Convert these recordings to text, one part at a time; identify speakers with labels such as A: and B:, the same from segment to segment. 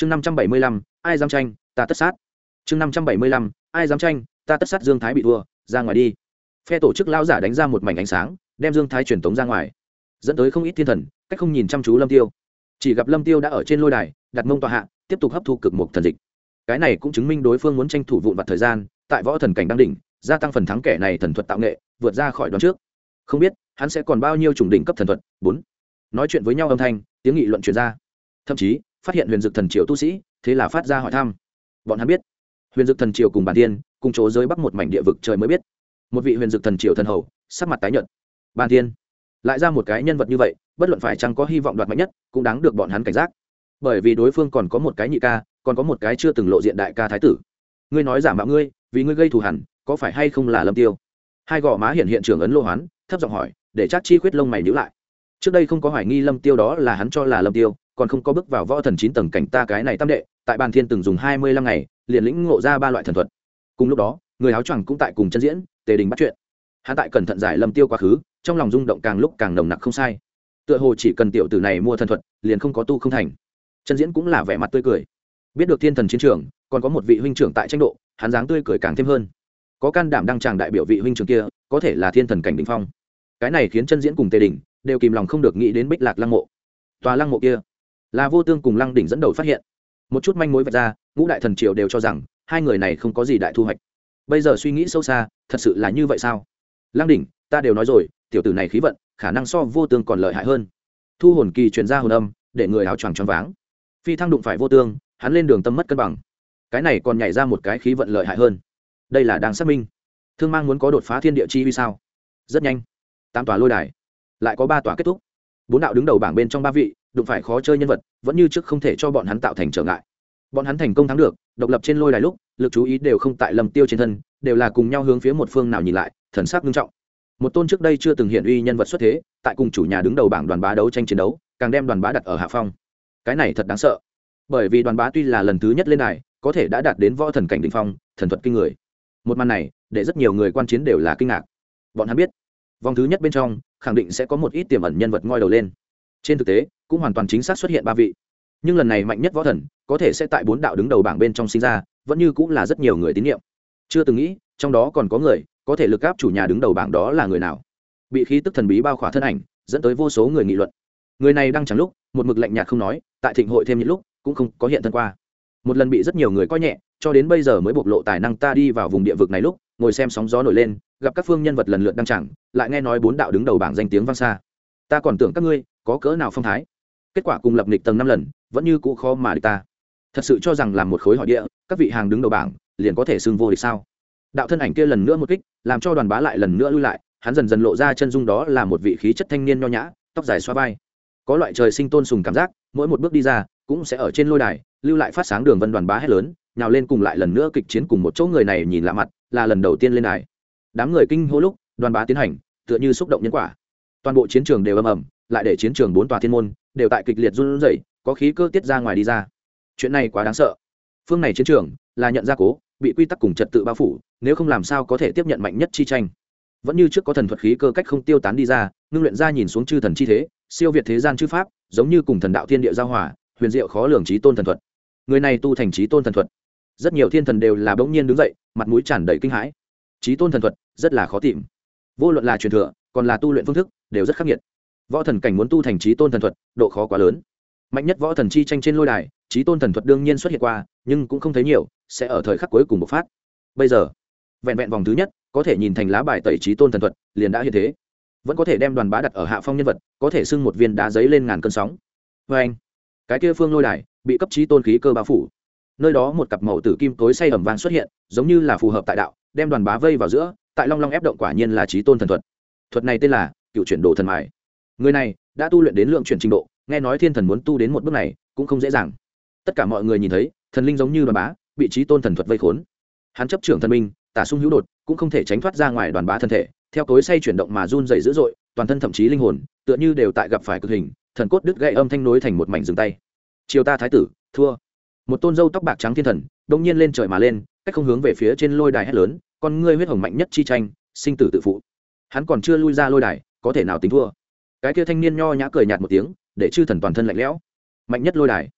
A: chương năm trăm bảy mươi lăm, ai dám tranh, ta tất sát. Chương năm trăm bảy mươi lăm, ai dám tranh, ta tất sát dương thái bị thua, ra ngoài đi. Phe tổ chức lao giả đánh ra một mảnh ánh sáng, đem dương thái truyền tống ra ngoài. Dẫn tới không ít thiên thần, cách không nhìn chăm chú lâm tiêu. Chỉ gặp lâm tiêu đã ở trên lôi đài, đặt mông tọa hạ, tiếp tục hấp thu cực mục thần dịch. Cái này cũng chứng minh đối phương muốn tranh thủ vụn vặt thời gian, tại võ thần cảnh đang đỉnh, gia tăng phần thắng kẻ này thần thuật tạo nghệ, vượt ra khỏi đoán trước. Không biết, hắn sẽ còn bao nhiêu chủng đỉnh cấp thần thuật? Bốn. Nói chuyện với nhau âm thanh, tiếng nghị luận truyền ra. Thậm chí phát hiện huyền dực thần triều tu sĩ, thế là phát ra hỏi thăm. Bọn hắn biết, huyền dực thần triều cùng bản tiên cùng chỗ giới bắc một mảnh địa vực trời mới biết. Một vị huyền dực thần triều thần hầu, sắc mặt tái nhợt. Bản tiên lại ra một cái nhân vật như vậy, bất luận phải chăng có hy vọng đoạt mạnh nhất, cũng đáng được bọn hắn cảnh giác. Bởi vì đối phương còn có một cái nhị ca, còn có một cái chưa từng lộ diện đại ca thái tử. Ngươi nói giả mạo ngươi, vì ngươi gây thù hẳn, có phải hay không là lâm tiêu? Hai gò má hiện hiện trường ấn lô hoán, thấp giọng hỏi, để chắc chi khuyết lông mày nhữ lại. Trước đây không có hoài nghi lâm tiêu đó là hắn cho là lâm tiêu còn không có bước vào võ thần chín tầng cảnh ta cái này tam đệ, tại bàn thiên từng dùng hai mươi lăm ngày, liền lĩnh ngộ ra ba loại thần thuật. Cùng lúc đó, người áo choàng cũng tại cùng chân diễn, tề đình bắt chuyện. Hắn tại cẩn thận giải lâm tiêu quá khứ, trong lòng rung động càng lúc càng nồng nặc không sai. Tựa hồ chỉ cần tiểu tử này mua thần thuật, liền không có tu không thành. Chân diễn cũng là vẻ mặt tươi cười. Biết được thiên thần chiến trường, còn có một vị huynh trưởng tại tranh độ, hắn dáng tươi cười càng thêm hơn. Có can đảm đăng tràng đại biểu vị huynh trưởng kia, có thể là thiên thần cảnh đình phong. Cái này khiến chân diễn cùng tề đình, đều kìm lòng không được nghĩ đến bích lạc lăng mộ. Tòa lăng mộ kia là vô tương cùng lăng đỉnh dẫn đầu phát hiện. Một chút manh mối vạch ra, ngũ đại thần triều đều cho rằng hai người này không có gì đại thu hoạch. Bây giờ suy nghĩ sâu xa, thật sự là như vậy sao? Lăng đỉnh, ta đều nói rồi, tiểu tử này khí vận, khả năng so vô tương còn lợi hại hơn. Thu hồn kỳ truyền ra hồn âm, để người áo choàng choáng váng. Phi thăng đụng phải vô tương, hắn lên đường tâm mất cân bằng. Cái này còn nhảy ra một cái khí vận lợi hại hơn. Đây là đang xác minh. Thương mang muốn có đột phá thiên địa chi vì sao? Rất nhanh. Tám tòa lôi đài. Lại có ba tòa kết thúc. Bốn đạo đứng đầu bảng bên trong ba vị đụng phải khó chơi nhân vật, vẫn như trước không thể cho bọn hắn tạo thành trở ngại. Bọn hắn thành công thắng được, độc lập trên lôi đài lúc, lực chú ý đều không tại lầm tiêu trên thân, đều là cùng nhau hướng phía một phương nào nhìn lại, thần sắc nghiêm trọng. Một tôn trước đây chưa từng hiện uy nhân vật xuất thế, tại cùng chủ nhà đứng đầu bảng đoàn bá đấu tranh chiến đấu, càng đem đoàn bá đặt ở hạ phong. Cái này thật đáng sợ. Bởi vì đoàn bá tuy là lần thứ nhất lên đài, có thể đã đạt đến võ thần cảnh đ ỉ n h phong, thần thuật kinh người. Một màn này, để rất nhiều người quan chiến đều là kinh ngạc. Bọn hắn biết, vòng thứ nhất bên trong, khẳng định sẽ có một ít tiềm ẩn nhân vật ngoi đầu lên trên thực tế, cũng hoàn toàn chính xác xuất hiện ba vị. Nhưng lần này mạnh nhất võ thần, có thể sẽ tại bốn đạo đứng đầu bảng bên trong sinh ra, vẫn như cũng là rất nhiều người tín nhiệm. Chưa từng nghĩ, trong đó còn có người, có thể lực áp chủ nhà đứng đầu bảng đó là người nào. Bị khí tức thần bí bao khỏa thân ảnh, dẫn tới vô số người nghị luận. Người này đang chẳng lúc, một mực lạnh nhạt không nói, tại thịnh hội thêm những lúc, cũng không có hiện thân qua. Một lần bị rất nhiều người coi nhẹ, cho đến bây giờ mới bộc lộ tài năng ta đi vào vùng địa vực này lúc, ngồi xem sóng gió nổi lên, gặp các phương nhân vật lần lượt đăng chẳng, lại nghe nói bốn đạo đứng đầu bảng danh tiếng vang xa. Ta còn tưởng các ngươi có cỡ nào phong thái. Kết quả cùng lập nịch tầng năm lần, vẫn như cũ khó mà địch ta. Thật sự cho rằng làm một khối hỏi địa, các vị hàng đứng đầu bảng, liền có thể xưng vô địch sao? Đạo thân ảnh kia lần nữa một kích, làm cho đoàn bá lại lần nữa lui lại, hắn dần dần lộ ra chân dung đó là một vị khí chất thanh niên nho nhã, tóc dài xoa vai. Có loại trời sinh tôn sùng cảm giác, mỗi một bước đi ra, cũng sẽ ở trên lôi đài, lưu lại phát sáng đường vân đoàn bá hét lớn, nhào lên cùng lại lần nữa kịch chiến cùng một chỗ người này nhìn lạ mặt, là lần đầu tiên lên đài. Đám người kinh hô lúc, đoàn bá tiến hành, tựa như xúc động nhân quả. Toàn bộ chiến trường đều ầm ầm lại để chiến trường bốn tòa thiên môn đều tại kịch liệt run rẩy, có khí cơ tiết ra ngoài đi ra. Chuyện này quá đáng sợ. Phương này chiến trường là nhận ra cố, bị quy tắc cùng trật tự bao phủ, nếu không làm sao có thể tiếp nhận mạnh nhất chi tranh. Vẫn như trước có thần thuật khí cơ cách không tiêu tán đi ra, ngưng luyện ra nhìn xuống chư thần chi thế, siêu việt thế gian chư pháp, giống như cùng thần đạo thiên địa giao hòa, huyền diệu khó lường trí tôn thần thuật. Người này tu thành trí tôn thần thuật. Rất nhiều thiên thần đều là bỗng nhiên đứng dậy, mặt mũi tràn đầy kinh hãi. Trí tôn thần thuật rất là khó tìm. Vô luận là truyền thừa, còn là tu luyện phương thức, đều rất khắc nghiệt võ thần cảnh muốn tu thành trí tôn thần thuật, độ khó quá lớn. Mạnh nhất võ thần chi tranh trên lôi đài, trí tôn thần thuật đương nhiên xuất hiện qua, nhưng cũng không thấy nhiều, sẽ ở thời khắc cuối cùng bộc phát. Bây giờ, vẹn vẹn vòng thứ nhất, có thể nhìn thành lá bài tẩy trí tôn thần thuật, liền đã hiện thế. Vẫn có thể đem đoàn bá đặt ở hạ phong nhân vật, có thể xưng một viên đá giấy lên ngàn cơn sóng. Vê anh, cái kia phương lôi đài, bị cấp trí tôn khí cơ bao phủ. Nơi đó một cặp màu tử kim tối say ẩm vàng xuất hiện, giống như là phù hợp tại đạo, đem đoàn bá vây vào giữa, tại long long ép động quả nhiên là trí tôn thần thuật. Thuật này tên là cựu chuyển đồ thần mài người này đã tu luyện đến lượng chuyển trình độ, nghe nói thiên thần muốn tu đến một bước này cũng không dễ dàng. Tất cả mọi người nhìn thấy, thần linh giống như đoàn bá bị trí tôn thần thuật vây khốn. Hắn chấp trưởng thần minh, tả sung hữu đột, cũng không thể tránh thoát ra ngoài đoàn bá thân thể, theo cối say chuyển động mà run dày dữ dội, toàn thân thậm chí linh hồn, tựa như đều tại gặp phải cực hình, thần cốt đứt gãy âm thanh nối thành một mảnh dừng tay. Chiều ta thái tử, thua. Một tôn dâu tóc bạc trắng thiên thần, đông nhiên lên trời mà lên, cách không hướng về phía trên lôi đài hét lớn, con ngươi huyết hồng mạnh nhất chi tranh, sinh tử tự phụ. Hắn còn chưa lui ra lôi đài, có thể nào tính thua? Cái kia thanh niên nho nhã cười nhạt một tiếng, để chư thần toàn thân lạnh lẽo. Mạnh nhất lôi đài.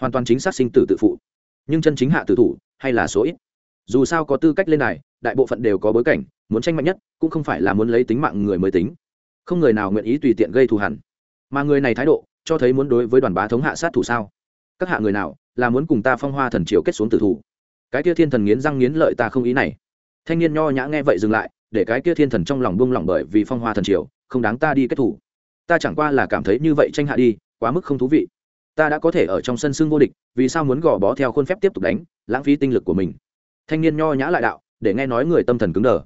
A: Hoàn toàn chính xác sinh tử tự phụ. Nhưng chân chính hạ tử thủ, hay là số ít. Dù sao có tư cách lên này đại bộ phận đều có bối cảnh, muốn tranh mạnh nhất, cũng không phải là muốn lấy tính mạng người mới tính. Không người nào nguyện ý tùy tiện gây thù hẳn mà người này thái độ, cho thấy muốn đối với đoàn bá thống hạ sát thủ sao? Các hạ người nào, là muốn cùng ta phong hoa thần triều kết xuống tử thủ? Cái kia thiên thần nghiến răng nghiến lợi ta không ý này. Thanh niên nho nhã nghe vậy dừng lại, để cái kia thiên thần trong lòng buông lỏng bởi vì phong hoa thần triều, không đáng ta đi kết thủ ta chẳng qua là cảm thấy như vậy tranh hạ đi, quá mức không thú vị. Ta đã có thể ở trong sân xương vô địch, vì sao muốn gò bó theo khuôn phép tiếp tục đánh, lãng phí tinh lực của mình. Thanh niên nho nhã lại đạo, để nghe nói người tâm thần cứng đờ.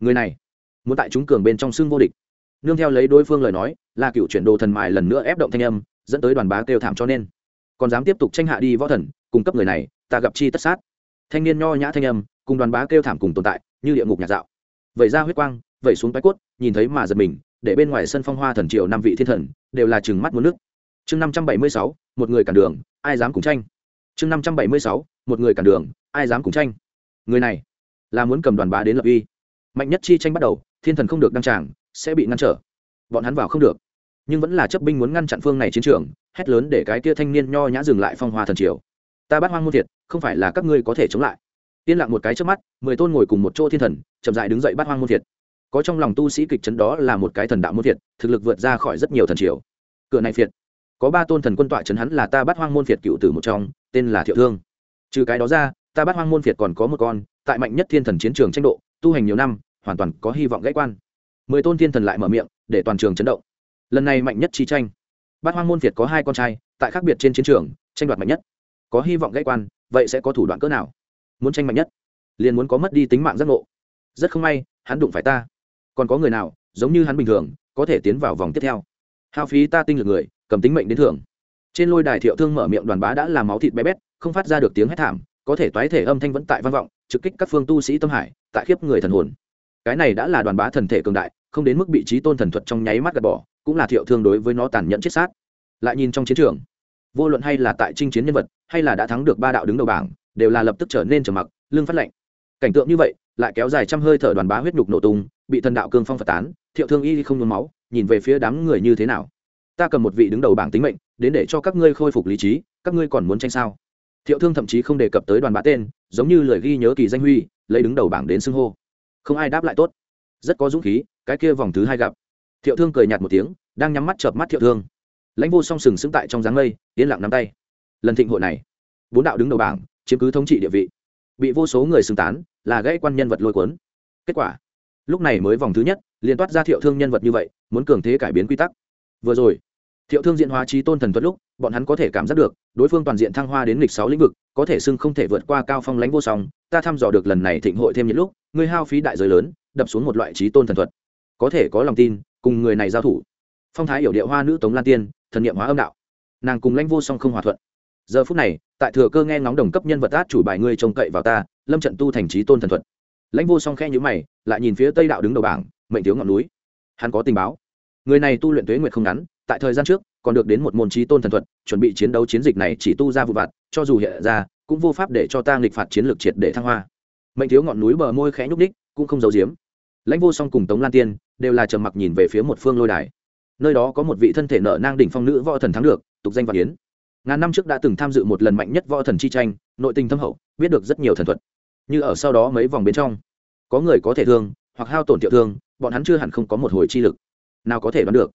A: Người này, muốn tại chúng cường bên trong xương vô địch. Nương theo lấy đối phương lời nói là cựu chuyển đồ thần mài lần nữa ép động thanh âm, dẫn tới đoàn bá kêu thảm cho nên. Còn dám tiếp tục tranh hạ đi võ thần, cung cấp người này, ta gặp chi tất sát. Thanh niên nho nhã thanh âm, cùng đoàn bá kêu thảm cùng tồn tại, như địa ngục nhạc dạo. Vậy ra huyết quang vậy xuống bãi cốt, nhìn thấy mà giật mình để bên ngoài sân phong hoa thần triều năm vị thiên thần, đều là chừng mắt muốn nước. Chương năm trăm bảy mươi sáu, một người cản đường, ai dám cùng tranh? Chương năm trăm bảy mươi sáu, một người cản đường, ai dám cùng tranh? Người này là muốn cầm đoàn bá đến lập uy. Mạnh nhất chi tranh bắt đầu, thiên thần không được đăng tràng, sẽ bị ngăn trở. Bọn hắn vào không được. Nhưng vẫn là chấp binh muốn ngăn chặn phương này chiến trường, hét lớn để cái tia thanh niên nho nhã dừng lại phong hoa thần triều. Ta bắt hoang muôn thiệt, không phải là các ngươi có thể chống lại. Yên lặng một cái trước mắt, mười tôn ngồi cùng một chỗ thiên thần, chậm dại đứng dậy bắt hoang muôn thiệt có trong lòng tu sĩ kịch chấn đó là một cái thần đạo muôn việt thực lực vượt ra khỏi rất nhiều thần triều. Cửa này phiệt, có ba tôn thần quân tọa chấn hắn là ta bắt hoang môn phiệt cựu tử một trong, tên là thiệu thương. Trừ cái đó ra, ta bắt hoang môn phiệt còn có một con, tại mạnh nhất thiên thần chiến trường tranh độ, tu hành nhiều năm, hoàn toàn có hy vọng gãy quan. Mười tôn thiên thần lại mở miệng, để toàn trường chấn động. Lần này mạnh nhất chi tranh. Bát hoang môn việt có hai con trai, tại khác biệt trên chiến trường, tranh đoạt mạnh nhất. Có hy vọng gãy quan, vậy sẽ có thủ đoạn cỡ nào? Muốn tranh mạnh nhất, liền muốn có mất đi tính mạng giác ngộ. Rất không may, hắn đụng phải ta còn có người nào, giống như hắn bình thường, có thể tiến vào vòng tiếp theo? Hao phí ta tinh lực người, cầm tính mệnh đến thưởng. Trên lôi đài thiệu thương mở miệng đoàn bá đã làm máu thịt bé bét, không phát ra được tiếng hét thảm, có thể toái thể âm thanh vẫn tại vang vọng, trực kích các phương tu sĩ tâm hải, tại khiếp người thần hồn. Cái này đã là đoàn bá thần thể cường đại, không đến mức bị trí tôn thần thuật trong nháy mắt gạt bỏ, cũng là thiệu thương đối với nó tàn nhẫn chết sát. Lại nhìn trong chiến trường, vô luận hay là tại chinh chiến nhân vật, hay là đã thắng được ba đạo đứng đầu bảng, đều là lập tức trở nên trầm mặc lương phát lệnh cảnh tượng như vậy, lại kéo dài trăm hơi thở đoàn bá huyết nhục nổ tung, bị thần đạo cương phong phật tán, thiệu thương y không nhuốm máu, nhìn về phía đám người như thế nào. Ta cầm một vị đứng đầu bảng tính mệnh, đến để cho các ngươi khôi phục lý trí, các ngươi còn muốn tranh sao? Thiệu thương thậm chí không đề cập tới đoàn bá tên, giống như lời ghi nhớ kỳ danh huy, lấy đứng đầu bảng đến xưng hô. Không ai đáp lại tốt. Rất có dũng khí, cái kia vòng thứ hai gặp. Thiệu thương cười nhạt một tiếng, đang nhắm mắt chợp mắt thiệu thương. Lãnh vô song sừng sững tại trong dáng mây, yên lặng nắm tay. Lần thịnh hội này, bốn đạo đứng đầu bảng, chiếm cứ thống trị địa vị bị vô số người xưng tán, là gãy quan nhân vật lôi cuốn. Kết quả, lúc này mới vòng thứ nhất, liền toát ra thiệu thương nhân vật như vậy, muốn cường thế cải biến quy tắc. Vừa rồi, thiệu thương diện hóa trí tôn thần thuật lúc, bọn hắn có thể cảm giác được, đối phương toàn diện thăng hoa đến lịch sáu lĩnh vực, có thể xưng không thể vượt qua cao phong lãnh vô song, ta thăm dò được lần này thịnh hội thêm những lúc, ngươi hao phí đại giới lớn, đập xuống một loại trí tôn thần thuật. Có thể có lòng tin, cùng người này giao thủ. Phong thái hiểu điệu hoa nữ tống lan tiên, thần niệm hóa âm đạo. Nàng cùng lãnh vô song không hòa thuận giờ phút này, tại thừa cơ nghe ngóng đồng cấp nhân vật át chủ bài ngươi trông cậy vào ta, lâm trận tu thành trí tôn thần thuật. Lãnh vô song khe nhữ mày, lại nhìn phía tây đạo đứng đầu bảng, mệnh thiếu ngọn núi. Hắn có tình báo. Người này tu luyện tuế nguyệt không ngắn, tại thời gian trước, còn được đến một môn trí tôn thần thuật, chuẩn bị chiến đấu chiến dịch này chỉ tu ra vụ vặt, cho dù hiện ra, cũng vô pháp để cho ta nghịch phạt chiến lược triệt để thăng hoa. Mệnh thiếu ngọn núi bờ môi khẽ nhúc ních cũng không giấu giếm. Lãnh vô song cùng tống lan tiên đều là trầm mặc nhìn về phía một phương lôi đài. Nơi đó có một vị thân thể nợ nang đỉnh phong nữ võ thần thắng được, tục danh vạn yến ngàn năm trước đã từng tham dự một lần mạnh nhất võ thần chi tranh, nội tình thâm hậu, biết được rất nhiều thần thuật. Như ở sau đó mấy vòng bên trong, có người có thể thương, hoặc hao tổn tiểu thương, bọn hắn chưa hẳn không có một hồi chi lực. Nào có thể đoán được.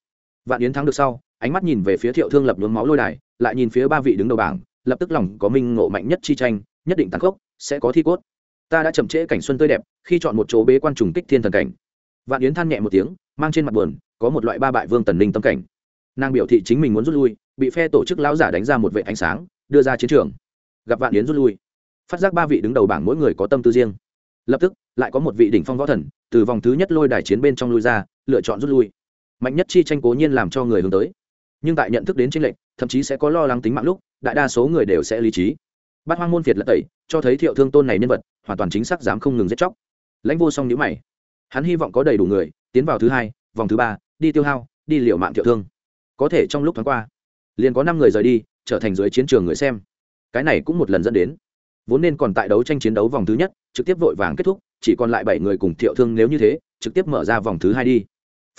A: Vạn yến thắng được sau, ánh mắt nhìn về phía thiệu thương lập nhuốm máu lôi đài, lại nhìn phía ba vị đứng đầu bảng, lập tức lòng có minh ngộ mạnh nhất chi tranh, nhất định tăng khốc, sẽ có thi cốt. Ta đã chậm trễ cảnh xuân tươi đẹp, khi chọn một chỗ bế quan trùng kích thiên thần cảnh. Vạn yến than nhẹ một tiếng, mang trên mặt buồn, có một loại ba bại vương tần ninh tâm cảnh. Nàng biểu thị chính mình muốn rút lui bị phe tổ chức lão giả đánh ra một vệ ánh sáng, đưa ra chiến trường. Gặp vạn yến rút lui. Phát giác ba vị đứng đầu bảng mỗi người có tâm tư riêng. Lập tức, lại có một vị đỉnh phong võ thần, từ vòng thứ nhất lôi đài chiến bên trong lui ra, lựa chọn rút lui. Mạnh nhất chi tranh cố nhiên làm cho người hướng tới. Nhưng tại nhận thức đến tranh lệnh thậm chí sẽ có lo lắng tính mạng lúc, đại đa số người đều sẽ lý trí. Bát hoang môn việt lật tẩy, cho thấy thiệu thương tôn này nhân vật, hoàn toàn chính xác dám không ngừng giết chóc. Lãnh vô song nhữ mày. Hắn hy vọng có đầy đủ người, tiến vào thứ hai, vòng thứ ba, đi tiêu hao, đi liệu mạng thiệu thương. Có thể trong lúc thoáng qua liền có năm người rời đi, trở thành dưới chiến trường người xem. Cái này cũng một lần dẫn đến. Vốn nên còn tại đấu tranh chiến đấu vòng thứ nhất, trực tiếp vội vàng kết thúc, chỉ còn lại bảy người cùng thiệu thương nếu như thế, trực tiếp mở ra vòng thứ hai đi.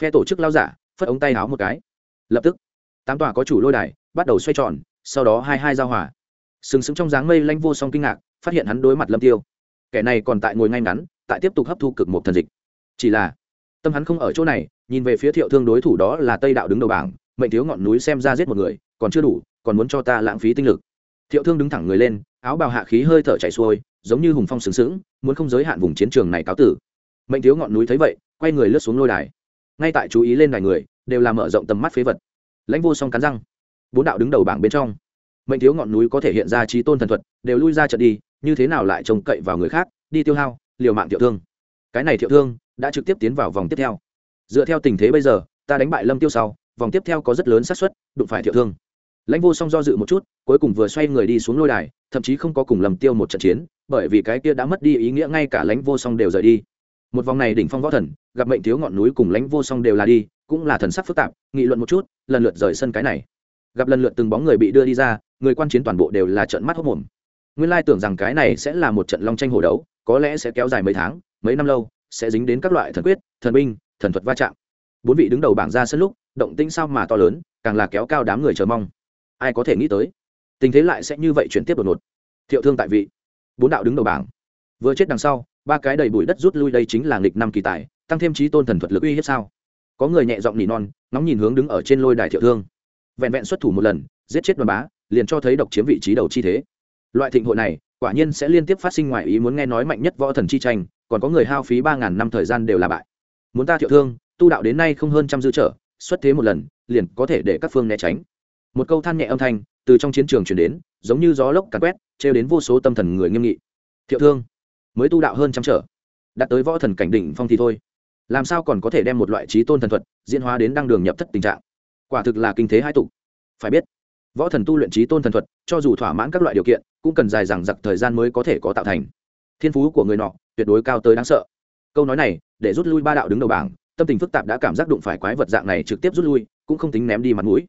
A: Phe tổ chức lao giả, phất ống tay háo một cái. Lập tức, tám tòa có chủ lôi đài bắt đầu xoay tròn, sau đó hai hai giao hòa. Sừng sững trong dáng mây lanh vô song kinh ngạc, phát hiện hắn đối mặt lâm tiêu. Kẻ này còn tại ngồi ngay ngắn, tại tiếp tục hấp thu cực một thần dịch. Chỉ là, tâm hắn không ở chỗ này, nhìn về phía thiệu thương đối thủ đó là tây đạo đứng đầu bảng, mệnh thiếu ngọn núi xem ra giết một người còn chưa đủ, còn muốn cho ta lãng phí tinh lực. Thiệu thương đứng thẳng người lên, áo bào hạ khí hơi thở chạy xuôi, giống như hùng phong sừng sững, muốn không giới hạn vùng chiến trường này cáo tử. Mệnh thiếu ngọn núi thấy vậy, quay người lướt xuống lôi đài. Ngay tại chú ý lên đài người, đều là mở rộng tầm mắt phế vật. Lãnh vô song cắn răng. Bốn đạo đứng đầu bảng bên trong. Mệnh thiếu ngọn núi có thể hiện ra trí tôn thần thuật, đều lui ra trận đi, như thế nào lại trông cậy vào người khác, đi tiêu hao, liều mạng thiệu thương. Cái này thiệu thương đã trực tiếp tiến vào vòng tiếp theo. Dựa theo tình thế bây giờ, ta đánh bại lâm tiêu sau, vòng tiếp theo có rất lớn xác suất, đụng phải thiệu thương lãnh vô song do dự một chút, cuối cùng vừa xoay người đi xuống lôi đài, thậm chí không có cùng lầm tiêu một trận chiến, bởi vì cái kia đã mất đi ý nghĩa ngay cả lãnh vô song đều rời đi. Một vòng này đỉnh phong võ thần, gặp mệnh thiếu ngọn núi cùng lãnh vô song đều là đi, cũng là thần sắc phức tạp, nghị luận một chút, lần lượt rời sân cái này. Gặp lần lượt từng bóng người bị đưa đi ra, người quan chiến toàn bộ đều là trận mắt hốc mồm nguyên lai tưởng rằng cái này sẽ là một trận long tranh hồ đấu, có lẽ sẽ kéo dài mấy tháng, mấy năm lâu, sẽ dính đến các loại thần quyết, thần binh, thần thuật va chạm. Bốn vị đứng đầu bảng ra sân lúc, động tĩnh sao mà to lớn, càng là kéo cao đám người chờ mong ai có thể nghĩ tới? Tình thế lại sẽ như vậy chuyển tiếp đột ngột. Thiệu thương tại vị. Bốn đạo đứng đầu bảng. Vừa chết đằng sau, ba cái đầy bụi đất rút lui đây chính là nghịch năm kỳ tài, tăng thêm trí tôn thần thuật lực uy hiếp sao? Có người nhẹ giọng nỉ non nóng nhìn hướng đứng ở trên lôi đài thiệu thương. Vẹn vẹn xuất thủ một lần, giết chết đoàn bá, liền cho thấy độc chiếm vị trí đầu chi thế. Loại thịnh hội này, quả nhiên sẽ liên tiếp phát sinh ngoài ý muốn nghe nói mạnh nhất võ thần chi tranh, còn có người hao phí ba ngàn năm thời gian đều là bại. Muốn ta thiệu thương, tu đạo đến nay không hơn trăm dư trở, xuất thế một lần, liền có thể để các phương né tránh một câu than nhẹ âm thanh từ trong chiến trường chuyển đến, giống như gió lốc càn quét, trêu đến vô số tâm thần người nghiêm nghị. Thiệu thương, mới tu đạo hơn trăm trở, đạt tới võ thần cảnh đỉnh phong thì thôi. Làm sao còn có thể đem một loại trí tôn thần thuật diễn hóa đến đăng đường nhập thất tình trạng? Quả thực là kinh thế hai tục phải biết, võ thần tu luyện trí tôn thần thuật, cho dù thỏa mãn các loại điều kiện, cũng cần dài dằng dặc thời gian mới có thể có tạo thành. Thiên phú của người nọ, tuyệt đối cao tới đáng sợ. Câu nói này, để rút lui ba đạo đứng đầu bảng, tâm tình phức tạp đã cảm giác đụng phải quái vật dạng này trực tiếp rút lui, cũng không tính ném đi mặt mũi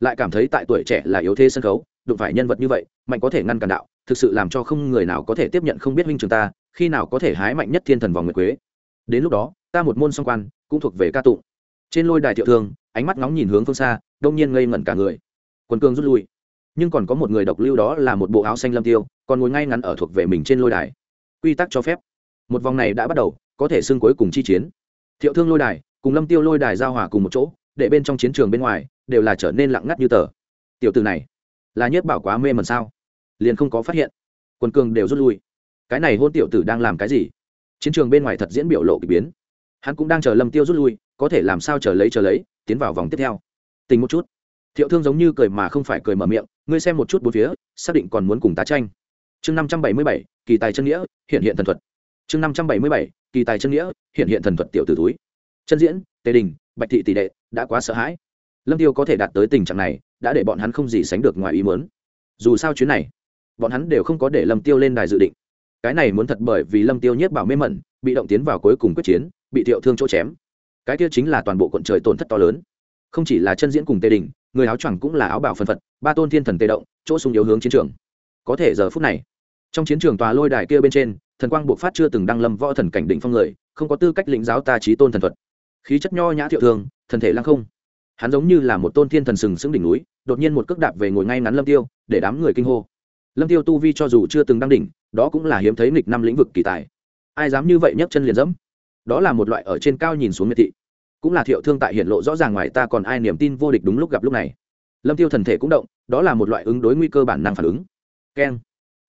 A: lại cảm thấy tại tuổi trẻ là yếu thế sân khấu, đụng phải nhân vật như vậy, mạnh có thể ngăn cản đạo, thực sự làm cho không người nào có thể tiếp nhận không biết huynh trường ta, khi nào có thể hái mạnh nhất thiên thần vòng nguyệt quế. Đến lúc đó, ta một môn song quan, cũng thuộc về ca tụng. Trên lôi đài thiệu thương, ánh mắt ngóng nhìn hướng phương xa, đông nhiên ngây ngẩn cả người. Quân cương rút lui. Nhưng còn có một người độc lưu đó là một bộ áo xanh lâm tiêu, còn ngồi ngay ngắn ở thuộc về mình trên lôi đài. Quy tắc cho phép. Một vòng này đã bắt đầu, có thể xưng cuối cùng chi chiến. Thiệu thương lôi đài, cùng lâm tiêu lôi đài giao hòa cùng một chỗ để bên trong chiến trường bên ngoài đều là trở nên lặng ngắt như tờ. Tiểu từ này, là nhất bảo quá mê mẩn sao? Liền không có phát hiện. Quân cường đều rút lui. Cái này hôn tiểu tử đang làm cái gì? Chiến trường bên ngoài thật diễn biểu lộ k ỳ biến. Hắn cũng đang chờ lâm tiêu rút lui, có thể làm sao chờ lấy chờ lấy, tiến vào vòng tiếp theo. Tình một chút. Thiệu thương giống như cười mà không phải cười mở miệng, ngươi xem một chút bốn phía, xác định còn muốn cùng tá tranh. Chương năm trăm bảy mươi bảy, kỳ tài chân nghĩa, hiện hiện thần thuật. Chương năm trăm bảy mươi bảy, kỳ tài chân nghĩa, hiện hiện thần thuật tiểu tử túi chân diễn, tề đình bạch thị tỷ đệ, đã quá sợ hãi. Lâm tiêu có thể đạt tới tình trạng này, đã để bọn hắn không gì sánh được ngoài ý muốn. Dù sao chuyến này, bọn hắn đều không có để lâm tiêu lên đài dự định. Cái này muốn thật bởi vì lâm tiêu nhiếp bảo mê mẩn, bị động tiến vào cuối cùng quyết chiến, bị thiệu thương chỗ chém. Cái kia chính là toàn bộ quận trời tổn thất to lớn. Không chỉ là chân diễn cùng tề đình, người áo choàng cũng là áo bảo phân phật, ba tôn thiên thần tề động, chỗ sung yếu hướng chiến trường. Có thể giờ phút này, trong chiến trường tòa lôi đài kia bên trên, thần quang bộ phát chưa từng đăng lâm võ thần cảnh định phong người, không có tư cách lĩnh giáo ta trí tôn thần thuật khí chất nho nhã thiệu thương thân thể lăng không. Hắn giống như là một tôn thiên thần sừng sững đỉnh núi, đột nhiên một cước đạp về ngồi ngay ngắn lâm tiêu, để đám người kinh hô. Lâm tiêu tu vi cho dù chưa từng đăng đỉnh, đó cũng là hiếm thấy nghịch năm lĩnh vực kỳ tài. Ai dám như vậy nhấc chân liền dẫm đó là một loại ở trên cao nhìn xuống miệt thị. Cũng là thiệu thương tại hiện lộ rõ ràng ngoài ta còn ai niềm tin vô địch đúng lúc gặp lúc này. Lâm tiêu thần thể cũng động, đó là một loại ứng đối nguy cơ bản năng phản ứng. Keng.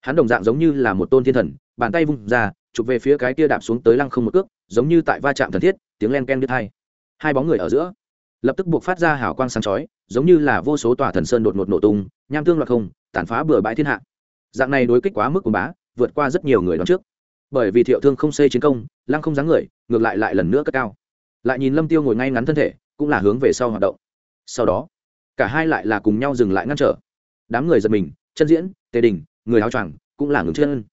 A: Hắn đồng dạng giống như là một tôn thiên thần, bàn tay vung ra chụp về phía cái kia đạp xuống tới lăng không một cước, giống như tại va chạm thần thiết, tiếng len ken đứt hai. Hai bóng người ở giữa, lập tức buộc phát ra hào quang sáng chói, giống như là vô số tòa thần sơn đột ngột nổ tung, nham tương loạt không, tàn phá bừa bãi thiên hạ. Dạng này đối kích quá mức của bá, vượt qua rất nhiều người đón trước. Bởi vì thiệu thương không xây chiến công, lăng không dáng người, ngược lại lại lần nữa cất cao. Lại nhìn lâm tiêu ngồi ngay ngắn thân thể, cũng là hướng về sau hoạt động. Sau đó, cả hai lại là cùng nhau dừng lại ngăn trở. Đám người giật mình, chân diễn, tề đình, người áo choàng, cũng là ngừng chân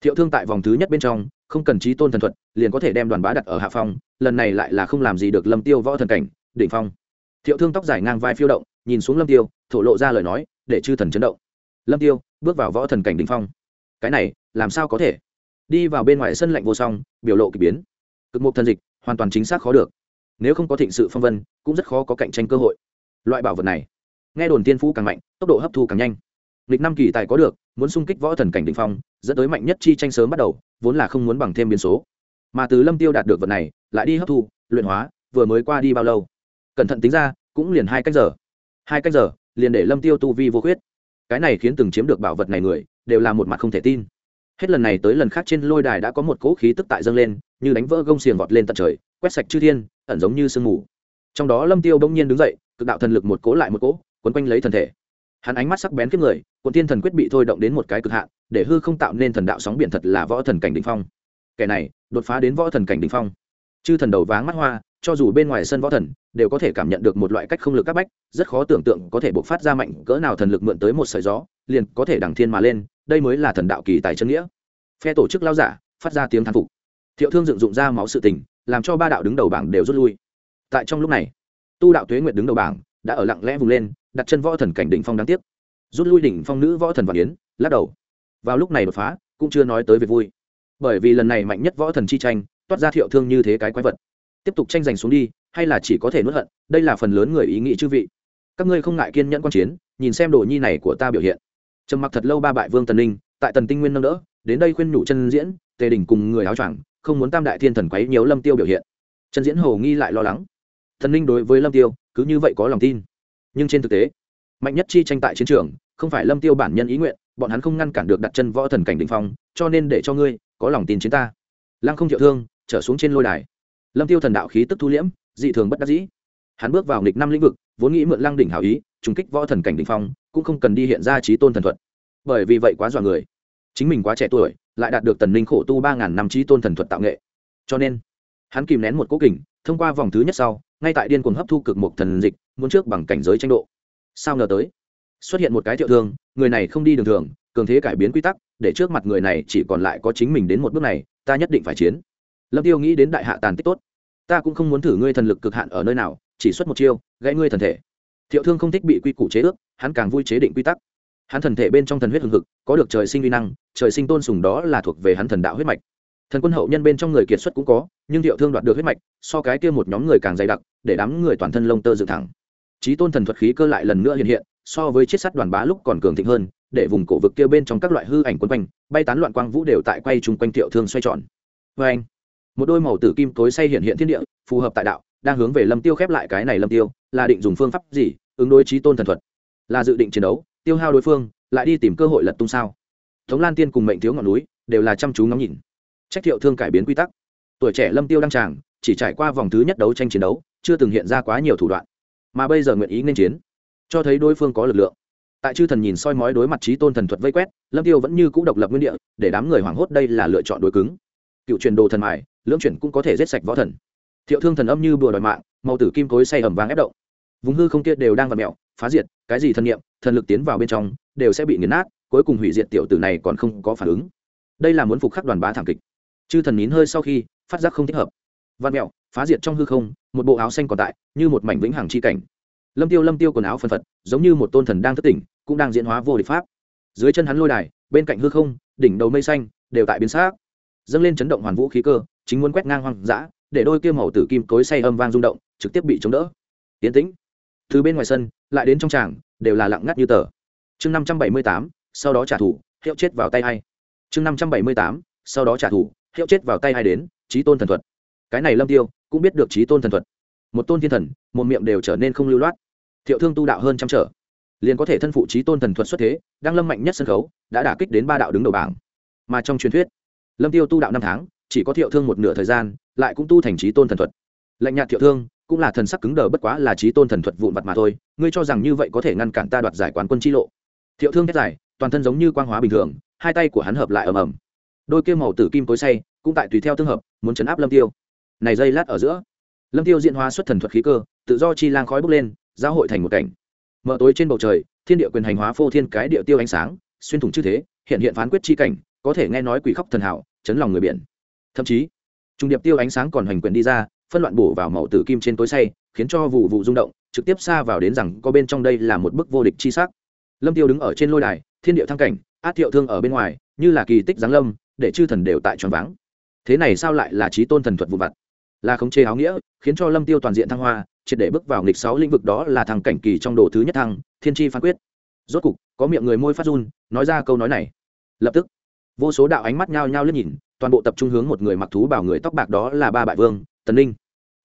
A: thiệu thương tại vòng thứ nhất bên trong, không cần trí tôn thần thuật, liền có thể đem đoàn bá đặt ở hạ phong, lần này lại là không làm gì được lâm tiêu võ thần cảnh, đỉnh phong. Thiệu thương tóc dài ngang vai phiêu động, nhìn xuống lâm tiêu, thổ lộ ra lời nói, để chư thần chấn động. Lâm tiêu, bước vào võ thần cảnh đỉnh phong. Cái này, làm sao có thể? Đi vào bên ngoài sân lạnh vô song, biểu lộ kỳ biến. Cực mục thần dịch, hoàn toàn chính xác khó được. Nếu không có thịnh sự phong vân, cũng rất khó có cạnh tranh cơ hội. Loại bảo vật này, nghe đồn tiên phú càng mạnh, tốc độ hấp thu càng nhanh. Lịch năm kỳ tài có được muốn xung kích võ thần cảnh đ ỉ n h phong, dẫn tới mạnh nhất chi tranh sớm bắt đầu, vốn là không muốn bằng thêm biến số. Mà từ lâm tiêu đạt được vật này, lại đi hấp thu, luyện hóa, vừa mới qua đi bao lâu? Cẩn thận tính ra, cũng liền hai cách giờ. Hai cách giờ, liền để lâm tiêu tu vi vô khuyết. Cái này khiến từng chiếm được bảo vật này người, đều là một mặt không thể tin. Hết lần này tới lần khác trên lôi đài đã có một cỗ khí tức tại dâng lên, như đánh vỡ gông xiềng vọt lên tận trời, quét sạch chư thiên, ẩn giống như sương mù. Trong đó lâm tiêu bỗng nhiên đứng dậy, cực đạo thần lực một cỗ lại một cỗ, quấn quanh lấy thần thể hắn ánh mắt sắc bén kiếp người, cuộn tiên thần quyết bị thôi động đến một cái cực hạn, để hư không tạo nên thần đạo sóng biển thật là võ thần cảnh đỉnh phong. Kẻ này, đột phá đến võ thần cảnh đỉnh phong. Chư thần đầu váng mắt hoa, cho dù bên ngoài sân võ thần, đều có thể cảm nhận được một loại cách không lực các bách, rất khó tưởng tượng có thể bộc phát ra mạnh cỡ nào thần lực mượn tới một sợi gió, liền có thể đằng thiên mà lên, đây mới là thần đạo kỳ tài chân nghĩa. Phe tổ chức lao giả, phát ra tiếng thán phục. Thiệu thương dựng dụng ra máu sự tình, làm cho ba đạo đứng đầu bảng đều rút lui. Tại trong lúc này, tu đạo tuế nguyện đứng đầu bảng đã ở lặng lẽ vùng lên đặt chân võ thần cảnh đỉnh phong đáng tiếc. Rút lui đỉnh phong nữ võ thần vạn yến, lắc đầu. Vào lúc này đột phá, cũng chưa nói tới việc vui. Bởi vì lần này mạnh nhất võ thần chi tranh, toát ra thiệu thương như thế cái quái vật. Tiếp tục tranh giành xuống đi, hay là chỉ có thể nuốt hận, đây là phần lớn người ý nghĩ chư vị. Các ngươi không ngại kiên nhẫn quan chiến, nhìn xem đồ nhi này của ta biểu hiện. Trầm mặc thật lâu ba bại vương tần linh tại tần tinh nguyên nâng đỡ, đến đây khuyên nhủ chân diễn, tề đình cùng người áo choàng, không muốn tam đại thiên thần quấy nhiều lâm tiêu biểu hiện. Chân diễn hầu nghi lại lo lắng. Thần linh đối với lâm tiêu, cứ như vậy có lòng tin nhưng trên thực tế, mạnh nhất chi tranh tại chiến trường, không phải lâm tiêu bản nhân ý nguyện, bọn hắn không ngăn cản được đặt chân võ thần cảnh đỉnh phong, cho nên để cho ngươi có lòng tin chiến ta. Lăng không thiệu thương, trở xuống trên lôi đài. Lâm tiêu thần đạo khí tức thu liễm, dị thường bất đắc dĩ. Hắn bước vào nghịch năm lĩnh vực, vốn nghĩ mượn lăng đỉnh hảo ý, trùng kích võ thần cảnh đỉnh phong, cũng không cần đi hiện ra trí tôn thần thuật. Bởi vì vậy quá dọa người. Chính mình quá trẻ tuổi, lại đạt được tần ninh khổ tu ba ngàn năm trí tôn thần thuật tạo nghệ. Cho nên, hắn kìm nén một cố kình, thông qua vòng thứ nhất sau, ngay tại điên cuồng hấp thu cực một thần dịch muốn trước bằng cảnh giới tranh độ. Sao ngờ tới, xuất hiện một cái thiệu thương, người này không đi đường thường, cường thế cải biến quy tắc, để trước mặt người này chỉ còn lại có chính mình đến một bước này, ta nhất định phải chiến. Lâm tiêu nghĩ đến đại hạ tàn tích tốt. Ta cũng không muốn thử ngươi thần lực cực hạn ở nơi nào, chỉ xuất một chiêu, gãy ngươi thần thể. Thiệu thương không thích bị quy củ chế ước, hắn càng vui chế định quy tắc. Hắn thần thể bên trong thần huyết hưng hực, có được trời sinh vi năng, trời sinh tôn sùng đó là thuộc về hắn thần đạo huyết mạch. Thần quân hậu nhân bên trong người kiệt xuất cũng có, nhưng thiệu thương đoạt được huyết mạch, so cái kia một nhóm người càng dày đặc, để đám người toàn thân lông tơ dựng thẳng trí tôn thần thuật khí cơ lại lần nữa hiện hiện, so với chiết sắt đoàn bá lúc còn cường thịnh hơn, để vùng cổ vực kia bên trong các loại hư ảnh quấn quanh, bay tán loạn quang vũ đều tại quay chung quanh tiểu thương xoay tròn. Vê anh, một đôi màu tử kim tối say hiện hiện thiên địa, phù hợp tại đạo, đang hướng về lâm tiêu khép lại cái này lâm tiêu, là định dùng phương pháp gì, ứng đối trí tôn thần thuật? Là dự định chiến đấu, tiêu hao đối phương, lại đi tìm cơ hội lật tung sao? Tống lan tiên cùng mệnh thiếu ngọn núi, đều là chăm chú ngắm nhìn. Trách thiệu thương cải biến quy tắc. Tuổi trẻ lâm tiêu đăng tràng, chỉ trải qua vòng thứ nhất đấu tranh chiến đấu, chưa từng hiện ra quá nhiều thủ đoạn mà bây giờ nguyện ý nên chiến. Cho thấy đối phương có lực lượng. Tại chư thần nhìn soi mói đối mặt trí tôn thần thuật vây quét, lâm tiêu vẫn như cũ độc lập nguyên địa, để đám người hoảng hốt đây là lựa chọn đối cứng. Cựu truyền đồ thần mài, lưỡng chuyển cũng có thể giết sạch võ thần. Thiệu thương thần âm như bừa đòi mạng, màu tử kim cối say ẩm vàng ép động. Vùng hư không kia đều đang vật mẹo phá diệt, cái gì thân nhiệm thần lực tiến vào bên trong, đều sẽ bị nghiền nát, cuối cùng hủy diệt tiểu tử này còn không có phản ứng. Đây là muốn phục khắc đoàn bá thảm kịch. Chư thần nín hơi sau khi, phát giác không thích hợp văn mẹo, phá diệt trong hư không, một bộ áo xanh còn tại, như một mảnh vĩnh hằng chi cảnh. Lâm tiêu lâm tiêu quần áo phân phật, giống như một tôn thần đang thất tỉnh, cũng đang diễn hóa vô địch pháp. Dưới chân hắn lôi đài, bên cạnh hư không, đỉnh đầu mây xanh, đều tại biến xác dâng lên chấn động hoàn vũ khí cơ, chính muốn quét ngang hoang dã, để đôi kia màu tử kim cối say âm vang rung động, trực tiếp bị chống đỡ. Tiến tĩnh. Từ bên ngoài sân, lại đến trong tràng, đều là lặng ngắt như tờ. Chương năm trăm bảy mươi tám, sau đó trả thù, hiệu chết vào tay hay chương năm trăm bảy mươi tám, sau đó trả thù, hiệu chết vào tay hay đến trí tôn thần thuật cái này lâm tiêu cũng biết được trí tôn thần thuật. Một tôn thiên thần, một miệng đều trở nên không lưu loát. Thiệu thương tu đạo hơn trăm trở. Liền có thể thân phụ trí tôn thần thuật xuất thế, đang lâm mạnh nhất sân khấu, đã đả kích đến ba đạo đứng đầu bảng. Mà trong truyền thuyết, lâm tiêu tu đạo năm tháng, chỉ có thiệu thương một nửa thời gian, lại cũng tu thành trí tôn thần thuật. Lạnh nhạt thiệu thương, cũng là thần sắc cứng đờ bất quá là trí tôn thần thuật vụn vặt mà thôi, ngươi cho rằng như vậy có thể ngăn cản ta đoạt giải quán quân chi lộ. Thiệu thương thét giải toàn thân giống như quang hóa bình thường, hai tay của hắn hợp lại ầm ầm. Đôi kia màu tử kim cối say, cũng tại tùy theo tương hợp, muốn chấn áp lâm tiêu này dây lát ở giữa. Lâm tiêu diễn hóa xuất thần thuật khí cơ, tự do chi lang khói bốc lên giao hội thành một cảnh. Mở tối trên bầu trời, thiên địa quyền hành hóa phô thiên cái địa tiêu ánh sáng, xuyên thủng chư thế, hiện hiện phán quyết chi cảnh, có thể nghe nói quỷ khóc thần hảo, chấn lòng người biển. Thậm chí, trung điệp tiêu ánh sáng còn hành quyền đi ra, phân loạn bổ vào màu tử kim trên tối say, khiến cho vụ vụ rung động, trực tiếp xa vào đến rằng có bên trong đây là một bức vô địch chi sắc. Lâm tiêu đứng ở trên lôi đài, thiên địa thăng cảnh, át thiệu thương ở bên ngoài, như là kỳ tích giáng lâm, để chư thần đều tại tròn vắng. thế này sao lại là trí tôn thần thuật vụ vặt? Là khống chế áo nghĩa, khiến cho lâm tiêu toàn diện thăng hoa, triệt để bước vào nghịch sáu lĩnh vực đó là thằng cảnh kỳ trong đồ thứ nhất thăng, thiên tri phán quyết. Rốt cục, có miệng người môi phát run, nói ra câu nói này. Lập tức, vô số đạo ánh mắt nhao nhao liếc nhìn, toàn bộ tập trung hướng một người mặc thú bảo người tóc bạc đó là ba bại vương, tần ninh.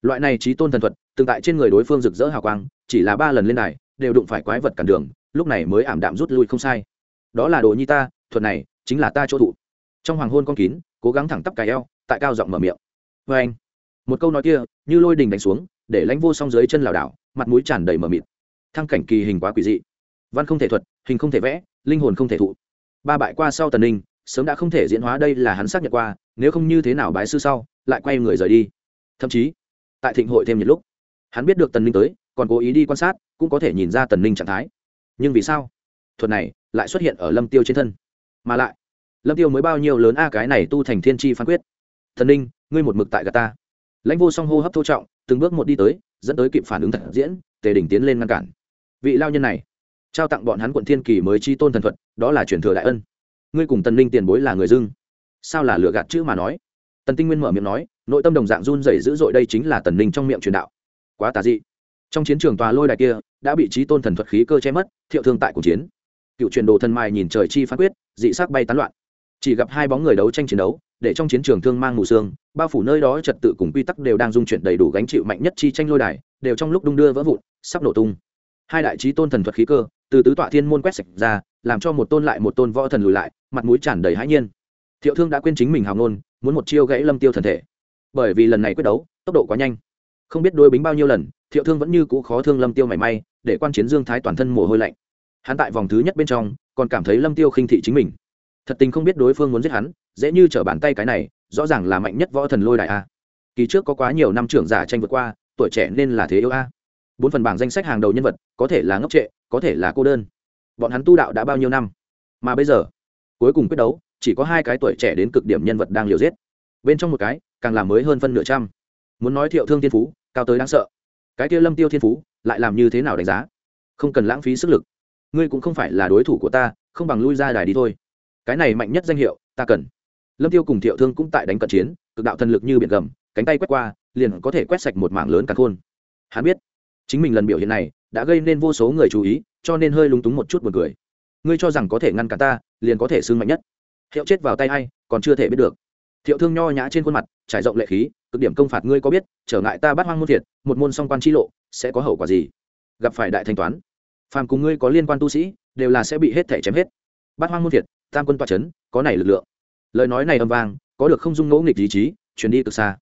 A: Loại này trí tôn thần thuật tương tại trên người đối phương rực rỡ hào quang, chỉ là ba lần lên đài, đều đụng phải quái vật cản đường, lúc này mới ảm đạm rút lui không sai. Đó là đồ nhi ta, thuật này chính là ta chỗ thụ. Trong hoàng hôn con kín, cố gắng thẳng tắp cài eo, tại cao giọng mở miệng. Vê anh một câu nói kia, như lôi đình đánh xuống, để lãnh vô song dưới chân lảo đảo, mặt mũi tràn đầy mờ mịt. Thăng cảnh kỳ hình quá quỷ dị. Văn không thể thuật, hình không thể vẽ, linh hồn không thể thụ. Ba bại qua sau tần ninh, sớm đã không thể diễn hóa đây là hắn xác nhận qua, nếu không như thế nào bái sư sau, lại quay người rời đi. Thậm chí, tại thịnh hội thêm nhiệt lúc, hắn biết được tần ninh tới, còn cố ý đi quan sát, cũng có thể nhìn ra tần ninh trạng thái. Nhưng vì sao? Thuật này lại xuất hiện ở lâm tiêu trên thân. Mà lại, lâm tiêu mới bao nhiêu lớn a, cái này tu thành thiên tri phán quyết. Thần ninh, ngươi một mực tại gà ta lãnh vô song hô hấp thô trọng, từng bước một đi tới, dẫn tới kịp phản ứng thật diễn, tề đỉnh tiến lên ngăn cản. Vị lao nhân này, trao tặng bọn hắn quận thiên kỳ mới chi tôn thần thuật, đó là truyền thừa đại ân. Ngươi cùng tần linh tiền bối là người dưng. Sao là lựa gạt chữ mà nói? Tần tinh nguyên mở miệng nói, nội tâm đồng dạng run rẩy dữ dội đây chính là tần linh trong miệng truyền đạo. Quá tà dị. Trong chiến trường tòa lôi đài kia, đã bị trí tôn thần thuật khí cơ che mất, thiệu thương tại cuộc chiến. Cựu truyền đồ thần mai nhìn trời chi phán quyết, dị sắc bay tán loạn. Chỉ gặp hai bóng người đấu tranh chiến đấu để trong chiến trường thương mang mù xương bao phủ nơi đó trật tự cùng quy tắc đều đang dung chuyển đầy đủ gánh chịu mạnh nhất chi tranh lôi đài, đều trong lúc đung đưa vỡ vụn, sắp nổ tung. Hai đại trí tôn thần thuật khí cơ, từ tứ tọa thiên môn quét sạch ra, làm cho một tôn lại một tôn võ thần lùi lại, mặt mũi tràn đầy hãi nhiên. Thiệu thương đã quên chính mình hào ngôn, muốn một chiêu gãy lâm tiêu thần thể. Bởi vì lần này quyết đấu, tốc độ quá nhanh. Không biết đôi bính bao nhiêu lần, thiệu thương vẫn như cũ khó thương lâm tiêu mảy may, để quan chiến dương thái toàn thân mồ hôi lạnh. Hắn tại vòng thứ nhất bên trong, còn cảm thấy lâm tiêu khinh thị chính mình. Thật tình không biết đối phương muốn giết hắn dễ như trở bàn tay cái này, rõ ràng là mạnh nhất võ thần lôi đại a. Kỳ trước có quá nhiều năm trưởng giả tranh vượt qua, tuổi trẻ nên là thế yếu a. Bốn phần bảng danh sách hàng đầu nhân vật, có thể là ngốc trệ, có thể là cô đơn. Bọn hắn tu đạo đã bao nhiêu năm? Mà bây giờ, cuối cùng quyết đấu, chỉ có hai cái tuổi trẻ đến cực điểm nhân vật đang liều giết. Bên trong một cái, càng làm mới hơn phân nửa trăm. Muốn nói thiệu thương thiên phú, cao tới đáng sợ. Cái kia lâm tiêu thiên phú, lại làm như thế nào đánh giá? Không cần lãng phí sức lực. Ngươi cũng không phải là đối thủ của ta, không bằng lui ra đài đi thôi. Cái này mạnh nhất danh hiệu, ta cần lâm tiêu cùng thiệu thương cũng tại đánh cận chiến, cực đạo thần lực như biển gầm, cánh tay quét qua, liền có thể quét sạch một mảng lớn cả khôn hắn biết, chính mình lần biểu hiện này đã gây nên vô số người chú ý, cho nên hơi lúng túng một chút buồn cười. Ngươi cho rằng có thể ngăn cản ta, liền có thể xương mạnh nhất. Hiệu chết vào tay hay còn chưa thể biết được. Thiệu thương nho nhã trên khuôn mặt, trải rộng lệ khí, cực điểm công phạt ngươi có biết, trở ngại ta bắt hoang môn thiệt, một môn song quan chi lộ, sẽ có hậu quả gì? Gặp phải đại thanh toán, phàm cùng ngươi có liên quan tu sĩ, đều là sẽ bị hết thể chém hết. Bắt hoang môn thiệt, tam quân toa c có này lực lượng lời nói này âm vang, có được không dung ngỗ nghịch ý chí chuyển đi cực xa.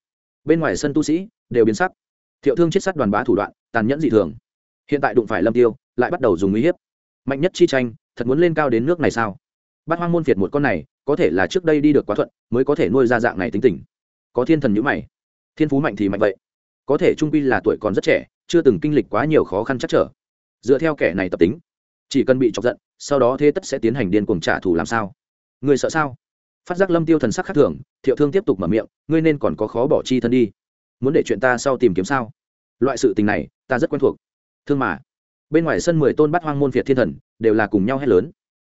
A: Bên ngoài sân tu sĩ, đều biến sắc. Thiệu thương chết sát đoàn bá thủ đoạn, tàn nhẫn dị thường. Hiện tại đụng phải lâm tiêu, lại bắt đầu dùng uy hiếp. Mạnh nhất chi tranh, thật muốn lên cao đến nước này sao? Bát hoang môn việt một con này, có thể là trước đây đi được quá thuận, mới có thể nuôi ra dạng này tính tình. Có thiên thần nhữ mày. Thiên phú mạnh thì mạnh vậy. Có thể trung pi là tuổi còn rất trẻ, chưa từng kinh lịch quá nhiều khó khăn chắc trở. Dựa theo kẻ này tập tính, chỉ cần bị chọc giận, sau đó thế tất sẽ tiến hành điên cuồng trả thù làm sao? Người sợ sao? Phát giác lâm tiêu thần sắc khác thường, thiệu thương tiếp tục mở miệng, ngươi nên còn có khó bỏ chi thân đi. Muốn để chuyện ta sau tìm kiếm sao? Loại sự tình này, ta rất quen thuộc. Thương mà. Bên ngoài sân mười tôn bắt hoang môn việt thiên thần, đều là cùng nhau hét lớn.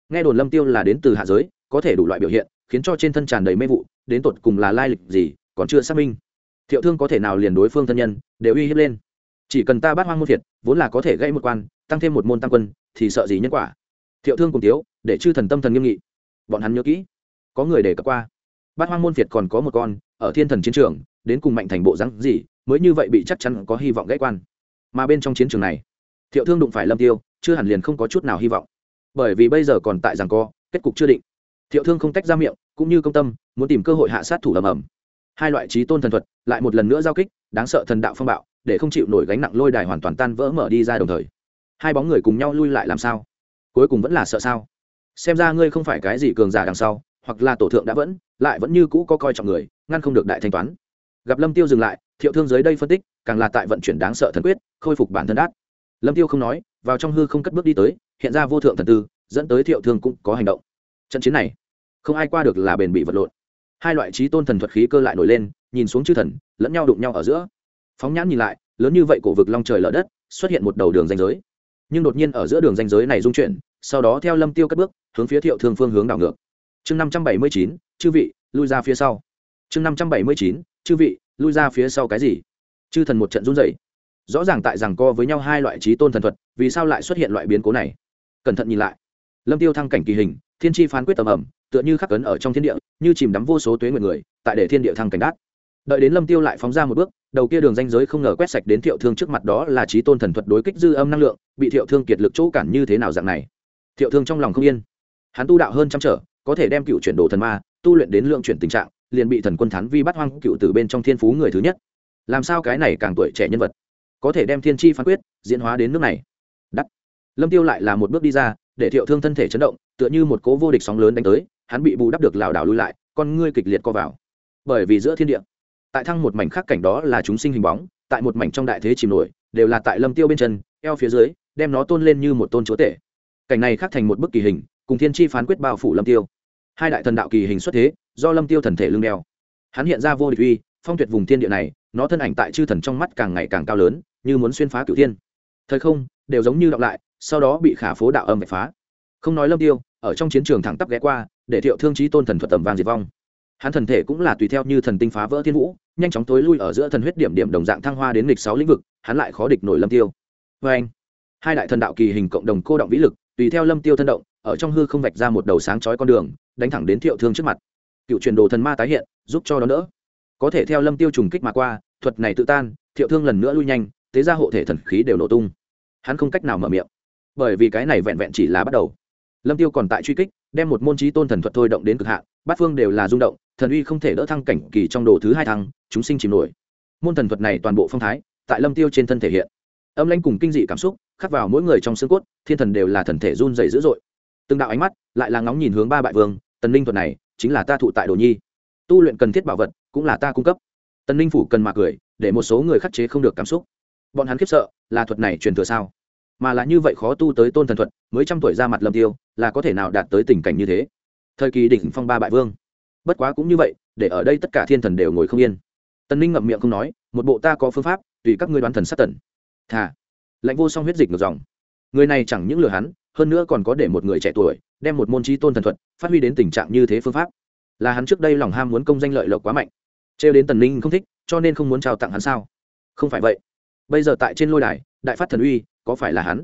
A: Nghe đồn lâm tiêu là đến từ hạ giới, có thể đủ loại biểu hiện, khiến cho trên thân tràn đầy mê vụ, đến tột cùng là lai lịch gì, còn chưa xác minh. Thiệu thương có thể nào liền đối phương thân nhân, đều uy hiếp lên. Chỉ cần ta bắt hoang môn việt, vốn là có thể gây một quan, tăng thêm một môn tăng quân, thì sợ gì nhân quả? Thiệu thương cùng tiếu, để chư thần tâm thần nghiêm nghị. Bọn hắn nhớ kỹ có người để cập qua. Bát hoang môn việt còn có một con, ở thiên thần chiến trường, đến cùng mạnh thành bộ rắn gì, mới như vậy bị chắc chắn có hy vọng gãy quan. Mà bên trong chiến trường này, thiệu thương đụng phải lâm tiêu, chưa hẳn liền không có chút nào hy vọng. Bởi vì bây giờ còn tại rằng co, kết cục chưa định. Thiệu thương không tách ra miệng, cũng như công tâm, muốn tìm cơ hội hạ sát thủ ầm ầm. Hai loại trí tôn thần thuật, lại một lần nữa giao kích, đáng sợ thần đạo phong bạo, để không chịu nổi gánh nặng lôi đài hoàn toàn tan vỡ mở đi ra đồng thời. Hai bóng người cùng nhau lui lại làm sao? Cuối cùng vẫn là sợ sao? Xem ra ngươi không phải cái gì cường giả đằng sau hoặc là tổ thượng đã vẫn, lại vẫn như cũ có coi trọng người, ngăn không được đại thanh toán. Gặp lâm tiêu dừng lại, thiệu thương dưới đây phân tích, càng là tại vận chuyển đáng sợ thần quyết, khôi phục bản thân đát. Lâm tiêu không nói, vào trong hư không cất bước đi tới, hiện ra vô thượng thần tư, dẫn tới thiệu thương cũng có hành động. Trận chiến này, không ai qua được là bền bị vật lộn. Hai loại trí tôn thần thuật khí cơ lại nổi lên, nhìn xuống chư thần, lẫn nhau đụng nhau ở giữa. Phóng nhãn nhìn lại, lớn như vậy cổ vực long trời lở đất, xuất hiện một đầu đường danh giới. Nhưng đột nhiên ở giữa đường danh giới này dung chuyển, sau đó theo lâm tiêu cất bước, hướng phía thiệu thương phương hướng đảo ngược chương năm trăm bảy mươi chín, chư vị, lui ra phía sau. Chương năm trăm bảy mươi chín, chư vị, lui ra phía sau cái gì? Chư thần một trận run rẩy. Rõ ràng tại rằng co với nhau hai loại trí tôn thần thuật, vì sao lại xuất hiện loại biến cố này? Cẩn thận nhìn lại. Lâm tiêu thăng cảnh kỳ hình, thiên tri phán quyết tầm ẩm, tựa như khắc cấn ở trong thiên địa, như chìm đắm vô số tuế nguyện người, tại để thiên địa thăng cảnh đát. Đợi đến lâm tiêu lại phóng ra một bước, đầu kia đường danh giới không ngờ quét sạch đến thiệu thương trước mặt đó là trí tôn thần thuật đối kích dư âm năng lượng, bị thiệu thương kiệt lực chỗ cản như thế nào dạng này? Thiệu thương trong lòng không yên. Hắn tu đạo hơn trăm trở có thể đem cựu chuyển đồ thần ma, tu luyện đến lượng chuyển tình trạng, liền bị thần quân thán vi bắt hoang cựu từ bên trong thiên phú người thứ nhất. Làm sao cái này càng tuổi trẻ nhân vật, có thể đem thiên tri phán quyết, diễn hóa đến nước này? Đắt lâm tiêu lại là một bước đi ra, để thiệu thương thân thể chấn động, tựa như một cố vô địch sóng lớn đánh tới, hắn bị bù đắp được lảo đảo lui lại, con ngươi kịch liệt co vào. Bởi vì giữa thiên địa, tại thăng một mảnh khác cảnh đó là chúng sinh hình bóng, tại một mảnh trong đại thế chìm nổi, đều là tại lâm tiêu bên chân, eo phía dưới, đem nó tôn lên như một tôn chúa tể. Cảnh này khác thành một bức kỳ hình, cùng thiên tri phán quyết bao phủ lâm tiêu hai đại thần đạo kỳ hình xuất thế, do lâm tiêu thần thể lưng đeo. Hắn hiện ra vô địch uy, phong tuyệt vùng thiên địa này, nó thân ảnh tại chư thần trong mắt càng ngày càng cao lớn, như muốn xuyên phá cửu thiên. Thời không, đều giống như đọc lại, sau đó bị khả phố đạo âm vạch phá. Không nói lâm tiêu, ở trong chiến trường thẳng tắp ghé qua, để thiệu thương trí tôn thần thuật tầm vàng diệt vong. Hắn thần thể cũng là tùy theo như thần tinh phá vỡ thiên vũ, nhanh chóng tối lui ở giữa thần huyết điểm điểm đồng dạng thăng hoa đến lịch sáu lĩnh vực, hắn lại khó địch nổi lâm tiêu. Vê anh hai đại thần đạo kỳ hình cộng đồng cô động vĩ lực, tùy theo lâm tiêu thân động ở trong hư không vạch ra một đầu sáng chói con đường, đánh thẳng đến thiệu thương trước mặt. Cựu truyền đồ thần ma tái hiện, giúp cho nó đỡ. Có thể theo lâm tiêu trùng kích mà qua, thuật này tự tan, thiệu thương lần nữa lui nhanh thế ra hộ thể thần khí đều nổ tung. Hắn không cách nào mở miệng, bởi vì cái này vẹn vẹn chỉ là bắt đầu. Lâm tiêu còn tại truy kích, đem một môn trí tôn thần thuật thôi động đến cực hạn, bát phương đều là rung động, thần uy không thể đỡ thăng cảnh kỳ trong đồ thứ hai thăng, chúng sinh chìm nổi. Môn thần thuật này toàn bộ phong thái, tại lâm tiêu trên thân thể hiện. Âm lãnh cùng kinh dị cảm xúc, khắc vào mỗi người trong xương cốt, thiên thần đều là thần thể run dày dữ dội từng đạo ánh mắt lại là ngóng nhìn hướng ba bại vương, tần linh thuật này chính là ta thụ tại đồ nhi. Tu luyện cần thiết bảo vật cũng là ta cung cấp. Tần linh phủ cần mà cười, để một số người khắc chế không được cảm xúc. Bọn hắn khiếp sợ, là thuật này truyền thừa sao? Mà là như vậy khó tu tới tôn thần thuật, mới trăm tuổi ra mặt lâm tiêu, là có thể nào đạt tới tình cảnh như thế? Thời kỳ đỉnh phong ba bại vương. Bất quá cũng như vậy, để ở đây tất cả thiên thần đều ngồi không yên. Tần ninh ngậm miệng không nói, một bộ ta có phương pháp, tùy các ngươi đoán thần sát tần thà. Lãnh vô song huyết dịch ngược dòng. Người này chẳng những lừa hắn hơn nữa còn có để một người trẻ tuổi, đem một môn trí tôn thần thuật, phát huy đến tình trạng như thế phương pháp. Là hắn trước đây lòng ham muốn công danh lợi lộc quá mạnh. Trêu đến tần ninh không thích, cho nên không muốn trao tặng hắn sao? Không phải vậy. Bây giờ tại trên lôi đài, đại phát thần uy, có phải là hắn?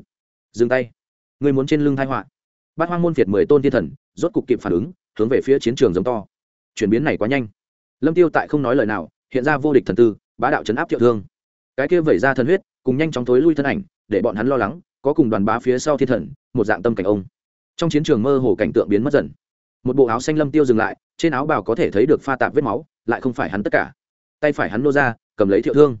A: Dừng tay. Người muốn trên lưng thai họa. Bát hoang môn việt mười tôn thiên thần, rốt cục kịp phản ứng, hướng về phía chiến trường giống to. Chuyển biến này quá nhanh. Lâm tiêu tại không nói lời nào, hiện ra vô địch thần tư, bá đạo chấn áp thiệu thương. Cái kia vẩy ra thần huyết, cùng nhanh chóng tối lui thân ảnh, để bọn hắn lo lắng có cùng đoàn bá phía sau thiên thần, một dạng tâm cảnh ông. Trong chiến trường mơ hồ cảnh tượng biến mất dần. Một bộ áo xanh lâm tiêu dừng lại, trên áo bào có thể thấy được pha tạp vết máu, lại không phải hắn tất cả. Tay phải hắn nô ra, cầm lấy thiệu thương.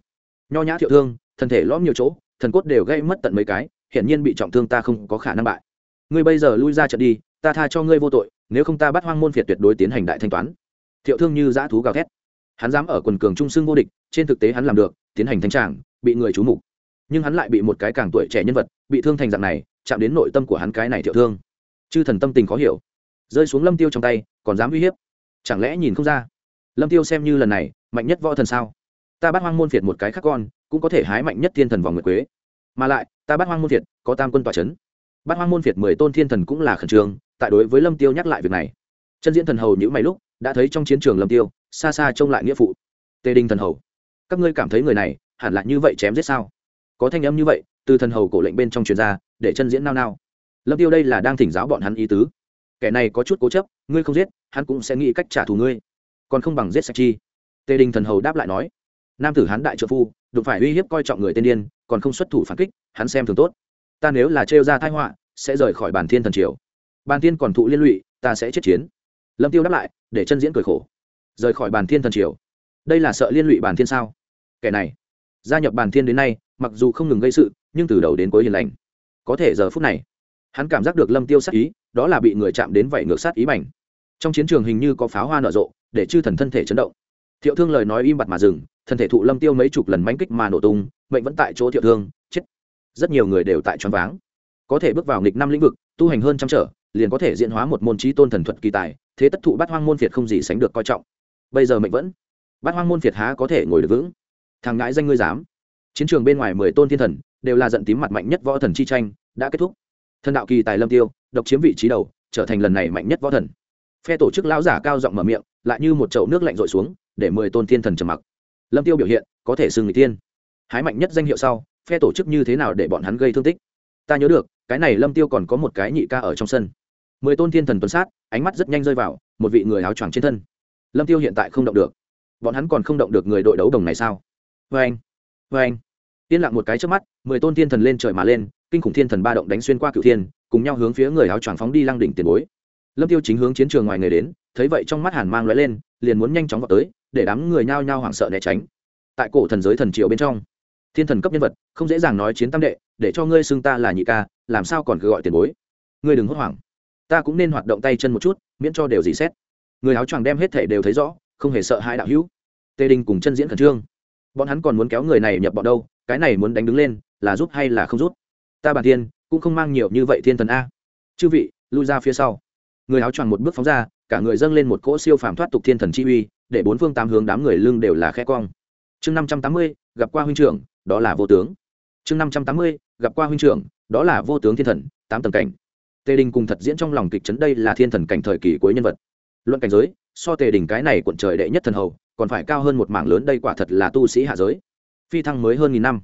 A: Nho nhã thiệu thương, thân thể lõm nhiều chỗ, thần cốt đều gây mất tận mấy cái, hiển nhiên bị trọng thương ta không có khả năng bại. Ngươi bây giờ lui ra trận đi, ta tha cho ngươi vô tội, nếu không ta bắt hoang môn phiệt tuyệt đối tiến hành đại thanh toán. Thiệu thương như dã thú gào thét. Hắn dám ở quần cường trung sưng vô địch, trên thực tế hắn làm được, tiến hành thanh tràng, bị người trú mục nhưng hắn lại bị một cái càng tuổi trẻ nhân vật, bị thương thành dạng này, chạm đến nội tâm của hắn cái này thiệu thương. Chư thần tâm tình khó hiểu. Rơi xuống lâm tiêu trong tay, còn dám uy hiếp? Chẳng lẽ nhìn không ra? Lâm tiêu xem như lần này, mạnh nhất võ thần sao? Ta bắt hoang môn phiệt một cái khác con, cũng có thể hái mạnh nhất thiên thần vòng nguyệt quế. Mà lại, ta bắt hoang môn phiệt, có tam quân tòa c h ấ n bắt hoang môn phiệt mười tôn thiên thần cũng là khẩn trương, tại đối với lâm tiêu nhắc lại việc này. Chân diễn thần hầu những mày lúc, đã thấy trong chiến trường lâm tiêu, xa xa trông lại nghĩa phụ. Tề đình thần hầu, các ngươi cảm thấy người này, hẳn là như vậy chém giết sao? Có thanh âm như vậy, từ thần hầu cổ lệnh bên trong truyền ra, để chân diễn nao nao. Lâm tiêu đây là đang thỉnh giáo bọn hắn ý tứ. Kẻ này có chút cố chấp, ngươi không giết, hắn cũng sẽ nghĩ cách trả thù ngươi. Còn không bằng giết sạch chi. Tề đình thần hầu đáp lại nói. Nam tử hắn đại trợ phu, đụng phải uy hiếp coi trọng người tên điên, còn không xuất thủ phản kích, hắn xem thường tốt. Ta nếu là trêu ra thái họa, sẽ rời khỏi bản thiên thần triều. Bàn thiên còn thụ liên lụy, ta sẽ chết chiến. Lâm tiêu đáp lại, để chân diễn cười khổ. Rời khỏi bàn thiên thần triều. Đây là sợ liên lụy bản thiên sao? Kẻ này gia nhập bàn thiên đến nay, mặc dù không ngừng gây sự, nhưng từ đầu đến cuối hiền lành. Có thể giờ phút này, hắn cảm giác được lâm tiêu sát ý, đó là bị người chạm đến vậy ngược sát ý mảnh trong chiến trường hình như có pháo hoa nở rộ, để chư thần thân thể chấn động. Thiệu thương lời nói im bặt mà dừng, thân thể thụ lâm tiêu mấy chục lần mánh kích mà nổ tung, mệnh vẫn tại chỗ thiệu thương, chết. Rất nhiều người đều tại choáng váng. Có thể bước vào nghịch năm lĩnh vực, tu hành hơn trăm trở, liền có thể diễn hóa một môn trí tôn thần thuật kỳ tài, thế tất thụ bát hoang môn việt không gì sánh được coi trọng. Bây giờ mệnh vẫn. Bát hoang môn việt há có thể ngồi được vững? Thằng ngãi danh ngươi dám. Chiến trường bên ngoài mười tôn thiên thần, đều là giận tím mặt mạnh nhất võ thần chi tranh, đã kết thúc. Thần đạo kỳ tài lâm tiêu, độc chiếm vị trí đầu, trở thành lần này mạnh nhất võ thần. Phe tổ chức lão giả cao giọng mở miệng, lại như một chậu nước lạnh rội xuống, để mười tôn thiên thần trầm mặc. Lâm tiêu biểu hiện, có thể xưng người tiên hái mạnh nhất danh hiệu sau, phe tổ chức như thế nào để bọn hắn gây thương tích? Ta nhớ được, cái này lâm tiêu còn có một cái nhị ca ở trong sân. Mười tôn thiên thần tuần sát, ánh mắt rất nhanh rơi vào, một vị người áo choàng trên thân. Lâm tiêu hiện tại không động được. Bọn hắn còn không động được người đội đấu đồng này sao? Vê anh. Vê anh. Yên lặng một cái trước mắt, mười tôn thiên thần lên trời mà lên, kinh khủng thiên thần ba động đánh xuyên qua cựu thiên, cùng nhau hướng phía người áo choàng phóng đi lăng đỉnh tiền bối. Lâm tiêu chính hướng chiến trường ngoài người đến, thấy vậy trong mắt hàn mang lóe lên, liền muốn nhanh chóng vào tới, để đám người nhao nhao hoảng sợ né tránh. Tại cổ thần giới thần triều bên trong, thiên thần cấp nhân vật, không dễ dàng nói chiến tam đệ, để cho ngươi xưng ta là nhị ca, làm sao còn cứ gọi tiền bối? Ngươi đừng hốt hoảng. Ta cũng nên hoạt động tay chân một chút, miễn cho đều dì xét. Người áo choàng đem hết thể đều thấy rõ, không hề sợ hai đạo hữu. Tê đinh cùng chân diễn khẩn trương bọn hắn còn muốn kéo người này nhập bọn đâu, cái này muốn đánh đứng lên, là rút hay là không rút? ta bản thiên, cũng không mang nhiều như vậy thiên thần a. Chư vị, lui ra phía sau. Người áo choàng một bước phóng ra, cả người dâng lên một cỗ siêu phàm thoát tục thiên thần chi uy, để bốn phương tám hướng đám người lưng đều là khe cong. Chương năm trăm tám mươi, gặp qua huynh trưởng, đó là vô tướng. Chương năm trăm tám mươi, gặp qua huynh trưởng, đó là vô tướng thiên thần, tám tầng cảnh. Tề đình cùng thật diễn trong lòng kịch chấn đây là thiên thần cảnh thời kỳ cuối nhân vật luận cảnh giới, so tề đỉnh cái này quận trời đệ nhất thần hầu, còn phải cao hơn một mảng lớn đây quả thật là tu sĩ hạ giới. Phi thăng mới hơn nghìn năm.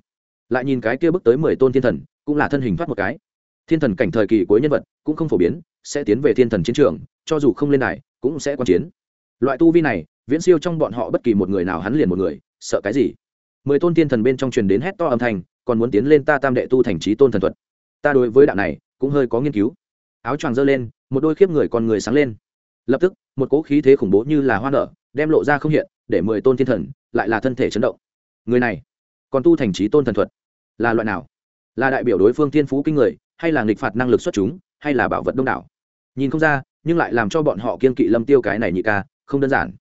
A: Lại nhìn cái kia bước tới mười tôn thiên thần, cũng là thân hình thoát một cái. Thiên thần cảnh thời kỳ cuối nhân vật, cũng không phổ biến, sẽ tiến về thiên thần chiến trường, cho dù không lên đài, cũng sẽ quan chiến. Loại tu vi này, viễn siêu trong bọn họ bất kỳ một người nào hắn liền một người, sợ cái gì? Mười tôn thiên thần bên trong truyền đến hét to âm thanh, còn muốn tiến lên ta tam đệ tu thành trí tôn thần thuật. Ta đối với đạo này, cũng hơi có nghiên cứu. Áo choàng giơ lên, một đôi khiếp người còn người sáng lên lập tức, một cỗ khí thế khủng bố như là hoa nở, đem lộ ra không hiện, để mười tôn thiên thần lại là thân thể chấn động. Người này, còn tu thành trí tôn thần thuật, là loại nào? Là đại biểu đối phương thiên phú kinh người, hay là nghịch phạt năng lực xuất chúng, hay là bảo vật đông đảo? Nhìn không ra, nhưng lại làm cho bọn họ kiên kỵ lâm tiêu cái này nhị ca, không đơn giản.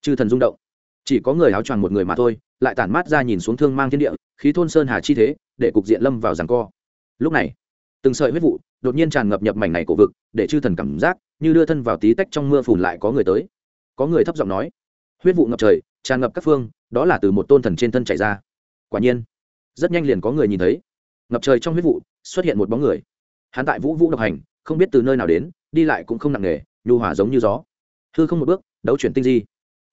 A: Chư thần rung động. Chỉ có người áo choàng một người mà thôi, lại tản mát ra nhìn xuống thương mang thiên địa, khí thôn sơn hà chi thế, để cục diện lâm vào giằng co. Lúc này, từng sợi huyết vụ đột nhiên tràn ngập nhập mảnh này cổ vực, để chư thần cảm giác như đưa thân vào tí tách trong mưa phùn lại có người tới. Có người thấp giọng nói, huyết vụ ngập trời, tràn ngập các phương, đó là từ một tôn thần trên thân chảy ra. Quả nhiên, rất nhanh liền có người nhìn thấy. Ngập trời trong huyết vụ, xuất hiện một bóng người. Hắn tại vũ vũ độc hành, không biết từ nơi nào đến, đi lại cũng không nặng nề, nhu hòa giống như gió. Hư không một bước, đấu chuyển tinh di.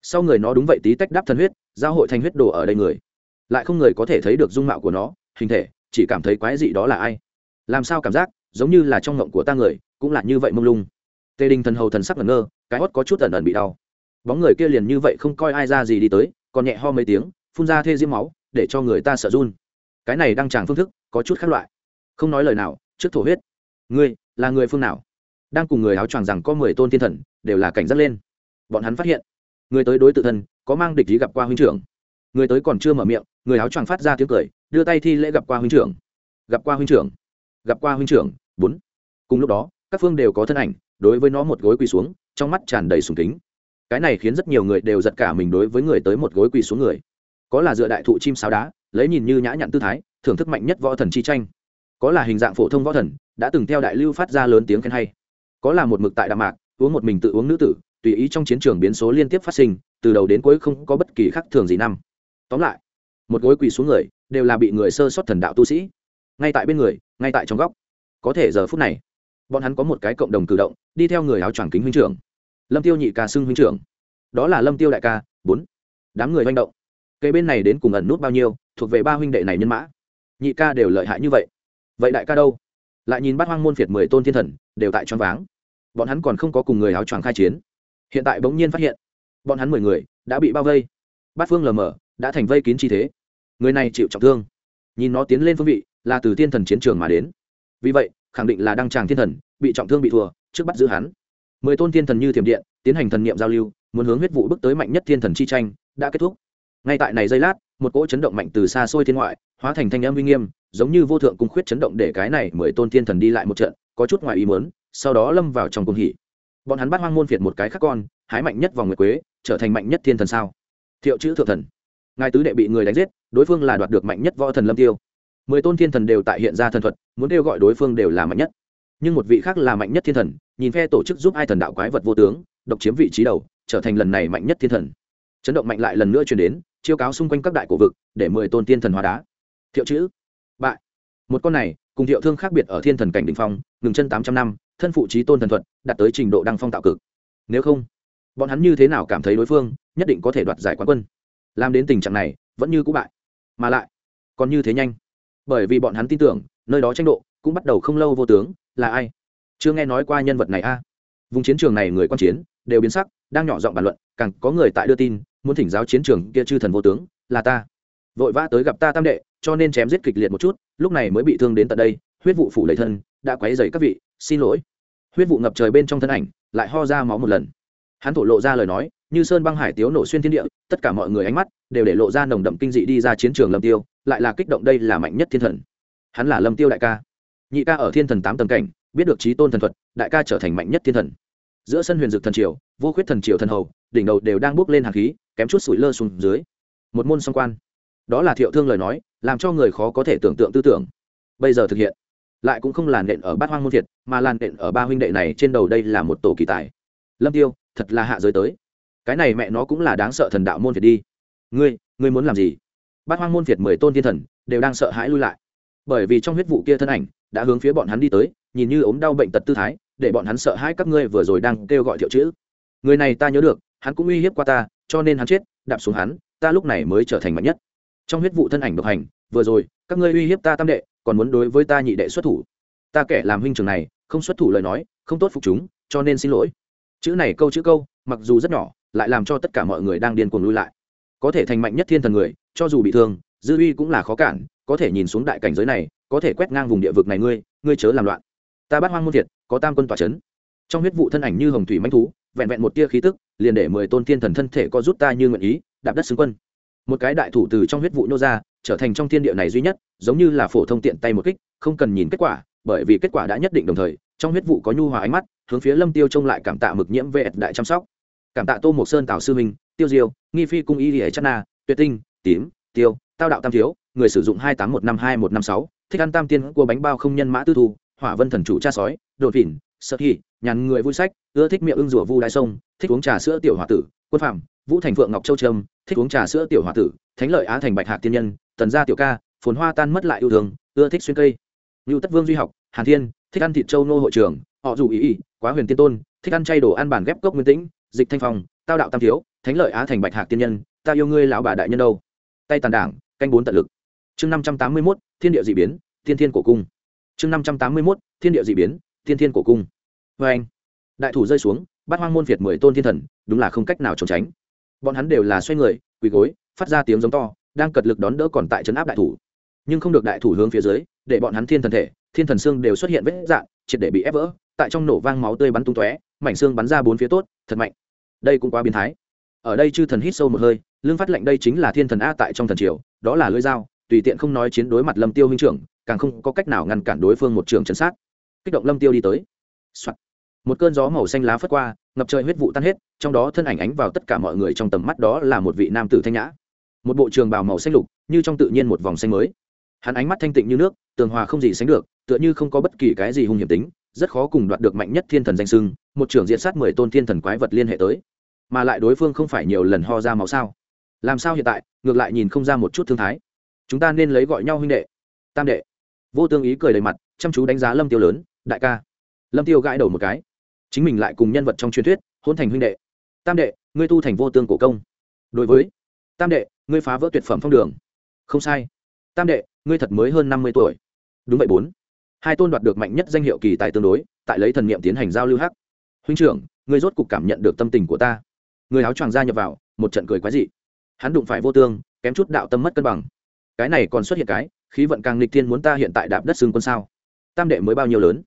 A: Sau người nó đúng vậy tí tách đáp thần huyết, giao hội thành huyết đồ ở đây người. Lại không người có thể thấy được dung mạo của nó, hình thể, chỉ cảm thấy quái dị đó là ai. Làm sao cảm giác, giống như là trong ngộng của ta người, cũng là như vậy mông lung tề đình thần hầu thần sắc ngẩn ngơ, cái hót có chút ẩn ẩn bị đau. Bóng người kia liền như vậy không coi ai ra gì đi tới, còn nhẹ ho mấy tiếng, phun ra thê diễm máu, để cho người ta sợ run. Cái này đang tràng phương thức, có chút khác loại. Không nói lời nào, trước thổ huyết. Ngươi, là người phương nào? Đang cùng người áo choàng rằng có mười tôn thiên thần, đều là cảnh giác lên. Bọn hắn phát hiện, người tới đối tự thân, có mang địch ý gặp qua huynh trưởng. Người tới còn chưa mở miệng, người áo choàng phát ra tiếng cười, đưa tay thi lễ gặp qua huynh trưởng. Gặp qua huynh trưởng. Gặp qua huynh trưởng. Bốn. Cùng lúc đó các phương đều có thân ảnh, đối với nó một gối quỳ xuống, trong mắt tràn đầy sùng kính. Cái này khiến rất nhiều người đều giật cả mình đối với người tới một gối quỳ xuống người. Có là dựa đại thụ chim sáo đá, lấy nhìn như nhã nhặn tư thái, thưởng thức mạnh nhất võ thần chi tranh. Có là hình dạng phổ thông võ thần, đã từng theo đại lưu phát ra lớn tiếng khen hay. Có là một mực tại đạm mạc, uống một mình tự uống nữ tử, tùy ý trong chiến trường biến số liên tiếp phát sinh, từ đầu đến cuối không có bất kỳ khác thường gì năm. Tóm lại, một gối quỳ xuống người, đều là bị người sơ sót thần đạo tu sĩ. Ngay tại bên người, ngay tại trong góc. Có thể giờ phút này bọn hắn có một cái cộng đồng cử động, đi theo người áo choàng kính huynh trưởng. Lâm tiêu nhị ca xưng huynh trưởng. Đó là lâm tiêu đại ca, bốn. Đám người manh động. Cây bên này đến cùng ẩn nút bao nhiêu, thuộc về ba huynh đệ này nhân mã. Nhị ca đều lợi hại như vậy. Vậy đại ca đâu? Lại nhìn bắt hoang môn phiệt mười tôn thiên thần, đều tại choáng váng. Bọn hắn còn không có cùng người áo choàng khai chiến. Hiện tại bỗng nhiên phát hiện, bọn hắn mười người đã bị bao vây. Bát phương lờ mờ, đã thành vây kín chi thế. Người này chịu trọng thương. Nhìn nó tiến lên phương vị, là từ thiên thần chiến trường mà đến. Vì vậy khẳng định là đăng tràng thiên thần, bị trọng thương bị thua, trước bắt giữ hắn. Mười tôn thiên thần như thiểm điện, tiến hành thần niệm giao lưu, muốn hướng huyết vụ bước tới mạnh nhất thiên thần chi tranh, đã kết thúc. Ngay tại này giây lát, một cỗ chấn động mạnh từ xa xôi thiên ngoại, hóa thành thanh âm uy nghiêm, giống như vô thượng cung khuyết chấn động để cái này mười tôn thiên thần đi lại một trận, có chút ngoài ý muốn, sau đó lâm vào trong cung hỉ. Bọn hắn bắt hoang môn phiệt một cái khác con, hái mạnh nhất vòng nguyệt quế, trở thành mạnh nhất thiên thần sao? Thiệu chữ thượng thần. Ngài tứ đệ bị người đánh giết, đối phương là đoạt được mạnh nhất võ thần lâm tiêu mười tôn thiên thần đều tại hiện ra thần thuật, muốn kêu gọi đối phương đều là mạnh nhất. Nhưng một vị khác là mạnh nhất thiên thần, nhìn phe tổ chức giúp ai thần đạo quái vật vô tướng, độc chiếm vị trí đầu, trở thành lần này mạnh nhất thiên thần. Chấn động mạnh lại lần nữa chuyển đến, chiêu cáo xung quanh các đại cổ vực, để mười tôn thiên thần hóa đá. Thiệu chữ, bại. Một con này, cùng thiệu thương khác biệt ở thiên thần cảnh đình phong, ngừng chân tám trăm năm, thân phụ trí tôn thần thuật, đạt tới trình độ đăng phong tạo cực. Nếu không, bọn hắn như thế nào cảm thấy đối phương, nhất định có thể đoạt giải quán quân. Làm đến tình trạng này, vẫn như cũ bại. Mà lại, còn như thế nhanh bởi vì bọn hắn tin tưởng, nơi đó tranh độ cũng bắt đầu không lâu vô tướng, là ai? Chưa nghe nói qua nhân vật này a. Vùng chiến trường này người quan chiến đều biến sắc, đang nhỏ giọng bàn luận, càng có người tại đưa tin, muốn thỉnh giáo chiến trường kia chư thần vô tướng, là ta. Vội vã tới gặp ta tam đệ, cho nên chém giết kịch liệt một chút, lúc này mới bị thương đến tận đây, huyết vụ phủ lấy thân, đã quấy dày các vị, xin lỗi. Huyết vụ ngập trời bên trong thân ảnh, lại ho ra máu một lần. Hắn thổ lộ ra lời nói, như sơn băng hải tiếu nổ xuyên thiên địa, tất cả mọi người ánh mắt đều để lộ ra nồng đậm kinh dị đi ra chiến trường lâm tiêu lại là kích động đây là mạnh nhất thiên thần. Hắn là lâm tiêu đại ca. Nhị ca ở thiên thần tám tầng cảnh, biết được trí tôn thần thuật, đại ca trở thành mạnh nhất thiên thần. Giữa sân huyền dực thần triều, vô khuyết thần triều thần hầu, đỉnh đầu đều đang bước lên hạt khí, kém chút sủi lơ xuống dưới. Một môn song quan. Đó là thiệu thương lời nói, làm cho người khó có thể tưởng tượng tư tưởng. Bây giờ thực hiện, lại cũng không làn nện ở bát hoang môn thiệt, mà làn nện ở ba huynh đệ này trên đầu đây là một tổ kỳ tài. Lâm tiêu, thật là hạ giới tới. Cái này mẹ nó cũng là đáng sợ thần đạo môn thiệt đi. Ngươi ngươi muốn làm gì? Bát hoang môn việt mười tôn thiên thần đều đang sợ hãi lui lại. Bởi vì trong huyết vụ kia thân ảnh đã hướng phía bọn hắn đi tới, nhìn như ốm đau bệnh tật tư thái, để bọn hắn sợ hãi các ngươi vừa rồi đang kêu gọi thiệu chữ. Người này ta nhớ được, hắn cũng uy hiếp qua ta, cho nên hắn chết, đạp xuống hắn, ta lúc này mới trở thành mạnh nhất. Trong huyết vụ thân ảnh độc hành, vừa rồi, các ngươi uy hiếp ta tam đệ, còn muốn đối với ta nhị đệ xuất thủ. Ta kẻ làm huynh trường này, không xuất thủ lời nói, không tốt phục chúng, cho nên xin lỗi. Chữ này câu chữ câu, mặc dù rất nhỏ, lại làm cho tất cả mọi người đang điên cuồng lui lại. Có thể thành mạnh nhất thiên thần người cho dù bị thương, dư uy cũng là khó cản, có thể nhìn xuống đại cảnh giới này, có thể quét ngang vùng địa vực này ngươi ngươi chớ làm loạn. Ta bắt hoang môn thiệt, có tam quân tỏa chấn. trong huyết vụ thân ảnh như hồng thủy manh thú, vẹn vẹn một tia khí tức, liền để mười tôn thiên thần thân thể có rút ta như nguyện ý, đạp đất xứng quân. Một cái đại thủ từ trong huyết vụ nô ra, trở thành trong thiên địa này duy nhất, giống như là phổ thông tiện tay một kích, không cần nhìn kết quả, bởi vì kết quả đã nhất định đồng thời, trong huyết vụ có nhu hòa ánh mắt, hướng phía lâm tiêu trông lại cảm tạ mực nhiễm vệ đại chăm sóc. Cảm tạ tô mộc sơn tào sư minh, tiêu diêu, nghi phi cung y hệ chất na, tuyệt tinh tím, tiêu, tao đạo tam thiếu, người sử dụng hai tám một năm hai một năm sáu, thích ăn tam tiên của bánh bao không nhân mã tư thu hỏa vân thần chủ cha sói, đột vỉn sợ thi nhàn người vui sách, ưa thích miệng ưng rùa vu đại sông, thích uống trà sữa tiểu hòa tử, quân phạm vũ thành phượng ngọc châu trâm, thích uống trà sữa tiểu hòa tử, thánh lợi á thành bạch hạc tiên nhân, tần gia tiểu ca, phồn hoa tan mất lại yêu thương, ưa thích xuyên cây. Ngưu tất vương duy học, hàn thiên, thích ăn thịt châu nô hội trường, họ dù ý ý, quá huyền tiên tôn, thích ăn chay đồ ăn bản ghép cốc nguyên tĩnh, dịch thanh phong, tao đạo tam thiếu, thánh lợi á thành bạch hạc tiên nhân, ta yêu ngươi lão bà đại nhân đâu? Tay tàn đảng, canh bốn tận lực. Chương năm trăm tám mươi mốt, thiên địa d ị biến, thiên thiên cổ cung. Chương năm trăm tám mươi mốt, thiên địa d ị biến, thiên thiên cổ cung. Vê anh, đại thủ rơi xuống bắt hoang môn việt mười tôn thiên thần, đúng là không cách nào trốn tránh. Bọn hắn đều là xoay người, quỳ gối, phát ra tiếng giống to, đang cật lực đón đỡ còn tại trấn áp đại thủ. Nhưng không được đại thủ hướng phía dưới, để bọn hắn thiên thần thể, thiên thần xương đều xuất hiện vết dạn triệt để bị ép vỡ, tại trong nổ vang máu tươi bắn tung tóe, mảnh xương bắn ra bốn phía tốt, thật mạnh. Đây cũng quá biến thái ở đây chư thần hít sâu một hơi, lương phát lệnh đây chính là thiên thần a tại trong thần triều, đó là lưỡi dao, tùy tiện không nói chiến đối mặt lâm tiêu huynh trưởng, càng không có cách nào ngăn cản đối phương một trường chấn sát. Kích động lâm tiêu đi tới、Soạn. một cơn gió màu xanh lá phất qua, ngập trời huyết vụ tan hết, trong đó thân ảnh ánh vào tất cả mọi người trong tầm mắt đó là một vị nam tử thanh nhã. Một bộ trường bào màu xanh lục, như trong tự nhiên một vòng xanh mới. Hắn ánh mắt thanh tịnh như nước, tường hòa không gì sánh được, tựa như không có bất kỳ cái gì hung hiểm tính, rất khó cùng đoạt được mạnh nhất thiên thần danh sưng một trưởng diện sát mười tôn thiên thần quái vật liên hệ tới mà lại đối phương không phải nhiều lần ho ra máu sao? Làm sao hiện tại, ngược lại nhìn không ra một chút thương thái? Chúng ta nên lấy gọi nhau huynh đệ. Tam đệ. Vô tương ý cười đầy mặt, chăm chú đánh giá lâm tiêu lớn, đại ca. Lâm tiêu gãi đầu một cái. Chính mình lại cùng nhân vật trong truyền thuyết, hôn thành huynh đệ. Tam đệ, ngươi tu thành vô tương cổ công. Đối với tam đệ, ngươi phá vỡ tuyệt phẩm phong đường. Không sai. Tam đệ, ngươi thật mới hơn năm mươi tuổi. Đúng vậy bốn. Hai tôn đoạt được mạnh nhất danh hiệu kỳ tài tương đối, tại lấy thần niệm tiến hành giao lưu hắc. Huynh trưởng, ngươi rốt cục cảm nhận được tâm tình của ta người áo choàng ra nhập vào, một trận cười quái dị. Hắn đụng phải vô tương, kém chút đạo tâm mất cân bằng. Cái này còn xuất hiện cái, khí vận càng nghịch thiên muốn ta hiện tại đạp đất xương quân sao? Tam đệ mới bao nhiêu lớn?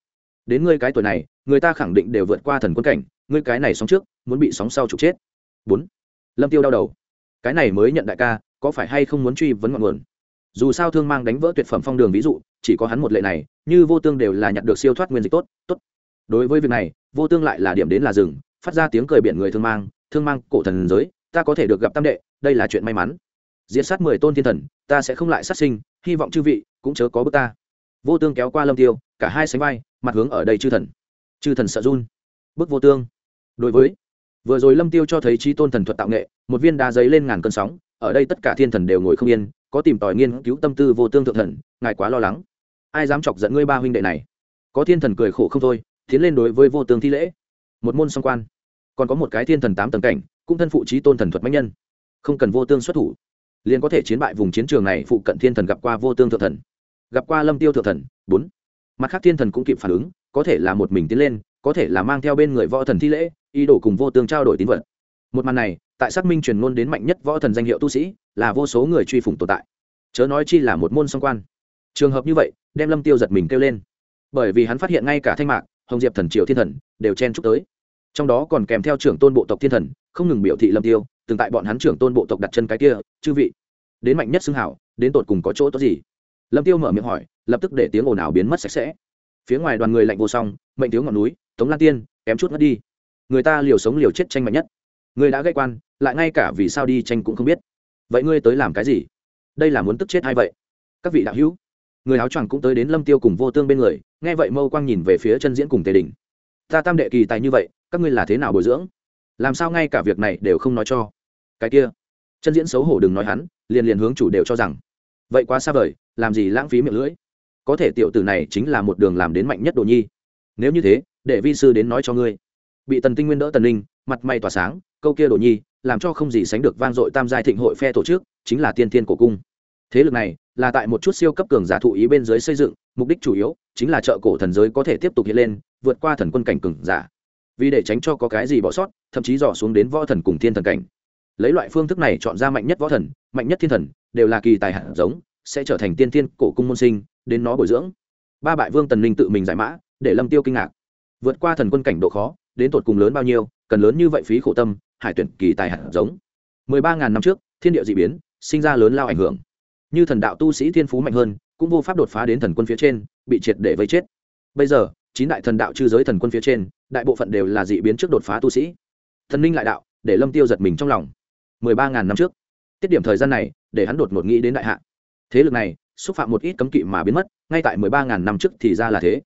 A: Đến ngươi cái tuổi này, người ta khẳng định đều vượt qua thần quân cảnh, ngươi cái này sóng trước, muốn bị sóng sau trục chết. Bốn. Lâm tiêu đau đầu. Cái này mới nhận đại ca, có phải hay không muốn truy vấn ngọn nguồn? Dù sao thương mang đánh vỡ tuyệt phẩm phong đường ví dụ, chỉ có hắn một lệ này, như vô tương đều là nhặt được siêu thoát nguyên dịch tốt tốt. Đối với việc này, vô tương lại là điểm đến là rừng phát ra tiếng cười biển người thương mang thương mang cổ thần giới, ta có thể được gặp tam đệ, đây là chuyện may mắn. Diễn sát mười tôn thiên thần, ta sẽ không lại sát sinh, hy vọng chư vị cũng chớ có bước ta. Vô tương kéo qua lâm tiêu, cả hai sánh vai, mặt hướng ở đây chư thần. Chư thần sợ run. Bước vô tương. Đối với, vừa rồi lâm tiêu cho thấy trí tôn thần thuật tạo nghệ, một viên đá giấy lên ngàn cơn sóng, ở đây tất cả thiên thần đều ngồi không yên, có tìm tòi nghiên cứu tâm tư vô tương thượng thần, ngài quá lo lắng. Ai dám chọc giận ngươi ba huynh đệ này? Có thiên thần cười khổ không thôi, tiến lên đối với vô tương thi lễ. Một môn song quan còn có một cái thiên thần tám tầng cảnh, cũng thân phụ trí tôn thần thuật mạnh nhân. Không cần vô tương xuất thủ, liền có thể chiến bại vùng chiến trường này phụ cận thiên thần gặp qua vô tương thượng thần, gặp qua lâm tiêu thượng thần, bốn. Mặt khác thiên thần cũng kịp phản ứng, có thể là một mình tiến lên, có thể là mang theo bên người võ thần thi lễ, ý đồ cùng vô tương trao đổi tín vật. Một màn này, tại xác minh truyền ngôn đến mạnh nhất võ thần danh hiệu tu sĩ, là vô số người truy phủng tồn tại. Chớ nói chi là một môn song quan. Trường hợp như vậy, đem lâm tiêu giật mình kêu lên. Bởi vì hắn phát hiện ngay cả thanh mạc, hồng diệp thần triều thiên thần, đều chen chúc tới trong đó còn kèm theo trưởng tôn bộ tộc thiên thần, không ngừng biểu thị lâm tiêu, từng tại bọn hắn trưởng tôn bộ tộc đặt chân cái kia, chư vị. Đến mạnh nhất xưng hảo, đến tột cùng có chỗ tốt gì? Lâm tiêu mở miệng hỏi, lập tức để tiếng ồn ào biến mất sạch sẽ. Phía ngoài đoàn người lạnh vô song, mệnh thiếu ngọn núi, tống lan tiên, kém chút mất đi. Người ta liều sống liều chết tranh mạnh nhất. Người đã gây quan, lại ngay cả vì sao đi tranh cũng không biết. Vậy ngươi tới làm cái gì? Đây là muốn tức chết hay vậy? Các vị đạo hữu. Người áo choàng cũng tới đến lâm tiêu cùng vô tương bên người, nghe vậy mâu quang nhìn về phía chân diễn cùng tề đình. Ta tam đệ kỳ tài như vậy các ngươi là thế nào bồi dưỡng? Làm sao ngay cả việc này đều không nói cho? Cái kia, chân diễn xấu hổ đừng nói hắn, liền liền hướng chủ đều cho rằng. Vậy quá xa vời, làm gì lãng phí miệng lưỡi? Có thể tiểu tử này chính là một đường làm đến mạnh nhất đồ nhi. Nếu như thế, để vi sư đến nói cho ngươi. Bị tần tinh nguyên đỡ tần linh mặt mày tỏa sáng, câu kia đồ nhi, làm cho không gì sánh được vang dội tam giai thịnh hội phe tổ chức, chính là tiên thiên cổ cung. Thế lực này, là tại một chút siêu cấp cường giả thụ ý bên dưới xây dựng, mục đích chủ yếu, chính là trợ cổ thần giới có thể tiếp tục hiện lên, vượt qua thần quân cảnh cường giả vì để tránh cho có cái gì bỏ sót, thậm chí dò xuống đến võ thần cùng thiên thần cảnh. Lấy loại phương thức này chọn ra mạnh nhất võ thần, mạnh nhất thiên thần, đều là kỳ tài hạt giống, sẽ trở thành tiên thiên cổ cung môn sinh, đến nó bồi dưỡng. Ba bại vương tần linh tự mình giải mã, để lâm tiêu kinh ngạc. Vượt qua thần quân cảnh độ khó, đến tột cùng lớn bao nhiêu, cần lớn như vậy phí khổ tâm, hải tuyển kỳ tài hạt giống. Mười ba ngàn năm trước, thiên địa d ị biến, sinh ra lớn lao ảnh hưởng. Như thần đạo tu sĩ thiên phú mạnh hơn, cũng vô pháp đột phá đến thần quân phía trên, bị triệt để vây chết. Bây giờ, chín đại thần đạo chư giới thần quân phía trên đại bộ phận đều là dị biến trước đột phá tu sĩ. Thần ninh lại đạo, để lâm tiêu giật mình trong lòng. mười ba ngàn năm trước, tiết điểm thời gian này, để hắn đột ngột nghĩ đến đại hạ. Thế lực này, xúc phạm một ít cấm kỵ mà biến mất, ngay tại mười ba ngàn năm trước thì ra là thế.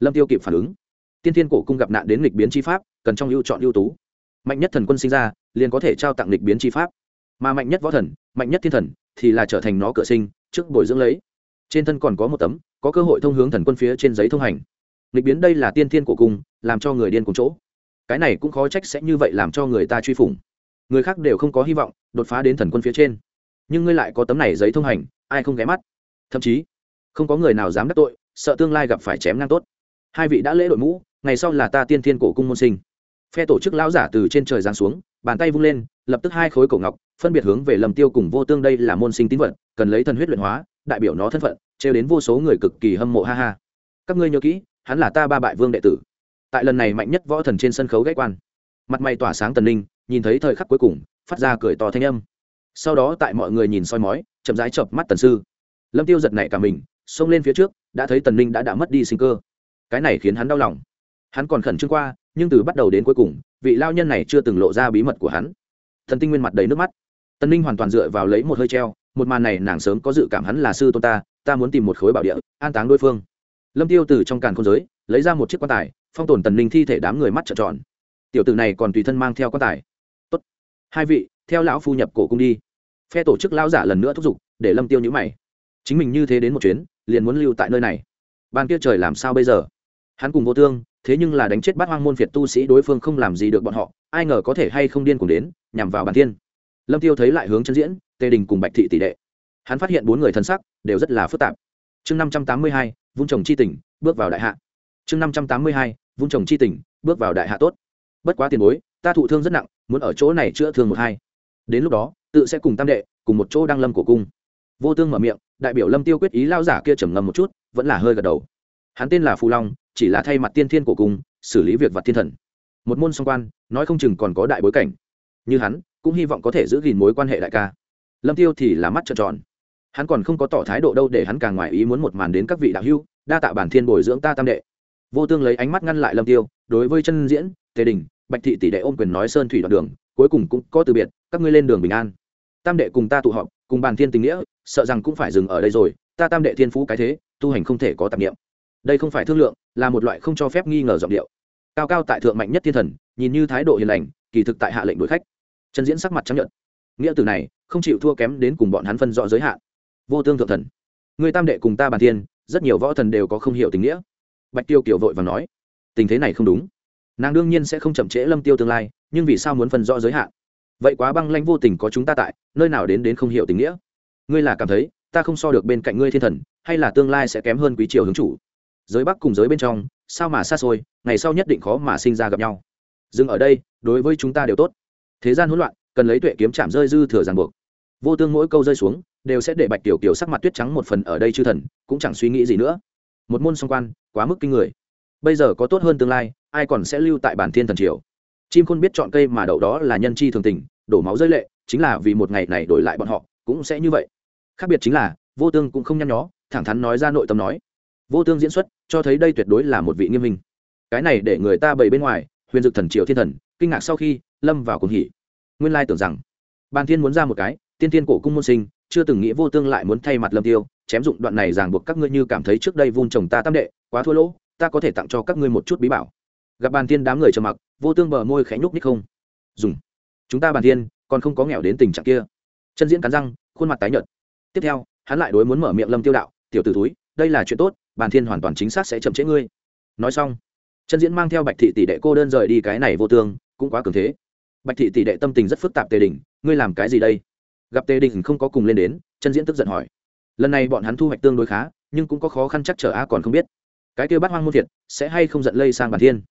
A: Lâm tiêu kịp phản ứng. Tiên thiên cổ cung gặp nạn đến lịch biến chi pháp, cần trong ưu chọn ưu tú. Mạnh nhất thần quân sinh ra, liền có thể trao tặng lịch biến chi pháp. Mà mạnh nhất võ thần, mạnh nhất thiên thần, thì là trở thành nó cửa sinh, trước bồi dưỡng lấy. Trên thân còn có một tấm, có cơ hội thông hướng thần quân phía trên giấy thông hành. Lịch biến đây là tiên thiên cổ cung làm cho người điên cùng chỗ. Cái này cũng khó trách sẽ như vậy làm cho người ta truy phủng. Người khác đều không có hy vọng đột phá đến thần quân phía trên. Nhưng ngươi lại có tấm này giấy thông hành, ai không ghé mắt? Thậm chí, không có người nào dám đắc tội, sợ tương lai gặp phải chém ngang tốt. Hai vị đã lễ đội mũ, ngày sau là ta tiên thiên cổ cung môn sinh. Phe tổ chức lão giả từ trên trời giáng xuống, bàn tay vung lên, lập tức hai khối cổ ngọc, phân biệt hướng về lầm tiêu cùng vô tương đây là môn sinh tín vật, cần lấy thần huyết luyện hóa, đại biểu nó thân phận, trêu đến vô số người cực kỳ hâm mộ, ha ha. Các ngươi nhớ kỹ, hắn là ta ba bại vương đệ tử tại lần này mạnh nhất võ thần trên sân khấu ghé quan. Mặt mày tỏa sáng tần linh, nhìn thấy thời khắc cuối cùng, phát ra cười to thanh âm. Sau đó tại mọi người nhìn soi mói, chậm rãi chợp mắt tần sư. Lâm tiêu giật nảy cả mình, xông lên phía trước, đã thấy tần linh đã đã mất đi sinh cơ. Cái này khiến hắn đau lòng. Hắn còn khẩn trương qua, nhưng từ bắt đầu đến cuối cùng, vị lao nhân này chưa từng lộ ra bí mật của hắn. Thần tinh nguyên mặt đầy nước mắt. Tần ninh hoàn toàn dựa vào lấy một hơi treo, một màn này nàng sớm có dự cảm hắn là sư tôn ta ta muốn tìm một khối bảo địa, an táng đối phương. Lâm tiêu từ trong càn khôn giới, lấy ra một chiếc quan tài phong tồn tần ninh thi thể đám người mắt trợn tròn. Tiểu tử này còn tùy thân mang theo quan tài. Tốt. Hai vị, theo lão phu nhập cổ cung đi. Phe tổ chức lão giả lần nữa thúc giục, để lâm tiêu nhữ mày. Chính mình như thế đến một chuyến, liền muốn lưu tại nơi này. Ban kia trời làm sao bây giờ? Hắn cùng vô tương, thế nhưng là đánh chết bát hoang môn việt tu sĩ đối phương không làm gì được bọn họ, ai ngờ có thể hay không điên cùng đến, nhằm vào bản thiên. Lâm tiêu thấy lại hướng chân diễn, tề đình cùng bạch thị tỷ đệ. Hắn phát hiện bốn người thân sắc, đều rất là phức tạp. Chương năm trăm tám mươi hai, vung trồng chi tỉnh bước vào đại hạ. Chương năm trăm tám mươi hai vung trồng chi tình, bước vào đại hạ tốt. Bất quá tiền bối ta thụ thương rất nặng muốn ở chỗ này chữa thương một hai. Đến lúc đó tự sẽ cùng tam đệ cùng một chỗ đăng lâm của cung. Vô tương mở miệng đại biểu lâm tiêu quyết ý lao giả kia trầm ngâm một chút vẫn là hơi gật đầu. Hắn tên là phù long chỉ là thay mặt tiên thiên của cung xử lý việc vật thiên thần. Một môn song quan nói không chừng còn có đại bối cảnh. Như hắn cũng hy vọng có thể giữ gìn mối quan hệ đại ca. Lâm tiêu thì là mắt trợn tròn. Hắn còn không có tỏ thái độ đâu để hắn càng ngoài ý muốn một màn đến các vị đạo hưu đa tạ bản thiên bồi dưỡng ta tam đệ vô tương lấy ánh mắt ngăn lại lâm tiêu, đối với chân diễn, tề đình, bạch thị tỷ đệ ôm quyền nói sơn thủy đoạn đường, cuối cùng cũng có từ biệt, các ngươi lên đường bình an. Tam đệ cùng ta tụ họp, cùng bàn thiên tình nghĩa, sợ rằng cũng phải dừng ở đây rồi, ta tam đệ thiên phú cái thế, tu hành không thể có tạp niệm. đây không phải thương lượng, là một loại không cho phép nghi ngờ giọng điệu. Cao cao tại thượng mạnh nhất thiên thần, nhìn như thái độ hiền lành, kỳ thực tại hạ lệnh đuổi khách. Chân diễn sắc mặt chấp nhận nghĩa từ này, không chịu thua kém đến cùng bọn hắn phân rõ giới hạn. Vô tương thượng thần. Người tam đệ cùng ta bàn thiên, rất nhiều võ thần đều có không hiểu tình nghĩa bạch tiêu kiểu vội và nói, tình thế này không đúng. Nàng đương nhiên sẽ không chậm trễ lâm tiêu tương lai, nhưng vì sao muốn phân rõ giới hạn? Vậy quá băng lanh vô tình có chúng ta tại, nơi nào đến đến không hiểu tình nghĩa. Ngươi là cảm thấy, ta không so được bên cạnh ngươi thiên thần, hay là tương lai sẽ kém hơn quý triều hướng chủ? Giới bắc cùng giới bên trong, sao mà xa xôi, ngày sau nhất định khó mà sinh ra gặp nhau. Dừng ở đây, đối với chúng ta đều tốt. Thế gian hỗn loạn, cần lấy tuệ kiếm chạm rơi dư thừa ràng buộc. Vô tương mỗi câu rơi xuống, đều sẽ để bạch tiểu kiều sắc mặt tuyết trắng một phần ở đây chư thần, cũng chẳng suy nghĩ gì nữa một môn song quan, quá mức kinh người. Bây giờ có tốt hơn tương lai, ai còn sẽ lưu tại bản thiên thần triều? Chim khôn biết chọn cây mà đậu đó là nhân chi thường tình, đổ máu rơi lệ, chính là vì một ngày này đổi lại bọn họ, cũng sẽ như vậy. Khác biệt chính là, vô tương cũng không nhăn nhó, thẳng thắn nói ra nội tâm nói. Vô tương diễn xuất, cho thấy đây tuyệt đối là một vị nghiêm minh. Cái này để người ta bày bên ngoài, huyền dực thần triều thiên thần, kinh ngạc sau khi, lâm vào cùng hỉ. Nguyên lai tưởng rằng, bàn thiên muốn ra một cái, tiên tiên cổ cung môn sinh, chưa từng nghĩ vô tương lại muốn thay mặt lâm tiêu chém dụng đoạn này ràng buộc các ngươi như cảm thấy trước đây vun trồng ta tam đệ, quá thua lỗ, ta có thể tặng cho các ngươi một chút bí bảo. Gặp bàn thiên đám người trầm mặc, vô tương bờ môi khẽ nhúc ních không. Dùng. Chúng ta bàn thiên, còn không có nghèo đến tình trạng kia. Chân diễn cắn răng, khuôn mặt tái nhợt. Tiếp theo, hắn lại đối muốn mở miệng lâm tiêu đạo, tiểu tử túi đây là chuyện tốt, bàn thiên hoàn toàn chính xác sẽ chậm trễ ngươi. Nói xong, chân diễn mang theo bạch thị tỷ đệ cô đơn rời đi cái này vô tương, cũng quá cường thế. Bạch thị tỷ đệ tâm tình rất phức tạp tề đình, ngươi làm cái gì đây? Gặp tề đình không có cùng lên đến, chân diễn tức giận hỏi lần này bọn hắn thu hoạch tương đối khá, nhưng cũng có khó khăn chắc trở a còn không biết. Cái kêu bắt hoang muôn thiệt, sẽ hay không giận lây sang bản thiên.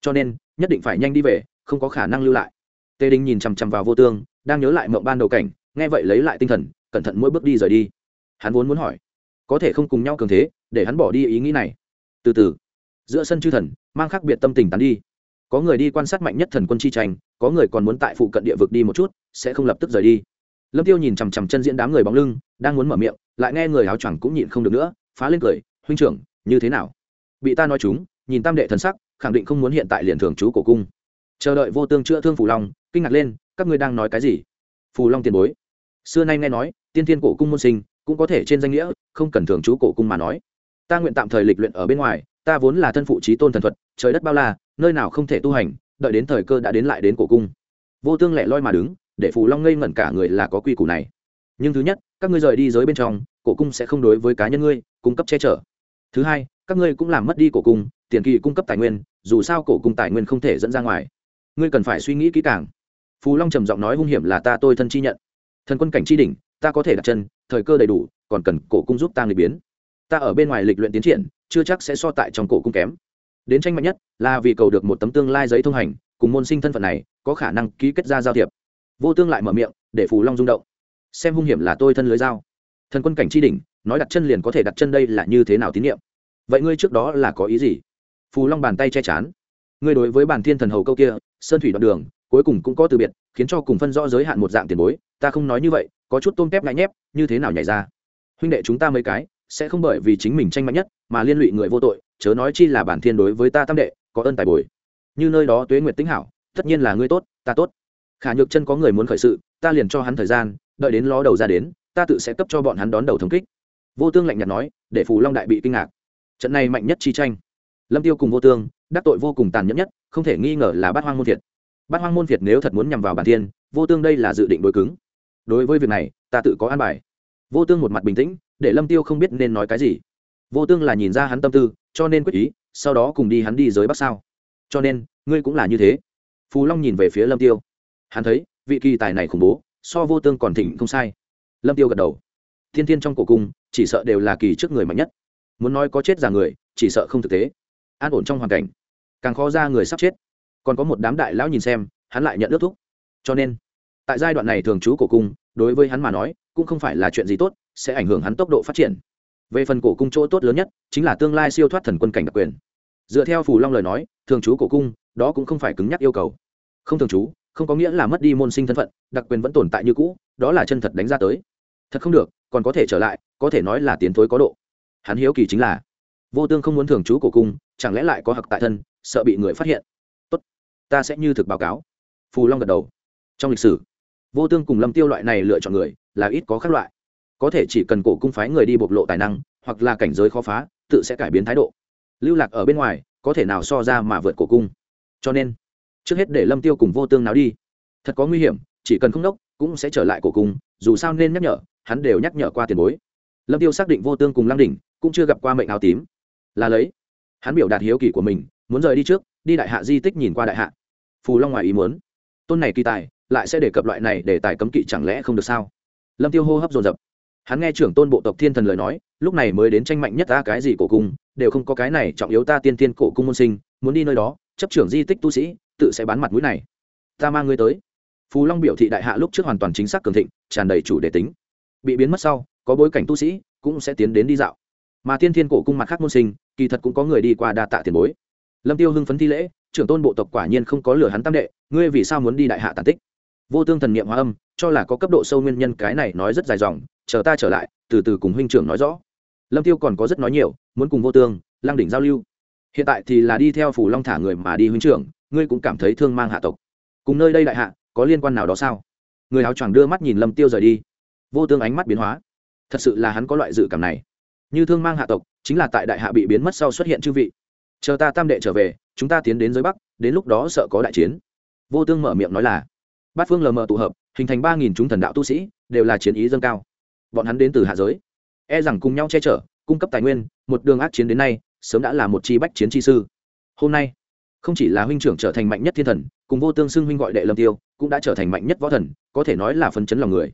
A: Cho nên, nhất định phải nhanh đi về, không có khả năng lưu lại. Tề đình nhìn chằm chằm vào vô tương, đang nhớ lại mộng ban đầu cảnh, nghe vậy lấy lại tinh thần, cẩn thận mỗi bước đi rời đi. Hắn vốn muốn hỏi, có thể không cùng nhau cường thế, để hắn bỏ đi ý nghĩ này. Từ từ, giữa sân chư thần, mang khác biệt tâm tình tán đi. Có người đi quan sát mạnh nhất thần quân chi tranh, có người còn muốn tại phụ cận địa vực đi một chút, sẽ không lập tức rời đi. Lâm tiêu nhìn chằm chằm chân diễn đám người bóng lưng, đang muốn mở miệng lại nghe người áo choàng cũng nhịn không được nữa, phá lên cười, huynh trưởng, như thế nào? Bị ta nói chúng, nhìn tam đệ thần sắc, khẳng định không muốn hiện tại liền thường trú cổ cung. Chờ đợi vô tương chữa thương phù long, kinh ngạc lên, các ngươi đang nói cái gì? Phù long tiền bối, xưa nay nghe nói, tiên thiên cổ cung môn sinh, cũng có thể trên danh nghĩa, không cần thường trú cổ cung mà nói. Ta nguyện tạm thời lịch luyện ở bên ngoài, ta vốn là thân phụ trí tôn thần thuật, trời đất bao la, nơi nào không thể tu hành, đợi đến thời cơ đã đến lại đến cổ cung. Vô tương lẻ loi mà đứng, để phù long ngây ngẩn cả người là có quy củ này nhưng thứ nhất, các ngươi rời đi giới bên trong, cổ cung sẽ không đối với cá nhân ngươi cung cấp che chở. Thứ hai, các ngươi cũng làm mất đi cổ cung, tiền kỳ cung cấp tài nguyên, dù sao cổ cung tài nguyên không thể dẫn ra ngoài. Ngươi cần phải suy nghĩ kỹ càng. Phù long trầm giọng nói hung hiểm là ta tôi thân chi nhận. Thần quân cảnh chi đỉnh, ta có thể đặt chân, thời cơ đầy đủ, còn cần cổ cung giúp ta người biến. Ta ở bên ngoài lịch luyện tiến triển, chưa chắc sẽ so tại trong cổ cung kém. Đến tranh mạnh nhất là vì cầu được một tấm tương lai giấy thông hành, cùng môn sinh thân phận này, có khả năng ký kết ra giao thiệp. Vô tương lại mở miệng, để phù long rung động xem hung hiểm là tôi thân lưới dao. Thần quân cảnh chi đỉnh, nói đặt chân liền có thể đặt chân đây là như thế nào tín nhiệm? Vậy ngươi trước đó là có ý gì? Phù long bàn tay che chán. Ngươi đối với bản thiên thần hầu câu kia, sơn thủy đoạn đường, cuối cùng cũng có từ biệt, khiến cho cùng phân rõ giới hạn một dạng tiền bối, ta không nói như vậy, có chút tôm tép ngại nhép, như thế nào nhảy ra? Huynh đệ chúng ta mấy cái, sẽ không bởi vì chính mình tranh mạnh nhất, mà liên lụy người vô tội, chớ nói chi là bản thiên đối với ta tam đệ, có ơn tài bồi. Như nơi đó tuế nguyệt tính hảo, tất nhiên là ngươi tốt, ta tốt. Khả nhược chân có người muốn khởi sự, ta liền cho hắn thời gian đợi đến ló đầu ra đến, ta tự sẽ cấp cho bọn hắn đón đầu thống kích. Vô tương lạnh nhạt nói, để phù long đại bị kinh ngạc. Trận này mạnh nhất chi tranh. Lâm tiêu cùng vô tương, đắc tội vô cùng tàn nhẫn nhất, không thể nghi ngờ là bát hoang môn việt bát hoang môn việt nếu thật muốn nhằm vào bản thiên, vô tương đây là dự định đối cứng. Đối với việc này, ta tự có an bài. Vô tương một mặt bình tĩnh, để lâm tiêu không biết nên nói cái gì. Vô tương là nhìn ra hắn tâm tư, cho nên quyết ý, sau đó cùng đi hắn đi giới bắc sao. Cho nên, ngươi cũng là như thế. Phù long nhìn về phía lâm tiêu. Hắn thấy, vị kỳ tài này khủng bố so vô tương còn thịnh không sai. Lâm tiêu gật đầu. Thiên thiên trong cổ cung, chỉ sợ đều là kỳ trước người mạnh nhất. Muốn nói có chết già người, chỉ sợ không thực tế. An ổn trong hoàn cảnh, càng khó ra người sắp chết. Còn có một đám đại lão nhìn xem, hắn lại nhận ước thúc. Cho nên, tại giai đoạn này thường trú cổ cung, đối với hắn mà nói, cũng không phải là chuyện gì tốt, sẽ ảnh hưởng hắn tốc độ phát triển. Về phần cổ cung chỗ tốt lớn nhất, chính là tương lai siêu thoát thần quân cảnh đặc quyền. Dựa theo phù long lời nói, thường trú cổ cung, đó cũng không phải cứng nhắc yêu cầu. Không thường trú không có nghĩa là mất đi môn sinh thân phận, đặc quyền vẫn tồn tại như cũ, đó là chân thật đánh ra tới. Thật không được, còn có thể trở lại, có thể nói là tiến thối có độ. Hắn hiếu kỳ chính là, vô tương không muốn thường trú cổ cung, chẳng lẽ lại có hặc tại thân, sợ bị người phát hiện. Tốt, ta sẽ như thực báo cáo. Phù long gật đầu. Trong lịch sử, vô tương cùng lâm tiêu loại này lựa chọn người, là ít có các loại. Có thể chỉ cần cổ cung phái người đi bộc lộ tài năng, hoặc là cảnh giới khó phá, tự sẽ cải biến thái độ. Lưu lạc ở bên ngoài, có thể nào so ra mà vượt cổ cung. Cho nên trước hết để lâm tiêu cùng vô tương nào đi. Thật có nguy hiểm, chỉ cần không đốc, cũng sẽ trở lại cổ cung dù sao nên nhắc nhở, hắn đều nhắc nhở qua tiền bối. Lâm tiêu xác định vô tương cùng lăng đỉnh cũng chưa gặp qua mệnh áo tím. Là lấy, hắn biểu đạt hiếu kỳ của mình, muốn rời đi trước, đi đại hạ di tích nhìn qua đại hạ. Phù long ngoài ý muốn. Tôn này kỳ tài, lại sẽ đề cập loại này để tài cấm kỵ chẳng lẽ không được sao? Lâm tiêu hô hấp dồn dập. Hắn nghe trưởng tôn bộ tộc thiên thần lời nói, lúc này mới đến tranh mạnh nhất ta cái gì cổ cung đều không có cái này trọng yếu ta tiên tiên cổ cung môn sinh, muốn đi nơi đó, chấp trưởng di tích tu sĩ tự sẽ bán mặt mũi này. Ta mang ngươi tới. Phù long biểu thị đại hạ lúc trước hoàn toàn chính xác cường thịnh, tràn đầy chủ đề tính. Bị biến mất sau, có bối cảnh tu sĩ cũng sẽ tiến đến đi dạo. Mà tiên thiên cổ cung mặt khác môn sinh, kỳ thật cũng có người đi qua đa tạ tiền bối. Lâm tiêu hưng phấn thi lễ, trưởng tôn bộ tộc quả nhiên không có lửa hắn tam đệ, ngươi vì sao muốn đi đại hạ tàn tích? Vô tương thần niệm hóa âm, cho là có cấp độ sâu nguyên nhân cái này nói rất dài dòng, chờ ta trở lại, từ từ cùng huynh trưởng nói rõ. Lâm tiêu còn có rất nói nhiều, muốn cùng vô tương, lăng đỉnh giao lưu. Hiện tại thì là đi theo phủ long thả người mà đi huynh trưởng ngươi cũng cảm thấy thương mang hạ tộc. Cùng nơi đây đại hạ, có liên quan nào đó sao? Người áo choàng đưa mắt nhìn lâm tiêu rời đi. Vô tương ánh mắt biến hóa. Thật sự là hắn có loại dự cảm này. Như thương mang hạ tộc, chính là tại đại hạ bị biến mất sau xuất hiện chư vị. Chờ ta tam đệ trở về, chúng ta tiến đến giới bắc, đến lúc đó sợ có đại chiến. Vô tương mở miệng nói là, bát phương lờ mờ tụ hợp, hình thành ba nghìn chúng thần đạo tu sĩ, đều là chiến ý dâng cao. Bọn hắn đến từ hạ giới. E rằng cùng nhau che chở, cung cấp tài nguyên, một đường ác chiến đến nay, sớm đã là một chi bách chiến chi sư. Hôm nay không chỉ là huynh trưởng trở thành mạnh nhất thiên thần, cùng vô tương xưng huynh gọi đệ lâm tiêu, cũng đã trở thành mạnh nhất võ thần, có thể nói là phân chấn lòng người.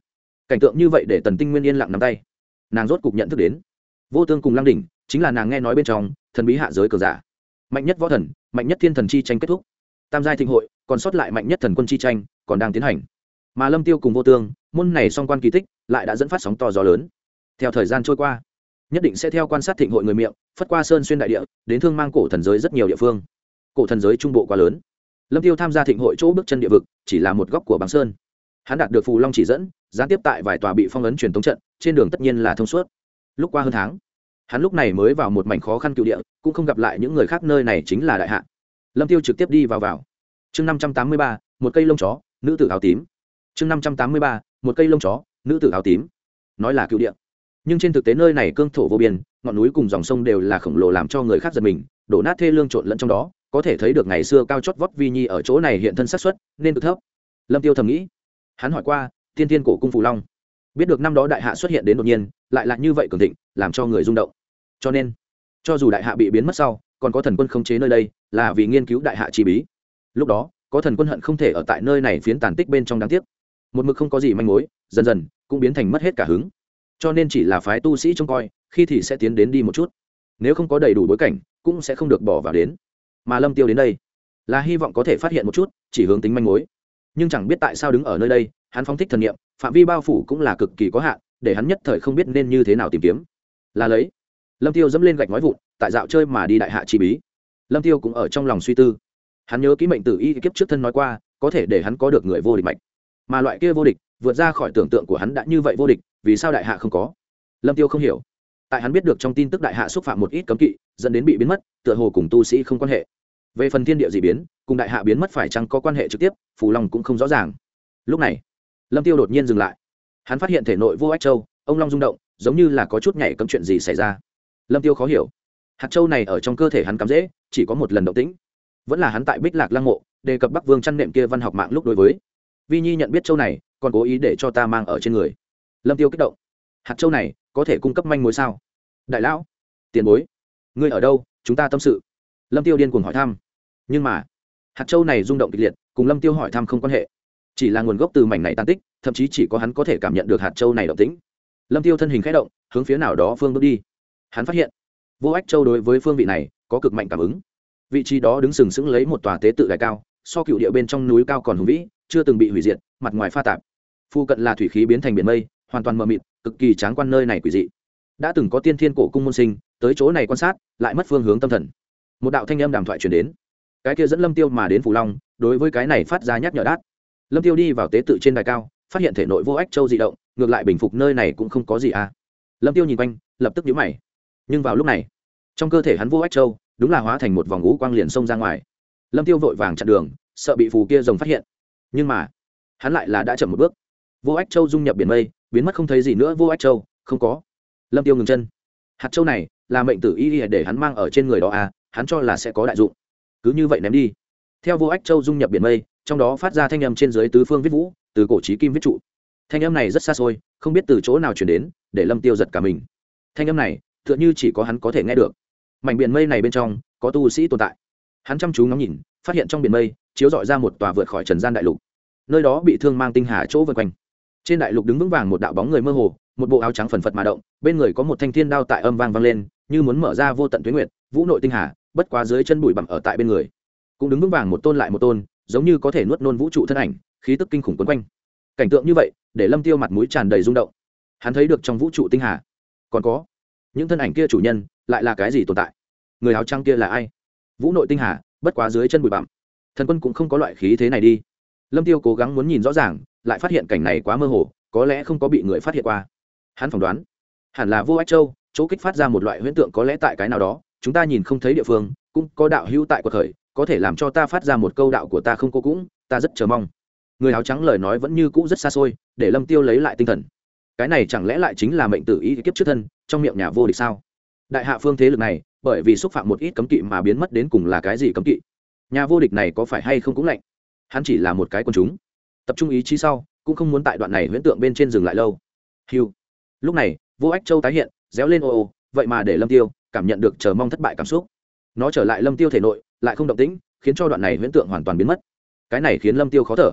A: Cảnh tượng như vậy để tần tinh nguyên yên lặng nắm tay. Nàng rốt cục nhận thức đến, vô tương cùng lăng đỉnh, chính là nàng nghe nói bên trong, thần bí hạ giới cờ giả. Mạnh nhất võ thần, mạnh nhất thiên thần chi tranh kết thúc. Tam giai thịnh hội, còn sót lại mạnh nhất thần quân chi tranh, còn đang tiến hành. Mà lâm tiêu cùng vô tương, môn này song quan kỳ tích, lại đã dẫn phát sóng to gió lớn. Theo thời gian trôi qua, nhất định sẽ theo quan sát thịnh hội người miệng, phất qua sơn xuyên đại địa, đến thương mang cổ thần giới rất nhiều địa phương cổ thần giới trung bộ quá lớn. Lâm tiêu tham gia thịnh hội chỗ bước chân địa vực, chỉ là một góc của băng sơn. Hắn đạt được phù long chỉ dẫn, gián tiếp tại vài tòa bị phong ấn truyền thống trận, trên đường tất nhiên là thông suốt. Lúc qua hơn tháng, hắn lúc này mới vào một mảnh khó khăn cựu địa, cũng không gặp lại những người khác nơi này chính là đại hạ. Lâm tiêu trực tiếp đi vào vào. Chương năm trăm tám mươi ba, một cây lông chó, nữ tử áo tím. Chương năm trăm tám mươi ba, một cây lông chó, nữ tử áo tím. Nói là cựu địa. Nhưng trên thực tế nơi này cương thổ vô biên, ngọn núi cùng dòng sông đều là khổng lồ làm cho người khác giật mình, đổ nát thê lương trộn lẫn trong đó có thể thấy được ngày xưa cao chót vót vi nhi ở chỗ này hiện thân sát xuất nên cực thấp. Lâm tiêu thầm nghĩ. Hắn hỏi qua thiên tiên cổ cung phù long, biết được năm đó đại hạ xuất hiện đến đột nhiên, lại là như vậy cường thịnh, làm cho người rung động. Cho nên, cho dù đại hạ bị biến mất sau, còn có thần quân khống chế nơi đây, là vì nghiên cứu đại hạ chi bí. Lúc đó, có thần quân hận không thể ở tại nơi này phiến tàn tích bên trong đáng tiếc. Một mực không có gì manh mối, dần dần, cũng biến thành mất hết cả hứng. Cho nên chỉ là phái tu sĩ trông coi, khi thì sẽ tiến đến đi một chút. Nếu không có đầy đủ bối cảnh, cũng sẽ không được bỏ vào đến mà lâm tiêu đến đây, là hy vọng có thể phát hiện một chút, chỉ hướng tính manh mối. Nhưng chẳng biết tại sao đứng ở nơi đây, hắn phóng thích thần nghiệm phạm vi bao phủ cũng là cực kỳ có hạn, để hắn nhất thời không biết nên như thế nào tìm kiếm. Là lấy, lâm tiêu dẫm lên gạch nói vụn, tại dạo chơi mà đi đại hạ chi bí. Lâm tiêu cũng ở trong lòng suy tư. Hắn nhớ ký mệnh tử y kiếp trước thân nói qua, có thể để hắn có được người vô địch mạnh mà loại kia vô địch, vượt ra khỏi tưởng tượng của hắn đã như vậy vô địch, vì sao đại hạ không có? Lâm tiêu không hiểu. Tại hắn biết được trong tin tức đại hạ xúc phạm một ít cấm kỵ, dẫn đến bị biến mất, tựa hồ cùng tu sĩ không quan hệ về phần thiên địa dị biến, cùng đại hạ biến mất phải chăng có quan hệ trực tiếp, phù long cũng không rõ ràng. Lúc này, lâm tiêu đột nhiên dừng lại. Hắn phát hiện thể nội vô ách châu, ông long rung động, giống như là có chút nhảy cấm chuyện gì xảy ra. Lâm tiêu khó hiểu. Hạt châu này ở trong cơ thể hắn cắm dễ, chỉ có một lần động tĩnh. Vẫn là hắn tại bích lạc lăng mộ, đề cập bắc vương chăn nệm kia văn học mạng lúc đối với. Vi nhi nhận biết châu này, còn cố ý để cho ta mang ở trên người. Lâm tiêu kích động. Hạt châu này, có thể cung cấp manh mối sao? Đại lão, tiền bối, ngươi ở đâu? Chúng ta tâm sự lâm tiêu điên cuồng hỏi thăm. Nhưng mà, hạt châu này rung động kịch liệt, cùng lâm tiêu hỏi thăm không quan hệ. Chỉ là nguồn gốc từ mảnh này tan tích, thậm chí chỉ có hắn có thể cảm nhận được hạt châu này động tĩnh. Lâm tiêu thân hình khẽ động, hướng phía nào đó phương bước đi. Hắn phát hiện, vô ách châu đối với phương vị này, có cực mạnh cảm ứng. Vị trí đó đứng sừng sững lấy một tòa tế tự đài cao, so cựu địa bên trong núi cao còn hùng vĩ, chưa từng bị hủy diệt, mặt ngoài pha tạp. Phu cận là thủy khí biến thành biển mây, hoàn toàn mờ mịt, cực kỳ tráng quan nơi này quỷ dị. Đã từng có tiên thiên cổ cung môn sinh, tới chỗ này quan sát, lại mất phương hướng tâm thần một đạo thanh âm đàm thoại truyền đến. Cái kia dẫn lâm tiêu mà đến phù long, đối với cái này phát ra nhắc nhở đát lâm tiêu đi vào tế tự trên đài cao, phát hiện thể nội vô ách châu di động, ngược lại bình phục nơi này cũng không có gì à. Lâm tiêu nhìn quanh, lập tức nhíu mày. Nhưng vào lúc này, trong cơ thể hắn vô ách châu, đúng là hóa thành một vòng ngũ quang liền xông ra ngoài. Lâm tiêu vội vàng chặn đường, sợ bị phù kia rồng phát hiện. Nhưng mà, hắn lại là đã chậm một bước. Vô ách châu dung nhập biển mây, biến mất không thấy gì nữa, vô ách châu, không có. Lâm tiêu ngừng chân. Hạt châu này là mệnh tử y để hắn mang ở trên người đó à hắn cho là sẽ có đại dụng. Cứ như vậy ném đi. Theo vô ách châu dung nhập biển mây, trong đó phát ra thanh âm trên dưới tứ phương viết vũ, từ cổ trí kim viết trụ. Thanh âm này rất xa xôi, không biết từ chỗ nào chuyển đến, để lâm tiêu giật cả mình. Thanh âm này, tựa như chỉ có hắn có thể nghe được. Mảnh biển mây này bên trong, có tu sĩ tồn tại. Hắn chăm chú ngắm nhìn, phát hiện trong biển mây, chiếu dọi ra một tòa vượt khỏi trần gian đại lục. Nơi đó bị thương mang tinh hà chỗ vượt quanh. Trên đại lục đứng vững vàng một đạo bóng người mơ hồ, một bộ áo trắng phần phật mà động, bên người có một thanh thiên đao tại âm vang vang lên, như muốn mở ra vô tận tuyến nguyệt, vũ nội tinh hà bất quá dưới chân bụi bặm ở tại bên người. Cũng đứng vững vàng một tôn lại một tôn, giống như có thể nuốt nôn vũ trụ thân ảnh, khí tức kinh khủng quấn quanh. Cảnh tượng như vậy, để lâm tiêu mặt mũi tràn đầy rung động. Hắn thấy được trong vũ trụ tinh hà, còn có những thân ảnh kia chủ nhân, lại là cái gì tồn tại? Người áo trăng kia là ai? Vũ nội tinh hà, bất quá dưới chân bụi bặm. Thần quân cũng không có loại khí thế này đi. Lâm tiêu cố gắng muốn nhìn rõ ràng, lại phát hiện cảnh này quá mơ hồ, có lẽ không có bị người phát hiện qua. Hắn phỏng đoán, hẳn là vô ách châu, chỗ kích phát ra một loại huyễn tượng có lẽ tại cái nào đó chúng ta nhìn không thấy địa phương, cũng có đạo hữu tại cuộc khởi, có thể làm cho ta phát ra một câu đạo của ta không cô cũng, ta rất chờ mong. Người áo trắng lời nói vẫn như cũ rất xa xôi, để lâm tiêu lấy lại tinh thần. Cái này chẳng lẽ lại chính là mệnh tử ý kiếp trước thân, trong miệng nhà vô địch sao? Đại hạ phương thế lực này, bởi vì xúc phạm một ít cấm kỵ mà biến mất đến cùng là cái gì cấm kỵ? Nhà vô địch này có phải hay không cũng lạnh? Hắn chỉ là một cái quần chúng. Tập trung ý chí sau, cũng không muốn tại đoạn này huyễn tượng bên trên dừng lại lâu. Hiu lúc này, vô ách châu tái hiện, réo lên ô ô, vậy mà để lâm tiêu cảm nhận được chờ mong thất bại cảm xúc. Nó trở lại lâm tiêu thể nội, lại không động tĩnh, khiến cho đoạn này huyễn tượng hoàn toàn biến mất. Cái này khiến lâm tiêu khó thở.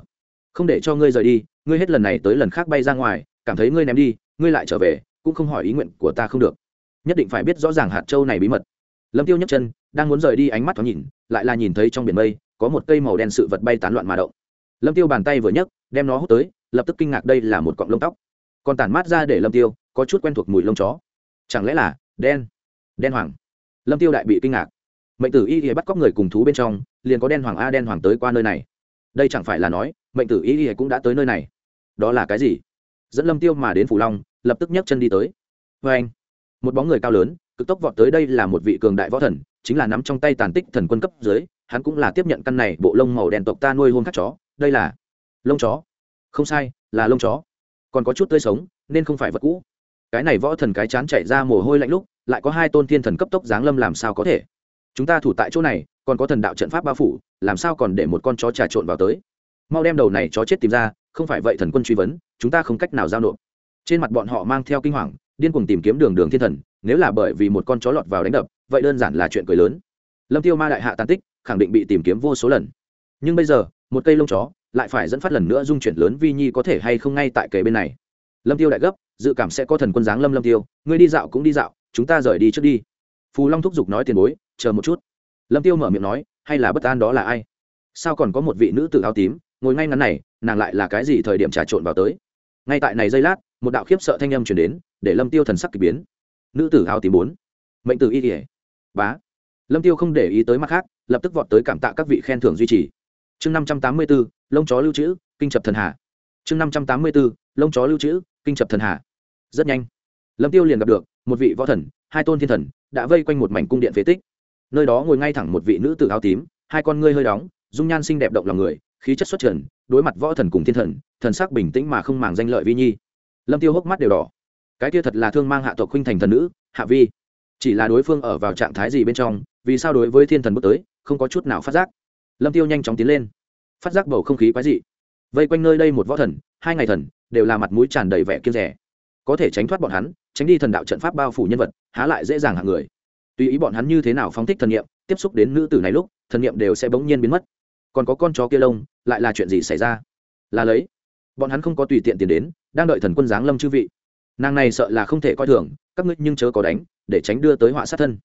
A: Không để cho ngươi rời đi, ngươi hết lần này tới lần khác bay ra ngoài, cảm thấy ngươi ném đi, ngươi lại trở về, cũng không hỏi ý nguyện của ta không được. Nhất định phải biết rõ ràng hạt châu này bí mật. Lâm tiêu nhấc chân, đang muốn rời đi ánh mắt thoáng nhìn, lại là nhìn thấy trong biển mây, có một cây màu đen sự vật bay tán loạn mà động. Lâm tiêu bàn tay vừa nhấc, đem nó hút tới, lập tức kinh ngạc đây là một cọng lông tóc. Còn tản mát ra để lâm tiêu có chút quen thuộc mùi lông chó. Chẳng lẽ là đen? Đen hoàng. Lâm tiêu đại bị kinh ngạc. Mệnh tử y y bắt cóc người cùng thú bên trong, liền có đen hoàng a đen hoàng tới qua nơi này. Đây chẳng phải là nói, mệnh tử y y cũng đã tới nơi này. Đó là cái gì? Dẫn lâm tiêu mà đến phủ long, lập tức nhấc chân đi tới. Vê anh, một bóng người cao lớn, cực tốc vọt tới đây là một vị cường đại võ thần, chính là nắm trong tay tàn tích thần quân cấp dưới, hắn cũng là tiếp nhận căn này bộ lông màu đen tộc ta nuôi hôn khắc chó, đây là lông chó. Không sai, là lông chó. Còn có chút tươi sống, nên không phải vật cũ. Cái này võ thần cái chán chạy ra mồ hôi lạnh lúc lại có hai tôn thiên thần cấp tốc giáng lâm làm sao có thể? Chúng ta thủ tại chỗ này, còn có thần đạo trận pháp bao phủ, làm sao còn để một con chó trà trộn vào tới? Mau đem đầu này chó chết tìm ra, không phải vậy thần quân truy vấn, chúng ta không cách nào giao nộp. Trên mặt bọn họ mang theo kinh hoàng, điên cuồng tìm kiếm đường đường thiên thần, nếu là bởi vì một con chó lọt vào đánh đập, vậy đơn giản là chuyện cười lớn. Lâm tiêu ma đại hạ tàn tích, khẳng định bị tìm kiếm vô số lần. Nhưng bây giờ, một cây lông chó lại phải dẫn phát lần nữa dung chuyển lớn vi nhi có thể hay không ngay tại kề bên này. Lâm tiêu đại gấp, dự cảm sẽ có thần quân giáng lâm lâm tiêu, ngươi đi dạo cũng đi dạo chúng ta rời đi trước đi. Phù long thúc giục nói tiền bối chờ một chút. Lâm tiêu mở miệng nói hay là bất an đó là ai? Sao còn có một vị nữ tử áo tím ngồi ngay ngắn này nàng lại là cái gì thời điểm trà trộn vào tới? Ngay tại này giây lát một đạo khiếp sợ thanh âm chuyển đến để lâm tiêu thần sắc kỳ biến. Nữ tử áo tím bốn. Mệnh tử y kỉa bá. Lâm tiêu không để ý tới mặt khác lập tức vọt tới cảm tạ các vị khen thưởng duy trì. Chương năm trăm tám mươi 584, lông chó lưu trữ kinh chập thần hạ chương năm trăm tám mươi 584, lông chó lưu trữ kinh chập thần hạ rất nhanh lâm tiêu liền gặp được, một vị võ thần, hai tôn thiên thần, đã vây quanh một mảnh cung điện phế tích. Nơi đó ngồi ngay thẳng một vị nữ tử áo tím, hai con ngươi hơi đóng, dung nhan xinh đẹp động lòng người, khí chất xuất trần, đối mặt võ thần cùng thiên thần thần sắc bình tĩnh mà không màng danh lợi vi nhi. Lâm tiêu hốc mắt đều đỏ. Cái kia thật là thương mang hạ tộc khuynh thành thần nữ, hạ vi. Chỉ là đối phương ở vào trạng thái gì bên trong, vì sao đối với thiên thần bước tới, không có chút nào phát giác. Lâm tiêu nhanh chóng tiến lên. Phát giác bầu không khí quái dị. Vây quanh nơi đây một võ thần, hai ngày thần, đều là mặt mũi tràn đầy vẻ kiên rẻ có thể tránh thoát bọn hắn, tránh đi thần đạo trận pháp bao phủ nhân vật, há lại dễ dàng hạng người. Tùy ý bọn hắn như thế nào phóng thích thần nghiệm tiếp xúc đến nữ tử này lúc, thần nghiệm đều sẽ bỗng nhiên biến mất. Còn có con chó kia lông, lại là chuyện gì xảy ra? Là lấy. Bọn hắn không có tùy tiện tiền đến, đang đợi thần quân giáng lâm chư vị. Nàng này sợ là không thể coi thường, các ngươi nhưng chớ có đánh, để tránh đưa tới họa sát thân.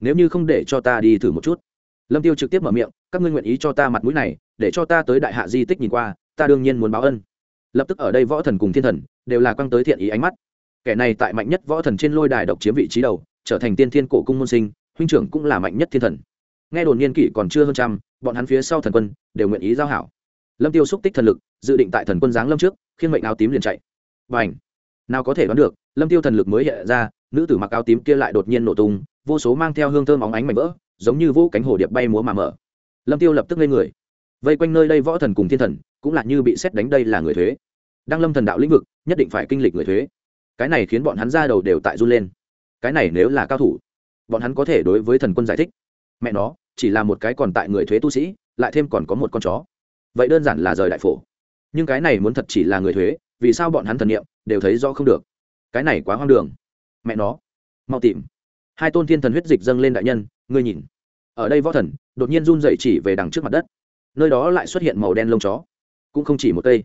A: Nếu như không để cho ta đi thử một chút. Lâm tiêu trực tiếp mở miệng, các ngươi nguyện ý cho ta mặt mũi này, để cho ta tới đại hạ di tích nhìn qua, ta đương nhiên muốn báo ân. Lập tức ở đây võ thần cùng thiên thần, đều là quăng tới thiện ý ánh mắt kẻ này tại mạnh nhất võ thần trên lôi đài độc chiếm vị trí đầu, trở thành tiên thiên cổ cung môn sinh, huynh trưởng cũng là mạnh nhất thiên thần. Nghe đồn niên kỷ còn chưa hơn trăm, bọn hắn phía sau thần quân đều nguyện ý giao hảo. Lâm tiêu xúc tích thần lực, dự định tại thần quân giáng lâm trước khiên mệnh áo tím liền chạy. Và ảnh nào có thể đoán được, lâm tiêu thần lực mới hiện ra, nữ tử mặc áo tím kia lại đột nhiên nổ tung, vô số mang theo hương thơm óng ánh mảnh vỡ, giống như vũ cánh hồ điệp bay múa mà mở. Lâm tiêu lập tức lên người. Vây quanh nơi đây võ thần cùng thiên thần, cũng là như bị xét đánh đây là người thuế. Đang lâm thần đạo lĩnh vực, nhất định phải kinh lịch người thuế cái này khiến bọn hắn ra đầu đều tại run lên. Cái này nếu là cao thủ, bọn hắn có thể đối với thần quân giải thích. Mẹ nó, chỉ là một cái còn tại người thuế tu sĩ, lại thêm còn có một con chó. Vậy đơn giản là rời đại phổ. Nhưng cái này muốn thật chỉ là người thuế, vì sao bọn hắn thần nghiệm đều thấy rõ không được? Cái này quá hoang đường. Mẹ nó. Mau tìm. Hai tôn thiên thần huyết dịch dâng lên đại nhân, ngươi nhìn. Ở đây võ thần, đột nhiên run dậy chỉ về đằng trước mặt đất. Nơi đó lại xuất hiện màu đen lông chó. Cũng không chỉ một cây.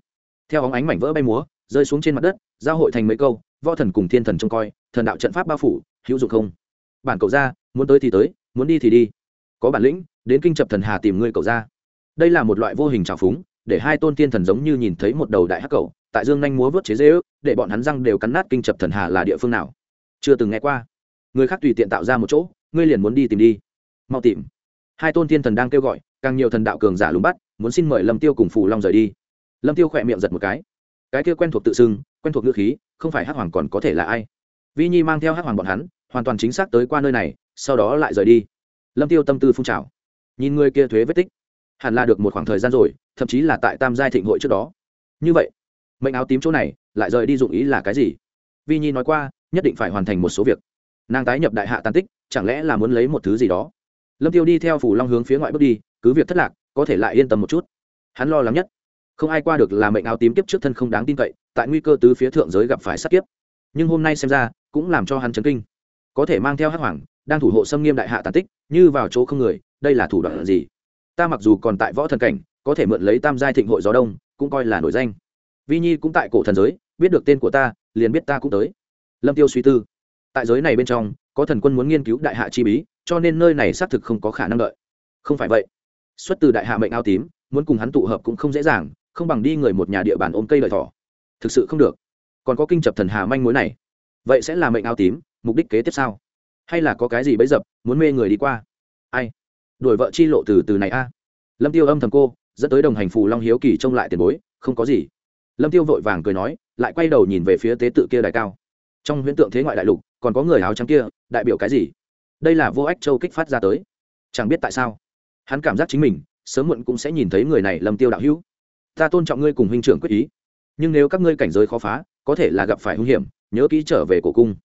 A: Theo óng ánh mảnh vỡ bay múa, rơi xuống trên mặt đất, giao hội thành mấy câu võ thần cùng thiên thần trông coi, thần đạo trận pháp bao phủ, hữu dụng không? Bản cậu ra, muốn tới thì tới, muốn đi thì đi. Có bản lĩnh, đến kinh chập thần hà tìm ngươi cậu ra. Đây là một loại vô hình trào phúng, để hai tôn tiên thần giống như nhìn thấy một đầu đại hắc cầu tại dương nhanh múa vớt chế dễ ước, để bọn hắn răng đều cắn nát kinh chập thần hà là địa phương nào. Chưa từng nghe qua. Người khác tùy tiện tạo ra một chỗ, ngươi liền muốn đi tìm đi. Mau tìm. Hai tôn tiên thần đang kêu gọi, càng nhiều thần đạo cường giả lùng bắt, muốn xin mời lâm tiêu cùng phù long rời đi. Lâm tiêu khỏe miệng giật một cái. Cái kia quen thuộc tự xưng, quen thuộc ngữ khí không phải hắc hoàng còn có thể là ai? Vi nhi mang theo hắc hoàng bọn hắn, hoàn toàn chính xác tới qua nơi này, sau đó lại rời đi. Lâm tiêu tâm tư phun trào. Nhìn người kia thuế vết tích, hẳn là được một khoảng thời gian rồi, thậm chí là tại tam giai thịnh hội trước đó. Như vậy, mệnh áo tím chỗ này, lại rời đi dụng ý là cái gì? Vi nhi nói qua, nhất định phải hoàn thành một số việc. Nàng tái nhập đại hạ tàn tích, chẳng lẽ là muốn lấy một thứ gì đó? Lâm tiêu đi theo phủ long hướng phía ngoại bước đi, cứ việc thất lạc, có thể lại yên tâm một chút. Hắn lo lắng nhất không ai qua được là mệnh áo tím kiếp trước thân không đáng tin cậy, tại nguy cơ tứ phía thượng giới gặp phải sát kiếp. Nhưng hôm nay xem ra, cũng làm cho hắn chấn kinh. Có thể mang theo hắc hoàng, đang thủ hộ xâm nghiêm đại hạ tàn tích, như vào chỗ không người, đây là thủ đoạn gì? Ta mặc dù còn tại võ thần cảnh, có thể mượn lấy tam giai thịnh hội gió đông, cũng coi là nổi danh. Vi nhi cũng tại cổ thần giới, biết được tên của ta, liền biết ta cũng tới. Lâm tiêu suy tư. Tại giới này bên trong, có thần quân muốn nghiên cứu đại hạ chi bí, cho nên nơi này xác thực không có khả năng đợi. Không phải vậy. Xuất từ đại hạ mệnh ao tím, muốn cùng hắn tụ hợp cũng không dễ dàng không bằng đi người một nhà địa bàn ôm cây lợi thỏ. Thực sự không được. Còn có kinh chập thần hà manh mối này. Vậy sẽ là mệnh áo tím, mục đích kế tiếp sao? Hay là có cái gì bấy dập, muốn mê người đi qua? Ai? Đuổi vợ chi lộ từ từ này a. Lâm tiêu âm thầm cô, dẫn tới đồng hành phù long hiếu kỳ trông lại tiền bối, không có gì. Lâm tiêu vội vàng cười nói, lại quay đầu nhìn về phía tế tự kia đại cao. Trong huyễn tượng thế ngoại đại lục, còn có người áo trắng kia, đại biểu cái gì? Đây là vô ách châu kích phát ra tới. Chẳng biết tại sao. Hắn cảm giác chính mình, sớm muộn cũng sẽ nhìn thấy người này lâm tiêu đạo hữu ta tôn trọng ngươi cùng huynh trưởng quyết ý. Nhưng nếu các ngươi cảnh giới khó phá, có thể là gặp phải hung hiểm, nhớ kỹ trở về cổ cung.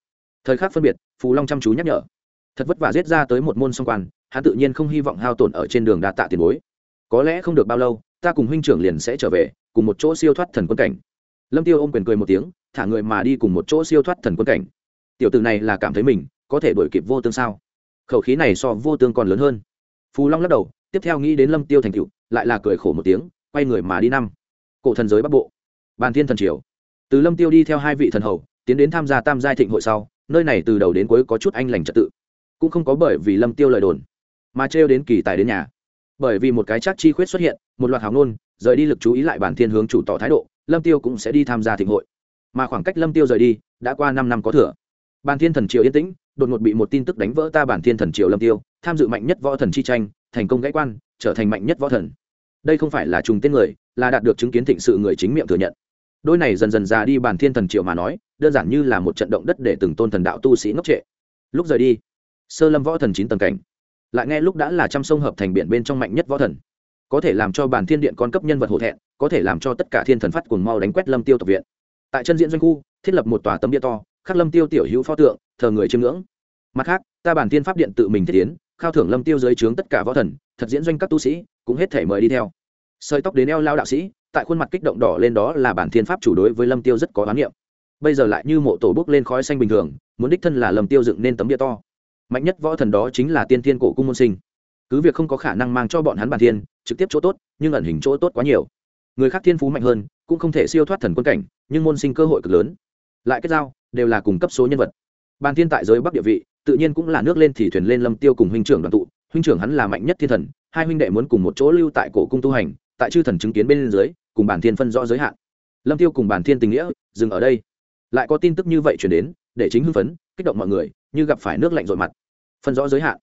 A: Thời khắc phân biệt, phù long chăm chú nhắc nhở. Thật vất vả giết ra tới một môn song quan, hắn tự nhiên không hy vọng hao tổn ở trên đường đa tạ tiền bối. Có lẽ không được bao lâu, ta cùng huynh trưởng liền sẽ trở về, cùng một chỗ siêu thoát thần quân cảnh. Lâm tiêu ôm quyền cười một tiếng, thả người mà đi cùng một chỗ siêu thoát thần quân cảnh. Tiểu tử này là cảm thấy mình, có thể đổi kịp vô tương sao? Khẩu khí này so vô tương còn lớn hơn. Phù long lắc đầu, tiếp theo nghĩ đến lâm tiêu thành cựu lại là cười khổ một tiếng quay người mà đi năm. Cổ thần giới bắc bộ. Bàn thiên thần triều. Từ lâm tiêu đi theo hai vị thần hầu, tiến đến tham gia tam giai thịnh hội sau, nơi này từ đầu đến cuối có chút anh lành trật tự. Cũng không có bởi vì lâm tiêu lời đồn, mà trêu đến kỳ tài đến nhà. Bởi vì một cái chắc chi khuyết xuất hiện, một loạt hào ngôn, rời đi lực chú ý lại bản thiên hướng chủ tỏ thái độ, lâm tiêu cũng sẽ đi tham gia thịnh hội. Mà khoảng cách lâm tiêu rời đi, đã qua năm năm có thừa. Bản thiên thần triều yên tĩnh, đột ngột bị một tin tức đánh vỡ ta bản thiên thần triều lâm tiêu, tham dự mạnh nhất võ thần chi tranh, thành công gãy quan, trở thành mạnh nhất võ thần đây không phải là trùng tên người, là đạt được chứng kiến thịnh sự người chính miệng thừa nhận. Đôi này dần dần già đi bàn thiên thần triệu mà nói, đơn giản như là một trận động đất để từng tôn thần đạo tu sĩ ngốc trệ. Lúc rời đi, sơ lâm võ thần chín tầng cảnh. Lại nghe lúc đã là trăm sông hợp thành biển bên trong mạnh nhất võ thần. Có thể làm cho bản thiên điện con cấp nhân vật hổ thẹn, có thể làm cho tất cả thiên thần phát cuồng mau đánh quét lâm tiêu tập viện. Tại chân diễn doanh khu, thiết lập một tòa tấm bia to, khắc lâm tiêu tiểu hữu pho tượng, thờ người chiêm ngưỡng. Mặt khác, ta bản thiên pháp điện tự mình thiết tiến, khao thưởng lâm tiêu dưới trướng tất cả võ thần, thật diễn doanh các tu sĩ cũng hết thể mời đi theo. Sợi tóc đến eo lao đạo sĩ, tại khuôn mặt kích động đỏ lên đó là bản thiên pháp chủ đối với lâm tiêu rất có oán niệm. Bây giờ lại như mộ tổ bước lên khói xanh bình thường, muốn đích thân là lâm tiêu dựng nên tấm bia to. Mạnh nhất võ thần đó chính là tiên thiên cổ cung môn sinh. Cứ việc không có khả năng mang cho bọn hắn bản thiên, trực tiếp chỗ tốt, nhưng ẩn hình chỗ tốt quá nhiều. Người khác thiên phú mạnh hơn, cũng không thể siêu thoát thần quân cảnh, nhưng môn sinh cơ hội cực lớn. Lại kết giao, đều là cùng cấp số nhân vật. Bàn thiên tại giới bắc địa vị, tự nhiên cũng là nước lên thì thuyền lên lâm tiêu cùng huynh trưởng đoàn tụ. Huynh trưởng hắn là mạnh nhất thiên thần hai huynh đệ muốn cùng một chỗ lưu tại cổ cung tu hành, tại chư thần chứng kiến bên dưới, cùng bản thiên phân rõ giới hạn. Lâm tiêu cùng bản thiên tình nghĩa, dừng ở đây. Lại có tin tức như vậy chuyển đến, để chính hưng phấn, kích động mọi người, như gặp phải nước lạnh rội mặt. Phân rõ giới hạn.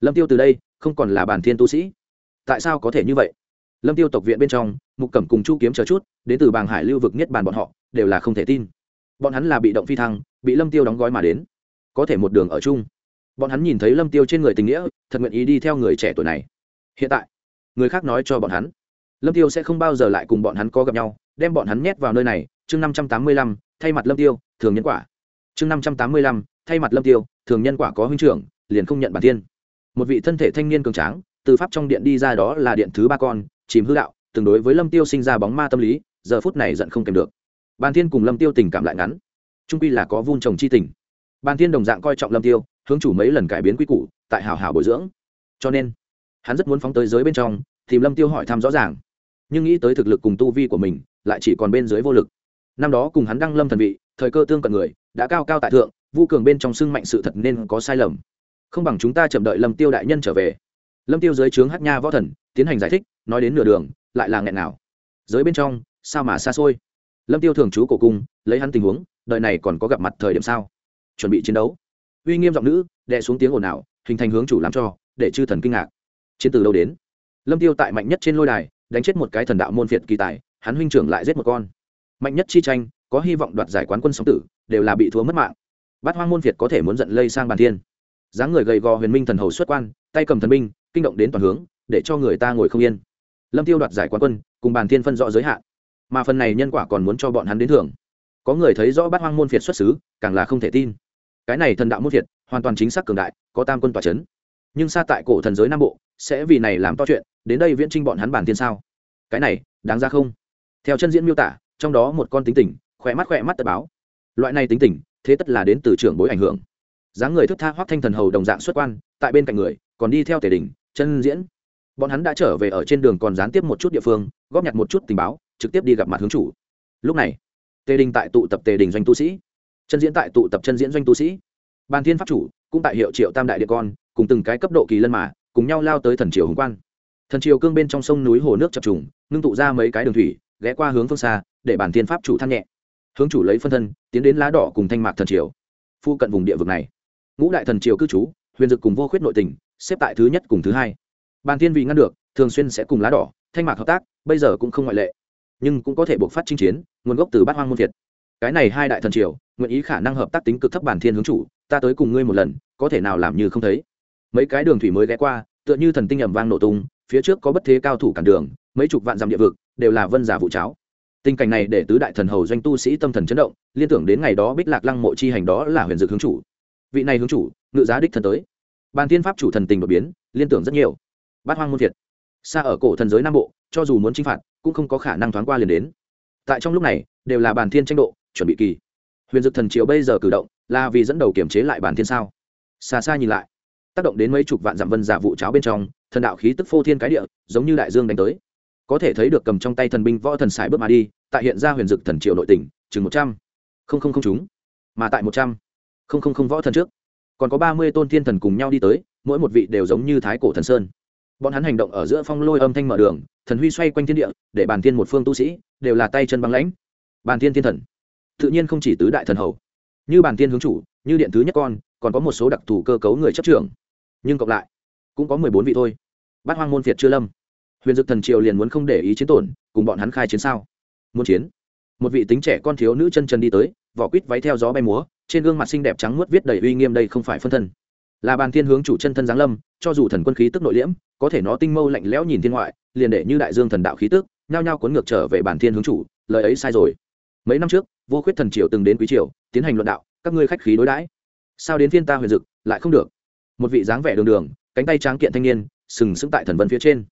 A: Lâm tiêu từ đây, không còn là bản thiên tu sĩ. Tại sao có thể như vậy? Lâm tiêu tộc viện bên trong, mục cẩm cùng chu kiếm chờ chút, đến từ bàng hải lưu vực nhất bàn bọn họ, đều là không thể tin. Bọn hắn là bị động phi thăng, bị lâm tiêu đóng gói mà đến. Có thể một đường ở chung. Bọn hắn nhìn thấy lâm tiêu trên người tình nghĩa, thật nguyện ý đi theo người trẻ tuổi này hiện tại, người khác nói cho bọn hắn, lâm tiêu sẽ không bao giờ lại cùng bọn hắn có gặp nhau, đem bọn hắn nhét vào nơi này. Chương năm trăm tám mươi lăm, thay mặt lâm tiêu, thường nhân quả. Chương năm trăm tám mươi lăm, thay mặt lâm tiêu, thường nhân quả có huynh trưởng, liền không nhận bản tiên một vị thân thể thanh niên cường tráng, từ pháp trong điện đi ra đó là điện thứ ba con, chìm hư đạo tương đối với lâm tiêu sinh ra bóng ma tâm lý, giờ phút này giận không kèm được. Bàn thiên cùng lâm tiêu tình cảm lại ngắn trung quy là có vun trồng chi tình. Bàn thiên đồng dạng coi trọng lâm tiêu, hướng chủ mấy lần cải biến quy củ, tại hảo hảo bồi dưỡng. Cho nên hắn rất muốn phóng tới giới bên trong, tìm lâm tiêu hỏi thăm rõ ràng. Nhưng nghĩ tới thực lực cùng tu vi của mình, lại chỉ còn bên dưới vô lực. Năm đó cùng hắn đăng lâm thần vị, thời cơ tương cận người, đã cao cao tại thượng, vu cường bên trong xưng mạnh sự thật nên có sai lầm. Không bằng chúng ta chậm đợi lâm tiêu đại nhân trở về. Lâm tiêu dưới trướng hát nha võ thần, tiến hành giải thích, nói đến nửa đường, lại là nghẹn nào giới bên trong, sao mà xa xôi? Lâm tiêu thường trú cổ cung, lấy hắn tình huống đợi này còn có gặp mặt thời điểm sao? Chuẩn bị chiến đấu. Uy nghiêm giọng nữ đệ xuống tiếng ồn ào, hình thành hướng chủ làm cho, để chư thần kinh ngạc chiến từ đâu đến? Lâm tiêu tại mạnh nhất trên lôi đài, đánh chết một cái thần đạo môn phiệt kỳ tài, hắn huynh trưởng lại giết một con. Mạnh nhất chi tranh, có hy vọng đoạt giải quán quân sống tử, đều là bị thua mất mạng. Bát hoang môn việt có thể muốn giận lây sang bàn thiên. Dáng người gầy gò huyền minh thần hầu xuất quan, tay cầm thần binh, kinh động đến toàn hướng, để cho người ta ngồi không yên. Lâm tiêu đoạt giải quán quân, cùng bàn thiên phân rõ giới hạn. Mà phần này nhân quả còn muốn cho bọn hắn đến thưởng. Có người thấy rõ bát hoang môn việt xuất xứ, càng là không thể tin. Cái này thần đạo môn việt hoàn toàn chính xác cường đại, có tam quân tòa chấn nhưng xa tại cổ thần giới nam bộ, sẽ vì này làm to chuyện, đến đây viễn trinh bọn hắn bàn thiên sao? Cái này, đáng ra không? Theo chân diễn miêu tả, trong đó một con tính tình, khỏe mắt khỏe mắt tờ báo. Loại này tính tình, thế tất là đến từ trưởng bối ảnh hưởng. Dáng người thức tha hoác thanh thần hầu đồng dạng xuất quan, tại bên cạnh người, còn đi theo tề đình, chân diễn. Bọn hắn đã trở về ở trên đường còn gián tiếp một chút địa phương, góp nhặt một chút tình báo, trực tiếp đi gặp mặt hướng chủ. Lúc này tề đình tại tụ tập tề đình doanh tu sĩ. Chân diễn tại tụ tập chân diễn doanh tu sĩ. Bàn thiên pháp chủ, cũng tại hiệu triệu tam đại địa con cùng từng cái cấp độ kỳ lân mà, cùng nhau lao tới thần triều hùng quan. Thần triều cương bên trong sông núi hồ nước chập trùng, ngưng tụ ra mấy cái đường thủy, ghé qua hướng phương xa, để bản thiên pháp chủ than nhẹ. Hướng chủ lấy phân thân, tiến đến lá đỏ cùng thanh mạc thần triều. Phu cận vùng địa vực này, ngũ đại thần triều cư trú, huyền dực cùng vô khuyết nội tình, xếp tại thứ nhất cùng thứ hai. Bàn thiên vì ngăn được, thường xuyên sẽ cùng lá đỏ, thanh mạc hợp tác, bây giờ cũng không ngoại lệ. Nhưng cũng có thể buộc phát chinh chiến, nguồn gốc từ bát hoang môn việt. Cái này hai đại thần triều, nguyện ý khả năng hợp tác tính cực thấp bản thiên hướng chủ, ta tới cùng ngươi một lần, có thể nào làm như không thấy? Mấy cái đường thủy mới ghé qua, tựa như thần tinh ẩm vang nổ tung, phía trước có bất thế cao thủ cản đường, mấy chục vạn dặm địa vực, đều là vân giả vụ cháo. Tình cảnh này để tứ đại thần hầu doanh tu sĩ tâm thần chấn động, liên tưởng đến ngày đó bích lạc lăng mộ chi hành đó là huyền dược hướng chủ. Vị này hướng chủ, ngự giá đích thần tới. Bàn thiên pháp chủ thần tình đột biến, liên tưởng rất nhiều. Bát hoang môn việt xa ở cổ thần giới nam bộ, cho dù muốn chinh phạt, cũng không có khả năng thoáng qua liền đến. Tại trong lúc này, đều là bàn thiên tranh độ, chuẩn bị kỳ. Huyền dực thần triều bây giờ cử động, là vì dẫn đầu kiểm chế lại bàn thiên sao? Xa xa nhìn lại tác động đến mấy chục vạn dặm vân giả vụ cháo bên trong, thần đạo khí tức phô thiên cái địa, giống như đại dương đánh tới. Có thể thấy được cầm trong tay thần binh võ thần sải bước mà đi, tại hiện ra huyền dực thần triều nội tỉnh, chừng một trăm. Không không không chúng, mà tại một trăm. Không không không võ thần trước. Còn có ba mươi tôn thiên thần cùng nhau đi tới, mỗi một vị đều giống như thái cổ thần sơn. Bọn hắn hành động ở giữa phong lôi âm thanh mở đường, thần huy xoay quanh thiên địa, để bàn thiên một phương tu sĩ, đều là tay chân băng lãnh. Bàn thiên thiên thần, tự nhiên không chỉ tứ đại thần hầu. Như bàn thiên hướng chủ như điện thứ nhất con, còn có một số đặc thù cơ cấu người chấp trưởng. Nhưng cộng lại, cũng có mười bốn vị thôi. Bát hoang môn việt chưa lâm. Huyền dực thần triều liền muốn không để ý chiến tổn, cùng bọn hắn khai chiến sao? Muốn chiến. Một vị tính trẻ con thiếu nữ chân trần đi tới, vỏ quýt váy theo gió bay múa, trên gương mặt xinh đẹp trắng muốt viết đầy uy nghiêm đây không phải phân thân. Là bàn thiên hướng chủ chân thân giáng lâm, cho dù thần quân khí tức nội liễm, có thể nó tinh mâu lạnh lẽo nhìn thiên ngoại, liền để như đại dương thần đạo khí tức, nhao nhao cuốn ngược trở về bản thiên hướng chủ, lời ấy sai rồi. Mấy năm trước, vô khuyết thần triều từng đến quý triều, tiến hành luận đạo các ngươi khách khí đối đãi. Sao đến phiên ta huyền dực, lại không được? Một vị dáng vẻ đường đường, cánh tay tráng kiện thanh niên, sừng sững tại thần vân phía trên.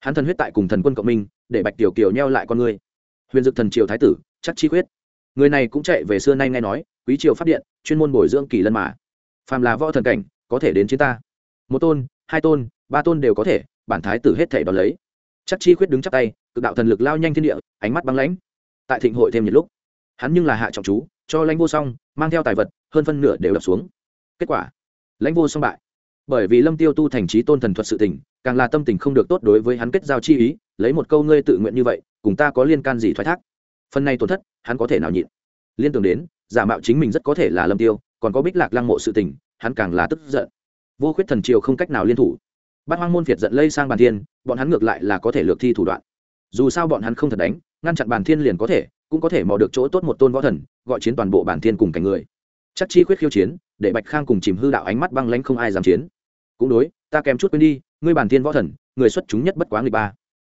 A: Hắn thần huyết tại cùng thần quân cộng minh, để bạch tiểu kiều neo lại con ngươi. Huyền dực thần triều thái tử, chắc chi quyết. Người này cũng chạy về xưa nay nghe nói, quý triều phát điện, chuyên môn bồi dưỡng kỳ lân mà. Phàm là võ thần cảnh, có thể đến chiến ta. Một tôn, hai tôn, ba tôn đều có thể, bản thái tử hết thể đón lấy. Chắc chi khuyết đứng chắp tay, cực đạo thần lực lao nhanh thiên địa, ánh mắt băng lãnh. Tại thịnh hội thêm nhiệt lúc, hắn nhưng là hạ trọng chú cho lãnh vô song, mang theo tài vật, hơn phân nửa đều đập xuống. Kết quả, lãnh vô song bại. Bởi vì lâm tiêu tu thành trí tôn thần thuật sự tình, càng là tâm tình không được tốt đối với hắn kết giao chi ý, lấy một câu ngươi tự nguyện như vậy, cùng ta có liên can gì thoái thác? Phần này tổn thất, hắn có thể nào nhịn? Liên tưởng đến, giả mạo chính mình rất có thể là lâm tiêu, còn có bích lạc lăng mộ sự tình, hắn càng là tức giận. Vô khuyết thần triều không cách nào liên thủ. Bát hoang môn việt giận lây sang bàn thiên, bọn hắn ngược lại là có thể lược thi thủ đoạn. Dù sao bọn hắn không thật đánh, ngăn chặn bàn thiên liền có thể cũng có thể mò được chỗ tốt một tôn võ thần, gọi chiến toàn bộ bản thiên cùng cảnh người. Chắc chi khuyết khiêu chiến, để bạch khang cùng chìm hư đạo ánh mắt băng lanh không ai dám chiến. Cũng đối, ta kèm chút quên đi, ngươi bản thiên võ thần, người xuất chúng nhất bất quá người ba.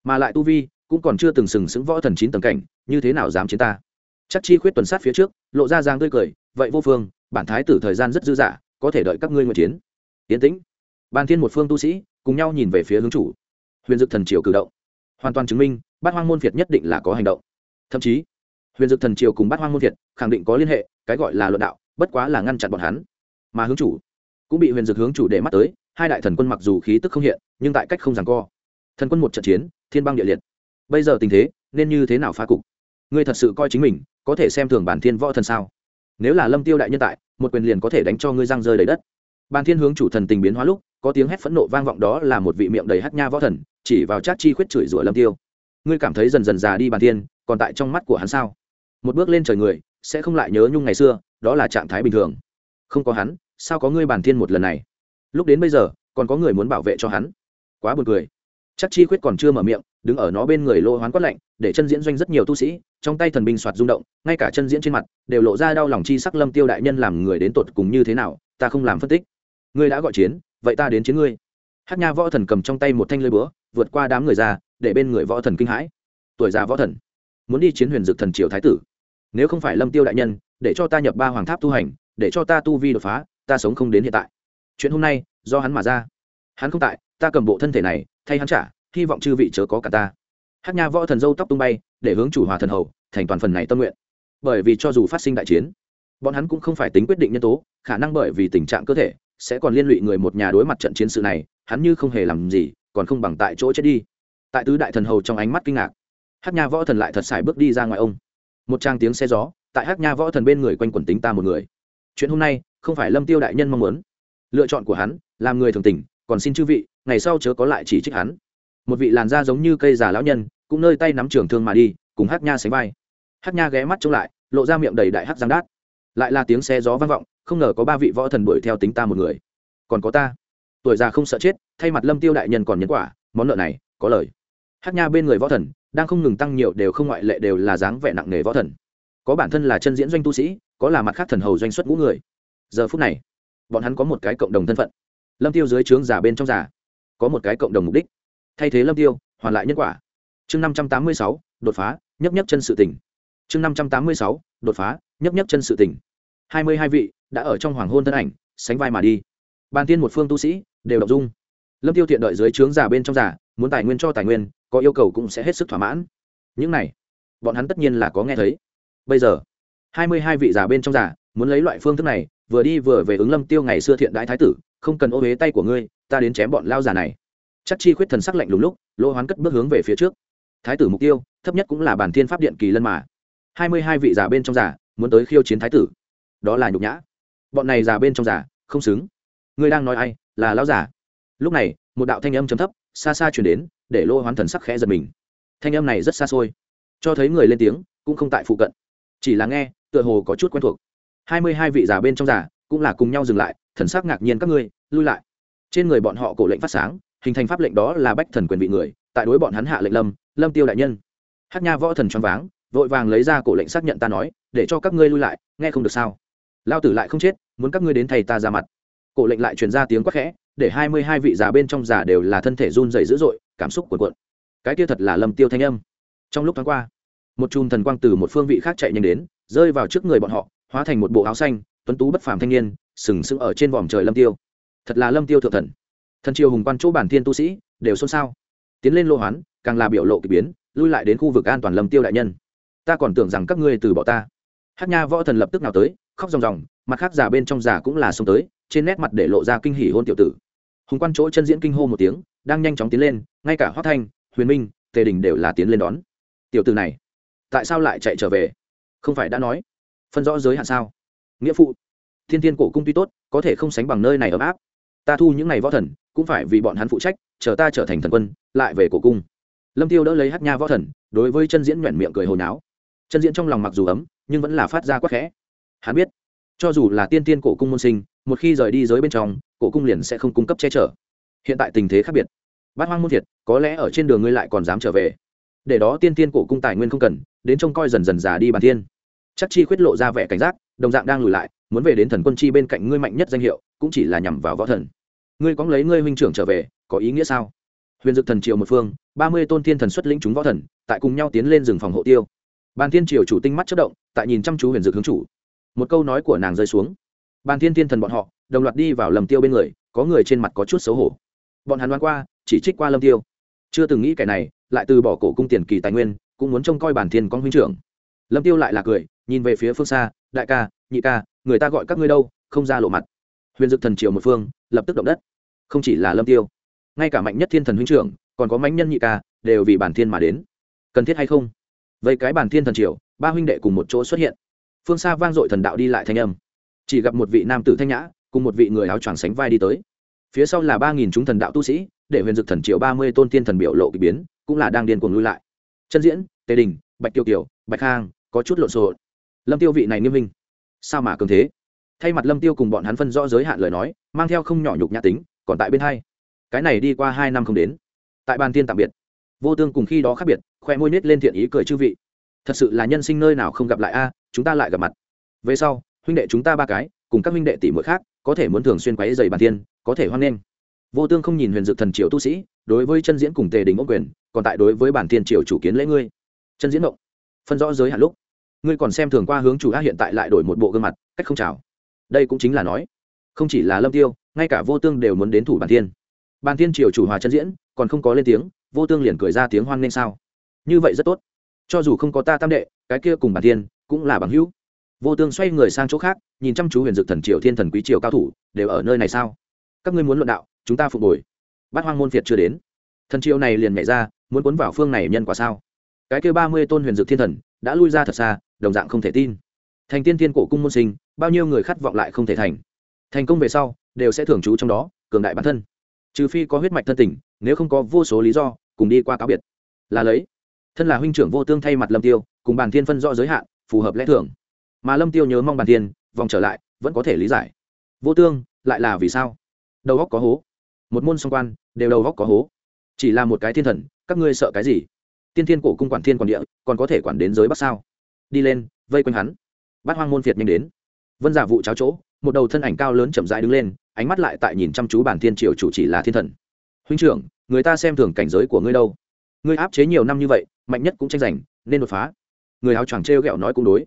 A: Mà lại tu vi, cũng còn chưa từng sừng sững võ thần chín tầng cảnh, như thế nào dám chiến ta? Chắc chi khuyết tuần sát phía trước, lộ ra giang tươi cười, vậy vô phương, bản thái tử thời gian rất dư dả, có thể đợi các ngươi nguyện chiến. Yến tĩnh ban thiên một phương tu sĩ, cùng nhau nhìn về phía hướng chủ. Huyền dực thần triều cử động, hoàn toàn chứng minh, bát hoang môn việt nhất định là có hành động. Thậm chí huyền dực thần triều cùng bát hoang môn việt khẳng định có liên hệ, cái gọi là luận đạo, bất quá là ngăn chặn bọn hắn. Mà hướng chủ cũng bị huyền dực hướng chủ để mắt tới, hai đại thần quân mặc dù khí tức không hiện, nhưng tại cách không rằng co. Thần quân một trận chiến, thiên băng địa liệt. Bây giờ tình thế, nên như thế nào phá cục? Ngươi thật sự coi chính mình có thể xem thường bản thiên võ thần sao? Nếu là lâm tiêu đại nhân tại, một quyền liền có thể đánh cho ngươi răng rơi đầy đất. Bàn thiên hướng chủ thần tình biến hóa lúc, có tiếng hét phẫn nộ vang vọng đó là một vị miệng đầy hát nha võ thần, chỉ vào chát chi khuyết chửi rủa lâm tiêu. Ngươi cảm thấy dần dần già đi bàn thiên, còn tại trong mắt của hắn sao? Một bước lên trời người, sẽ không lại nhớ nhung ngày xưa, đó là trạng thái bình thường. Không có hắn, sao có ngươi bản thiên một lần này? Lúc đến bây giờ, còn có người muốn bảo vệ cho hắn. Quá buồn cười. Chắc chi khuyết còn chưa mở miệng, đứng ở nó bên người lô hoán quát lạnh, để chân diễn doanh rất nhiều tu sĩ, trong tay thần binh soạt rung động, ngay cả chân diễn trên mặt, đều lộ ra đau lòng chi sắc lâm tiêu đại nhân làm người đến tột cùng như thế nào, ta không làm phân tích. Ngươi đã gọi chiến, vậy ta đến chiến ngươi. Hát nha võ thần cầm trong tay một thanh lưỡi búa, vượt qua đám người ra, để bên người võ thần kinh hãi. Tuổi già võ thần, muốn đi chiến huyền dực thần triều thái tử nếu không phải lâm tiêu đại nhân, để cho ta nhập ba hoàng tháp tu hành, để cho ta tu vi đột phá, ta sống không đến hiện tại. Chuyện hôm nay, do hắn mà ra. Hắn không tại, ta cầm bộ thân thể này, thay hắn trả, hy vọng chư vị chớ có cả ta. Hát nha võ thần dâu tóc tung bay, để hướng chủ hòa thần hầu, thành toàn phần này tâm nguyện. Bởi vì cho dù phát sinh đại chiến, bọn hắn cũng không phải tính quyết định nhân tố, khả năng bởi vì tình trạng cơ thể, sẽ còn liên lụy người một nhà đối mặt trận chiến sự này, hắn như không hề làm gì, còn không bằng tại chỗ chết đi. Tại tứ đại thần hầu trong ánh mắt kinh ngạc, hát nha võ thần lại thật xài bước đi ra ngoài ông một trang tiếng xe gió, tại hát nha võ thần bên người quanh quẩn tính ta một người. Chuyện hôm nay, không phải lâm tiêu đại nhân mong muốn. Lựa chọn của hắn, làm người thường tình, còn xin chư vị, ngày sau chớ có lại chỉ trích hắn. Một vị làn da giống như cây già lão nhân, cũng nơi tay nắm trường thương mà đi, cùng hát nha sánh vai. Hát nha ghé mắt trông lại, lộ ra miệng đầy đại hát giang đát. Lại là tiếng xe gió vang vọng, không ngờ có ba vị võ thần đuổi theo tính ta một người. Còn có ta. Tuổi già không sợ chết, thay mặt lâm tiêu đại nhân còn nhấn quả, món nợ này, có lời hát nha bên người võ thần đang không ngừng tăng nhiều đều không ngoại lệ đều là dáng vẻ nặng nề võ thần có bản thân là chân diễn doanh tu sĩ có là mặt khác thần hầu doanh xuất ngũ người giờ phút này bọn hắn có một cái cộng đồng thân phận lâm tiêu dưới trướng giả bên trong giả có một cái cộng đồng mục đích thay thế lâm tiêu hoàn lại nhân quả chương năm trăm tám mươi sáu đột phá nhấp nhấp chân sự tỉnh chương năm trăm tám mươi sáu đột phá nhấp nhấp chân sự tỉnh hai mươi hai vị đã ở trong hoàng hôn thân ảnh sánh vai mà đi bàn tiên một phương tu sĩ đều đọc dung lâm tiêu thiện đợi dưới trướng giả bên trong giả muốn tài nguyên cho tài nguyên có yêu cầu cũng sẽ hết sức thỏa mãn. Những này, bọn hắn tất nhiên là có nghe thấy. Bây giờ, hai mươi hai vị giả bên trong giả muốn lấy loại phương thức này, vừa đi vừa về ứng lâm tiêu ngày xưa thiện đại thái tử, không cần ô huế tay của ngươi, ta đến chém bọn lao giả này. Chắc chi khuyết thần sắc lạnh lùng lúc lỗ hoán cất bước hướng về phía trước. Thái tử mục tiêu, thấp nhất cũng là bản thiên pháp điện kỳ lân mà. hai mươi hai vị giả bên trong giả muốn tới khiêu chiến thái tử. Đó là nhục nhã. Bọn này giả bên trong giả không xứng. Ngươi đang nói ai? Là lão giả lúc này, một đạo thanh âm chấm thấp, xa xa chuyển đến để lô hoán thần sắc khẽ giật mình. Thanh âm này rất xa xôi. Cho thấy người lên tiếng, cũng không tại phụ cận. Chỉ là nghe, tựa hồ có chút quen thuộc. Hai mươi hai vị giả bên trong giả cũng là cùng nhau dừng lại, thần sắc ngạc nhiên các ngươi, lui lại. Trên người bọn họ cổ lệnh phát sáng, hình thành pháp lệnh đó là bách thần quyền vị người, tại đối bọn hắn hạ lệnh lâm lâm tiêu đại nhân. Hát nha võ thần choáng váng, vội vàng lấy ra cổ lệnh xác nhận ta nói, để cho các ngươi lui lại, nghe không được sao? Lao tử lại không chết, muốn các ngươi đến thầy ta ra mặt. Cổ lệnh lại truyền ra tiếng quắc khẽ để hai mươi hai vị già bên trong già đều là thân thể run rẩy dữ dội, cảm xúc cuộn cuộn. Cái kia thật là lâm tiêu thanh âm. Trong lúc thoáng qua, một chùm thần quang từ một phương vị khác chạy nhanh đến, rơi vào trước người bọn họ, hóa thành một bộ áo xanh, tuấn tú bất phàm thanh niên, sừng sững ở trên vòm trời lâm tiêu. Thật là lâm tiêu thượng thần. Thần triều hùng quan chỗ bản thiên tu sĩ, đều xôn xao. Tiến lên lô hoán, càng là biểu lộ kỳ biến, lui lại đến khu vực an toàn lâm tiêu đại nhân. Ta còn tưởng rằng các ngươi từ bỏ ta. Hát nha võ thần lập tức nào tới, khóc ròng ròng, mặt khác giả bên trong giả cũng là xông tới, trên nét mặt để lộ ra kinh hỉ hôn tiểu tử hùng quan chỗ chân diễn kinh hô một tiếng, đang nhanh chóng tiến lên, ngay cả hoác thanh, huyền minh, tề đình đều là tiến lên đón. Tiểu tử này, tại sao lại chạy trở về? Không phải đã nói, phân rõ giới hạn sao? Nghĩa phụ, thiên thiên cổ cung tuy tốt, có thể không sánh bằng nơi này ấm áp. Ta thu những ngày võ thần, cũng phải vì bọn hắn phụ trách, chờ ta trở thành thần quân, lại về cổ cung. Lâm tiêu đỡ lấy hát nha võ thần, đối với chân diễn nhoẻn miệng cười hồi náo. Chân diễn trong lòng mặc dù ấm, nhưng vẫn là phát ra quắc khẽ. Hắn biết, cho dù là tiên tiên cổ cung môn sinh một khi rời đi giới bên trong, cổ cung liền sẽ không cung cấp che chở. Hiện tại tình thế khác biệt. Bát hoang môn thiệt, có lẽ ở trên đường ngươi lại còn dám trở về. Để đó tiên tiên cổ cung tài nguyên không cần, đến trông coi dần dần già đi bàn thiên. Chắc chi khuyết lộ ra vẻ cảnh giác, đồng dạng đang lùi lại, muốn về đến thần quân chi bên cạnh ngươi mạnh nhất danh hiệu, cũng chỉ là nhằm vào võ thần. Ngươi có lấy ngươi huynh trưởng trở về, có ý nghĩa sao? Huyền dực thần triều một phương, ba mươi tôn thiên thần xuất lĩnh chúng võ thần, tại cùng nhau tiến lên rừng phòng hộ tiêu. Bàn thiên triều chủ tinh mắt chất động, tại nhìn chăm chú huyền dực hướng chủ. Một câu nói của nàng rơi xuống bàn thiên thiên thần bọn họ, đồng loạt đi vào lầm tiêu bên người, có người trên mặt có chút xấu hổ. Bọn hắn đoán qua, chỉ trích qua lâm tiêu. Chưa từng nghĩ kẻ này, lại từ bỏ cổ cung tiền kỳ tài nguyên, cũng muốn trông coi bản thiên con huynh trưởng. Lâm tiêu lại là cười, nhìn về phía phương xa, đại ca, nhị ca, người ta gọi các ngươi đâu, không ra lộ mặt. Huyền dực thần triều một phương, lập tức động đất. Không chỉ là lâm tiêu, ngay cả mạnh nhất thiên thần huynh trưởng, còn có mạnh nhân nhị ca, đều vì bản thiên mà đến. Cần thiết hay không? Vậy cái bản thiên thần triều, ba huynh đệ cùng một chỗ xuất hiện. Phương xa vang dội thần đạo đi lại thanh âm chỉ gặp một vị nam tử thanh nhã, cùng một vị người áo choàng sánh vai đi tới. Phía sau là ba nghìn chúng thần đạo tu sĩ, để huyền dực thần triệu ba mươi tôn tiên thần biểu lộ k ỳ biến, cũng là đang điên cuồng lui lại. Chân diễn, tề đình, bạch kiều kiều, bạch khang, có chút lộn xộn. Lâm tiêu vị này nghiêm minh. Sao mà cường thế? Thay mặt lâm tiêu cùng bọn hắn phân rõ giới hạn lời nói, mang theo không nhỏ nhục nhã tính, còn tại bên hai. Cái này đi qua hai năm không đến. Tại bàn tiên tạm biệt. Vô tương cùng khi đó khác biệt, khoe môi nết lên thiện ý cười chư vị. Thật sự là nhân sinh nơi nào không gặp lại a, chúng ta lại gặp mặt. Về sau huynh đệ chúng ta ba cái, cùng các huynh đệ tỷ muội khác, có thể muốn thường xuyên quấy dày bàn tiên có thể hoan nghênh. Vô tương không nhìn huyền dực thần triều tu sĩ, đối với chân diễn cùng tề đình ốc quyền, còn tại đối với bản tiên triều chủ kiến lễ ngươi. Chân diễn động phân rõ giới hạn lúc. Ngươi còn xem thường qua hướng chủ á hiện tại lại đổi một bộ gương mặt, cách không chào. Đây cũng chính là nói. Không chỉ là lâm tiêu, ngay cả vô tương đều muốn đến thủ bản tiên bản tiên triều chủ hòa chân diễn, còn không có lên tiếng, vô tương liền cười ra tiếng hoan nên sao. Như vậy rất tốt. Cho dù không có ta tam đệ, cái kia cùng bản tiên cũng là bằng hữu vô tương xoay người sang chỗ khác, nhìn chăm chú huyền dực thần triều thiên thần quý triều cao thủ, đều ở nơi này sao? Các ngươi muốn luận đạo, chúng ta phục hồi. Bát hoang môn việt chưa đến. Thần triều này liền nhảy ra, muốn cuốn vào phương này nhân quả sao? Cái kêu ba mươi tôn huyền dực thiên thần, đã lui ra thật xa, đồng dạng không thể tin. Thành tiên Thiên cổ cung môn sinh, bao nhiêu người khát vọng lại không thể thành. Thành công về sau, đều sẽ thưởng chú trong đó, cường đại bản thân. Trừ phi có huyết mạch thân tình, nếu không có vô số lý do, cùng đi qua cáo biệt. Là lấy. Thân là huynh trưởng vô tương thay mặt lâm tiêu, cùng bàn thiên phân rõ giới hạn, phù hợp lẽ thường mà lâm tiêu nhớ mong bàn thiên, vòng trở lại, vẫn có thể lý giải. Vô tương, lại là vì sao? Đầu góc có hố. Một môn song quan, đều đầu góc có hố. Chỉ là một cái thiên thần, các ngươi sợ cái gì? Tiên thiên cổ cung quản thiên quản địa, còn có thể quản đến giới bắc sao? Đi lên, vây quanh hắn. Bát hoang môn phiệt nhanh đến. Vân giả vụ cháo chỗ, một đầu thân ảnh cao lớn chậm rãi đứng lên, ánh mắt lại tại nhìn chăm chú bản thiên triều chủ chỉ là thiên thần. Huynh trưởng, người ta xem thường cảnh giới của ngươi đâu. Ngươi áp chế nhiều năm như vậy, mạnh nhất cũng tranh giành, nên đột phá. Người áo choàng trêu ghẹo nói cũng đối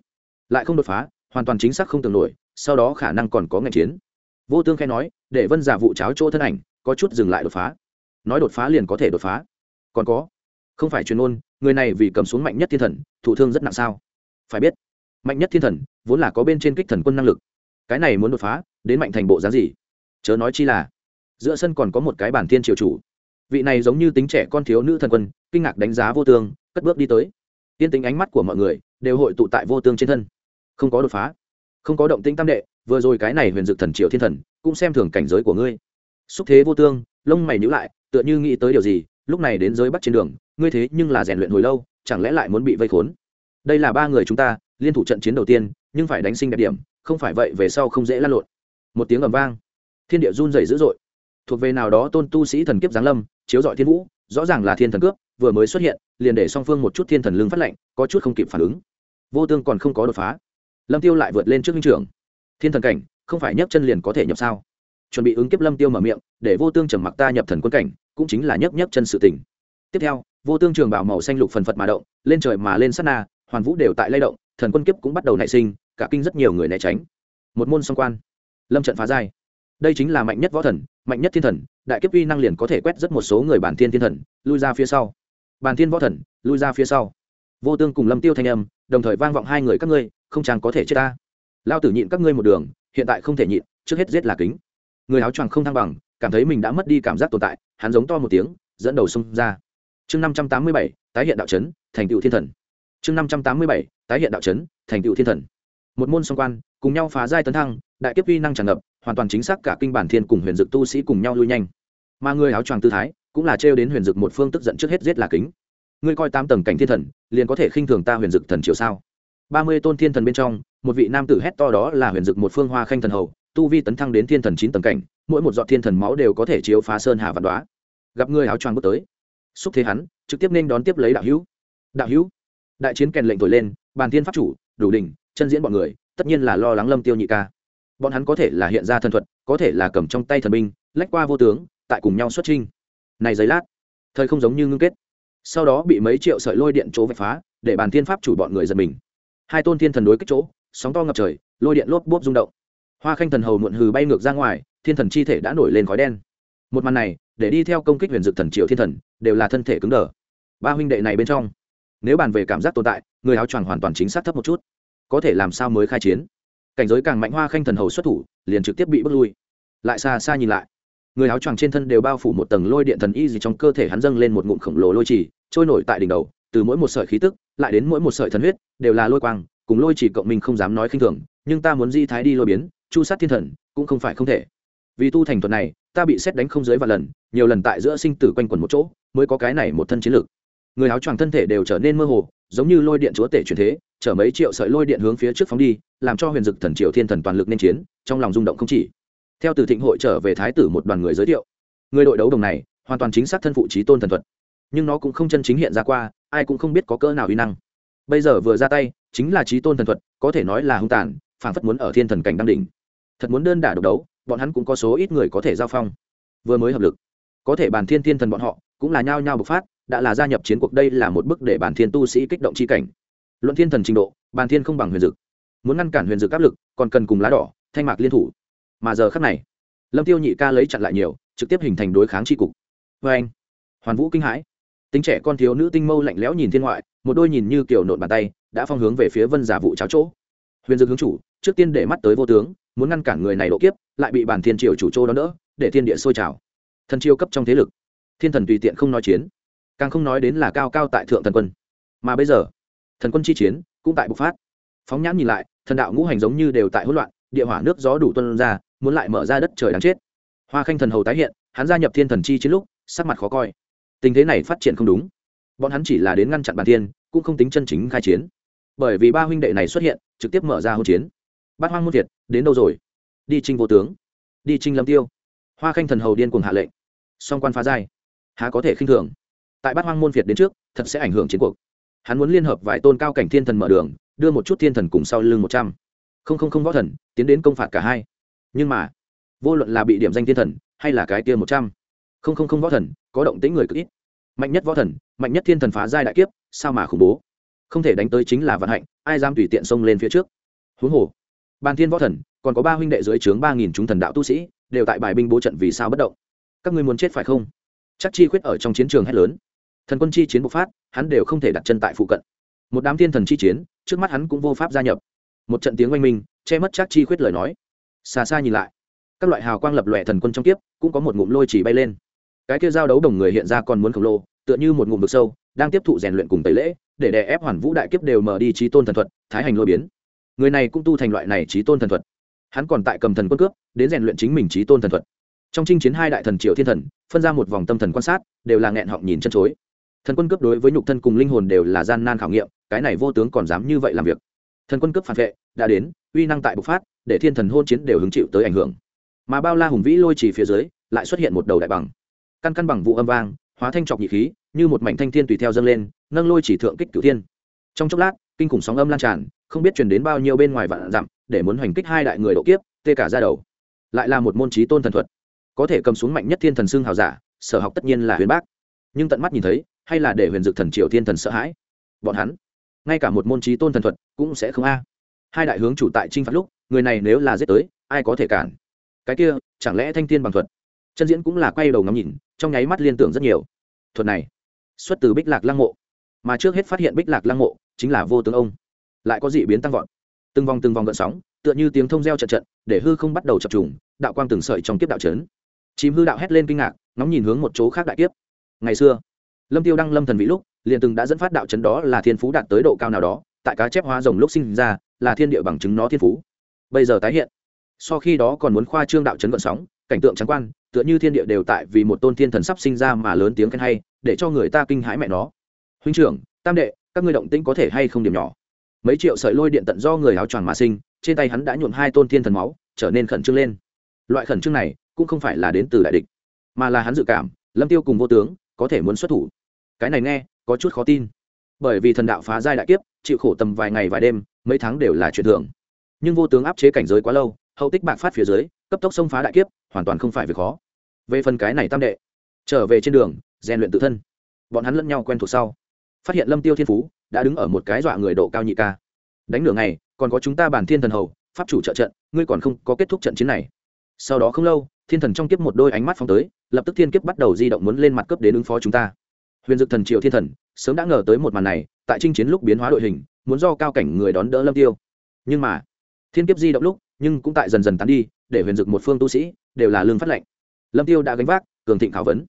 A: lại không đột phá, hoàn toàn chính xác không tưởng nổi, sau đó khả năng còn có ngành chiến. Vô tương khai nói, để vân giả vụ cháo chỗ thân ảnh, có chút dừng lại đột phá. Nói đột phá liền có thể đột phá. Còn có, không phải chuyên môn người này vì cầm xuống mạnh nhất thiên thần, thụ thương rất nặng sao? Phải biết, mạnh nhất thiên thần vốn là có bên trên kích thần quân năng lực. Cái này muốn đột phá, đến mạnh thành bộ giá gì? Chớ nói chi là, giữa sân còn có một cái bản thiên triều chủ. Vị này giống như tính trẻ con thiếu nữ thần quân, kinh ngạc đánh giá vô tương, cất bước đi tới. Tiên tính ánh mắt của mọi người đều hội tụ tại vô tương trên thân không có đột phá, không có động tĩnh tam đệ, vừa rồi cái này huyền dực thần triệu thiên thần, cũng xem thường cảnh giới của ngươi. Xúc thế vô tương, lông mày nhữ lại, tựa như nghĩ tới điều gì, lúc này đến giới bắt trên đường, ngươi thế nhưng là rèn luyện hồi lâu, chẳng lẽ lại muốn bị vây khốn? Đây là ba người chúng ta, liên thủ trận chiến đầu tiên, nhưng phải đánh sinh đẹp điểm, không phải vậy về sau không dễ lan lộn. Một tiếng ầm vang, thiên địa run rẩy dữ dội. Thuộc về nào đó tôn tu sĩ thần kiếp giáng lâm, chiếu dọi thiên vũ, rõ ràng là thiên thần cướp, vừa mới xuất hiện, liền để song phương một chút thiên thần lương phát lệnh có chút không kịp phản ứng. Vô tương còn không có đột phá lâm tiêu lại vượt lên trước minh trưởng. Thiên thần cảnh, không phải nhấc chân liền có thể nhập sao? Chuẩn bị ứng kiếp lâm tiêu mở miệng, để vô tương trầm mặc ta nhập thần quân cảnh, cũng chính là nhấc nhấc chân sự tình. Tiếp theo, vô tương trường bảo màu xanh lục phần phật mà động, lên trời mà lên sát na, hoàn vũ đều tại lay động, thần quân kiếp cũng bắt đầu nảy sinh, cả kinh rất nhiều người né tránh. Một môn song quan. Lâm trận phá giai. Đây chính là mạnh nhất võ thần, mạnh nhất thiên thần, đại kiếp uy năng liền có thể quét rất một số người bản thiên thiên thần, lui ra phía sau. Bản thiên võ thần, lui ra phía sau. Vô tương cùng lâm tiêu thanh âm, đồng thời vang vọng hai người các ngươi không chàng có thể chết ta. Lao tử nhịn các ngươi một đường, hiện tại không thể nhịn, trước hết giết là kính. Người áo choàng không thăng bằng, cảm thấy mình đã mất đi cảm giác tồn tại, hắn giống to một tiếng, dẫn đầu xông ra. Chương năm trăm tám mươi bảy, tái hiện đạo trấn thành tựu thiên thần. Chương năm trăm tám mươi bảy, tái hiện đạo trấn thành tựu thiên thần. Một môn song quan, cùng nhau phá giai tấn thăng, đại kiếp vi năng tràn ngập, hoàn toàn chính xác cả kinh bản thiên cùng huyền dực tu sĩ cùng nhau lui nhanh. Mà người áo choàng tư thái, cũng là trêu đến huyền dực một phương tức giận trước hết giết là kính. Ngươi coi tám tầng cảnh thiên thần, liền có thể khinh thường ta huyền dực thần triều sao? Ba mươi tôn thiên thần bên trong, một vị nam tử hét to đó là huyền dực một phương hoa khanh thần hầu, tu vi tấn thăng đến thiên thần chín tầng cảnh, mỗi một giọt thiên thần máu đều có thể chiếu phá sơn hà vạn đoá gặp người áo choàng bước tới. Xúc thế hắn, trực tiếp nên đón tiếp lấy đạo hữu. Đạo hữu, đại chiến kèn lệnh thổi lên, bàn thiên pháp chủ, đủ đỉnh, chân diễn bọn người, tất nhiên là lo lắng lâm tiêu nhị ca. Bọn hắn có thể là hiện ra thần thuật, có thể là cầm trong tay thần binh, lách qua vô tướng, tại cùng nhau xuất trinh này giấy lát, thời không giống như ngưng kết. Sau đó bị mấy triệu sợi lôi điện chỗ vạch phá, để bàn thiên pháp chủ bọn người giật mình hai tôn thiên thần đối kích chỗ, sóng to ngập trời, lôi điện lốp bốp rung động. Hoa khanh thần hầu muộn hừ bay ngược ra ngoài, thiên thần chi thể đã nổi lên khói đen. Một màn này, để đi theo công kích huyền dực thần triệu thiên thần, đều là thân thể cứng đờ. Ba huynh đệ này bên trong, nếu bàn về cảm giác tồn tại, người áo choàng hoàn toàn chính xác thấp một chút. Có thể làm sao mới khai chiến? Cảnh giới càng mạnh hoa khanh thần hầu xuất thủ, liền trực tiếp bị bước lui. Lại xa xa nhìn lại, người áo choàng trên thân đều bao phủ một tầng lôi điện thần y gì trong cơ thể hắn dâng lên một ngụm khổng lồ lôi trì, trôi nổi tại đỉnh đầu từ mỗi một sợi khí tức, lại đến mỗi một sợi thần huyết, đều là lôi quang, cùng lôi chỉ cộng mình không dám nói khinh thường, nhưng ta muốn di thái đi lôi biến, chu sát thiên thần, cũng không phải không thể. Vì tu thành thuật này, ta bị xét đánh không dưới vài lần, nhiều lần tại giữa sinh tử quanh quẩn một chỗ, mới có cái này một thân chiến lược người áo choàng thân thể đều trở nên mơ hồ, giống như lôi điện chúa tể truyền thế, chở mấy triệu sợi lôi điện hướng phía trước phóng đi, làm cho huyền dực thần triều thiên thần toàn lực nên chiến, trong lòng rung động không chỉ. Theo từ thịnh hội trở về thái tử một đoàn người giới thiệu, người đội đấu đồng này hoàn toàn chính xác thân phụ trí tôn thần thuật, nhưng nó cũng không chân chính hiện ra qua ai cũng không biết có cỡ nào uy năng. Bây giờ vừa ra tay, chính là trí tôn thần thuật, có thể nói là hung tàn phản phất muốn ở thiên thần cảnh đăng đỉnh. Thật muốn đơn đả độc đấu, bọn hắn cũng có số ít người có thể giao phong. Vừa mới hợp lực, có thể bàn thiên thiên thần bọn họ, cũng là nhao nhao bộc phát, đã là gia nhập chiến cuộc đây là một bước để bàn thiên tu sĩ kích động chi cảnh. Luận thiên thần trình độ bàn thiên không bằng huyền dực. Muốn ngăn cản huyền dực áp lực, còn cần cùng lá đỏ, thanh mạc liên thủ. Mà giờ khắc này, lâm tiêu nhị ca lấy chặn lại nhiều, trực tiếp hình thành đối kháng tri cục. Vê anh hoàn vũ kinh hãi tính trẻ con thiếu nữ tinh mâu lạnh lẽo nhìn thiên ngoại, một đôi nhìn như kiểu nộn bàn tay, đã phong hướng về phía vân giả vụ cháo chỗ. Huyền dương hướng chủ, trước tiên để mắt tới vô tướng, muốn ngăn cản người này độ kiếp, lại bị bản thiên triều chủ chỗ đó đỡ, để thiên địa sôi trào. Thần chiêu cấp trong thế lực. Thiên thần tùy tiện không nói chiến. Càng không nói đến là cao cao tại thượng thần quân. Mà bây giờ, thần quân chi chiến cũng tại bộc phát. Phóng nhãn nhìn lại, thần đạo ngũ hành giống như đều tại hỗn loạn, địa hỏa nước gió đủ tuân ra, muốn lại mở ra đất trời đáng chết. Hoa khanh thần hầu tái hiện, hắn gia nhập thiên thần chi chiến lúc, sắc mặt khó coi tình thế này phát triển không đúng. Bọn hắn chỉ là đến ngăn chặn bản thiên, cũng không tính chân chính khai chiến. Bởi vì ba huynh đệ này xuất hiện, trực tiếp mở ra hỗn chiến. Bát hoang muôn việt đến đâu rồi? Đi trinh vô tướng, đi trinh lâm tiêu. Hoa khanh thần hầu điên cuồng hạ lệnh. Song quan phá giai, há có thể khinh thường? Tại bát hoang môn việt đến trước, thật sẽ ảnh hưởng chiến cuộc. Hắn muốn liên hợp vài tôn cao cảnh thiên thần mở đường, đưa một chút thiên thần cùng sau lưng một trăm. Không không không võ thần, tiến đến công phạt cả hai. Nhưng mà, vô luận là bị điểm danh thiên thần, hay là cái kia một trăm không không không võ thần, có động tĩnh người cực ít. Mạnh nhất võ thần, mạnh nhất thiên thần phá giai đại kiếp, sao mà khủng bố? Không thể đánh tới chính là vận hạnh, ai dám tùy tiện xông lên phía trước? Huống hồ, bàn thiên võ thần, còn có ba huynh đệ dưới trướng ba nghìn chúng thần đạo tu sĩ, đều tại bài binh bố trận vì sao bất động. Các ngươi muốn chết phải không? Chắc chi khuyết ở trong chiến trường hét lớn. Thần quân chi chiến bộc phát, hắn đều không thể đặt chân tại phụ cận. Một đám thiên thần chi chiến, trước mắt hắn cũng vô pháp gia nhập. Một trận tiếng oanh minh, che mất chắc chi khuyết lời nói. Xa xa nhìn lại, các loại hào quang lập lòe thần quân trong kiếp, cũng có một ngụm lôi chỉ bay lên cái kia giao đấu đồng người hiện ra còn muốn khổng lồ, tựa như một ngụm vực sâu, đang tiếp thụ rèn luyện cùng tẩy lễ, để đè ép hoàn vũ đại kiếp đều mở đi trí tôn thần thuật, thái hành lôi biến. Người này cũng tu thành loại này trí tôn thần thuật. Hắn còn tại cầm thần quân cướp, đến rèn luyện chính mình trí tôn thần thuật. Trong chinh chiến hai đại thần triều thiên thần, phân ra một vòng tâm thần quan sát, đều là nghẹn họng nhìn chân chối. Thần quân cướp đối với nhục thân cùng linh hồn đều là gian nan khảo nghiệm, cái này vô tướng còn dám như vậy làm việc. Thần quân cướp phản vệ, đã đến, uy năng tại bộc phát, để thiên thần hôn chiến đều hứng chịu tới ảnh hưởng. Mà bao la hùng vĩ lôi chỉ phía dưới, lại xuất hiện một đầu đại bằng căn căn bằng vụ âm vang, hóa thanh trọc nhị khí, như một mảnh thanh thiên tùy theo dâng lên, nâng lôi chỉ thượng kích cửu thiên. Trong chốc lát, kinh khủng sóng âm lan tràn, không biết truyền đến bao nhiêu bên ngoài vạn dặm, để muốn hoành kích hai đại người độ kiếp, tê cả ra đầu. Lại là một môn trí tôn thần thuật. Có thể cầm xuống mạnh nhất thiên thần xương hào giả, sở học tất nhiên là huyền bác. Nhưng tận mắt nhìn thấy, hay là để huyền dực thần triều thiên thần sợ hãi. Bọn hắn, ngay cả một môn trí tôn thần thuật cũng sẽ không a. Hai đại hướng chủ tại chinh phạt lúc, người này nếu là giết tới, ai có thể cản? Cái kia, chẳng lẽ thanh thiên bằng thuật? Chân diễn cũng là quay đầu ngắm nhìn, trong nháy mắt liên tưởng rất nhiều. Thuật này, xuất từ bích lạc lăng mộ. Mà trước hết phát hiện bích lạc lăng mộ chính là vô tướng ông. Lại có dị biến tăng vọt. Từng vòng từng vòng gợn sóng, tựa như tiếng thông reo trận trận để hư không bắt đầu chập trùng, đạo quang từng sợi trong kiếp đạo trấn chìm hư đạo hét lên kinh ngạc, ngóng nhìn hướng một chỗ khác đại kiếp. Ngày xưa, lâm tiêu đăng lâm thần vĩ lúc, liền từng đã dẫn phát đạo chấn đó là thiên phú đạt tới độ cao nào đó, tại cá chép hóa rồng lúc sinh ra, là thiên địa bằng chứng nó thiên phú. Bây giờ tái hiện, so khi đó còn muốn khoa trương đạo chấn gợn sóng, cảnh tượng trắng quan tựa như thiên địa đều tại vì một tôn thiên thần sắp sinh ra mà lớn tiếng khen hay, để cho người ta kinh hãi mẹ nó. Huynh trưởng, tam đệ, các ngươi động tĩnh có thể hay không điểm nhỏ? Mấy triệu sợi lôi điện tận do người áo choàng mà sinh, trên tay hắn đã nhuộm hai tôn thiên thần máu, trở nên khẩn trương lên. Loại khẩn trương này cũng không phải là đến từ đại địch, mà là hắn dự cảm, lâm tiêu cùng vô tướng có thể muốn xuất thủ. Cái này nghe, có chút khó tin. Bởi vì thần đạo phá giai đại kiếp, chịu khổ tầm vài ngày vài đêm, mấy tháng đều là chuyện thường. Nhưng vô tướng áp chế cảnh giới quá lâu, hậu tích bạc phát phía dưới cấp tốc xông phá đại kiếp, hoàn toàn không phải việc khó. Về phần cái này tam đệ, trở về trên đường, rèn luyện tự thân. Bọn hắn lẫn nhau quen thuộc sau. Phát hiện lâm tiêu thiên phú đã đứng ở một cái dọa người độ cao nhị ca. Đánh nửa ngày, còn có chúng ta bản thiên thần hầu, pháp chủ trợ trận, ngươi còn không có kết thúc trận chiến này. Sau đó không lâu, thiên thần trong kiếp một đôi ánh mắt phóng tới, lập tức thiên kiếp bắt đầu di động muốn lên mặt cấp đến ứng phó chúng ta. Huyền dực thần triều thiên thần, sớm đã ngờ tới một màn này, tại chinh chiến lúc biến hóa đội hình, muốn do cao cảnh người đón đỡ lâm tiêu. Nhưng mà, thiên kiếp di động lúc, nhưng cũng tại dần dần tán đi để huyền dực một phương tu sĩ đều là lương phát lệnh. Lâm tiêu đã gánh vác, cường thịnh khảo vấn.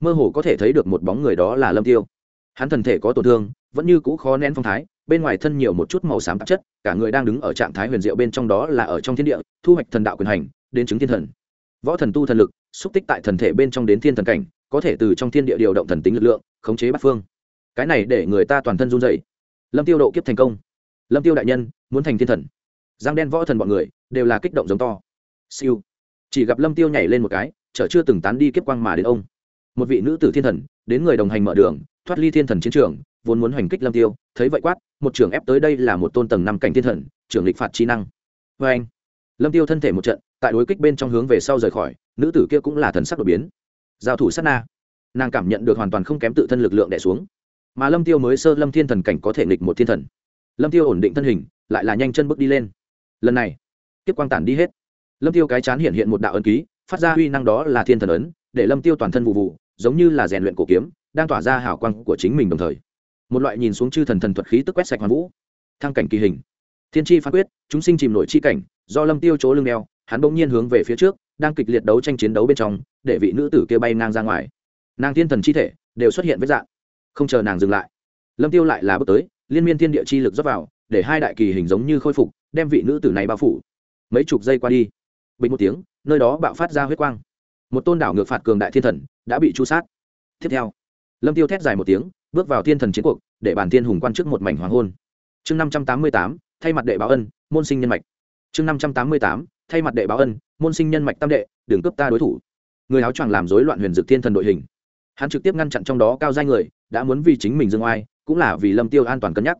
A: Mơ hồ có thể thấy được một bóng người đó là lâm tiêu. Hắn thần thể có tổn thương, vẫn như cũ khó nén phong thái, bên ngoài thân nhiều một chút màu xám tạp chất, cả người đang đứng ở trạng thái huyền diệu bên trong đó là ở trong thiên địa, thu hoạch thần đạo quyền hành, đến chứng thiên thần. Võ thần tu thần lực, xúc tích tại thần thể bên trong đến thiên thần cảnh, có thể từ trong thiên địa điều động thần tính lực lượng, khống chế bắt phương. Cái này để người ta toàn thân run dậy lâm tiêu độ kiếp thành công. Lâm tiêu đại nhân, muốn thành thiên thần. Giang đen võ thần bọn người, đều là kích động giống to siêu. Chỉ gặp lâm tiêu nhảy lên một cái, chở chưa từng tán đi kiếp quang mà đến ông. Một vị nữ tử thiên thần, đến người đồng hành mở đường, thoát ly thiên thần chiến trường, vốn muốn hoành kích lâm tiêu, thấy vậy quát, một trưởng ép tới đây là một tôn tầng năm cảnh thiên thần, trưởng lịch phạt chi năng. Vê anh, lâm tiêu thân thể một trận, tại đối kích bên trong hướng về sau rời khỏi, nữ tử kia cũng là thần sắc đột biến. Giao thủ sát na. Nàng cảm nhận được hoàn toàn không kém tự thân lực lượng đẻ xuống. Mà lâm tiêu mới sơ lâm thiên thần cảnh có thể nghịch một thiên thần. Lâm tiêu ổn định thân hình, lại là nhanh chân bước đi lên. Lần này tiếp quang tản đi hết lâm tiêu cái chán hiện hiện một đạo ấn ký, phát ra uy năng đó là thiên thần ấn, để lâm tiêu toàn thân vụ vụ, giống như là rèn luyện cổ kiếm, đang tỏa ra hào quang của chính mình đồng thời. Một loại nhìn xuống chư thần thần thuật khí tức quét sạch hoàn vũ. Thăng cảnh kỳ hình. Thiên tri phán quyết, chúng sinh chìm nổi chi cảnh, do lâm tiêu chỗ lưng đeo, hắn bỗng nhiên hướng về phía trước, đang kịch liệt đấu tranh chiến đấu bên trong, để vị nữ tử kia bay ngang ra ngoài. Nàng thiên thần chi thể đều xuất hiện với dạng. Không chờ nàng dừng lại, lâm tiêu lại là bước tới, liên miên thiên địa chi lực dốc vào, để hai đại kỳ hình giống như khôi phục, đem vị nữ tử này bao phủ. Mấy chục giây qua đi bình một tiếng, nơi đó bạo phát ra huyết quang. Một tôn đảo ngược phạt cường đại thiên thần đã bị chu sát. Tiếp theo, lâm tiêu thét dài một tiếng, bước vào thiên thần chiến cuộc, để bản thiên hùng quan trước một mảnh hoàng hôn. Chương năm trăm tám mươi tám, thay mặt đệ báo ân, môn sinh nhân mạch. Chương năm trăm tám mươi tám, thay mặt đệ báo ân, môn sinh nhân mạch tam đệ, đừng cướp ta đối thủ. Người áo choàng làm rối loạn huyền dực thiên thần đội hình. Hắn trực tiếp ngăn chặn trong đó cao danh người, đã muốn vì chính mình dương oai, cũng là vì lâm tiêu an toàn cân nhắc.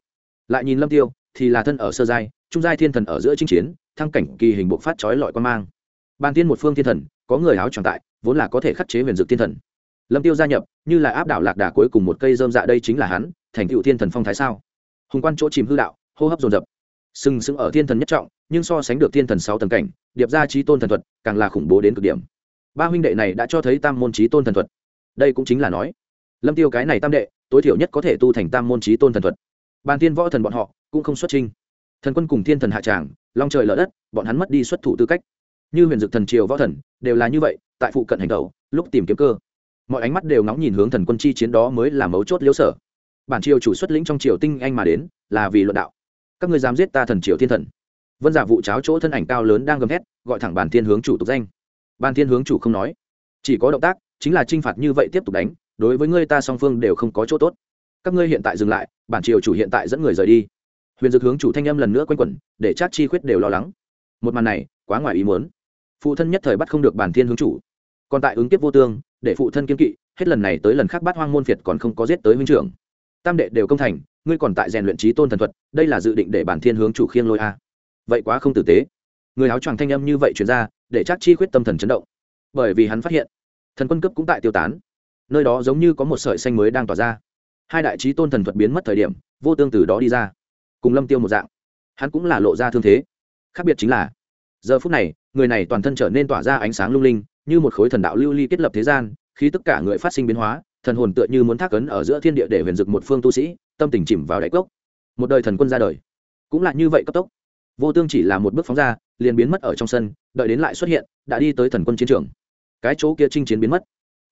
A: Lại nhìn lâm tiêu, thì là thân ở sơ giai, trung giai thiên thần ở giữa chinh chiến thăng cảnh kỳ hình bộ phát chói lọi quan mang. Ban tiên một phương thiên thần, có người áo choàng tại, vốn là có thể khắc chế huyền dược thiên thần. Lâm tiêu gia nhập, như là áp đảo lạc đà cuối cùng một cây dơm dạ đây chính là hắn, thành tựu thiên thần phong thái sao? Hùng quan chỗ chìm hư đạo, hô hấp dồn dập. Sừng sững ở thiên thần nhất trọng, nhưng so sánh được thiên thần sáu tầng cảnh, điệp ra trí tôn thần thuật, càng là khủng bố đến cực điểm. Ba huynh đệ này đã cho thấy tam môn trí tôn thần thuật. Đây cũng chính là nói, lâm tiêu cái này tam đệ, tối thiểu nhất có thể tu thành tam môn trí tôn thần thuật. Bàn tiên võ thần bọn họ cũng không xuất trinh thần quân cùng thiên thần hạ tràng long trời lở đất, bọn hắn mất đi xuất thủ tư cách. Như huyền dực thần triều võ thần, đều là như vậy, tại phụ cận hành tẩu, lúc tìm kiếm cơ. Mọi ánh mắt đều ngóng nhìn hướng thần quân chi chiến đó mới là mấu chốt liễu sở. Bản triều chủ xuất lĩnh trong triều tinh anh mà đến, là vì luận đạo. Các ngươi dám giết ta thần triều thiên thần. Vân giả vụ cháo chỗ thân ảnh cao lớn đang gầm hét gọi thẳng bản thiên hướng chủ tục danh. Ban thiên hướng chủ không nói. Chỉ có động tác, chính là t r i n h phạt như vậy tiếp tục đánh, đối với ngươi ta song phương đều không có chỗ tốt. Các ngươi hiện tại dừng lại, bản triều chủ hiện tại dẫn người rời đi huyền dực hướng chủ thanh âm lần nữa quanh quẩn, để chắc chi khuyết đều lo lắng. Một màn này, quá ngoài ý muốn. Phụ thân nhất thời bắt không được bản thiên hướng chủ. Còn tại ứng kiếp vô tương, để phụ thân kiên kỵ, hết lần này tới lần khác bắt hoang môn việt còn không có giết tới huynh trưởng. Tam đệ đều công thành, ngươi còn tại rèn luyện trí tôn thần thuật, đây là dự định để bản thiên hướng chủ khiêng lôi a. Vậy quá không tử tế. Người áo choàng thanh âm như vậy chuyển ra, để chắc chi khuyết tâm thần chấn động. Bởi vì hắn phát hiện, thần quân cấp cũng tại tiêu tán. Nơi đó giống như có một sợi xanh mới đang tỏa ra. Hai đại trí tôn thần thuật biến mất thời điểm, vô tương từ đó đi ra cùng lâm tiêu một dạng hắn cũng là lộ ra thương thế khác biệt chính là giờ phút này người này toàn thân trở nên tỏa ra ánh sáng lung linh như một khối thần đạo lưu ly kết lập thế gian khi tất cả người phát sinh biến hóa thần hồn tựa như muốn thác ấn ở giữa thiên địa để huyền dực một phương tu sĩ tâm tình chìm vào đáy cốc một đời thần quân ra đời cũng là như vậy cấp tốc vô tương chỉ là một bước phóng ra liền biến mất ở trong sân đợi đến lại xuất hiện đã đi tới thần quân chiến trường cái chỗ kia chinh chiến biến mất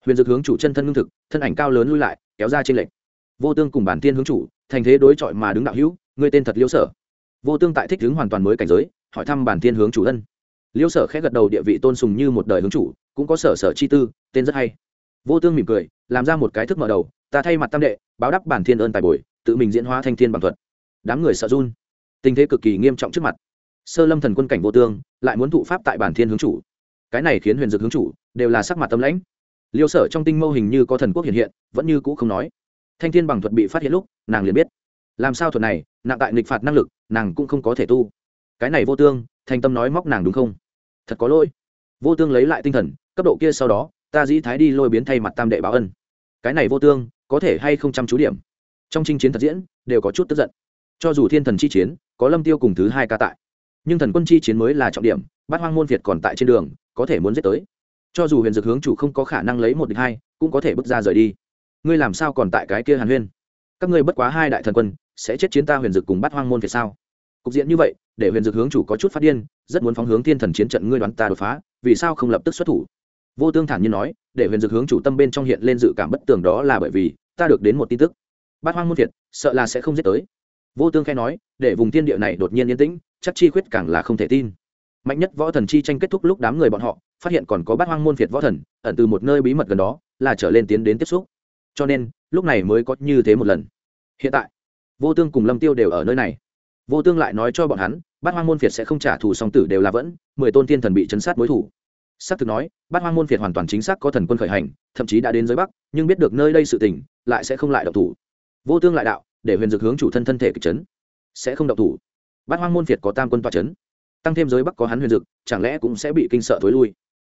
A: huyền dực hướng chủ chân thân lương thực thân ảnh cao lớn lui lại kéo ra trên lệnh vô tương cùng bản tiên hướng chủ, thành thế đối chọi mà đứng đạo hữu người tên thật liêu sở. Vô tương tại thích hướng hoàn toàn mới cảnh giới, hỏi thăm bản tiên hướng chủ thân liêu sở khẽ gật đầu địa vị tôn sùng như một đời hướng chủ, cũng có sở sở chi tư, tên rất hay. Vô tương mỉm cười, làm ra một cái thức mở đầu, ta thay mặt tam đệ, báo đáp bản thiên ơn tài bồi, tự mình diễn hóa thanh thiên bằng thuật. Đám người sợ run. Tình thế cực kỳ nghiêm trọng trước mặt. Sơ lâm thần quân cảnh vô tương, lại muốn thụ pháp tại bản thiên hướng chủ. Cái này khiến huyền dực hướng chủ, đều là sắc mặt tâm lãnh. Liêu sở trong tinh mâu hình như có thần quốc hiện hiện, vẫn như cũ không nói thanh thiên bằng thuật bị phát hiện lúc, nàng liền biết. Làm sao thuật này, nặng tại nghịch phạt năng lực, nàng cũng không có thể tu. Cái này vô tương, thanh tâm nói móc nàng đúng không? Thật có lỗi. Vô tương lấy lại tinh thần, cấp độ kia sau đó, ta dĩ thái đi lôi biến thay mặt tam đệ báo ân. Cái này vô tương, có thể hay không chăm chú điểm? Trong chinh chiến thật diễn, đều có chút tức giận. Cho dù thiên thần chi chiến, có lâm tiêu cùng thứ hai ca tại. Nhưng thần quân chi chiến mới là trọng điểm, bát hoang môn việt còn tại trên đường, có thể muốn giết tới. Cho dù huyền dược hướng chủ không có khả năng lấy một địch hai, cũng có thể bước ra rời đi ngươi làm sao còn tại cái kia hàn huyên? Các ngươi bất quá hai đại thần quân, sẽ chết chiến ta huyền Dực cùng bát hoang môn về sao? Cục diện như vậy, để huyền Dực hướng chủ có chút phát điên, rất muốn phóng hướng thiên thần chiến trận ngươi đoán ta đột phá, vì sao không lập tức xuất thủ? Vô tương thản nhiên nói, để huyền Dực hướng chủ tâm bên trong hiện lên dự cảm bất tường đó là bởi vì, ta được đến một tin tức. Bát hoang môn thiệt, sợ là sẽ không giết tới. Vô tương khai nói, để vùng thiên địa này đột nhiên yên tĩnh, chắc chi khuyết càng là không thể tin. Mạnh nhất võ thần chi tranh kết thúc lúc đám người bọn họ, phát hiện còn có bát hoang môn việt võ thần, ẩn từ một nơi bí mật gần đó, là trở lên tiến đến tiếp xúc cho nên, lúc này mới có như thế một lần. Hiện tại, vô tương cùng lâm tiêu đều ở nơi này. Vô tương lại nói cho bọn hắn, bát hoang môn việt sẽ không trả thù song tử đều là vẫn, mười tôn tiên thần bị chấn sát mối thủ. Xác thực nói, bát hoang môn việt hoàn toàn chính xác có thần quân khởi hành, thậm chí đã đến giới bắc, nhưng biết được nơi đây sự tình, lại sẽ không lại động thủ. Vô tương lại đạo, để huyền dược hướng chủ thân thân thể kịch chấn. Sẽ không động thủ. Bát hoang môn việt có tam quân tòa chấn. Tăng thêm giới bắc có hắn huyền dực, chẳng lẽ cũng sẽ bị kinh sợ thối lui?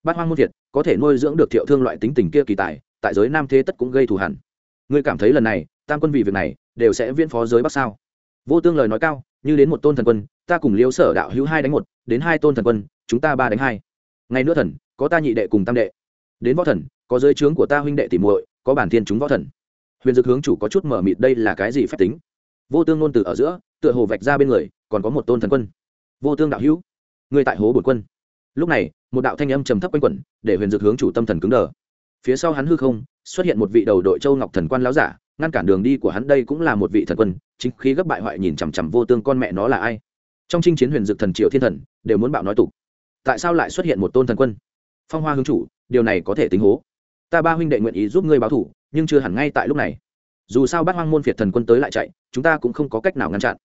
A: Bát hoang môn việt có thể nuôi dưỡng được thiệu thương loại tính tình kia kỳ tài tại giới nam thế tất cũng gây thù hẳn. Ngươi cảm thấy lần này, tam quân vì việc này, đều sẽ viễn phó giới bắc sao? Vô tương lời nói cao, như đến một tôn thần quân, ta cùng liêu sở đạo hữu hai đánh một, đến hai tôn thần quân, chúng ta ba đánh hai. Ngày nữa thần, có ta nhị đệ cùng tam đệ. Đến võ thần, có giới trướng của ta huynh đệ tỉ muội, có bản thiên chúng võ thần. Huyền dực hướng chủ có chút mở mịt đây là cái gì phép tính? Vô tương ngôn từ ở giữa, tựa hồ vạch ra bên người, còn có một tôn thần quân. Vô tương đạo hữu người tại hố bột quân. Lúc này, một đạo thanh âm trầm thấp quanh quẩn, để huyền dực hướng chủ tâm thần cứng đờ phía sau hắn hư không, xuất hiện một vị đầu đội châu ngọc thần quan láo giả, ngăn cản đường đi của hắn đây cũng là một vị thần quân, chính khí gấp bại hoại nhìn chằm chằm vô tương con mẹ nó là ai. Trong chinh chiến huyền dực thần triệu thiên thần, đều muốn bạo nói tục. Tại sao lại xuất hiện một tôn thần quân? Phong hoa hướng chủ, điều này có thể tính hố. Ta ba huynh đệ nguyện ý giúp ngươi báo thủ, nhưng chưa hẳn ngay tại lúc này. Dù sao bát hoang môn phiệt thần quân tới lại chạy, chúng ta cũng không có cách nào ngăn chặn.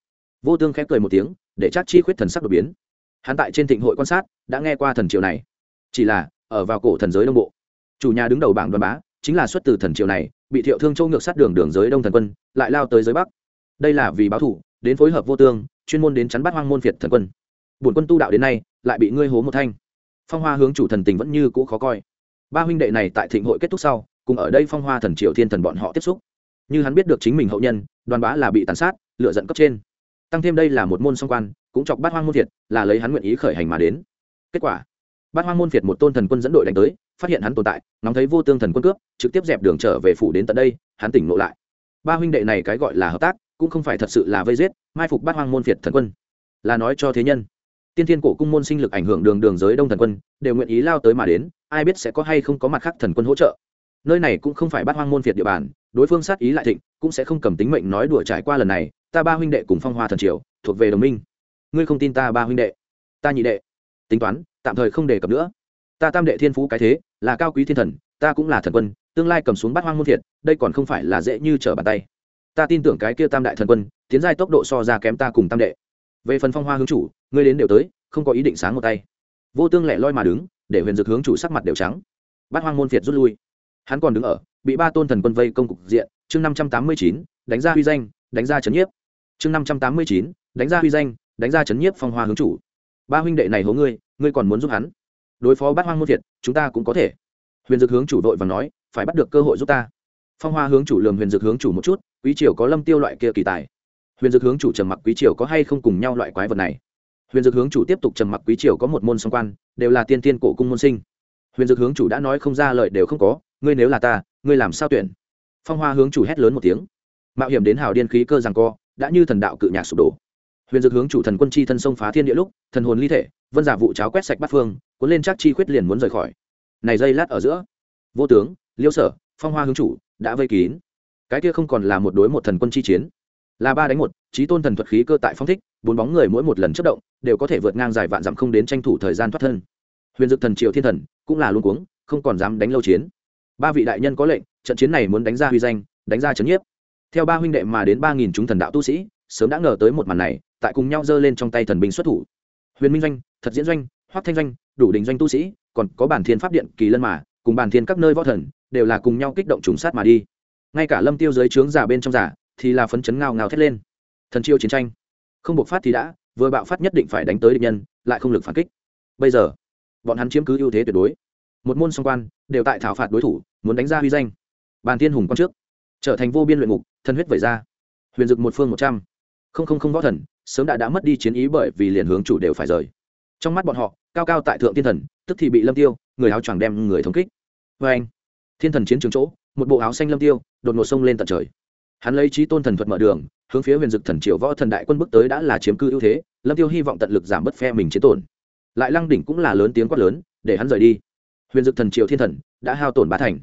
A: Vô tương khép cười một tiếng, để chắc chi khuyết thần sắc đột biến. Hắn tại trên thịnh hội quan sát, đã nghe qua thần triều này. Chỉ là, ở vào cổ thần giới đông bộ chủ nhà đứng đầu bảng đoàn bá, chính là xuất từ thần triều này, bị thiệu thương châu ngược sát đường đường giới đông thần quân, lại lao tới giới bắc. Đây là vì báo thủ, đến phối hợp vô tương, chuyên môn đến chắn bắt hoang môn việt thần quân. Bổn quân tu đạo đến nay, lại bị ngươi hố một thanh. Phong hoa hướng chủ thần tình vẫn như cũ khó coi. Ba huynh đệ này tại thịnh hội kết thúc sau, cùng ở đây phong hoa thần triều thiên thần bọn họ tiếp xúc. Như hắn biết được chính mình hậu nhân, đoàn bá là bị tàn sát, lựa dẫn cấp trên. Tăng thêm đây là một môn song quan, cũng chọc bát hoang môn việt là lấy hắn nguyện ý khởi hành mà đến. Kết quả bát hoang môn việt một tôn thần quân dẫn đội đánh tới phát hiện hắn tồn tại, ngóng thấy vô tương thần quân cướp, trực tiếp dẹp đường trở về phủ đến tận đây, hắn tỉnh ngộ lại. Ba huynh đệ này cái gọi là hợp tác, cũng không phải thật sự là vây giết, mai phục bát hoang môn việt thần quân. Là nói cho thế nhân. Tiên thiên cổ cung môn sinh lực ảnh hưởng đường đường giới đông thần quân, đều nguyện ý lao tới mà đến, ai biết sẽ có hay không có mặt khác thần quân hỗ trợ. Nơi này cũng không phải bắt hoang môn việt địa bàn, đối phương sát ý lại thịnh, cũng sẽ không cầm tính mệnh nói đùa trải qua lần này, ta ba huynh đệ cùng phong hoa thần triều, thuộc về đồng minh. Ngươi không tin ta ba huynh đệ? Ta nhị đệ. Tính toán, tạm thời không đề cập nữa ta tam đệ thiên phú cái thế, là cao quý thiên thần, ta cũng là thần quân, tương lai cầm xuống bắt hoang môn thiệt, đây còn không phải là dễ như trở bàn tay. Ta tin tưởng cái kia tam đại thần quân, tiến giai tốc độ so ra kém ta cùng tam đệ. Về phần phong hoa hướng chủ, ngươi đến đều tới, không có ý định sáng một tay. Vô tương lẻ loi mà đứng, để huyền dược hướng chủ sắc mặt đều trắng. Bát hoang môn phiệt rút lui. Hắn còn đứng ở, bị ba tôn thần quân vây công cục diện, chương năm trăm tám mươi chín, đánh ra huy danh, đánh ra chấn nhiếp. Chương năm trăm tám mươi chín, đánh ra huy danh, đánh ra chấn nhiếp phong hoa hướng chủ. Ba huynh đệ này hố ngươi ngươi còn muốn giúp hắn? Đối phó bát hoang muôn thiệt chúng ta cũng có thể. Huyền dược hướng chủ đội và nói, phải bắt được cơ hội giúp ta. Phong hoa hướng chủ lường huyền dược hướng chủ một chút, quý triều có lâm tiêu loại kia kỳ tài. Huyền dược hướng chủ trầm mặc quý triều có hay không cùng nhau loại quái vật này. Huyền dược hướng chủ tiếp tục trầm mặc quý triều có một môn song quan, đều là tiên tiên cổ cung môn sinh. Huyền dược hướng chủ đã nói không ra lời đều không có, ngươi nếu là ta, ngươi làm sao tuyển? Phong hoa hướng chủ hét lớn một tiếng. Mạo hiểm đến hào điên khí cơ rằng co, đã như thần đạo cự nhạc sụp đổ. Huyền dược hướng chủ thần quân chi thân sông phá thiên địa lúc, thần hồn ly thể, vân giả vụ cháo quét sạch bát phương cuốn lên chắc chi khuyết liền muốn rời khỏi. Này dây lát ở giữa. Vô tướng, liêu sở, phong hoa hướng chủ, đã vây kín. Cái kia không còn là một đối một thần quân chi chiến. Là ba đánh một trí tôn thần thuật khí cơ tại phong thích, bốn bóng người mỗi một lần chất động, đều có thể vượt ngang dài vạn dặm không đến tranh thủ thời gian thoát thân. Huyền dực thần triều thiên thần, cũng là luôn cuống, không còn dám đánh lâu chiến. Ba vị đại nhân có lệnh, trận chiến này muốn đánh ra huy danh, đánh ra trấn nhiếp. Theo ba huynh đệ mà đến ba nghìn chúng thần đạo tu sĩ, sớm đã ngờ tới một màn này, tại cùng nhau giơ lên trong tay thần binh xuất thủ. Huyền minh doanh, thật diễn doanh hoắc thanh doanh, đủ đình doanh tu sĩ, còn có bản thiên pháp điện kỳ lân mà, cùng bản thiên các nơi võ thần, đều là cùng nhau kích động trùng sát mà đi. Ngay cả lâm tiêu dưới trướng giả bên trong giả, thì là phấn chấn ngao ngao thét lên. Thần chiêu chiến tranh. Không bộc phát thì đã, vừa bạo phát nhất định phải đánh tới địch nhân, lại không lực phản kích. Bây giờ, bọn hắn chiếm cứ ưu thế tuyệt đối. Một môn song quan, đều tại thảo phạt đối thủ, muốn đánh ra huy danh. Bàn thiên hùng quan trước. Trở thành vô biên luyện ngục, thân huyết vẩy ra. Huyền dực một phương một trăm. Không không không võ thần, sớm đã đã mất đi chiến ý bởi vì liền hướng chủ đều phải rời trong mắt bọn họ, cao cao tại thượng thiên thần, tức thì bị lâm tiêu, người áo choàng đem người thống kích. Vê anh, thiên thần chiến trường chỗ, một bộ áo xanh lâm tiêu, đột ngột sông lên tận trời. Hắn lấy trí tôn thần thuật mở đường, hướng phía huyền dực thần triệu võ thần đại quân bước tới đã là chiếm cư ưu thế, lâm tiêu hy vọng tận lực giảm bớt phe mình chiến tổn. Lại lăng đỉnh cũng là lớn tiếng quát lớn, để hắn rời đi. Huyền dực thần triệu thiên thần, đã hao tổn bá thành.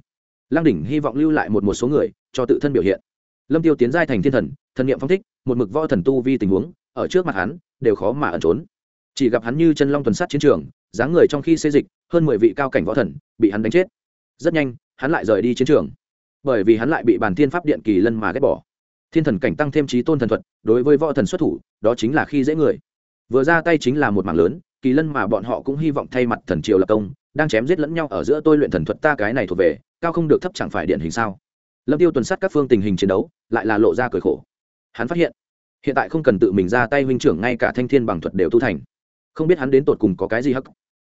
A: Lăng đỉnh hy vọng lưu lại một một số người, cho tự thân biểu hiện. Lâm tiêu tiến giai thành thiên thần thần niệm phong thích, một mực võ thần tu vi tình huống, ở trước mặt hắn, đều khó mà ẩn trốn chỉ gặp hắn như chân long tuần sát chiến trường, dáng người trong khi xê dịch, hơn mười vị cao cảnh võ thần bị hắn đánh chết. Rất nhanh, hắn lại rời đi chiến trường. Bởi vì hắn lại bị bản thiên pháp điện kỳ lân mà ghét bỏ. Thiên thần cảnh tăng thêm trí tôn thần thuật, đối với võ thần xuất thủ, đó chính là khi dễ người. Vừa ra tay chính là một mảng lớn, kỳ lân mà bọn họ cũng hy vọng thay mặt thần triều lập công, đang chém giết lẫn nhau ở giữa tôi luyện thần thuật ta cái này thuộc về, cao không được thấp chẳng phải điện hình sao? Lâm tiêu tuần sát các phương tình hình chiến đấu, lại là lộ ra cười khổ. Hắn phát hiện hiện tại không cần tự mình ra tay huynh trưởng ngay cả thanh thiên bằng thuật đều tu thành không biết hắn đến tột cùng có cái gì hắc.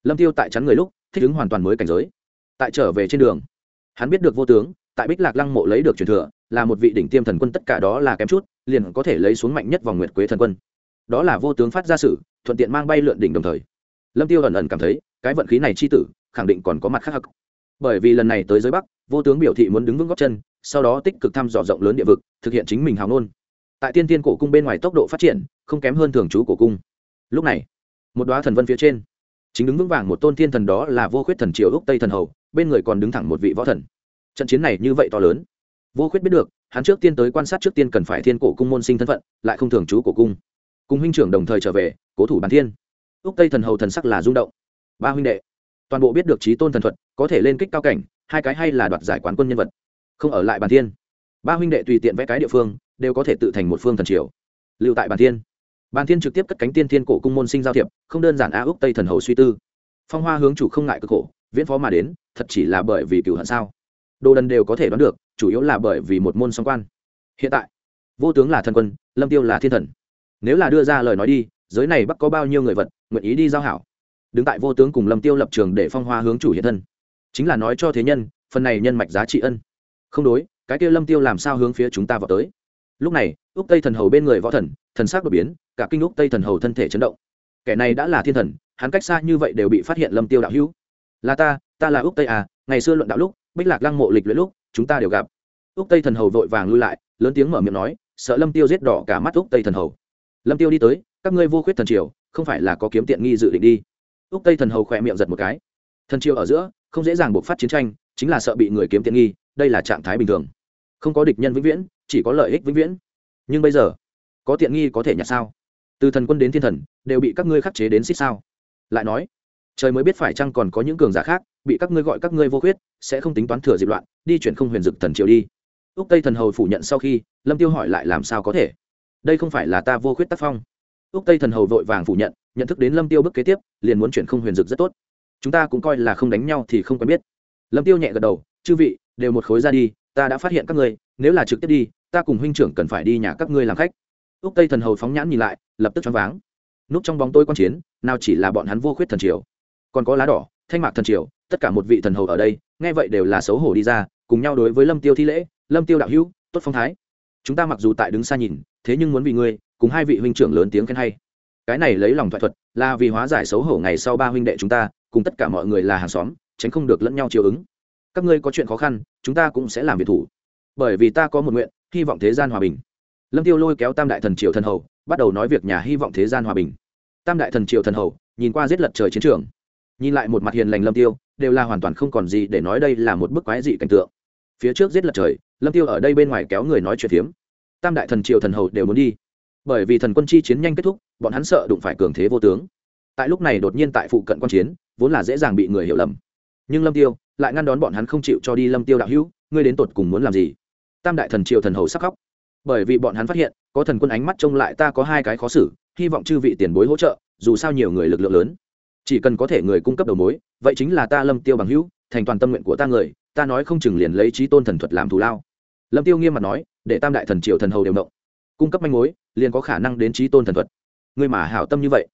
A: Lâm tiêu tại chắn người lúc, thích ứng hoàn toàn mới cảnh giới. Tại trở về trên đường, hắn biết được vô tướng, tại bích lạc lăng mộ lấy được truyền thừa, là một vị đỉnh tiêm thần quân tất cả đó là kém chút, liền có thể lấy xuống mạnh nhất vòng nguyệt quế thần quân. Đó là vô tướng phát ra sự, thuận tiện mang bay lượn đỉnh đồng thời. Lâm tiêu ẩn ẩn cảm thấy, cái vận khí này chi tử, khẳng định còn có mặt khác hắc. Bởi vì lần này tới giới bắc, vô tướng biểu thị muốn đứng vững góc chân, sau đó tích cực thăm dò rộng lớn địa vực, thực hiện chính mình hào ngôn. Tại tiên tiên cổ cung bên ngoài tốc độ phát triển, không kém hơn thường trú cổ cung. Lúc này một đoá thần vân phía trên. Chính đứng vững vàng một tôn thiên thần đó là vô khuyết thần triều úc tây thần hầu, bên người còn đứng thẳng một vị võ thần. Trận chiến này như vậy to lớn, vô khuyết biết được, hắn trước tiên tới quan sát trước tiên cần phải thiên cổ cung môn sinh thân phận, lại không thường trú cổ cung. Cùng huynh trưởng đồng thời trở về, cố thủ bàn thiên. Úc tây thần hầu thần sắc là rung động. Ba huynh đệ, toàn bộ biết được trí tôn thần thuật, có thể lên kích cao cảnh, hai cái hay là đoạt giải quán quân nhân vật. Không ở lại bàn thiên. Ba huynh đệ tùy tiện vẽ cái địa phương, đều có thể tự thành một phương thần triều. Lưu tại bàn thiên bàn thiên trực tiếp cất cánh tiên thiên cổ cung môn sinh giao thiệp, không đơn giản a úc tây thần hầu suy tư. Phong hoa hướng chủ không ngại cực khổ, viễn phó mà đến, thật chỉ là bởi vì cựu hận sao? Đồ đần đều có thể đoán được, chủ yếu là bởi vì một môn song quan. Hiện tại, vô tướng là thần quân, lâm tiêu là thiên thần. Nếu là đưa ra lời nói đi, giới này bắc có bao nhiêu người vật, nguyện ý đi giao hảo. Đứng tại vô tướng cùng lâm tiêu lập trường để phong hoa hướng chủ hiện thân. Chính là nói cho thế nhân, phần này nhân mạch giá trị ân. Không đối, cái kia lâm tiêu làm sao hướng phía chúng ta vào tới? Lúc này úc tây thần hầu bên người võ thần thần sắc đột biến, cả kinh úc tây thần hầu thân thể chấn động. Kẻ này đã là thiên thần, hắn cách xa như vậy đều bị phát hiện lâm tiêu đạo hữu. Là ta ta là úc tây à ngày xưa luận đạo lúc, bích lạc lăng mộ lịch luyện lúc, chúng ta đều gặp. Úc tây thần hầu vội vàng lui lại, lớn tiếng mở miệng nói, sợ lâm tiêu giết đỏ cả mắt úc tây thần hầu. Lâm tiêu đi tới, các ngươi vô khuyết thần triều, không phải là có kiếm tiện nghi dự định đi. Úc tây thần hầu khỏe miệng giật một cái. Thần triều ở giữa, không dễ dàng buộc phát chiến tranh, chính là sợ bị người kiếm tiện nghi, đây là trạng thái bình thường. Không có địch nhân vĩnh viễn, chỉ có lợi ích vĩnh viễn nhưng bây giờ, có tiện nghi có thể nhặt sao? Từ thần quân đến thiên thần, đều bị các ngươi khắc chế đến xích sao? Lại nói, trời mới biết phải chăng còn có những cường giả khác bị các ngươi gọi các ngươi vô khuyết, sẽ không tính toán thừa dịp loạn, đi chuyển không huyền dực thần triều đi. Úc tây thần hầu phủ nhận sau khi, lâm tiêu hỏi lại làm sao có thể? Đây không phải là ta vô khuyết tác phong. Úc tây thần hầu vội vàng phủ nhận nhận thức đến lâm tiêu bước kế tiếp, liền muốn chuyển không huyền dực rất tốt. Chúng ta cũng coi là không đánh nhau thì không quen biết. Lâm tiêu nhẹ gật đầu, chư vị, đều một khối ra đi, ta đã phát hiện các ngươi, nếu là trực tiếp đi ta cùng huynh trưởng cần phải đi nhà các ngươi làm khách. Úc tây thần hầu phóng nhãn nhìn lại, lập tức choáng váng. Núp trong bóng tôi quan chiến, nào chỉ là bọn hắn vô khuyết thần triều. Còn có lá đỏ, thanh mạc thần triều, tất cả một vị thần hầu ở đây, nghe vậy đều là xấu hổ đi ra, cùng nhau đối với lâm tiêu thi lễ, lâm tiêu đạo hữu, tốt phong thái. Chúng ta mặc dù tại đứng xa nhìn, thế nhưng muốn vì ngươi, cùng hai vị huynh trưởng lớn tiếng khen hay. Cái này lấy lòng thoại thuật, là vì hóa giải xấu hổ ngày sau ba huynh đệ chúng ta, cùng tất cả mọi người là hàng xóm, tránh không được lẫn nhau chiều ứng. Các ngươi có chuyện khó khăn, chúng ta cũng sẽ làm việc thủ. Bởi vì ta có một nguyện hy vọng thế gian hòa bình. Lâm tiêu lôi kéo tam đại thần triều thần hầu, bắt đầu nói việc nhà hy vọng thế gian hòa bình. Tam đại thần triều thần hầu, nhìn qua giết lật trời chiến trường, nhìn lại một mặt hiền lành lâm tiêu, đều là hoàn toàn không còn gì để nói đây là một bức quái dị cảnh tượng. Phía trước giết lật trời, lâm tiêu ở đây bên ngoài kéo người nói chuyện phiếm. Tam đại thần triều thần hầu đều muốn đi. Bởi vì thần quân chi chiến nhanh kết thúc, bọn hắn sợ đụng phải cường thế vô tướng. Tại lúc này đột nhiên tại phụ cận quan chiến, vốn là dễ dàng bị người hiểu lầm. Nhưng lâm tiêu lại ngăn đón bọn hắn không chịu cho đi lâm tiêu đạo hữu, ngươi đến tột cùng muốn làm gì? Tam đại thần triều thần hầu sắc khóc. Bởi vì bọn hắn phát hiện, có thần quân ánh mắt trông lại ta có hai cái khó xử, hy vọng chư vị tiền bối hỗ trợ, dù sao nhiều người lực lượng lớn. Chỉ cần có thể người cung cấp đầu mối, vậy chính là ta lâm tiêu bằng hữu, thành toàn tâm nguyện của ta người, ta nói không chừng liền lấy trí tôn thần thuật làm thù lao. Lâm tiêu nghiêm mặt nói, để tam đại thần triều thần hầu đều động. Cung cấp manh mối, liền có khả năng đến trí tôn thần thuật. Người mà hảo tâm như vậy,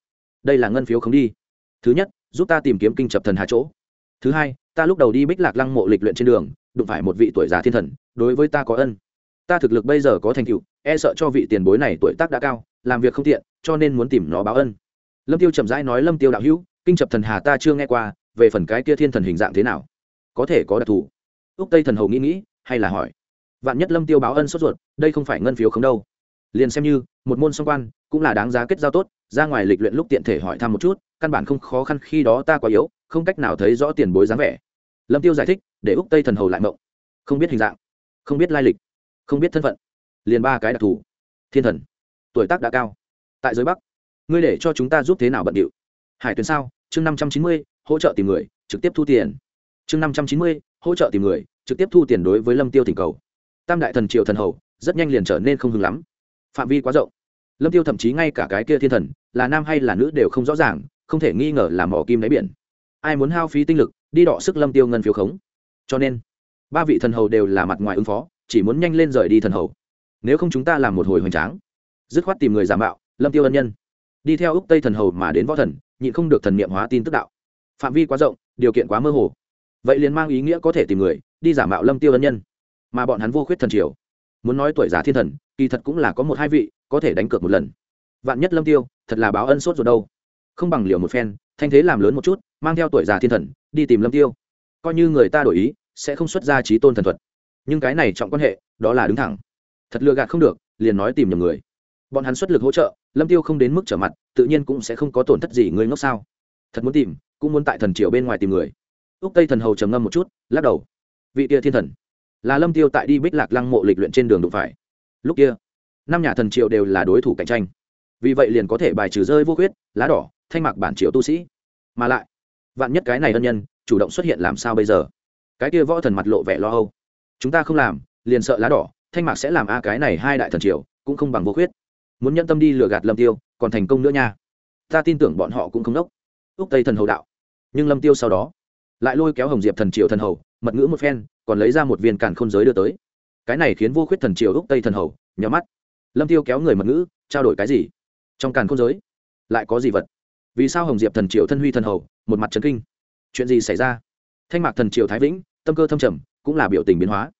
A: đây là ngân phiếu không đi. Thứ nhất, giúp ta tìm kiếm kinh chập thần hà chỗ. Thứ hai, ta lúc đầu đi bích lạc lăng mộ lịch luyện trên đường đụng phải một vị tuổi già thiên thần, đối với ta có ân. Ta thực lực bây giờ có thành tựu e sợ cho vị tiền bối này tuổi tác đã cao, làm việc không tiện, cho nên muốn tìm nó báo ân. Lâm tiêu chậm rãi nói, lâm tiêu đạo hữu, kinh chập thần hà ta chưa nghe qua, về phần cái kia thiên thần hình dạng thế nào? Có thể có đặc thù. Úc tây thần hầu nghĩ nghĩ, hay là hỏi, vạn nhất lâm tiêu báo ân sốt ruột, đây không phải ngân phiếu không đâu. Liền xem như, một môn song quan, cũng là đáng giá kết giao tốt, ra ngoài lịch luyện lúc tiện thể hỏi thăm một chút, căn bản không khó khăn khi đó ta quá yếu, không cách nào thấy rõ tiền bối dáng vẻ lâm tiêu giải thích, để úc tây thần hầu lại mộng. Không biết hình dạng, không biết lai lịch, không biết thân phận. Liền ba cái đặc thù. Thiên thần. Tuổi tác đã cao. Tại giới bắc, ngươi để cho chúng ta giúp thế nào bận điệu? Hải tuyến sao? Chương năm trăm chín mươi, hỗ trợ tìm người, trực tiếp thu tiền. Chương năm trăm chín mươi, hỗ trợ tìm người, trực tiếp thu tiền đối với lâm tiêu thỉnh cầu. Tam đại thần triều thần hầu, rất nhanh liền trở nên không hứng lắm. Phạm vi quá rộng. Lâm tiêu thậm chí ngay cả cái kia thiên thần, là nam hay là nữ đều không rõ ràng, không thể nghi ngờ là mỏ kim đáy biển ai muốn hao phí tinh lực, đi đọ sức lâm tiêu ngân phiếu khống. Cho nên, ba vị thần hầu đều là mặt ngoài ứng phó, chỉ muốn nhanh lên rời đi thần hầu. Nếu không chúng ta làm một hồi hoành tráng. Dứt khoát tìm người giả mạo, lâm tiêu ân nhân. Đi theo úc tây thần hầu mà đến võ thần, nhịn không được thần niệm hóa tin tức đạo. Phạm vi quá rộng, điều kiện quá mơ hồ. Vậy liền mang ý nghĩa có thể tìm người, đi giả mạo lâm tiêu ân nhân. Mà bọn hắn vô khuyết thần triều. Muốn nói tuổi già thiên thần, kỳ thật cũng là có một hai vị, có thể đánh cược một lần. Vạn nhất lâm tiêu, thật là báo ân sốt rồi đâu. Không bằng liều một phen, thanh thế làm lớn một chút mang theo tuổi già thiên thần, đi tìm lâm tiêu. Coi như người ta đổi ý, sẽ không xuất ra trí tôn thần thuật. Nhưng cái này trọng quan hệ, đó là đứng thẳng. Thật lừa gạt không được, liền nói tìm nhầm người. Bọn hắn xuất lực hỗ trợ, lâm tiêu không đến mức trở mặt, tự nhiên cũng sẽ không có tổn thất gì người ngốc sao. Thật muốn tìm, cũng muốn tại thần triều bên ngoài tìm người. Úc tây thần hầu trầm ngâm một chút, lắc đầu. Vị kia thiên thần, là lâm tiêu tại đi bích lạc lăng mộ lịch luyện trên đường đụng phải. Lúc kia, năm nhà thần triều đều là đối thủ cạnh tranh. Vì vậy liền có thể bài trừ rơi vô khuyết, lá đỏ, thanh mặc bản triều tu sĩ. Mà lại vạn nhất cái này ân nhân chủ động xuất hiện làm sao bây giờ? Cái kia võ thần mặt lộ vẻ lo âu. Chúng ta không làm, liền sợ lá đỏ, thanh mạc sẽ làm a cái này hai đại thần triều, cũng không bằng vô khuyết. Muốn nhân tâm đi lừa gạt lâm tiêu, còn thành công nữa nha. Ta tin tưởng bọn họ cũng không đốc. Úc tây thần hầu đạo. Nhưng lâm tiêu sau đó lại lôi kéo hồng diệp thần triều thần hầu, mật ngữ một phen, còn lấy ra một viên càn khôn giới đưa tới. Cái này khiến vô khuyết thần triều úc tây thần hầu nhắm mắt. Lâm tiêu kéo người mật ngữ, trao đổi cái gì? Trong càn khôn giới lại có gì vật? Vì sao hồng diệp thần triều thân huy thần hầu một mặt trấn kinh. Chuyện gì xảy ra? Thanh mạc thần triều thái vĩnh, tâm cơ thâm trầm, cũng là biểu tình biến hóa.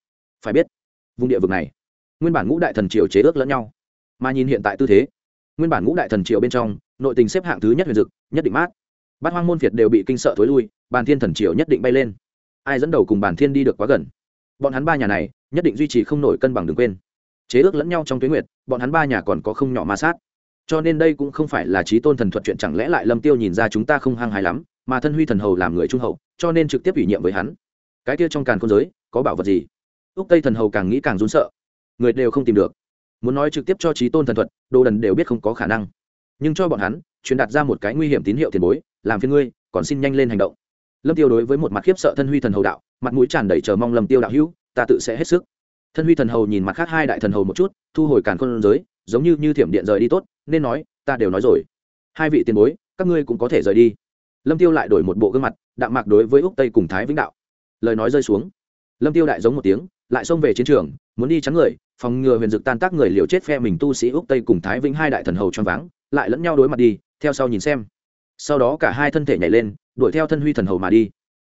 A: Phải biết, vùng địa vực này, nguyên bản ngũ đại thần triều chế ước lẫn nhau. Mà nhìn hiện tại tư thế, nguyên bản ngũ đại thần triều bên trong, nội tình xếp hạng thứ nhất huyền dực, nhất định mát. Bát hoang môn việt đều bị kinh sợ thối lui, bàn thiên thần triều nhất định bay lên. Ai dẫn đầu cùng bàn thiên đi được quá gần. Bọn hắn ba nhà này, nhất định duy trì không nổi cân bằng đừng quên. Chế ước lẫn nhau trong tuyến nguyệt, bọn hắn ba nhà còn có không nhỏ ma sát. Cho nên đây cũng không phải là trí tôn thần thuật chuyện, chẳng lẽ lại lâm tiêu nhìn ra chúng ta không hăng hái lắm? Mà thân huy thần hầu làm người trung hậu, cho nên trực tiếp ủy nhiệm với hắn. Cái kia trong càn khôn giới, có bảo vật gì? Úc tây thần hầu càng nghĩ càng run sợ. Người đều không tìm được. Muốn nói trực tiếp cho trí tôn thần thuật, đồ đần đều biết không có khả năng. Nhưng cho bọn hắn, truyền đạt ra một cái nguy hiểm tín hiệu tiền bối, làm phiên ngươi, còn xin nhanh lên hành động. Lâm tiêu đối với một mặt khiếp sợ thân huy thần hầu đạo, mặt mũi tràn đầy chờ mong lâm tiêu đạo hữu, ta tự sẽ hết sức. Thân huy thần hầu nhìn mặt khác hai đại thần hầu một chút, thu hồi càn khôn giới, giống như như thiểm điện rời đi tốt, nên nói, ta đều nói rồi. Hai vị tiền bối, các ngươi cũng có thể rời đi lâm tiêu lại đổi một bộ gương mặt, đạm mạc đối với úc tây cùng thái vĩnh đạo. Lời nói rơi xuống. Lâm tiêu đại giống một tiếng, lại xông về chiến trường, muốn đi chắn người, phòng ngừa huyền dực tan tác người liều chết phe mình tu sĩ úc tây cùng thái vĩnh hai đại thần hầu choáng váng, lại lẫn nhau đối mặt đi, theo sau nhìn xem. Sau đó cả hai thân thể nhảy lên, đuổi theo thân huy thần hầu mà đi.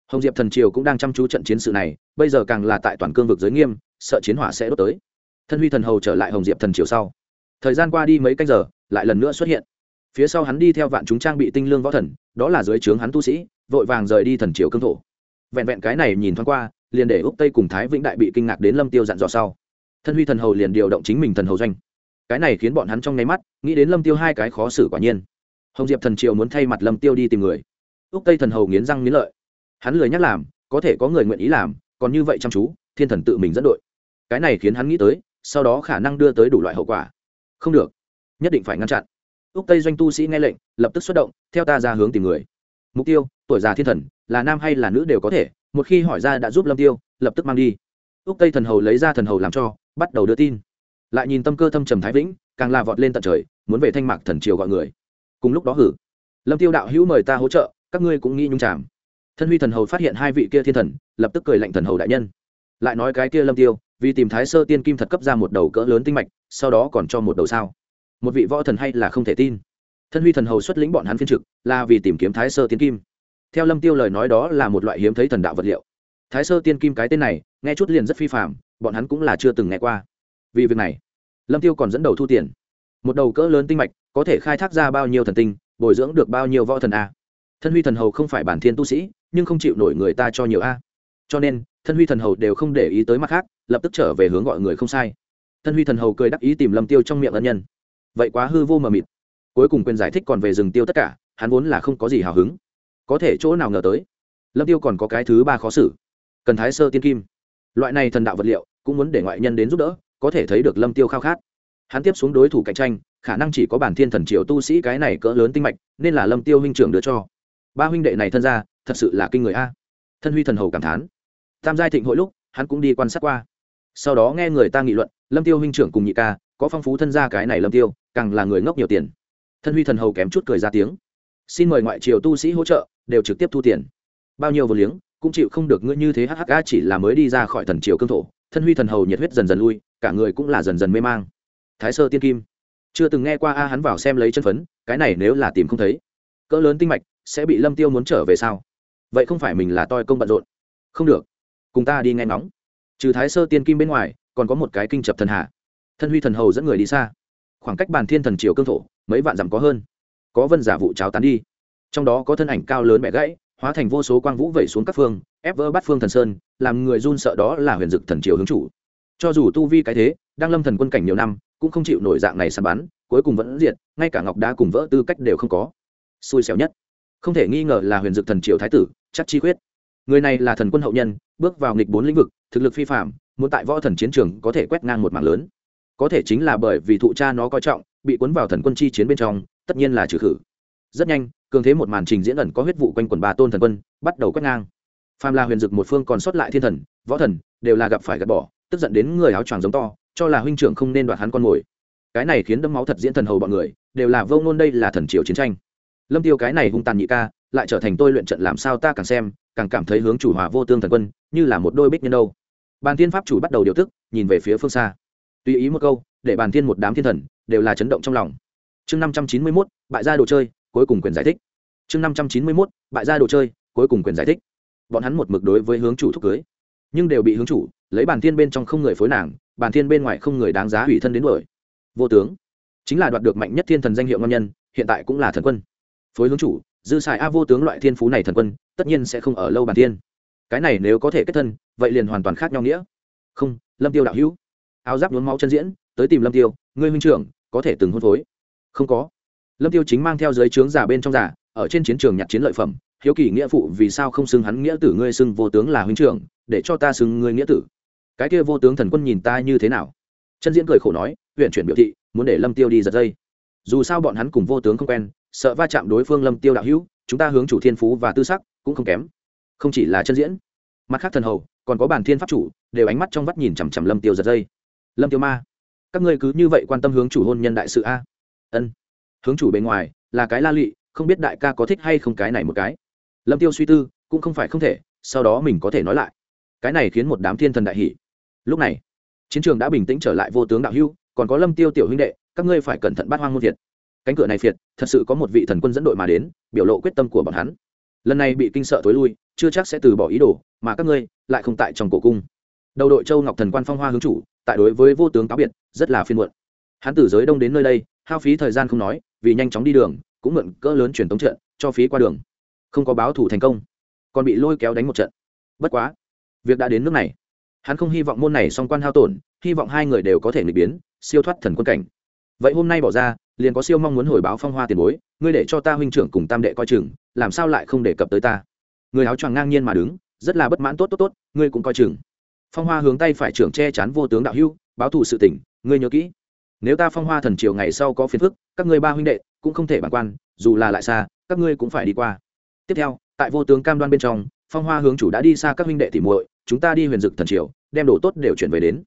A: Hồng diệp thần triều cũng đang chăm chú trận chiến sự này, bây giờ càng là tại toàn cương vực giới nghiêm, sợ chiến hỏa sẽ đốt tới. Thân huy thần hầu trở lại hồng diệp thần triều sau. Thời gian qua đi mấy canh giờ, lại lần nữa xuất hiện phía sau hắn đi theo vạn chúng trang bị tinh lương võ thần, đó là dưới trướng hắn tu sĩ, vội vàng rời đi thần triều cương thổ. Vẹn vẹn cái này nhìn thoáng qua, liền để úc tây cùng thái vĩnh đại bị kinh ngạc đến lâm tiêu dặn dò sau. Thân huy thần hầu liền điều động chính mình thần hầu doanh. Cái này khiến bọn hắn trong nháy mắt, nghĩ đến lâm tiêu hai cái khó xử quả nhiên. Hồng diệp thần triều muốn thay mặt lâm tiêu đi tìm người. Úc tây thần hầu nghiến răng nghiến lợi. Hắn lười nhắc làm, có thể có người nguyện ý làm, còn như vậy chăm chú, thiên thần tự mình dẫn đội. Cái này khiến hắn nghĩ tới, sau đó khả năng đưa tới đủ loại hậu quả. Không được, nhất định phải ngăn chặn úc tây doanh tu sĩ nghe lệnh, lập tức xuất động, theo ta ra hướng tìm người. Mục tiêu, tuổi già thiên thần, là nam hay là nữ đều có thể, một khi hỏi ra đã giúp lâm tiêu, lập tức mang đi. Úc tây thần hầu lấy ra thần hầu làm cho, bắt đầu đưa tin. Lại nhìn tâm cơ thâm trầm thái vĩnh, càng là vọt lên tận trời, muốn về thanh mạc thần triều gọi người. Cùng lúc đó hử, lâm tiêu đạo hữu mời ta hỗ trợ, các ngươi cũng nghĩ nhung chạm thân huy thần hầu phát hiện hai vị kia thiên thần, lập tức cười lạnh thần hầu đại nhân. Lại nói cái kia lâm tiêu, vì tìm thái sơ tiên kim thật cấp ra một đầu cỡ lớn tinh mạch, sau đó còn cho một đầu sao một vị võ thần hay là không thể tin. Thân huy thần hầu xuất lĩnh bọn hắn phiên trực, là vì tìm kiếm thái sơ tiên kim. Theo lâm tiêu lời nói đó là một loại hiếm thấy thần đạo vật liệu. Thái sơ tiên kim cái tên này, nghe chút liền rất phi phạm bọn hắn cũng là chưa từng nghe qua. Vì việc này, lâm tiêu còn dẫn đầu thu tiền. Một đầu cỡ lớn tinh mạch, có thể khai thác ra bao nhiêu thần tinh, bồi dưỡng được bao nhiêu võ thần a? Thân huy thần hầu không phải bản thiên tu sĩ, nhưng không chịu nổi người ta cho nhiều a. Cho nên, thân huy thần hầu đều không để ý tới mặt khác, lập tức trở về hướng gọi người không sai. Thân huy thần hầu cười đắc ý tìm lâm tiêu trong miệng ân nhân vậy quá hư vô mờ mịt. Cuối cùng quyền giải thích còn về rừng tiêu tất cả, hắn vốn là không có gì hào hứng. Có thể chỗ nào ngờ tới, lâm tiêu còn có cái thứ ba khó xử, cần thái sơ tiên kim. Loại này thần đạo vật liệu, cũng muốn để ngoại nhân đến giúp đỡ, có thể thấy được lâm tiêu khao khát. Hắn tiếp xuống đối thủ cạnh tranh, khả năng chỉ có bản thiên thần triều tu sĩ cái này cỡ lớn tinh mạch, nên là lâm tiêu huynh trưởng đưa cho. Ba huynh đệ này thân ra thật sự là kinh người a. Thân huy thần hầu cảm thán. Tam giai thịnh hội lúc, hắn cũng đi quan sát qua. Sau đó nghe người ta nghị luận, lâm tiêu huynh trưởng cùng nhị ca có phong phú thân gia cái này lâm tiêu, càng là người ngốc nhiều tiền. Thân huy thần hầu kém chút cười ra tiếng. Xin mời ngoại triều tu sĩ hỗ trợ, đều trực tiếp thu tiền. Bao nhiêu vừa liếng, cũng chịu không được ngươi như thế hhk chỉ là mới đi ra khỏi thần triều cương thổ. Thân huy thần hầu nhiệt huyết dần dần lui, cả người cũng là dần dần mê mang. Thái sơ tiên kim. Chưa từng nghe qua a, hắn vào xem lấy chân phấn, cái này nếu là tìm không thấy, cỡ lớn tinh mạch, sẽ bị lâm tiêu muốn trở về sao? Vậy không phải mình là toi công bận rộn. Không được. Cùng ta đi nghe ngóng. Trừ thái sơ tiên kim bên ngoài, còn có một cái kinh chập thần hạ thân huy thần hầu dẫn người đi xa. Khoảng cách bàn thiên thần triều cương thổ, mấy vạn dặm có hơn. Có vân giả vụ cháo tán đi. Trong đó có thân ảnh cao lớn mẹ gãy, hóa thành vô số quang vũ vẩy xuống các phương, ép vỡ bắt phương thần sơn, làm người run sợ đó là huyền dực thần triều hướng chủ. Cho dù tu vi cái thế, đang lâm thần quân cảnh nhiều năm, cũng không chịu nổi dạng này săn bắn, cuối cùng vẫn diệt, ngay cả ngọc đá cùng vỡ tư cách đều không có. Xui xẻo nhất. Không thể nghi ngờ là huyền dực thần triều thái tử, chắc chi khuyết. Người này là thần quân hậu nhân, bước vào nghịch bốn lĩnh vực, thực lực phi phạm muốn tại võ thần chiến trường có thể quét ngang một mảng lớn có thể chính là bởi vì thụ cha nó coi trọng, bị cuốn vào thần quân chi chiến bên trong, tất nhiên là trừ khử. Rất nhanh, cường thế một màn trình diễn ẩn có huyết vụ quanh quần bà tôn thần quân, bắt đầu quét ngang. Phàm là huyền dực một phương còn sót lại thiên thần, võ thần, đều là gặp phải gạt bỏ, tức giận đến người áo choàng giống to, cho là huynh trưởng không nên đoạt hắn con mồi. Cái này khiến đấm máu thật diễn thần hầu bọn người, đều là vô ngôn đây là thần triều chiến tranh. Lâm tiêu cái này hung tàn nhị ca, lại trở thành tôi luyện trận làm sao ta càng xem, càng cảm thấy hướng chủ hòa vô tương thần quân, như là một đôi bích nhân đâu. Bàn thiên pháp chủ bắt đầu điều tức, nhìn về phía phương xa tùy ý một câu, để bàn thiên một đám thiên thần đều là chấn động trong lòng. Chương năm trăm chín mươi mốt, bại gia đồ chơi, cuối cùng quyền giải thích. Chương năm trăm chín mươi mốt, bại gia đồ chơi, cuối cùng quyền giải thích. Bọn hắn một mực đối với hướng chủ thúc cưới, nhưng đều bị hướng chủ lấy bàn thiên bên trong không người phối nàng, bàn thiên bên ngoài không người đáng giá hủy thân đến đuổi. Vô tướng, chính là đoạt được mạnh nhất thiên thần danh hiệu ngon nhân, hiện tại cũng là thần quân. Phối hướng chủ, dư xài a vô tướng loại thiên phú này thần quân, tất nhiên sẽ không ở lâu bàn thiên. Cái này nếu có thể kết thân, vậy liền hoàn toàn khác nhau nghĩa. Không, lâm tiêu đạo hữu áo giáp nhuốm máu chân diễn, tới tìm lâm tiêu, ngươi huynh trưởng, có thể từng hôn phối? Không có. Lâm tiêu chính mang theo dưới trướng giả bên trong giả, ở trên chiến trường nhặt chiến lợi phẩm, hiếu kỳ nghĩa phụ, vì sao không xưng hắn nghĩa tử, ngươi xưng vô tướng là huynh trưởng, để cho ta xưng ngươi nghĩa tử? Cái kia vô tướng thần quân nhìn ta như thế nào? Chân diễn cười khổ nói huyện chuyển biểu thị, muốn để lâm tiêu đi giật dây. Dù sao bọn hắn cùng vô tướng không quen, sợ va chạm đối phương lâm tiêu đạo hữu, chúng ta hướng chủ thiên phú và tư sắc cũng không kém. Không chỉ là chân diễn. Mặt khác thần hầu, còn có bản thiên pháp chủ, đều ánh mắt trong vắt nhìn chằm chằm lâm tiêu giật dây lâm tiêu ma, các ngươi cứ như vậy quan tâm hướng chủ hôn nhân đại sự a. Ân. Hướng chủ bề ngoài, là cái la lụy không biết đại ca có thích hay không cái này một cái. Lâm tiêu suy tư, cũng không phải không thể, sau đó mình có thể nói lại. Cái này khiến một đám thiên thần đại hỷ lúc này, chiến trường đã bình tĩnh trở lại vô tướng đạo hưu, còn có lâm tiêu tiểu huynh đệ, các ngươi phải cẩn thận bắt hoang môn việt cánh cửa này phiệt, thật sự có một vị thần quân dẫn đội mà đến, biểu lộ quyết tâm của bọn hắn. Lần này bị kinh sợ tối lui, chưa chắc sẽ từ bỏ ý đồ, mà các ngươi lại không tại trong cổ cung đầu đội châu ngọc thần quan phong hoa hướng chủ, tại đối với vô tướng cáo biệt, rất là phiên muộn. Hắn từ giới đông đến nơi đây, hao phí thời gian không nói, vì nhanh chóng đi đường, cũng mượn cỡ lớn truyền tống trận, cho phí qua đường. Không có báo thủ thành công, còn bị lôi kéo đánh một trận. Bất quá, việc đã đến nước này. Hắn không hy vọng môn này song quan hao tổn, hy vọng hai người đều có thể nghịch biến, siêu thoát thần quân cảnh. Vậy hôm nay bỏ ra, liền có siêu mong muốn hồi báo phong hoa tiền bối, ngươi để cho ta huynh trưởng cùng tam đệ coi chừng, làm sao lại không đề cập tới ta? Người áo choàng ngang nhiên mà đứng, rất là bất mãn, tốt tốt tốt, ngươi cũng coi chừng phong hoa hướng tay phải trưởng che chắn vô tướng đạo hưu báo thù sự tỉnh ngươi nhớ kỹ. Nếu ta phong hoa thần triều ngày sau có phiền phức, các ngươi ba huynh đệ cũng không thể bản quan, dù là lại xa, các ngươi cũng phải đi qua. Tiếp theo, tại vô tướng cam đoan bên trong, phong hoa hướng chủ đã đi xa các huynh đệ tỉ muội, chúng ta đi huyền dực thần triều, đem đồ tốt đều chuyển về đến.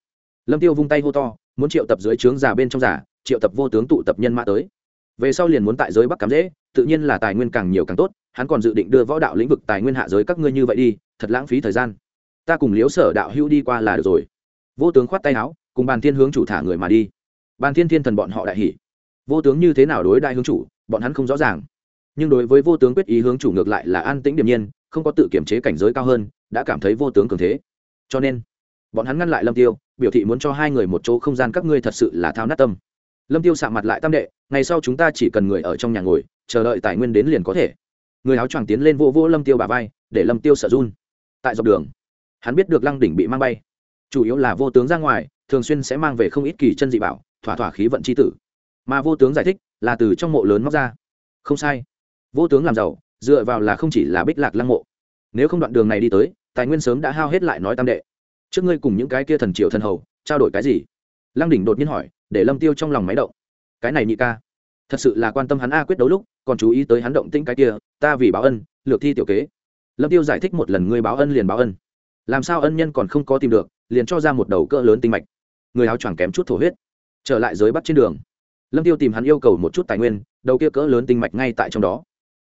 A: Lâm tiêu vung tay hô to, muốn triệu tập dưới trướng giả bên trong giả, triệu tập vô tướng tụ tập nhân mã tới. Về sau liền muốn tại giới bắc cắm dễ, tự nhiên là tài nguyên càng nhiều càng tốt, hắn còn dự định đưa võ đạo lĩnh vực tài nguyên hạ giới các ngươi như vậy đi, thật lãng phí thời gian ta cùng liếu sở đạo hữu đi qua là được rồi. Vô tướng khoát tay áo, cùng bàn thiên hướng chủ thả người mà đi. Bàn thiên thiên thần bọn họ đại hỉ. Vô tướng như thế nào đối đại hướng chủ, bọn hắn không rõ ràng. Nhưng đối với vô tướng quyết ý hướng chủ ngược lại là an tĩnh điềm nhiên, không có tự kiểm chế cảnh giới cao hơn, đã cảm thấy vô tướng cường thế. Cho nên, bọn hắn ngăn lại lâm tiêu, biểu thị muốn cho hai người một chỗ không gian các ngươi thật sự là thao nát tâm. Lâm tiêu sạ mặt lại tam đệ, ngày sau chúng ta chỉ cần người ở trong nhà ngồi, chờ đợi tài nguyên đến liền có thể. Người áo choàng tiến lên vô vô lâm tiêu bà vai, để lâm tiêu sợ run. Tại dọc đường hắn biết được lăng đỉnh bị mang bay. Chủ yếu là vô tướng ra ngoài, thường xuyên sẽ mang về không ít kỳ chân dị bảo, thỏa thỏa khí vận c h i tử. Mà vô tướng giải thích là từ trong mộ lớn móc ra. Không sai. Vô tướng làm giàu, dựa vào là không chỉ là bích lạc lăng mộ. Nếu không đoạn đường này đi tới, tài nguyên sớm đã hao hết lại nói tam đệ. Trước ngươi cùng những cái kia thần triệu thần hầu, trao đổi cái gì? Lăng đỉnh đột nhiên hỏi, để lâm tiêu trong lòng máy động. Cái này nhị ca. Thật sự là quan tâm hắn a quyết đấu lúc, còn chú ý tới hắn động tĩnh cái kia, ta vì báo ân, lược thi tiểu kế. Lâm tiêu giải thích một lần, ngươi báo ân liền báo ân làm sao ân nhân còn không có tìm được, liền cho ra một đầu cỡ lớn tinh mạch. Người áo choàng kém chút thổ huyết, trở lại giới bắc trên đường. Lâm tiêu tìm hắn yêu cầu một chút tài nguyên, đầu kia cỡ lớn tinh mạch ngay tại trong đó.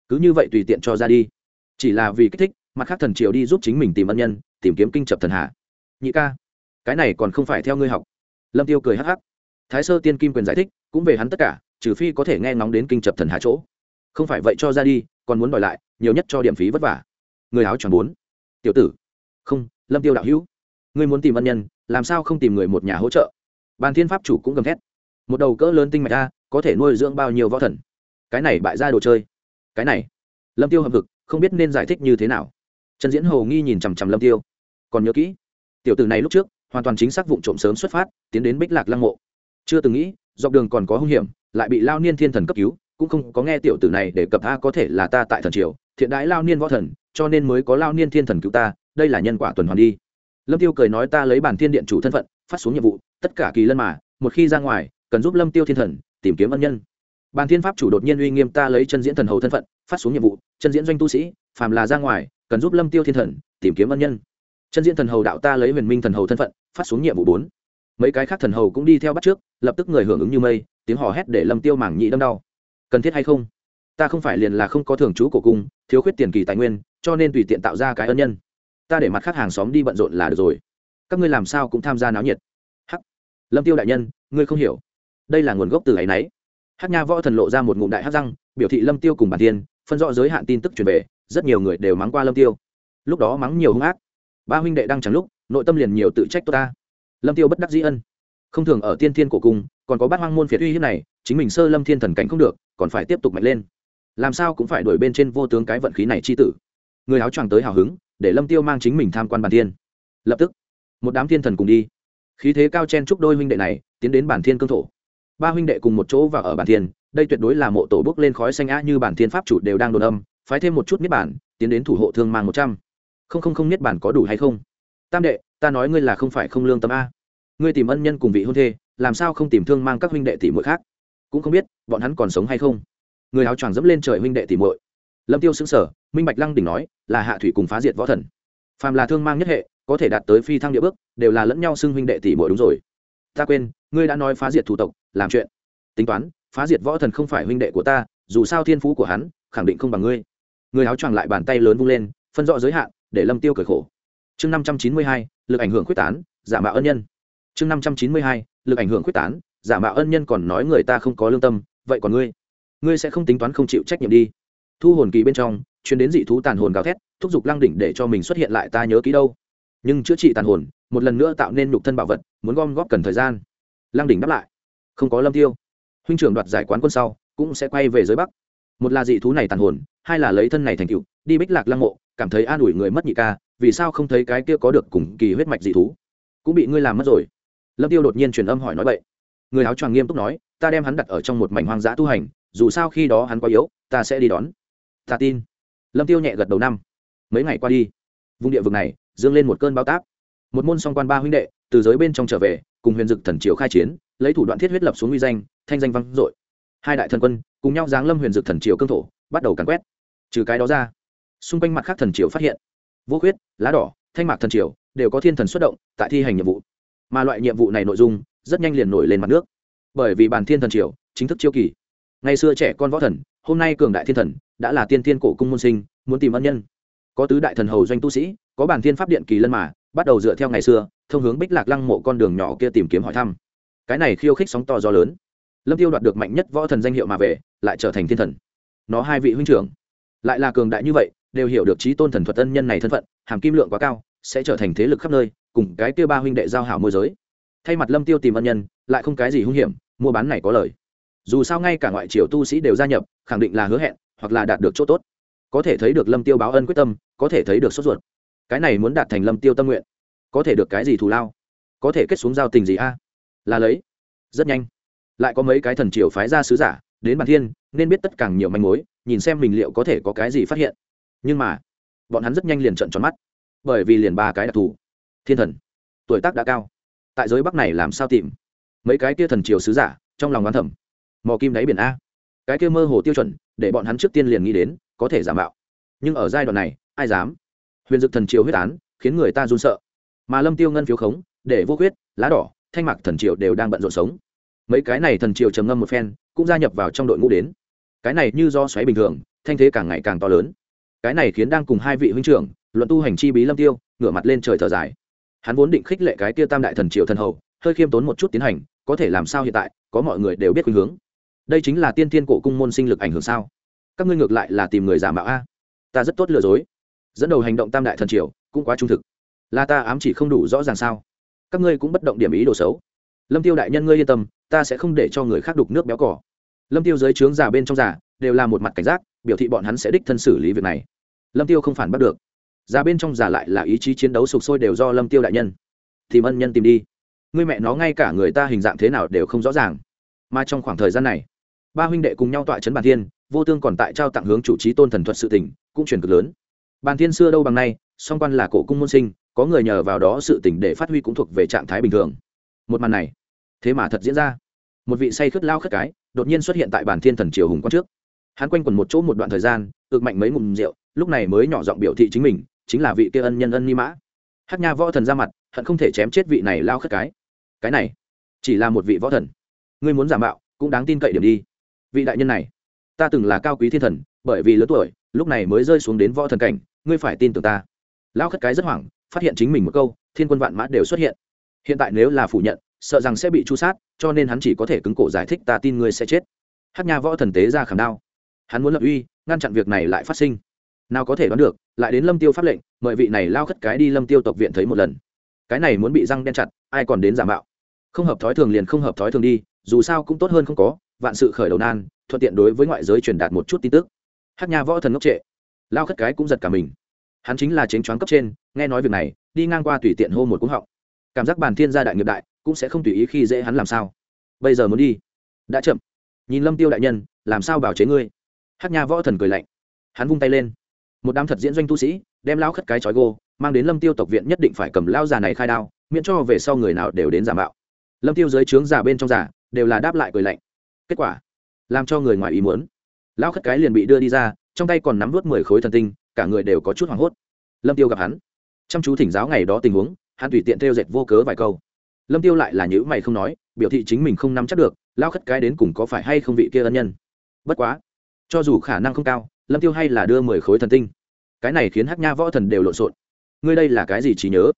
A: Cứ như vậy tùy tiện cho ra đi. Chỉ là vì kích thích, mặt khác thần triều đi giúp chính mình tìm ân nhân, tìm kiếm kinh chập thần hạ. Nhị ca, cái này còn không phải theo ngươi học. Lâm tiêu cười hắc hắc. Thái sơ tiên kim quyền giải thích, cũng về hắn tất cả, trừ phi có thể nghe ngóng đến kinh chập thần hạ chỗ. Không phải vậy cho ra đi, còn muốn đòi lại, nhiều nhất cho điểm phí vất vả. Người áo choàng bốn. Tiểu tử. Không lâm tiêu đạo hữu ngươi muốn tìm ân nhân làm sao không tìm người một nhà hỗ trợ? Bàn thiên pháp chủ cũng gầm thét. Một đầu cỡ lớn tinh mạch ta, có thể nuôi dưỡng bao nhiêu võ thần? Cái này bại ra đồ chơi. Cái này. Lâm tiêu hậm hực không biết nên giải thích như thế nào. Trần diễn hồ nghi nhìn chằm chằm lâm tiêu. Còn nhớ kỹ tiểu tử này lúc trước hoàn toàn chính xác vụ trộm sớm xuất phát tiến đến bích lạc lăng mộ. Chưa từng nghĩ dọc đường còn có hung hiểm lại bị lao niên thiên thần cấp cứu cũng không có nghe tiểu tử này để cập a có thể là ta tại thần triều thiện đái lao niên võ thần cho nên mới có lao niên thiên thần cứu ta đây là nhân quả tuần hoàn đi. Lâm tiêu cười nói ta lấy bản thiên điện chủ thân phận, phát xuống nhiệm vụ, tất cả kỳ lân mà, một khi ra ngoài, cần giúp lâm tiêu thiên thần, tìm kiếm ân nhân. Bàn thiên pháp chủ đột nhiên uy nghiêm ta lấy chân diễn thần hầu thân phận, phát xuống nhiệm vụ, chân diễn doanh tu sĩ, phàm là ra ngoài, cần giúp lâm tiêu thiên thần, tìm kiếm ân nhân. Chân diễn thần hầu đạo ta lấy huyền minh thần hầu thân phận, phát xuống nhiệm vụ bốn. Mấy cái khác thần hầu cũng đi theo bắt trước, lập tức người hưởng ứng như mây, tiếng hò hét để lâm tiêu mảng nhị đâm đau. Cần thiết hay không? Ta không phải liền là không có thường trú cổ cung, thiếu khuyết tiền kỳ tài nguyên, cho nên tùy tiện tạo ra cái ân nhân ta để mặt khác hàng xóm đi bận rộn là được rồi. Các ngươi làm sao cũng tham gia náo nhiệt. Hắc. Lâm tiêu đại nhân, ngươi không hiểu. Đây là nguồn gốc từ ấy nấy. Hắc nha võ thần lộ ra một ngụm đại hắc răng, biểu thị lâm tiêu cùng bản tiên phân rõ giới hạn tin tức truyền về, rất nhiều người đều mắng qua lâm tiêu. Lúc đó mắng nhiều hung ác. Ba huynh đệ đang chẳng lúc, nội tâm liền nhiều tự trách tôi ta. Lâm tiêu bất đắc dĩ ân. Không thường ở tiên thiên cổ cung, còn có bát hoang môn phiệt uy hiếp này, chính mình sơ lâm thiên thần cảnh không được, còn phải tiếp tục mạnh lên. Làm sao cũng phải đuổi bên trên vô tướng cái vận khí này chi tử. Người áo choàng tới hào hứng để lâm tiêu mang chính mình tham quan bản thiên. Lập tức, một đám thiên thần cùng đi. Khí thế cao chen chúc đôi huynh đệ này tiến đến bản thiên cương thổ. Ba huynh đệ cùng một chỗ và ở bản thiên, đây tuyệt đối là mộ tổ bước lên khói xanh á như bản thiên pháp chủ đều đang đồn âm, phái thêm một chút niết bản, tiến đến thủ hộ thương mang một trăm. Không không không niết bản có đủ hay không? Tam đệ, ta nói ngươi là không phải không lương tâm a. Ngươi tìm ân nhân cùng vị hôn thê, làm sao không tìm thương mang các huynh đệ tỷ muội khác? Cũng không biết, bọn hắn còn sống hay không? Người áo choàng dẫm lên trời huynh đệ tỷ muội. Lâm tiêu sững sở minh bạch lăng đỉnh nói là hạ thủy cùng phá diệt võ thần. Phàm là thương mang nhất hệ, có thể đạt tới phi thăng địa bước, đều là lẫn nhau xưng huynh đệ tỷ muội đúng rồi. Ta quên, ngươi đã nói phá diệt thủ tộc, làm chuyện. Tính toán, phá diệt võ thần không phải huynh đệ của ta, dù sao thiên phú của hắn, khẳng định không bằng ngươi. Người áo choàng lại bàn tay lớn vung lên, phân rõ giới hạn, để lâm tiêu cởi khổ. Chương năm trăm chín mươi hai, lực ảnh hưởng quyết tán, giả mạo ân nhân. Chương năm trăm chín mươi hai, lực ảnh hưởng quyết tán, giả mạo ân nhân còn nói người ta không có lương tâm, vậy còn ngươi? Ngươi sẽ không tính toán không chịu trách nhiệm đi thu hồn kỳ bên trong chuyến đến dị thú tàn hồn gào thét, thúc giục lăng đỉnh để cho mình xuất hiện lại ta nhớ kỹ đâu. Nhưng chữa trị tàn hồn, một lần nữa tạo nên nhục thân bảo vật, muốn gom góp cần thời gian. Lăng đỉnh đáp lại, không có lâm tiêu. Huynh trưởng đoạt giải quán quân sau, cũng sẽ quay về giới bắc. Một là dị thú này tàn hồn, hai là lấy thân này thành cựu đi bích lạc lăng mộ, cảm thấy an ủi người mất nhị ca, vì sao không thấy cái kia có được cùng kỳ huyết mạch dị thú? Cũng bị ngươi làm mất rồi. Lâm tiêu đột nhiên truyền âm hỏi nói vậy người áo choàng nghiêm túc nói, ta đem hắn đặt ở trong một mảnh hoang dã tu hành, dù sao khi đó hắn quá yếu, ta sẽ đi đón ta tin. Lâm tiêu nhẹ gật đầu năm. Mấy ngày qua đi, vùng địa vực này dương lên một cơn bao táp. Một môn song quan ba huynh đệ từ giới bên trong trở về, cùng huyền dực thần triều khai chiến, lấy thủ đoạn thiết huyết lập xuống uy danh, thanh danh vang dội. Hai đại thần quân cùng nhau giáng lâm huyền dực thần triều cương thổ, bắt đầu càn quét. Trừ cái đó ra, xung quanh mặt khác thần triều phát hiện, vô khuyết, lá đỏ, thanh mạc thần triều đều có thiên thần xuất động tại thi hành nhiệm vụ. Mà loại nhiệm vụ này nội dung rất nhanh liền nổi lên mặt nước. Bởi vì bản thiên thần triều chính thức chiêu kỳ. Ngày xưa trẻ con võ thần, hôm nay cường đại thiên thần đã là tiên thiên cổ cung môn sinh, muốn tìm ân nhân. Có tứ đại thần hầu doanh tu sĩ, có bản thiên pháp điện kỳ lân mà, bắt đầu dựa theo ngày xưa, thông hướng bích lạc lăng mộ con đường nhỏ kia tìm kiếm hỏi thăm. Cái này khiêu khích sóng to gió lớn. Lâm tiêu đoạt được mạnh nhất võ thần danh hiệu mà về, lại trở thành thiên thần. Nó hai vị huynh trưởng. Lại là cường đại như vậy, đều hiểu được trí tôn thần thuật ân nhân này thân phận, hàm kim lượng quá cao, sẽ trở thành thế lực khắp nơi, cùng cái kia ba huynh đệ giao hảo môi giới. Thay mặt lâm tiêu tìm ân nhân, lại không cái gì hung hiểm, mua bán này có lời. Dù sao ngay cả ngoại triều tu sĩ đều gia nhập, khẳng định là hứa hẹn hoặc là đạt được chỗ tốt. Có thể thấy được lâm tiêu báo ân quyết tâm, có thể thấy được sốt ruột. Cái này muốn đạt thành lâm tiêu tâm nguyện, có thể được cái gì thù lao? Có thể kết xuống giao tình gì a? Là lấy. Rất nhanh. Lại có mấy cái thần triều phái ra sứ giả, đến bàn thiên, nên biết tất càng nhiều manh mối, nhìn xem mình liệu có thể có cái gì phát hiện. Nhưng mà, bọn hắn rất nhanh liền trận tròn mắt. Bởi vì liền ba cái đặc thù. Thiên thần. Tuổi tác đã cao. Tại giới bắc này làm sao tìm? Mấy cái kia thần triều sứ giả, trong lòng oán thẩm mò kim đáy biển a cái kia mơ hồ tiêu chuẩn, để bọn hắn trước tiên liền nghĩ đến, có thể giả mạo. Nhưng ở giai đoạn này, ai dám? Huyền dực thần triều huyết án, khiến người ta run sợ. Mà lâm tiêu ngân phiếu khống, để vô huyết lá đỏ, thanh mạc thần triều đều đang bận rộn sống. Mấy cái này thần triều trầm ngâm một phen, cũng gia nhập vào trong đội ngũ đến. Cái này như do xoáy bình thường, thanh thế càng ngày càng to lớn. Cái này khiến đang cùng hai vị huynh trưởng, luận tu hành chi bí lâm tiêu, ngửa mặt lên trời thở dài. Hắn vốn định khích lệ cái kia tam đại thần triều thần hầu, hơi khiêm tốn một chút tiến hành, có thể làm sao hiện tại, có mọi người đều biết khuynh hướng đây chính là tiên thiên cổ cung môn sinh lực ảnh hưởng sao? Các ngươi ngược lại là tìm người giả mạo a. Ta rất tốt lừa dối. Dẫn đầu hành động tam đại thần triều, cũng quá trung thực. Là ta ám chỉ không đủ rõ ràng sao? Các ngươi cũng bất động điểm ý đồ xấu. Lâm tiêu đại nhân ngươi yên tâm, ta sẽ không để cho người khác đục nước béo cỏ. Lâm tiêu dưới trướng giả bên trong giả, đều là một mặt cảnh giác, biểu thị bọn hắn sẽ đích thân xử lý việc này. Lâm tiêu không phản bắt được. Giả bên trong giả lại là ý chí chiến đấu sục sôi đều do lâm tiêu đại nhân. Tìm ân nhân tìm đi. Ngươi mẹ nó ngay cả người ta hình dạng thế nào đều không rõ ràng. Mà trong khoảng thời gian này ba huynh đệ cùng nhau tọa chấn bàn thiên, vô tương còn tại trao tặng hướng chủ trí tôn thần thuật sự tỉnh cũng truyền cực lớn. Bàn thiên xưa đâu bằng nay, song quan là cổ cung môn sinh, có người nhờ vào đó sự tỉnh để phát huy cũng thuộc về trạng thái bình thường. Một màn này, thế mà thật diễn ra. Một vị say khất lao khất cái, đột nhiên xuất hiện tại bàn thiên thần triều hùng quan trước. Hắn quanh quẩn một chỗ một đoạn thời gian ực mạnh mấy ngụm rượu, lúc này mới nhỏ giọng biểu thị chính mình, chính là vị kia ân nhân ân ni mã. Hát nha võ thần ra mặt, hận không thể chém chết vị này lao khất cái. Cái này, chỉ là một vị võ thần. Ngươi muốn giả mạo, cũng đáng tin cậy điểm đi vị đại nhân này. Ta từng là cao quý thiên thần, bởi vì lớn tuổi, lúc này mới rơi xuống đến võ thần cảnh, ngươi phải tin tưởng ta. Lão khất cái rất hoảng, phát hiện chính mình một câu, thiên quân vạn mã đều xuất hiện. Hiện tại nếu là phủ nhận, sợ rằng sẽ bị chu sát, cho nên hắn chỉ có thể cứng cổ giải thích ta tin ngươi sẽ chết. Hát nhà võ thần tế ra khảm đao. Hắn muốn lập uy, ngăn chặn việc này lại phát sinh. Nào có thể đoán được, lại đến lâm tiêu pháp lệnh, mời vị này lao khất cái đi lâm tiêu tộc viện thấy một lần. Cái này muốn bị răng đen chặt, ai còn đến giả mạo? Không hợp thói thường liền không hợp thói thường đi, dù sao cũng tốt hơn không có vạn sự khởi đầu nan, thuận tiện đối với ngoại giới truyền đạt một chút tin tức. Hát nha võ thần ngốc trệ. Lao khất cái cũng giật cả mình. Hắn chính là chính choáng cấp trên, nghe nói việc này, đi ngang qua tùy tiện hô một cúng họng. Cảm giác bàn thiên gia đại nghiệp đại, cũng sẽ không tùy ý khi dễ hắn làm sao. Bây giờ muốn đi. Đã chậm. Nhìn lâm tiêu đại nhân, làm sao bảo chế ngươi? Hát nha võ thần cười lạnh. Hắn vung tay lên. Một đám thật diễn doanh tu sĩ, đem lao khất cái trói gô, mang đến lâm tiêu tộc viện nhất định phải cầm lao già này khai đao, miễn cho về sau người nào đều đến giả mạo. Lâm tiêu dưới trướng giả bên trong giả, đều là đáp lại cười lạnh kết quả, làm cho người ngoài ý muốn. Lão khất cái liền bị đưa đi ra, trong tay còn nắm vớt mười khối thần tinh, cả người đều có chút hoảng hốt. Lâm tiêu gặp hắn, chăm chú thỉnh giáo ngày đó tình huống, hắn tùy tiện theo dệt vô cớ vài câu. Lâm tiêu lại là nhữ mày không nói, biểu thị chính mình không nắm chắc được lao khất cái đến cùng có phải hay không vị kia ân nhân. Bất quá, cho dù khả năng không cao, lâm tiêu hay là đưa mười khối thần tinh. Cái này khiến hắc nha võ thần đều lộn xộn. Ngươi đây là cái gì trí nhớ?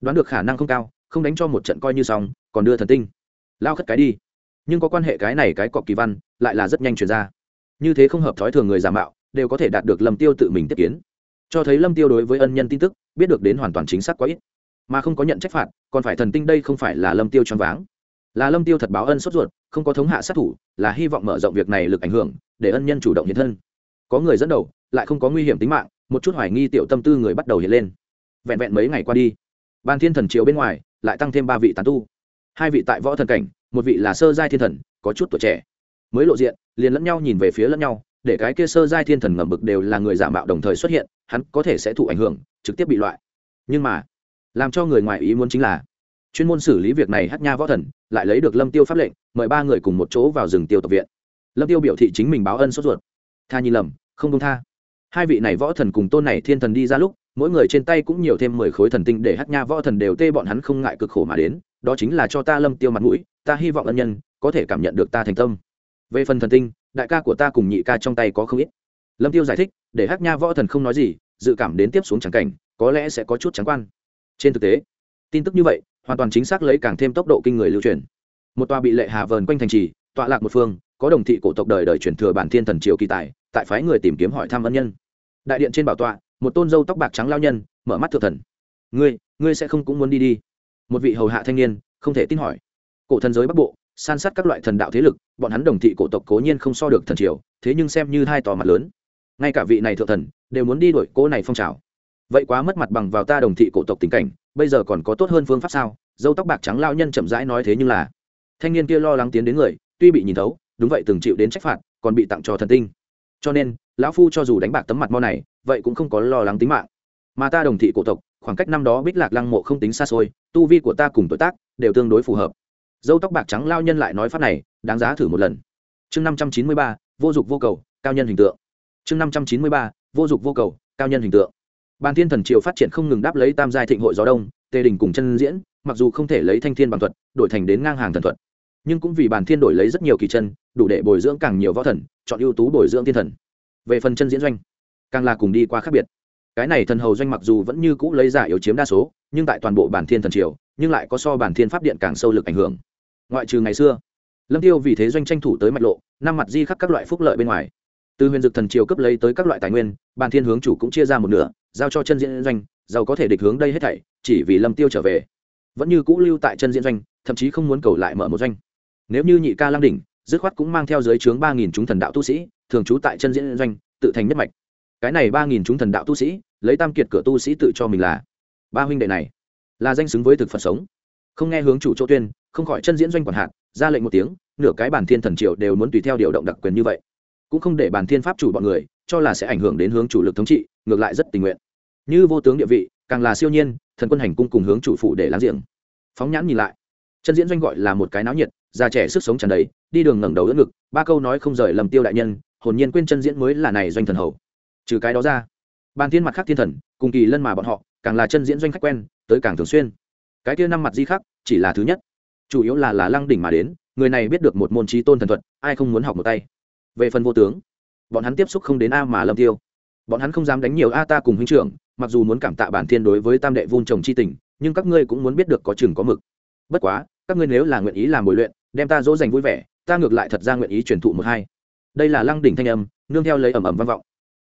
A: Đoán được khả năng không cao, không đánh cho một trận coi như xong, còn đưa thần tinh. Lao khất cái đi nhưng có quan hệ cái này cái cọc kỳ văn lại là rất nhanh chuyển ra. Như thế không hợp thói thường người giả mạo đều có thể đạt được lâm tiêu tự mình tiếp kiến. Cho thấy lâm tiêu đối với ân nhân tin tức, biết được đến hoàn toàn chính xác quá ít. Mà không có nhận trách phạt, còn phải thần tinh đây không phải là lâm tiêu choáng váng. Là lâm tiêu thật báo ân sốt ruột, không có thống hạ sát thủ, là hy vọng mở rộng việc này lực ảnh hưởng, để ân nhân chủ động hiện thân. Có người dẫn đầu, lại không có nguy hiểm tính mạng, một chút hoài nghi tiểu tâm tư người bắt đầu hiện lên. Vẹn vẹn mấy ngày qua đi, ban thiên thần triều bên ngoài lại tăng thêm ba vị tán tu. Hai vị tại võ thần cảnh một vị là sơ giai thiên thần, có chút tuổi trẻ. Mới lộ diện, liền lẫn nhau nhìn về phía lẫn nhau, để cái kia sơ giai thiên thần ngầm bực đều là người giả mạo đồng thời xuất hiện, hắn có thể sẽ thụ ảnh hưởng, trực tiếp bị loại. Nhưng mà, làm cho người ngoài ý muốn chính là, chuyên môn xử lý việc này hát nha võ thần, lại lấy được lâm tiêu pháp lệnh, mời ba người cùng một chỗ vào rừng tiêu tộc viện. Lâm tiêu biểu thị chính mình báo ân sốt ruột. Tha nhìn lầm, không công tha. Hai vị này võ thần cùng tôn này thiên thần đi ra lúc, mỗi người trên tay cũng nhiều thêm mười khối thần tinh để hát nha võ thần đều tê bọn hắn không ngại cực khổ mà đến, đó chính là cho ta lâm tiêu mặt mũi ta hy vọng ân nhân có thể cảm nhận được ta thành tâm. Về phần thần tinh, đại ca của ta cùng nhị ca trong tay có không ít. Lâm tiêu giải thích, để hát nha võ thần không nói gì, dự cảm đến tiếp xuống trắng cảnh, có lẽ sẽ có chút trắng quan. Trên thực tế, tin tức như vậy, hoàn toàn chính xác lấy càng thêm tốc độ kinh người lưu truyền. Một tòa bị lệ hà vờn quanh thành trì, tọa lạc một phương, có đồng thị cổ tộc đời đời truyền thừa bản thiên thần triều kỳ tài, tại phái người tìm kiếm hỏi thăm ân nhân. Đại điện trên bảo tọa, một tôn dâu tóc bạc trắng lao nhân, mở mắt thượng thần. Ngươi ngươi sẽ không cũng muốn đi đi? Một vị hầu hạ thanh niên, không thể tin hỏi cổ thần giới bắc bộ, san sát các loại thần đạo thế lực, bọn hắn đồng thị cổ tộc cố nhiên không so được thần triều, thế nhưng xem như hai tòa mặt lớn. Ngay cả vị này thượng thần, đều muốn đi đổi cỗ này phong trào. Vậy quá mất mặt bằng vào ta đồng thị cổ tộc tình cảnh, bây giờ còn có tốt hơn phương pháp sao? Dâu tóc bạc trắng lao nhân chậm rãi nói thế nhưng là, thanh niên kia lo lắng tiến đến người, tuy bị nhìn thấu, đúng vậy từng chịu đến trách phạt, còn bị tặng cho thần tinh. Cho nên, lão phu cho dù đánh bạc tấm mặt mo này, vậy cũng không có lo lắng tính mạng. Mà ta đồng thị cổ tộc, khoảng cách năm đó bích lạc lăng mộ không tính xa xôi, tu vi của ta cùng tuổi tác, đều tương đối phù hợp dâu tóc bạc trắng lao nhân lại nói phát này, đáng giá thử một lần. Chương năm trăm chín mươi ba, vô dụng vô cầu, cao nhân hình tượng. Chương năm trăm chín mươi ba, vô dụng vô cầu, cao nhân hình tượng. Bàn thiên thần triều phát triển không ngừng đáp lấy tam giai thịnh hội gió đông, tề đình cùng chân diễn, mặc dù không thể lấy thanh thiên bằng thuật, đổi thành đến ngang hàng thần thuật. Nhưng cũng vì bàn thiên đổi lấy rất nhiều kỳ chân, đủ để bồi dưỡng càng nhiều võ thần, chọn ưu tú bồi dưỡng thiên thần. Về phần chân diễn doanh, càng là cùng đi qua khác biệt. Cái này thần hầu doanh mặc dù vẫn như cũ lấy giả yếu chiếm đa số, nhưng tại toàn bộ bản thiên thần triều, nhưng lại có so bản thiên pháp điện càng sâu lực ảnh hưởng ngoại trừ ngày xưa. Lâm tiêu vì thế doanh tranh thủ tới mạch lộ, năm mặt di khắc các loại phúc lợi bên ngoài. Từ huyền dực thần triều cấp lấy tới các loại tài nguyên, bàn thiên hướng chủ cũng chia ra một nửa, giao cho chân diễn doanh, giàu có thể địch hướng đây hết thảy, chỉ vì lâm tiêu trở về. Vẫn như cũ lưu tại chân diễn doanh, thậm chí không muốn cầu lại mở một doanh. Nếu như nhị ca lăng đỉnh, dứt khoát cũng mang theo dưới trướng ba nghìn chúng thần đạo tu sĩ, thường trú tại chân diễn doanh, tự thành nhất mạch. Cái này ba nghìn chúng thần đạo tu sĩ, lấy tam kiệt cửa tu sĩ tự cho mình là ba huynh đệ này, là danh xứng với thực phật sống không nghe hướng chủ chỗ tuyên không khỏi chân diễn doanh quản hạt, ra lệnh một tiếng nửa cái bản thiên thần triệu đều muốn tùy theo điều động đặc quyền như vậy. Cũng không để bản thiên pháp chủ bọn người cho là sẽ ảnh hưởng đến hướng chủ lực thống trị ngược lại rất tình nguyện. Như vô tướng địa vị càng là siêu nhiên thần quân hành cung cùng hướng chủ phụ để láng giềng. Phóng nhãn nhìn lại chân diễn doanh gọi là một cái náo nhiệt già trẻ sức sống tràn đầy đi đường ngẩng đầu đỡ ngực ba câu nói không rời lầm tiêu đại nhân hồn nhiên quên chân diễn mới là này doanh thần hầu. Trừ cái đó ra bàn thiên mặt khác thiên thần cùng kỳ lân mà bọn họ càng là chân diễn doanh khách quen tới càng thường xuyên cái kia năm mặt di khắc, chỉ là thứ nhất. Chủ yếu là là lăng đỉnh mà đến, người này biết được một môn trí tôn thần thuật, ai không muốn học một tay. Về phần vô tướng, bọn hắn tiếp xúc không đến a mà lâm tiêu. Bọn hắn không dám đánh nhiều a ta cùng huynh trưởng, mặc dù muốn cảm tạ bản thiên đối với tam đệ vun trồng chi tình, nhưng các ngươi cũng muốn biết được có chừng có mực. Bất quá, các ngươi nếu là nguyện ý làm bồi luyện, đem ta dỗ dành vui vẻ, ta ngược lại thật ra nguyện ý truyền thụ một hai. Đây là lăng đỉnh thanh âm, nương theo lấy ẩm ẩm vang vọng.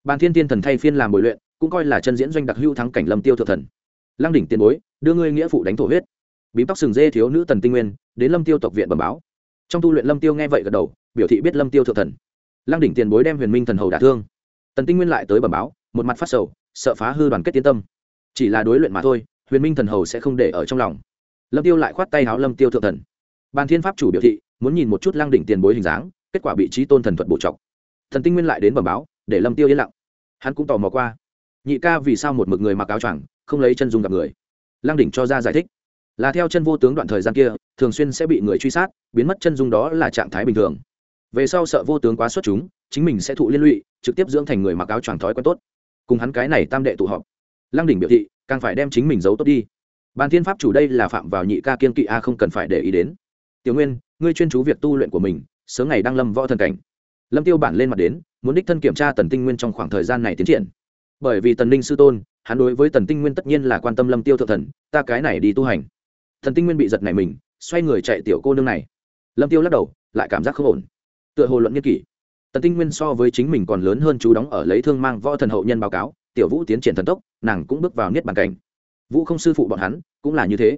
A: Bàn thiên tiên thần thay phiên làm bồi luyện, cũng coi là chân diễn doanh đặc hữu thắng cảnh lâm tiêu thượng thần. Lăng đỉnh tiền bối đưa ngươi nghĩa phụ đánh thổ huyết. Bím tóc sừng dê thiếu nữ tần tinh nguyên, đến lâm tiêu tộc viện bẩm báo. Trong tu luyện lâm tiêu nghe vậy gật đầu, biểu thị biết lâm tiêu thượng thần. Lăng đỉnh tiền bối đem huyền minh thần hầu đả thương. Tần tinh nguyên lại tới bẩm báo, một mặt phát sầu, sợ phá hư đoàn kết tiến tâm. Chỉ là đối luyện mà thôi, huyền minh thần hầu sẽ không để ở trong lòng. Lâm tiêu lại khoát tay áo lâm tiêu thượng thần. Bàn thiên pháp chủ biểu thị, muốn nhìn một chút lăng đỉnh tiền bối hình dáng, kết quả bị trí tôn thần thuật bổ trọc. Thần tinh nguyên lại đến bẩm báo, để lâm tiêu yên lặng. Hắn cũng tò mò qua. Nhị ca vì sao một mực người mặc áo choàng, không lấy chân dung gặp người? Lăng đỉnh cho ra giải thích. Là theo chân vô tướng đoạn thời gian kia, thường xuyên sẽ bị người truy sát, biến mất chân dung đó là trạng thái bình thường. Về sau sợ vô tướng quá xuất chúng, chính mình sẽ thụ liên lụy, trực tiếp dưỡng thành người mặc áo choàng thói quen tốt. Cùng hắn cái này tam đệ tụ họp. Lăng đỉnh biểu thị, càng phải đem chính mình giấu tốt đi. Bàn thiên pháp chủ đây là phạm vào nhị ca kiên kỵ a không cần phải để ý đến. Tiểu nguyên, ngươi chuyên chú việc tu luyện của mình, sớm ngày đang lâm võ thần cảnh. Lâm tiêu bản lên mặt đến, muốn đích thân kiểm tra tần tinh nguyên trong khoảng thời gian này tiến triển. Bởi vì tần ninh sư tôn hắn đối với tần tinh nguyên tất nhiên là quan tâm lâm tiêu thượng thần, ta cái này đi tu hành. Thần tinh nguyên bị giật này mình, xoay người chạy tiểu cô nương này. Lâm tiêu lắc đầu, lại cảm giác không ổn. Tựa hồ luận nghiên kỷ. Tần tinh nguyên so với chính mình còn lớn hơn chú đóng ở lấy thương mang võ thần hậu nhân báo cáo, tiểu vũ tiến triển thần tốc, nàng cũng bước vào niết bàn cảnh. Vũ không sư phụ bọn hắn, cũng là như thế.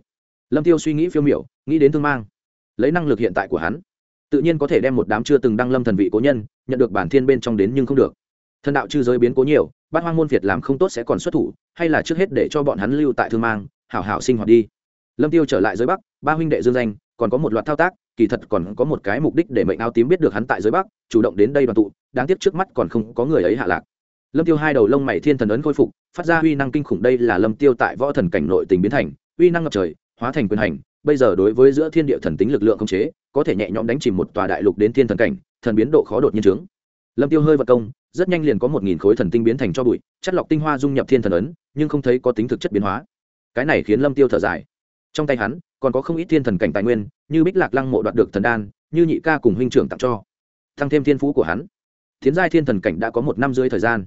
A: Lâm tiêu suy nghĩ phiêu miểu, nghĩ đến thương mang. Lấy năng lực hiện tại của hắn, tự nhiên có thể đem một đám chưa từng đăng lâm thần vị cố nhân, nhận được bản thiên bên trong đến nhưng không được thần đạo chư giới biến cố nhiều, bát hoang môn việt làm không tốt sẽ còn xuất thủ, hay là trước hết để cho bọn hắn lưu tại thương mang, hảo hảo sinh hoạt đi. Lâm tiêu trở lại giới bắc, ba huynh đệ dương danh, còn có một loạt thao tác, kỳ thật còn có một cái mục đích để mệnh áo tím biết được hắn tại giới bắc, chủ động đến đây đoàn tụ, đáng tiếc trước mắt còn không có người ấy hạ lạc. Lâm tiêu hai đầu lông mày thiên thần ấn khôi phục, phát ra uy năng kinh khủng đây là lâm tiêu tại võ thần cảnh nội tình biến thành, uy năng ngập trời, hóa thành quyền hành, bây giờ đối với giữa thiên địa thần tính lực lượng không chế, có thể nhẹ nhõm đánh chìm một tòa đại lục đến thiên thần cảnh, thần biến độ khó đột nhiên trướng lâm tiêu hơi vật công, rất nhanh liền có một nghìn khối thần tinh biến thành cho bụi, chất lọc tinh hoa dung nhập thiên thần ấn, nhưng không thấy có tính thực chất biến hóa. Cái này khiến lâm tiêu thở dài. Trong tay hắn, còn có không ít thiên thần cảnh tài nguyên, như bích lạc lăng mộ đoạt được thần đan, như nhị ca cùng huynh trưởng tặng cho. Tăng thêm thiên phú của hắn. Thiến giai thiên thần cảnh đã có một năm rưỡi thời gian.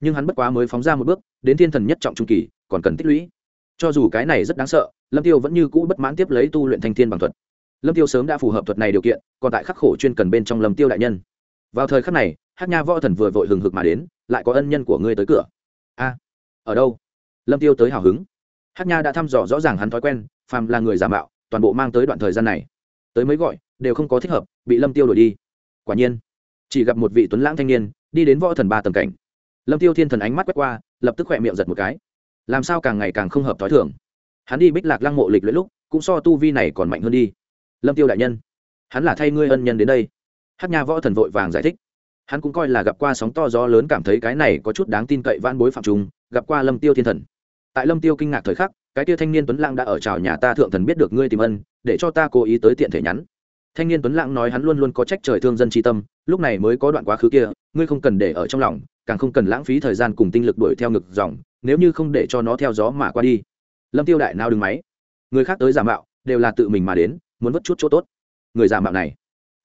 A: Nhưng hắn bất quá mới phóng ra một bước, đến thiên thần nhất trọng trung kỳ, còn cần tích lũy. Cho dù cái này rất đáng sợ, lâm tiêu vẫn như cũ bất mãn tiếp lấy tu luyện thanh thiên bằng thuật. Lâm tiêu sớm đã phù hợp thuật này điều kiện, còn tại khắc khổ chuyên cần bên trong lâm tiêu đại nhân. Vào thời khắc này hát nha võ thần vừa vội hừng hực mà đến, lại có ân nhân của ngươi tới cửa. A, ở đâu? Lâm tiêu tới hào hứng. Hát nha đã thăm dò rõ ràng hắn thói quen, phàm là người giả mạo, toàn bộ mang tới đoạn thời gian này. Tới mới gọi, đều không có thích hợp, bị lâm tiêu đuổi đi. Quả nhiên, chỉ gặp một vị tuấn lãng thanh niên, đi đến võ thần ba tầng cảnh. Lâm tiêu thiên thần ánh mắt quét qua, lập tức khỏe miệng giật một cái. Làm sao càng ngày càng không hợp thói thường? Hắn đi bích lạc lăng mộ lịch luyện lúc, cũng so tu vi này còn mạnh hơn đi. Lâm tiêu đại nhân, hắn là thay ngươi ân nhân đến đây. Hát nha võ thần vội vàng giải thích hắn cũng coi là gặp qua sóng to gió lớn cảm thấy cái này có chút đáng tin cậy van bối phạm trùng, gặp qua lâm tiêu thiên thần. Tại lâm tiêu kinh ngạc thời khắc, cái tia thanh niên tuấn lãng đã ở chào nhà ta thượng thần biết được ngươi tìm ân, để cho ta cố ý tới tiện thể nhắn. Thanh niên tuấn lãng nói hắn luôn luôn có trách trời thương dân tri tâm, lúc này mới có đoạn quá khứ kia, ngươi không cần để ở trong lòng, càng không cần lãng phí thời gian cùng tinh lực đuổi theo ngực dòng, nếu như không để cho nó theo gió mà qua đi. Lâm tiêu đại nào đừng máy. Người khác tới giả mạo, đều là tự mình mà đến, muốn vất chút chỗ tốt. Người giả mạo này,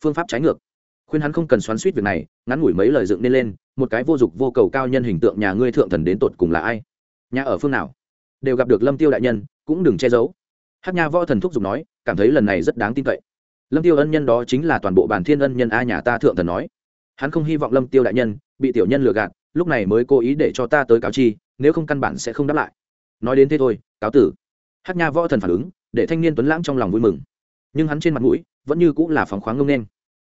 A: phương pháp trái ngược khuyên hắn không cần xoắn suýt việc này, ngắn ngủi mấy lời dựng nên lên, một cái vô dụng vô cầu cao nhân hình tượng nhà ngươi thượng thần đến tột cùng là ai? Nhà ở phương nào? Đều gặp được lâm tiêu đại nhân, cũng đừng che giấu. Hát nha võ thần thúc giục nói, cảm thấy lần này rất đáng tin cậy. Lâm tiêu ân nhân đó chính là toàn bộ bản thiên ân nhân a nhà ta thượng thần nói. Hắn không hy vọng lâm tiêu đại nhân bị tiểu nhân lừa gạt, lúc này mới cố ý để cho ta tới cáo chi, nếu không căn bản sẽ không đáp lại. Nói đến thế thôi, cáo tử. Hát nha võ thần phản ứng, để thanh niên tuấn lãng trong lòng vui mừng. Nhưng hắn trên mặt mũi vẫn như cũng là phóng khoáng ngông nên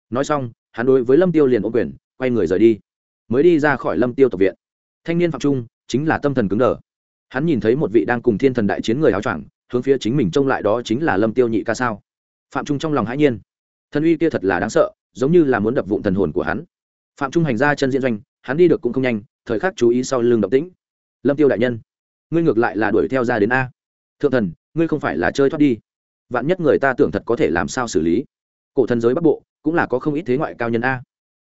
A: nói xong hắn đối với lâm tiêu liền ô quyền, quay người rời đi. Mới đi ra khỏi lâm tiêu tộc viện. Thanh niên phạm trung chính là tâm thần cứng đờ. Hắn nhìn thấy một vị đang cùng thiên thần đại chiến người áo choàng, hướng phía chính mình trông lại đó chính là lâm tiêu nhị ca sao? Phạm trung trong lòng hãi nhiên. Thần uy kia thật là đáng sợ, giống như là muốn đập vụn thần hồn của hắn. Phạm trung hành ra chân diễn doanh, hắn đi được cũng không nhanh, thời khắc chú ý sau lưng động tĩnh. Lâm tiêu đại nhân, ngươi ngược lại là đuổi theo ra đến a. Thượng thần, ngươi không phải là chơi thoát đi. Vạn nhất người ta tưởng thật có thể làm sao xử lý. Cổ thần giới bắc bộ cũng là có không ít thế ngoại cao nhân a.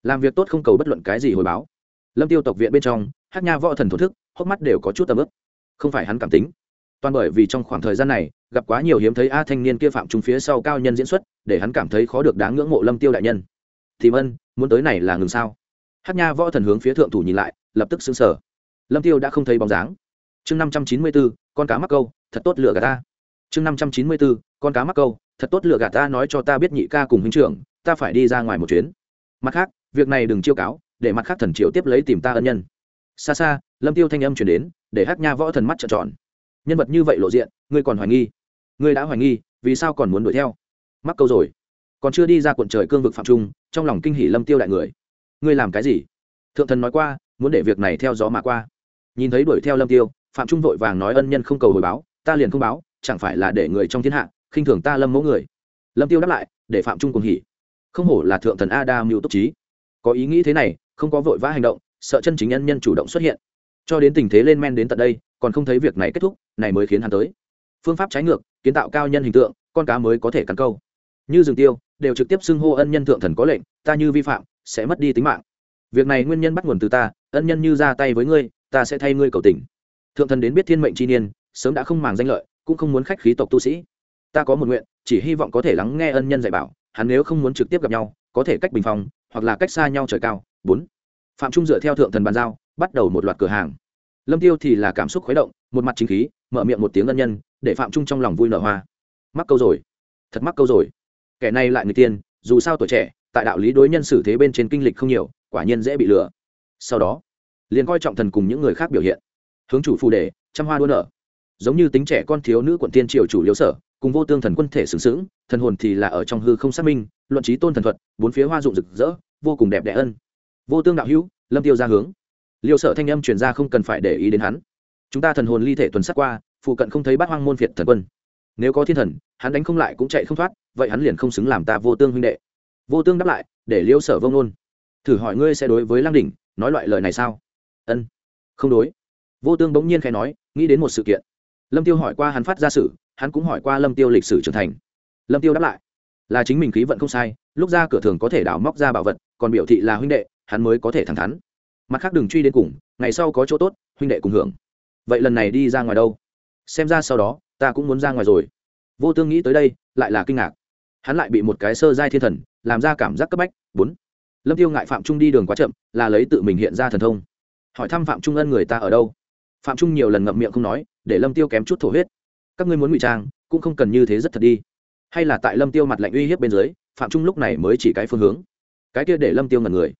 A: Làm việc tốt không cầu bất luận cái gì hồi báo. Lâm tiêu tộc viện bên trong hát nha võ thần thổ thức, hốc mắt đều có chút tầm ướp không phải hắn cảm tính. Toàn bởi vì trong khoảng thời gian này, gặp quá nhiều hiếm thấy a thanh niên kia phạm trung phía sau cao nhân diễn xuất, để hắn cảm thấy khó được đáng ngưỡng mộ lâm tiêu đại nhân. Thì ân, muốn tới này là ngừng sao? Hát nha võ thần hướng phía thượng thủ nhìn lại, lập tức xứng sở lâm tiêu đã không thấy bóng dáng. Chương năm trăm chín mươi bốn con cá mắc câu, thật tốt lựa gà ta. Chương năm trăm chín mươi bốn con cá mắc câu, thật tốt lựa gà ta nói cho ta biết nhị ca cùng huynh trưởng ta phải đi ra ngoài một chuyến. Mặt khác, việc này đừng chiêu cáo, để mặt khác thần triều tiếp lấy tìm ta ân nhân. Xa xa, lâm tiêu thanh âm chuyển đến, để hát nha võ thần mắt trợn tròn. Nhân vật như vậy lộ diện, ngươi còn hoài nghi? Ngươi đã hoài nghi, vì sao còn muốn đuổi theo? Mắc câu rồi. Còn chưa đi ra cuộn trời cương vực phạm trung, trong lòng kinh hỉ lâm tiêu đại người. Ngươi làm cái gì? Thượng thần nói qua, muốn để việc này theo gió mà qua. Nhìn thấy đuổi theo lâm tiêu, phạm trung vội vàng nói ân nhân không cầu hồi báo, ta liền không báo, chẳng phải là để người trong thiên hạ khinh thường ta lâm mẫu người? Lâm tiêu đáp lại, để phạm trung cùng hỉ không hổ là thượng thần adam mưu túc trí. Có ý nghĩ thế này, không có vội vã hành động, sợ chân chính nhân nhân chủ động xuất hiện. Cho đến tình thế lên men đến tận đây, còn không thấy việc này kết thúc, này mới khiến hắn tới. Phương pháp trái ngược, kiến tạo cao nhân hình tượng, con cá mới có thể cắn câu. Như rừng tiêu, đều trực tiếp xưng hô ân nhân thượng thần có lệnh, ta như vi phạm, sẽ mất đi tính mạng. Việc này nguyên nhân bắt nguồn từ ta, ân nhân như ra tay với ngươi, ta sẽ thay ngươi cầu tình. Thượng thần đến biết thiên mệnh chi niên, sớm đã không màng danh lợi, cũng không muốn khách khí tộc tu sĩ. Ta có một nguyện, chỉ hy vọng có thể lắng nghe ân nhân dạy bảo hắn nếu không muốn trực tiếp gặp nhau, có thể cách bình phòng, hoặc là cách xa nhau trời cao. Bốn, phạm trung dựa theo thượng thần bàn giao, bắt đầu một loạt cửa hàng. Lâm tiêu thì là cảm xúc khuấy động, một mặt chính khí, mở miệng một tiếng ân nhân, để phạm trung trong lòng vui nở hoa. Mắc câu rồi. Thật mắc câu rồi. Kẻ này lại người tiên, dù sao tuổi trẻ, tại đạo lý đối nhân xử thế bên trên kinh lịch không nhiều, quả nhiên dễ bị lừa. Sau đó, liền coi trọng thần cùng những người khác biểu hiện. Hướng chủ phù đề, trăm hoa đua nở. Giống như tính trẻ con thiếu nữ quận tiên triều chủ liếu sở cùng vô tương thần quân thể sướng sướng thần hồn thì là ở trong hư không xác minh, luận trí tôn thần thuật, bốn phía hoa dụng rực rỡ, vô cùng đẹp đẽ ân. Vô tương đạo hữu, lâm tiêu ra hướng. Liêu sở thanh âm truyền ra không cần phải để ý đến hắn. Chúng ta thần hồn ly thể tuần sát qua, phụ cận không thấy bát hoang môn việt thần quân. Nếu có thiên thần, hắn đánh không lại cũng chạy không thoát, vậy hắn liền không xứng làm ta vô tương huynh đệ. Vô tương đáp lại, để liêu sở vông nôn thử hỏi ngươi sẽ đối với lăng đỉnh, nói loại lời này sao? Ân. Không đối. Vô tương bỗng nhiên khẽ nói, nghĩ đến một sự kiện. Lâm tiêu hỏi qua hắn phát ra sử hắn cũng hỏi qua lâm tiêu lịch sử trưởng thành. Lâm tiêu đáp lại, là chính mình khí vận không sai, lúc ra cửa thường có thể đào móc ra bảo vật, còn biểu thị là huynh đệ, hắn mới có thể thẳng thắn. Mặt khác đừng truy đến cùng, ngày sau có chỗ tốt, huynh đệ cùng hưởng. Vậy lần này đi ra ngoài đâu? Xem ra sau đó, ta cũng muốn ra ngoài rồi. Vô tương nghĩ tới đây, lại là kinh ngạc. Hắn lại bị một cái sơ giai thiên thần, làm ra cảm giác cấp bách. Bốn. Lâm tiêu ngại phạm trung đi đường quá chậm, là lấy tự mình hiện ra thần thông. Hỏi thăm phạm trung ân người ta ở đâu? Phạm trung nhiều lần ngậm miệng không nói, để lâm tiêu kém chút thổ huyết các ngươi muốn ngụy trang, cũng không cần như thế rất thật đi. Hay là tại lâm tiêu mặt lạnh uy hiếp bên dưới, phạm trung lúc này mới chỉ cái phương hướng. Cái kia để lâm tiêu ngần người.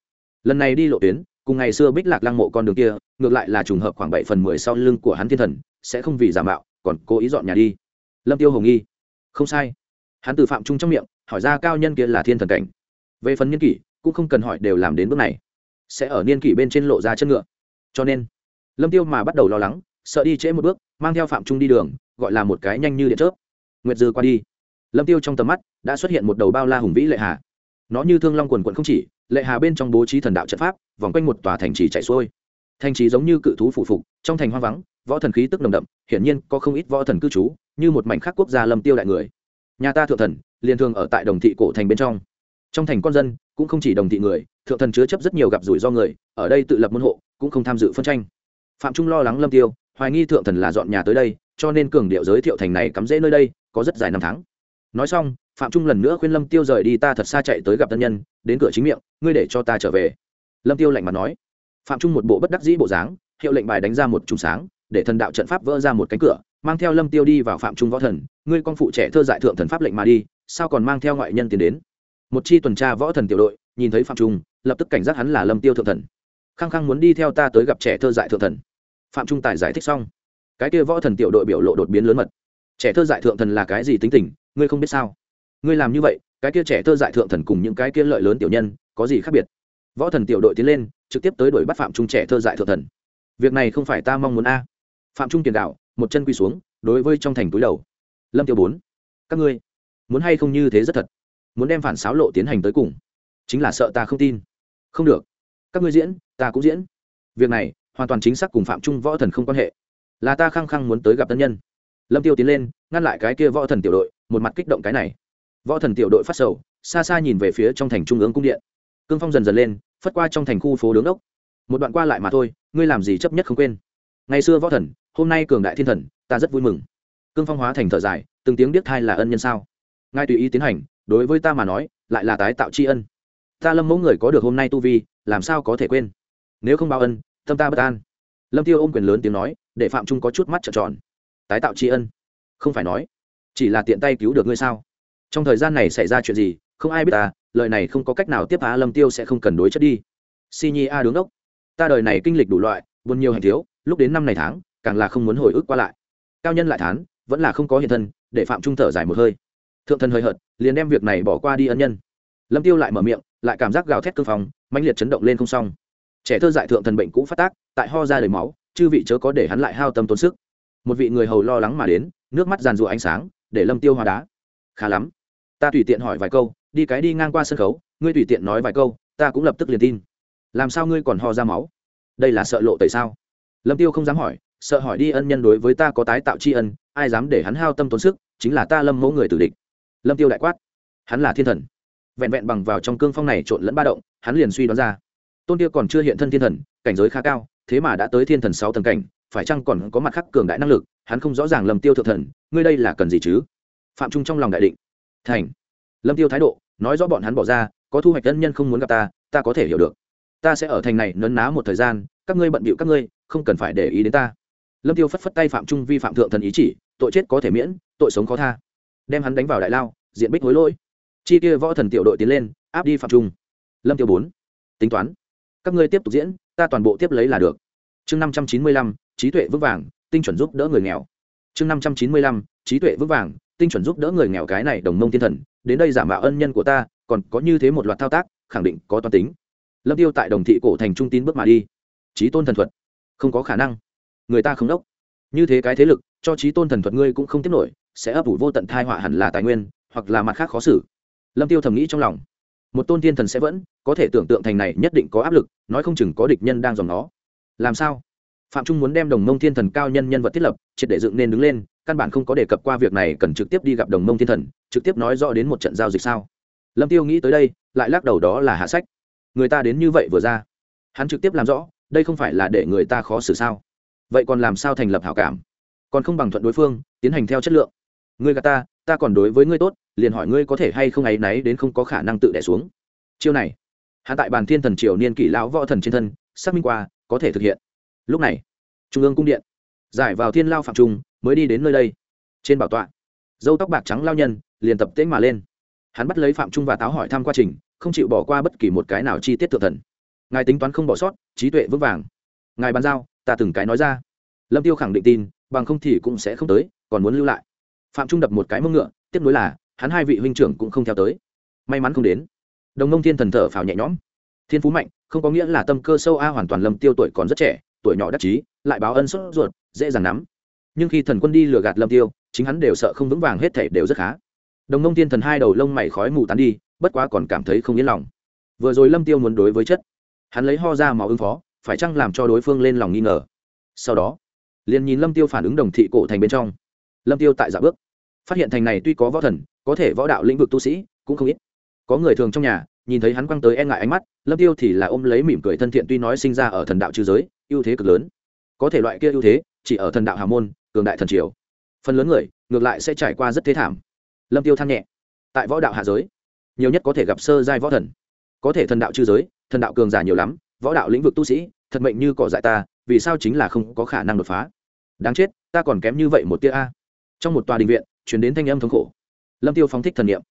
A: Lần này đi lộ tuyến, cùng ngày xưa bích lạc lăng mộ con đường kia, ngược lại là trùng hợp khoảng bảy phần mười sau lưng của hắn thiên thần, sẽ không vì giả mạo, còn cố ý dọn nhà đi. Lâm tiêu hồng nghi. Không sai. Hắn từ phạm trung trong miệng, hỏi ra cao nhân kia là thiên thần cảnh. Về phần niên kỷ, cũng không cần hỏi đều làm đến bước này. Sẽ ở niên kỷ bên trên lộ ra chân ngựa. Cho nên, lâm tiêu mà bắt đầu lo lắng, sợ đi trễ một bước, mang theo phạm trung đi đường gọi là một cái nhanh như điện chớp. Nguyệt dư qua đi. Lâm tiêu trong tầm mắt đã xuất hiện một đầu bao la hùng vĩ lệ hà. Nó như thương long quần quận không chỉ, lệ hà bên trong bố trí thần đạo trận pháp, vòng quanh một tòa thành trì chạy xuôi. Thành trì giống như cự thú phụ phục, trong thành hoang vắng, võ thần khí tức nồng đậm, hiển nhiên có không ít võ thần cư trú, như một mảnh khác quốc gia lâm tiêu đại người. Nhà ta thượng thần, liền thường ở tại đồng thị cổ thành bên trong. Trong thành con dân, cũng không chỉ đồng thị người, thượng thần chứa chấp rất nhiều gặp rủi do người, ở đây tự lập môn hộ, cũng không tham dự phân tranh. Phạm trung lo lắng lâm tiêu hoài nghi thượng thần là dọn nhà tới đây, cho nên cường điệu giới thiệu thành này cắm rễ nơi đây, có rất dài năm tháng. Nói xong, phạm trung lần nữa khuyên lâm tiêu rời đi, ta thật xa chạy tới gặp thân nhân, đến cửa chính miệng, ngươi để cho ta trở về. Lâm tiêu lạnh mặt nói. Phạm trung một bộ bất đắc dĩ bộ dáng, hiệu lệnh bài đánh ra một trùng sáng, để thần đạo trận pháp vỡ ra một cánh cửa, mang theo lâm tiêu đi vào phạm trung võ thần, ngươi con phụ trẻ thơ dại thượng thần pháp lệnh mà đi, sao còn mang theo ngoại nhân tiến đến? Một chi tuần tra võ thần tiểu đội, nhìn thấy phạm trung, lập tức cảnh giác hắn là lâm tiêu thượng thần. Khăng khăng muốn đi theo ta tới gặp trẻ thơ dại thượng thần phạm trung tài giải thích xong, cái kia võ thần tiểu đội biểu lộ đột biến lớn mật. Trẻ thơ dại thượng thần là cái gì tính tình, ngươi không biết sao? Ngươi làm như vậy, cái kia trẻ thơ dại thượng thần cùng những cái kia lợi lớn tiểu nhân, có gì khác biệt? Võ thần tiểu đội tiến lên, trực tiếp tới đuổi bắt phạm trung trẻ thơ dại thượng thần. Việc này không phải ta mong muốn a. Phạm trung tiền đạo, một chân quỳ xuống, đối với trong thành túi đầu. Lâm tiêu bốn, các ngươi, muốn hay không như thế rất thật? Muốn đem phản xáo lộ tiến hành tới cùng. Chính là sợ ta không tin. Không được. Các ngươi diễn, ta cũng diễn. Việc này hoàn toàn chính xác cùng phạm trung võ thần không quan hệ. Là ta khăng khăng muốn tới gặp tân nhân. Lâm tiêu tiến lên, ngăn lại cái kia võ thần tiểu đội, một mặt kích động cái này. Võ thần tiểu đội phát sầu, xa xa nhìn về phía trong thành trung ương cung điện. Cương phong dần dần lên, phất qua trong thành khu phố đứng đốc. Một đoạn qua lại mà thôi, ngươi làm gì chấp nhất không quên. Ngày xưa võ thần, hôm nay cường đại thiên thần, ta rất vui mừng. Cương phong hóa thành thở dài, từng tiếng biết thai là ân nhân sao? Ngay tùy ý tiến hành, đối với ta mà nói, lại là tái tạo tri ân. Ta lâm mẫu người có được hôm nay tu vi, làm sao có thể quên? Nếu không báo ân tâm ta bất an. Lâm tiêu ôm quyền lớn tiếng nói, để phạm trung có chút mắt trợn tròn. Tái tạo tri ân. Không phải nói, chỉ là tiện tay cứu được ngươi sao? Trong thời gian này xảy ra chuyện gì, không ai biết ta lời này không có cách nào tiếp á lâm tiêu sẽ không cần đối chất đi. Si nhi a đứng đốc, ta đời này kinh lịch đủ loại, buồn nhiều hành thiếu, lúc đến năm này tháng, càng là không muốn hồi ức qua lại. Cao nhân lại thán, vẫn là không có hiện thân, để phạm trung thở dài một hơi. Thượng thần hơi hợt, liền đem việc này bỏ qua đi ân nhân. Lâm tiêu lại mở miệng, lại cảm giác gào thét cương phòng mãnh liệt chấn động lên không xong trẻ thơ dại thượng thần bệnh cũ phát tác, tại ho ra đầy máu, chư vị chớ có để hắn lại hao tâm tốn sức. Một vị người hầu lo lắng mà đến, nước mắt giàn rụa ánh sáng, để lâm tiêu hòa đá. Khá lắm. Ta tùy tiện hỏi vài câu, đi cái đi ngang qua sân khấu, ngươi tùy tiện nói vài câu, ta cũng lập tức liền tin. Làm sao ngươi còn ho ra máu? Đây là sợ lộ tại sao? Lâm tiêu không dám hỏi, sợ hỏi đi ân nhân đối với ta có tái tạo tri ân, ai dám để hắn hao tâm tốn sức, chính là ta lâm mẫu người tử địch. Lâm tiêu đại quát. Hắn là thiên thần. Vẹn vẹn bằng vào trong cương phong này trộn lẫn ba động, hắn liền suy đoán ra tôn kia còn chưa hiện thân thiên thần, cảnh giới khá cao, thế mà đã tới thiên thần sáu tầng cảnh, phải chăng còn có mặt khác cường đại năng lực, hắn không rõ ràng lâm tiêu thượng thần, ngươi đây là cần gì chứ? Phạm trung trong lòng đại định. Thành. Lâm tiêu thái độ, nói rõ bọn hắn bỏ ra, có thu hoạch thân nhân không muốn gặp ta ta có thể hiểu được. Ta sẽ ở thành này nấn ná một thời gian, các ngươi bận bịu các ngươi, không cần phải để ý đến ta. Lâm tiêu phất phất tay phạm trung vi phạm thượng thần ý chỉ, tội chết có thể miễn, tội sống khó tha. Đem hắn đánh vào đại lao, diện bích hối lỗi. Chi kia võ thần tiểu đội tiến lên, áp đi phạm trung. Lâm tiêu bốn. Tính toán các ngươi tiếp tục diễn, ta toàn bộ tiếp lấy là được. Chương năm trăm chín mươi lăm, trí tuệ vững vàng, tinh chuẩn giúp đỡ người nghèo. Chương năm trăm chín mươi lăm, trí tuệ vững vàng, tinh chuẩn giúp đỡ người nghèo cái này đồng mông thiên thần, đến đây giả mạo ân nhân của ta, còn có như thế một loạt thao tác, khẳng định có toán tính. Lâm tiêu tại đồng thị cổ thành trung tín bước mà đi. Trí tôn thần thuật. Không có khả năng. Người ta không đốc. Như thế cái thế lực, cho trí tôn thần thuật ngươi cũng không tiếp nổi, sẽ ấp ủ vô tận thai họa hẳn là tài nguyên, hoặc là mặt khác khó xử. Lâm tiêu thầm nghĩ trong lòng một tôn thiên thần sẽ vẫn, có thể tưởng tượng thành này nhất định có áp lực, nói không chừng có địch nhân đang dòng nó. Làm sao? Phạm trung muốn đem đồng mông thiên thần cao nhân nhân vật thiết lập, triệt để dựng nên đứng lên, căn bản không có đề cập qua việc này, cần trực tiếp đi gặp đồng mông thiên thần, trực tiếp nói rõ đến một trận giao dịch sao? Lâm tiêu nghĩ tới đây, lại lắc đầu đó là hạ sách. Người ta đến như vậy vừa ra, hắn trực tiếp làm rõ, đây không phải là để người ta khó xử sao? Vậy còn làm sao thành lập hảo cảm? Còn không bằng thuận đối phương, tiến hành theo chất lượng. Ngươi gà ta ta còn đối với ngươi tốt, liền hỏi ngươi có thể hay không áy náy đến không có khả năng tự đẻ xuống. Chiêu này hạ tại bàn thiên thần triều niên kỷ lão võ thần trên thân, xác minh qua, có thể thực hiện. Lúc này, trung ương cung điện, giải vào thiên lao phạm trung mới đi đến nơi đây. Trên bảo tọa, dâu tóc bạc trắng lao nhân, liền tập tễnh mà lên. Hắn bắt lấy phạm trung và táo hỏi thăm quá trình, không chịu bỏ qua bất kỳ một cái nào chi tiết thượng thần. Ngài tính toán không bỏ sót, trí tuệ vững vàng. Ngài bàn giao, ta từng cái nói ra. Lâm tiêu khẳng định tin, bằng không thì cũng sẽ không tới, còn muốn lưu lại phạm trung đập một cái mông ngựa, tiếp nối là, hắn hai vị huynh trưởng cũng không theo tới. May mắn không đến. Đồng nông thiên thần thở phào nhẹ nhõm. Thiên phú mạnh, không có nghĩa là tâm cơ sâu a, hoàn toàn lâm tiêu tuổi còn rất trẻ, tuổi nhỏ đắc chí, lại báo ân sốt ruột, dễ dàng nắm. Nhưng khi thần quân đi lừa gạt lâm tiêu, chính hắn đều sợ không vững vàng hết thể đều rất khá. Đồng nông thiên thần hai đầu lông mày khói mù tán đi, bất quá còn cảm thấy không yên lòng. Vừa rồi lâm tiêu muốn đối với chất. Hắn lấy ho ra máu ứng phó, phải chăng làm cho đối phương lên lòng nghi ngờ. Sau đó, liền nhìn lâm tiêu phản ứng đồng thị cổ thành bên trong. Lâm tiêu tại dạ bước phát hiện thành này tuy có võ thần, có thể võ đạo lĩnh vực tu sĩ, cũng không ít. Có người thường trong nhà, nhìn thấy hắn quăng tới e ngại ánh mắt, lâm tiêu thì là ôm lấy mỉm cười thân thiện tuy nói sinh ra ở thần đạo trừ giới, ưu thế cực lớn. Có thể loại kia ưu thế, chỉ ở thần đạo hà môn, cường đại thần triều. Phần lớn người, ngược lại sẽ trải qua rất thế thảm. Lâm tiêu than nhẹ, tại võ đạo hạ giới, nhiều nhất có thể gặp sơ giai võ thần. Có thể thần đạo chư giới, thần đạo cường giả nhiều lắm, võ đạo lĩnh vực tu sĩ, thật mệnh như cỏ dại ta, vì sao chính là không có khả năng đột phá? Đáng chết, ta còn kém như vậy một tia a. Trong một tòa đình viện chuyển đến thanh âm thống khổ. Lâm tiêu phóng thích thần niệm,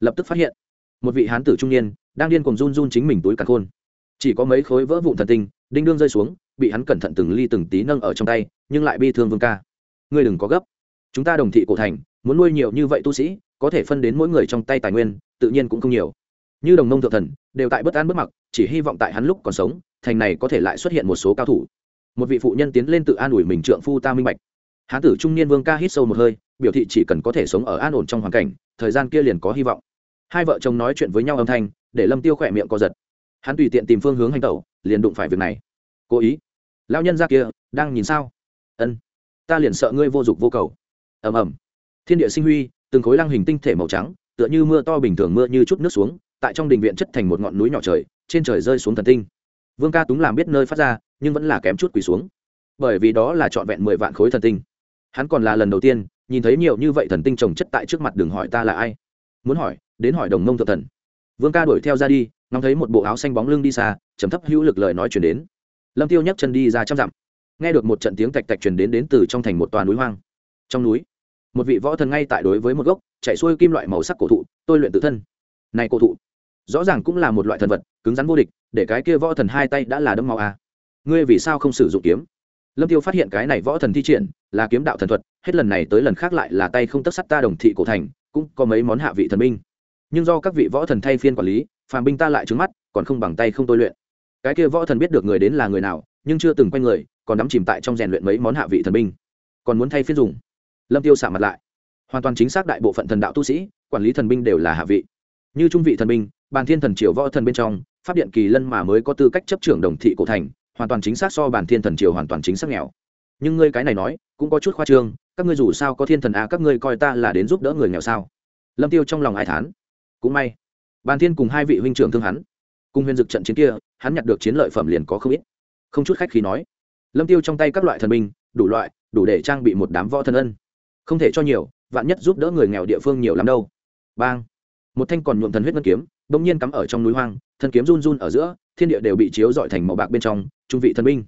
A: lập tức phát hiện, một vị hán tử trung niên đang điên cùng run run chính mình túi cả khôn. Chỉ có mấy khối vỡ vụn thần tinh, đinh đương rơi xuống, bị hắn cẩn thận từng ly từng tí nâng ở trong tay, nhưng lại bi thương vương ca. Ngươi đừng có gấp. Chúng ta đồng thị cổ thành, muốn nuôi nhiều như vậy tu sĩ, có thể phân đến mỗi người trong tay tài nguyên, tự nhiên cũng không nhiều. Như đồng nông thượng thần, đều tại bất an bất mặc, chỉ hy vọng tại hắn lúc còn sống, thành này có thể lại xuất hiện một số cao thủ. Một vị phụ nhân tiến lên tự an ủi mình trượng phu ta minh bạch hán tử trung niên vương ca hít sâu một hơi, biểu thị chỉ cần có thể sống ở an ổn trong hoàn cảnh, thời gian kia liền có hy vọng. Hai vợ chồng nói chuyện với nhau âm thanh, để lâm tiêu khỏe miệng co giật. Hắn tùy tiện tìm phương hướng hành tẩu, liền đụng phải việc này. Cố ý? Lão nhân ra kia, đang nhìn sao? Ân, ta liền sợ ngươi vô dụng vô cầu. Ầm ầm. Thiên địa sinh huy, từng khối lăng hình tinh thể màu trắng, tựa như mưa to bình thường mưa như chút nước xuống, tại trong đình viện chất thành một ngọn núi nhỏ trời, trên trời rơi xuống thần tinh. Vương ca túng làm biết nơi phát ra, nhưng vẫn là kém chút quỳ xuống. Bởi vì đó là trọn vẹn mười vạn khối thần tinh hắn còn là lần đầu tiên nhìn thấy nhiều như vậy thần tinh trồng chất tại trước mặt đường hỏi ta là ai. Muốn hỏi, đến hỏi đồng mông thượng thần. Vương ca đuổi theo ra đi ngóng thấy một bộ áo xanh bóng lưng đi xa chấm thấp hữu lực lời nói chuyển đến. Lâm tiêu nhấc chân đi ra trăm dặm. Nghe được một trận tiếng tạch tạch truyền đến đến từ trong thành một toà núi hoang. Trong núi, một vị võ thần ngay tại đối với một gốc, chạy xuôi kim loại màu sắc cổ thụ, tôi luyện tự thân. Này cổ thụ, rõ ràng cũng là một loại thần vật, cứng rắn vô địch, để cái kia võ thần hai tay đã là đấm máu à. ngươi vì sao không sử dụng kiếm? Lâm tiêu phát hiện cái này võ thần thi triển là kiếm đạo thần thuật, hết lần này tới lần khác lại là tay không tất sắt ta đồng thị cổ thành, cũng có mấy món hạ vị thần binh. Nhưng do các vị võ thần thay phiên quản lý, phàm binh ta lại trứng mắt, còn không bằng tay không tôi luyện. Cái kia võ thần biết được người đến là người nào, nhưng chưa từng quay người, còn đắm chìm tại trong rèn luyện mấy món hạ vị thần binh. Còn muốn thay phiên dùng. Lâm tiêu xả mặt lại. Hoàn toàn chính xác đại bộ phận thần đạo tu sĩ, quản lý thần binh đều là hạ vị. Như trung vị thần binh, bàn thiên thần triều võ thần bên trong, pháp điện kỳ lân mà mới có tư cách chấp trưởng đồng thị cổ thành hoàn toàn chính xác so bản thiên thần triều hoàn toàn chính xác nghèo. Nhưng ngươi cái này nói, cũng có chút khoa trương, các ngươi dù sao có thiên thần à các ngươi coi ta là đến giúp đỡ người nghèo sao? Lâm tiêu trong lòng ai thán. Cũng may bàn thiên cùng hai vị huynh trưởng thương hắn. Cùng huyền dực trận chiến kia, hắn nhặt được chiến lợi phẩm liền có không ít. Không chút khách khí nói, lâm tiêu trong tay các loại thần binh, đủ loại, đủ để trang bị một đám võ thần ân. Không thể cho nhiều, vạn nhất giúp đỡ người nghèo địa phương nhiều lắm đâu. Bang. Một thanh còn nhuộm thần huyết ngân kiếm bỗng nhiên cắm ở trong núi hoang thần kiếm run run ở giữa thiên địa đều bị chiếu dọi thành màu bạc bên trong, trung vị thần binh.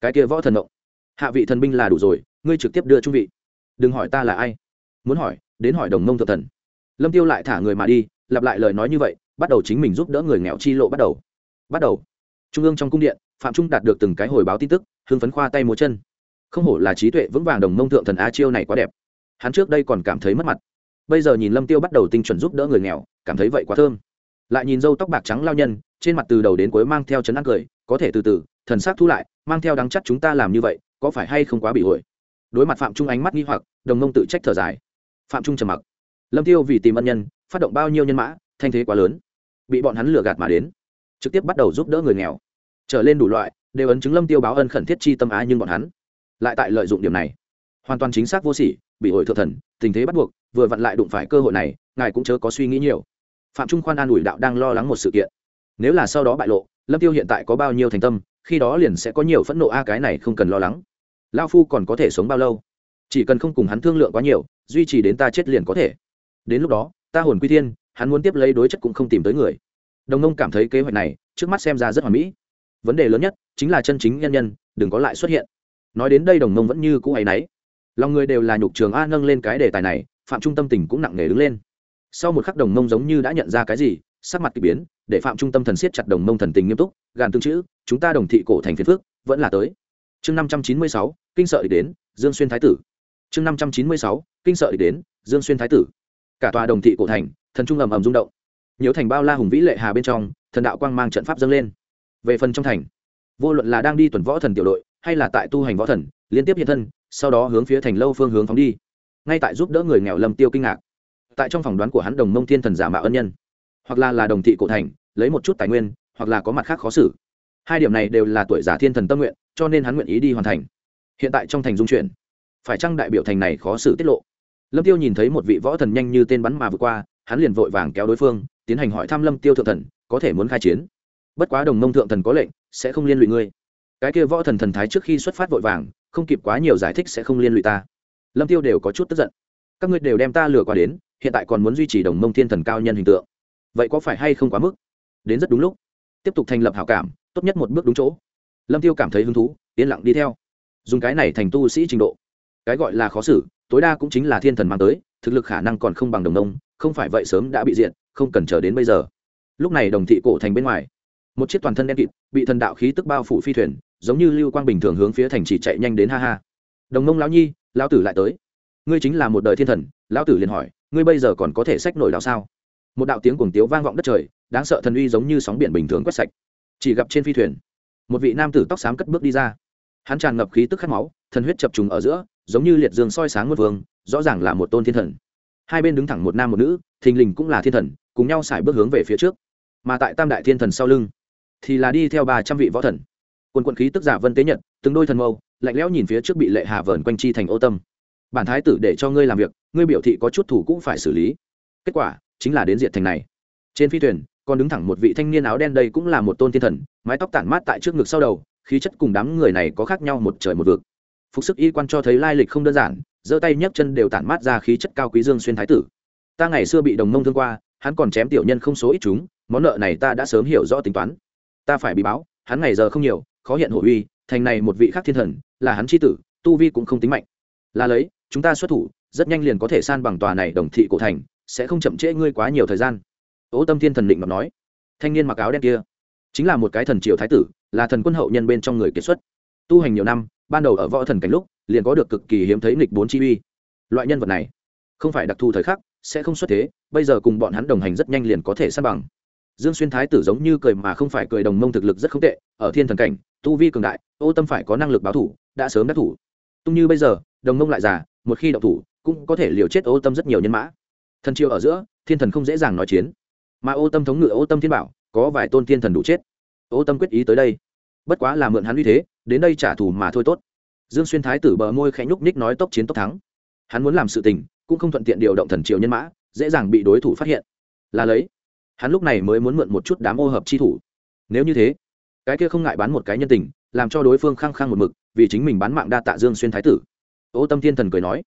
A: Cái kia võ thần động hạ vị thần binh là đủ rồi, ngươi trực tiếp đưa trung vị. Đừng hỏi ta là ai. Muốn hỏi, đến hỏi đồng mông thượng thần. Lâm tiêu lại thả người mà đi, lặp lại lời nói như vậy, bắt đầu chính mình giúp đỡ người nghèo chi lộ bắt đầu. Bắt đầu. Trung ương trong cung điện, phạm trung đạt được từng cái hồi báo tin tức, hưng phấn khoa tay múa chân. Không hổ là trí tuệ vững vàng đồng mông thượng thần a chiêu này quá đẹp. Hắn trước đây còn cảm thấy mất mặt. Bây giờ nhìn lâm tiêu bắt đầu tinh chuẩn giúp đỡ người nghèo, cảm thấy vậy quá thơm lại nhìn dâu tóc bạc trắng lao nhân, trên mặt từ đầu đến cuối mang theo chấn ăn cười, có thể từ từ, thần sắc thu lại, mang theo đắng chắc chúng ta làm như vậy, có phải hay không quá bị hội? Đối mặt phạm trung ánh mắt nghi hoặc, đồng ngông tự trách thở dài. Phạm trung trầm mặc. Lâm tiêu vì tìm ân nhân, phát động bao nhiêu nhân mã, thanh thế quá lớn, bị bọn hắn lừa gạt mà đến. Trực tiếp bắt đầu giúp đỡ người nghèo. Trở lên đủ loại, đều ấn chứng lâm tiêu báo ân khẩn thiết chi tâm á nhưng bọn hắn lại tại lợi dụng điểm này. Hoàn toàn chính xác vô sỉ, bị hội thượng thần, tình thế bắt buộc, vừa vặn lại đụng phải cơ hội này, ngài cũng chớ có suy nghĩ nhiều phạm trung khoan an ủi đạo đang lo lắng một sự kiện. Nếu là sau đó bại lộ, lâm tiêu hiện tại có bao nhiêu thành tâm, khi đó liền sẽ có nhiều phẫn nộ, a, cái này không cần lo lắng. Lao phu còn có thể sống bao lâu? Chỉ cần không cùng hắn thương lượng quá nhiều, duy trì đến ta chết liền có thể. Đến lúc đó, ta hồn quy thiên, hắn muốn tiếp lấy đối chất cũng không tìm tới người. Đồng nông cảm thấy kế hoạch này, trước mắt xem ra rất hoàn mỹ. Vấn đề lớn nhất chính là chân chính nhân nhân, đừng có lại xuất hiện. Nói đến đây đồng nông vẫn như cũ ấy nấy lòng người đều là nhục trường a nâng lên cái đề tài này, phạm trung tâm tình cũng nặng nề đứng lên sau một khắc đồng mông giống như đã nhận ra cái gì, sắc mặt k ỳ biến, để phạm trung tâm thần siết chặt đồng mông thần tình nghiêm túc, gàn tương chữ, chúng ta đồng thị cổ thành phiền phước vẫn là tới. Chương năm trăm chín mươi sáu, kinh sợ địch đến, dương xuyên thái tử. Chương năm trăm chín mươi sáu, kinh sợ địch đến, dương xuyên thái tử. Cả tòa đồng thị cổ thành, thần trung ầm ầm rung động. Nhiều thành bao la hùng vĩ lệ hà bên trong, thần đạo quang mang trận pháp dâng lên. Về phần trong thành, vô luận là đang đi tuần võ thần tiểu đội, hay là tại tu hành võ thần, liên tiếp hiện thân, sau đó hướng phía thành lâu phương hướng phóng đi. Ngay tại giúp đỡ người nghèo lâm tiêu kinh ngạc tại trong phỏng đoán của hắn đồng mông thiên thần giả mạo ân nhân. Hoặc là là đồng thị cổ thành, lấy một chút tài nguyên, hoặc là có mặt khác khó xử. Hai điểm này đều là tuổi giả thiên thần tâm nguyện, cho nên hắn nguyện ý đi hoàn thành. Hiện tại trong thành dung chuyển phải chăng đại biểu thành này khó xử tiết lộ? Lâm tiêu nhìn thấy một vị võ thần nhanh như tên bắn mà vượt qua, hắn liền vội vàng kéo đối phương, tiến hành hỏi thăm lâm tiêu thượng thần, có thể muốn khai chiến. Bất quá đồng mông thượng thần có lệnh, sẽ không liên lụy ngươi. Cái kia võ thần thần thái trước khi xuất phát vội vàng, không kịp quá nhiều giải thích sẽ không liên lụy ta. Lâm tiêu đều có chút tức giận. Các ngươi đều đem ta lừa qua đến hiện tại còn muốn duy trì đồng mông thiên thần cao nhân hình tượng. Vậy có phải hay không quá mức? Đến rất đúng lúc. Tiếp tục thành lập hảo cảm, tốt nhất một bước đúng chỗ. Lâm tiêu cảm thấy hứng thú, yên lặng đi theo. Dùng cái này thành tu sĩ trình độ. Cái gọi là khó xử, tối đa cũng chính là thiên thần mang tới, thực lực khả năng còn không bằng đồng nông không phải vậy sớm đã bị diện không cần chờ đến bây giờ. Lúc này đồng thị cổ thành bên ngoài, một chiếc toàn thân đen kịt, bị thần đạo khí tức bao phủ phi thuyền, giống như lưu quang bình thường hướng phía thành chỉ chạy nhanh đến ha ha. Đồng nông lão nhi, lão tử lại tới. Ngươi chính là một đời thiên thần lão tử liền hỏi, ngươi bây giờ còn có thể sách nổi đạo sao? Một đạo tiếng cuồng tiếu vang vọng đất trời, đáng sợ thần uy giống như sóng biển bình thường quét sạch. Chỉ gặp trên phi thuyền, một vị nam tử tóc xám cất bước đi ra. Hắn tràn ngập khí tức khát máu, thần huyết chập trùng ở giữa, giống như liệt dương soi sáng một vương, rõ ràng là một tôn thiên thần. Hai bên đứng thẳng một nam một nữ, thình lình cũng là thiên thần, cùng nhau xài bước hướng về phía trước. Mà tại tam đại thiên thần sau lưng, thì là đi theo ba trăm vị võ thần. Quân quận khí tức giả vân tế nhật, từng đôi thần mâu, lạnh lẽo nhìn phía trước bị lệ hà vờn quanh chi thành ô tâm. Bản thái tử để cho ngươi làm việc ngươi biểu thị có chút thủ cũng phải xử lý. Kết quả, chính là đến diện thành này. Trên phi thuyền, còn đứng thẳng một vị thanh niên áo đen đây cũng là một tôn thiên thần, mái tóc tản mát tại trước ngực sau đầu, khí chất cùng đám người này có khác nhau một trời một vực. Phục sức y quan cho thấy lai lịch không đơn giản, giơ tay nhấc chân đều tản mát ra khí chất cao quý dương xuyên thái tử. Ta ngày xưa bị đồng mông thương qua, hắn còn chém tiểu nhân không số ít chúng, món nợ này ta đã sớm hiểu rõ tính toán. Ta phải bị báo, hắn ngày giờ không nhiều, khó hiện hổ uy, thành này một vị khác thiên thần, là hắn c h i tử, tu vi cũng không tính mạnh. Là lấy, chúng ta xuất thủ rất nhanh liền có thể san bằng tòa này đồng thị cổ thành, sẽ không chậm trễ ngươi quá nhiều thời gian. Ố tâm thiên thần định mà nói. Thanh niên mặc áo đen kia, chính là một cái thần triều thái tử, là thần quân hậu nhân bên trong người kiệt xuất. Tu hành nhiều năm, ban đầu ở võ thần cảnh lúc, liền có được cực kỳ hiếm thấy nghịch bốn chi uy. Loại nhân vật này, không phải đặc thù thời khắc, sẽ không xuất thế, bây giờ cùng bọn hắn đồng hành rất nhanh liền có thể san bằng. Dương xuyên thái tử giống như cười mà không phải cười, đồng mông thực lực rất không tệ, ở thiên thần cảnh, tu vi cường đại, ô tâm phải có năng lực báo thủ, đã sớm đắc thủ. Tung như bây giờ, đồng mông lại già một khi động thủ, cũng có thể liều chết ô tâm rất nhiều nhân mã. Thần triều ở giữa, thiên thần không dễ dàng nói chiến. Mà ô tâm thống ngự ô tâm thiên bảo, có vài tôn thiên thần đủ chết. Ô tâm quyết ý tới đây. Bất quá là mượn hắn uy thế, đến đây trả thù mà thôi tốt. Dương xuyên thái tử bờ môi khẽ nhúc ních nói tốc chiến tốc thắng. Hắn muốn làm sự tình, cũng không thuận tiện điều động thần triều nhân mã, dễ dàng bị đối thủ phát hiện. Là lấy, hắn lúc này mới muốn mượn một chút đám ô hợp chi thủ. Nếu như thế, cái kia không ngại bán một cái nhân tình, làm cho đối phương khăng khăng một mực, vì chính mình bán mạng đa tạ dương xuyên thái tử ô tâm thiên thần cười nói,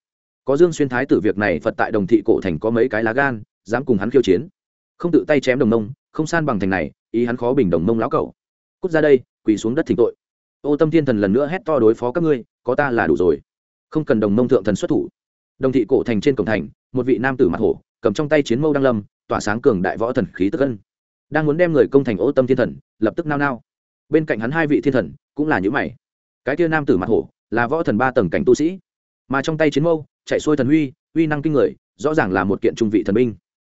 A: có dương xuyên thái tử việc này, phật tại đồng thị cổ thành có mấy cái lá gan, dám cùng hắn khiêu chiến. Không tự tay chém đồng nông không san bằng thành này, ý hắn khó bình đồng nông lão cẩu. Cút ra đây, quỳ xuống đất thỉnh tội. Ô tâm thiên thần lần nữa hét to đối phó các ngươi, có ta là đủ rồi. Không cần đồng nông thượng thần xuất thủ. Đồng thị cổ thành trên cổng thành, một vị nam tử mặt hổ, cầm trong tay chiến mâu đăng lâm, tỏa sáng cường đại võ thần khí tức ân. Đang muốn đem người công thành ô tâm thiên thần, lập tức nao nao. Bên cạnh hắn hai vị thiên thần cũng là những mày. Cái kia nam tử mặt hổ là võ thần ba tầng cảnh tu sĩ mà trong tay chiến mâu, chạy xuôi thần huy, uy năng kinh người, rõ ràng là một kiện trung vị thần binh.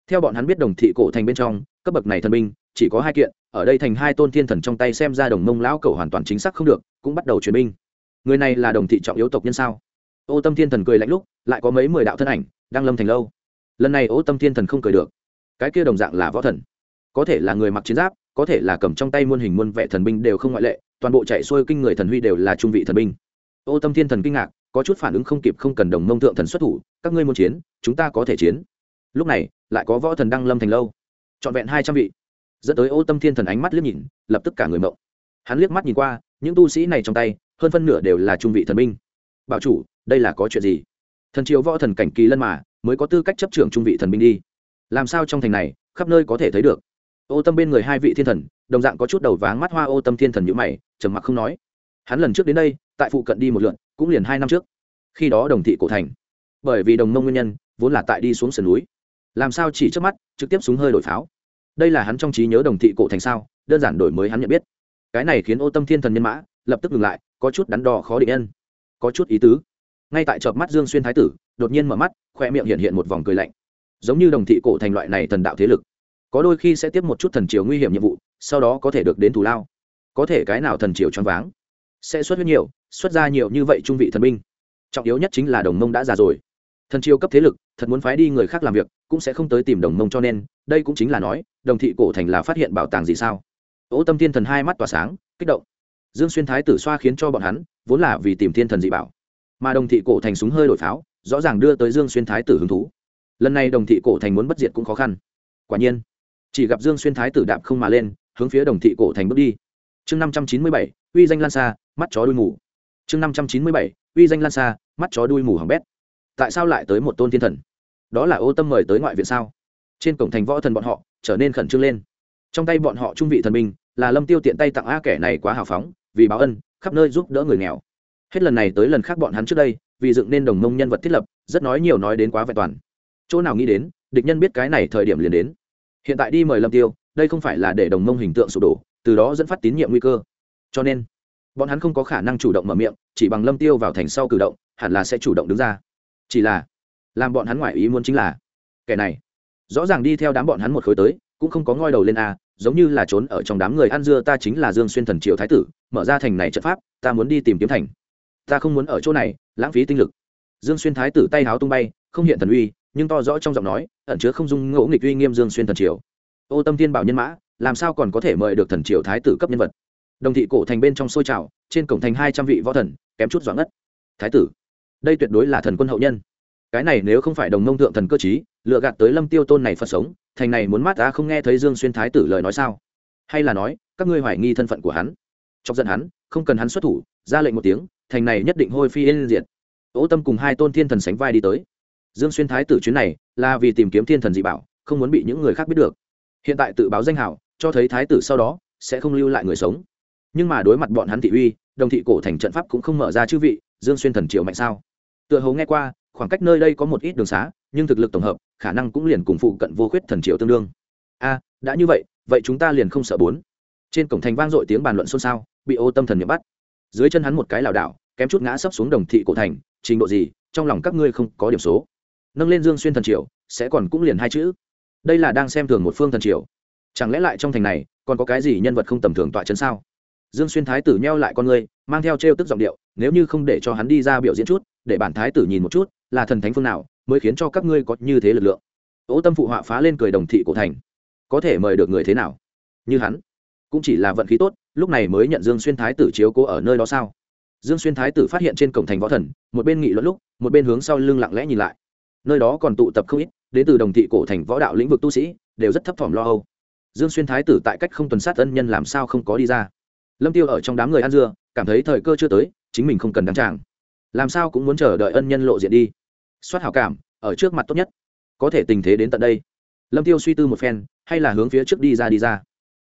A: Theo bọn hắn biết đồng thị cổ thành bên trong, cấp bậc này thần binh, chỉ có hai kiện, ở đây thành hai tôn thiên thần trong tay xem ra đồng mông lão cầu hoàn toàn chính xác không được, cũng bắt đầu truyền binh. Người này là đồng thị trọng yếu tộc nhân sao? Ô tâm thiên thần cười lạnh lúc, lại có mấy mười đạo thân ảnh, đang lâm thành lâu. Lần này ô tâm thiên thần không cười được. Cái kia đồng dạng là võ thần. Có thể là người mặc chiến giáp, có thể là cầm trong tay muôn hình muôn vẻ thần binh đều không ngoại lệ, toàn bộ chạy xuôi kinh người thần huy đều là trung vị thần binh. Ô tâm thiên thần kinh ngạc có chút phản ứng không kịp không cần đồng mông thượng thần xuất thủ, các ngươi muốn chiến, chúng ta có thể chiến. Lúc này, lại có võ thần đăng lâm thành lâu. Trọn vẹn hai trăm vị. Dẫn tới ô tâm thiên thần ánh mắt liếc nhìn, lập tức cả người mộng. Hắn liếc mắt nhìn qua, những tu sĩ này trong tay, hơn phân nửa đều là trung vị thần minh bảo chủ, đây là có chuyện gì? Thần triều võ thần cảnh kỳ lân mà, mới có tư cách chấp trưởng trung vị thần minh đi. Làm sao trong thành này, khắp nơi có thể thấy được? Ô tâm bên người hai vị thiên thần, đồng dạng có chút đầu váng mắt hoa ô tâm thiên thần nhữ mày, trầm mặc không nói. Hắn lần trước đến đây, tại phụ cận đi một lượn cũng liền hai năm trước, khi đó đồng thị cổ thành. Bởi vì đồng mông nguyên nhân, vốn là tại đi xuống sườn núi. Làm sao chỉ trước mắt, trực tiếp súng hơi đổi pháo. Đây là hắn trong trí nhớ đồng thị cổ thành sao, đơn giản đổi mới hắn nhận biết. Cái này khiến ô tâm thiên thần nhân mã, lập tức ngừng lại, có chút đắn đo khó định nhân. Có chút ý tứ. Ngay tại chợp mắt dương xuyên thái tử, đột nhiên mở mắt, khoe miệng hiện hiện một vòng cười lạnh. Giống như đồng thị cổ thành loại này thần đạo thế lực, có đôi khi sẽ tiếp một chút thần triều nguy hiểm nhiệm vụ, sau đó có thể được đến thù lao. Có thể cái nào thần triều choáng váng sẽ xuất huyết nhiều, xuất ra nhiều như vậy trung vị thần binh. Trọng yếu nhất chính là đồng mông đã già rồi. Thần chiêu cấp thế lực, thật muốn phái đi người khác làm việc, cũng sẽ không tới tìm đồng mông cho nên, đây cũng chính là nói, đồng thị cổ thành là phát hiện bảo tàng gì sao? Ô tâm thiên thần hai mắt tỏa sáng, kích động. Dương xuyên thái tử xoa khiến cho bọn hắn, vốn là vì tìm thiên thần dị bảo, mà đồng thị cổ thành súng hơi đổi pháo, rõ ràng đưa tới dương xuyên thái tử hứng thú. Lần này đồng thị cổ thành muốn bất diệt cũng khó khăn. Quả nhiên, chỉ gặp dương xuyên thái tử đạp không mà lên, hướng phía đồng thị cổ thành bước đi. Chương năm trăm chín mươi bảy, uy danh lan xa mắt chó đuôi mù. Chương năm trăm chín mươi bảy, uy danh lan xa, mắt chó đuôi mù hỏng bét. Tại sao lại tới một tôn thiên thần? Đó là ô tâm mời tới ngoại viện sao? Trên cổng thành võ thần bọn họ trở nên khẩn trương lên. Trong tay bọn họ trung vị thần minh là lâm tiêu tiện tay tặng a kẻ này quá hào phóng, vì báo ân, khắp nơi giúp đỡ người nghèo. Hết lần này tới lần khác bọn hắn trước đây, vì dựng nên đồng mông nhân vật thiết lập, rất nói nhiều nói đến quá vẹn toàn. Chỗ nào nghĩ đến, địch nhân biết cái này thời điểm liền đến. Hiện tại đi mời lâm tiêu, đây không phải là để đồng mông hình tượng sụp đổ, từ đó dẫn phát tín nhiệm nguy cơ. Cho nên bọn hắn không có khả năng chủ động mở miệng, chỉ bằng lâm tiêu vào thành sau cử động, hẳn là sẽ chủ động đứng ra. Chỉ là, làm bọn hắn ngoại ý muốn chính là, kẻ này, rõ ràng đi theo đám bọn hắn một khối tới, cũng không có ngoi đầu lên a, giống như là trốn ở trong đám người ăn dưa, ta chính là dương xuyên thần triều thái tử, mở ra thành này trận pháp, ta muốn đi tìm kiếm thành. Ta không muốn ở chỗ này, lãng phí tinh lực. Dương xuyên thái tử tay háo tung bay, không hiện thần uy, nhưng to rõ trong giọng nói, ẩn chứa không dung ngỗ nghịch uy nghiêm dương xuyên thần triều. Ô tâm thiên bảo nhân mã, làm sao còn có thể mời được thần triều thái tử cấp nhân vật? Đồng thị cổ thành bên trong xôi trào, trên cổng thành hai trăm vị võ thần, kém chút doãn ngất. Thái tử, đây tuyệt đối là thần quân hậu nhân. Cái này nếu không phải đồng mông thượng thần cơ chí lựa gạt tới lâm tiêu tôn này phật sống, thành này muốn mát ta không nghe thấy dương xuyên thái tử lời nói sao? Hay là nói, các ngươi hoài nghi thân phận của hắn? Chọc giận hắn, không cần hắn xuất thủ, ra lệnh một tiếng, thành này nhất định hôi phi yên diệt. Ỗ tâm cùng hai tôn thiên thần sánh vai đi tới. Dương xuyên thái tử chuyến này là vì tìm kiếm thiên thần dị bảo, không muốn bị những người khác biết được. Hiện tại tự báo danh hảo, cho thấy thái tử sau đó sẽ không lưu lại người sống nhưng mà đối mặt bọn hắn thị uy, đồng thị cổ thành trận pháp cũng không mở ra chư vị, dương xuyên thần triều mạnh sao? Tựa hầu nghe qua, khoảng cách nơi đây có một ít đường xá, nhưng thực lực tổng hợp, khả năng cũng liền cùng phụ cận vô khuyết thần triều tương đương. A, đã như vậy vậy chúng ta liền không sợ bốn. Trên cổng thành vang dội tiếng bàn luận xôn xao, bị ô tâm thần nhậm bắt. Dưới chân hắn một cái lảo đảo, kém chút ngã sấp xuống đồng thị cổ thành, trình độ gì, trong lòng các ngươi không có điểm số. Nâng lên dương xuyên thần triều, sẽ còn cũng liền hai chữ. Đây là đang xem thường một phương thần triều. Chẳng lẽ lại trong thành này, còn có cái gì nhân vật không tầm thường tọa chân sao? Dương xuyên thái tử nheo lại con ngươi, mang theo trêu tức giọng điệu, nếu như không để cho hắn đi ra biểu diễn chút, để bản thái tử nhìn một chút, là thần thánh phương nào, mới khiến cho các ngươi có như thế lực lượng? Ố tâm phụ họa phá lên cười đồng thị cổ thành. Có thể mời được người thế nào? Như hắn, cũng chỉ là vận khí tốt, lúc này mới nhận dương xuyên thái tử chiếu cố ở nơi đó sao? Dương xuyên thái tử phát hiện trên cổng thành võ thần, một bên nghị luận lúc, một bên hướng sau lưng lặng lẽ nhìn lại. Nơi đó còn tụ tập không ít, đến từ đồng thị cổ thành võ đạo lĩnh vực tu sĩ, đều rất thấp thỏm lo âu. Dương xuyên thái tử tại cách không tuần sát ân nhân làm sao không có đi ra lâm tiêu ở trong đám người ăn dưa, cảm thấy thời cơ chưa tới, chính mình không cần đăng tràng. Làm sao cũng muốn chờ đợi ân nhân lộ diện đi. Soát hảo cảm, ở trước mặt tốt nhất. Có thể tình thế đến tận đây. Lâm tiêu suy tư một phen, hay là hướng phía trước đi ra đi ra.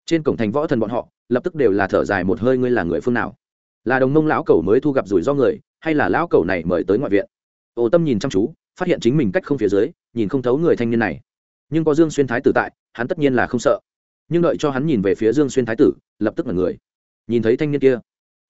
A: Trên cổng thành võ thần bọn họ, lập tức đều là thở dài một hơi ngươi là người phương nào? Là đồng nông lão cẩu mới thu gặp rủi ro người, hay là lão cẩu này mời tới ngoại viện? Ô tâm nhìn chăm chú, phát hiện chính mình cách không phía dưới, nhìn không thấu người thanh niên này. Nhưng có dương xuyên thái tử tại, hắn tất nhiên là không sợ. Nhưng đợi cho hắn nhìn về phía dương xuyên thái tử, lập tức là người nhìn thấy thanh niên kia.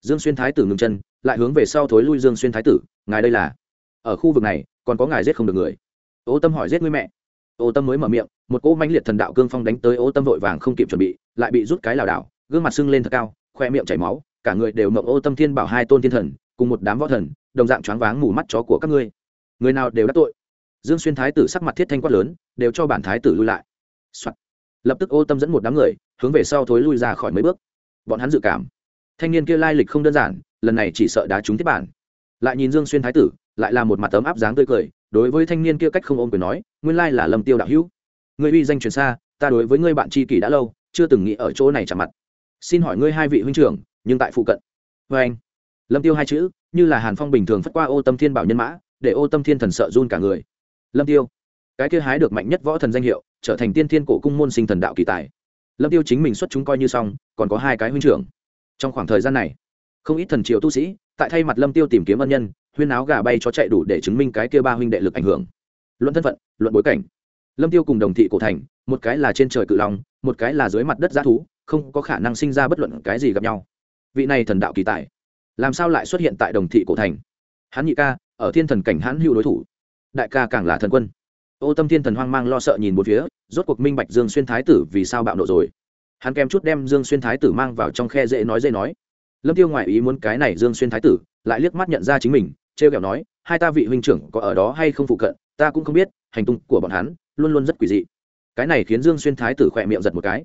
A: Dương xuyên thái tử ngừng chân, lại hướng về sau thối lui dương xuyên thái tử, ngài đây là? Ở khu vực này, còn có ngài giết không được người. Ô tâm hỏi giết ngươi mẹ. Ô tâm mới mở miệng, một cỗ mãnh liệt thần đạo cương phong đánh tới ô tâm vội vàng không kịp chuẩn bị, lại bị rút cái lảo đảo, gương mặt sưng lên thật cao, khoe miệng chảy máu, cả người đều mộng ô tâm thiên bảo hai tôn thiên thần, cùng một đám võ thần, đồng dạng choáng váng mù mắt chó của các ngươi. Người nào đều đã tội. Dương xuyên thái tử sắc mặt thiết thanh quát lớn, đều cho bản thái tử lui lại、Soạn. lập tức ô tâm dẫn một đám người, hướng về sau thối lui ra khỏi mấy bước bọn hắn dự cảm. Thanh niên kia lai lịch không đơn giản, lần này chỉ sợ đá trúng tiếp bản. Lại nhìn dương xuyên thái tử, lại là một mặt tấm áp dáng tươi cười, đối với thanh niên kia cách không ôm quyền nói, nguyên lai là lâm tiêu đạo hữu. Người uy danh truyền xa, ta đối với ngươi bạn tri kỷ đã lâu, chưa từng nghĩ ở chỗ này chạm mặt. Xin hỏi ngươi hai vị huynh trưởng, nhưng tại phụ cận. Vê anh, lâm tiêu hai chữ, như là hàn phong bình thường phất qua ô tâm thiên bảo nhân mã, để ô tâm thiên thần sợ run cả người. Lâm tiêu, cái kia hái được mạnh nhất võ thần danh hiệu, trở thành tiên thiên cổ cung môn sinh thần đạo kỳ tài lâm tiêu chính mình xuất chúng coi như xong, còn có hai cái huynh trưởng. Trong khoảng thời gian này, không ít thần triều tu sĩ, tại thay mặt lâm tiêu tìm kiếm ân nhân, huyên áo gà bay cho chạy đủ để chứng minh cái kia ba huynh đệ lực ảnh hưởng. Luận thân phận, luận bối cảnh, lâm tiêu cùng đồng thị cổ thành, một cái là trên trời cự long, một cái là dưới mặt đất g thú, không có khả năng sinh ra bất luận cái gì gặp nhau. Vị này thần đạo kỳ tài, làm sao lại xuất hiện tại đồng thị cổ thành? Hắn nhị ca, ở thiên thần cảnh hãn hữu đối thủ. Đại ca càng là thần quân ô tâm thiên thần hoang mang lo sợ nhìn một phía, rốt cuộc minh bạch dương xuyên thái tử vì sao bạo nộ rồi. Hắn kèm chút đem dương xuyên thái tử mang vào trong khe dễ nói dễ nói. Lâm tiêu ngoại ý muốn cái này dương xuyên thái tử, lại liếc mắt nhận ra chính mình, trêu kẹo nói, hai ta vị huynh trưởng có ở đó hay không phụ cận, ta cũng không biết, hành tung của bọn hắn luôn luôn rất quỷ dị. Cái này khiến dương xuyên thái tử khỏe miệng giật một cái.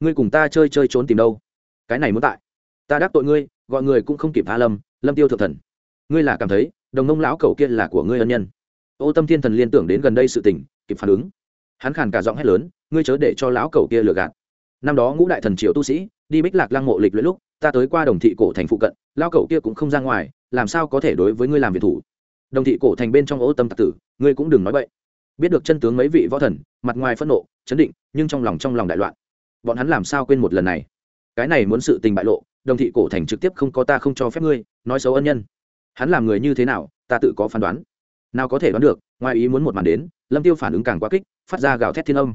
A: Ngươi cùng ta chơi chơi trốn tìm đâu? Cái này muốn tại. Ta đắc tội ngươi, gọi người cũng không kịp tha lâm lâm tiêu thượng thần. Ngươi là cảm thấy, đồng nông lão cầu kia là của ngươi ân nhân ô tâm thiên thần liên tưởng đến gần đây sự tình, kịp phản ứng. Hắn khàn cả giọng hét lớn, ngươi chớ để cho lão cầu kia lừa gạt. Năm đó ngũ đại thần triều tu sĩ, đi bích lạc lăng mộ lịch luyện lúc, ta tới qua đồng thị cổ thành phụ cận lao cầu kia cũng không ra ngoài, làm sao có thể đối với ngươi làm việc thủ? Đồng thị cổ thành bên trong ô tâm tạc tử, ngươi cũng đừng nói vậy biết được chân tướng mấy vị võ thần, mặt ngoài phẫn nộ, chấn định, nhưng trong lòng trong lòng đại loạn. Bọn hắn làm sao quên một lần này? Cái này muốn sự tình bại lộ, đồng thị cổ thành trực tiếp không có ta không cho phép ngươi, nói xấu ân nhân. Hắn làm người như thế nào, ta tự có phán đoán nào có thể đoán được, ngoài ý muốn một màn đến, lâm tiêu phản ứng càng quá kích, phát ra gào thét thiên âm.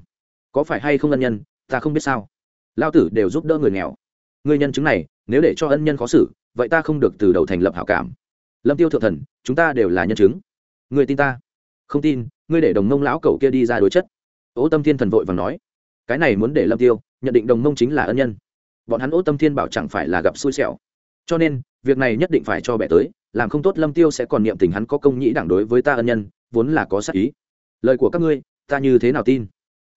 A: Có phải hay không ân nhân, ta không biết sao. Lao tử đều giúp đỡ người nghèo. Người nhân chứng này, nếu để cho ân nhân khó xử, vậy ta không được từ đầu thành lập hảo cảm. Lâm tiêu thượng thần, chúng ta đều là nhân chứng. Người tin ta? Không tin, ngươi để đồng mông lão cầu kia đi ra đối chất. Ố tâm thiên thần vội và nói. Cái này muốn để lâm tiêu nhận định đồng mông chính là ân nhân. Bọn hắn ố tâm thiên bảo chẳng phải là gặp xui xẻo. Cho nên việc này nhất định phải cho bẻ tới, làm không tốt lâm tiêu sẽ còn niệm tình hắn có công nhĩ đảng đối với ta ân nhân, vốn là có sắc ý. Lời của các ngươi, ta như thế nào tin?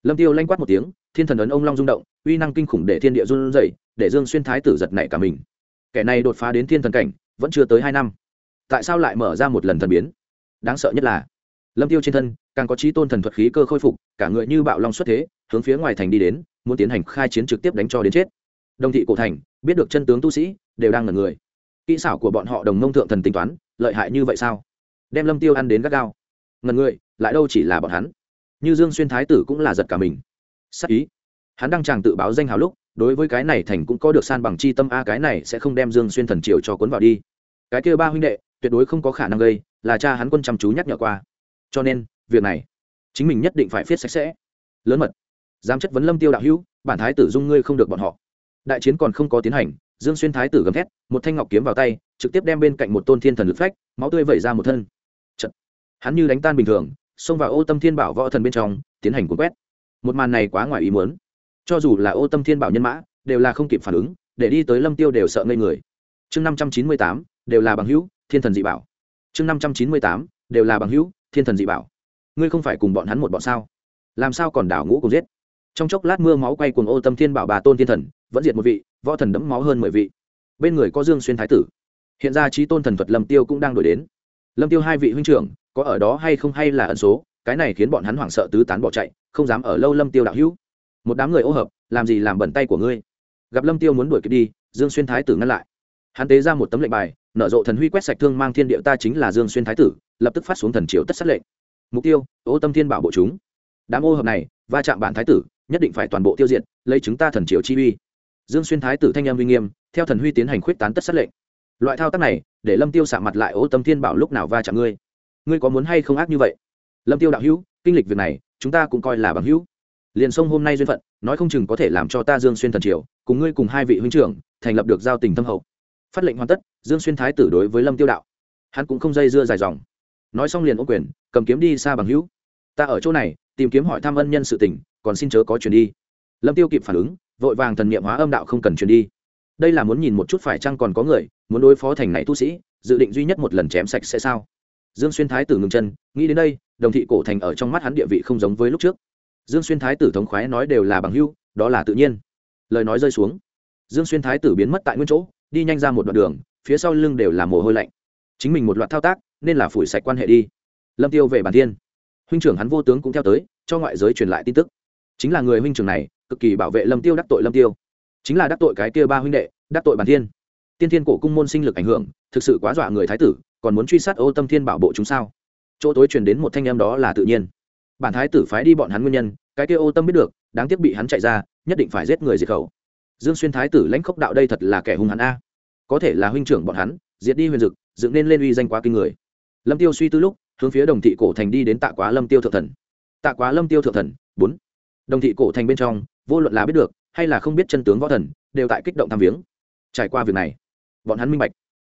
A: Lâm tiêu lanh quát một tiếng, thiên thần ấn ông long rung động, uy năng kinh khủng để thiên địa run rẩy, để dương xuyên thái tử giật nảy cả mình. Kẻ này đột phá đến thiên thần cảnh, vẫn chưa tới hai năm. Tại sao lại mở ra một lần thần biến? Đáng sợ nhất là, lâm tiêu trên thân, càng có trí tôn thần thuật khí cơ khôi phục, cả người như bạo long xuất thế, hướng phía ngoài thành đi đến, muốn tiến hành khai chiến trực tiếp đánh cho đến chết. Đồng thị cổ thành, biết được chân tướng tu sĩ, đều đang ngẩn người kỹ xảo của bọn họ đồng nông thượng thần tính toán, lợi hại như vậy sao? Đem lâm tiêu ăn đến gắt gao. Ngần người, lại đâu chỉ là bọn hắn. Như dương xuyên thái tử cũng là giật cả mình. Sắc ý. Hắn đang chàng tự báo danh hào lúc, đối với cái này thành cũng có được san bằng chi tâm a, cái này sẽ không đem dương xuyên thần triều cho cuốn vào đi. Cái kia ba huynh đệ, tuyệt đối không có khả năng gây, là cha hắn quân chăm chú nhắc nhở qua. Cho nên, việc này, chính mình nhất định phải viết sạch sẽ. Lớn mật. Dám chất vấn lâm tiêu đạo hữu, bản thái tử dung ngươi không được bọn họ. Đại chiến còn không có tiến hành dương xuyên thái tử gầm thét, một thanh ngọc kiếm vào tay, trực tiếp đem bên cạnh một tôn thiên thần lực phách, máu tươi vẩy ra một thân. Chật. hắn như đánh tan bình thường, xông vào ô tâm thiên bảo võ thần bên trong, tiến hành cuốn quét. Một màn này quá ngoài ý muốn. Cho dù là ô tâm thiên bảo nhân mã, đều là không kịp phản ứng, để đi tới lâm tiêu đều sợ ngây người. Chương năm trăm chín mươi tám, đều là bằng hữu, thiên thần dị bảo. Chương năm trăm chín mươi tám, đều là bằng hữu, thiên thần dị bảo. Ngươi không phải cùng bọn hắn một bọn sao? Làm sao còn đảo ngũ cùng giết? Trong chốc lát mưa máu quay cuồng ô tâm thiên bảo bà tôn thiên thần vẫn diệt một vị, võ thần đẫm máu hơn mười vị. Bên người có dương xuyên thái tử. Hiện ra trí tôn thần thuật lâm tiêu cũng đang đổi đến. Lâm tiêu hai vị huynh trưởng, có ở đó hay không hay là ẩn số, cái này khiến bọn hắn hoảng sợ tứ tán bỏ chạy, không dám ở lâu lâm tiêu đạo hữu. Một đám người ô hợp, làm gì làm bẩn tay của ngươi? Gặp lâm tiêu muốn đuổi kịp đi, dương xuyên thái tử ngăn lại. Hắn tế ra một tấm lệnh bài, nở rộ thần huy quét sạch thương mang thiên địa ta chính là dương xuyên thái tử, lập tức phát xuống thần triều tất sát lệnh. Mục tiêu, ô tâm thiên bảo bộ chúng. Đám ô hợp này, va chạm bản thái tử, nhất định phải toàn bộ tiêu diệt, lấy chúng ta thần triều chi uy dương xuyên thái tử thanh em uy nghiêm, theo thần huy tiến hành khuyết tán tất sát lệnh. Loại thao tác này, để lâm tiêu xạ mặt lại, ô tâm thiên bảo, lúc nào va chạm ngươi? Ngươi có muốn hay không ác như vậy? Lâm tiêu đạo hữu, kinh lịch việc này, chúng ta cũng coi là bằng hữu. Liền sông hôm nay duyên phận, nói không chừng có thể làm cho ta dương xuyên thần triều, cùng ngươi cùng hai vị huynh trưởng, thành lập được giao tình thâm hậu. Phát lệnh hoàn tất, dương xuyên thái tử đối với lâm tiêu đạo. Hắn cũng không dây dưa dài dòng. Nói xong liền ô quyền, cầm kiếm đi xa bằng hữu. Ta ở chỗ này, tìm kiếm hỏi tham ân nhân sự tình, còn xin chớ có chuyển đi. Lâm tiêu kịp phản ứng vội vàng thần niệm hóa âm đạo không cần truyền đi. Đây là muốn nhìn một chút phải chăng còn có người muốn đối phó thành này tu sĩ, dự định duy nhất một lần chém sạch sẽ sao? Dương xuyên thái tử ngừng chân, nghĩ đến đây, đồng thị cổ thành ở trong mắt hắn địa vị không giống với lúc trước. Dương xuyên thái tử thống khoái nói đều là bằng hưu, đó là tự nhiên. Lời nói rơi xuống, dương xuyên thái tử biến mất tại nguyên chỗ, đi nhanh ra một đoạn đường, phía sau lưng đều là mồ hôi lạnh. Chính mình một loạt thao tác, nên là phủi sạch quan hệ đi. Lâm tiêu về bản thiên. Huynh trưởng hắn vô tướng cũng theo tới, cho ngoại giới truyền lại tin tức chính là người huynh trưởng này, cực kỳ bảo vệ lâm tiêu đắc tội lâm tiêu. Chính là đắc tội cái kia ba huynh đệ, đắc tội bản thiên. Tiên thiên cổ cung môn sinh lực ảnh hưởng, thực sự quá dọa người thái tử, còn muốn truy sát ô tâm thiên bảo bộ chúng sao? Chỗ tối truyền đến một thanh em đó là tự nhiên. Bản thái tử phái đi bọn hắn nguyên nhân, cái kia ô tâm biết được, đáng tiếc bị hắn chạy ra, nhất định phải giết người diệt khẩu. Dương xuyên thái tử lãnh khốc đạo đây thật là kẻ hung hắn a. Có thể là huynh trưởng bọn hắn, diệt đi huyền dực, dựng nên lên uy danh quá kinh người. Lâm tiêu suy tư lúc, hướng phía đồng thị cổ thành đi đến tạ quá lâm tiêu thượng thần. Tạ quá lâm tiêu thượng thần, bốn đồng thị cổ thành bên trong, vô luận là biết được, hay là không biết chân tướng võ thần, đều tại kích động tham viếng. Trải qua việc này, bọn hắn minh bạch.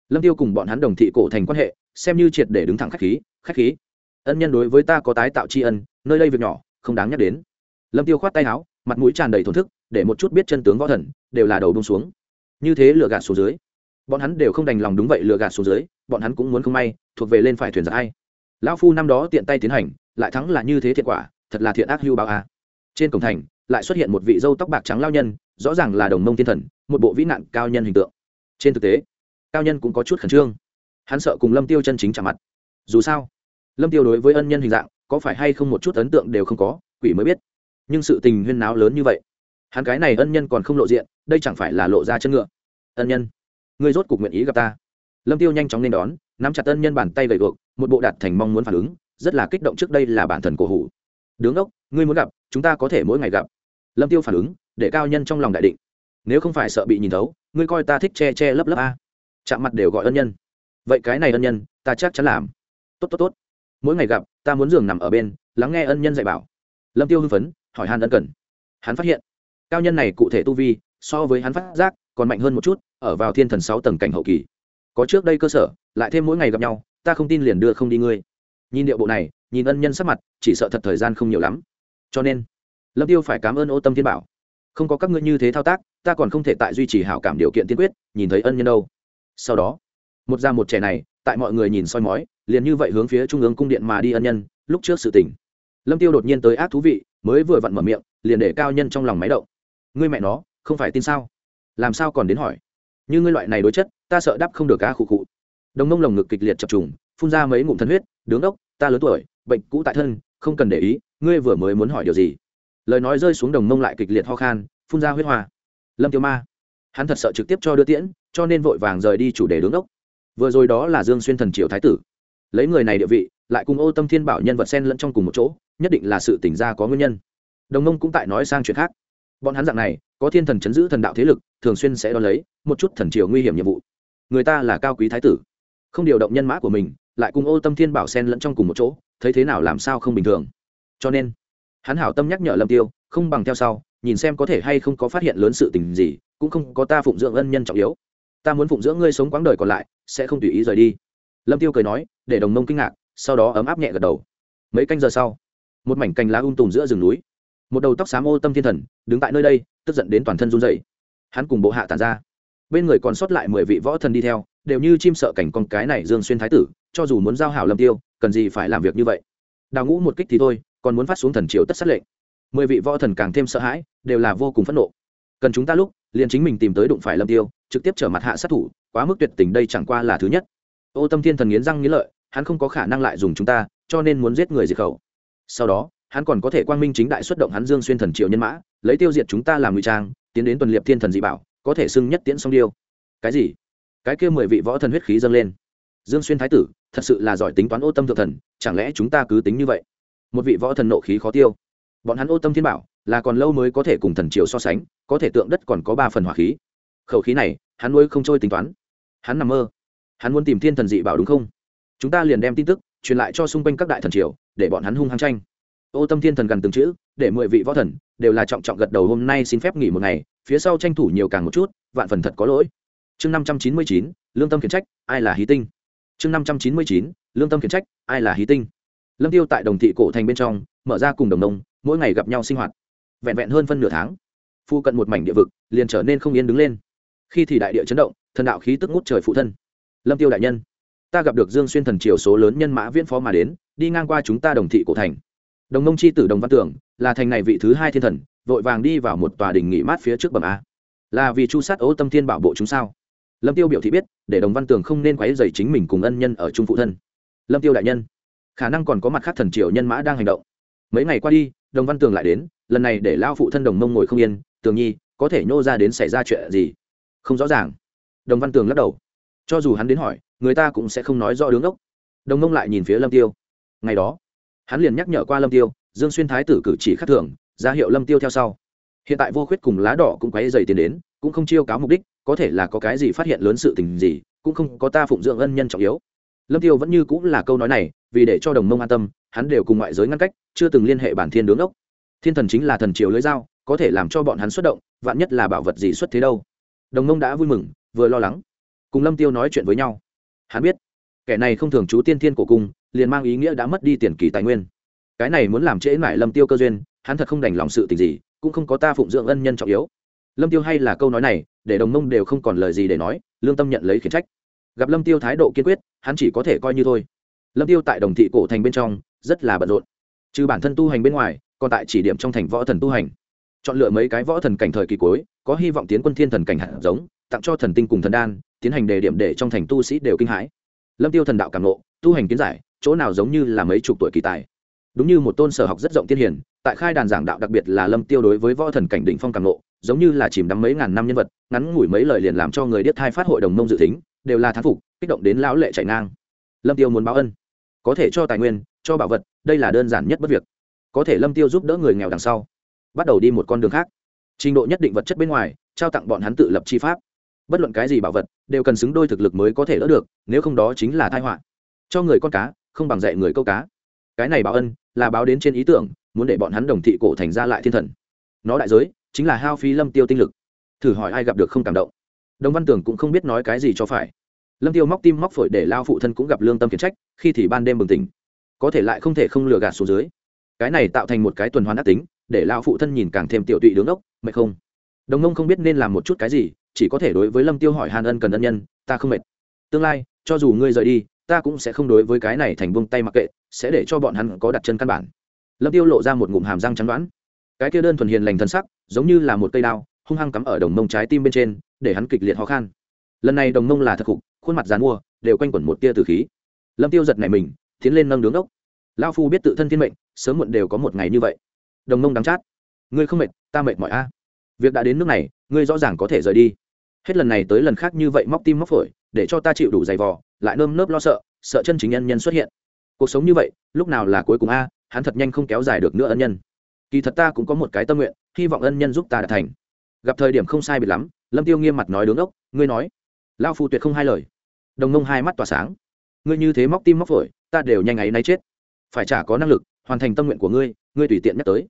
A: Lâm tiêu cùng bọn hắn đồng thị cổ thành quan hệ, xem như triệt để đứng thẳng khách khí khách khí, ân nhân đối với ta có tái tạo tri ân, nơi đây việc nhỏ, không đáng nhắc đến. Lâm tiêu khoát tay áo, mặt mũi tràn đầy thổn thức, để một chút biết chân tướng võ thần, đều là đầu bông xuống. Như thế lừa gạt xuống dưới. Bọn hắn đều không đành lòng đúng vậy lừa gạt xuống dưới, bọn hắn cũng muốn không may, thuộc về lên phải thuyền giặc ai. Lão phu năm đó tiện tay tiến hành, lại thắng là như thế thiệt quả, thật là thiện ác hưu báo a trên cổng thành lại xuất hiện một vị dâu tóc bạc trắng lao nhân, rõ ràng là đồng mông thiên thần, một bộ vĩ nạn cao nhân hình tượng. Trên thực tế, cao nhân cũng có chút khẩn trương. Hắn sợ cùng lâm tiêu chân chính chạm mặt. Dù sao, lâm tiêu đối với ân nhân hình dạng, có phải hay không một chút ấn tượng đều không có, quỷ mới biết. Nhưng sự tình huyên náo lớn như vậy, hắn cái này ân nhân còn không lộ diện, đây chẳng phải là lộ ra chân ngựa. Ân nhân, ngươi rốt cuộc nguyện ý gặp ta. Lâm tiêu nhanh chóng nên đón, nắm chặt ân nhân bàn tay gầy gộc một bộ đạt thành mong muốn phản ứng, rất là kích động trước đây là bản thần cổ hủ. Đứng ốc, ngươi muốn gặp chúng ta có thể mỗi ngày gặp. Lâm tiêu phản ứng, để cao nhân trong lòng đại định. Nếu không phải sợ bị nhìn thấu, ngươi coi ta thích che che lấp lấp a. Chạm mặt đều gọi ân nhân. Vậy cái này ân nhân, ta chắc chắn làm. Tốt tốt tốt. Mỗi ngày gặp, ta muốn giường nằm ở bên, lắng nghe ân nhân dạy bảo. Lâm tiêu hưng phấn, hỏi han ân cần. Hắn phát hiện, cao nhân này cụ thể tu vi, so với hắn phát giác, còn mạnh hơn một chút, ở vào thiên thần sáu tầng cảnh hậu kỳ. Có trước đây cơ sở, lại thêm mỗi ngày gặp nhau, ta không tin liền đưa không đi ngươi. Nhìn điệu bộ này, nhìn ân nhân sắc mặt, chỉ sợ thật thời gian không nhiều lắm cho nên, lâm tiêu phải cảm ơn ô tâm thiên bảo. Không có các ngươi như thế thao tác, ta còn không thể tại duy trì hảo cảm điều kiện tiên quyết, nhìn thấy ân nhân đâu. Sau đó, một già một trẻ này, tại mọi người nhìn soi mói, liền như vậy hướng phía trung ương cung điện mà đi ân nhân, lúc trước sự tỉnh lâm tiêu đột nhiên tới ác thú vị, mới vừa vặn mở miệng, liền để cao nhân trong lòng máy động. Ngươi mẹ nó, không phải tin sao? Làm sao còn đến hỏi? Như ngươi loại này đối chất, ta sợ đáp không được cá khụ khụ. Đồng nông lồng ngực kịch liệt chập trùng, phun ra mấy ngụm thân huyết, đứng đốc, ta lớn tuổi, bệnh cũ tại thân không cần để ý, ngươi vừa mới muốn hỏi điều gì? Lời nói rơi xuống đồng mông lại kịch liệt ho khan, phun ra huyết hoa. Lâm tiêu ma, hắn thật sợ trực tiếp cho đưa tiễn, cho nên vội vàng rời đi chủ đề đứng đốc vừa rồi đó là dương xuyên thần triều thái tử. Lấy người này địa vị, lại cùng ô tâm thiên bảo nhân vật sen lẫn trong cùng một chỗ, nhất định là sự tỉnh ra có nguyên nhân. Đồng Mông cũng tại nói sang chuyện khác. Bọn hắn dạng này, có thiên thần chấn giữ thần đạo thế lực, thường xuyên sẽ đo lấy một chút thần triều nguy hiểm nhiệm vụ. Người ta là cao quý thái tử. Không điều động nhân mã của mình, lại cùng ô tâm thiên bảo sen lẫn trong cùng một chỗ thấy thế nào làm sao không bình thường. Cho nên, hắn hảo tâm nhắc nhở lâm tiêu, không bằng theo sau, nhìn xem có thể hay không có phát hiện lớn sự tình gì, cũng không có ta phụng dưỡng ân nhân trọng yếu. Ta muốn phụng dưỡng ngươi sống quãng đời còn lại, sẽ không tùy ý rời đi. Lâm tiêu cười nói, để đồng mông kinh ngạc, sau đó ấm áp nhẹ gật đầu. Mấy canh giờ sau, một mảnh cành lá um tùm giữa rừng núi. Một đầu tóc xám ô tâm thiên thần, đứng tại nơi đây, tức giận đến toàn thân run rẩy. Hắn cùng bộ hạ tàn ra. Bên người còn sót lại mười vị võ thần đi theo, đều như chim sợ cảnh con cái này dương xuyên thái tử, cho dù muốn giao hảo lâm tiêu cần gì phải làm việc như vậy? Đào ngũ một kích thì thôi, còn muốn phát xuống thần triều tất sát lệnh. Mười vị võ thần càng thêm sợ hãi, đều là vô cùng phẫn nộ. Cần chúng ta lúc, liền chính mình tìm tới đụng phải lâm tiêu, trực tiếp trở mặt hạ sát thủ, quá mức tuyệt tình đây chẳng qua là thứ nhất. Ô tâm thiên thần nghiến răng nghiến lợi, hắn không có khả năng lại dùng chúng ta, cho nên muốn giết người diệt khẩu. Sau đó, hắn còn có thể quang minh chính đại xuất động hắn dương xuyên thần triệu nhân mã, lấy tiêu diệt chúng ta làm ngụy trang, tiến đến tuần liệp thiên thần dị bảo, có thể xưng nhất tiễn song điêu. Cái gì? Cái kia mười vị võ thần huyết khí dâng lên dương xuyên thái tử, thật sự là giỏi tính toán ô tâm thượng thần, chẳng lẽ chúng ta cứ tính như vậy? Một vị võ thần nộ khí khó tiêu. Bọn hắn ô tâm thiên bảo, là còn lâu mới có thể cùng thần triều so sánh, có thể tượng đất còn có ba phần hỏa khí. Khẩu khí này, hắn nuôi không trôi tính toán. Hắn nằm mơ. Hắn muốn tìm thiên thần dị bảo đúng không? Chúng ta liền đem tin tức truyền lại cho xung quanh các đại thần triều, để bọn hắn hung hăng tranh. Ô tâm thiên thần gần từng chữ, để mười vị võ thần đều là trọng trọng gật đầu hôm nay xin phép nghỉ một ngày, phía sau tranh thủ nhiều càng một chút, vạn phần thật có lỗi. Chương năm trăm chín mươi chín, lương tâm khiển trách, ai là hí tinh? Chương năm trăm chín mươi chín, lương tâm khiển trách, ai là hí tinh? Lâm tiêu tại đồng thị cổ thành bên trong, mở ra cùng đồng nông, mỗi ngày gặp nhau sinh hoạt. Vẹn vẹn hơn phân nửa tháng, phu cận một mảnh địa vực liền trở nên không yên đứng lên. Khi thì đại địa chấn động, thần đạo khí tức ngút trời phụ thân. Lâm tiêu đại nhân, ta gặp được dương xuyên thần triều số lớn nhân mã viễn phó mà đến, đi ngang qua chúng ta đồng thị cổ thành. Đồng nông chi tử đồng văn tưởng, là thành này vị thứ hai thiên thần, vội vàng đi vào một tòa đình nghỉ mát phía trước bầm a. Là vì chu sát ấu tâm thiên bảo bộ chúng sao? Lâm tiêu biểu thị biết, để đồng văn tường không nên quấy dày chính mình cùng ân nhân ở trung phụ thân. Lâm tiêu đại nhân, khả năng còn có mặt khác thần triều nhân mã đang hành động. Mấy ngày qua đi, đồng văn tường lại đến, lần này để lao phụ thân đồng mông ngồi không yên, tường nhi, có thể nhô ra đến xảy ra chuyện gì? Không rõ ràng. Đồng văn tường lắc đầu. Cho dù hắn đến hỏi, người ta cũng sẽ không nói rõ đứng ốc. Đồng mông lại nhìn phía lâm tiêu. Ngày đó, hắn liền nhắc nhở qua lâm tiêu, dương xuyên thái tử cử chỉ khắc thường, ra hiệu lâm tiêu theo sau. Hiện tại vô khuyết cùng lá đỏ cũng quấy dày tiền đến, cũng không chiêu cáo mục đích có thể là có cái gì phát hiện lớn sự tình gì, cũng không có ta phụng dưỡng ân nhân trọng yếu. Lâm tiêu vẫn như cũng là câu nói này, vì để cho đồng mông an tâm, hắn đều cùng ngoại giới ngăn cách, chưa từng liên hệ bản thiên đứng ốc thiên thần chính là thần triều lưới dao, có thể làm cho bọn hắn xuất động, vạn nhất là bảo vật gì xuất thế đâu. Đồng mông đã vui mừng, vừa lo lắng. Cùng lâm tiêu nói chuyện với nhau. Hắn biết, kẻ này không thường trú tiên thiên cổ cung, liền mang ý nghĩa đã mất đi tiền kỳ tài nguyên. Cái này muốn làm trễ mãi lâm tiêu cơ duyên, hắn thật không đành lòng sự tình gì, cũng không có ta phụng dưỡng ân nhân trọng yếu lâm tiêu hay là câu nói này, để đồng mông đều không còn lời gì để nói, lương tâm nhận lấy khiển trách. Gặp lâm tiêu thái độ kiên quyết, hắn chỉ có thể coi như thôi. Lâm tiêu tại đồng thị cổ thành bên trong, rất là bận rộn. Trừ bản thân tu hành bên ngoài, còn tại chỉ điểm trong thành võ thần tu hành. Chọn lựa mấy cái võ thần cảnh thời kỳ cuối, có hy vọng tiến quân thiên thần cảnh hạt giống, tặng cho thần tinh cùng thần đan, tiến hành đề điểm để trong thành tu sĩ đều kinh hãi. Lâm tiêu thần đạo cảm nộ tu hành kiến giải, chỗ nào giống như là mấy chục tuổi kỳ tài. Đúng như một tôn sở học rất rộng tiên hiển tại khai đàn giảng đạo đặc biệt là lâm tiêu đối với võ thần cảnh đỉnh phong cảm lộ giống như là chìm đắm mấy ngàn năm nhân vật, ngắn ngủi mấy lời liền làm cho người điếc thai phát hội đồng mông dự tính, đều là thán phục, kích động đến lão lệ chạy ngang. Lâm tiêu muốn báo ân. Có thể cho tài nguyên, cho bảo vật, đây là đơn giản nhất bất việc. Có thể lâm tiêu giúp đỡ người nghèo đằng sau. Bắt đầu đi một con đường khác. Trình độ nhất định vật chất bên ngoài, trao tặng bọn hắn tự lập chi pháp. Bất luận cái gì bảo vật, đều cần xứng đôi thực lực mới có thể đỡ được, nếu không đó chính là tai họa. Cho người con cá, không bằng dạy người câu cá. Cái này báo ân, là báo đến trên ý tưởng, muốn để bọn hắn đồng thị cổ thành ra lại thiên thần. Nó đại giới chính là hao phí lâm tiêu tinh lực. Thử hỏi ai gặp được không cảm động. Đồng văn tưởng cũng không biết nói cái gì cho phải. Lâm tiêu móc tim móc phổi để lao phụ thân cũng gặp lương tâm khiển trách, khi thì ban đêm bừng tỉnh. Có thể lại không thể không lừa gạt xuống dưới. Cái này tạo thành một cái tuần hoàn ác tính, để lao phụ thân nhìn càng thêm tiểu tụy đứng ốc mệt không? Đồng ngông không biết nên làm một chút cái gì, chỉ có thể đối với lâm tiêu hỏi hàn ân cần ân nhân, ta không mệt. Tương lai, cho dù ngươi rời đi, ta cũng sẽ không đối với cái này thành buông tay mặc kệ, sẽ để cho bọn hắn có đặt chân căn bản. Lâm tiêu lộ ra một ngụm hàm răng chắn đoán cái kia đơn thuần hiền lành thân sắc, giống như là một cây đao, hung hăng cắm ở đồng mông trái tim bên trên, để hắn kịch liệt ho khan. Lần này đồng mông là thật khục, khuôn mặt dán mua, đều quanh quẩn một tia tử khí. Lâm tiêu giật này mình, tiến lên nâng đứng ốc. Lao phu biết tự thân thiên mệnh, sớm muộn đều có một ngày như vậy. Đồng mông đắng chát. Ngươi không mệt, ta mệt mỏi a. Việc đã đến nước này, ngươi rõ ràng có thể rời đi. Hết lần này tới lần khác như vậy móc tim móc phổi, để cho ta chịu đủ dày vò, lại nơm nớp lo sợ sợ chân chính nhân nhân xuất hiện. Cuộc sống như vậy, lúc nào là cuối cùng a, hắn thật nhanh không kéo dài được nữa ân nhân kỳ thật ta cũng có một cái tâm nguyện, hy vọng ân nhân giúp ta đạt thành. Gặp thời điểm không sai biệt lắm, lâm tiêu nghiêm mặt nói đứng ốc ngươi nói. Lao phu tuyệt không hai lời. Đồng Nông hai mắt tỏa sáng. Ngươi như thế móc tim móc phổi, ta đều nhanh ấy náy chết. Phải chả có năng lực, hoàn thành tâm nguyện của ngươi ngươi tùy tiện nhắc tới.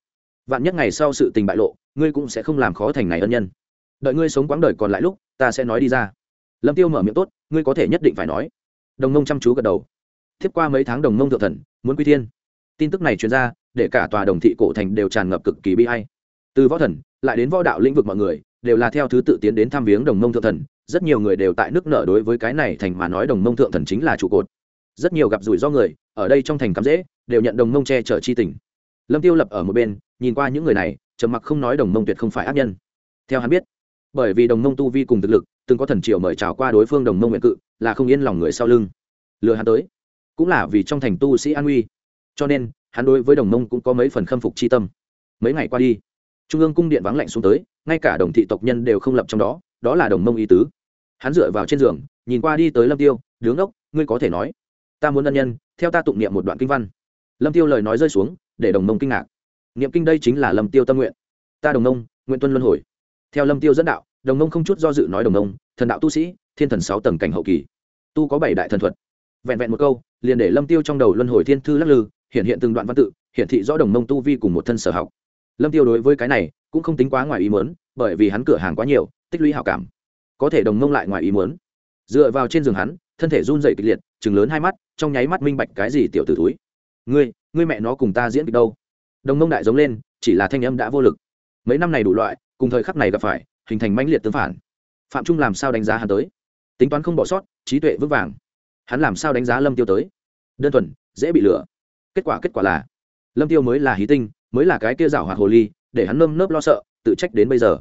A: Vạn nhất ngày sau sự tình bại lộ, ngươi cũng sẽ không làm khó thành này ân nhân. Đợi ngươi sống quãng đời còn lại lúc, ta sẽ nói đi ra. Lâm tiêu mở miệng tốt, ngươi có thể nhất định phải nói. Đồng nông chăm chú gật đầu. Tiếp qua mấy tháng đồng nông thượng thần, muốn quy thiên. Tin tức này truyền ra để cả tòa đồng thị cổ thành đều tràn ngập cực kỳ bi hay từ võ thần, lại đến võ đạo lĩnh vực mọi người, đều là theo thứ tự tiến đến thăm viếng đồng nông thượng thần, rất nhiều người đều tại nước nợ đối với cái này thành mà nói đồng nông thượng thần chính là trụ cột. Rất nhiều gặp rủi ro người, ở đây trong thành cắm dễ đều nhận đồng nông che chở chi tình. Lâm tiêu lập ở một bên, nhìn qua những người này, trầm mặc không nói đồng nông tuyệt không phải ác nhân. Theo hắn biết, bởi vì đồng nông tu vi cùng thực lực, từng có thần triều mời chào qua đối phương đồng nông nguyện cự, là không yên lòng người sau lưng. Lừa hắn tới, cũng là vì trong thành tu sĩ an uy cho nên hắn đối với đồng mông cũng có mấy phần khâm phục chi tâm. Mấy ngày qua đi, trung ương cung điện vắng lạnh xuống tới, ngay cả đồng thị tộc nhân đều không lập trong đó đó là đồng mông ý tứ. Hắn dựa vào trên giường, nhìn qua đi tới lâm tiêu, đứng ốc ngươi có thể nói, ta muốn ân nhân, theo ta tụng niệm một đoạn kinh văn. Lâm tiêu lời nói rơi xuống, để đồng mông kinh ngạc. Niệm kinh đây chính là lâm tiêu tâm nguyện. Ta đồng mông, nguyện tuân luân hồi. Theo lâm tiêu dẫn đạo, đồng mông không chút do dự nói đồng mông, thần đạo tu sĩ, thiên thần sáu tầng cảnh hậu kỳ, tu có bảy đại thần thuật. Vẹn vẹn một câu, liền để lâm tiêu trong đầu luân hồi thiên thư lắc lư hiện hiện từng đoạn văn tự, hiển thị rõ đồng nông tu vi cùng một thân sở học. Lâm tiêu đối với cái này cũng không tính quá ngoài ý muốn, bởi vì hắn cửa hàng quá nhiều, tích lũy hảo cảm. Có thể đồng nông lại ngoài ý muốn. Dựa vào trên giường hắn, thân thể run dậy kịch liệt chừng lớn hai mắt, trong nháy mắt minh bạch cái gì tiểu tử túi ngươi ngươi mẹ nó cùng ta diễn kịch đâu? Đồng nông đại giống lên, chỉ là thanh âm đã vô lực. Mấy năm này đủ loại, cùng thời khắc này gặp phải, hình thành mãnh liệt tương phản. Phạm trung làm sao đánh giá hắn tới? Tính toán không bỏ sót, trí tuệ vững vàng. Hắn làm sao đánh giá lâm tiêu tới? Đơn thuần, dễ bị lừa kết quả kết quả là lâm tiêu mới là hí tinh mới là cái kia rảo hoạt hồ ly để hắn nơm nớp lo sợ tự trách đến bây giờ.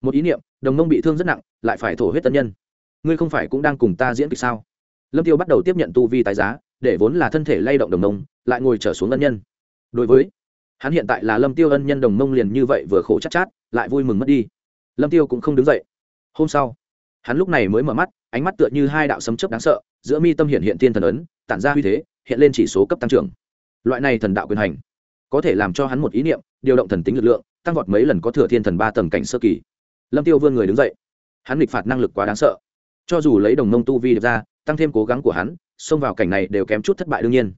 A: Một ý niệm đồng nông bị thương rất nặng lại phải thổ huyết tân nhân. Ngươi không phải cũng đang cùng ta diễn kịch sao? Lâm tiêu bắt đầu tiếp nhận tu vi tái giá để vốn là thân thể lay động đồng nông lại ngồi trở xuống ân nhân. Đối với hắn hiện tại là lâm tiêu ân nhân đồng nông liền như vậy vừa khổ chát, chát lại vui mừng mất đi. Lâm tiêu cũng không đứng dậy. Hôm sau hắn lúc này mới mở mắt ánh mắt tựa như hai đạo sấm chớp đáng sợ giữa mi tâm hiện hiện thiên thần ấn tản ra huy thế hiện lên chỉ số cấp tăng trưởng loại này thần đạo quyền hành, có thể làm cho hắn một ý niệm, điều động thần tính lực lượng, tăng vọt mấy lần có thừa thiên thần ba tầng cảnh sơ kỳ. Lâm tiêu vươn người đứng dậy. Hắn nghịch phạt năng lực quá đáng sợ. Cho dù lấy đồng nông tu vi được ra, tăng thêm cố gắng của hắn, xông vào cảnh này đều kém chút thất bại đương nhiên.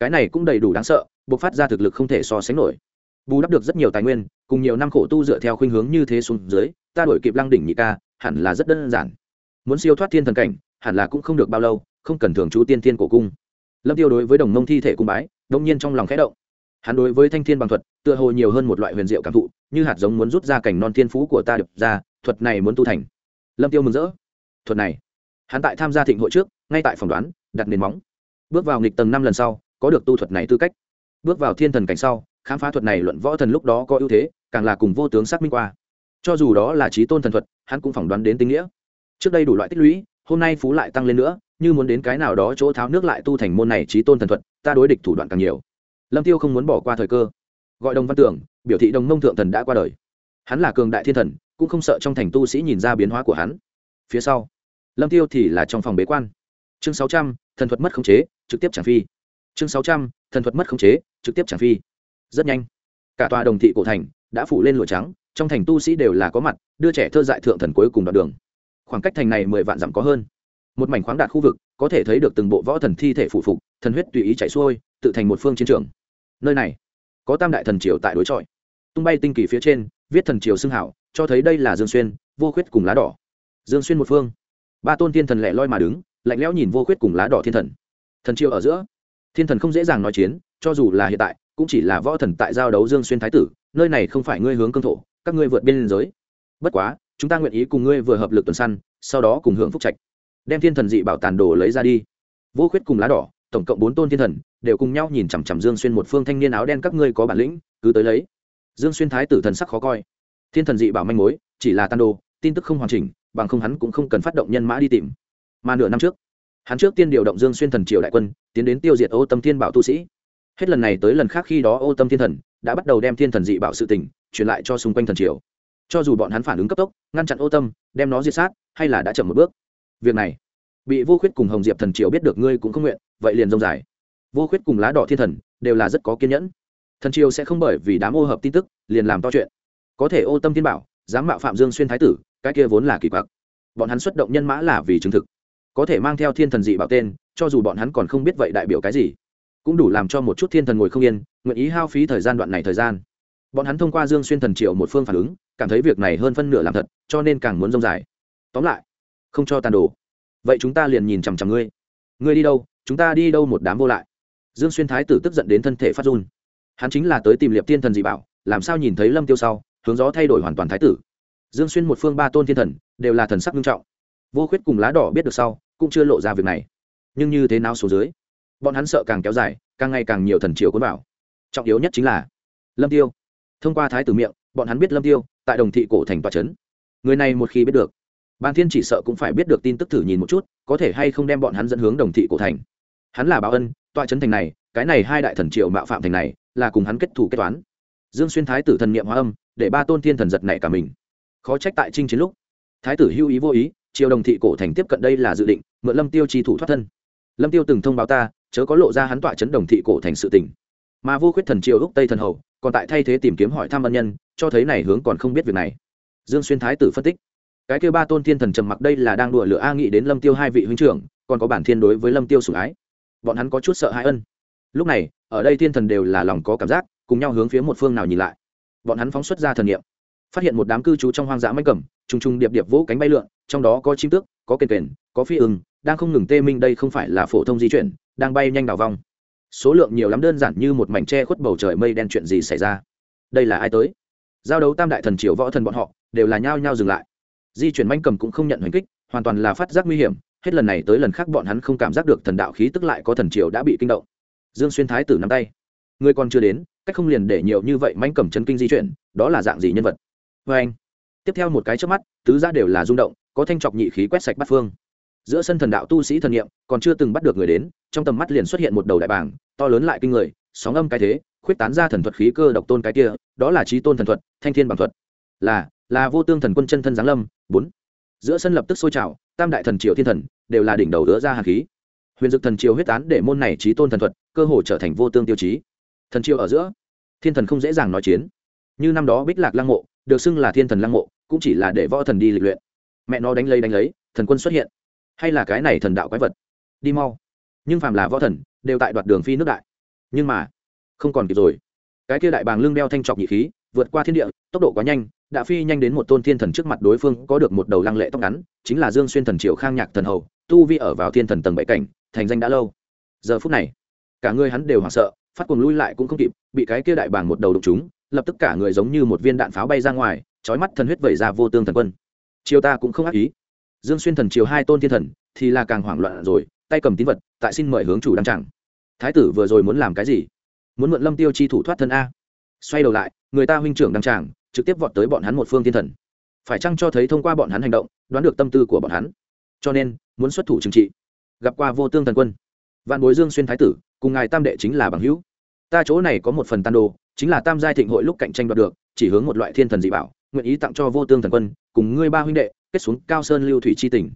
A: Cái này cũng đầy đủ đáng sợ buộc phát ra thực lực không thể so sánh nổi. Bù đắp được rất nhiều tài nguyên, cùng nhiều năm khổ tu dựa theo khuynh hướng như thế xuống dưới, ta đổi kịp lăng đỉnh nhị ca, hẳn là rất đơn giản. Muốn siêu thoát thiên thần cảnh, hẳn là cũng không được bao lâu, không cần thường trú tiên thiên cổ cung. Lâm tiêu đối với đồng nông thi thể cung bái đông nhiên trong lòng khẽ động. Hắn đối với thanh thiên bằng thuật, tựa hồ nhiều hơn một loại huyền diệu cảm thụ, như hạt giống muốn rút ra cảnh non thiên phú của ta được ra, thuật này muốn tu thành. Lâm tiêu mừng rỡ. Thuật này. Hắn tại tham gia thịnh hội trước, ngay tại phòng đoán, đặt nền móng. Bước vào nghịch tầng năm lần sau, có được tu thuật này tư cách. Bước vào thiên thần cảnh sau, khám phá thuật này luận võ thần lúc đó có ưu thế, càng là cùng vô tướng xác minh qua. Cho dù đó là trí tôn thần thuật, hắn cũng phỏng đoán đến tinh nghĩa. Trước đây đủ loại tích lũy, hôm nay phú lại tăng lên nữa, như muốn đến cái nào đó chỗ tháo nước lại tu thành môn này trí tôn thần thuật ta đối địch thủ đoạn càng nhiều. Lâm tiêu không muốn bỏ qua thời cơ. Gọi đồng văn tưởng, biểu thị đồng mông thượng thần đã qua đời. Hắn là cường đại thiên thần, cũng không sợ trong thành tu sĩ nhìn ra biến hóa của hắn. Phía sau, lâm tiêu thì là trong phòng bế quan. Chương sáu trăm, thần thuật mất khống chế, trực tiếp chẳng phi. Chương sáu trăm, thần thuật mất khống chế, trực tiếp chẳng phi. Rất nhanh, cả tòa đồng thị cổ thành đã phủ lên lụa trắng, trong thành tu sĩ đều là có mặt, đưa trẻ thơ dại thượng thần cuối cùng đoạn đường. Khoảng cách thành này mười vạn dặm có hơn một mảnh khoáng đạt khu vực, có thể thấy được từng bộ võ thần thi thể phụ phục, thần huyết tùy ý chạy xuôi, tự thành một phương chiến trường. Nơi này, có tam đại thần triều tại đối chọi. Tung bay tinh kỳ phía trên, viết thần triều xưng hảo, cho thấy đây là dương xuyên, vô khuyết cùng lá đỏ. Dương xuyên một phương. Ba tôn thiên thần lẻ loi mà đứng, lạnh lẽo nhìn vô khuyết cùng lá đỏ thiên thần. Thần triều ở giữa. Thiên thần không dễ dàng nói chiến, cho dù là hiện tại, cũng chỉ là võ thần tại giao đấu dương xuyên thái tử, nơi này không phải ngươi hướng cương thổ, các ngươi vượt biên giới. Bất quá, chúng ta nguyện ý cùng ngươi vừa hợp lực tuần săn, sau đó cùng hưởng phúc trạch đem thiên thần dị bảo tàn đồ lấy ra đi. Vô khuyết cùng lá đỏ, tổng cộng bốn tôn thiên thần, đều cùng nhau nhìn chằm chằm dương xuyên một phương thanh niên áo đen các ngươi có bản lĩnh, cứ tới lấy. Dương xuyên thái tử thần sắc khó coi. Thiên thần dị bảo manh mối, chỉ là tàn đồ, tin tức không hoàn chỉnh, bằng không hắn cũng không cần phát động nhân mã đi tìm. Mà nửa năm trước, hắn trước tiên điều động dương xuyên thần triều đại quân, tiến đến tiêu diệt ô tâm thiên bảo tu sĩ. Hết lần này tới lần khác khi đó ô tâm thiên thần đã bắt đầu đem thiên thần dị bảo sự tình truyền lại cho xung quanh thần triều. Cho dù bọn hắn phản ứng cấp tốc, ngăn chặn ô tâm, đem nó diệt sát, hay là đã chậm một bước việc này. Bị vô khuyết cùng hồng diệp thần triều biết được ngươi cũng không nguyện, vậy liền rông dài. Vô khuyết cùng lá đỏ thiên thần đều là rất có kiên nhẫn. Thần triều sẽ không bởi vì đám ô hợp tin tức, liền làm to chuyện. Có thể ô tâm thiên bảo, dám mạo phạm dương xuyên thái tử, cái kia vốn là kỳ quặc. Bọn hắn xuất động nhân mã là vì chứng thực. Có thể mang theo thiên thần dị bảo tên, cho dù bọn hắn còn không biết vậy đại biểu cái gì. Cũng đủ làm cho một chút thiên thần ngồi không yên, nguyện ý hao phí thời gian đoạn này thời gian. Bọn hắn thông qua dương xuyên thần triệu một phương phản ứng, cảm thấy việc này hơn phân nửa làm thật, cho nên càng muốn rông dài. Tóm lại không cho tàn đồ. Vậy chúng ta liền nhìn chằm chằm ngươi. Ngươi đi đâu? Chúng ta đi đâu một đám vô lại? Dương xuyên thái tử tức giận đến thân thể phát run. Hắn chính là tới tìm liệp thiên thần dị bảo, làm sao nhìn thấy lâm tiêu sau, hướng gió thay đổi hoàn toàn thái tử. Dương xuyên một phương ba tôn thiên thần, đều là thần sắc nghiêm trọng. Vô khuyết cùng lá đỏ biết được sau, cũng chưa lộ ra việc này. Nhưng như thế nào số dưới? Bọn hắn sợ càng kéo dài, càng ngày càng nhiều thần triều cuốn vào. Trọng yếu nhất chính là lâm tiêu. Thông qua thái tử miệng, bọn hắn biết lâm tiêu, tại đồng thị cổ thành tòa trấn người này một khi biết được ban thiên chỉ sợ cũng phải biết được tin tức thử nhìn một chút, có thể hay không đem bọn hắn dẫn hướng đồng thị cổ thành. Hắn là báo ân, tọa trấn thành này, cái này hai đại thần triệu mạo phạm thành này, là cùng hắn kết thủ kết toán. Dương xuyên thái tử thần niệm hóa âm, để ba tôn thiên thần giật này cả mình. Khó trách tại trinh chiến lúc, thái tử hưu ý vô ý, triều đồng thị cổ thành tiếp cận đây là dự định, mượn lâm tiêu chi thủ thoát thân. Lâm tiêu từng thông báo ta, chớ có lộ ra hắn tọa chấn đồng thị cổ thành sự tình. Mà vô khuyết thần triều úc tây thần hầu, còn tại thay thế tìm kiếm hỏi thăm ân nhân, cho thấy này hướng còn không biết việc này. Dương xuyên thái tử phân tích cái kêu ba tôn thiên thần trầm mặc đây là đang đùa lửa a nghị đến lâm tiêu hai vị huynh trưởng, còn có bản thiên đối với lâm tiêu sủng ái. Bọn hắn có chút sợ hãi ân. Lúc này, ở đây thiên thần đều là lòng có cảm giác, cùng nhau hướng phía một phương nào nhìn lại. Bọn hắn phóng xuất ra thần niệm. Phát hiện một đám cư trú trong hoang dã máy cẩm trùng trùng điệp điệp vỗ cánh bay lượn, trong đó có chim tước, có kền kền, có phi ưng, đang không ngừng tê minh đây không phải là phổ thông di chuyển, đang bay nhanh đào vong số lượng nhiều lắm đơn giản như một mảnh tre khuất bầu trời mây đen chuyện gì xảy ra. Đây là ai tới? Giao đấu tam đại thần triều võ thần bọn họ, đều là nhao nhao dừng lại di chuyển manh cầm cũng không nhận hành kích, hoàn toàn là phát giác nguy hiểm, hết lần này tới lần khác bọn hắn không cảm giác được thần đạo khí tức lại có thần triều đã bị kinh động. Dương xuyên thái tử nắm tay. Người còn chưa đến, cách không liền để nhiều như vậy manh cầm chân kinh di chuyển, đó là dạng gì nhân vật? Vê anh, tiếp theo một cái trước mắt, tứ ra đều là rung động, có thanh trọc nhị khí quét sạch bắt phương. Giữa sân thần đạo tu sĩ thần nghiệm còn chưa từng bắt được người đến, trong tầm mắt liền xuất hiện một đầu đại bảng to lớn lại kinh người, sóng âm cái thế, khuyết tán ra thần thuật khí cơ độc tôn cái kia, đó là trí tôn thần thuật, thanh thiên bằng thuật. Là là vô tương thần quân chân thân giáng lâm, bốn. Giữa sân lập tức sôi trào, tam đại thần triều thiên thần đều là đỉnh đầu đỡ ra hàn khí. Huyền dực thần triều huyết tán để môn này trí tôn thần thuật, cơ hồ trở thành vô tương tiêu chí. Thần triều ở giữa, thiên thần không dễ dàng nói chiến. Như năm đó bích lạc lăng mộ, được xưng là thiên thần lăng mộ, cũng chỉ là để võ thần đi lịch luyện. Mẹ nó đánh lấy đánh lấy, thần quân xuất hiện. Hay là cái này thần đạo quái vật? Đi mau. Nhưng phàm là võ thần, đều tại đoạt đường phi nước đại. Nhưng mà, không còn kịp rồi. Cái kia đại bàng lưng đeo thanh trọc nhị khí, vượt qua thiên địa, tốc độ quá nhanh đã phi nhanh đến một tôn thiên thần trước mặt đối phương, có được một đầu lăng lệ tóc ngắn, chính là dương xuyên thần triều khang nhạc thần hầu, tu vi ở vào thiên thần tầng bảy cảnh, thành danh đã lâu. Giờ phút này, cả người hắn đều hoảng sợ, phát cuồng lui lại cũng không kịp, bị cái kia đại bàng một đầu đụng chúng lập tức cả người giống như một viên đạn pháo bay ra ngoài trói mắt thần huyết vẩy ra vô tương thần quân. Chiều ta cũng không ác ý. Dương xuyên thần triều hai tôn thiên thần, thì là càng hoảng loạn rồi, tay cầm tín vật, tại xin mời hướng chủ đăng chẳng thái tử vừa rồi muốn làm cái gì? Muốn mượn lâm tiêu chi thủ thoát thân a? Xoay đầu lại, người ta huynh trưởng đăng tràng trực tiếp vọt tới bọn hắn một phương thiên thần. Phải chăng cho thấy thông qua bọn hắn hành động, đoán được tâm tư của bọn hắn? Cho nên, muốn xuất thủ trừng trị. Gặp qua vô tương thần quân. Vạn bối dương xuyên thái tử, cùng ngài tam đệ chính là bằng hữu. Ta chỗ này có một phần tan đồ, chính là tam giai thịnh hội lúc cạnh tranh đoạt được, chỉ hướng một loại thiên thần dị bảo, nguyện ý tặng cho vô tương thần quân, cùng ngươi ba huynh đệ, kết xuống cao sơn lưu thủy chi tỉnh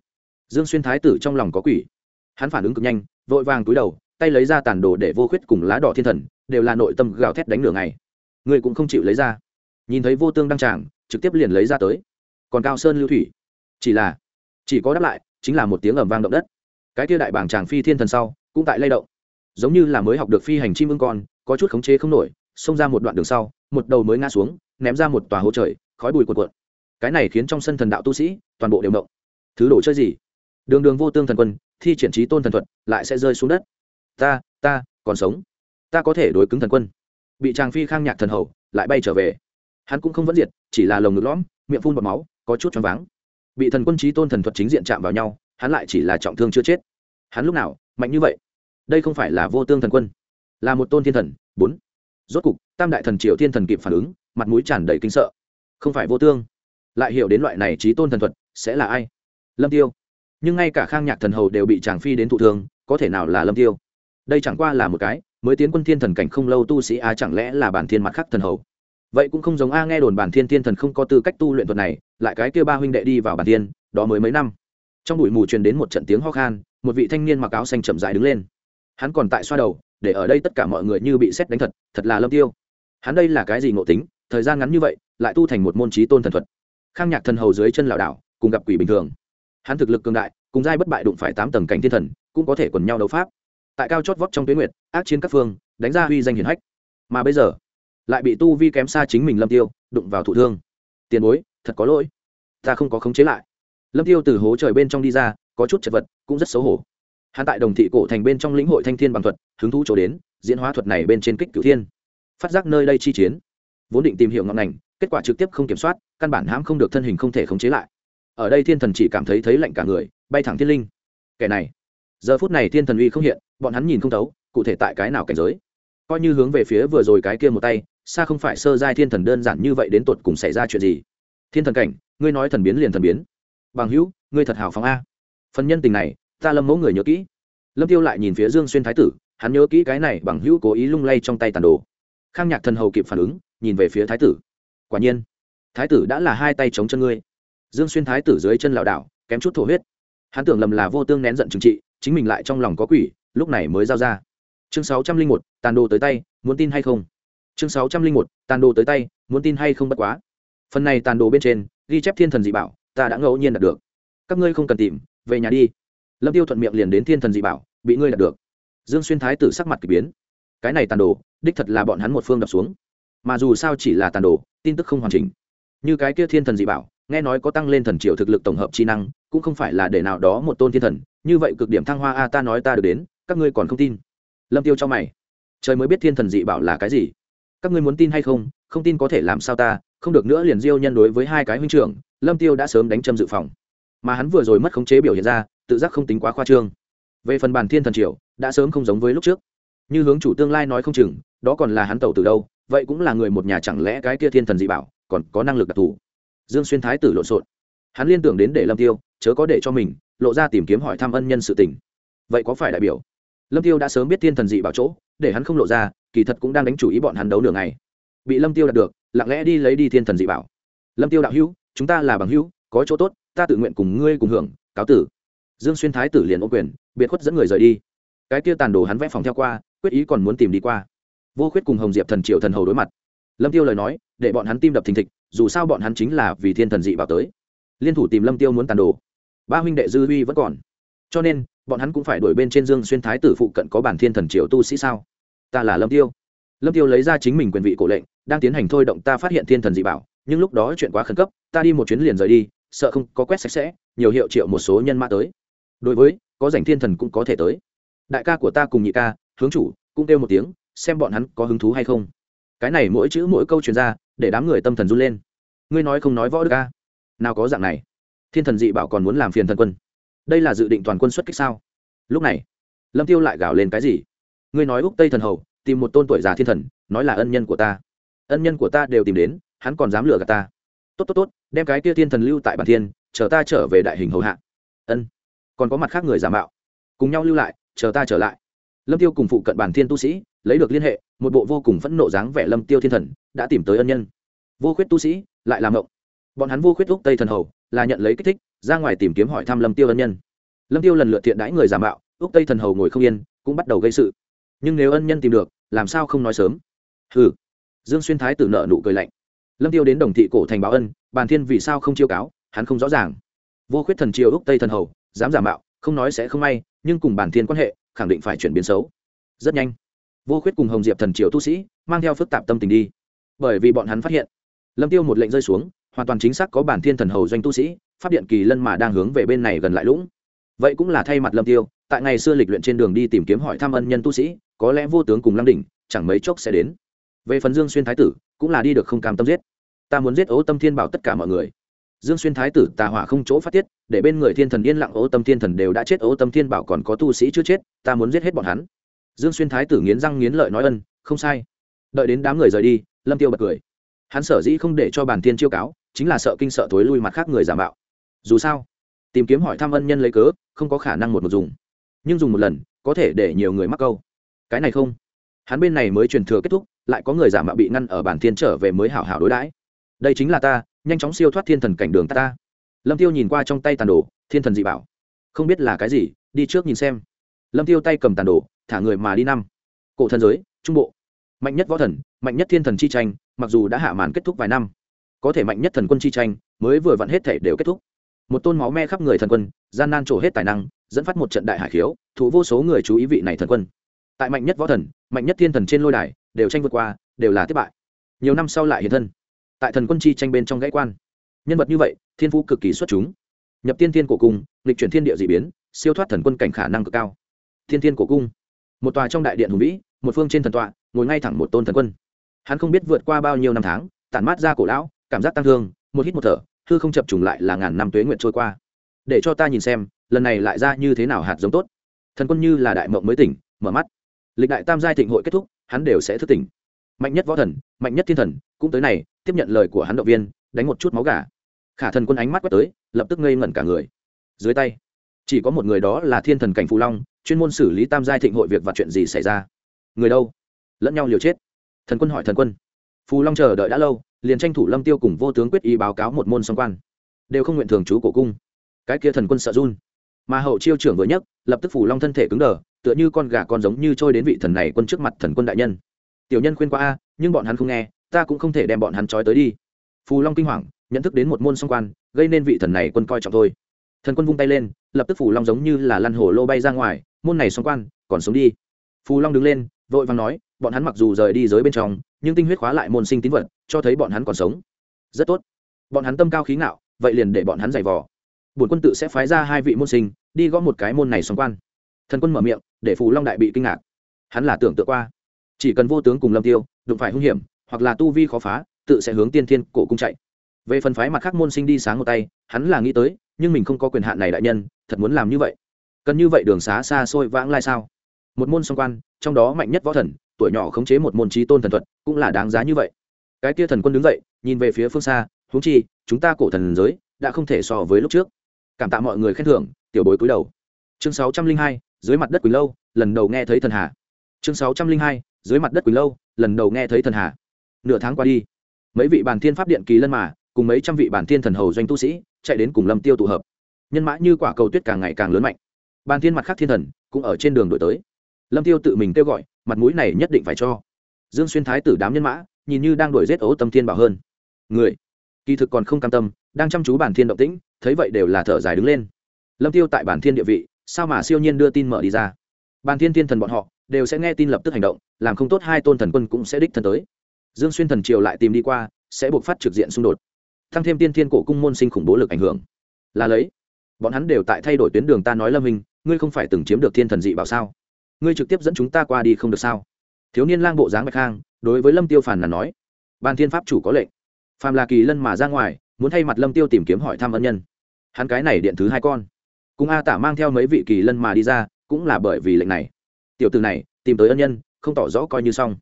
A: dương xuyên thái tử trong lòng có quỷ. Hắn phản ứng cực nhanh, vội vàng túi đầu, tay lấy ra tàn đồ để vô khuyết cùng lá đỏ thiên thần, đều là nội tâm gào thét đánh nửa ngày. Ngươi cũng không chịu lấy ra nhìn thấy vô tương đăng tràng, trực tiếp liền lấy ra tới. Còn cao sơn lưu thủy. Chỉ là, chỉ có đáp lại, chính là một tiếng ầm vang động đất. Cái kia đại bảng tràng phi thiên thần sau, cũng tại lay động. Giống như là mới học được phi hành chim ưng con, có chút khống chế không nổi, xông ra một đoạn đường sau, một đầu mới ngã xuống, ném ra một tòa hố trời, khói bụi cuộn cuộn. Cái này khiến trong sân thần đạo tu sĩ, toàn bộ đều động. Thứ đồ chơi gì? Đường đường vô tương thần quân, thi triển trí tôn thần thuật, lại sẽ rơi xuống đất. Ta ta, còn sống. Ta có thể đối cứng thần quân. Bị tràng phi khang nhạc thần hầu, lại bay trở về hắn cũng không vẫn diệt, chỉ là lồng ngực lõm, miệng phun bọt máu, có chút choáng váng. Bị thần quân trí tôn thần thuật chính diện chạm vào nhau, hắn lại chỉ là trọng thương chưa chết. Hắn lúc nào mạnh như vậy? Đây không phải là vô tương thần quân, là một tôn thiên thần, bốn. Rốt cục, tam đại thần triều thiên thần kịp phản ứng, mặt mũi tràn đầy kinh sợ. Không phải vô tương. Lại hiểu đến loại này trí tôn thần thuật sẽ là ai? Lâm tiêu. Nhưng ngay cả khang nhạc thần hầu đều bị tràng phi đến thụ thương, có thể nào là lâm tiêu? Đây chẳng qua là một cái, mới tiến quân thiên thần cảnh không lâu tu sĩ a chẳng lẽ là bản thiên mặt khắc thần hầu? Vậy cũng không giống a nghe đồn bản thiên thiên thần không có tư cách tu luyện thuật này, lại cái kia ba huynh đệ đi vào bản thiên, đó mới mấy năm. Trong bụi mù truyền đến một trận tiếng ho khan, một vị thanh niên mặc áo xanh chậm rãi đứng lên. Hắn còn tại xoa đầu, để ở đây tất cả mọi người như bị xét đánh thật thật là lâm tiêu. Hắn đây là cái gì ngộ tính, thời gian ngắn như vậy, lại tu thành một môn trí tôn thần thuật. Khang nhạc thần hầu dưới chân lảo đảo cùng gặp quỷ bình thường. Hắn thực lực cường đại, cùng giai bất bại đụng phải tám tầng cảnh thiên thần, cũng có thể quần nhau đấu pháp. Tại cao chót vót trong tuyến nguyệt, ác chiến các phương, đánh ra huy danh hiển hách. Mà bây giờ lại bị tu vi kém xa chính mình lâm tiêu, đụng vào thụ thương. Tiền bối, thật có lỗi. Ta không có khống chế lại. Lâm tiêu từ hố trời bên trong đi ra, có chút chật vật, cũng rất xấu hổ. Hắn tại đồng thị cổ thành bên trong lĩnh hội thanh thiên bằng thuật, hứng thú chỗ đến, diễn hóa thuật này bên trên kích cửu thiên. Phát giác nơi đây chi chiến. Vốn định tìm hiểu ngọn ngành, kết quả trực tiếp không kiểm soát, căn bản hãm không được thân hình không thể khống chế lại. Ở đây thiên thần chỉ cảm thấy thấy lạnh cả người, bay thẳng thiên linh. Kẻ này. Giờ phút này thiên thần uy không hiện, bọn hắn nhìn không thấu, cụ thể tại cái nào cảnh giới. Coi như hướng về phía vừa rồi cái kia một tay xa không phải sơ giai thiên thần đơn giản như vậy đến tột cùng xảy ra chuyện gì? Thiên thần cảnh, ngươi nói thần biến liền thần biến. Bằng hữu, ngươi thật hào phóng a. Phần nhân tình này, ta lâm mẫu người nhớ kỹ. Lâm tiêu lại nhìn phía dương xuyên thái tử, hắn nhớ kỹ cái này, bằng hữu cố ý lung lay trong tay tàn đồ. Khang nhạc thần hầu kịp phản ứng, nhìn về phía thái tử. Quả nhiên, thái tử đã là hai tay chống chân ngươi. Dương xuyên thái tử dưới chân lảo đảo, kém chút thổ huyết. Hắn tưởng lầm là vô tương nén giận trừng trị, chính mình lại trong lòng có quỷ, lúc này mới giao ra. Chương sáu trăm linh một, tàn đồ tới tay, muốn tin hay không? Chương sáu trăm linh một, tàn đồ tới tay, muốn tin hay không bất quá. Phần này tàn đồ bên trên, ghi chép thiên thần dị bảo, ta đã ngẫu nhiên đạt được. Các ngươi không cần tìm, về nhà đi. Lâm tiêu thuận miệng liền đến thiên thần dị bảo, bị ngươi đạt được. Dương xuyên thái tử sắc mặt k ỳ biến. Cái này tàn đồ, đích thật là bọn hắn một phương đập xuống. Mà dù sao chỉ là tàn đồ, tin tức không hoàn chỉnh. Như cái kia thiên thần dị bảo, nghe nói có tăng lên thần triệu thực lực tổng hợp chi năng, cũng không phải là để nào đó một tôn thiên thần. Như vậy cực điểm thăng hoa a, ta nói ta được đến, các ngươi còn không tin. Lâm tiêu cho mày. Trời mới biết thiên thần dị bảo là cái gì các ngươi muốn tin hay không không tin có thể làm sao ta, không được nữa liền diêu nhân đối với hai cái huynh trưởng, lâm tiêu đã sớm đánh châm dự phòng. Mà hắn vừa rồi mất khống chế biểu hiện ra, tự giác không tính quá khoa trương. Về phần bản thiên thần triều, đã sớm không giống với lúc trước. Như hướng chủ tương lai nói không chừng, đó còn là hắn tẩu từ đâu, vậy cũng là người một nhà chẳng lẽ cái kia thiên thần dị bảo, còn có năng lực đặc thù? Dương xuyên thái tử lộn xộn. Hắn liên tưởng đến để lâm tiêu, chớ có để cho mình, lộ ra tìm kiếm hỏi thăm ân nhân sự tình. Vậy có phải đại biểu? Lâm tiêu đã sớm biết thiên thần dị bảo chỗ, để hắn không lộ ra kỳ thật cũng đang đánh chủ ý bọn hắn đấu nửa ngày. Bị lâm tiêu đạt được, lặng lẽ đi lấy đi thiên thần dị bảo. Lâm tiêu đạo hữu, chúng ta là bằng hữu, có chỗ tốt, ta tự nguyện cùng ngươi cùng hưởng, cáo tử. Dương xuyên thái tử liền ô quyền, biệt khuất dẫn người rời đi. Cái kia tàn đồ hắn vẽ phòng theo qua, quyết ý còn muốn tìm đi qua. Vô khuyết cùng hồng diệp thần triệu thần hầu đối mặt. Lâm tiêu lời nói, để bọn hắn tim đập thình thịch, dù sao bọn hắn chính là vì thiên thần dị bảo tới. Liên thủ tìm lâm tiêu muốn tàn đồ. Ba huynh đệ dư huy vẫn còn. Cho nên, bọn hắn cũng phải đuổi bên trên dương xuyên thái tử phụ cận có bản thiên thần triều tu sĩ sao? Ta là lâm tiêu lâm tiêu lấy ra chính mình quyền vị cổ lệnh đang tiến hành thôi động ta phát hiện thiên thần dị bảo nhưng lúc đó chuyện quá khẩn cấp ta đi một chuyến liền rời đi sợ không có quét sạch sẽ nhiều hiệu triệu một số nhân mã tới đối với có rảnh thiên thần cũng có thể tới đại ca của ta cùng nhị ca hướng chủ cũng kêu một tiếng xem bọn hắn có hứng thú hay không cái này mỗi chữ mỗi câu truyền ra để đám người tâm thần run lên ngươi nói không nói võ đức ca nào có dạng này thiên thần dị bảo còn muốn làm phiền thần quân đây là dự định toàn quân xuất kích sao lúc này lâm tiêu lại gào lên cái gì ngươi nói úc tây thần hầu, tìm một tôn tuổi già thiên thần, nói là ân nhân của ta. Ân nhân của ta đều tìm đến, hắn còn dám lừa gạt ta. Tốt tốt tốt, đem cái kia thiên thần lưu tại bản thiên, chờ ta trở về đại hình hầu hạ. Ân. Còn có mặt khác người giả mạo, cùng nhau lưu lại, chờ ta trở lại. Lâm tiêu cùng phụ cận bản thiên tu sĩ, lấy được liên hệ, một bộ vô cùng phẫn nộ dáng vẻ lâm tiêu thiên thần, đã tìm tới ân nhân. Vô khuyết tu sĩ, lại làm ngộng. Bọn hắn vô khuyết úc tây thần hầu, là nhận lấy kích thích, ra ngoài tìm kiếm hỏi thăm lâm tiêu ân nhân. Lâm tiêu lần lượt thiện đãi người giả mạo, úc tây thần hầu ngồi không yên, cũng bắt đầu gây sự nhưng nếu ân nhân tìm được, làm sao không nói sớm? Hừ. Dương xuyên thái tử nợ nụ cười lạnh. Lâm tiêu đến đồng thị cổ thành báo ân, bàn thiên vì sao không chiêu cáo, hắn không rõ ràng. Vô khuyết thần triều úc tây thần hầu, dám giả mạo, không nói sẽ không may, nhưng cùng bản thiên quan hệ, khẳng định phải chuyển biến xấu. Rất nhanh. Vô khuyết cùng hồng diệp thần triều tu sĩ, mang theo phức tạp tâm tình đi. Bởi vì bọn hắn phát hiện, lâm tiêu một lệnh rơi xuống, hoàn toàn chính xác có bản thiên thần hầu doanh tu sĩ phát điện kỳ lân mà đang hướng về bên này gần lại lũng vậy cũng là thay mặt lâm tiêu, tại ngày xưa lịch luyện trên đường đi tìm kiếm hỏi thăm ân nhân tu sĩ, có lẽ vô tướng cùng lăng đỉnh, chẳng mấy chốc sẽ đến. Về phần dương xuyên thái tử, cũng là đi được không cam tâm giết. Ta muốn giết ố tâm thiên bảo tất cả mọi người. Dương xuyên thái tử, tà hỏa không chỗ phát tiết, để bên người thiên thần yên lặng ố tâm thiên thần đều đã chết, ố tâm thiên bảo còn có tu sĩ chưa chết, ta muốn giết hết bọn hắn. Dương xuyên thái tử nghiến răng nghiến lợi nói ân, không sai. Đợi đến đám người rời đi, lâm tiêu bật cười. Hắn sở dĩ không để cho bản thiên chiêu cáo, chính là sợ kinh sợ thối lui mặt khác người giả mạo. Dù sao tìm kiếm hỏi thăm ân nhân lấy cớ không có khả năng một một dùng. Nhưng dùng một lần có thể để nhiều người mắc câu. Cái này không. Hắn bên này mới truyền thừa kết thúc lại có người giả mạo bị ngăn ở bản thiên trở về mới hảo hảo đối đãi. Đây chính là ta nhanh chóng siêu thoát thiên thần cảnh đường ta, ta. lâm tiêu nhìn qua trong tay tàn đồ thiên thần dị bảo. Không biết là cái gì đi trước nhìn xem. Lâm tiêu tay cầm tàn đồ thả người mà đi năm. Cổ thần giới trung bộ. Mạnh nhất võ thần mạnh nhất thiên thần chi tranh mặc dù đã hạ màn kết thúc vài năm có thể mạnh nhất thần quân chi tranh mới vừa vặn hết thể đều kết thúc một tôn máu me khắp người thần quân, gian nan trổ hết tài năng, dẫn phát một trận đại hải khiếu, thủ vô số người chú ý vị này thần quân. Tại mạnh nhất võ thần, mạnh nhất thiên thần trên lôi đài, đều tranh vượt qua, đều là thất bại. Nhiều năm sau lại hiện thân. Tại thần quân chi tranh bên trong gãy quan. Nhân vật như vậy, thiên phú cực kỳ xuất chúng. Nhập tiên thiên cổ cung lịch chuyển thiên địa d ị biến, siêu thoát thần quân cảnh khả năng cực cao. Thiên thiên cổ cung. Một tòa trong đại điện hùng vĩ, một phương trên thần tọa, ngồi ngay thẳng một tôn thần quân. Hắn không biết vượt qua bao nhiêu năm tháng, tản mát ra cổ lão, cảm giác tăng thương, một hít một thở hư không chập trùng lại là ngàn năm tuế nguyện trôi qua. Để cho ta nhìn xem, lần này lại ra như thế nào hạt giống tốt. Thần quân như là đại mộng mới tỉnh, mở mắt. Lịch đại tam giai thịnh hội kết thúc, hắn đều sẽ thức tỉnh. Mạnh nhất võ thần, mạnh nhất thiên thần, cũng tới này, tiếp nhận lời của hắn động viên, đánh một chút máu gà. Khả thần quân ánh mắt quét tới, lập tức ngây ngẩn cả người. Dưới tay, chỉ có một người đó là thiên thần cảnh phù long, chuyên môn xử lý tam giai thịnh hội việc và chuyện gì xảy ra. Người đâu? Lẫn nhau liều chết. Thần quân hỏi thần quân. Phù long chờ đợi đã lâu liền tranh thủ lâm tiêu cùng vô tướng quyết ý báo cáo một môn song quan. Đều không nguyện thường trú cổ cung. Cái kia thần quân sợ run. Mà hậu chiêu trưởng vừa nhất lập tức phù long thân thể cứng đờ, tựa như con gà con giống như trôi đến vị thần này quân trước mặt thần quân đại nhân. Tiểu nhân khuyên qua a, nhưng bọn hắn không nghe, ta cũng không thể đem bọn hắn trói tới đi. Phù long kinh hoàng, nhận thức đến một môn song quan, gây nên vị thần này quân coi trọng thôi. Thần quân vung tay lên, lập tức phù long giống như là lăn hổ lô bay ra ngoài, môn này song quan, còn sống đi. Phù long đứng lên, vội vàng nói bọn hắn mặc dù rời đi giới bên trong, nhưng tinh huyết khóa lại môn sinh tín vật, cho thấy bọn hắn còn sống. Rất tốt. Bọn hắn tâm cao khí ngạo, vậy liền để bọn hắn giày vò. Bổn quân tự sẽ phái ra hai vị môn sinh, đi gõ một cái môn này song quan thần quân mở miệng, để phù long đại bị kinh ngạc. Hắn là tưởng tượng qua. Chỉ cần vô tướng cùng lâm tiêu, đụng phải hung hiểm, hoặc là tu vi khó phá, tự sẽ hướng tiên thiên cổ cung chạy. Về phần phái mặt khác môn sinh đi sáng một tay, hắn là nghĩ tới, nhưng mình không có quyền hạn này đại nhân, thật muốn làm như vậy. Cần như vậy đường xá xa xôi vãng lai sao? Một môn song quan trong đó mạnh nhất võ thần tuổi nhỏ khống chế một môn trí tôn thần thuật, cũng là đáng giá như vậy. Cái tia thần quân đứng dậy, nhìn về phía phương xa húng chi, chúng ta cổ thần giới đã không thể so với lúc trước. Cảm tạ mọi người khen thưởng, tiểu bối cúi đầu. Chương sáu trăm linh hai, dưới mặt đất quỳnh lâu, lần đầu nghe thấy thần hà. Chương sáu trăm linh hai, dưới mặt đất quỳnh lâu, lần đầu nghe thấy thần hà. Nửa tháng qua đi, mấy vị bản thiên pháp điện kỳ lân mà, cùng mấy trăm vị bản thiên thần hầu doanh tu sĩ, chạy đến cùng lâm tiêu tụ hợp. Nhân mã như quả cầu tuyết càng ngày càng lớn mạnh. Bản thiên mặt khác thiên thần cũng ở trên đường đổi tới lâm tiêu tự mình kêu gọi, mặt mũi này nhất định phải cho. Dương xuyên thái tử đám nhân mã, nhìn như đang đuổi giết ấu tâm thiên bảo hơn. Người, kỳ thực còn không cam tâm, đang chăm chú bản thiên động tĩnh, thấy vậy đều là thở dài đứng lên. Lâm tiêu tại bản thiên địa vị, sao mà siêu nhiên đưa tin mở đi ra? Bản thiên thiên thần bọn họ, đều sẽ nghe tin lập tức hành động, làm không tốt hai tôn thần quân cũng sẽ đích thân tới. Dương xuyên thần triều lại tìm đi qua, sẽ buộc phát trực diện xung đột. Tăng thêm tiên thiên cổ cung môn sinh khủng bố lực ảnh hưởng. Là lấy, bọn hắn đều tại thay đổi tuyến đường ta nói lâm minh, ngươi không phải từng chiếm được thiên thần dị bảo sao? Ngươi trực tiếp dẫn chúng ta qua đi không được sao? Thiếu niên lang bộ dáng bạch khang đối với lâm tiêu phản là nói. Ban thiên pháp chủ có lệnh. Phàm là kỳ lân mà ra ngoài, muốn thay mặt lâm tiêu tìm kiếm hỏi thăm ân nhân. Hắn cái này điện thứ hai con. Cùng a tả mang theo mấy vị kỳ lân mà đi ra, cũng là bởi vì lệnh này. Tiểu từ này, tìm tới ân nhân, không tỏ rõ coi như xong.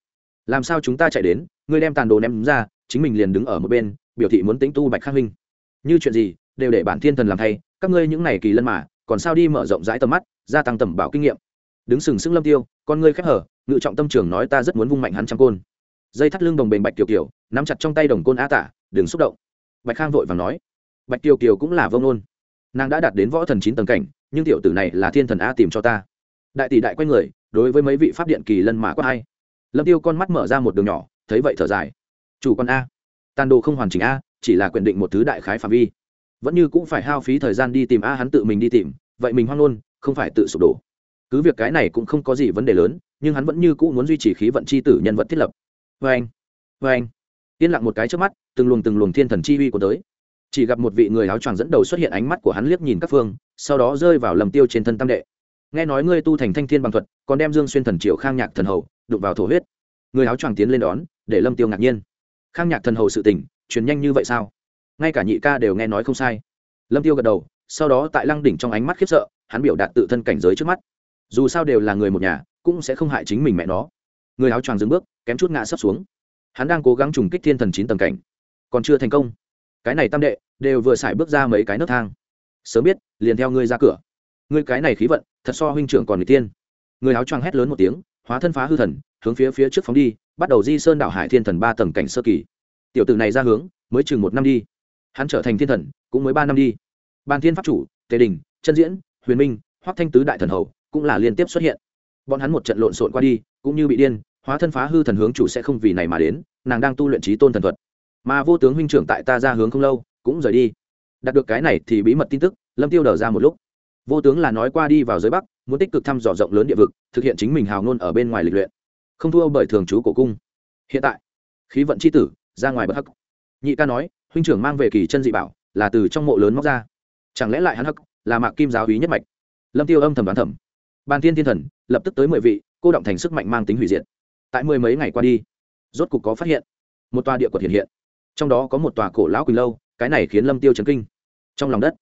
A: Làm sao chúng ta chạy đến, ngươi đem tàn đồ ném ra, chính mình liền đứng ở một bên, biểu thị muốn tính tu bạch khang huynh như chuyện gì, đều để bản thiên thần làm thay, các ngươi những này kỳ lân mà, còn sao đi mở rộng rãi tầm mắt, gia tăng tầm bảo kinh nghiệm đứng sừng sững lâm tiêu con ngươi khép hở ngự trọng tâm trường nói ta rất muốn vung mạnh hắn trăm côn. Dây thắt lưng đồng bền bạch kiều kiều nắm chặt trong tay đồng côn a tả đừng xúc động. Bạch khang vội vàng nói bạch kiều kiều cũng là vông nôn nàng đã đạt đến võ thần chín tầng cảnh nhưng tiểu tử này là thiên thần a tìm cho ta. Đại tỷ đại quay người đối với mấy vị pháp điện kỳ lân mà có ai, lâm tiêu con mắt mở ra một đường nhỏ thấy vậy thở dài. Chủ con a. Tàn đồ không hoàn chỉnh a chỉ là quyền định một thứ đại khái phạm vi. Vẫn như cũng phải hao phí thời gian đi tìm a hắn tự mình đi tìm vậy mình hoang luôn không phải tự sụp đổ cứ việc cái này cũng không có gì vấn đề lớn nhưng hắn vẫn như cũ muốn duy trì khí vận c h i tử nhân vật thiết lập. Vê anh vê anh. Yên lặng một cái trước mắt từng luồng từng luồng thiên thần chi uy của tới. Chỉ gặp một vị người áo choàng dẫn đầu xuất hiện ánh mắt của hắn liếc nhìn các phương sau đó rơi vào lầm tiêu trên thân tam đệ. Nghe nói ngươi tu thành thanh thiên bằng thuật còn đem dương xuyên thần triệu khang nhạc thần hầu đụng vào thổ huyết. Người áo choàng tiến lên đón để lâm tiêu ngạc nhiên. Khang nhạc thần hầu sự tỉnh, truyền nhanh như vậy sao? Ngay cả nhị ca đều nghe nói không sai. Lâm tiêu gật đầu sau đó tại lăng đỉnh trong ánh mắt khiếp sợ hắn biểu đạt tự thân cảnh giới trước mắt dù sao đều là người một nhà, cũng sẽ không hại chính mình mẹ nó. Người áo choàng dừng bước, kém chút ngã sấp xuống. Hắn đang cố gắng trùng kích thiên thần chín tầng cảnh. Còn chưa thành công. Cái này tam đệ, đều vừa xài bước ra mấy cái nấc thang. Sớm biết, liền theo ngươi ra cửa. Ngươi cái này khí vận, thật so huynh trưởng còn người tiên người áo choàng hét lớn một tiếng, hóa thân phá hư thần, hướng phía phía trước phóng đi, bắt đầu di sơn đảo hải thiên thần ba tầng cảnh sơ kỳ. Tiểu tử này ra hướng, mới chừng một năm đi. Hắn trở thành thiên thần, cũng mới ba năm đi. Bàn thiên pháp chủ, tề đình, chân diễn, huyền minh, hoắc thanh tứ đại thần hầu cũng là liên tiếp xuất hiện. Bọn hắn một trận lộn xộn qua đi, cũng như bị điên, hóa thân phá hư thần hướng chủ sẽ không vì này mà đến, nàng đang tu luyện trí tôn thần thuật. Mà vô tướng huynh trưởng tại ta ra hướng không lâu, cũng rời đi. Đạt được cái này thì bí mật tin tức, lâm tiêu đờ ra một lúc. Vô tướng là nói qua đi vào giới bắc, muốn tích cực thăm dò rộng lớn địa vực, thực hiện chính mình hào ngôn ở bên ngoài lịch luyện. Không thua bởi thường chú cổ cung. Hiện tại, khí vận c h i tử, ra ngoài bất hắc. Nhị ca nói, huynh trưởng mang về kỳ chân dị bảo, là từ trong mộ lớn móc ra. Chẳng lẽ lại hắn hắc, là mạc kim giáo hí nhất mạch? Lâm tiêu âm thầm đoán thầm ban thiên thiên thần lập tức tới mười vị, cô động thành sức mạnh mang tính hủy diệt. Tại mười mấy ngày qua đi, rốt cục có phát hiện, một tòa địa quật hiện hiện. Trong đó có một tòa cổ lão quỳnh lâu, cái này khiến lâm tiêu chấn kinh. Trong lòng đất,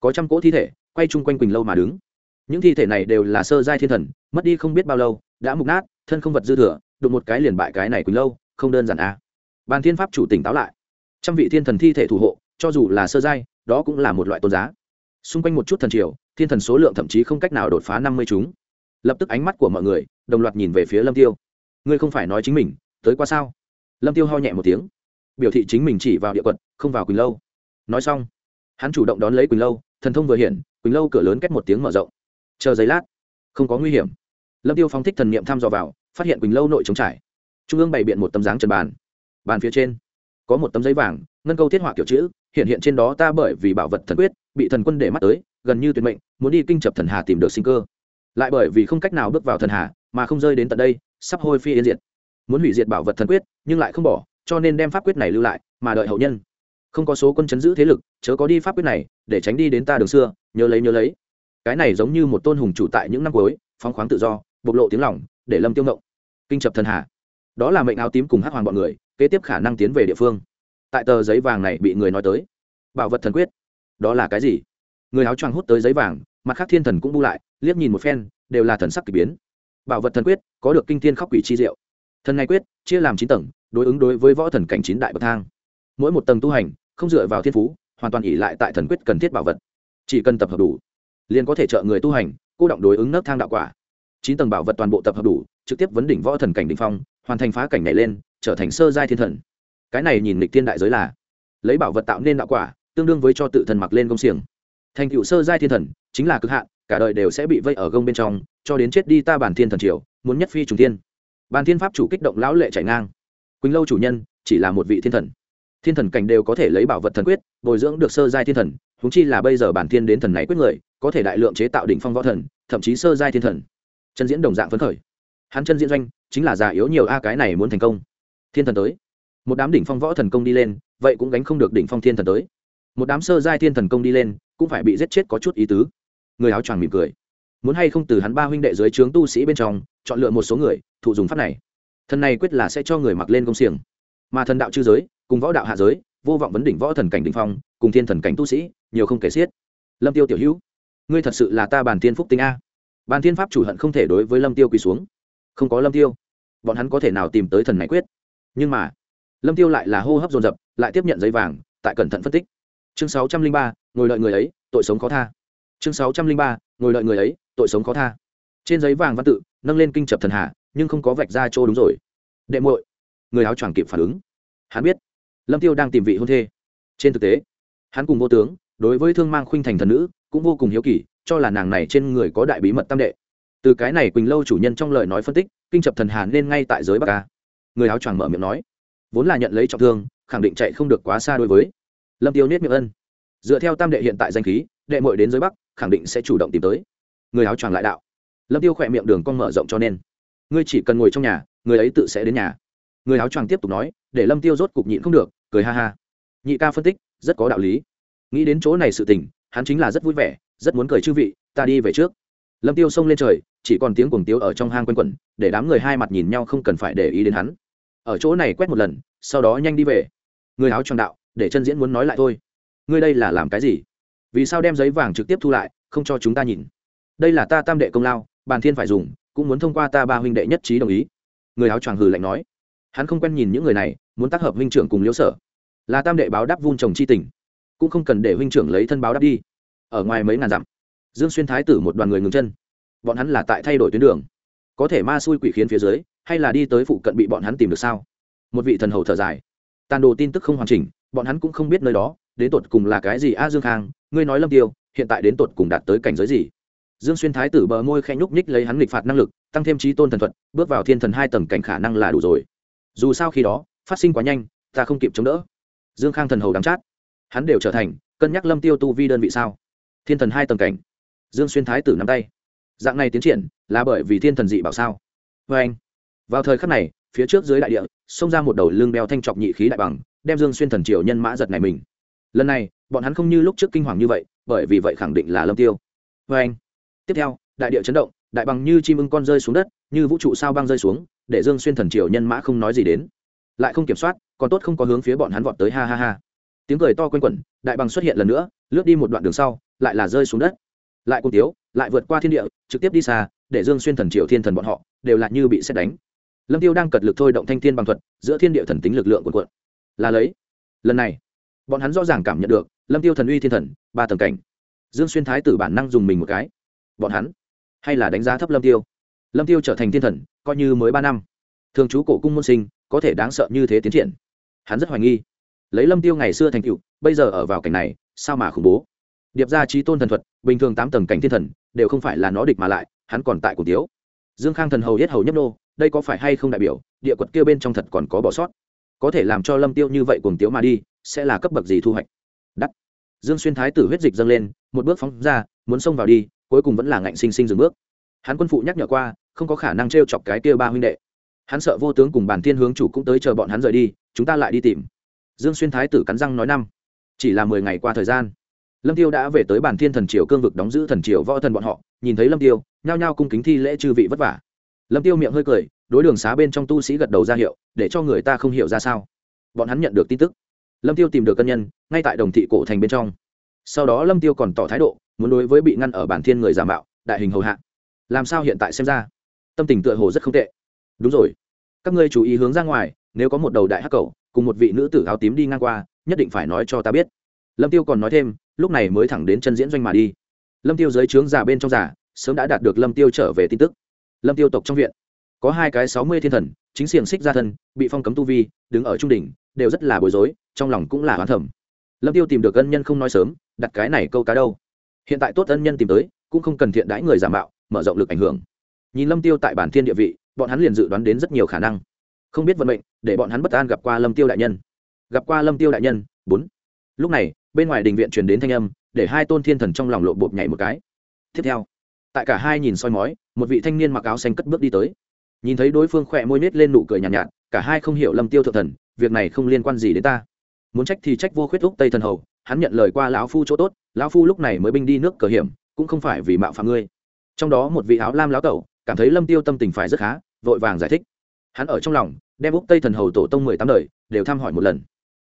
A: có trăm cỗ thi thể quay chung quanh quỳnh lâu mà đứng. Những thi thể này đều là sơ giai thiên thần, mất đi không biết bao lâu, đã mục nát, thân không vật dư thừa, đụng một cái liền bại cái này quỳnh lâu, không đơn giản à. bàn thiên pháp chủ tỉnh táo lại. Trăm vị thiên thần thi thể thủ hộ, cho dù là sơ giai, đó cũng là một loại tôn giá. Xung quanh một chút thần triều thiên thần số lượng thậm chí không cách nào đột phá năm mươi chúng. Lập tức ánh mắt của mọi người, đồng loạt nhìn về phía lâm tiêu. Ngươi không phải nói chính mình, tới qua sao? Lâm tiêu ho nhẹ một tiếng. Biểu thị chính mình chỉ vào địa quận không vào quỳnh lâu. Nói xong, hắn chủ động đón lấy quỳnh lâu, thần thông vừa hiện, quỳnh lâu cửa lớn cách một tiếng mở rộng. Chờ giấy lát, không có nguy hiểm. Lâm tiêu phóng thích thần niệm thăm dò vào, phát hiện quỳnh lâu nội trống trải. Trung ương bày biện một tấm dáng trần bàn. Bàn phía trên, có một tấm giấy vàng, ngân câu thiết họa kiểu chữ, hiện hiện trên đó ta bởi vì bảo vật thần quyết, bị thần quân để mắt tới gần như tuyệt mệnh, muốn đi kinh chập thần hà tìm được sinh cơ. Lại bởi vì không cách nào bước vào thần hà, mà không rơi đến tận đây, sắp hôi phi yên diệt. Muốn hủy diệt bảo vật thần quyết, nhưng lại không bỏ, cho nên đem pháp quyết này lưu lại, mà đợi hậu nhân. Không có số quân chấn giữ thế lực, chớ có đi pháp quyết này, để tránh đi đến ta đường xưa, nhớ lấy nhớ lấy. Cái này giống như một tôn hùng chủ tại những năm cuối, phóng khoáng tự do, bộc lộ tiếng lỏng để lâm tiêu ngộng. Kinh chập thần hà. Đó là mệnh áo tím cùng hắc hoàng bọn người, kế tiếp khả năng tiến về địa phương. Tại tờ giấy vàng này bị người nói tới. Bảo vật thần quyết. Đó là cái gì? Người áo choàng hút tới giấy vàng, mặt khác thiên thần cũng bu lại, liếc nhìn một phen, đều là thần sắc kỳ biến. Bảo vật thần quyết, có được kinh thiên khóc quỷ chi diệu. Thần này quyết, chia làm chín tầng, đối ứng đối với võ thần cảnh chín đại bậc thang. Mỗi một tầng tu hành, không dựa vào thiên phú, hoàn toàn ỉ lại tại thần quyết cần thiết bảo vật. Chỉ cần tập hợp đủ, liền có thể trợ người tu hành, cô động đối ứng nấc thang đạo quả. Chín tầng bảo vật toàn bộ tập hợp đủ, trực tiếp vấn đỉnh võ thần cảnh đ ỉ n h phong, hoàn thành phá cảnh này lên, trở thành sơ giai thiên thần. Cái này nhìn lịch thiên đại giới là, lấy bảo vật tạo nên đạo quả, tương đương với cho tự thần mặc lên công xiềng thành cựu sơ giai thiên thần, chính là cực hạn, cả đời đều sẽ bị vây ở gông bên trong, cho đến chết đi ta bản thiên thần triều, muốn nhất phi trùng thiên. Bản thiên pháp chủ kích động lão lệ chạy ngang. Quỳnh lâu chủ nhân, chỉ là một vị thiên thần. Thiên thần cảnh đều có thể lấy bảo vật thần quyết, bồi dưỡng được sơ giai thiên thần húng chi là bây giờ bản thiên đến thần này quyết người, có thể đại lượng chế tạo đỉnh phong võ thần, thậm chí sơ giai thiên thần. Chân diễn đồng dạng phấn khởi. Hắn chân diễn doanh, chính là già yếu nhiều a, cái này muốn thành công. Thiên thần tới. Một đám đỉnh phong võ thần công đi lên, vậy cũng gánh không được đỉnh phong thiên thần tới. Một đám sơ giai thiên thần công đi lên cũng phải bị giết chết có chút ý tứ. Người áo choàng mỉm cười. Muốn hay không từ hắn ba huynh đệ dưới trướng tu sĩ bên trong, chọn lựa một số người, thụ dùng pháp này. Thần này quyết là sẽ cho người mặc lên công xiềng. Mà thần đạo chư giới, cùng võ đạo hạ giới, vô vọng vấn đỉnh võ thần cảnh đ ỉ n h phong, cùng thiên thần cảnh tu sĩ, nhiều không kể xiết. Lâm tiêu tiểu hữu, ngươi thật sự là ta bàn thiên phúc tinh a. Bàn thiên pháp chủ hận không thể đối với lâm tiêu quỳ xuống. Không có lâm tiêu, bọn hắn có thể nào tìm tới thần này quyết? Nhưng mà, lâm tiêu lại là hô hấp dồn dập, lại tiếp nhận giấy vàng, tại cẩn thận phân tích chương sáu trăm linh ba, ngồi đợi người ấy, tội sống khó tha. Chương sáu trăm linh ba, ngồi đợi người ấy, tội sống khó tha. Trên giấy vàng văn tự, nâng lên kinh chập thần hà, nhưng không có vạch ra chỗ đúng rồi. Đệ muội, người áo choàng kịp phản ứng. Hắn biết, lâm tiêu đang tìm vị hôn thê. Trên thực tế, hắn cùng vô tướng, đối với thương mang khuynh thành thần nữ, cũng vô cùng hiếu kỳ, cho là nàng này trên người có đại bí mật tam đệ. Từ cái này quỳnh lâu chủ nhân trong lời nói phân tích, kinh chập thần hàn nên ngay tại giới bắc ca người áo choàng mở miệng nói, vốn là nhận lấy trọng thương, khẳng định chạy không được quá xa đối với lâm tiêu niết miệng ân. Dựa theo tam đệ hiện tại danh khí, đệ muội đến dưới bắc, khẳng định sẽ chủ động tìm tới. Người áo choàng lại đạo. Lâm tiêu khỏe miệng đường cong mở rộng cho nên. Ngươi chỉ cần ngồi trong nhà, người ấy tự sẽ đến nhà. Người áo choàng tiếp tục nói, để lâm tiêu rốt cục nhịn không được, cười ha ha. Nhị ca phân tích, rất có đạo lý. Nghĩ đến chỗ này sự tình, hắn chính là rất vui vẻ, rất muốn cười chư vị, ta đi về trước. Lâm tiêu xông lên trời, chỉ còn tiếng cuồng tiếu ở trong hang quanh quẩn, để đám người hai mặt nhìn nhau không cần phải để ý đến hắn. Ở chỗ này quét một lần, sau đó nhanh đi về. Người áo choàng đạo để chân diễn muốn nói lại thôi. Ngươi đây là làm cái gì? Vì sao đem giấy vàng trực tiếp thu lại, không cho chúng ta nhìn? Đây là ta tam đệ công lao, bàn thiên phải dùng, cũng muốn thông qua ta ba huynh đệ nhất trí đồng ý. Người áo choàng hừ lạnh nói. Hắn không quen nhìn những người này, muốn tác hợp huynh trưởng cùng liễu sở. Là tam đệ báo đáp vun trồng chi tình, cũng không cần để huynh trưởng lấy thân báo đáp đi. Ở ngoài mấy ngàn dặm, dương xuyên thái tử một đoàn người ngừng chân. Bọn hắn là tại thay đổi tuyến đường. Có thể ma xui quỷ khiến phía dưới, hay là đi tới phụ cận bị bọn hắn tìm được sao? Một vị thần hầu thở dài. Tàn đồ tin tức không hoàn chỉnh bọn hắn cũng không biết nơi đó, đến tột cùng là cái gì? A, dương khang, ngươi nói lâm tiêu, hiện tại đến tột cùng đạt tới cảnh giới gì? Dương xuyên thái tử bờ môi khẽ nhúc nhích lấy hắn nghịch phạt năng lực, tăng thêm trí tôn thần thuật, bước vào thiên thần hai tầng cảnh khả năng là đủ rồi. Dù sao khi đó, phát sinh quá nhanh, ta không kịp chống đỡ. Dương khang thần hầu đắm chát. Hắn đều trở thành, cân nhắc lâm tiêu tu vi đơn vị sao? Thiên thần hai tầng cảnh. Dương xuyên thái tử nắm tay. Dạng này tiến triển, là bởi vì thiên thần dị bảo sao? Vê anh vào thời khắc này, phía trước dưới đại địa, xông ra một đầu lưng đeo thanh trọc nhị khí đại bằng đem dương xuyên thần triều nhân mã giật này mình. Lần này, bọn hắn không như lúc trước kinh hoàng như vậy, bởi vì vậy khẳng định là lâm tiêu. Vê anh, tiếp theo, đại địa chấn động, đại bằng như chim ưng con rơi xuống đất, như vũ trụ sao băng rơi xuống, để dương xuyên thần triều nhân mã không nói gì đến. Lại không kiểm soát, còn tốt không có hướng phía bọn hắn vọt tới, ha ha ha. Tiếng cười to quen quẩn, đại bằng xuất hiện lần nữa, lướt đi một đoạn đường sau, lại là rơi xuống đất. Lại cùng tiếu, lại vượt qua thiên địa, trực tiếp đi xa, để dương xuyên thần triều thiên thần bọn họ, đều là như bị xét đánh. Lâm tiêu đang cật lực thôi động thanh thiên bằng thuật, giữa thiên địa thần tính lực lượng quần quận là lấy. Lần này, bọn hắn rõ ràng cảm nhận được, lâm tiêu thần uy thiên thần, ba tầng cảnh. Dương xuyên thái tử bản năng dùng mình một cái. Bọn hắn, hay là đánh giá thấp lâm tiêu? Lâm tiêu trở thành thiên thần, coi như mới ba năm. Thường trú cổ cung môn sinh, có thể đáng sợ như thế tiến triển. Hắn rất hoài nghi. Lấy lâm tiêu ngày xưa thành cựu bây giờ ở vào cảnh này, sao mà khủng bố? Điệp ra trí tôn thần thuật, bình thường tám tầng cảnh thiên thần, đều không phải là nó địch mà lại, hắn còn tại cổ tiếu. Dương khang thần hầu nhất hầu nhấp nô, đây có phải hay không đại biểu, địa quật kia bên trong thật còn có bỏ sót? Có thể làm cho lâm tiêu như vậy cuồng tiếu mà đi, sẽ là cấp bậc gì thu hoạch? Đắt. Dương xuyên thái tử huyết dịch dâng lên, một bước phóng ra, muốn xông vào đi, cuối cùng vẫn là ngạnh sinh sinh dừng bước. Hắn quân phụ nhắc nhở qua, không có khả năng t chọc cái kia ba huynh đệ. Hắn sợ vô tướng cùng bản thiên hướng chủ cũng tới chờ bọn hắn rời đi, chúng ta lại đi tìm. Dương xuyên thái tử cắn răng nói năm, chỉ là mười ngày qua thời gian. Lâm tiêu đã về tới bản thiên thần triều cương vực đóng giữ thần triều võ thần bọn họ, nhìn thấy lâm tiêu, nhao nhao cung kính thi lễ chư vị vất vả. Lâm tiêu miệng hơi cười đối đường xá bên trong tu sĩ gật đầu ra hiệu, để cho người ta không hiểu ra sao. Bọn hắn nhận được tin tức. Lâm tiêu tìm được cân nhân, ngay tại đồng thị cổ thành bên trong. Sau đó lâm tiêu còn tỏ thái độ, muốn đối với bị ngăn ở bản thiên người giả mạo, đại hình hầu hạ. Làm sao hiện tại xem ra, tâm tình tựa hồ rất không tệ. Đúng rồi. Các ngươi chú ý hướng ra ngoài, nếu có một đầu đại hắc cầu, cùng một vị nữ tử áo tím đi ngang qua, nhất định phải nói cho ta biết. Lâm tiêu còn nói thêm, lúc này mới thẳng đến chân diễn doanh mà đi. Lâm tiêu dưới trướng giả bên trong giả sớm đã đạt được lâm tiêu trở về tin tức. Lâm tiêu tộc trong viện có hai cái sáu mươi thiên thần, chính xiềng xích ra thân, bị phong cấm tu vi, đứng ở trung đỉnh, đều rất là bối rối, trong lòng cũng là hoán thẩm lâm tiêu tìm được ân nhân không nói sớm, đặt cái này câu cá đâu. Hiện tại tốt ân nhân tìm tới, cũng không cần thiện đãi người giả mạo, mở rộng lực ảnh hưởng. Nhìn lâm tiêu tại bản thiên địa vị, bọn hắn liền dự đoán đến rất nhiều khả năng. Không biết vận mệnh, để bọn hắn bất an gặp qua lâm tiêu đại nhân. Gặp qua lâm tiêu đại nhân, bốn. Lúc này, bên ngoài đình viện truyền đến thanh âm, để hai tôn thiên thần trong lòng lộ bột nhảy một cái. Tiếp theo, tại cả hai nhìn soi mói, một vị thanh niên mặc áo xanh cất bước đi tới nhìn thấy đối phương khỏe môi nết lên nụ cười nhàn nhạt, nhạt cả hai không hiểu lâm tiêu thượng thần việc này không liên quan gì đến ta. Muốn trách thì trách vô khuyết úc tây thần hầu hắn nhận lời qua lão phu chỗ tốt lão phu lúc này mới binh đi nước cờ hiểm cũng không phải vì mạo phạm ngươi. Trong đó một vị áo lam lão tẩu cảm thấy lâm tiêu tâm tình phải rất khá vội vàng giải thích. Hắn ở trong lòng đem úc tây thần hầu tổ tông mười tám đời đều thăm hỏi một lần.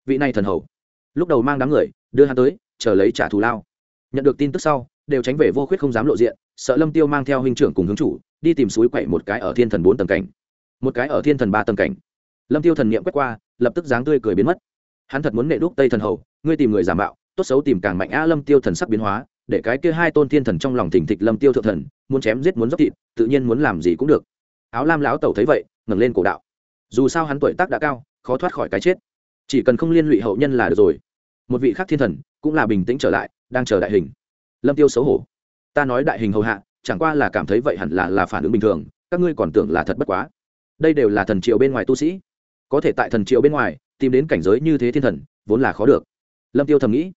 A: Vị này thần hầu lúc đầu mang đám người đưa hắn tới chờ lấy trả thù lao. Nhận được tin tức sau đều tránh về vô khuyết không dám lộ diện sợ lâm tiêu mang theo huynh trưởng cùng hướng chủ, đi tìm suối quậy một cái ở thiên thần bốn tầng cảnh. Một cái ở thiên thần ba tầng cảnh. Lâm tiêu thần niệm quét qua, lập tức dáng tươi cười biến mất. Hắn thật muốn nệ đúc tây thần hầu, ngươi tìm người giả mạo, tốt xấu tìm càng mạnh a lâm tiêu thần sắc biến hóa, để cái kia hai tôn thiên thần trong lòng thỉnh thịch lâm tiêu thượng thần, muốn chém giết muốn dốc thịt, tự nhiên muốn làm gì cũng được. Áo lam lão tẩu thấy vậy, ngẩng lên cổ đạo. Dù sao hắn tuổi tác đã cao, khó thoát khỏi cái chết. Chỉ cần không liên lụy hậu nhân là được rồi. Một vị khác thiên thần, cũng là bình tĩnh trở lại, đang chờ đại hình. Lâm tiêu xấu hổ ta nói đại hình hầu hạ, chẳng qua là cảm thấy vậy hẳn là là phản ứng bình thường, các ngươi còn tưởng là thật bất quá. Đây đều là thần triệu bên ngoài tu sĩ. Có thể tại thần triệu bên ngoài, tìm đến cảnh giới như thế thiên thần, vốn là khó được. Lâm tiêu thầm nghĩ.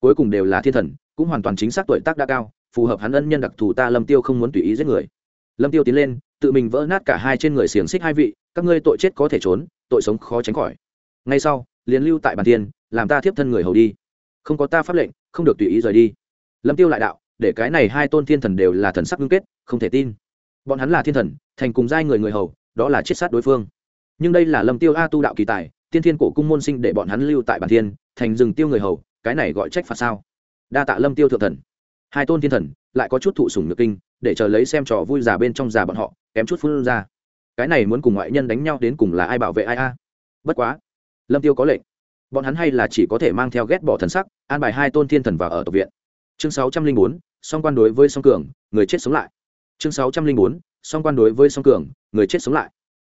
A: Cuối cùng đều là thiên thần, cũng hoàn toàn chính xác tuổi tác đã cao, phù hợp hắn ân nhân đặc thù ta lâm tiêu không muốn tùy ý giết người. Lâm tiêu tiến lên, tự mình vỡ nát cả hai trên người xiềng xích hai vị, các ngươi tội chết có thể trốn, tội sống khó tránh khỏi. Ngay sau, liền lưu tại bàn tiên làm ta tiếp thân người hầu đi. Không có ta pháp lệnh, không được tùy ý rời đi. Lâm tiêu lại đạo để cái này hai tôn thiên thần đều là thần sắc ngưng kết, không thể tin. Bọn hắn là thiên thần, thành cùng giai người người hầu, đó là chiết sát đối phương. Nhưng đây là lâm tiêu a tu đạo kỳ tài, tiên thiên cổ cung môn sinh để bọn hắn lưu tại bản thiên, thành rừng tiêu người hầu, cái này gọi trách phạt sao? Đa tạ lâm tiêu thượng thần. Hai tôn thiên thần, lại có chút thụ sủng nhược kinh, để chờ lấy xem trò vui già bên trong già bọn họ, kém chút phun ra. Cái này muốn cùng ngoại nhân đánh nhau đến cùng là ai bảo vệ ai a? Bất quá, lâm tiêu có lệnh. Bọn hắn hay là chỉ có thể mang theo ghét bỏ thần sắc, an bài hai tôn thiên thần vào ở tộc viện. Chương sáu trăm linh bốn song quan đối với song cường, người chết sống lại. Chương sáu trăm linh bốn, song quan đối với song cường, người chết sống lại.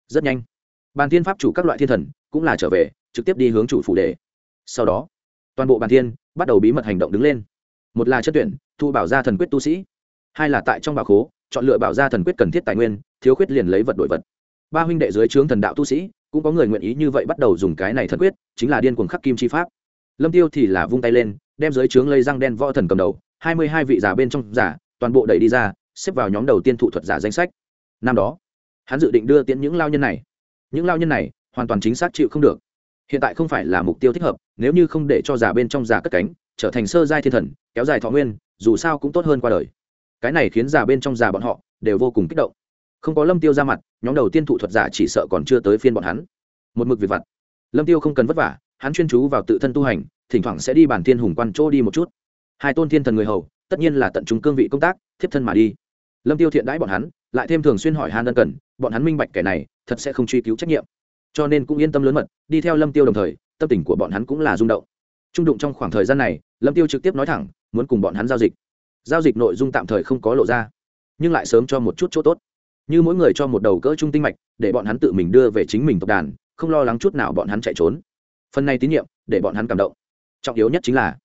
A: Rất nhanh, bàn thiên pháp chủ các loại thiên thần cũng là trở về, trực tiếp đi hướng chủ phủ đề sau đó, toàn bộ bàn thiên bắt đầu bí mật hành động đứng lên. Một là chất tuyển, thu bảo gia thần quyết tu sĩ. Hai là tại trong bảo khố, chọn lựa bảo gia thần quyết cần thiết tài nguyên, thiếu khuyết liền lấy vật đổi vật. Ba huynh đệ dưới trướng thần đạo tu sĩ, cũng có người nguyện ý như vậy bắt đầu dùng cái này thần quyết, chính là điên cuồng khắc kim chi pháp. Lâm tiêu thì là vung tay lên, đem dưới trướng lây răng đen võ thần cầm đầu hai mươi hai vị giả bên trong giả, toàn bộ đẩy đi ra, xếp vào nhóm đầu tiên thụ thuật giả danh sách. Năm đó, hắn dự định đưa tiễn những lao nhân này. Những lao nhân này hoàn toàn chính xác chịu không được. Hiện tại không phải là mục tiêu thích hợp, nếu như không để cho giả bên trong giả cất cánh, trở thành sơ giai thiên thần, kéo dài thọ nguyên, dù sao cũng tốt hơn qua đời. Cái này khiến giả bên trong giả bọn họ đều vô cùng kích động. Không có lâm tiêu ra mặt, nhóm đầu tiên thụ thuật giả chỉ sợ còn chưa tới phiên bọn hắn. Một mực việc vặt. Lâm tiêu không cần vất vả, hắn chuyên chú vào tự thân tu hành, thỉnh thoảng sẽ đi bản thiên hùng quan chỗ đi một chút hai tôn thiên thần người hầu, tất nhiên là tận chúng cương vị công tác, thiếp thân mà đi. Lâm tiêu thiện đãi bọn hắn, lại thêm thường xuyên hỏi han ân cần, bọn hắn minh bạch kẻ này, thật sẽ không truy cứu trách nhiệm. Cho nên cũng yên tâm lớn mật, đi theo lâm tiêu đồng thời, tâm tình của bọn hắn cũng là rung động. Trung đụng trong khoảng thời gian này, lâm tiêu trực tiếp nói thẳng, muốn cùng bọn hắn giao dịch. Giao dịch nội dung tạm thời không có lộ ra, nhưng lại sớm cho một chút chỗ tốt. Như mỗi người cho một đầu cỡ trung tinh mạch, để bọn hắn tự mình đưa về chính mình tộc đàn, không lo lắng chút nào bọn hắn chạy trốn. Phần này tín nhiệm, để bọn hắn cảm động. Trọng yếu nhất chính là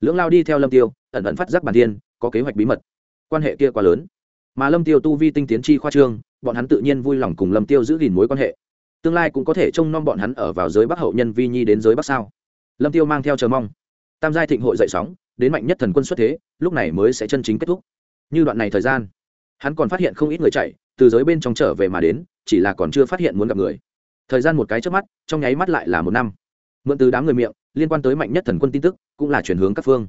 A: lưỡng lao đi theo lâm tiêu, ẩn ẩn phát giác bản thiên, có kế hoạch bí mật. Quan hệ kia quá lớn. Mà lâm tiêu tu vi tinh tiến chi khoa trương, bọn hắn tự nhiên vui lòng cùng lâm tiêu giữ gìn mối quan hệ. Tương lai cũng có thể trông nom bọn hắn ở vào giới bắc hậu nhân vi nhi đến giới bắc sao? Lâm tiêu mang theo chờ mong. Tam giai thịnh hội dậy sóng, đến mạnh nhất thần quân xuất thế, lúc này mới sẽ chân chính kết thúc. Như đoạn này thời gian, hắn còn phát hiện không ít người chạy, từ giới bên trong trở về mà đến, chỉ là còn chưa phát hiện muốn gặp người. Thời gian một cái trước mắt, trong nháy mắt lại là một năm. Mượn từ đám người miệng liên quan tới mạnh nhất thần quân tin tức, cũng là chuyển hướng các phương.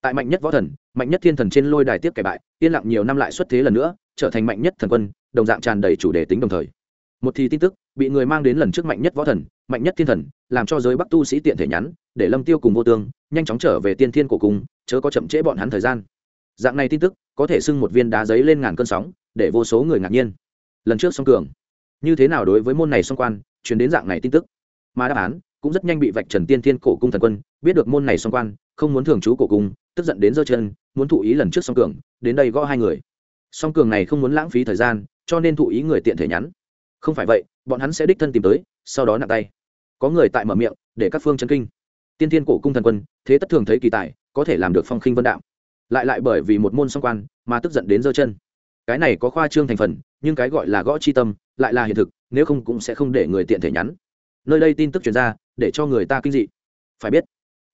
A: Tại mạnh nhất võ thần, mạnh nhất thiên thần trên lôi đài tiếp kẻ bại, yên lặng nhiều năm lại xuất thế lần nữa, trở thành mạnh nhất thần quân, đồng dạng tràn đầy chủ đề tính đồng thời. Một thì tin tức, bị người mang đến lần trước mạnh nhất võ thần, mạnh nhất thiên thần, làm cho giới bắc tu sĩ tiện thể nhắn, để lâm tiêu cùng vô tương, nhanh chóng trở về tiên thiên cổ cung, chớ có chậm trễ bọn hắn thời gian. Dạng này tin tức, có thể xưng một viên đá giấy lên ngàn cơn sóng, để vô số người ngạc nhiên. Lần trước song cường. Như thế nào đối với môn này song quan chuyển đến dạng này tin tức? Mà đáp án cũng rất nhanh bị vạch trần tiên thiên cổ cung thần quân, biết được môn này song quan, không muốn thường trú cổ cung, tức giận đến giơ chân, muốn thụ ý lần trước song cường, đến đây gõ hai người. Song cường này không muốn lãng phí thời gian, cho nên thụ ý người tiện thể nhắn. Không phải vậy, bọn hắn sẽ đích thân tìm tới, sau đó nặng tay. Có người tại mở miệng, để các phương chân kinh. Tiên thiên cổ cung thần quân, thế tất thường thấy kỳ tài, có thể làm được phong khinh vân đạo. Lại lại bởi vì một môn song quan, mà tức giận đến giơ chân. Cái này có khoa trương thành phần, nhưng cái gọi là gõ chi tâm, lại là hiện thực, nếu không cũng sẽ không để người tiện thể nhắn nơi đây tin tức truyền ra, để cho người ta kinh dị. Phải biết,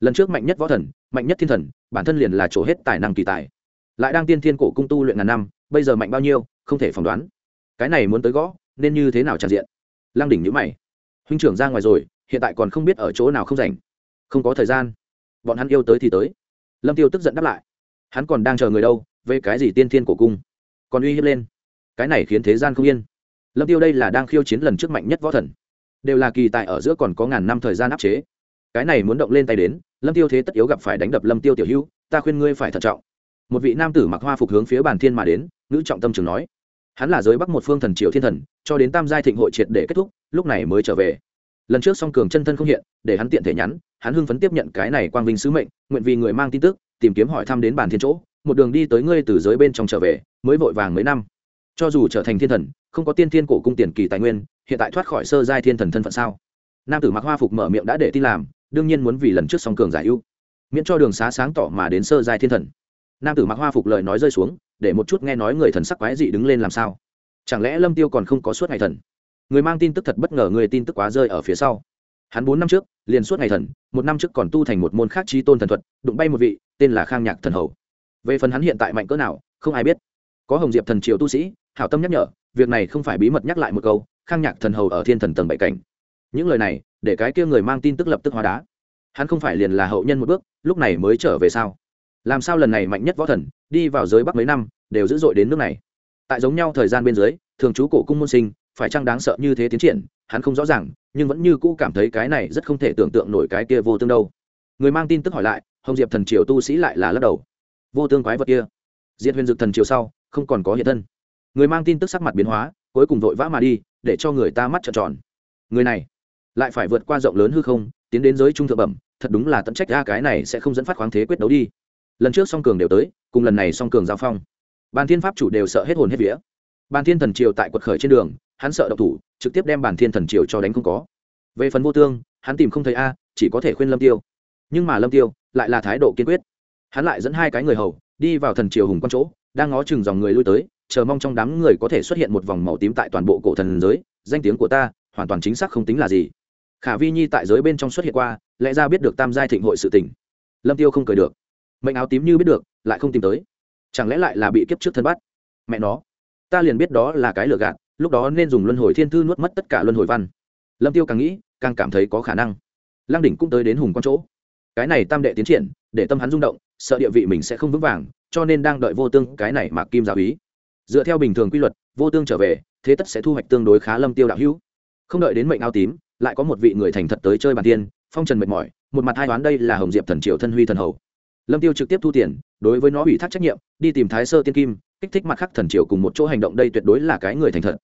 A: lần trước mạnh nhất võ thần, mạnh nhất thiên thần, bản thân liền là chỗ hết tài năng kỳ tài. Lại đang tiên thiên cổ cung tu luyện ngàn năm, bây giờ mạnh bao nhiêu, không thể phỏng đoán. Cái này muốn tới gõ, nên như thế nào tràn diện? Lăng đỉnh nhữ mày. Huynh trưởng ra ngoài rồi, hiện tại còn không biết ở chỗ nào không rảnh. Không có thời gian. Bọn hắn yêu tới thì tới. Lâm tiêu tức giận đáp lại. Hắn còn đang chờ người đâu, về cái gì tiên thiên cổ cung? Còn uy hiếp lên. Cái này khiến thế gian không yên. Lâm tiêu đây là đang khiêu chiến lần trước mạnh nhất võ thần đều là kỳ tài ở giữa còn có ngàn năm thời gian áp chế. Cái này muốn động lên tay đến, lâm tiêu thế tất yếu gặp phải đánh đập lâm tiêu tiểu hữu, ta khuyên ngươi phải thận trọng. Một vị nam tử mặc hoa phục hướng phía bàn thiên mà đến nữ trọng tâm trường nói. Hắn là giới bắc một phương thần triều thiên thần, cho đến tam giai thịnh hội triệt để kết thúc, lúc này mới trở về. Lần trước song cường chân thân không hiện, để hắn tiện thể nhắn, hắn hưng phấn tiếp nhận cái này quang vinh sứ mệnh, nguyện vì người mang tin tức, tìm kiếm hỏi thăm đến bàn thiên chỗ, một đường đi tới ngươi từ giới bên trong trở về, mới vội vàng mấy năm cho dù trở thành thiên thần, không có tiên thiên cổ cung tiền kỳ tài nguyên, hiện tại thoát khỏi sơ giai thiên thần thân phận sao? Nam tử mặc hoa phục mở miệng đã để tin làm, đương nhiên muốn vì lần trước song cường giải ưu, miễn cho đường xá sáng tỏ mà đến sơ giai thiên thần. Nam tử mặc hoa phục lời nói rơi xuống, để một chút nghe nói người thần sắc quái dị đứng lên làm sao? Chẳng lẽ lâm tiêu còn không có suốt ngày thần? Người mang tin tức thật bất ngờ người tin tức quá rơi ở phía sau. Hắn bốn năm trước, liền suốt ngày thần, một năm trước còn tu thành một môn khác trí tôn thần thuật, đụng bay một vị, tên là khang nhạc thần hầu. Về phần hắn hiện tại mạnh cỡ nào, không ai biết. Có hồng diệp thần triều tu sĩ hảo tâm nhắc nhở, việc này không phải bí mật nhắc lại một câu, khang nhạc thần hầu ở thiên thần tầng bảy cảnh. Những lời này, để cái kia người mang tin tức lập tức hóa đá. Hắn không phải liền là hậu nhân một bước, lúc này mới trở về sao? Làm sao lần này mạnh nhất võ thần, đi vào giới bắc mấy năm, đều dữ dội đến nước này? Tại giống nhau thời gian bên dưới, thường chú cổ cung môn sinh, phải chăng đáng sợ như thế tiến triển, hắn không rõ ràng, nhưng vẫn như cũ cảm thấy cái này rất không thể tưởng tượng nổi cái kia vô tương đâu. Người mang tin tức hỏi lại, hồng diệp thần triều tu sĩ lại là lắc đầu. Vô tương quái vật kia. Diệt huyền dực thần triều sau, không còn có hiện thân người mang tin tức sắc mặt biến hóa, cuối cùng vội vã mà đi, để cho người ta mắt trợn tròn. Người này, lại phải vượt qua rộng lớn hư không, tiến đến giới trung thượng bẩm, thật đúng là tận trách ra cái này sẽ không dẫn phát khoáng thế quyết đấu đi. Lần trước song cường đều tới, cùng lần này song cường giao phong. Bàn thiên pháp chủ đều sợ hết hồn hết vía. Bàn thiên thần triều tại quật khởi trên đường, hắn sợ độc thủ, trực tiếp đem bàn thiên thần triều cho đánh không có. Về phần vô tương, hắn tìm không thấy a, chỉ có thể khuyên lâm tiêu. Nhưng mà lâm tiêu lại là thái độ kiên quyết. Hắn lại dẫn hai cái người hầu, đi vào thần triều hùng quan chỗ, đang ngó chừng dòng người lui tới chờ mong trong đám người có thể xuất hiện một vòng màu tím tại toàn bộ cổ thần giới, danh tiếng của ta hoàn toàn chính xác không tính là gì. Khả vi nhi tại giới bên trong xuất hiện qua, lẽ ra biết được tam giai thịnh hội sự tình. Lâm tiêu không cười được. Mệnh áo tím như biết được, lại không tìm tới. Chẳng lẽ lại là bị kiếp trước thân bắt? Mẹ nó, ta liền biết đó là cái lừa gạt, lúc đó nên dùng luân hồi thiên thư nuốt mất tất cả luân hồi văn. Lâm tiêu càng nghĩ, càng cảm thấy có khả năng. Lăng đỉnh cũng tới đến hùng quan chỗ. Cái này tam đệ tiến triển, để tâm hắn rung động, sợ địa vị mình sẽ không vững vàng, cho nên đang đợi vô tương cái này mà kim giáo ý dựa theo bình thường quy luật, vô tương trở về, thế tất sẽ thu hoạch tương đối khá lâm tiêu đạo hữu. Không đợi đến mệnh áo tím, lại có một vị người thành thật tới chơi bàn tiên, phong trần mệt mỏi, một mặt hai đoán đây là hồng diệp thần triều thân huy thần hầu. Lâm tiêu trực tiếp thu tiền, đối với nó ủy thác trách nhiệm, đi tìm thái sơ tiên kim, kích thích mặt khắc thần triều cùng một chỗ hành động đây tuyệt đối là cái người thành thật.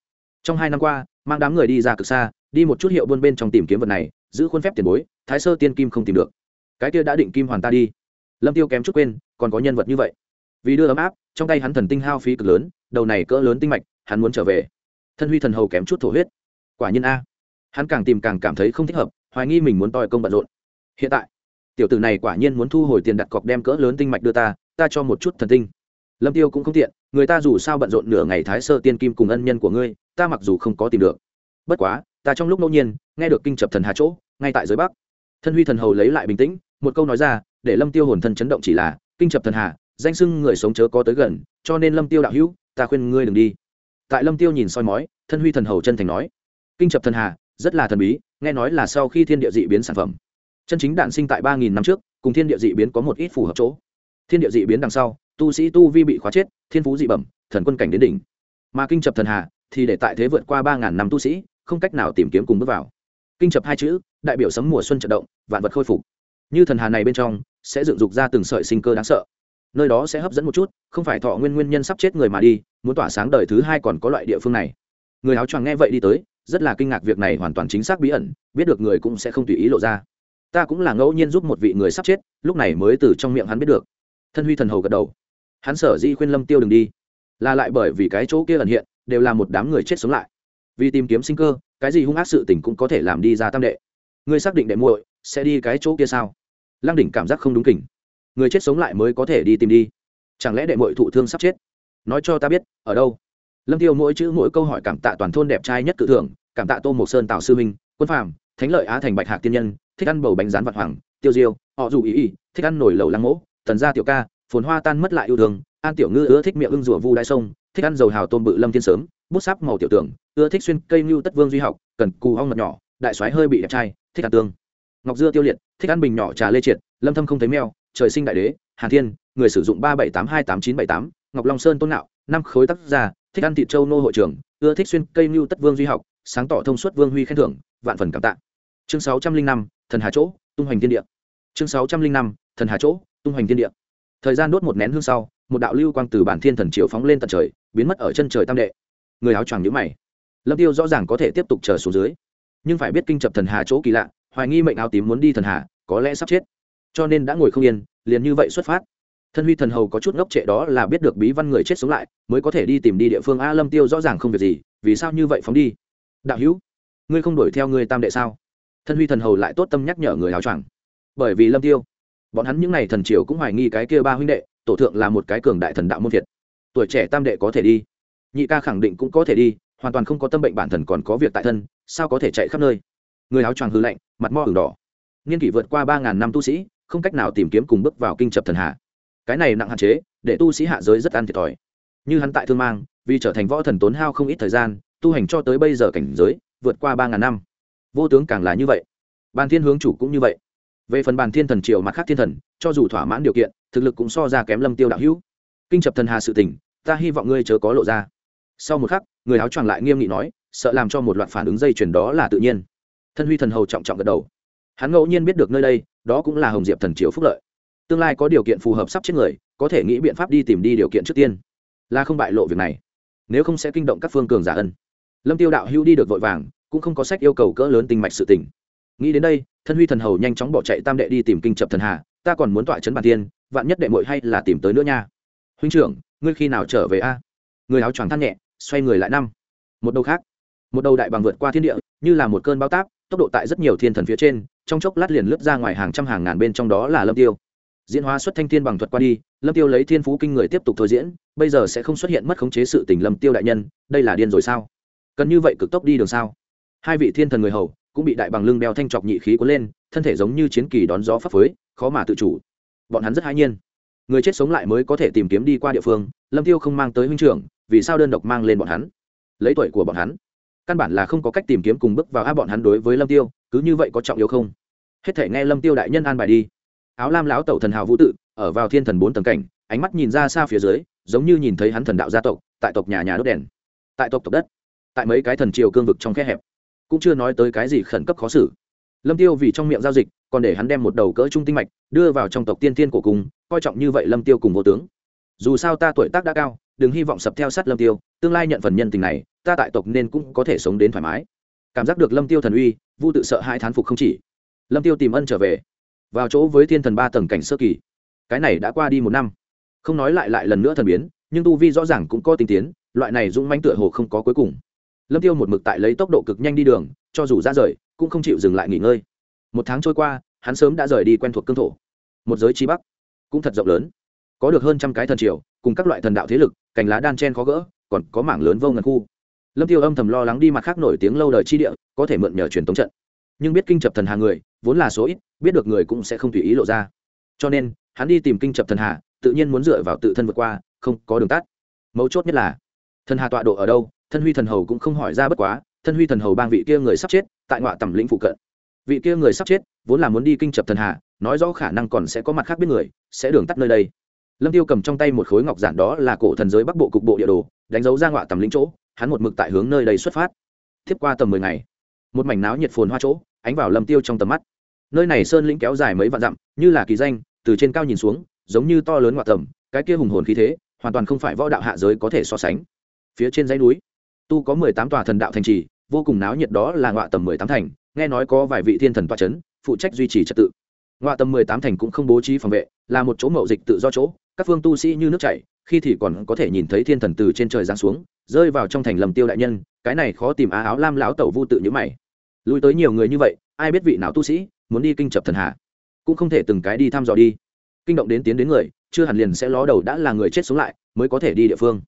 A: Trong hai năm qua, mang đám người đi ra cực xa, đi một chút hiệu buôn bên trong tìm kiếm vật này, giữ khuôn phép tiền bối, thái sơ tiên kim không tìm được. Cái kia đã định kim hoàn ta đi. Lâm tiêu kém chút quên, còn có nhân vật như vậy. Vì đưa ấm áp, trong tay hắn thần tinh hao phí cực lớn đầu này cỡ lớn tinh mạch, hắn muốn trở về. Thân huy thần hầu kém chút thổ huyết. Quả nhiên a. Hắn càng tìm càng cảm thấy không thích hợp, hoài nghi mình muốn toi công bận rộn. Hiện tại, tiểu tử này quả nhiên muốn thu hồi tiền đặt cọc đem cỡ lớn tinh mạch đưa ta ta cho một chút thần tinh. Lâm tiêu cũng không tiện, người ta dù sao bận rộn nửa ngày thái sơ tiên kim cùng ân nhân của ngươi, ta mặc dù không có tìm được. Bất quá, ta trong lúc ngẫu nhiên, nghe được kinh chập thần hà chỗ, ngay tại dưới bắc. Thân huy thần hầu lấy lại bình tĩnh, một câu nói ra, để lâm tiêu hồn thân chấn động chỉ là, kinh chập thần hà, danh sưng người sống chớ có tới gần, cho nên lâm tiêu đạo hữu ta khuyên ngươi đừng đi. Tại lâm tiêu nhìn soi mói, thân huy thần hầu chân thành nói, kinh chập thần hà, rất là thần bí, nghe nói là sau khi thiên địa dị biến sản phẩm. Chân chính đản sinh tại ba nghìn năm trước, cùng thiên địa dị biến có một ít phù hợp chỗ. Thiên địa dị biến đằng sau, tu sĩ tu vi bị khóa chết, thiên phú dị bẩm, thần quân cảnh đến đỉnh. Mà kinh chập thần hà thì để tại thế vượt qua ba ngàn năm tu sĩ, không cách nào tìm kiếm cùng bước vào. Kinh chập hai chữ, đại biểu sấm mùa xuân trận động, vạn vật khôi phục. Như thần hà này bên trong, sẽ dựng dục ra từng sợi sinh cơ đáng sợ nơi đó sẽ hấp dẫn một chút, không phải thọ nguyên nguyên nhân sắp chết người mà đi, muốn tỏa sáng đời thứ hai còn có loại địa phương này. Người áo choàng nghe vậy đi tới, rất là kinh ngạc việc này hoàn toàn chính xác bí ẩn, biết được người cũng sẽ không tùy ý lộ ra. Ta cũng là ngẫu nhiên giúp một vị người sắp chết, lúc này mới từ trong miệng hắn biết được. Thân huy thần hầu gật đầu. Hắn sở di khuyên lâm tiêu đừng đi, là lại bởi vì cái chỗ kia ẩn hiện, đều là một đám người chết sống lại. Vì tìm kiếm sinh cơ, cái gì hung ác sự tình cũng có thể làm đi ra tam đệ. Ngươi xác định đệ muội sẽ đi cái chỗ kia sao? Lăng đỉnh cảm giác không đúng kỉnh người chết sống lại mới có thể đi tìm đi. Chẳng lẽ đệ muội thụ thương sắp chết? Nói cho ta biết, ở đâu? Lâm tiêu mỗi chữ mỗi câu hỏi cảm tạ toàn thôn đẹp trai nhất cự thưởng cảm tạ tô mộc sơn tào sư minh, quân phàm, thánh lợi á thành bạch hạc tiên nhân, thích ăn bầu bánh rán vặt hoàng, tiêu diêu, họ dù ý ý, thích ăn nổi lẩu lăng mỗ, tần gia tiểu ca, phồn hoa tan mất lại yêu thương, an tiểu ngư ưa thích miệng ưng rùa vu đai sông, thích ăn dầu hào tôm bự lâm thiên sớm, bút sáp màu tiểu tưởng, ưa thích xuyên cây ngưu tất vương duy học, cần cù hong mật nhỏ, đại soái hơi bị đẹp trai, thích ăn tương, ngọc dưa tiêu liệt, thích ăn bình nhỏ trà lê triệt, lâm thâm không thấy mèo trời sinh đại đế, hàn thiên, người sử dụng ba bảy tám hai tám chín bảy tám, ngọc long sơn tôn nạo, năm khối tác gia, thích ăn thịt châu nô hội trưởng, ưa thích xuyên cây mưu tất vương duy học, sáng tỏ thông suốt vương huy khen thưởng, vạn phần cảm tạ. Chương sáu trăm linh năm, thần hà chỗ, tung hoành thiên địa. Chương sáu trăm linh năm, thần hà chỗ, tung hoành thiên địa. Thời gian đốt một nén hương sau, một đạo lưu quang từ bản thiên thần triều phóng lên tận trời, biến mất ở chân trời tam đệ. Người áo choàng nhữ mày. Lâm tiêu rõ ràng có thể tiếp tục chờ xuống dưới. Nhưng phải biết kinh chập thần hà chỗ kỳ lạ, hoài nghi mệnh áo tím muốn đi thần hà, có lẽ sắp chết cho nên đã ngồi không yên, liền như vậy xuất phát. Thân huy thần hầu có chút ngốc trệ đó là biết được bí văn người chết sống lại, mới có thể đi tìm đi địa phương. A lâm tiêu rõ ràng không việc gì, vì sao như vậy phóng đi? Đạo hữu, ngươi không đuổi theo ngươi tam đệ sao? Thân huy thần hầu lại tốt tâm nhắc nhở người áo choàng. Bởi vì lâm tiêu, bọn hắn những n à y thần triều cũng hoài nghi cái kia ba huynh đệ, tổ thượng là một cái cường đại thần đạo môn việt tuổi trẻ tam đệ có thể đi. Nhị ca khẳng định cũng có thể đi, hoàn toàn không có tâm bệnh bản thần còn có việc tại thân, sao có thể chạy khắp nơi? Người áo choàng hư lạnh, mặt mo ửng đỏ. Niên kỷ vượt qua ba ngàn năm tu sĩ không cách nào tìm kiếm cùng bước vào kinh chập thần hạ. Cái này nặng hạn chế, để tu sĩ hạ giới rất ăn thiệt thòi. Như hắn tại thương mang, vì trở thành võ thần tốn hao không ít thời gian, tu hành cho tới bây giờ cảnh giới, vượt qua ba ngàn năm. Vô tướng càng là như vậy. Bàn thiên hướng chủ cũng như vậy. Về phần bàn thiên thần triều mặt khác thiên thần, cho dù thỏa mãn điều kiện, thực lực cũng so ra kém lâm tiêu đạo hữu. Kinh chập thần hà sự tình, ta hy vọng ngươi chớ có lộ ra. Sau một khắc, người áo choàng lại nghiêm nghị nói, sợ làm cho một loạt phản ứng dây chuyền đó là tự nhiên. Thân huy thần hầu trọng trọng gật đầu. Hắn ngẫu nhiên biết được nơi đây đó cũng là hồng diệp thần chiếu phúc lợi. Tương lai có điều kiện phù hợp sắp chết người, có thể nghĩ biện pháp đi tìm đi điều kiện trước tiên. Là không bại lộ việc này. Nếu không sẽ kinh động các phương cường giả ân. Lâm tiêu đạo hữu đi được vội vàng, cũng không có sách yêu cầu cỡ lớn tinh mạch sự tình. Nghĩ đến đây, thân huy thần hầu nhanh chóng bỏ chạy tam đệ đi tìm kinh chập thần hà, ta còn muốn tọa chấn bản tiên, vạn nhất đệ muội hay là tìm tới nữa nha. Huynh trưởng, ngươi khi nào trở về a? Người áo choàng than nhẹ, xoay người lại năm. Một đầu khác. Một đầu đại bằng vượt qua thiên địa, như là một cơn bao táp, tốc độ tại rất nhiều thiên thần phía trên trong chốc lát liền lướt ra ngoài hàng trăm hàng ngàn bên trong đó là lâm tiêu. Diễn hóa xuất thanh thiên bằng thuật qua đi, lâm tiêu lấy thiên phú kinh người tiếp tục thôi diễn, bây giờ sẽ không xuất hiện mất khống chế sự tình lâm tiêu đại nhân, đây là điên rồi sao? Cần như vậy cực tốc đi đường sao? Hai vị thiên thần người hầu cũng bị đại bằng lưng đeo thanh trọc nhị khí cuốn lên, thân thể giống như chiến kỳ đón gió phấp phới khó mà tự chủ. Bọn hắn rất hãi nhiên. Người chết sống lại mới có thể tìm kiếm đi qua địa phương, lâm tiêu không mang tới huynh trưởng, vì sao đơn độc mang lên bọn hắn? Lấy tuổi của bọn hắn căn bản là không có cách tìm kiếm cùng bước vào a bọn hắn đối với lâm tiêu, cứ như vậy có trọng yếu không? Hết thể nghe lâm tiêu đại nhân an bài đi. Áo lam láo tẩu thần hào vũ tự, ở vào thiên thần bốn tầng cảnh, ánh mắt nhìn ra xa phía dưới, giống như nhìn thấy hắn thần đạo gia tộc, tại tộc nhà nhà đốt đèn. Tại tộc tộc đất, tại mấy cái thần triều cương vực trong khe hẹp. Cũng chưa nói tới cái gì khẩn cấp khó xử. Lâm tiêu vì trong miệng giao dịch, còn để hắn đem một đầu cỡ trung tinh mạch, đưa vào trong tộc tiên thiên cổ cung, coi trọng như vậy lâm tiêu cùng vô tướng. Dù sao ta tuổi tác đã cao, đừng hy vọng sập theo sát lâm tiêu, tương lai nhận phần nhân tình này ta tại tộc nên cũng có thể sống đến thoải mái. Cảm giác được lâm tiêu thần uy, vu tự sợ hai thán phục không chỉ. Lâm tiêu tìm ân trở về. Vào chỗ với thiên thần ba tầng cảnh sơ kỳ. Cái này đã qua đi một năm. Không nói lại lại lần nữa thần biến, nhưng tu vi rõ ràng cũng có tinh tiến, loại này dũng manh tựa hồ không có cuối cùng. Lâm tiêu một mực tại lấy tốc độ cực nhanh đi đường, cho dù ra rời, cũng không chịu dừng lại nghỉ ngơi. Một tháng trôi qua, hắn sớm đã rời đi quen thuộc cương thổ. Một giới chi bắc, cũng thật rộng lớn. Có được hơn trăm cái thần triều, cùng các loại thần đạo thế lực, cành lá đan chen khó gỡ, còn có mảng lớn vô ngần khu lâm tiêu âm thầm lo lắng đi mặt khác nổi tiếng lâu đời chi địa, có thể mượn nhờ truyền tống trận. Nhưng biết kinh chập thần hà người, vốn là số ít, biết được người cũng sẽ không tùy ý lộ ra. Cho nên, hắn đi tìm kinh chập thần hà, tự nhiên muốn dựa vào tự thân vượt qua, không có đường tắt. Mấu chốt nhất là, thần hà tọa độ ở đâu, thân huy thần hầu cũng không hỏi ra bất quá, thân huy thần hầu bang vị kia người sắp chết, tại ngoại tầm lĩnh phụ cận. Vị kia người sắp chết, vốn là muốn đi kinh chập thần hà, nói rõ khả năng còn sẽ có mặt khác biết người, sẽ đường tắt nơi đây. Lâm tiêu cầm trong tay một khối ngọc giản đó là cổ thần giới bắc bộ cục bộ địa đồ, đánh dấu ra ngoại tầm lĩnh chỗ hắn một mực tại hướng nơi đây xuất phát. Tiếp qua tầm mười ngày một mảnh náo nhiệt phồn hoa chỗ ánh vào lâm tiêu trong tầm mắt. Nơi này sơn lĩnh kéo dài mấy vạn dặm như là kỳ danh từ trên cao nhìn xuống giống như to lớn ngoại tầm cái kia hùng hồn khí thế hoàn toàn không phải võ đạo hạ giới có thể so sánh. Phía trên dãy núi tu có mười tám tòa thần đạo thành trì vô cùng náo nhiệt đó là ngoại tầm mười tám thành nghe nói có vài vị thiên thần toa chấn, phụ trách duy trì trật tự. Ngoại tầm mười tám thành cũng không bố trí phòng vệ là một chỗ mậu dịch tự do chỗ các phương tu sĩ như nước chảy khi thì còn có thể nhìn thấy thiên thần từ trên trời giáng xuống, rơi vào trong thành lầm tiêu đại nhân, cái này khó tìm á áo lam lão tẩu vu tự như mày. Lui tới nhiều người như vậy, ai biết vị nào tu sĩ muốn đi kinh chập thần hạ? Cũng không thể từng cái đi thăm dò đi. Kinh động đến tiến đến người, chưa hẳn liền sẽ ló đầu đã là người chết sống lại, mới có thể đi địa phương.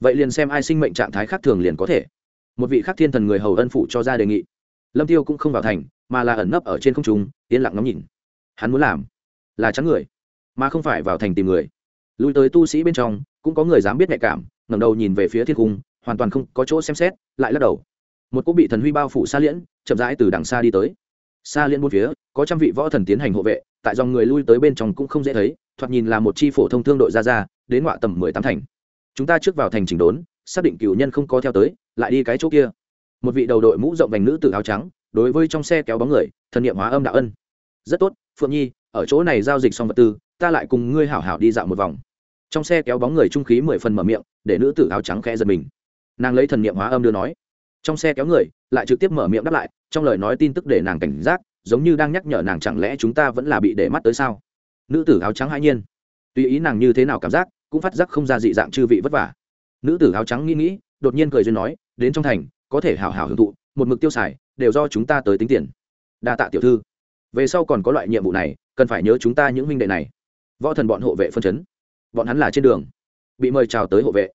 A: Vậy liền xem ai sinh mệnh trạng thái khác thường liền có thể. Một vị khác thiên thần người hầu ân phụ cho ra đề nghị. Lâm tiêu cũng không vào thành, mà là ẩn nấp ở trên không trung, yên lặng ngắm nhìn. Hắn muốn làm là trắng người, mà không phải vào thành tìm người lui tới tu sĩ bên trong, cũng có người dám biết nhạy cảm, ngẩng đầu nhìn về phía thiên cung, hoàn toàn không có chỗ xem xét, lại lắc đầu. Một cô bị thần huy bao phủ xa liễn, chậm rãi từ đằng xa đi tới. Xa liễn bốn phía, có trăm vị võ thần tiến hành hộ vệ, tại dòng người lui tới bên trong cũng không dễ thấy, thoạt nhìn là một chi phổ thông thương đội ra ra, đến ngoại tầm mười tám thành. Chúng ta trước vào thành chỉnh đốn, xác định cựu nhân không có theo tới, lại đi cái chỗ kia. Một vị đầu đội mũ rộng vành nữ tự áo trắng, đối với trong xe kéo bóng người, thần niệm hóa âm đạo ân. Rất tốt, phượng nhi, ở chỗ này giao dịch xong vật tư, ta lại cùng ngươi hảo hảo đi dạo một vòng trong xe kéo bóng người trung khí mười phần mở miệng, để nữ tử áo trắng khẽ giật mình. Nàng lấy thần niệm hóa âm đưa nói. Trong xe kéo người, lại trực tiếp mở miệng đáp lại, trong lời nói tin tức để nàng cảnh giác, giống như đang nhắc nhở nàng chẳng lẽ chúng ta vẫn là bị để mắt tới sao? Nữ tử áo trắng hãi nhiên. Tùy ý nàng như thế nào cảm giác, cũng phát giác không ra dị dạng chư vị vất vả. Nữ tử áo trắng nghĩ nghĩ, đột nhiên cười duyên nói, đến trong thành, có thể hảo hảo hưởng thụ, một mực tiêu xài, đều do chúng ta tới tính tiền. Đa tạ tiểu thư. Về sau còn có loại nhiệm vụ này, cần phải nhớ chúng ta những huynh đệ này. Võ thần bọn hộ vệ phân chấn bọn hắn là trên đường, bị mời chào tới hộ vệ.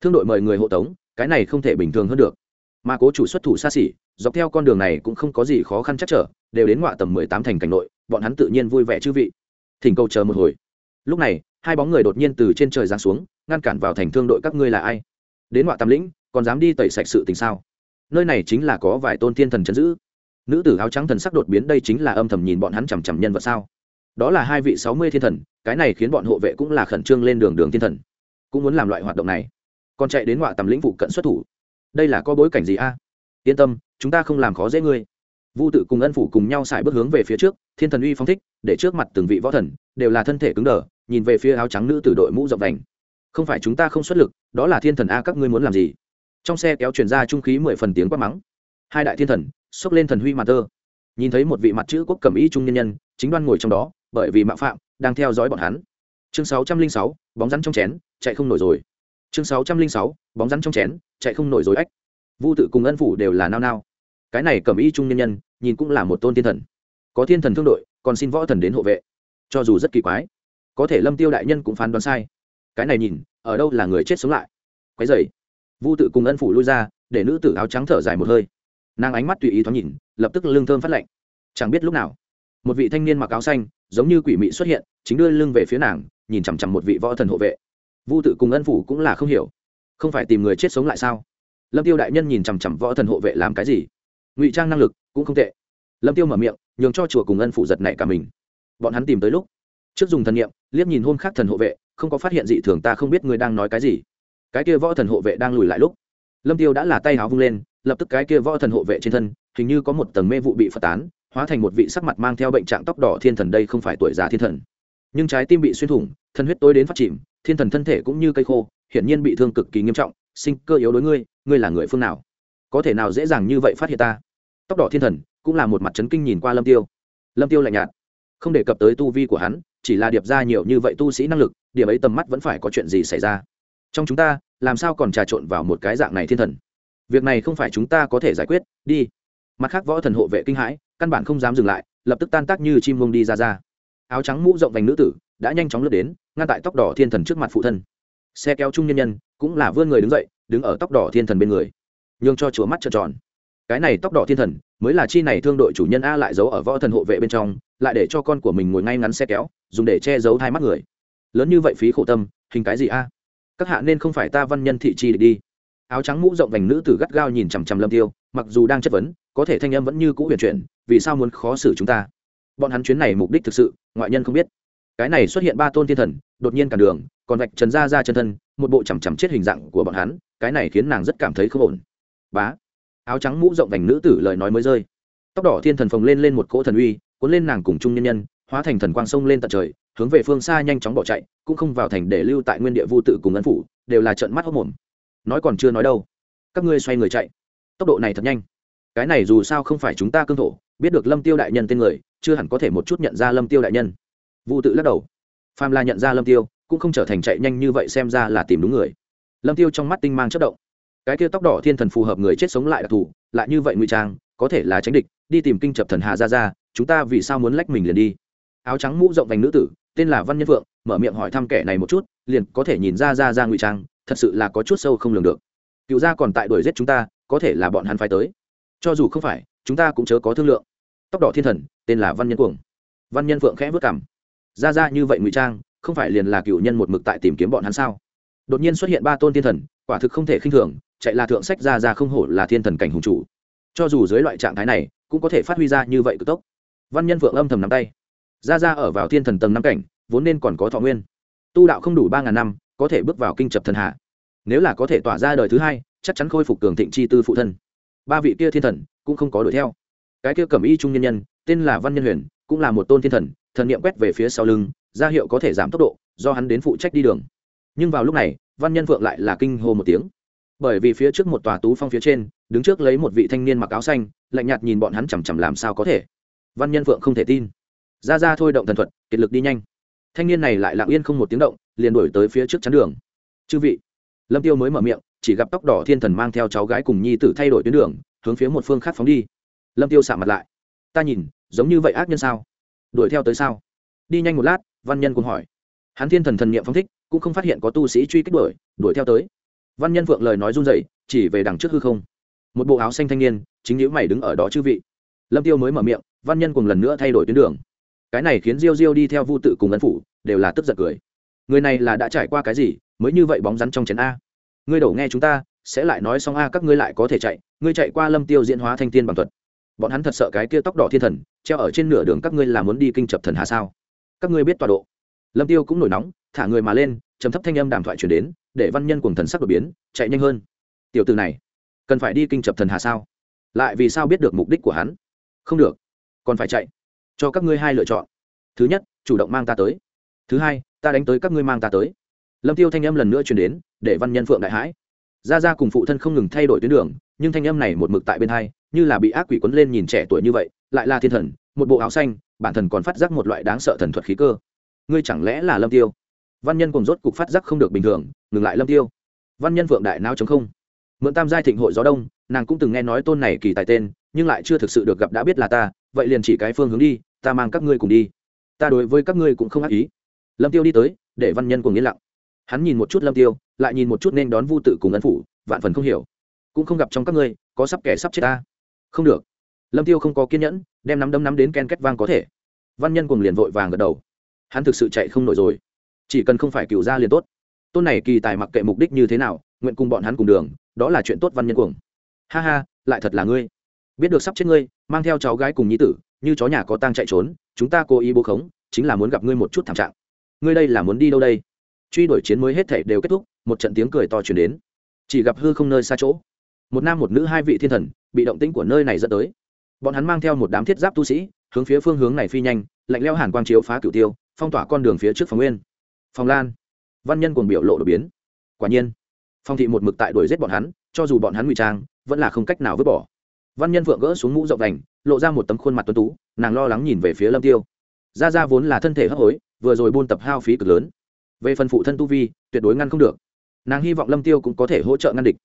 A: Thương đội mời người hộ tống, cái này không thể bình thường hơn được. Mà cố chủ xuất thủ xa xỉ, dọc theo con đường này cũng không có gì khó khăn chắc trở, đều đến ngoại tầm mười tám thành cảnh nội, bọn hắn tự nhiên vui vẻ chư vị. Thỉnh cầu chờ một hồi. Lúc này, hai bóng người đột nhiên từ trên trời giáng xuống, ngăn cản vào thành thương đội các ngươi là ai? Đến ngoại tầm lĩnh, còn dám đi tẩy sạch sự tình sao? Nơi này chính là có vài tôn thiên thần chấn giữ. Nữ tử áo trắng thần sắc đột biến, đây chính là âm thầm nhìn bọn hắn chằm chằm nhân vật sao? Đó là hai vị sáu mươi thiên thần, cái này khiến bọn hộ vệ cũng là khẩn trương lên đường đường thiên thần, cũng muốn làm loại hoạt động này. Còn chạy đến ngoại tầm lĩnh vụ cận xuất thủ. Đây là có bối cảnh gì a? Yên tâm, chúng ta không làm khó dễ ngươi. Vu tự cùng ân phủ cùng nhau xài bước hướng về phía trước, thiên thần uy phong thích, để trước mặt từng vị võ thần, đều là thân thể cứng đờ, nhìn về phía áo trắng nữ tử đội mũ rộng đành không phải chúng ta không xuất lực, đó là thiên thần a, các ngươi muốn làm gì? Trong xe kéo chuyển ra trung khí mười phần tiếng quát mắng. Hai đại thiên thần, xốc lên thần huy mặt tơ. Nhìn thấy một vị mặt chữ quốc cầm ý trung nhân nhân, chính đoan ngồi trong đó bởi vì mạo phạm, đang theo dõi bọn hắn. Chương sáu trăm linh sáu, bóng rắn trong chén, chạy không nổi rồi. Chương sáu trăm linh sáu, bóng rắn trong chén, chạy không nổi rồi ách. Vu tự cùng ân phủ đều là nao nao. Cái này cẩm y trung nhân nhân, nhìn cũng là một tôn thiên thần. Có thiên thần thương đội, còn xin võ thần đến hộ vệ. Cho dù rất kỳ quái, có thể lâm tiêu đại nhân cũng phán đoán sai. Cái này nhìn, ở đâu là người chết sống lại? Quái dày vu tự cùng ân phủ lui ra, để nữ tử áo trắng thở dài một hơi. Nàng ánh mắt tùy ý thoáng nhìn, lập tức lương thơm phát lạnh. Chẳng biết lúc nào, một vị thanh niên mặc áo xanh giống như quỷ mị xuất hiện, chính đưa lưng về phía nàng, nhìn chằm chằm một vị võ thần hộ vệ. Vu tự cùng ân phủ cũng là không hiểu. Không phải tìm người chết sống lại sao? Lâm tiêu đại nhân nhìn chằm chằm võ thần hộ vệ làm cái gì? Ngụy trang năng lực cũng không tệ. Lâm tiêu mở miệng, nhường cho chùa cùng ân phủ giật này cả mình. Bọn hắn tìm tới lúc, trước dùng thần nghiệm liếc nhìn hôm khác thần hộ vệ, không có phát hiện gì thường ta không biết người đang nói cái gì. Cái kia võ thần hộ vệ đang lùi lại lúc, lâm tiêu đã là tay háo vung lên, lập tức cái kia võ thần hộ vệ trên thân, hình như có một tầng mê vụ bị phát tán hóa thành một vị sắc mặt mang theo bệnh trạng tóc đỏ thiên thần đây không phải tuổi già thiên thần. Nhưng trái tim bị xuyên thủng, thân huyết tối đến phát chìm, thiên thần thân thể cũng như cây khô, hiển nhiên bị thương cực kỳ nghiêm trọng. Sinh cơ yếu đối ngươi ngươi là người phương nào? Có thể nào dễ dàng như vậy phát hiện ta? Tóc đỏ thiên thần cũng là một mặt trấn kinh nhìn qua lâm tiêu. Lâm tiêu lạnh nhạt. Không đề cập tới tu vi của hắn, chỉ là điệp ra nhiều như vậy tu sĩ năng lực, điểm ấy tầm mắt vẫn phải có chuyện gì xảy ra? Trong chúng ta, làm sao còn trà trộn vào một cái dạng này thiên thần? Việc này không phải chúng ta có thể giải quyết, đi. Mặt khác võ thần hộ vệ kinh hãi căn bản không dám dừng lại, lập tức tan tác như chim mông đi ra ra. Áo trắng mũ rộng vành nữ tử đã nhanh chóng lướt đến, ngăn tại tóc đỏ thiên thần trước mặt phụ thân. Xe kéo trung nhân nhân cũng là vươn người đứng dậy, đứng ở tóc đỏ thiên thần bên người. Nhường cho chúa mắt trợn tròn. Cái này tóc đỏ thiên thần mới là chi này thương đội chủ nhân a lại giấu ở võ thần hộ vệ bên trong, lại để cho con của mình ngồi ngay ngắn xe kéo, dùng để che giấu hai mắt người. Lớn như vậy phí khổ tâm, hình cái gì a? Các hạ nên không phải ta văn nhân thị chi để đi. Áo trắng mũ rộng vành nữ tử gắt gao nhìn chằm chằm lâm tiêu, mặc dù đang chất vấn có thể thanh âm vẫn như cũ huyền chuyển, vì sao muốn khó xử chúng ta? Bọn hắn chuyến này mục đích thực sự, ngoại nhân không biết. Cái này xuất hiện ba tôn thiên thần, đột nhiên cản đường, còn vạch trần ra ra chân thân, một bộ chằm chằm chết hình dạng của bọn hắn, cái này khiến nàng rất cảm thấy không ổn. Bá! Áo trắng mũ rộng vành nữ tử lời nói mới rơi. Tóc đỏ thiên thần phồng lên lên một cỗ thần uy, cuốn lên nàng cùng chung nhân nhân, hóa thành thần quang sông lên tận trời, hướng về phương xa nhanh chóng bỏ chạy, cũng không vào thành để lưu tại nguyên địa vu tự cùng ấn phủ, đều là trận mắt hốc mồm. Nói còn chưa nói đâu. Các ngươi xoay người chạy. Tốc độ này thật nhanh cái này dù sao không phải chúng ta cương thổ, biết được lâm tiêu đại nhân tên người, chưa hẳn có thể một chút nhận ra lâm tiêu đại nhân. Vu tự lắc đầu. Phàm là nhận ra lâm tiêu, cũng không trở thành chạy nhanh như vậy xem ra là tìm đúng người. Lâm tiêu trong mắt tinh mang chất động. Cái kia tóc đỏ thiên thần phù hợp người chết sống lại đặc thù lại như vậy ngụy trang, có thể là tránh địch, đi tìm kinh chập thần hà ra ra chúng ta vì sao muốn lách mình liền đi? Áo trắng mũ rộng vành nữ tử, tên là văn nhân vượng mở miệng hỏi thăm kẻ này một chút, liền có thể nhìn ra ra ra ngụy trang, thật sự là có chút sâu không lường được. Cựu gia còn tại đuổi giết chúng ta, có thể là bọn hắn phải tới cho dù không phải, chúng ta cũng chớ có thương lượng. Tóc đỏ thiên thần, tên là văn nhân cuồng. Văn nhân phượng khẽ vất cảm ra ra như vậy ngụy trang, không phải liền là cựu nhân một mực tại tìm kiếm bọn hắn sao? Đột nhiên xuất hiện ba tôn thiên thần, quả thực không thể khinh thường, chạy là thượng sách ra ra không hổ là thiên thần cảnh hùng chủ. Cho dù dưới loại trạng thái này, cũng có thể phát huy ra như vậy cực tốc. Văn nhân phượng âm thầm nắm tay. Ra ra ở vào thiên thần tầng năm cảnh, vốn nên còn có thọ nguyên. Tu đạo không đủ ba ngàn năm, có thể bước vào kinh chập thần hạ. Nếu là có thể tỏa ra đời thứ hai, chắc chắn khôi phục cường thịnh chi tư phụ thân ba vị kia thiên thần cũng không có đuổi theo. Cái kia cẩm y trung nhân nhân, tên là văn nhân huyền, cũng là một tôn thiên thần thần niệm quét về phía sau lưng, ra hiệu có thể giảm tốc độ, do hắn đến phụ trách đi đường. Nhưng vào lúc này, văn nhân vượng lại là kinh hô một tiếng. Bởi vì phía trước một tòa tú phong phía trên, đứng trước lấy một vị thanh niên mặc áo xanh, lạnh nhạt nhìn bọn hắn chằm chằm làm sao có thể. Văn nhân vượng không thể tin. Ra ra thôi động thần thuật, kiệt lực đi nhanh. Thanh niên này lại lặng yên không một tiếng động, liền đuổi tới phía trước chắn đường. Chư vị. Lâm tiêu mới mở miệng chỉ gặp tóc đỏ thiên thần mang theo cháu gái cùng nhi tử thay đổi tuyến đường, hướng phía một phương khác phóng đi. Lâm tiêu sạm mặt lại. Ta nhìn, giống như vậy ác nhân sao? Đuổi theo tới sao? Đi nhanh một lát, văn nhân cùng hỏi. Hắn thiên thần thần niệm phóng thích, cũng không phát hiện có tu sĩ truy kích đuổi đuổi theo tới. Văn nhân vượng lời nói run rẩy, chỉ về đằng trước hư không. Một bộ áo xanh thanh niên, chính nhữ mày đứng ở đó chư vị. Lâm tiêu mới mở miệng, văn nhân cùng lần nữa thay đổi tuyến đường. Cái này khiến diêu diêu đi theo vu tự cùng ấn phủ, đều là tức giận cười. Người này là đã trải qua cái gì, mới như vậy bóng rắn trong chén a? Ngươi đổ nghe chúng ta, sẽ lại nói xong a, các ngươi lại có thể chạy, ngươi chạy qua lâm tiêu diễn hóa thanh tiên bằng thuật. Bọn hắn thật sợ cái kia tóc đỏ thiên thần, treo ở trên nửa đường các ngươi là muốn đi kinh chập thần hà sao? Các ngươi biết tọa độ. Lâm tiêu cũng nổi nóng, thả người mà lên, trầm thấp thanh âm đàm thoại chuyển đến, để văn nhân cùng thần sắc đột biến, chạy nhanh hơn. Tiểu từ này, cần phải đi kinh chập thần hà sao? Lại vì sao biết được mục đích của hắn? Không được, còn phải chạy. Cho các ngươi hai lựa chọn. Thứ nhất, chủ động mang ta tới. Thứ hai, ta đánh tới các ngươi mang ta tới. Lâm tiêu thanh âm lần nữa chuyển đến để văn nhân phượng đại hãi. Ra ra cùng phụ thân không ngừng thay đổi tuyến đường, nhưng thanh âm này một mực tại bên hai, như là bị ác quỷ quấn lên nhìn trẻ tuổi như vậy, lại là thiên thần, một bộ áo xanh, bản thần còn phát giác một loại đáng sợ thần thuật khí cơ. Ngươi chẳng lẽ là lâm tiêu? Văn nhân cùng rốt cục phát giác không được bình thường, ngừng lại lâm tiêu. Văn nhân vượng đại não chống không. Mượn tam giai thịnh hội gió đông, nàng cũng từng nghe nói tôn này kỳ tài tên, nhưng lại chưa thực sự được gặp đã biết là ta, vậy liền chỉ cái phương hướng đi, ta mang các ngươi cùng đi. Ta đối với các ngươi cũng không ác ý. Lâm tiêu đi tới, để văn nhân cùng yên lặng hắn nhìn một chút lâm tiêu, lại nhìn một chút nên đón vu tự cùng ân phủ, vạn phần không hiểu. Cũng không gặp trong các ngươi, có sắp kẻ sắp chết ta. Không được. Lâm tiêu không có kiên nhẫn, đem nắm đấm nắm đến ken két vang có thể. Văn nhân cùng liền vội vàng gật đầu. Hắn thực sự chạy không nổi rồi. Chỉ cần không phải cựu gia liền tốt. Tôn này kỳ tài mặc kệ mục đích như thế nào, nguyện cùng bọn hắn cùng đường, đó là chuyện tốt văn nhân cuồng. Ha ha, lại thật là ngươi. Biết được sắp chết ngươi, mang theo cháu gái cùng nhi tử, như chó nhà có tang chạy trốn, chúng ta cố ý bố khống, chính là muốn gặp ngươi một chút thảm trạng. Ngươi đây là muốn đi đâu đây? Truy đuổi chiến mới hết thể đều kết thúc, một trận tiếng cười to chuyển đến. Chỉ gặp hư không nơi xa chỗ, một nam một nữ hai vị thiên thần bị động tĩnh của nơi này dẫn tới. Bọn hắn mang theo một đám thiết giáp tu sĩ, hướng phía phương hướng này phi nhanh, lạnh leo hàn quang chiếu phá cửu tiêu, phong tỏa con đường phía trước phòng nguyên. Phòng lan, văn nhân cùng biểu lộ đột biến. Quả nhiên, phong thị một mực tại đuổi giết bọn hắn, cho dù bọn hắn ngụy trang, vẫn là không cách nào vứt bỏ. Văn nhân vượng gỡ xuống mũ rộng đành, lộ ra một tấm khuôn mặt tuấn tú, nàng lo lắng nhìn về phía lâm tiêu. Gia gia vốn là thân thể hấp hối, vừa rồi buôn tập hao phí cực lớn về phần phụ thân tu vi, tuyệt đối ngăn không được. Nàng hy vọng lâm tiêu cũng có thể hỗ trợ ngăn địch.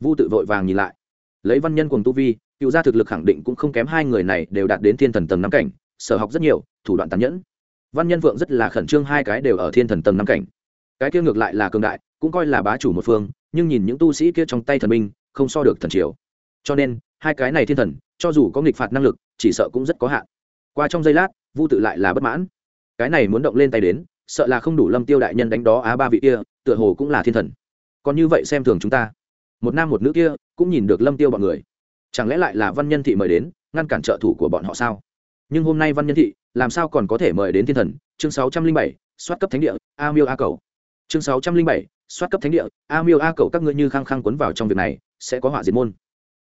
A: Vu tự vội vàng nhìn lại. Lấy văn nhân cùng tu vi, cựu gia thực lực khẳng định cũng không kém hai người này đều đạt đến thiên thần tầng năm cảnh, sở học rất nhiều, thủ đoạn tàn nhẫn. Văn nhân vượng rất là khẩn trương hai cái đều ở thiên thần tầng năm cảnh. Cái kia ngược lại là cường đại, cũng coi là bá chủ một phương, nhưng nhìn những tu sĩ kia trong tay thần minh không so được thần triều. Cho nên, hai cái này thiên thần, cho dù có nghịch phạt năng lực, chỉ sợ cũng rất có hạn. Qua trong giây lát, vu tự lại là bất mãn. Cái này muốn động lên tay đến sợ là không đủ lâm tiêu đại nhân đánh đó á ba vị kia, tựa hồ cũng là thiên thần. Còn như vậy xem thường chúng ta. Một nam một nữ kia cũng nhìn được lâm tiêu bọn người. Chẳng lẽ lại là văn nhân thị mời đến, ngăn cản trợ thủ của bọn họ sao? Nhưng hôm nay văn nhân thị, làm sao còn có thể mời đến thiên thần? Chương sáu trăm linh bảy, soát cấp thánh địa, a miêu a cầu. Chương sáu trăm linh bảy, soát cấp thánh địa, a miêu a cầu các ngươi như khăng khăng quấn vào trong việc này, sẽ có họa diệt môn.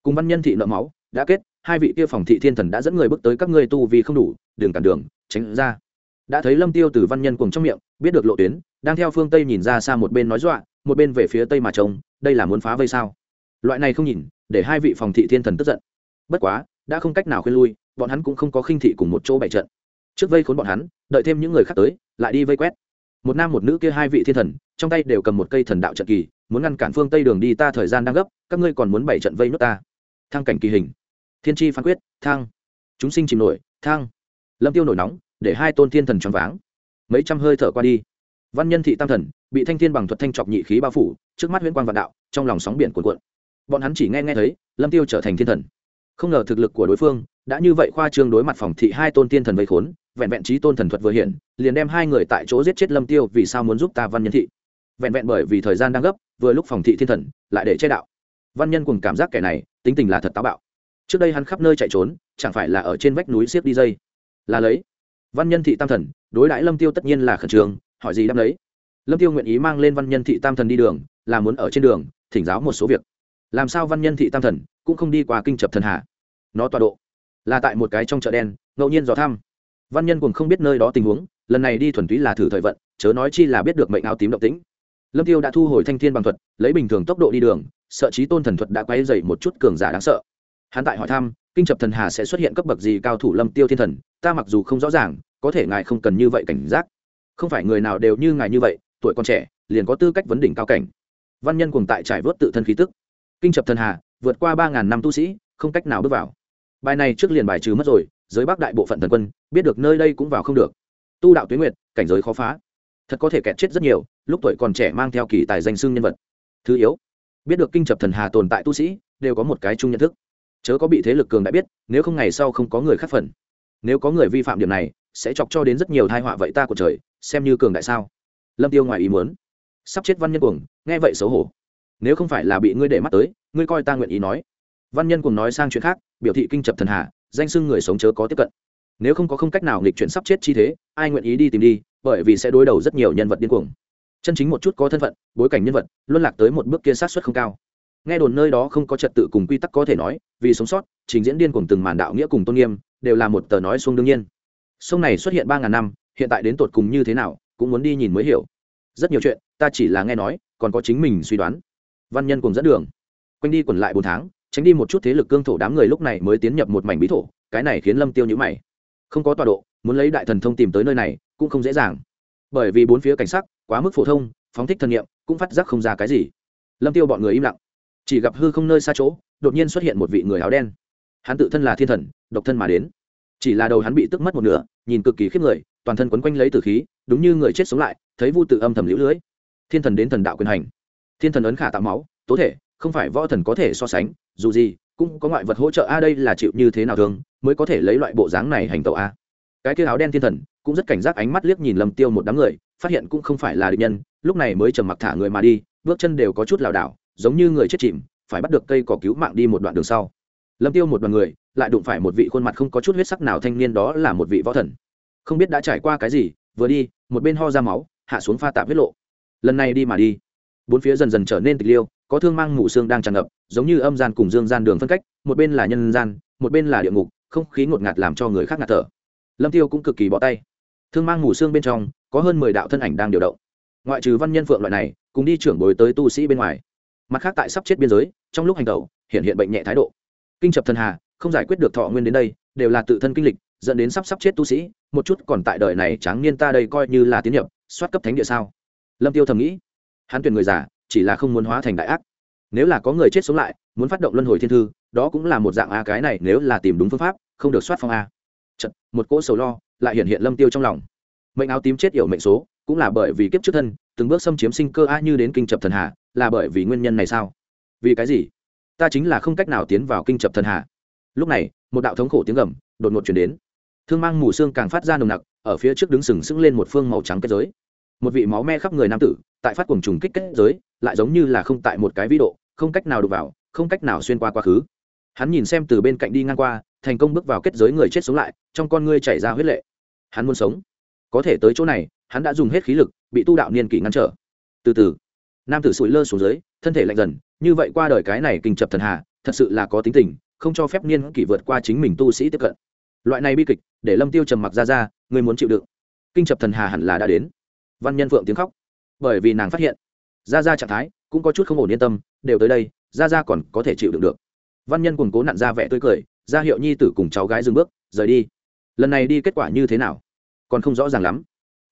A: Cùng văn nhân thị nợ máu, đã kết, hai vị kia phòng thị thiên thần đã dẫn người bước tới các ngươi tu vì không đủ, đường cản đường, tránh ra đã thấy lâm tiêu từ văn nhân cùng trong miệng, biết được lộ tuyến, đang theo phương tây nhìn ra xa một bên nói dọa, một bên về phía tây mà trông, đây là muốn phá vây sao? Loại này không nhìn, để hai vị phòng thị thiên thần tức giận. Bất quá, đã không cách nào khuyên lui, bọn hắn cũng không có khinh thị cùng một chỗ bày trận. Trước vây khốn bọn hắn, đợi thêm những người khác tới, lại đi vây quét. Một nam một nữ kia hai vị thiên thần, trong tay đều cầm một cây thần đạo trận kỳ, muốn ngăn cản phương tây đường đi ta thời gian đang gấp, các ngươi còn muốn bày trận vây nước ta. Thăng cảnh kỳ hình. Thiên tri phán quyết thăng chúng sinh chìm nổi thăng lâm tiêu nổi nóng để hai tôn thiên thần choáng váng. Mấy trăm hơi thở qua đi, văn nhân thị tam thần bị thanh thiên bằng thuật thanh trọc nhị khí bao phủ, trước mắt huyễn quang vạn đạo, trong lòng sóng biển cuộn cuộn. Bọn hắn chỉ nghe nghe thấy, lâm tiêu trở thành thiên thần. Không ngờ thực lực của đối phương đã như vậy khoa trương đối mặt phòng thị hai tôn thiên thần vây khốn, vẹn vẹn trí tôn thần thuật vừa hiện, liền đem hai người tại chỗ giết chết lâm tiêu vì sao muốn giúp ta văn nhân thị. Vẹn vẹn bởi vì thời gian đang gấp, vừa lúc phòng thị thiên thần lại để che đạo. Văn nhân cùng cảm giác kẻ này, tính tình là thật táo bạo. Trước đây hắn khắp nơi chạy trốn, chẳng phải là ở trên vách núi giết đi dây. Là lấy văn nhân thị tam thần, đối đãi lâm tiêu tất nhiên là khẩn trương, hỏi gì đáp lấy lâm tiêu nguyện ý mang lên văn nhân thị tam thần đi đường, là muốn ở trên đường, thỉnh giáo một số việc. Làm sao văn nhân thị tam thần cũng không đi qua kinh chập thần hạ nó tọa độ là tại một cái trong chợ đen, ngẫu nhiên dò thăm. Văn nhân cũng không biết nơi đó tình huống, lần này đi thuần túy là thử thời vận, chớ nói chi là biết được mệnh áo tím động tĩnh. Lâm tiêu đã thu hồi thanh thiên bằng thuật, lấy bình thường tốc độ đi đường, sợ trí tôn thần thuật đã quay dày một chút cường giả đáng sợ. Hắn tại hỏi thăm, kinh chập thần hà sẽ xuất hiện cấp bậc gì cao thủ lâm tiêu thiên thần ta mặc dù không rõ ràng, có thể ngài không cần như vậy cảnh giác. Không phải người nào đều như ngài như vậy, tuổi còn trẻ, liền có tư cách vấn đỉnh cao cảnh. Văn nhân cùng tại trải vớt tự thân khí tức. Kinh chập thần hà, vượt qua ba ngàn năm tu sĩ, không cách nào bước vào. Bài này trước liền bài trừ mất rồi, giới bắc đại bộ phận thần quân, biết được nơi đây cũng vào không được. Tu đạo tuyến nguyệt, cảnh giới khó phá. Thật có thể kẹt chết rất nhiều, lúc tuổi còn trẻ mang theo kỳ tài danh xưng nhân vật. Thứ yếu, biết được kinh chập thần hà tồn tại tu sĩ, đều có một cái chung nhận thức. Chớ có bị thế lực cường đã biết, nếu không ngày sau không có người khác phần nếu có người vi phạm điểm này, sẽ chọc cho đến rất nhiều thai họa vậy ta của trời, xem như cường đại sao? Lâm tiêu ngoài ý muốn. Sắp chết văn nhân cuồng, nghe vậy xấu hổ. Nếu không phải là bị ngươi để mắt tới, ngươi coi ta nguyện ý nói. Văn nhân cuồng nói sang chuyện khác, biểu thị kinh chập thần hà, danh sưng người sống chớ có tiếp cận. Nếu không có không cách nào nghịch chuyển sắp chết chi thế, ai nguyện ý đi tìm đi, bởi vì sẽ đối đầu rất nhiều nhân vật điên cuồng. Chân chính một chút có thân phận, bối cảnh nhân vật, luân lạc tới một bước kia sát xuất không cao nghe đồn nơi đó không có trật tự cùng quy tắc có thể nói, vì sống sót, trình diễn điên cùng từng màn đạo nghĩa cùng tôn nghiêm, đều là một tờ nói xuông đương nhiên. Sông này xuất hiện ba ngàn năm, hiện tại đến tột cùng như thế nào, cũng muốn đi nhìn mới hiểu. Rất nhiều chuyện, ta chỉ là nghe nói, còn có chính mình suy đoán. Văn nhân cùng dẫn đường. Quanh đi quẩn lại bốn tháng, tránh đi một chút thế lực cương thổ đám người lúc này mới tiến nhập một mảnh bí thổ, cái này khiến lâm tiêu nhữ mày. Không có tọa độ, muốn lấy đại thần thông tìm tới nơi này, cũng không dễ dàng. Bởi vì bốn phía cảnh sắc quá mức phổ thông, phóng thích thân nhiệm cũng phát giác không ra cái gì. Lâm tiêu bọn người im lặng chỉ gặp hư không nơi xa chỗ, đột nhiên xuất hiện một vị người áo đen. Hắn tự thân là thiên thần, độc thân mà đến. Chỉ là đầu hắn bị tức mất một nửa, nhìn cực kỳ khiếp người, toàn thân quấn quanh lấy tử khí, đúng như người chết sống lại, thấy vu tự âm thầm lũ lưới. Thiên thần đến thần đạo quyền hành. Thiên thần ấn khả tạo máu, tố thể, không phải võ thần có thể so sánh, dù gì, cũng có ngoại vật hỗ trợ, a, đây là chịu như thế nào thường, mới có thể lấy loại bộ dáng này hành tẩu, a. Cái kia áo đen thiên thần, cũng rất cảnh giác ánh mắt liếc nhìn lâm tiêu một đám người, phát hiện cũng không phải là địch nhân, lúc này mới trầm mặc thả người mà đi bước chân đều có chút lảo đảo, giống như người chết chìm, phải bắt được cây cỏ cứu mạng đi một đoạn đường sau. Lâm tiêu một đoàn người, lại đụng phải một vị khuôn mặt không có chút huyết sắc nào thanh niên đó là một vị võ thần. Không biết đã trải qua cái gì, vừa đi, một bên ho ra máu, hạ xuống pha tạp huyết lộ. Lần này đi mà đi. Bốn phía dần dần trở nên tịch liêu, có thương mang mù xương đang tràn ngập, giống như âm gian cùng dương gian đường phân cách, một bên là nhân gian, một bên là địa ngục, không khí ngột ngạt làm cho người khác ngạt thở. Lâm tiêu cũng cực kỳ bỏ tay. Thương mang mù xương bên trong, có hơn mười đạo thân ảnh đang điều động. Ngoại trừ văn nhân phượng loại này cùng đi trưởng bồi tới tu sĩ bên ngoài. Mặt khác tại sắp chết biên giới trong lúc hành tẩu hiện hiện bệnh nhẹ thái độ. Kinh chập thần hà không giải quyết được thọ nguyên đến đây đều là tự thân kinh lịch dẫn đến sắp sắp chết tu sĩ một chút còn tại đời này tráng niên ta đây coi như là tiến nhập soát cấp thánh địa sao? Lâm tiêu thầm nghĩ. Hắn tuyển người già chỉ là không muốn hóa thành đại ác. Nếu là có người chết sống lại muốn phát động luân hồi thiên thư đó cũng là một dạng a cái này nếu là tìm đúng phương pháp không được soát phong a. Chật, một cỗ sầu lo lại hiện hiện lâm tiêu trong lòng. Mệnh áo tím chết yểu mệnh số cũng là bởi vì kiếp trước thân từng bước xâm chiếm sinh cơ a như đến kinh chập thần hà, là bởi vì nguyên nhân này sao? Vì cái gì? Ta chính là không cách nào tiến vào kinh chập thần hà. Lúc này, một đạo thống khổ tiếng gầm đột ngột chuyển đến. Thương mang mù xương càng phát ra nồng nặc, ở phía trước đứng sừng sững lên một phương màu trắng kết giới. Một vị máu me khắp người nam tử, tại phát cuồng trùng kích kết giới, lại giống như là không tại một cái vĩ độ, không cách nào đụng vào, không cách nào xuyên qua quá khứ. Hắn nhìn xem từ bên cạnh đi ngang qua, thành công bước vào kết giới người chết sống lại, trong con ngươi chảy ra huyết lệ. Hắn muốn sống. Có thể tới chỗ này hắn đã dùng hết khí lực, bị tu đạo niên kỷ ngăn trở. Từ từ. Nam tử sụi lơ xuống dưới, thân thể lạnh dần, như vậy qua đời cái này kinh chập thần hà, thật sự là có tính tình, không cho phép niên kỷ vượt qua chính mình tu sĩ tiếp cận. Loại này bi kịch, để lâm tiêu trầm mặc ra ra, người muốn chịu đựng. Kinh chập thần hà hẳn là đã đến. Văn nhân phượng tiếng khóc. Bởi vì nàng phát hiện ra ra trạng thái cũng có chút không ổn yên tâm, đều tới đây ra ra còn có thể chịu đựng được. Văn nhân củng cố nặn ra vẻ tươi cười ra hiệu nhi tử cùng cháu gái dừng bước, rời đi. Lần này đi kết quả như thế nào, còn không rõ ràng lắm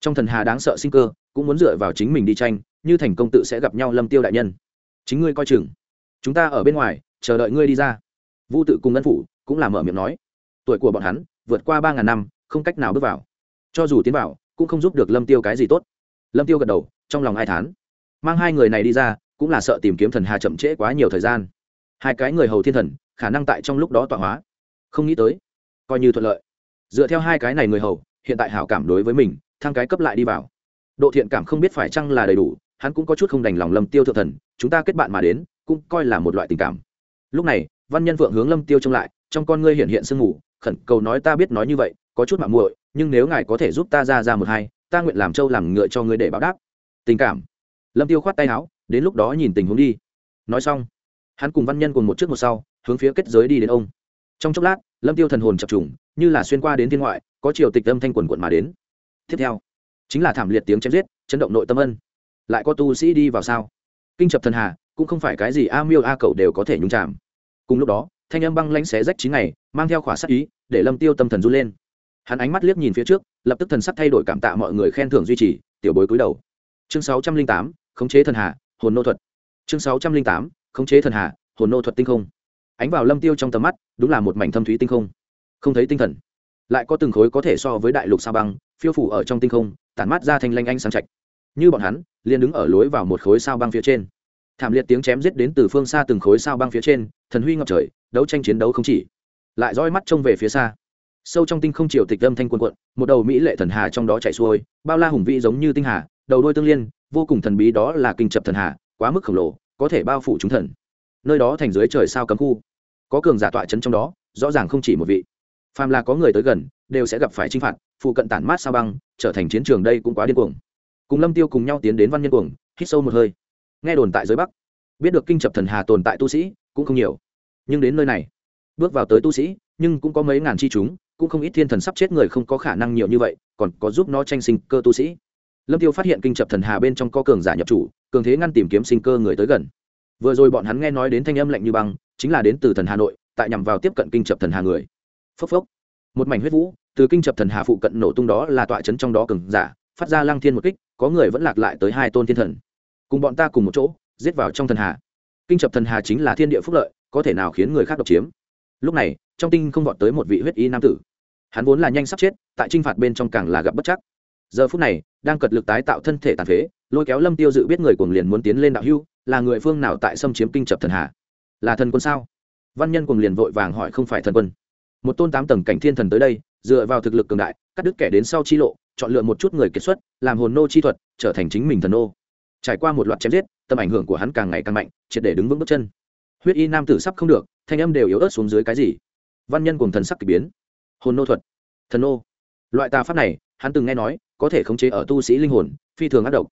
A: trong thần hà đáng sợ sinh cơ, cũng muốn dựa vào chính mình đi tranh, như thành công tự sẽ gặp nhau lâm tiêu đại nhân. Chính ngươi coi chừng. Chúng ta ở bên ngoài, chờ đợi ngươi đi ra. Vu tự cùng ngân phủ cũng là mở miệng nói. Tuổi của bọn hắn, vượt qua ba ngàn năm, không cách nào bước vào. Cho dù tiến vào, cũng không giúp được lâm tiêu cái gì tốt. Lâm tiêu gật đầu, trong lòng ai thán. Mang hai người này đi ra, cũng là sợ tìm kiếm thần hà chậm trễ quá nhiều thời gian. Hai cái người hầu thiên thần, khả năng tại trong lúc đó tọa hóa. Không nghĩ tới. Coi như thuận lợi. Dựa theo hai cái này người hầu, hiện tại hảo cảm đối với mình thang cái cấp lại đi vào. Độ thiện cảm không biết phải chăng là đầy đủ, hắn cũng có chút không đành lòng lâm tiêu thượng thần, chúng ta kết bạn mà đến, cũng coi là một loại tình cảm. Lúc này, văn nhân vượng hướng lâm tiêu trông lại, trong con ngươi hiện hiện sương mù, khẩn cầu nói ta biết nói như vậy, có chút mạng muội, nhưng nếu ngài có thể giúp ta ra ra một hai, ta nguyện làm trâu làm ngựa cho ngươi để báo đáp. Tình cảm. Lâm tiêu khoát tay áo, đến lúc đó nhìn tình huống đi. Nói xong, hắn cùng văn nhân cùng một trước một sau, hướng phía kết giới đi đến ông. Trong chốc lát, lâm tiêu thần hồn chập trùng, như là xuyên qua đến thiên ngoại, có chiều tịch âm thanh quần quận mà đến tiếp theo. Chính là thảm liệt tiếng chém giết, chấn động nội tâm ân. Lại có tu sĩ đi vào sao? Kinh chập thần hà, cũng không phải cái gì a miêu a cậu đều có thể nhúng chạm cùng lúc đó, thanh âm băng lãnh xé rách chín ngày, mang theo khỏa sắc ý, để lâm tiêu tâm thần run lên. Hắn ánh mắt liếc nhìn phía trước, lập tức thần sắc thay đổi cảm tạ mọi người khen thưởng duy trì, tiểu bối cúi đầu. Chương sáu trăm linh tám, khống chế thần hà, hồn nô thuật. Chương sáu trăm linh tám, khống chế thần hà, hồn nô thuật tinh không. Ánh vào lâm tiêu trong tầm mắt, đúng là một mảnh thâm thúy tinh không. Không thấy tinh thần. Lại có từng khối có thể so với đại lục sao băng phiêu phủ ở trong tinh không, tản mát ra thanh lanh ánh sáng chạch như bọn hắn, liền đứng ở lối vào một khối sao băng phía trên. Thảm liệt tiếng chém giết đến từ phương xa từng khối sao băng phía trên, thần huy ngập trời, đấu tranh chiến đấu không chỉ. Lại roi mắt trông về phía xa. Sâu trong tinh không triều tịch âm thanh quân quận một đầu mỹ lệ thần hà trong đó chạy xuôi, bao la hùng vĩ giống như tinh hà, đầu đôi tương liên, vô cùng thần bí đó là kinh chập thần hà, quá mức khổng lồ, có thể bao phủ chúng thần. Nơi đó thành dưới trời sao cấm khu. Có cường giả tọa chấn trong đó, rõ ràng không chỉ một vị. Phàm là có người tới gần, đều sẽ gặp phải chinh phạt phụ cận tản mát sao băng, trở thành chiến trường đây cũng quá điên cuồng. Cùng lâm tiêu cùng nhau tiến đến văn nhân cuồng, hít sâu một hơi. Nghe đồn tại giới bắc, biết được kinh chập thần hà tồn tại tu sĩ cũng không nhiều. Nhưng đến nơi này, bước vào tới tu sĩ, nhưng cũng có mấy ngàn chi chúng, cũng không ít thiên thần sắp chết người không có khả năng nhiều như vậy, còn có giúp nó tranh sinh cơ tu sĩ. Lâm tiêu phát hiện kinh chập thần hà bên trong có cường giả nhập chủ, cường thế ngăn tìm kiếm sinh cơ người tới gần. Vừa rồi bọn hắn nghe nói đến thanh âm lạnh như băng, chính là đến từ thần hà nội, tại nhằm vào tiếp cận kinh chập thần hà người. Phốc phốc. Một mảnh huyết vũ từ kinh chập thần hà phụ cận nổ tung đó là tọa chấn trong đó cường giả, phát ra lăng thiên một kích, có người vẫn lạc lại tới hai tôn thiên thần. Cùng bọn ta cùng một chỗ, giết vào trong thần hà. Kinh chập thần hà chính là thiên địa phúc lợi, có thể nào khiến người khác độc chiếm. Lúc này, trong tinh không vọt tới một vị huyết y nam tử. Hắn vốn là nhanh sắp chết, tại t r i n h phạt bên trong càng là gặp bất chắc. Giờ phút này, đang cật lực tái tạo thân thể tàn phế, lôi kéo lâm tiêu dự biết người cuồng liền muốn tiến lên đạo hưu, là người phương nào tại xâm chiếm kinh chập thần hà? Là thần quân sao? Văn nhân cuồng liền vội vàng hỏi không phải thần quân. Một tôn tám tầng cảnh thiên thần tới đây dựa vào thực lực cường đại, cắt đứt kẻ đến sau chi lộ, chọn lựa một chút người kiệt xuất, làm hồn nô chi thuật, trở thành chính mình thần nô. Trải qua một loạt chém giết, tầm ảnh hưởng của hắn càng ngày càng mạnh, triệt để đứng vững bước chân. Huyết y nam tử sắp không được, thanh âm đều yếu ớt xuống dưới cái gì? Văn nhân cùng thần sắc k ỳ biến. Hồn nô thuật. Thần nô. Loại tà pháp này, hắn từng nghe nói, có thể khống chế ở tu sĩ linh hồn, phi thường ác độc.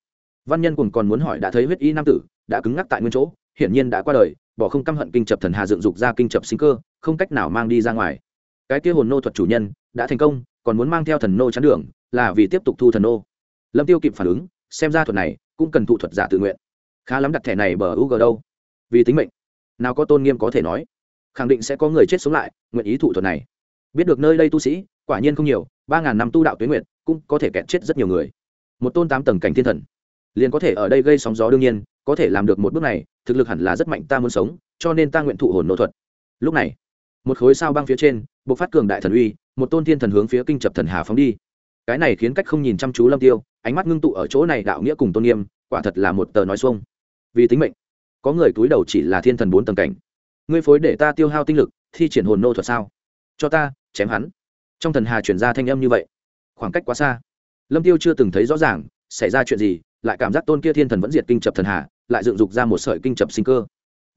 A: Văn nhân cùng còn muốn hỏi đã thấy huyết y nam tử, đã cứng ngắc tại nguyên chỗ, hiển nhiên đã qua đời, bỏ không căm hận kinh chập thần hà dựng dục ra kinh chập sinh cơ, không cách nào mang đi ra ngoài cái kia hồn nô thuật chủ nhân đã thành công, còn muốn mang theo thần nô chắn đường, là vì tiếp tục thu thần nô. Lâm tiêu kịp phản ứng, xem ra thuật này cũng cần thụ thuật giả tự nguyện. Khá lắm đặt thẻ này bờ u g đâu? Vì tính mệnh. Nào có tôn nghiêm có thể nói. Khẳng định sẽ có người chết sống lại, nguyện ý thụ thuật này. Biết được nơi đây tu sĩ, quả nhiên không nhiều, ba ngàn năm tu đạo tuyến nguyện cũng có thể kẹt chết rất nhiều người. Một tôn tám tầng cảnh thiên thần, liền có thể ở đây gây sóng gió đương nhiên, có thể làm được một bước này, thực lực hẳn là rất mạnh ta muốn sống, cho nên ta nguyện thụ hồn nô thuật. Lúc này một khối sao băng phía trên, bộc phát cường đại thần uy, một tôn thiên thần hướng phía kinh chập thần hà phóng đi. Cái này khiến cách không nhìn chăm chú lâm tiêu, ánh mắt ngưng tụ ở chỗ này đạo nghĩa cùng tôn nghiêm, quả thật là một tờ nói xuông. Vì tính mệnh, có người túi đầu chỉ là thiên thần bốn tầng cảnh. Ngươi phối để ta tiêu hao tinh lực, thi triển hồn nô thuật sao? Cho ta, chém hắn. Trong thần hà chuyển ra thanh âm như vậy, khoảng cách quá xa. Lâm tiêu chưa từng thấy rõ ràng, xảy ra chuyện gì, lại cảm giác tôn kia thiên thần vẫn diệt kinh chập thần hà, lại dựng dục ra một sợi kinh chập sinh cơ.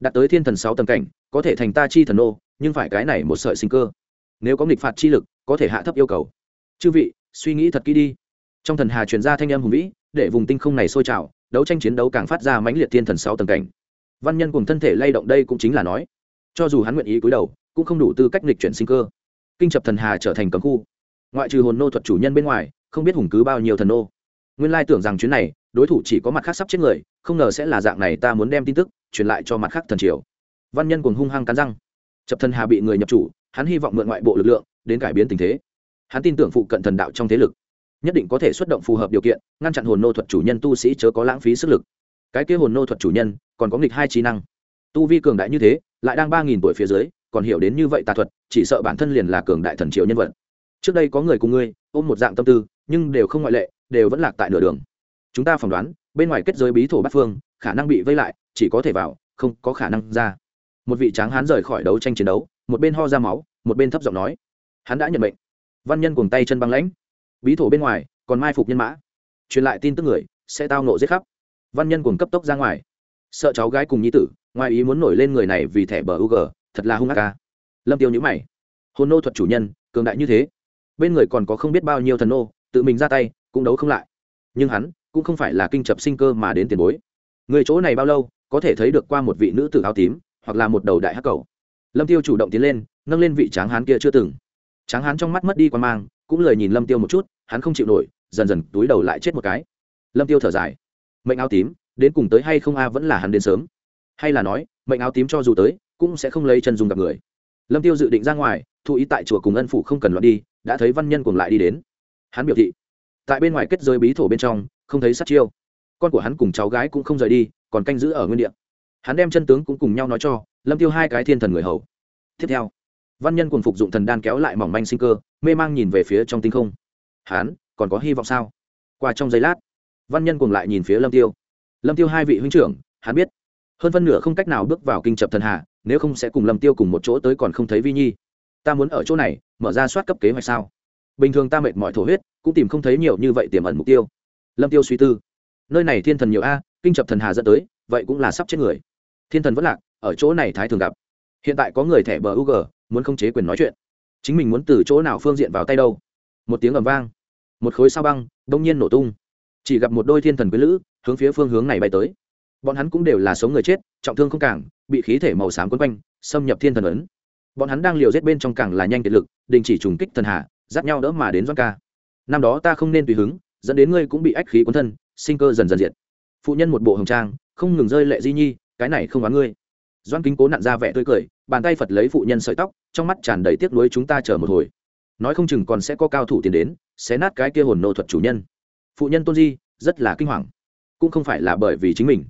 A: Đạt tới thiên thần sáu tầng cảnh có thể thành ta chi thần nô, nhưng phải cái này một sợi sinh cơ. Nếu có nghịch phạt chi lực, có thể hạ thấp yêu cầu. Chư vị, suy nghĩ thật kỹ đi. Trong thần hà truyền ra thanh âm hùng vĩ, để vùng tinh không này sôi trào, đấu tranh chiến đấu càng phát ra mãnh liệt thiên thần sáu tầng cảnh. Văn nhân cùng thân thể lay động đây cũng chính là nói. Cho dù hắn nguyện ý cúi đầu, cũng không đủ tư cách lịch chuyển sinh cơ. Kinh chập thần hà trở thành cấm khu. Ngoại trừ hồn nô thuật chủ nhân bên ngoài, không biết hùng cứ bao nhiêu thần nô. Nguyên lai tưởng rằng chuyến này, đối thủ chỉ có mặt khác sắp chết người, không ngờ sẽ là dạng này, ta muốn đem tin tức truyền lại cho mặt khác thần triều văn nhân cùng hung hăng cắn răng. Chập thần hà bị người nhập chủ, hắn hy vọng mượn ngoại bộ lực lượng đến cải biến tình thế. Hắn tin tưởng phụ cận thần đạo trong thế lực, nhất định có thể xuất động phù hợp điều kiện, ngăn chặn hồn nô thuật chủ nhân tu sĩ chớ có lãng phí sức lực. Cái kia hồn nô thuật chủ nhân, còn có nghịch hai trí năng. Tu vi cường đại như thế, lại đang ba nghìn tuổi phía dưới, còn hiểu đến như vậy tà thuật, chỉ sợ bản thân liền là cường đại thần triều nhân vật. Trước đây có người cùng ngươi, ôm một dạng tâm tư, nhưng đều không ngoại lệ, đều vẫn lạc tại nửa đường. Chúng ta phỏng đoán, bên ngoài kết giới bí thổ bát phương, khả năng bị vây lại, chỉ có thể vào, không có khả năng ra một vị tráng hán rời khỏi đấu tranh chiến đấu, một bên ho ra máu, một bên thấp giọng nói. Hắn đã nhận mệnh. Văn nhân cuồng tay chân băng lãnh. Bí thổ bên ngoài, còn mai phục nhân mã. Truyền lại tin tức người, sẽ tao nộ giết khắp. Văn nhân cuồng cấp tốc ra ngoài. Sợ cháu gái cùng nhi tử, ngoài ý muốn nổi lên người này vì thẻ bờ u g thật là hung ác ca. Lâm tiêu nhữ mày. Hồn nô thuật chủ nhân, cường đại như thế. Bên người còn có không biết bao nhiêu thần nô, tự mình ra tay, cũng đấu không lại. Nhưng hắn, cũng không phải là kinh chập sinh cơ mà đến tiền bối. Người chỗ này bao lâu, có thể thấy được qua một vị nữ tử áo tím hoặc là một đầu đại hắc cầu. Lâm tiêu chủ động tiến lên, nâng lên vị tráng hán kia chưa từng. Tráng hán trong mắt mất đi quan mang, cũng lời nhìn lâm tiêu một chút, hắn không chịu nổi, dần dần túi đầu lại chết một cái. Lâm tiêu thở dài. Mệnh áo tím, đến cùng tới hay không a, vẫn là hắn đến sớm. Hay là nói, mệnh áo tím cho dù tới, cũng sẽ không lấy chân dùng gặp người. Lâm tiêu dự định ra ngoài, thụ ý tại chùa cùng ân phủ không cần loạn đi, đã thấy văn nhân cùng lại đi đến. Hắn biểu thị, tại bên ngoài kết giới bí thổ bên trong, không thấy sát chiêu. Con của hắn cùng cháu gái cũng không rời đi, còn canh giữ ở nguyên địa hắn đem chân tướng cũng cùng nhau nói cho, lâm tiêu hai cái thiên thần người hầu. Tiếp theo, văn nhân cùng phục dụng thần đan kéo lại mỏng manh sinh cơ, mê mang nhìn về phía trong tinh không. Hắn, còn có hy vọng sao? Qua trong giây lát, văn nhân cùng lại nhìn phía lâm tiêu. Lâm tiêu hai vị huynh trưởng, hắn biết, hơn phân nửa không cách nào bước vào kinh chập thần hà, nếu không sẽ cùng lâm tiêu cùng một chỗ tới còn không thấy vi nhi. Ta muốn ở chỗ này, mở ra soát cấp kế hoạch sao? Bình thường ta mệt mỏi thổ huyết, cũng tìm không thấy nhiều như vậy tiềm ẩn mục tiêu. Lâm tiêu suy tư. Nơi này thiên thần nhiều a, kinh chập thần hà dẫn tới, vậy cũng là sắp chết người thiên thần vẫn lạc, ở chỗ này thái thường gặp. Hiện tại có người thẻ bờ ug muốn không chế quyền nói chuyện. Chính mình muốn từ chỗ nào phương diện vào tay đâu? Một tiếng ầm vang, một khối sao băng, đông nhiên nổ tung. Chỉ gặp một đôi thiên thần quý lữ, hướng phía phương hướng này bay tới. Bọn hắn cũng đều là sống người chết, trọng thương không càng, bị khí thể màu xám quấn quanh, xâm nhập thiên thần ấn. Bọn hắn đang liều rét bên trong càng là nhanh kiệt lực, đình chỉ trùng kích thần hạ, dắt nhau đỡ mà đến doan ca. Năm đó ta không nên tùy hứng, dẫn đến ngươi cũng bị ách khí cuốn thân, sinh cơ dần dần diệt. Phụ nhân một bộ hồng trang, không ngừng rơi lệ di nhi cái này không oán ngươi. Doan kính cố nặn ra vẻ tươi cười, bàn tay phật lấy phụ nhân sợi tóc, trong mắt tràn đầy tiếc nuối chúng ta chờ một hồi. Nói không chừng còn sẽ có cao thủ tiến đến, xé nát cái kia hồn nô thuật chủ nhân. Phụ nhân tôn di, rất là kinh hoàng. Cũng không phải là bởi vì chính mình,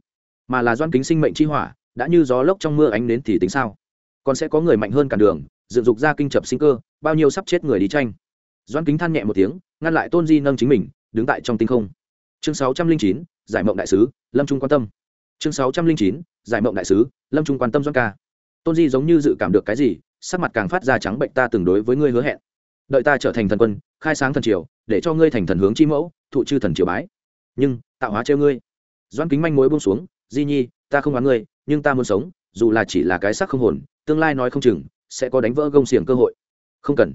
A: mà là doan kính sinh mệnh chi hỏa, đã như gió lốc trong mưa ánh đến thì tính sao? Còn sẽ có người mạnh hơn cả đường, dựng dục ra kinh chập sinh cơ, bao nhiêu sắp chết người đi tranh. Doan kính than nhẹ một tiếng, ngăn lại tôn di nâng chính mình, đứng tại trong tinh không. Chương sáu trăm linh chín, giải mộng đại sứ, lâm trung quan tâm. Chương sáu trăm linh chín giải mộng đại sứ, lâm trung quan tâm doan ca. Tôn di giống như dự cảm được cái gì, sắc mặt càng phát ra trắng bệnh, ta từng đối với ngươi hứa hẹn, đợi ta trở thành thần quân, khai sáng thần triều, để cho ngươi thành thần hướng chi mẫu, thụ chư thần triều bái. Nhưng, tạo hóa treo ngươi. Doan kính manh mối buông xuống, di nhi, ta không oán ngươi, nhưng ta muốn sống, dù là chỉ là cái xác không hồn, tương lai nói không chừng, sẽ có đánh vỡ gông xiềng cơ hội. Không cần.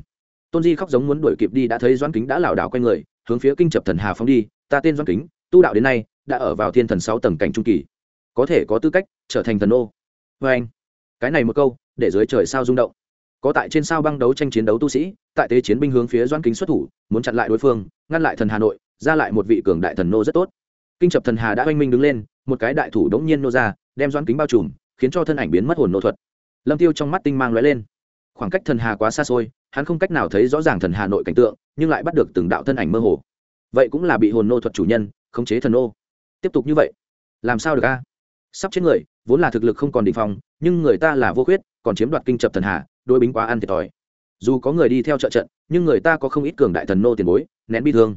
A: Tôn di khóc giống muốn đuổi kịp đi, đã thấy doan kính đã lảo đảo q u a người, hướng phía kinh chập thần hà phóng đi, ta tên doan kính, tu đạo đến nay, đã ở vào thiên thần sáu tầng cảnh trung kỳ có thể có tư cách trở thành thần ô. Vê anh. Cái này một câu, để dưới trời sao rung động. Có tại trên sao băng đấu tranh chiến đấu tu sĩ, tại tế chiến binh hướng phía doan kính xuất thủ, muốn chặn lại đối phương, ngăn lại thần hà nội, ra lại một vị cường đại thần nô rất tốt. Kinh chập thần hà đã oanh minh đứng lên, một cái đại thủ đống nhiên nô ra, đem doan kính bao trùm, khiến cho thân ảnh biến mất hồn nô thuật. Lâm tiêu trong mắt tinh mang lóe lên. Khoảng cách thần hà quá xa xôi, hắn không cách nào thấy rõ ràng thần hà nội cảnh tượng, nhưng lại bắt được từng đạo thân ảnh mơ hồ. Vậy cũng là bị hồn nô thuật chủ nhân khống chế thần nô. Tiếp tục như vậy, làm sao được a? Sắp chết người, vốn là thực lực không còn đ ỉ n h phòng nhưng người ta là vô khuyết, còn chiếm đoạt kinh chập thần hà đôi bính quá ăn thiệt thòi. Dù có người đi theo trợ trận, nhưng người ta có không ít cường đại thần nô tiền bối, nén bi thương.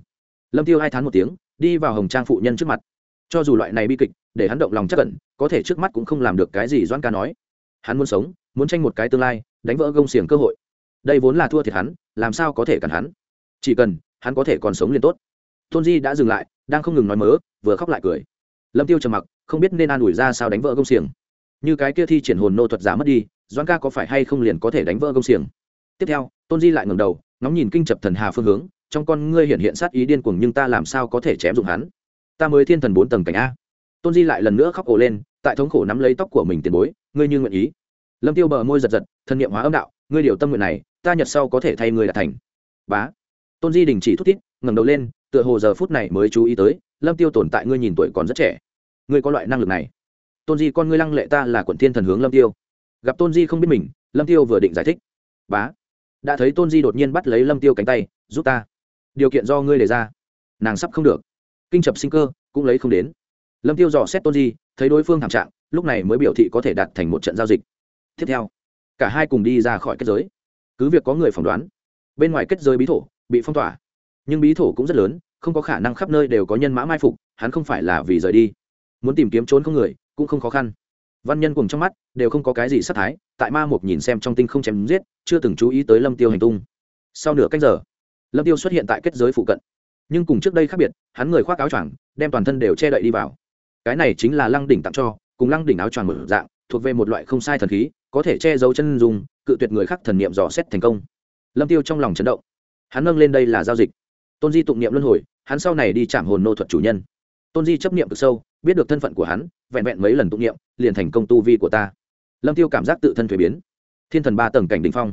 A: Lâm tiêu hai tháng một tiếng, đi vào hồng trang phụ nhân trước mặt. Cho dù loại này bi kịch, để hắn động lòng chắc cẩn có thể trước mắt cũng không làm được cái gì doan ca nói. Hắn muốn sống, muốn tranh một cái tương lai, đánh vỡ gông xiềng cơ hội. Đây vốn là thua thiệt hắn, làm sao có thể cản hắn? Chỉ cần, hắn có thể còn sống liền tốt. Tôn di đã dừng lại, đang không ngừng nói mớ, vừa khóc lại cười. Lâm tiêu trầm mặc không biết nên an ủi ra sao đánh vỡ công xiềng. Như cái kia thi triển hồn nô thuật giả mất đi, Doãn ca có phải hay không liền có thể đánh vỡ công xiềng? Tiếp theo, tôn di lại ngẩng đầu, ngóng nhìn kinh chập thần hà phương hướng, trong con ngươi hiện hiện sát ý điên cuồng nhưng ta làm sao có thể chém dụng hắn? Ta mới thiên thần bốn tầng cảnh a. Tôn di lại lần nữa khóc ổ lên, tại thống khổ nắm lấy tóc của mình tiền bối, ngươi như nguyện ý. Lâm tiêu bờ môi giật giật, thân nhiệm hóa âm đạo, ngươi điều tâm nguyện này, ta nhật sau có thể thay ngươi đạt thành. Bá. Tôn di đình chỉ thút thít, ngẩng đầu lên, tựa hồ giờ phút này mới chú ý tới, lâm tiêu tồn tại ngươi nhìn tuổi còn rất trẻ ngươi có loại năng lực này. Tôn di con ngươi lăng lệ ta là quận thiên thần hướng lâm tiêu. Gặp tôn di không biết mình, lâm tiêu vừa định giải thích. Bá, đã thấy tôn di đột nhiên bắt lấy lâm tiêu cánh tay, giúp ta. Điều kiện do ngươi đề ra. Nàng sắp không được. Kinh chập sinh cơ, cũng lấy không đến. Lâm tiêu dò xét tôn di, thấy đối phương thảm trạng, lúc này mới biểu thị có thể đạt thành một trận giao dịch. Tiếp theo, cả hai cùng đi ra khỏi kết giới. Cứ việc có người phỏng đoán, bên ngoài kết giới bí thổ bị phong tỏa, nhưng bí thổ cũng rất lớn, không có khả năng khắp nơi đều có nhân mã mai phục, hắn không phải là vì rời đi muốn tìm kiếm trốn không người, cũng không khó khăn. Văn nhân cùng trong mắt, đều không có cái gì sát thái, tại ma mục nhìn xem trong tinh không chém giết, chưa từng chú ý tới lâm tiêu hành tung. Sau nửa cách giờ, lâm tiêu xuất hiện tại kết giới phụ cận. Nhưng cùng trước đây khác biệt, hắn người khoác áo choàng, đem toàn thân đều che đậy đi vào. Cái này chính là lăng đỉnh tặng cho, cùng lăng đỉnh áo choàng mở dạng, thuộc về một loại không sai thần khí, có thể che giấu chân dùng cự tuyệt người khác thần niệm dò xét thành công. Lâm tiêu trong lòng chấn động. Hắn nâng lên đây là giao dịch. Tôn di tụng niệm luân hồi, hắn sau này đi chạm hồn nô thuật chủ nhân. Tôn di chấp niệm cực sâu biết được thân phận của hắn, vẹn vẹn mấy lần tụng niệm, liền thành công tu vi của ta. Lâm tiêu cảm giác tự thân thuế biến. Thiên thần ba tầng cảnh đỉnh phong.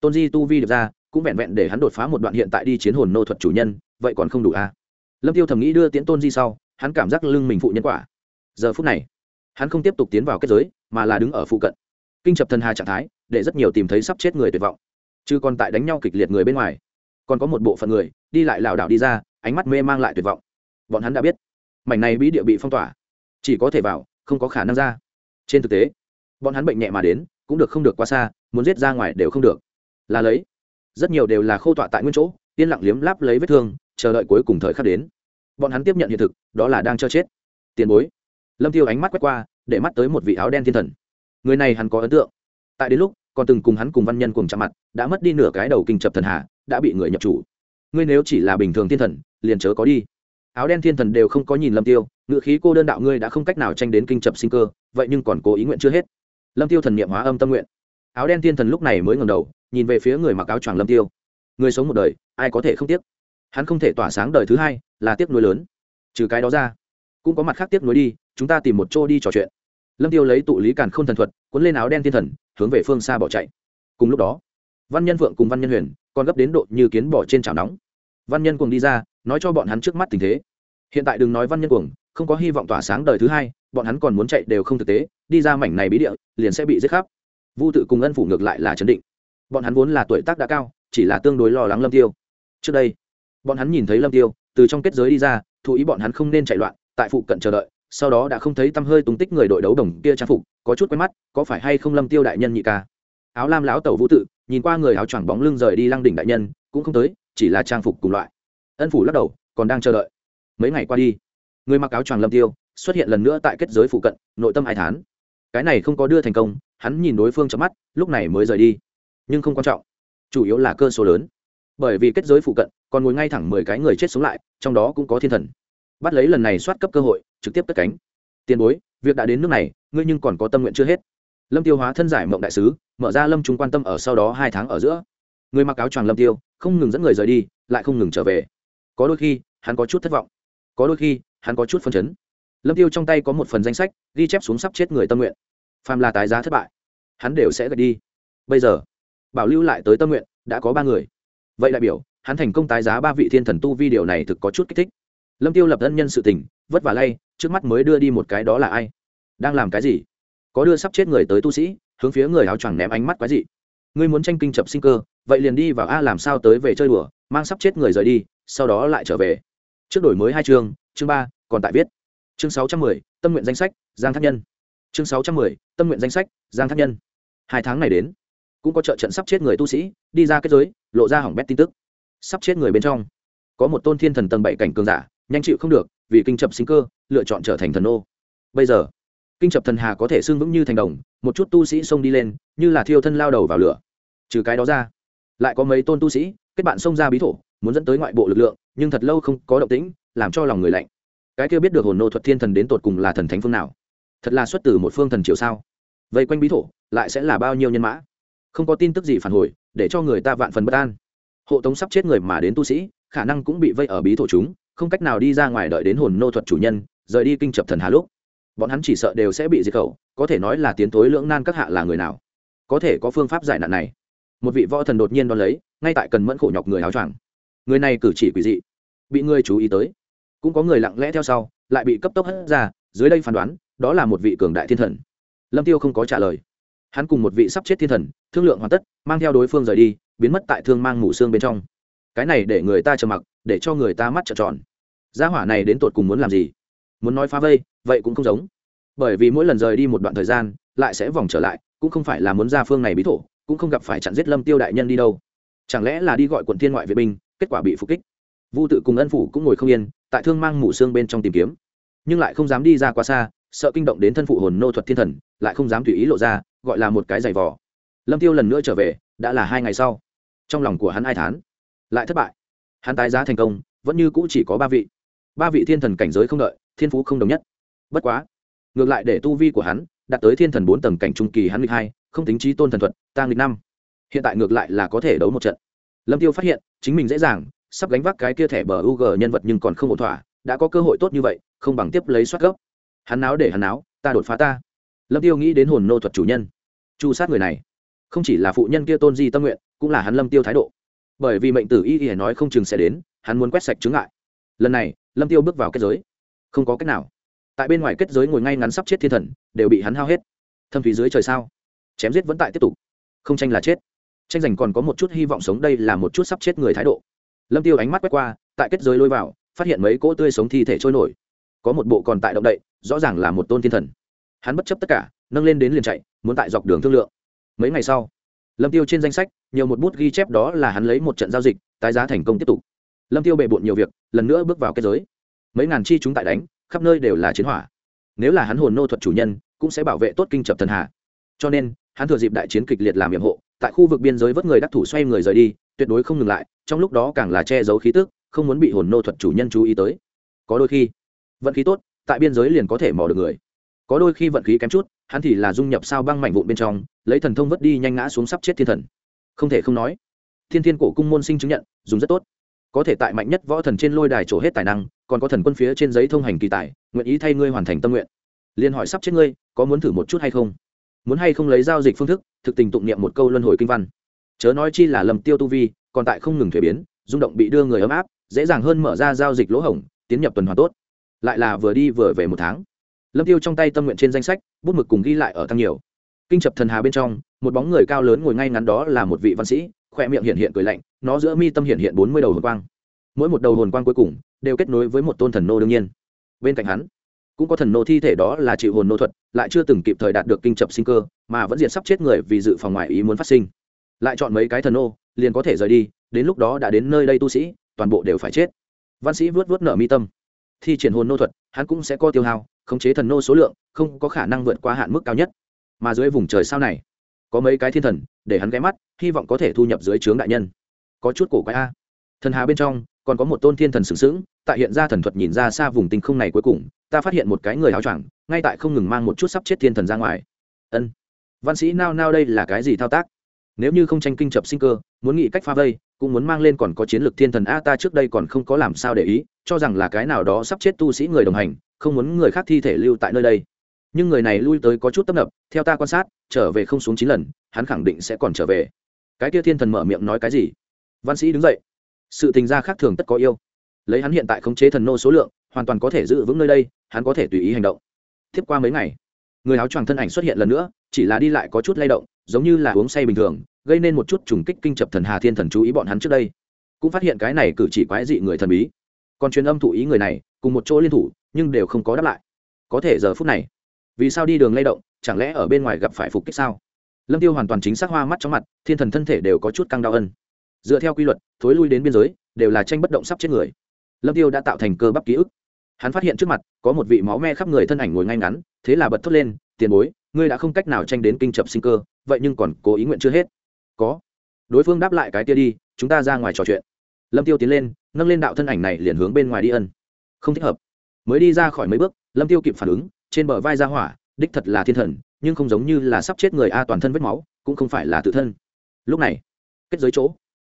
A: Tôn di tu vi được ra, cũng vẹn vẹn để hắn đột phá một đoạn hiện tại đi chiến hồn nô thuật chủ nhân, vậy còn không đủ à? Lâm tiêu thầm nghĩ đưa tiễn tôn di sau, hắn cảm giác lưng mình phụ nhân quả. Giờ phút này, hắn không tiếp tục tiến vào kết giới, mà là đứng ở phụ cận. Kinh chập thần hà trạng thái, để rất nhiều tìm thấy sắp chết người tuyệt vọng. Chứ còn tại đánh nhau kịch liệt người bên ngoài, còn có một bộ phận người, đi lại lảo đảo đi ra, ánh mắt mê mang lại tuyệt vọng. Bọn hắn đã biết mảnh này bí địa bị phong tỏa. Chỉ có thể vào, không có khả năng ra. Trên thực tế, bọn hắn bệnh nhẹ mà đến, cũng được không được quá xa, muốn giết ra ngoài đều không được. Là lấy, rất nhiều đều là khô tọa tại nguyên chỗ, yên lặng liếm láp lấy vết thương, chờ đợi cuối cùng thời khắc đến. Bọn hắn tiếp nhận hiện thực, đó là đang cho chết. Tiền bối. Lâm tiêu ánh mắt quét qua, để mắt tới một vị áo đen thiên thần. Người này hắn có ấn tượng. Tại đến lúc, còn từng cùng hắn cùng văn nhân cùng chạm mặt, đã mất đi nửa cái đầu kinh chập thần hạ đã bị người nhập chủ. Ngươi nếu chỉ là bình thường thiên thần, liền chớ có đi áo đen thiên thần đều không có nhìn lâm tiêu ngự khí cô đơn đạo ngươi đã không cách nào tranh đến kinh chập sinh cơ, vậy nhưng còn cố ý nguyện chưa hết. Lâm tiêu thần niệm hóa âm tâm nguyện. Áo đen thiên thần lúc này mới ngẩng đầu, nhìn về phía người mặc áo choàng lâm tiêu. Người sống một đời, ai có thể không tiếc? Hắn không thể tỏa sáng đời thứ hai, là tiếc nuối lớn. Trừ cái đó ra, cũng có mặt khác tiếc nuối đi, chúng ta tìm một chỗ đi trò chuyện. Lâm tiêu lấy tụ lý càn khôn thần thuật, cuốn lên áo đen thiên thần, hướng về phương xa bỏ chạy. Cùng lúc đó, văn nhân vượng cùng văn nhân huyền còn gấp đến độ như kiến bỏ trên chảo nóng. Văn nhân cùng đi ra, nói cho bọn hắn trước mắt tình thế hiện tại đừng nói văn nhân cuồng, không có hy vọng tỏa sáng đời thứ hai, bọn hắn còn muốn chạy đều không thực tế, đi ra mảnh này bí địa, liền sẽ bị giết khắp. Vu tự cùng ân phủ ngược lại là chấn định. Bọn hắn vốn là tuổi tác đã cao, chỉ là tương đối lo lắng lâm tiêu. Trước đây, bọn hắn nhìn thấy lâm tiêu, từ trong kết giới đi ra, thụ ý bọn hắn không nên chạy loạn, tại phụ cận chờ đợi, sau đó đã không thấy tăm hơi tung tích người đội đấu đồng kia trang phục, có chút quen mắt, có phải hay không lâm tiêu đại nhân nhị ca? Áo lam lão tẩu vũ tự, nhìn qua người áo choàng bóng lưng rời đi lăng đỉnh đại nhân, cũng không tới, chỉ là trang phục cùng loại. Ân phủ lắc đầu, còn đang chờ đợi mấy ngày qua đi. Người mặc áo choàng lâm tiêu xuất hiện lần nữa tại kết giới phụ cận, nội tâm hai thán. Cái này không có đưa thành công, hắn nhìn đối phương chớp mắt, lúc này mới rời đi. Nhưng không quan trọng, chủ yếu là cơ số lớn. Bởi vì kết giới phụ cận còn ngồi ngay thẳng mười cái người chết sống lại, trong đó cũng có thiên thần. Bắt lấy lần này soát cấp cơ hội, trực tiếp cất cánh. Tiền bối, việc đã đến nước này, ngươi nhưng còn có tâm nguyện chưa hết. Lâm tiêu hóa thân giải mộng đại sứ, mở ra lâm trung quan tâm ở sau đó hai tháng ở giữa. Người mặc áo choàng lâm tiêu không ngừng dẫn người rời đi, lại không ngừng trở về. Có đôi khi, hắn có chút thất vọng có đôi khi, hắn có chút phân chấn. Lâm tiêu trong tay có một phần danh sách, ghi chép xuống sắp chết người tâm nguyện. Phàm là tái giá thất bại, hắn đều sẽ gạch đi. Bây giờ, bảo lưu lại tới tâm nguyện, đã có ba người. Vậy đại biểu, hắn thành công tái giá ba vị thiên thần tu vi điều này thực có chút kích thích. Lâm tiêu lập thân nhân sự tình, vất vả lay, trước mắt mới đưa đi một cái đó là ai? Đang làm cái gì? Có đưa sắp chết người tới tu sĩ, hướng phía người áo choàng ném ánh mắt quái dị. Ngươi muốn tranh kinh chập sinh cơ, vậy liền đi vào a làm sao tới về chơi đùa, mang sắp chết người rời đi, sau đó lại trở về trước đổi mới hai chương chương ba, còn tại viết. Chương sáu trăm mười, tâm nguyện danh sách, giang thác nhân. Chương sáu trăm mười, tâm nguyện danh sách, giang thác nhân. Hai tháng này đến, cũng có trợ trận sắp chết người tu sĩ, đi ra kết giới, lộ ra hỏng bét tin tức. Sắp chết người bên trong, có một tôn thiên thần tầng bảy cảnh cường giả, nhanh chịu không được, vì kinh chập sinh cơ, lựa chọn trở thành thần ô bây giờ, kinh chập thần hà có thể xưng vững như thành đồng, một chút tu sĩ xông đi lên, như là thiêu thân lao đầu vào lửa. Trừ cái đó ra, lại có mấy tôn tu sĩ, kết bạn xông ra bí thổ muốn dẫn tới ngoại bộ lực lượng, nhưng thật lâu không có động tĩnh, làm cho lòng người lạnh. Cái kia biết được hồn nô thuật thiên thần đến tột cùng là thần thánh phương nào? Thật là xuất từ một phương thần triều sao? Vây quanh bí thổ, lại sẽ là bao nhiêu nhân mã? Không có tin tức gì phản hồi, để cho người ta vạn phần bất an. Hộ tống sắp chết người mà đến tu sĩ, khả năng cũng bị vây ở bí thổ chúng, không cách nào đi ra ngoài đợi đến hồn nô thuật chủ nhân, rời đi kinh chập thần hà lúc. Bọn hắn chỉ sợ đều sẽ bị diệt khẩu, có thể nói là tiến tối lưỡng nan các hạ là người nào? Có thể có phương pháp giải nạn này. Một vị võ thần đột nhiên đo lấy, ngay tại cần mẫn khổ nhọc người áo choàng người này cử chỉ quỷ dị. Bị người chú ý tới. Cũng có người lặng lẽ theo sau, lại bị cấp tốc hất ra, dưới đây phán đoán, đó là một vị cường đại thiên thần. Lâm tiêu không có trả lời. Hắn cùng một vị sắp chết thiên thần, thương lượng hoàn tất, mang theo đối phương rời đi, biến mất tại thương mang mủ xương bên trong. Cái này để người ta trầm mặc, để cho người ta mắt trợn tròn. Gia hỏa này đến tột cùng muốn làm gì? Muốn nói phá vây, vậy cũng không giống. Bởi vì mỗi lần rời đi một đoạn thời gian, lại sẽ vòng trở lại, cũng không phải là muốn ra phương này bí thổ, cũng không gặp phải chặn giết lâm tiêu đại nhân đi đâu. Chẳng lẽ là đi gọi quận thiên ngoại vệ binh kết quả bị phục kích. Vu tự cùng ân phủ cũng ngồi không yên, tại thương mang mủ xương bên trong tìm kiếm. Nhưng lại không dám đi ra quá xa, sợ kinh động đến thân phụ hồn nô thuật thiên thần, lại không dám tùy ý lộ ra, gọi là một cái giày vò. Lâm tiêu lần nữa trở về, đã là hai ngày sau. Trong lòng của hắn ai thán, lại thất bại. Hắn tái giá thành công, vẫn như cũ chỉ có ba vị. Ba vị thiên thần cảnh giới không đợi, thiên phú không đồng nhất. Bất quá, ngược lại để tu vi của hắn đạt tới thiên thần bốn tầng cảnh trung kỳ hắn lịch hai, không tính trí tôn thần thuật tăng lịch năm. Hiện tại ngược lại là có thể đấu một trận lâm tiêu phát hiện chính mình dễ dàng sắp gánh vác cái kia thẻ bờ UG nhân vật nhưng còn không ổn thỏa, đã có cơ hội tốt như vậy, không bằng tiếp lấy soát gốc. Hắn náo để hắn náo, ta đột phá ta. Lâm Tiêu nghĩ đến hồn nô thuật chủ nhân, chu sát người này, không chỉ là phụ nhân kia tôn di tâm nguyện, cũng là hắn Lâm Tiêu thái độ. Bởi vì mệnh tử y y nói không chừng sẽ đến, hắn muốn quét sạch chứng ngại. Lần này, Lâm Tiêu bước vào kết giới, không có cách nào. Tại bên ngoài kết giới ngồi ngay ngắn sắp chết thiên thần, đều bị hắn hao hết. Thâm thủy dưới trời sao? Chém giết vẫn tại tiếp tục. Không tranh là chết. Tranh giành còn có một chút hy vọng sống đây là một chút sắp chết người thái độ. Lâm tiêu ánh mắt quét qua, tại kết giới lôi vào, phát hiện mấy cỗ tươi sống thi thể trôi nổi. Có một bộ còn tại động đậy, rõ ràng là một tôn thiên thần. Hắn bất chấp tất cả, nâng lên đến liền chạy, muốn tại dọc đường thương lượng. Mấy ngày sau, lâm tiêu trên danh sách, nhiều một bút ghi chép đó là hắn lấy một trận giao dịch, tái giá thành công tiếp tục. Lâm tiêu bề bộn nhiều việc, lần nữa bước vào kết giới. Mấy ngàn chi chúng tại đánh, khắp nơi đều là chiến hỏa. Nếu là hắn hồn nô thuật chủ nhân, cũng sẽ bảo vệ tốt kinh chập thần hà. Cho nên, hắn thừa dịp đại chiến kịch liệt làm nhiệm hộ tại khu vực biên giới vớt người đắc thủ xoay người rời đi, tuyệt đối không ngừng lại, trong lúc đó càng là che giấu khí tức, không muốn bị hồn nô thuật chủ nhân chú ý tới. Có đôi khi, vận khí tốt, tại biên giới liền có thể mò được người. Có đôi khi vận khí kém chút, hắn thì là dung nhập sao băng mảnh vụn bên trong, lấy thần thông vớt đi nhanh ngã xuống sắp chết thiên thần. Không thể không nói, thiên thiên cổ cung môn sinh chứng nhận, dùng rất tốt. Có thể tại mạnh nhất võ thần trên lôi đài trổ hết tài năng, còn có thần quân phía trên giấy thông hành kỳ tài, nguyện ý thay ngươi hoàn thành tâm nguyện. Liền hỏi sắp chết ngươi, có muốn thử một chút hay không? Muốn hay không lấy giao dịch phương thức, thực tình tụng niệm một câu luân hồi kinh văn. Chớ nói chi là lầm tiêu tu vi, còn tại không ngừng thuế biến, rung động bị đưa người ấm áp, dễ dàng hơn mở ra giao dịch lỗ hổng, tiến nhập tuần hoàn tốt. Lại là vừa đi vừa về một tháng. Lâm tiêu trong tay tâm nguyện trên danh sách, bút mực cùng ghi lại ở tăng nhiều. Kinh chập thần hà bên trong, một bóng người cao lớn ngồi ngay ngắn đó là một vị văn sĩ khoe miệng hiện hiện cười lạnh, nó giữa mi tâm hiện hiện bốn mươi đầu hồn quang. Mỗi một đầu hồn quang cuối cùng, đều kết nối với một tôn thần nô đương nhiên. Bên cạnh hắn cũng có thần nô thi thể đó là chịu hồn nô thuật, lại chưa từng kịp thời đạt được kinh chập sinh cơ, mà vẫn diệt sắp chết người vì dự phòng ngoại ý muốn phát sinh. Lại chọn mấy cái thần nô, liền có thể rời đi, đến lúc đó đã đến nơi đây tu sĩ, toàn bộ đều phải chết. Văn sĩ vớt vớt nợ mi tâm. Thi triển hồn nô thuật, hắn cũng sẽ có tiêu hao, khống chế thần nô số lượng, không có khả năng vượt qua hạn mức cao nhất. Mà dưới vùng trời sao này, có mấy cái thiên thần, để hắn ghé mắt, hy vọng có thể thu nhập dưới trướng đại nhân. Có chút cổ quái a. Thần hà bên trong, còn có một tôn thiên thần sừng sững, tại hiện ra thần thuật nhìn ra xa vùng tinh không này cuối cùng ta phát hiện một cái người áo choàng, ngay tại không ngừng mang một chút sắp chết thiên thần ra ngoài. Ân. Văn sĩ nao nao đây là cái gì thao tác? Nếu như không tranh kinh chập sinh cơ, muốn nghĩ cách pha vây, cũng muốn mang lên còn có chiến lược thiên thần a, ta trước đây còn không có làm sao để ý, cho rằng là cái nào đó sắp chết tu sĩ người đồng hành, không muốn người khác thi thể lưu tại nơi đây. Nhưng người này lui tới có chút tấp nập, theo ta quan sát, trở về không xuống chín lần, hắn khẳng định sẽ còn trở về. Cái kia thiên thần mở miệng nói cái gì? Văn sĩ đứng dậy. Sự tình gia khác thường tất có yêu lấy hắn hiện tại khống chế thần nô số lượng, hoàn toàn có thể giữ vững nơi đây, hắn có thể tùy ý hành động. Tiếp qua mấy ngày, người áo choàng thân ảnh xuất hiện lần nữa, chỉ là đi lại có chút lay động, giống như là uống say bình thường, gây nên một chút trùng kích kinh chập thần hà thiên thần chú ý bọn hắn trước đây. Cũng phát hiện cái này cử chỉ quái dị người thần bí. Còn truyền âm thụ ý người này, cùng một chỗ liên thủ, nhưng đều không có đáp lại. Có thể giờ phút này, vì sao đi đường lay động, chẳng lẽ ở bên ngoài gặp phải phục kích sao? Lâm tiêu hoàn toàn chính xác hoa mắt trong mặt, thiên thần thân thể đều có chút căng đau ân. Dựa theo quy luật, thối lui đến biên giới, đều là tranh bất động sắp chết người lâm tiêu đã tạo thành cơ bắp ký ức. Hắn phát hiện trước mặt, có một vị máu me khắp người thân ảnh ngồi ngay ngắn, thế là bật thốt lên, tiền bối, ngươi đã không cách nào tranh đến kinh chập sinh cơ, vậy nhưng còn cố ý nguyện chưa hết. Có. Đối phương đáp lại cái kia đi, chúng ta ra ngoài trò chuyện. Lâm tiêu tiến lên, nâng lên đạo thân ảnh này liền hướng bên ngoài đi ân. Không thích hợp. Mới đi ra khỏi mấy bước, lâm tiêu kịp phản ứng, trên bờ vai ra hỏa, đích thật là thiên thần, nhưng không giống như là sắp chết người a toàn thân vết máu, cũng không phải là tự thân. Lúc này, kết giới chỗ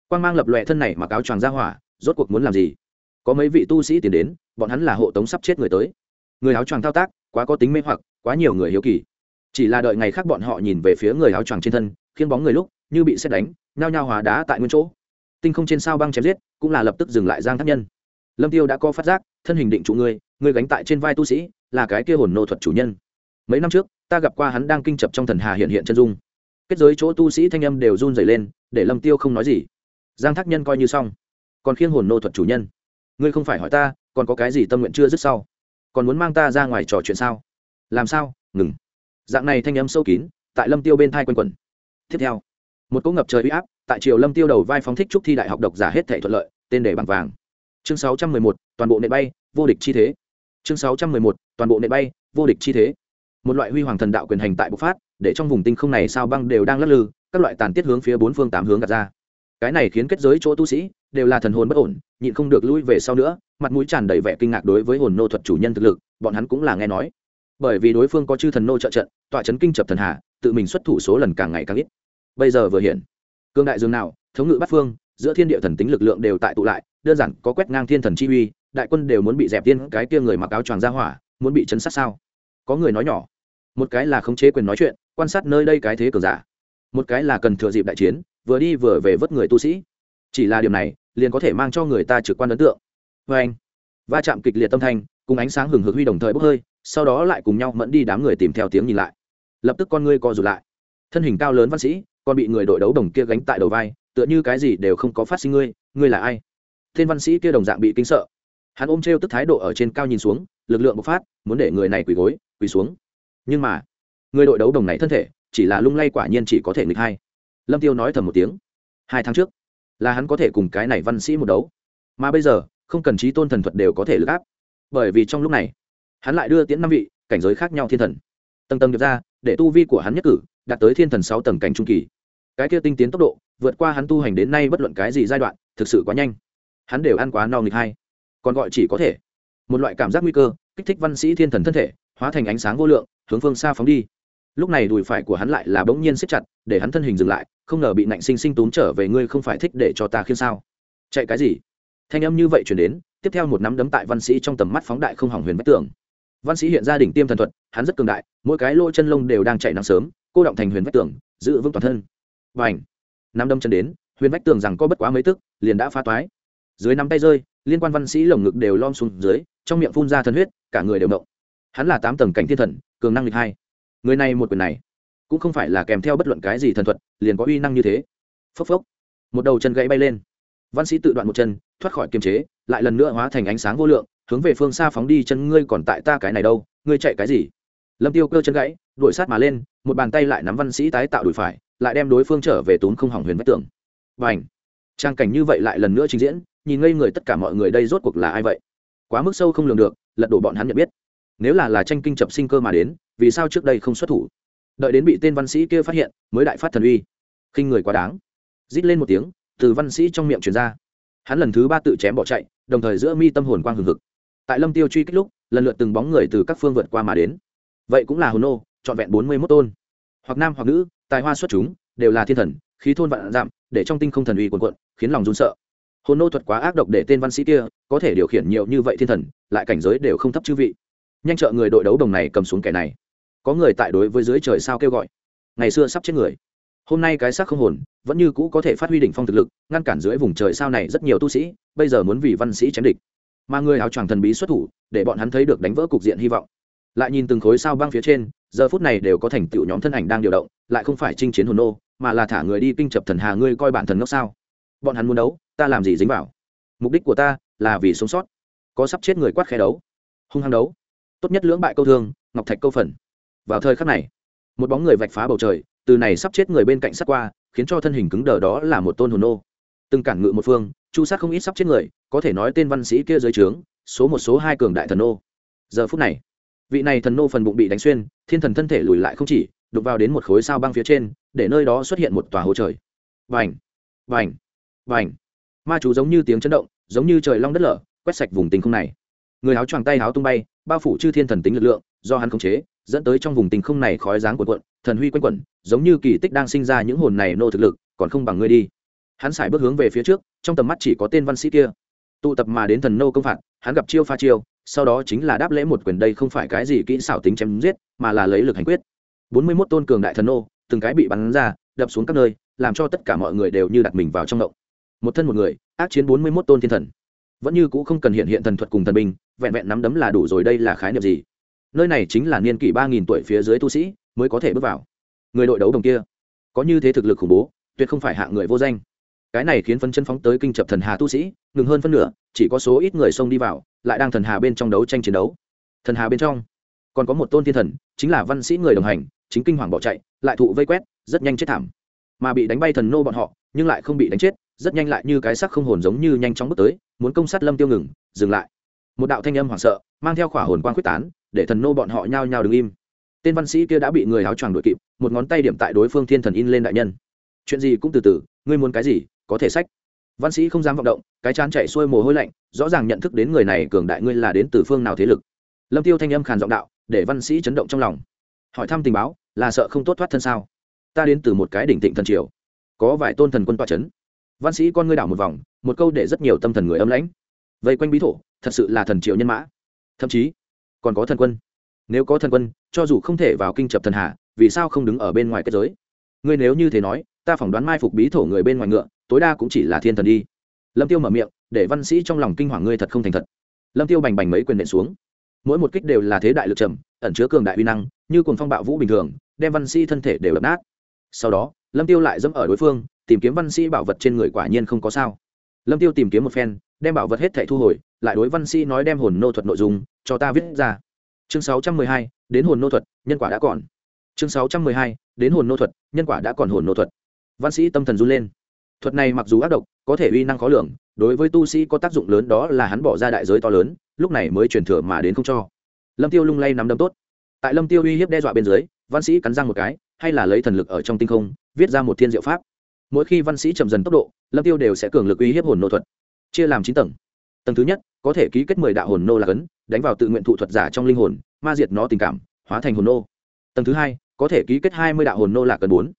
A: quan mang lập lòe thân này mặc áo choàng ra hỏa, rốt cuộc muốn làm gì? Có mấy vị tu sĩ tiến đến, bọn hắn là hộ tống sắp chết người tới. Người áo choàng thao tác, quá có tính mê hoặc, quá nhiều người hiếu kỳ. Chỉ là đợi ngày khác bọn họ nhìn về phía người áo choàng trên thân khiến bóng người lúc, như bị xét đánh, nhao nhao hóa đá tại nguyên chỗ. Tinh không trên sao băng chém giết, cũng là lập tức dừng lại giang thác nhân. Lâm tiêu đã có phát giác, thân hình định chủ ngươi ngươi gánh tại trên vai tu sĩ, là cái kia hồn nô thuật chủ nhân. Mấy năm trước, ta gặp qua hắn đang kinh chập trong thần hà hiện hiện chân dung. Kết giới chỗ tu sĩ thanh âm đều run rẩy lên, để lâm tiêu không nói gì. Giang thác nhân coi như xong. Còn khiêng hồn nô thuật chủ nhân ngươi không phải hỏi ta còn có cái gì tâm nguyện chưa dứt sau? Còn muốn mang ta ra ngoài trò chuyện sao? Làm sao? Ngừng. Dạng này thanh âm sâu kín tại lâm tiêu bên thai quanh quẩn. Tiếp theo một cỗ ngập trời uy áp tại triều lâm tiêu đầu vai phóng thích trúc thi đại học độc giả hết thể thuận lợi tên đề bằng vàng. Chương 611, toàn bộ nệ bay vô địch chi thế. Chương 611, toàn bộ nệ bay vô địch chi thế. Một loại huy hoàng thần đạo quyền hành tại bộc phát để trong vùng tinh không này sao băng đều đang lắc lư các loại tàn tiết hướng phía bốn phương tám hướng gạt ra cái này khiến kết giới chỗ tu sĩ đều là thần hồn bất ổn, nhịn không được lui về sau nữa, mặt mũi tràn đầy vẻ kinh ngạc đối với hồn nô thuật chủ nhân thực lực, bọn hắn cũng là nghe nói. Bởi vì đối phương có chư thần nô trợ trận, tọa chấn kinh chập thần hà, tự mình xuất thủ số lần càng ngày càng ít. Bây giờ vừa hiện, cương đại dương nào, thống ngự bắt phương, giữa thiên địa thần tính lực lượng đều tại tụ lại, đơn giản có quét ngang thiên thần chi uy, đại quân đều muốn bị dẹp tiên cái kia người mặc áo choàng ra hỏa, muốn bị chấn sát sao? Có người nói nhỏ, một cái là khống chế quyền nói chuyện, quan sát nơi đây cái thế cường giả, một cái là cần thừa dịp đại chiến vừa đi vừa về vớt người tu sĩ. Chỉ là điều này, liền có thể mang cho người ta trực quan ấn tượng. Vê anh, va chạm kịch liệt tâm thanh, cùng ánh sáng hừng hực huy đồng thời bốc hơi, sau đó lại cùng nhau mẫn đi đám người tìm theo tiếng nhìn lại. Lập tức con ngươi co rụt lại. Thân hình cao lớn văn sĩ, còn bị người đội đấu đồng kia gánh tại đầu vai, tựa như cái gì đều không có phát sinh ngươi ngươi là ai? Tên văn sĩ kia đồng dạng bị kinh sợ. Hắn ôm t tức thái độ ở trên cao nhìn xuống, lực lượng bộc phát, muốn để người này quỳ gối, quỳ xuống. Nhưng mà, người đội đấu đồng này thân thể, chỉ là lung lay quả nhiên chỉ có thể nghịch hai lâm tiêu nói thầm một tiếng. Hai tháng trước, là hắn có thể cùng cái này văn sĩ một đấu. Mà bây giờ, không cần trí tôn thần thuật đều có thể lực áp. Bởi vì trong lúc này, hắn lại đưa tiễn năm vị cảnh giới khác nhau thiên thần. Tầng tầng được ra, để tu vi của hắn nhất cử, đạt tới thiên thần sáu tầng cảnh trung kỳ. Cái kia tinh tiến tốc độ, vượt qua hắn tu hành đến nay bất luận cái gì giai đoạn, thực sự quá nhanh. Hắn đều ăn quá no nghịch hay. Còn gọi chỉ có thể. Một loại cảm giác nguy cơ, kích thích văn sĩ thiên thần thân thể, hóa thành ánh sáng vô lượng, hướng phương xa phóng đi lúc này đùi phải của hắn lại là bỗng nhiên siết chặt, để hắn thân hình dừng lại, không ngờ bị nạnh sinh sinh túm trở về, ngươi không phải thích để cho ta khiến sao? Chạy cái gì? Thanh âm như vậy chuyển đến, tiếp theo một nắm đấm tại văn sĩ trong tầm mắt phóng đại không hỏng huyền vách tường. Văn sĩ hiện ra đỉnh tiêm thần thuật, hắn rất cường đại, mỗi cái lỗ chân lông đều đang chạy nắng sớm, cô động thành huyền vách tường, giữ vững toàn thân. Và ảnh nắm đâm chân đến, huyền vách tường rằng có bất quá mấy tức, liền đã phá toái. Dưới nắm tay rơi, liên quan văn sĩ lồng ngực đều lom xuống dưới, trong miệng phun ra thần huyết, cả người đều động. Hắn là tám tầng cảnh thiên thần, cường năng lịch hai người này một quyền này, cũng không phải là kèm theo bất luận cái gì thần thuật, liền có uy năng như thế. Phốc phốc. Một đầu chân gãy bay lên. Văn sĩ tự đoạn một chân, thoát khỏi kiềm chế, lại lần nữa hóa thành ánh sáng vô lượng, hướng về phương xa phóng đi chân ngươi còn tại ta cái này đâu, ngươi chạy cái gì? Lâm tiêu cơ chân gãy, đuổi sát mà lên, một bàn tay lại nắm văn sĩ tái tạo đuổi phải, lại đem đối phương trở về túm không hỏng huyền vách tường. Và ảnh trang cảnh như vậy lại lần nữa trình diễn, nhìn ngây người tất cả mọi người đây rốt cuộc là ai vậy? Quá mức sâu không lường được, lật đổ bọn hắn nhận biết. Nếu là là tranh kinh chập sinh cơ mà đến vì sao trước đây không xuất thủ? Đợi đến bị tên văn sĩ kia phát hiện, mới đại phát thần uy. Khinh người quá đáng. Rít lên một tiếng, từ văn sĩ trong miệng truyền ra. Hắn lần thứ ba tự chém bỏ chạy, đồng thời giữa mi tâm hồn quang hừng hực. Tại lâm tiêu truy kích lúc, lần lượt từng bóng người từ các phương vượt qua mà đến. Vậy cũng là hồn nô, trọn vẹn bốn mươi mốt tôn. Hoặc nam hoặc nữ, tài hoa xuất chúng, đều là thiên thần, khí thôn vạn giảm, để trong tinh không thần uy quần quận khiến lòng run sợ. Hồn nô thuật quá ác độc để tên văn sĩ kia, có thể điều khiển nhiều như vậy thiên thần, lại cảnh giới đều không thấp chư vị. Nhanh trợ người đội đấu đồng này cầm xuống kẻ này có người tại đối với dưới trời sao kêu gọi. Ngày xưa sắp chết người. Hôm nay cái xác không hồn, vẫn như cũ có thể phát huy đỉnh phong thực lực, ngăn cản dưới vùng trời sao này rất nhiều tu sĩ, bây giờ muốn vì văn sĩ chém địch. Mà người áo choàng thần bí xuất thủ, để bọn hắn thấy được đánh vỡ cục diện hy vọng. Lại nhìn từng khối sao băng phía trên, giờ phút này đều có thành tựu nhóm thân ảnh đang điều động, lại không phải chinh chiến hồn nô, mà là thả người đi kinh chập thần hà ngươi coi bản thần ngốc sao. Bọn hắn muốn đấu, ta làm gì dính vào? Mục đích của ta là vì sống sót. Có sắp chết người quát khe đấu. Hung hăng đấu. Tốt nhất lưỡng bại câu thương, ngọc thạch câu phần vào thời khắc này, một bóng người vạch phá bầu trời, từ này sắp chết người bên cạnh sát qua, khiến cho thân hình cứng đờ đó là một tôn hồn nô. Từng cản ngự một phương, chu sát không ít sắp chết người, có thể nói tên văn sĩ kia dưới trướng, số một số hai cường đại thần nô. Giờ phút này, vị này thần nô phần bụng bị đánh xuyên, thiên thần thân thể lùi lại không chỉ đục vào đến một khối sao băng phía trên, để nơi đó xuất hiện một tòa hồ trời. Vành vành vành. Ma chú giống như tiếng chấn động, giống như trời long đất lở, quét sạch vùng tình không này. Người áo choàng tay áo tung bay, bao phủ chư thiên thần tính lực lượng do hắn khống chế, dẫn tới trong vùng tình không này khói dáng cuộn cuộn, thần huy quanh quẩn, giống như kỳ tích đang sinh ra những hồn này nô thực lực, còn không bằng ngươi đi. Hắn xài bước hướng về phía trước, trong tầm mắt chỉ có tên văn sĩ kia. Tụ tập mà đến thần nô công phạt, hắn gặp chiêu pha chiêu, sau đó chính là đáp lễ một quyền đây không phải cái gì kỹ xảo tính chém giết, mà là lấy lực hành quyết. Bốn mươi 41 tôn cường đại thần nô, từng cái bị bắn ra, đập xuống các nơi, làm cho tất cả mọi người đều như đặt mình vào trong động. Một thân một người, ác chiến bốn mươi 41 tôn thiên thần. Vẫn như cũ không cần hiện hiện thần thuật cùng thần binh, vẹn vẹn nắm đấm là đủ rồi, đây là khái niệm gì? Nơi này chính là niên kỷ ba nghìn tuổi phía dưới tu sĩ mới có thể bước vào. Người đội đấu đồng kia, có như thế thực lực khủng bố, tuyệt không phải hạng người vô danh. Cái này khiến phân chân phóng tới kinh chập thần hà tu sĩ, ngừng hơn phân nửa, chỉ có số ít người xông đi vào, lại đang thần hà bên trong đấu tranh chiến đấu. Thần hà bên trong, còn có một tôn thiên thần, chính là văn sĩ người đồng hành, chính kinh hoàng bỏ chạy, lại thụ vây quét, rất nhanh chết thảm. Mà bị đánh bay thần nô bọn họ, nhưng lại không bị đánh chết, rất nhanh lại như cái sắc không hồn giống như nhanh chóng bước tới, muốn công sát lâm tiêu ngừng, dừng lại. Một đạo thanh âm hoảng sợ, mang theo khỏa hồn quang quyết tán để thần nô bọn họ nhao nhao đứng im. Tên văn sĩ kia đã bị người áo choàng đuổi kịp, một ngón tay điểm tại đối phương thiên thần in lên đại nhân. Chuyện gì cũng từ từ, ngươi muốn cái gì, có thể sách. Văn sĩ không dám vọng động, cái chán chạy xuôi mồ hôi lạnh, rõ ràng nhận thức đến người này cường đại ngươi là đến từ phương nào thế lực. Lâm tiêu thanh âm khàn giọng đạo, để văn sĩ chấn động trong lòng. Hỏi thăm tình báo, là sợ không tốt thoát thân sao? Ta đến từ một cái đỉnh thịnh thần triều, có vài tôn thần quân toa chấn. Văn sĩ con ngươi đảo một vòng, một câu để rất nhiều tâm thần người âm lãnh. Vây quanh bí thổ, thật sự là thần triều nhân mã. Thậm chí còn có thần quân. Nếu có thần quân, cho dù không thể vào kinh chập thần hạ vì sao không đứng ở bên ngoài kết giới? Ngươi nếu như thế nói, ta phỏng đoán mai phục bí thổ người bên ngoài ngựa, tối đa cũng chỉ là thiên thần đi. Lâm tiêu mở miệng, để văn sĩ trong lòng kinh hoàng ngươi thật không thành thật. Lâm tiêu bành bành mấy quyền nện xuống. Mỗi một kích đều là thế đại lực trầm, ẩn chứa cường đại uy năng, như cùng phong bạo vũ bình thường, đem văn sĩ thân thể đều đập nát. Sau đó, lâm tiêu lại dẫm ở đối phương, tìm kiếm văn sĩ bảo vật trên người quả nhiên không có sao. Lâm tiêu tìm kiếm một phen đem bảo vật hết thảy thu hồi lại đối văn sĩ nói đem hồn nô thuật nội dung cho ta viết ra. Chương 612, đến hồn nô thuật nhân quả đã còn. Chương 612, đến hồn nô thuật nhân quả đã còn hồn nô thuật. Văn sĩ tâm thần run lên. Thuật này mặc dù ác độc có thể uy năng khó lường đối với tu sĩ có tác dụng lớn đó là hắn bỏ ra đại giới to lớn lúc này mới truyền thừa mà đến không cho. Lâm tiêu lung lay nắm đấm tốt. Tại lâm tiêu uy hiếp đe dọa bên dưới văn sĩ cắn răng một cái hay là lấy thần lực ở trong tinh không viết ra một thiên diệu pháp. Mỗi khi văn sĩ chậm dần tốc độ lâm tiêu đều sẽ cường lực uy hiếp hồn nô thuật chia làm chín tầng. Tầng thứ nhất, có thể ký kết mười đạo hồn nô là cấn, đánh vào tự nguyện thụ thuật giả trong linh hồn, ma diệt nó tình cảm, hóa thành hồn nô. Tầng thứ hai, có thể ký kết hai mươi đạo hồn nô là cấn bốn.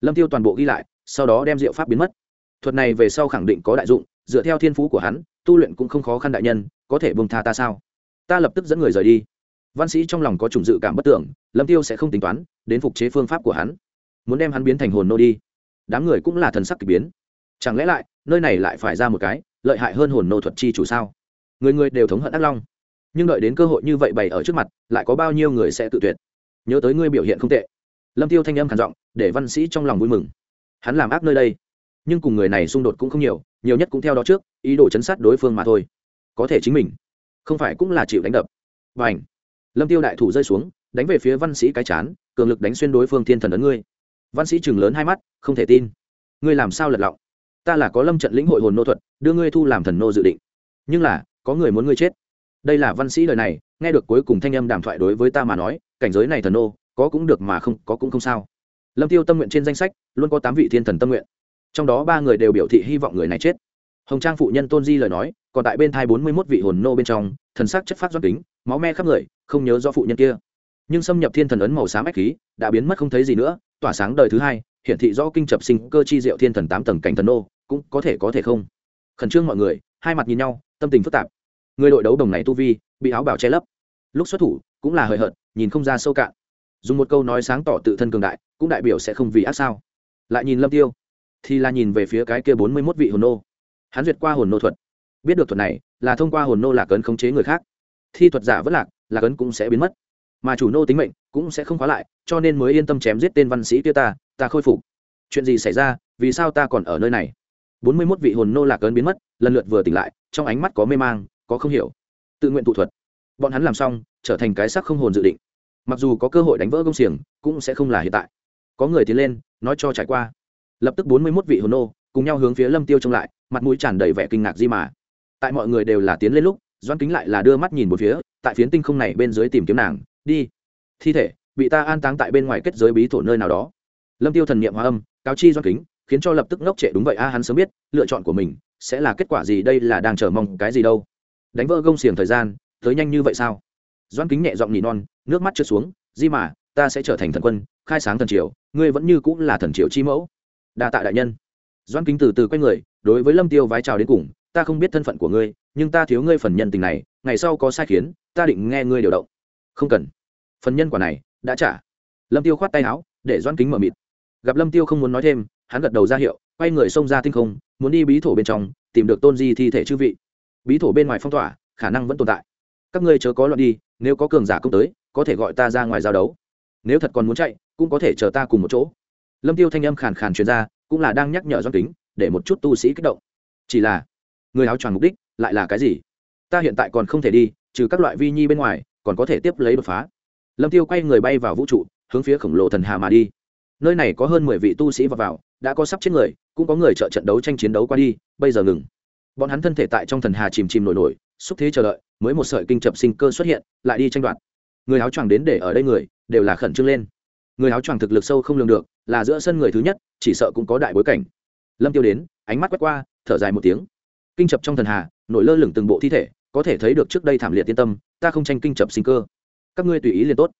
A: Lâm tiêu toàn bộ ghi lại, sau đó đem diệu pháp biến mất. Thuật này về sau khẳng định có đại dụng, dựa theo thiên phú của hắn, tu luyện cũng không khó khăn đại nhân, có thể bông tha ta sao? Ta lập tức dẫn người rời đi. Văn sĩ trong lòng có chủng dự cảm bất tưởng, lâm tiêu sẽ không tính toán, đến phục chế phương pháp của hắn. Muốn đem hắn biến thành hồn nô đi. Đám người cũng là thần sắc k ỳ biến. Chẳng lẽ lại, nơi này lại phải ra một cái? Lợi hại hơn hồn nô thuật chi chủ sao? Người người đều thống hận ác long. Nhưng đợi đến cơ hội như vậy bày ở trước mặt, lại có bao nhiêu người sẽ tự tuyệt? Nhớ tới ngươi biểu hiện không tệ. Lâm tiêu thanh âm khản giọng, để văn sĩ trong lòng vui mừng. Hắn làm ác nơi đây, nhưng cùng người này xung đột cũng không nhiều nhiều nhất cũng theo đó trước, ý đồ chấn sát đối phương mà thôi. Có thể chính mình, không phải cũng là chịu đánh đập. Và ảnh lâm tiêu đại thủ rơi xuống, đánh về phía văn sĩ cái chán, cường lực đánh xuyên đối phương thiên thần ấn ngươi. Văn sĩ chừng lớn hai mắt, không thể tin. Ngươi làm sao lật lọng? Ta là có lâm trận lĩnh hội hồn nô thuật, đưa ngươi thu làm thần nô dự định. Nhưng là, có người muốn ngươi chết. Đây là văn sĩ lời này, nghe được cuối cùng thanh âm đàm thoại đối với ta mà nói, cảnh giới này thần nô, có cũng được mà không, có cũng không sao. Lâm tiêu tâm nguyện trên danh sách, luôn có tám vị thiên thần tâm nguyện. Trong đó ba người đều biểu thị hy vọng người này chết. Hồng trang phụ nhân tôn di lời nói, còn tại bên thai bốn mươi mốt vị hồn nô bên trong, thần sắc chất phát doan kính, máu me khắp người, không nhớ do phụ nhân kia. Nhưng xâm nhập thiên thần ấn màu xám ách khí, đã biến mất không thấy gì nữa, tỏa sáng đời thứ hai hiển thị rõ kinh chập sinh cơ chi diệu thiên thần tám tầng cảnh thần ô cũng có thể có thể không? Khẩn trương mọi người, hai mặt nhìn nhau, tâm tình phức tạp. Người đội đấu đồng này tu vi, bị áo bảo che lấp. Lúc xuất thủ, cũng là hời hợt, nhìn không ra sâu cạn. Dùng một câu nói sáng tỏ tự thân cường đại, cũng đại biểu sẽ không vì ác sao. Lại nhìn lâm tiêu, thì là nhìn về phía cái kia bốn mươi mốt vị hồn nô. Hắn duyệt qua hồn nô thuật. Biết được thuật này, là thông qua hồn nô lạc ấn khống chế người khác. Thi thuật giả vất lạc lạc ấn cũng sẽ biến mất mà chủ nô tính mệnh cũng sẽ không khóa lại, cho nên mới yên tâm chém giết tên văn sĩ kia ta ta khôi phục. Chuyện gì xảy ra, vì sao ta còn ở nơi này? Bốn mươi mốt vị hồn nô lạc ơn biến mất, lần lượt vừa tỉnh lại, trong ánh mắt có mê mang, có không hiểu. Tự nguyện tụ thuật. Bọn hắn làm xong, trở thành cái sắc không hồn dự định. Mặc dù có cơ hội đánh vỡ công xiềng, cũng sẽ không là hiện tại. Có người tiến lên, nói cho trải qua. Lập tức bốn mươi mốt vị hồn nô cùng nhau hướng phía lâm tiêu trông lại, mặt mũi tràn đầy vẻ kinh ngạc di mà. Tại mọi người đều là tiến lên lúc doan kính lại là đưa mắt nhìn một phía, tại phiến tinh không này bên dưới tìm kiếm nàng đi. Thi thể bị ta an táng tại bên ngoài kết giới bí thổ nơi nào đó. Lâm tiêu thần niệm hóa âm, cáo chi doan kính, khiến cho lập tức ngốc trệ đúng vậy. A, hắn sớm biết, lựa chọn của mình sẽ là kết quả gì, đây là đang chờ mong cái gì đâu. Đánh vỡ gông xiềng thời gian, tới nhanh như vậy sao? Doan kính nhẹ giọng nhỉ non, nước mắt trượt xuống, di mà, ta sẽ trở thành thần quân, khai sáng thần triều, ngươi vẫn như cũng là thần triều chi mẫu. Đa tạ đại nhân. Doan kính từ từ quay người, đối với lâm tiêu vái chào đến cùng, ta không biết thân phận của ngươi, nhưng ta thiếu ngươi phần nhân tình này, ngày sau có sai khiến, ta định nghe ngươi điều động không cần. Phần nhân quả này, đã trả. Lâm tiêu khoát tay áo, để doan kính mở mịt. Gặp lâm tiêu không muốn nói thêm, hắn gật đầu ra hiệu, quay người xông ra tinh không, muốn đi bí thổ bên trong, tìm được tôn di thi thể chư vị. Bí thổ bên ngoài phong tỏa, khả năng vẫn tồn tại. Các ngươi chớ có loạn đi, nếu có cường giả công tới, có thể gọi ta ra ngoài giao đấu. Nếu thật còn muốn chạy, cũng có thể chờ ta cùng một chỗ. Lâm tiêu thanh âm khàn khàn truyền ra, cũng là đang nhắc nhở doan kính, để một chút tu sĩ kích động. Chỉ là, người áo choàng mục đích, lại là cái gì? Ta hiện tại còn không thể đi, trừ các loại vi nhi bên ngoài còn có thể tiếp lấy đột phá. Lâm tiêu quay người bay vào vũ trụ hướng phía khổng lồ thần hà mà đi. Nơi này có hơn mười vị tu sĩ vào, vào đã có sắp chết người cũng có người trợ trận đấu tranh chiến đấu qua đi bây giờ ngừng. Bọn hắn thân thể tại trong thần hà chìm chìm nổi nổi xúc thế chờ đợi mới một sợi kinh chập sinh cơ xuất hiện lại đi tranh đoạt. Người áo choàng đến để ở đây người đều là khẩn trương lên. Người áo choàng thực lực sâu không lường được là giữa sân người thứ nhất chỉ sợ cũng có đại bối cảnh. Lâm tiêu đến ánh mắt quét qua thở dài một tiếng. Kinh chập trong thần hà nổi lơ lửng từng bộ thi thể có thể thấy được trước đây thảm liệt tiên tâm, ta không tranh kinh chập sinh cơ. Các ngươi tùy ý liền tốt.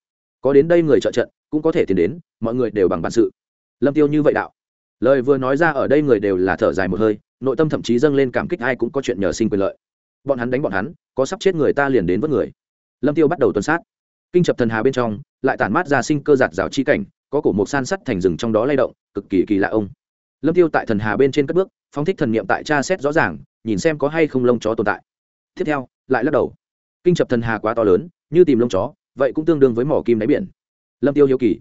A: Có đến đây người trợ trận, cũng có thể tiến đến, mọi người đều bằng bản sự. Lâm tiêu như vậy đạo. Lời vừa nói ra ở đây người đều là thở dài một hơi, nội tâm thậm chí dâng lên cảm kích ai cũng có chuyện nhờ sinh quyền lợi. Bọn hắn đánh bọn hắn, có sắp chết người ta liền đến vớt người. Lâm tiêu bắt đầu tuần sát. Kinh chập thần hà bên trong, lại tản mát ra sinh cơ giạt rào chi cảnh, có cổ một san sắt thành rừng trong đó lay động, cực kỳ kỳ lạ ông. Lâm tiêu tại thần hà bên trên các bước, phóng thích thần niệm tại tra xét rõ ràng, nhìn xem có hay không lông chó tồn tại tiếp theo, lại lắc đầu. Kinh chập thần hà quá to lớn, như tìm lông chó, vậy cũng tương đương với mỏ kim đáy biển. Lâm tiêu hiếu kỳ.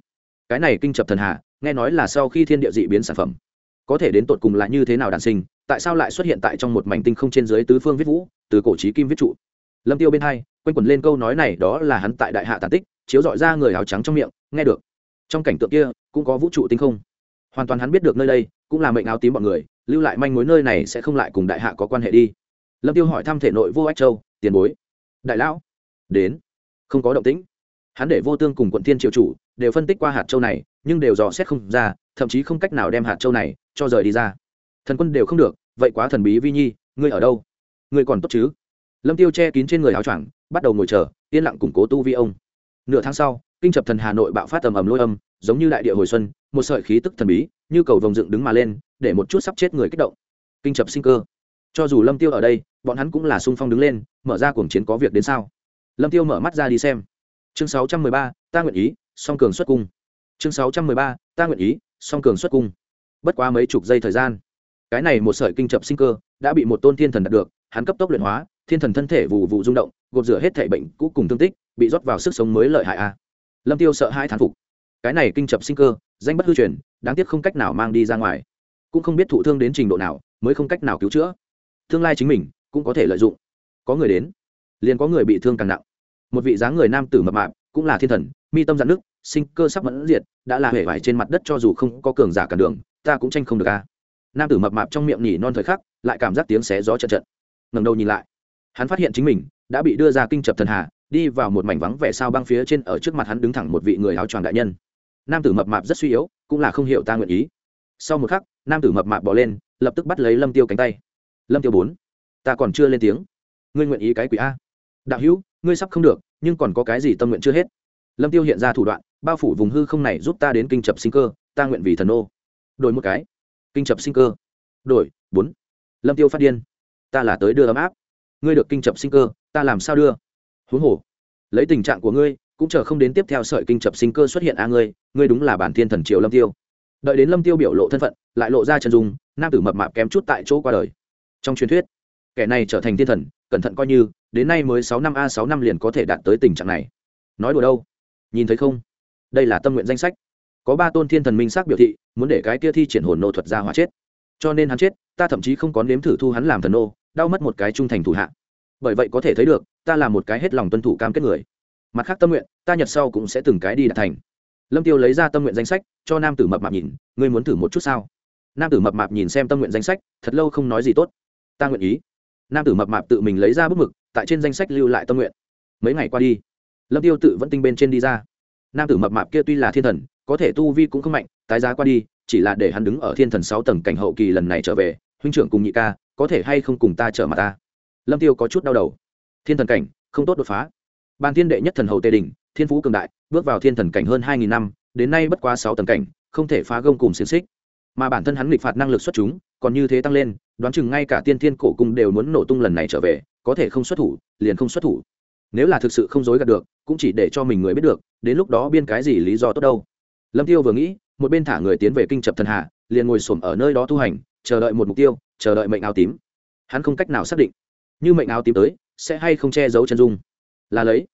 A: Cái này kinh chập thần hà, nghe nói là sau khi thiên địa dị biến sản phẩm, có thể đến tột cùng là như thế nào đàn sinh, tại sao lại xuất hiện tại trong một mảnh tinh không trên dưới tứ phương viết vũ, từ cổ trí kim viết trụ. Lâm tiêu bên hai, quanh quẩn lên câu nói này, đó là hắn tại đại hạ tàn tích, chiếu dọi ra người áo trắng trong miệng, nghe được. Trong cảnh tượng kia, cũng có vũ trụ tinh không. Hoàn toàn hắn biết được nơi đây, cũng là mệnh áo tím bọn người, lưu lại manh mối nơi này sẽ không lại cùng đại hạ có quan hệ đi lâm tiêu hỏi thăm thể nội vô ách châu, tiền bối. Đại lão. Đến. Không có động tĩnh. Hắn để vô tương cùng quận thiên triều chủ đều phân tích qua hạt châu này, nhưng đều dò xét không ra, thậm chí không cách nào đem hạt châu này cho rời đi ra. Thần quân đều không được, vậy quá thần bí vi nhi, ngươi ở đâu? Ngươi còn tốt chứ? Lâm tiêu che kín trên người áo choàng, bắt đầu ngồi chờ, yên lặng củng cố tu vi ông. Nửa tháng sau, kinh chập thần hà nội bạo phát tầm ầm lôi âm, giống như đại địa hồi xuân, một sợi khí tức thần bí, như cầu vồng dựng đứng mà lên, để một chút sắp chết người kích động. Kinh chập sinh cơ. Cho dù lâm tiêu ở đây bọn hắn cũng là sung phong đứng lên mở ra cuồng chiến có việc đến sao? Lâm tiêu mở mắt ra đi xem. Chương 613, ta nguyện ý song cường xuất cung. Chương 613, ta nguyện ý song cường xuất cung. Bất quá mấy chục giây thời gian cái này một sợi kinh chập sinh cơ đã bị một tôn thiên thần đạt được hắn cấp tốc luyện hóa thiên thần thân thể vụ vụ rung động gột rửa hết thể bệnh cũ cùng thương tích bị rót vào sức sống mới lợi hại a. Lâm tiêu sợ hai thán phục. Cái này kinh chập sinh cơ danh bất hư truyền đáng tiếc không cách nào mang đi ra ngoài. Cũng không biết thụ thương đến trình độ nào mới không cách nào cứu chữa. Tương lai chính mình cũng có thể lợi dụng. Có người đến, liền có người bị thương càng nặng. Một vị dáng người nam tử mập mạp, cũng là thiên thần, mi tâm dạn nước, sinh cơ sắp mẫn diệt, đã là hể vải trên mặt đất cho dù không có cường giả cả đường, ta cũng tranh không được a. Nam tử mập mạp trong miệng nhỉ non thời khắc, lại cảm giác tiếng xé gió trận trận. Ngẩng đầu nhìn lại, hắn phát hiện chính mình đã bị đưa ra kinh chập thần hà, đi vào một mảnh vắng vẻ sao băng phía trên ở trước mặt hắn đứng thẳng một vị người áo choàng đại nhân. Nam tử mập mạp rất suy yếu, cũng là không hiểu ta nguyện ý. Sau một khắc, nam tử mập mạp bỏ lên, lập tức bắt lấy lâm tiêu cánh tay. Lâm tiêu bốn ta còn chưa lên tiếng. Ngươi nguyện ý cái quỷ a. Đạo hữu, ngươi sắp không được, nhưng còn có cái gì tâm nguyện chưa hết? Lâm tiêu hiện ra thủ đoạn, bao phủ vùng hư không này giúp ta đến kinh chập sinh cơ, ta nguyện vì thần ô đổi một cái. Kinh chập sinh cơ. Đổi, bốn. Lâm tiêu phát điên. Ta là tới đưa ấm áp. Ngươi được kinh chập sinh cơ, ta làm sao đưa? Huống hồ, lấy tình trạng của ngươi, cũng chờ không đến tiếp theo sợi kinh chập sinh cơ xuất hiện a ngươi ngươi đúng là bản thiên thần triều lâm tiêu. Đợi đến lâm tiêu biểu lộ thân phận, lại lộ ra chân dung, nam tử mập mạp kém chút tại chỗ qua đời. Trong truyền thuyết kẻ này trở thành thiên thần, cẩn thận coi như, đến nay mới sáu năm a, sáu năm liền có thể đạt tới tình trạng này. Nói đùa đâu? Nhìn thấy không? Đây là tâm nguyện danh sách. Có ba tôn thiên thần minh xác biểu thị, muốn để cái kia thi triển hồn nô thuật ra hỏa chết. Cho nên hắn chết, ta thậm chí không có nếm thử thu hắn làm thần nô, đau mất một cái trung thành thủ hạ. Bởi vậy có thể thấy được, ta là một cái hết lòng tuân thủ cam kết người. Mặt khác tâm nguyện, ta nhật sau cũng sẽ từng cái đi đạt thành. Lâm tiêu lấy ra tâm nguyện danh sách, cho nam tử mập mạp nhìn, ngươi muốn thử một chút sao? Nam tử mập mạp nhìn xem tâm nguyện danh sách, thật lâu không nói gì tốt. Ta nguyện ý nam tử mập mạp tự mình lấy ra bút mực, tại trên danh sách lưu lại tâm nguyện. Mấy ngày qua đi, lâm tiêu tự vẫn tinh bên trên đi ra. Nam tử mập mạp kia tuy là thiên thần, có thể tu vi cũng không mạnh, tái giá qua đi, chỉ là để hắn đứng ở thiên thần sáu tầng cảnh hậu kỳ lần này trở về, huynh trưởng cùng nhị ca, có thể hay không cùng ta trở mặt ta? Lâm tiêu có chút đau đầu. Thiên thần cảnh, không tốt đột phá. Ban thiên đệ nhất thần hầu tề đình, thiên phú cường đại, bước vào thiên thần cảnh hơn hai nghìn năm, đến nay bất quá sáu tầng cảnh, không thể phá gông cùng xiềng xích. Mà bản thân hắn nghịch phạt năng lực xuất chúng còn như thế tăng lên, đoán chừng ngay cả tiên thiên cổ cung đều muốn nổ tung lần này trở về, có thể không xuất thủ, liền không xuất thủ. Nếu là thực sự không dối gạt được, cũng chỉ để cho mình người biết được, đến lúc đó biên cái gì lý do tốt đâu. Lâm tiêu vừa nghĩ, một bên thả người tiến về kinh chập thần hạ, liền ngồi xổm ở nơi đó tu hành, chờ đợi một mục tiêu, chờ đợi mệnh áo tím. Hắn không cách nào xác định, như mệnh áo tím tới, sẽ hay không che giấu chân dung. Là lấy,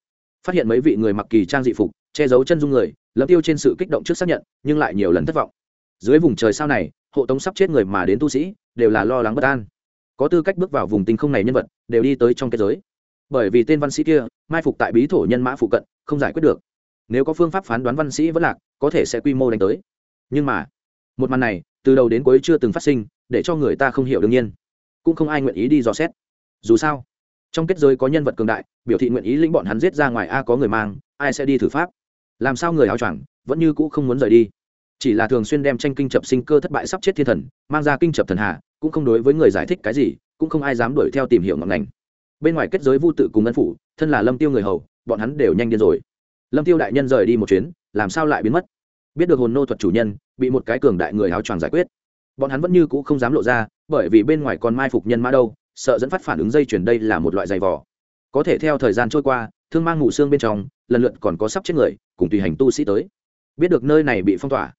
A: phát hiện mấy vị người mặc kỳ trang dị phục, che giấu chân dung người, lâm tiêu trên sự kích động trước xác nhận, nhưng lại nhiều lần thất vọng dưới vùng trời sao này, hộ tống sắp chết người mà đến tu sĩ, đều là lo lắng bất an. Có tư cách bước vào vùng tinh không này nhân vật, đều đi tới trong kết giới. Bởi vì tên văn sĩ kia, mai phục tại bí thổ nhân mã phụ cận, không giải quyết được. Nếu có phương pháp phán đoán văn sĩ vẫn lạc, có thể sẽ quy mô đánh tới. Nhưng mà, một màn này, từ đầu đến cuối chưa từng phát sinh, để cho người ta không hiểu đương nhiên. Cũng không ai nguyện ý đi dò xét. Dù sao, trong kết giới có nhân vật cường đại, biểu thị nguyện ý lĩnh bọn hắn giết ra ngoài, a, có người mang, ai sẽ đi thử pháp? Làm sao người áo choàng vẫn như cũ không muốn rời đi? Chỉ là thường xuyên đem tranh kinh chập sinh cơ thất bại sắp chết thiên thần, mang ra kinh chập thần hạ cũng không đối với người giải thích cái gì, cũng không ai dám đuổi theo tìm hiểu ngọn ngành. Bên ngoài kết giới vu tự cùng ân phủ, thân là lâm tiêu người hầu, bọn hắn đều nhanh điên rồi. Lâm tiêu đại nhân rời đi một chuyến, làm sao lại biến mất? Biết được hồn nô thuật chủ nhân, bị một cái cường đại người áo choàng giải quyết. Bọn hắn vẫn như cũ không dám lộ ra, bởi vì bên ngoài còn mai phục nhân mã đâu, sợ dẫn phát phản ứng dây chuyển đây là một loại giày vò. Có thể theo thời gian trôi qua, thương mang ngủ xương bên trong, lần lượt còn có sắp chết người, cùng tùy hành tu sĩ tới. Biết được nơi này bị phong tỏa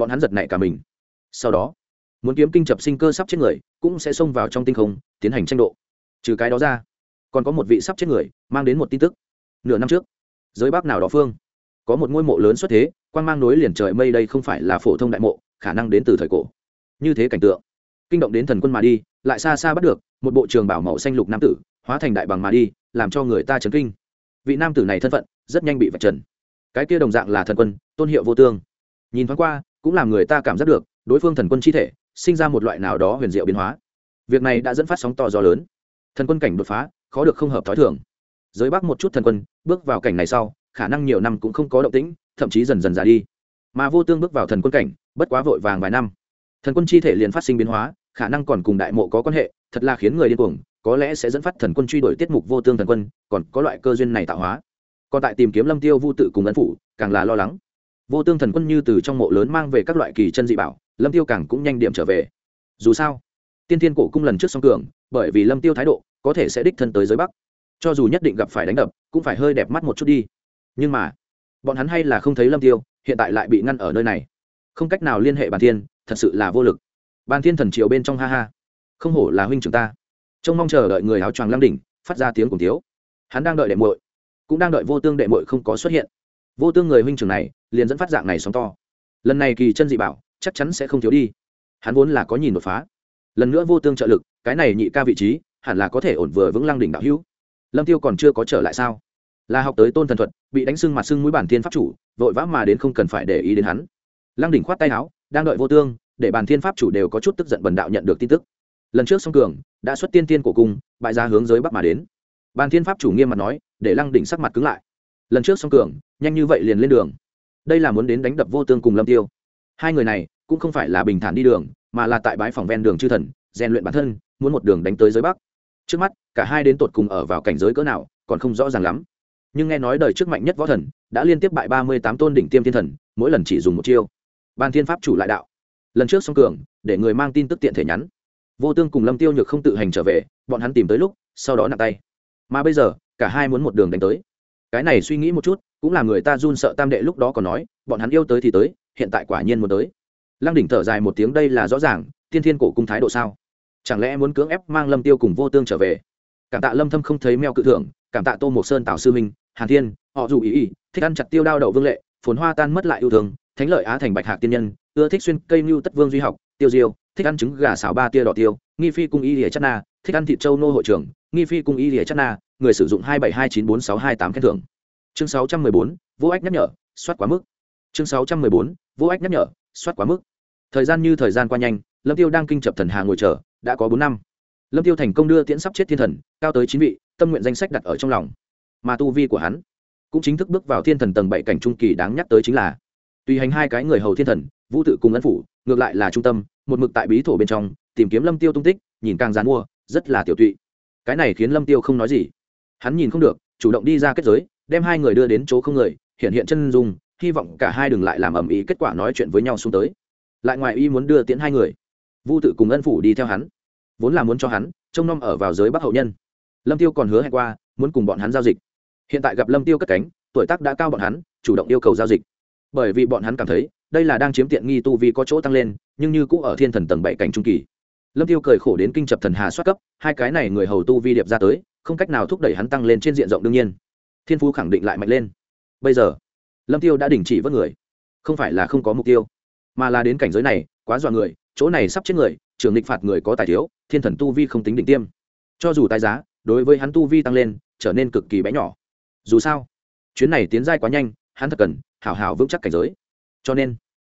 A: bọn hắn giật nảy cả mình. Sau đó, muốn kiếm kinh chập sinh cơ sắp chết người, cũng sẽ xông vào trong tinh không, tiến hành tranh độ. Trừ cái đó ra, còn có một vị sắp chết người, mang đến một tin tức. Nửa năm trước, giới bắc nào đó phương, có một ngôi mộ lớn xuất thế quan g mang nối liền trời mây đây không phải là phổ thông đại mộ, khả năng đến từ thời cổ. Như thế cảnh tượng, kinh động đến thần quân mà đi, lại xa xa bắt được, một bộ trường bảo màu xanh lục nam tử, hóa thành đại bằng mà đi, làm cho người ta chấn kinh. Vị nam tử này thân phận, rất nhanh bị vạch trần. Cái kia đồng dạng là thần quân, tôn hiệu vô tương. Nhìn thoáng qua cũng làm người ta cảm giác được, đối phương thần quân chi thể, sinh ra một loại nào đó huyền diệu biến hóa. Việc này đã dẫn phát sóng to gió lớn. Thần quân cảnh đột phá, khó được không hợp t h ó i thường. Giới bắc một chút thần quân, bước vào cảnh này sau, khả năng nhiều năm cũng không có động tĩnh, thậm chí dần dần già đi. Mà vô tương bước vào thần quân cảnh, bất quá vội vàng vài năm. Thần quân chi thể liền phát sinh biến hóa, khả năng còn cùng đại mộ có quan hệ, thật là khiến người điên cuồng, có lẽ sẽ dẫn phát thần quân truy đuổi tiết mục vô tương thần quân, còn có loại cơ duyên này tạo hóa. Còn tại tìm kiếm lâm tiêu vu tự cùng ấn phủ, càng là lo lắng vô tương thần quân như từ trong mộ lớn mang về các loại kỳ chân dị bảo lâm tiêu càng cũng nhanh điểm trở về. Dù sao tiên thiên cổ cung lần trước song cường bởi vì lâm tiêu thái độ có thể sẽ đích thân tới giới bắc. Cho dù nhất định gặp phải đánh đập cũng phải hơi đẹp mắt một chút đi. Nhưng mà bọn hắn hay là không thấy lâm tiêu hiện tại lại bị ngăn ở nơi này. Không cách nào liên hệ bàn thiên thật sự là vô lực. Bàn thiên thần triều bên trong ha ha. Không hổ là huynh trưởng ta. Trông mong chờ đợi người áo choàng lăng đỉnh phát ra tiếng cùng thiếu, hắn đang đợi đệ muội cũng đang đợi vô tương đệ muội không có xuất hiện vô tương người huynh trưởng này liền dẫn phát dạng này sóng to. Lần này kỳ chân dị bảo, chắc chắn sẽ không thiếu đi. Hắn vốn là có nhìn đột phá. Lần nữa vô tương trợ lực, cái này nhị ca vị trí, hẳn là có thể ổn vừa vững lăng đỉnh đạo hữu. Lâm tiêu còn chưa có trở lại sao? Là học tới tôn thần thuật, bị đánh sưng mặt sưng mũi bản thiên pháp chủ, vội vã mà đến không cần phải để ý đến hắn. Lăng đỉnh khoát tay áo, đang đợi vô tương, để bản thiên pháp chủ đều có chút tức giận bần đạo nhận được tin tức. Lần trước song cường, đã xuất tiên tiên của cung, bại ra hướng giới bắc mà đến. Bản thiên pháp chủ nghiêm mặt nói, để lăng đỉnh sắc mặt cứng lại lần trước song cường, nhanh như vậy liền lên đường. Đây là muốn đến đánh đập vô tương cùng lâm tiêu. Hai người này cũng không phải là bình thản đi đường, mà là tại bãi phòng ven đường chư thần, rèn luyện bản thân, muốn một đường đánh tới giới bắc. Trước mắt, cả hai đến tột cùng ở vào cảnh giới cỡ nào, còn không rõ ràng lắm. Nhưng nghe nói đời trước mạnh nhất võ thần, đã liên tiếp bại ba mươi tám tôn đỉnh tiêm thiên thần, mỗi lần chỉ dùng một chiêu. Ban thiên pháp chủ lại đạo. Lần trước song cường, để người mang tin tức tiện thể nhắn. Vô tương cùng lâm tiêu nhược không tự hành trở về, bọn hắn tìm tới lúc, sau đó nặng tay. Mà bây giờ, cả hai muốn một đường đánh tới cái này suy nghĩ một chút, cũng là người ta run sợ tam đệ lúc đó còn nói, bọn hắn yêu tới thì tới, hiện tại quả nhiên muốn tới. Lăng đỉnh thở dài một tiếng, đây là rõ ràng, tiên thiên cổ cung thái độ sao? Chẳng lẽ muốn cưỡng ép mang lâm tiêu cùng vô tương trở về? Cảm tạ lâm thâm không thấy meo cự thưởng cảm tạ tô mộc sơn tào sư minh, hàn thiên, họ dù ý ý, thích ăn chặt tiêu đao đậu vương lệ, phồn hoa tan mất lại yêu thương, thánh lợi á thành bạch hạc tiên nhân, ưa thích xuyên cây mưu tất vương duy học, tiêu diêu, thích ăn trứng gà xào ba tia đỏ tiêu, nghi phi cung y lìa chất na, thích ăn thịt châu nô hội trưởng nghi phi cung y lìa chất na, người sử dụng hai bảy hai chín bốn sáu hai tám khen thưởng. Chương sáu trăm mười bốn, vô ách nhắc nhở, soát quá mức. Chương sáu trăm mười bốn, vô ách nhắc nhở, soát quá mức. Thời gian như thời gian qua nhanh, lâm tiêu đang kinh chập thần hà ngồi chờ, đã có bốn năm. Lâm tiêu thành công đưa tiễn sắp chết thiên thần, cao tới chín vị, tâm nguyện danh sách đặt ở trong lòng. Mà tu vi của hắn, cũng chính thức bước vào thiên thần tầng bảy cảnh trung kỳ đáng nhắc tới chính là, tùy hành hai cái người hầu thiên thần, vũ tự cùng ấn phủ, ngược lại là trung tâm, một mực tại bí thổ bên trong, tìm kiếm lâm tiêu tung tích, nhìn càng dán mua, rất là tiểu tụy cái này khiến lâm tiêu không nói gì. Hắn nhìn không được, chủ động đi ra kết giới, đem hai người đưa đến chỗ không người, hiện hiện chân dung, hy vọng cả hai đừng lại làm ầm ĩ kết quả nói chuyện với nhau xuống tới. Lại ngoài y muốn đưa tiễn hai người. Vu tự cùng ân phủ đi theo hắn. Vốn là muốn cho hắn, trông nom ở vào giới bắc hậu nhân. Lâm tiêu còn hứa hẹn qua, muốn cùng bọn hắn giao dịch. Hiện tại gặp lâm tiêu cất cánh, tuổi tác đã cao bọn hắn, chủ động yêu cầu giao dịch. Bởi vì bọn hắn cảm thấy, đây là đang chiếm tiện nghi tu vi có chỗ tăng lên, nhưng như cũ ở thiên thần tầng bảy cảnh trung kỳ lâm tiêu cười khổ đến kinh chập thần hà xuất cấp, hai cái này người hầu tu vi điệp ra tới, không cách nào thúc đẩy hắn tăng lên trên diện rộng đương nhiên. Thiên phú khẳng định lại mạnh lên. Bây giờ, lâm tiêu đã đình chỉ vớt người. Không phải là không có mục tiêu, mà là đến cảnh giới này, quá dọa người, chỗ này sắp chết người trường định phạt người có tài thiếu, thiên thần tu vi không tính đỉnh tiêm. Cho dù tài giá, đối với hắn tu vi tăng lên, trở nên cực kỳ bé nhỏ. Dù sao, chuyến này tiến giai quá nhanh, hắn thật cần hảo hảo vững chắc cảnh giới. Cho nên,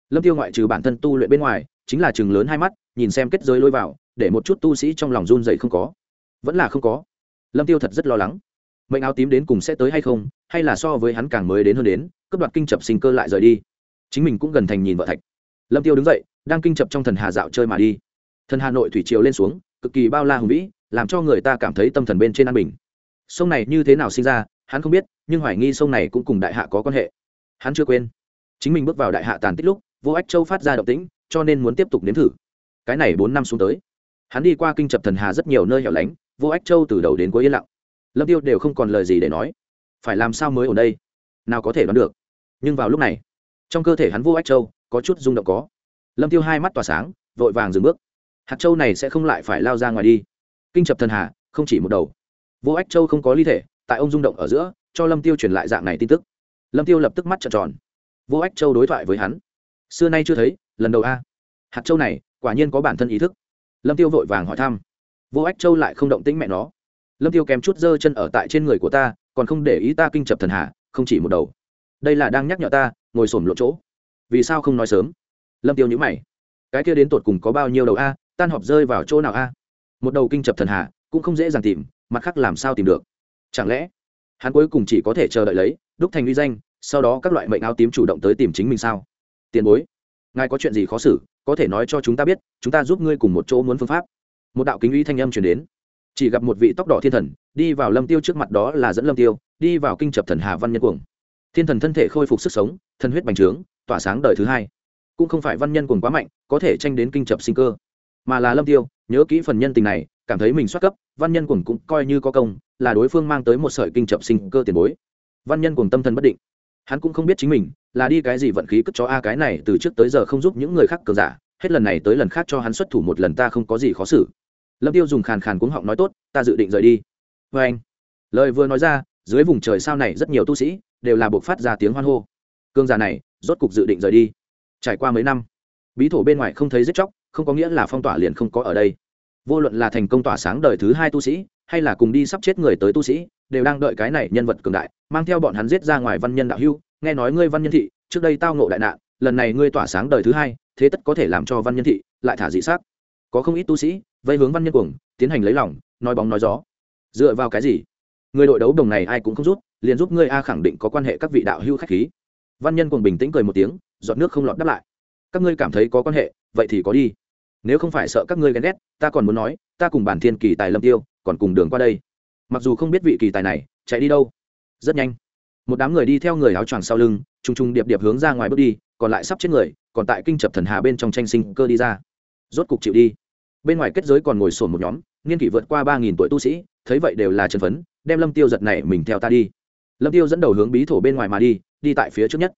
A: lâm tiêu ngoại trừ bản thân tu luyện bên ngoài, chính là chừng lớn hai mắt nhìn xem kết giới lôi vào, để một chút tu sĩ trong lòng run dậy không có. Vẫn là không có. Lâm tiêu thật rất lo lắng. Mệnh áo tím đến cùng sẽ tới hay không, hay là so với hắn càng mới đến hơn đến cấp đoạt kinh chập sinh cơ lại rời đi. Chính mình cũng gần thành nhìn vợ thạch. Lâm tiêu đứng dậy, đang kinh chập trong thần hà dạo chơi mà đi. Thần hà nội thủy triều lên xuống, cực kỳ bao la hùng vĩ, làm cho người ta cảm thấy tâm thần bên trên an bình. Sông này như thế nào sinh ra, hắn không biết, nhưng hoài nghi sông này cũng cùng đại hạ có quan hệ. Hắn chưa quên. Chính mình bước vào đại hạ tàn tích lúc, vô ách châu phát ra động tĩnh, cho nên muốn tiếp tục nếm thử cái này bốn năm xuống tới. Hắn đi qua kinh chập thần hà rất nhiều nơi hẻo lánh, vô ách châu từ đầu đến cuối yên lặng. Lâm tiêu đều không còn lời gì để nói. Phải làm sao mới ở đây? Nào có thể đoán được. Nhưng vào lúc này, trong cơ thể hắn vô ách châu, có chút rung động có. Lâm tiêu hai mắt tỏa sáng, vội vàng dừng bước. Hạt châu này sẽ không lại phải lao ra ngoài đi. Kinh chập thần hà, không chỉ một đầu. Vô ách châu không có ly thể, tại ông rung động ở giữa, cho lâm tiêu truyền lại dạng này tin tức. Lâm tiêu lập tức mắt trợn tròn. Vô ách châu đối thoại với hắn. Xưa nay chưa thấy, lần đầu a. Hạt châu này quả nhiên có bản thân ý thức. Lâm tiêu vội vàng hỏi thăm. Vô ách châu lại không động tĩnh mẹ nó. Lâm tiêu kèm chút dơ chân ở tại trên người của ta, còn không để ý ta kinh chập thần hạ, không chỉ một đầu. Đây là đang nhắc nhở ta, ngồi sổm lộ chỗ. Vì sao không nói sớm? Lâm tiêu nhữ mày. Cái kia đến tột cùng có bao nhiêu đầu a, tan họp rơi vào chỗ nào a? Một đầu kinh chập thần hạ, cũng không dễ dàng tìm, mặt khác làm sao tìm được? Chẳng lẽ hắn cuối cùng chỉ có thể chờ đợi lấy, đúc thành uy danh, sau đó các loại mệnh áo tím chủ động tới tìm chính mình sao? Tiền bối, ngài có chuyện gì khó xử? Có thể nói cho chúng ta biết, chúng ta giúp ngươi cùng một chỗ muốn phương pháp. Một đạo kính uy thanh âm truyền đến. Chỉ gặp một vị tóc đỏ thiên thần, đi vào lâm tiêu trước mặt đó là dẫn lâm tiêu, đi vào kinh chập thần hà văn nhân cuồng. Thiên thần thân thể khôi phục sức sống thần huyết bành trướng, tỏa sáng đời thứ hai. Cũng không phải văn nhân cuồng quá mạnh, có thể tranh đến kinh chập sinh cơ. Mà là lâm tiêu, nhớ kỹ phần nhân tình này, cảm thấy mình xuất cấp, văn nhân cuồng cũng coi như có công, là đối phương mang tới một sợi kinh chập sinh cơ tiền bối. Văn nhân cuồng tâm thần bất định hắn cũng không biết chính mình, là đi cái gì vận khí cất cho a cái này từ trước tới giờ không giúp những người khác cờ giả, hết lần này tới lần khác cho hắn xuất thủ một lần ta không có gì khó xử. Lâm tiêu dùng khàn khàn cuống họng nói tốt, ta dự định rời đi. Vê anh, lời vừa nói ra, dưới vùng trời sao này rất nhiều tu sĩ, đều là buộc phát ra tiếng hoan hô. Cương giả này, rốt cục dự định rời đi. Trải qua mấy năm, bí thổ bên ngoài không thấy giết chóc, không có nghĩa là phong tỏa liền không có ở đây. Vô luận là thành công tỏa sáng đời thứ hai tu sĩ, hay là cùng đi sắp chết người tới tu sĩ đều đang đợi cái này nhân vật cường đại, mang theo bọn hắn giết ra ngoài văn nhân đạo hưu nghe nói ngươi văn nhân thị, trước đây tao ngộ đại nạn, lần này ngươi tỏa sáng đời thứ hai, thế tất có thể làm cho văn nhân thị lại thả dị xác có không ít tu sĩ, vây hướng văn nhân cuồng, tiến hành lấy lòng, nói bóng nói gió. Dựa vào cái gì? Người đội đấu đồng này ai cũng không rút, liền giúp ngươi a khẳng định có quan hệ các vị đạo hưu khách khí. Văn nhân cuồng bình tĩnh cười một tiếng, giọt nước không lọt đáp lại. Các ngươi cảm thấy có quan hệ, vậy thì có đi. Nếu không phải sợ các ngươi ghen ghét, ta còn muốn nói, ta cùng bản thiên kỳ tài lâm tiêu, còn cùng đường qua đây mặc dù không biết vị kỳ tài này, chạy đi đâu. Rất nhanh, một đám người đi theo người áo choàng sau lưng t r u n g t r u n g điệp điệp hướng ra ngoài bước đi, còn lại sắp chết người, còn tại kinh chập thần hà bên trong tranh sinh cơ đi ra. Rốt cục chịu đi. Bên ngoài kết giới còn ngồi sổn một nhóm, niên kỷ vượt qua ba nghìn tuổi tu sĩ, thấy vậy đều là chân phấn, đem lâm tiêu giật này mình theo ta đi. Lâm tiêu dẫn đầu hướng bí thổ bên ngoài mà đi đi tại phía trước nhất.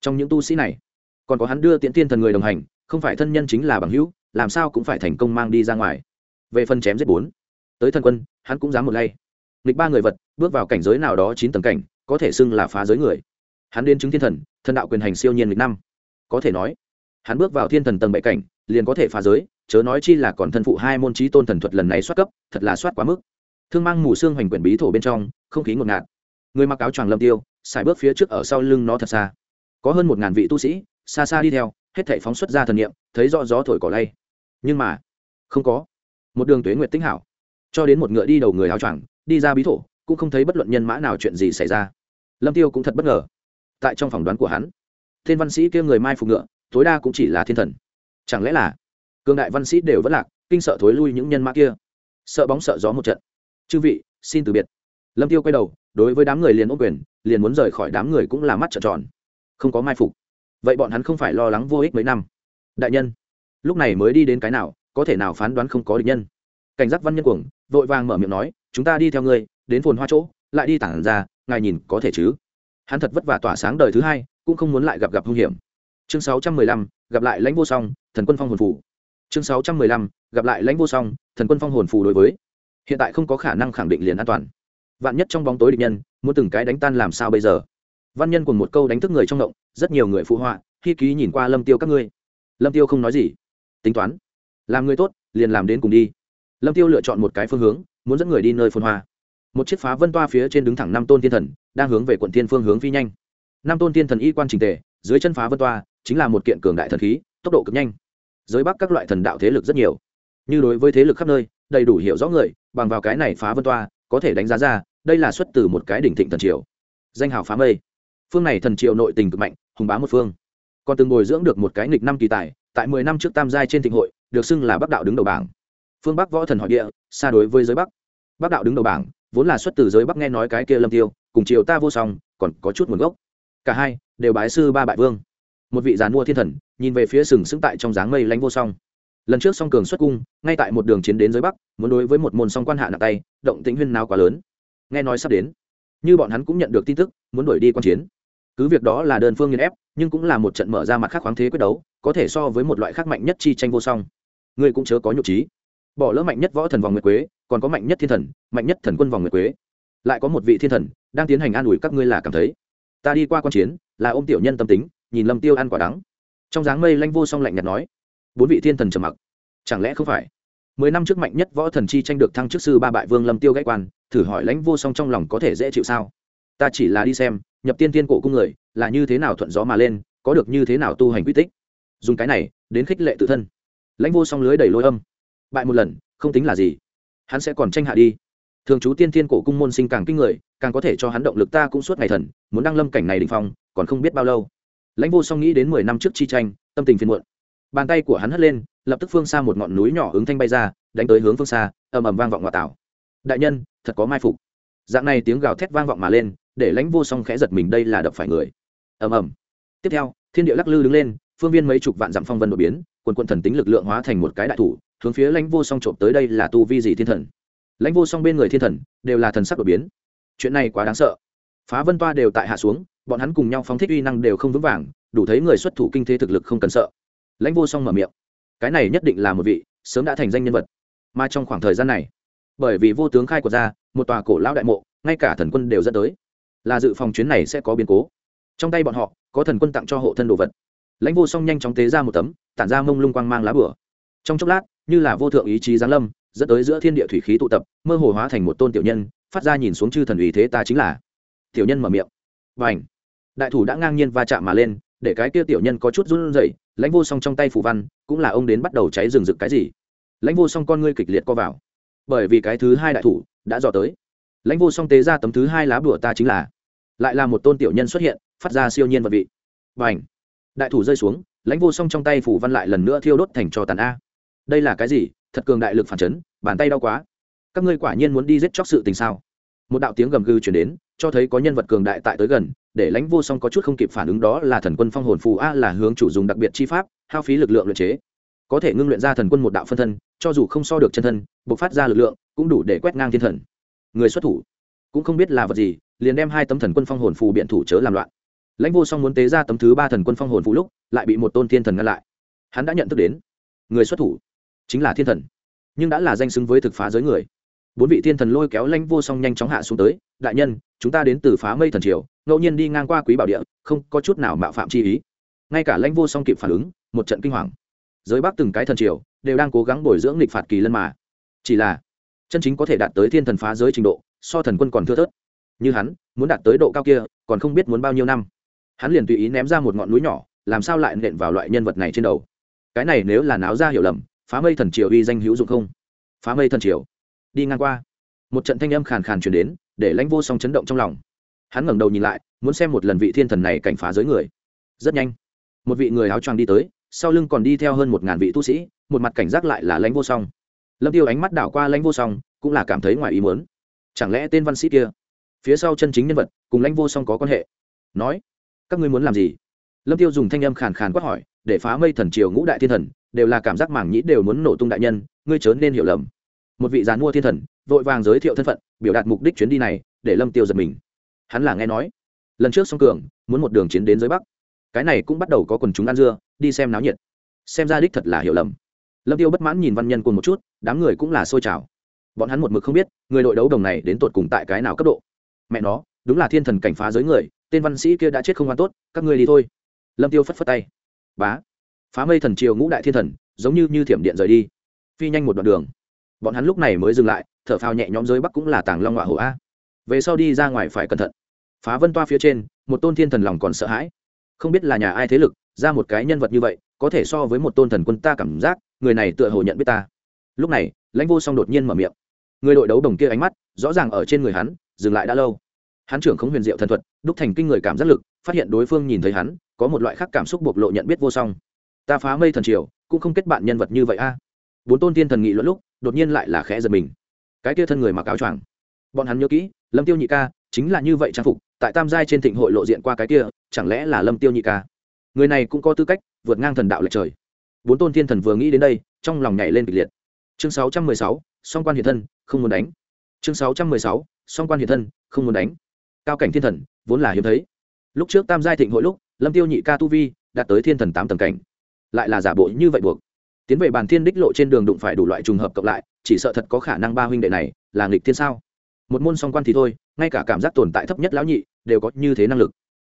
A: Trong những tu sĩ này, còn có hắn đưa tiễn tiên thần người đồng hành, không phải thân nhân chính là bằng hữu, làm sao cũng phải thành công mang đi ra ngoài. Về phần chém giết bốn, tới thần quân, hắn cũng dám một lay nghịch ba người vật, bước vào cảnh giới nào đó chín tầng cảnh, có thể xưng là phá giới người. Hắn đến chứng thiên thần thần đạo quyền hành siêu nhiên lịch năm. Có thể nói, hắn bước vào thiên thần tầng bảy cảnh, liền có thể phá giới, chớ nói chi là còn thân phụ hai môn trí tôn thần thuật lần này soát cấp, thật là soát quá mức. Thương mang mù xương hoành quyển bí thổ bên trong, không khí ngột ngạt. Người mặc áo choàng lâm tiêu xài bước phía trước ở sau lưng nó thật xa. Có hơn một ngàn vị tu sĩ, xa xa đi theo, hết thảy phóng xuất ra thần niệm, thấy rõ gió thổi cỏ lay. Nhưng mà, không có. Một đường tuế nguyệt tinh hảo. Cho đến một ngựa đi đầu người áo choàng đi ra bí thổ, cũng không thấy bất luận nhân mã nào chuyện gì xảy ra. Lâm tiêu cũng thật bất ngờ. Tại trong phỏng đoán của hắn, thiên văn sĩ kia người mai phục ngựa, tối đa cũng chỉ là thiên thần. Chẳng lẽ là cường đại văn sĩ đều vẫn lạc, kinh sợ thối lui những nhân mã kia? Sợ bóng sợ gió một trận. Chư vị, xin từ biệt. Lâm tiêu quay đầu, đối với đám người liền ôm quyền, liền muốn rời khỏi đám người cũng là mắt trợn tròn. Không có mai phục. Vậy bọn hắn không phải lo lắng vô ích mấy năm. Đại nhân, lúc này mới đi đến cái nào, có thể nào phán đoán không có địch nhân? Cảnh giác văn nhân cuồng, vội vàng mở miệng nói chúng ta đi theo ngươi, đến phồn hoa chỗ, lại đi tản ra, ngài nhìn có thể chứ? Hắn thật vất vả tỏa sáng đời thứ hai, cũng không muốn lại gặp gặp hung hiểm. Chương sáu trăm mười lăm, gặp lại lãnh vô song, thần quân phong hồn phủ chương sáu trăm mười lăm, gặp lại lãnh vô song, thần quân phong hồn phù đối với. Hiện tại không có khả năng khẳng định liền an toàn. Vạn nhất trong bóng tối địch nhân, muốn từng cái đánh tan làm sao bây giờ? Văn nhân cùng một câu đánh thức người trong động, rất nhiều người phụ họa, khi ký nhìn qua lâm tiêu các ngươi. Lâm tiêu không nói gì. Tính toán. Làm người tốt, liền làm đến cùng đi. Lâm tiêu lựa chọn một cái phương hướng muốn dẫn người đi nơi phồn hoa. Một chiếc phá vân toa phía trên đứng thẳng năm tôn thiên thần, đang hướng về quận thiên phương hướng phi nhanh. Năm tôn thiên thần y quan trình tề, dưới chân phá vân toa, chính là một kiện cường đại thần khí, tốc độ cực nhanh. Dưới bắc các loại thần đạo thế lực rất nhiều. Như đối với thế lực khắp nơi, đầy đủ hiểu rõ người, bằng vào cái này phá vân toa, có thể đánh giá ra, đây là xuất từ một cái đỉnh thịnh thần triều. Danh hào phá mây. Phương này thần triều nội tình cực mạnh, hùng bá một phương. Còn từng bồi dưỡng được một cái nghịch năm kỳ tài, tại mười năm trước tam giai trên thịnh hội, được xưng là bắc đạo đứng đầu bảng phương bắc võ thần hỏi địa, xa đối với giới bắc. Bắc đạo đứng đầu bảng, vốn là xuất từ giới bắc nghe nói cái kia lâm tiêu, cùng triều ta vô song, còn có chút nguồn gốc. Cả hai đều bái sư ba bại vương. Một vị giàn mua thiên thần, nhìn về phía sừng sững tại trong dáng mây lánh vô song. Lần trước song cường xuất cung, ngay tại một đường chiến đến giới bắc, muốn đối với một môn song quan hạ nặng tay, động tĩnh huyên nào quá lớn. Nghe nói sắp đến, như bọn hắn cũng nhận được tin tức, muốn đuổi đi quan chiến. Cứ việc đó là đơn phương nghiên ép, nhưng cũng là một trận mở ra mặt khác khoáng thế quyết đấu, có thể so với một loại khác mạnh nhất chi tranh vô song. Ngươi cũng chớ có nhục trí bỏ lỡ mạnh nhất võ thần vòng nguyệt quế, còn có mạnh nhất thiên thần, mạnh nhất thần quân vòng nguyệt quế. Lại có một vị thiên thần đang tiến hành an ủi các ngươi là cảm thấy. Ta đi qua q u a n chiến, là ôm tiểu nhân tâm tính, nhìn lâm tiêu ăn quả đắng. Trong dáng mây lanh vô song lạnh nhạt nói, bốn vị thiên thần trầm mặc. Chẳng lẽ không phải? Mười năm trước mạnh nhất võ thần chi tranh được thăng chức sư ba bại vương lâm tiêu gãy quan, thử hỏi lãnh vô song trong lòng có thể dễ chịu sao? Ta chỉ là đi xem, nhập tiên tiên cổ cung người, là như thế nào thuận gió mà lên, có được như thế nào tu hành quy tích? Dùng cái này, đến khích lệ tự thân. Lãnh vô song lưới đầy lôi âm bại một lần, không tính là gì. Hắn sẽ còn tranh hạ đi. Thường chú tiên thiên cổ cung môn sinh càng kinh người, càng có thể cho hắn động lực ta cũng suốt ngày thần, muốn đăng lâm cảnh này đình phong, còn không biết bao lâu. Lãnh vô song nghĩ đến mười năm trước chi tranh, tâm tình phiền muộn. Bàn tay của hắn hất lên, lập tức phương xa một ngọn núi nhỏ ứng thanh bay ra, đánh tới hướng phương xa, ầm ầm vang vọng ngoại tảo. Đại nhân, thật có mai phục. Dạng này tiếng gào thét vang vọng mà lên, để lãnh vô song khẽ giật mình đây là đập phải người. Ầm ầm. Tiếp theo, thiên địa lắc lư đứng lên, phương viên mấy chục vạn dặm phong vân đột biến, quần quận thần tính lực lượng hóa thành một cái đại thủ hướng phía lãnh vô song trộm tới đây là tu vi gì thiên thần? Lãnh vô song bên người thiên thần đều là thần sắc đột biến. Chuyện này quá đáng sợ. Phá vân toa đều tại hạ xuống, bọn hắn cùng nhau phóng thích uy năng đều không vững vàng, đủ thấy người xuất thủ kinh thế thực lực không cần sợ. Lãnh vô song mở miệng. Cái này nhất định là một vị sớm đã thành danh nhân vật. Mà trong khoảng thời gian này, bởi vì vô tướng khai của ra, một tòa cổ lão đại mộ, ngay cả thần quân đều dẫn tới. Là dự phòng chuyến này sẽ có biến cố. Trong tay bọn họ, có thần quân tặng cho hộ thân đồ vật. Lãnh vô song nhanh chóng tế ra một tấm, tản ra mông lung quang mang lá bửa trong chốc lát như là vô thượng ý chí giáng lâm, dẫn tới giữa thiên địa thủy khí tụ tập, mơ hồ hóa thành một tôn tiểu nhân, phát ra nhìn xuống chư thần ủy thế ta chính là. Tiểu nhân mở miệng. Và ảnh đại thủ đã ngang nhiên va chạm mà lên, để cái kia tiểu nhân có chút run rẩy, lãnh vô song trong tay phủ văn, cũng là ông đến bắt đầu cháy rừng rực cái gì. Lãnh vô song con ngươi kịch liệt co vào. Bởi vì cái thứ hai đại thủ đã dò tới. Lãnh vô song tế ra tấm thứ hai lá bùa ta chính là. Lại là một tôn tiểu nhân xuất hiện, phát ra siêu nhiên vật vị. Và ảnh đại thủ rơi xuống, lãnh vô song trong tay phủ văn lại lần nữa thiêu đốt thành trò tàn a đây là cái gì? Thật cường đại lực phản chấn, bàn tay đau quá. Các ngươi quả nhiên muốn đi giết chóc sự tình sao? Một đạo tiếng gầm gừ chuyển đến, cho thấy có nhân vật cường đại tại tới gần, để lãnh vô song có chút không kịp phản ứng đó là thần quân phong hồn phù a là hướng chủ dùng đặc biệt chi pháp, hao phí lực lượng luyện chế. Có thể ngưng luyện ra thần quân một đạo phân thân, cho dù không so được chân thân buộc phát ra lực lượng, cũng đủ để quét ngang thiên thần. Người xuất thủ, cũng không biết là vật gì, liền đem hai tấm thần quân phong hồn phù biện thủ chớ làm loạn. Lãnh vô song muốn tế ra tấm thứ ba thần quân phong hồn phù lúc, lại bị một tôn thiên thần ngăn lại. Hắn đã nhận thức đến. Người xuất thủ chính là thiên thần. Nhưng đã là danh xứng với thực phá giới người. Bốn vị thiên thần lôi kéo lãnh vô song nhanh chóng hạ xuống tới, đại nhân, chúng ta đến từ phá mây thần triều, ngẫu nhiên đi ngang qua quý bảo địa, không có chút nào mạo phạm chi ý. Ngay cả lãnh vô song kịp phản ứng, một trận kinh hoàng. Giới bắc từng cái thần triều đều đang cố gắng bồi dưỡng lịch phạt kỳ lân mà. Chỉ là, chân chính có thể đạt tới thiên thần phá giới trình độ, so thần quân còn thưa thớt. Như hắn, muốn đạt tới độ cao kia, còn không biết muốn bao nhiêu năm. Hắn liền tùy ý ném ra một ngọn núi nhỏ, làm sao lại nện vào loại nhân vật này trên đầu? Cái này nếu là náo ra hiểu lầm phá mây thần triều uy danh hữu dụng không? Phá mây thần triều. Đi ngang qua. Một trận thanh âm khàn khàn chuyển đến, để lãnh vô song chấn động trong lòng. Hắn ngẩng đầu nhìn lại, muốn xem một lần vị thiên thần này cảnh phá giới người. Rất nhanh, một vị người áo choàng đi tới, sau lưng còn đi theo hơn một ngàn vị tu sĩ, một mặt cảnh giác lại là lãnh vô song. Lâm tiêu ánh mắt đảo qua lãnh vô song, cũng là cảm thấy ngoài ý muốn. Chẳng lẽ tên văn sĩ kia, phía sau chân chính nhân vật, cùng lãnh vô song có quan hệ? Nói, các ngươi muốn làm gì? Lâm tiêu dùng thanh âm khàn khàn quát hỏi, để phá mây thần triều ngũ đại thiên thần đều là cảm giác mảng nhĩ đều muốn nổ tung đại nhân, ngươi chớ nên hiểu lầm. Một vị giàn mua thiên thần, vội vàng giới thiệu thân phận, biểu đạt mục đích chuyến đi này, để lâm tiêu giật mình. Hắn là nghe nói, lần trước song cường, muốn một đường chiến đến dưới bắc. Cái này cũng bắt đầu có quần chúng ăn dưa, đi xem náo nhiệt. Xem ra đích thật là hiểu lầm. Lâm tiêu bất mãn nhìn văn nhân cùng một chút, đám người cũng là xôi trào. Bọn hắn một mực không biết, người đội đấu đồng này đến tột cùng tại cái nào cấp độ. Mẹ nó, đúng là thiên thần cảnh phá giới người, tên văn sĩ kia đã chết không hoàn tốt, các ngươi đi thôi. Lâm tiêu phất phất tay. Bá phá mây thần triều ngũ đại thiên thần, giống như như thiểm điện rời đi. Phi nhanh một đoạn đường. Bọn hắn lúc này mới dừng lại, thở phào nhẹ nhõm dưới bắc cũng là tàng long hỏa hổ a. Về sau đi ra ngoài phải cẩn thận. Phá vân toa phía trên, một tôn thiên thần lòng còn sợ hãi. Không biết là nhà ai thế lực, ra một cái nhân vật như vậy, có thể so với một tôn thần quân ta cảm giác, người này tựa hồ nhận biết ta. Lúc này, lãnh vô song đột nhiên mở miệng. Người đội đấu đồng kia ánh mắt, rõ ràng ở trên người hắn, dừng lại đã lâu. Hắn trưởng không huyền diệu thần thuật, đúc thành kinh người cảm giác lực, phát hiện đối phương nhìn thấy hắn, có một loại khác cảm xúc bộc lộ nhận biết vô song ta phá mây thần triều cũng không kết bạn nhân vật như vậy a. Bốn tôn tiên thần nghị luận lúc đột nhiên lại là khẽ giật mình. Cái kia thân người mặc áo choàng. Bọn hắn nhớ kỹ lâm tiêu nhị ca chính là như vậy trang phục tại tam giai trên thịnh hội lộ diện qua cái kia chẳng lẽ là lâm tiêu nhị ca? Người này cũng có tư cách vượt ngang thần đạo lệch trời. Bốn tôn thiên thần vừa nghĩ đến đây trong lòng nhảy lên kịch liệt. Chương 616, song quan hiện thân không muốn đánh. Chương 616, song quan hiện thân không muốn đánh. Cao cảnh thiên thần vốn là hiếm thấy. Lúc trước tam giai thịnh hội lúc lâm tiêu nhị ca tu vi đạt tới thiên thần tám tầng cảnh lại là giả bộ như vậy buộc. Tiến về bàn thiên đích lộ trên đường đụng phải đủ loại trùng hợp cộng lại, chỉ sợ thật có khả năng ba huynh đệ này là nghịch thiên sao? Một môn song quan thì thôi, ngay cả cảm giác tồn tại thấp nhất lão nhị đều có như thế năng lực.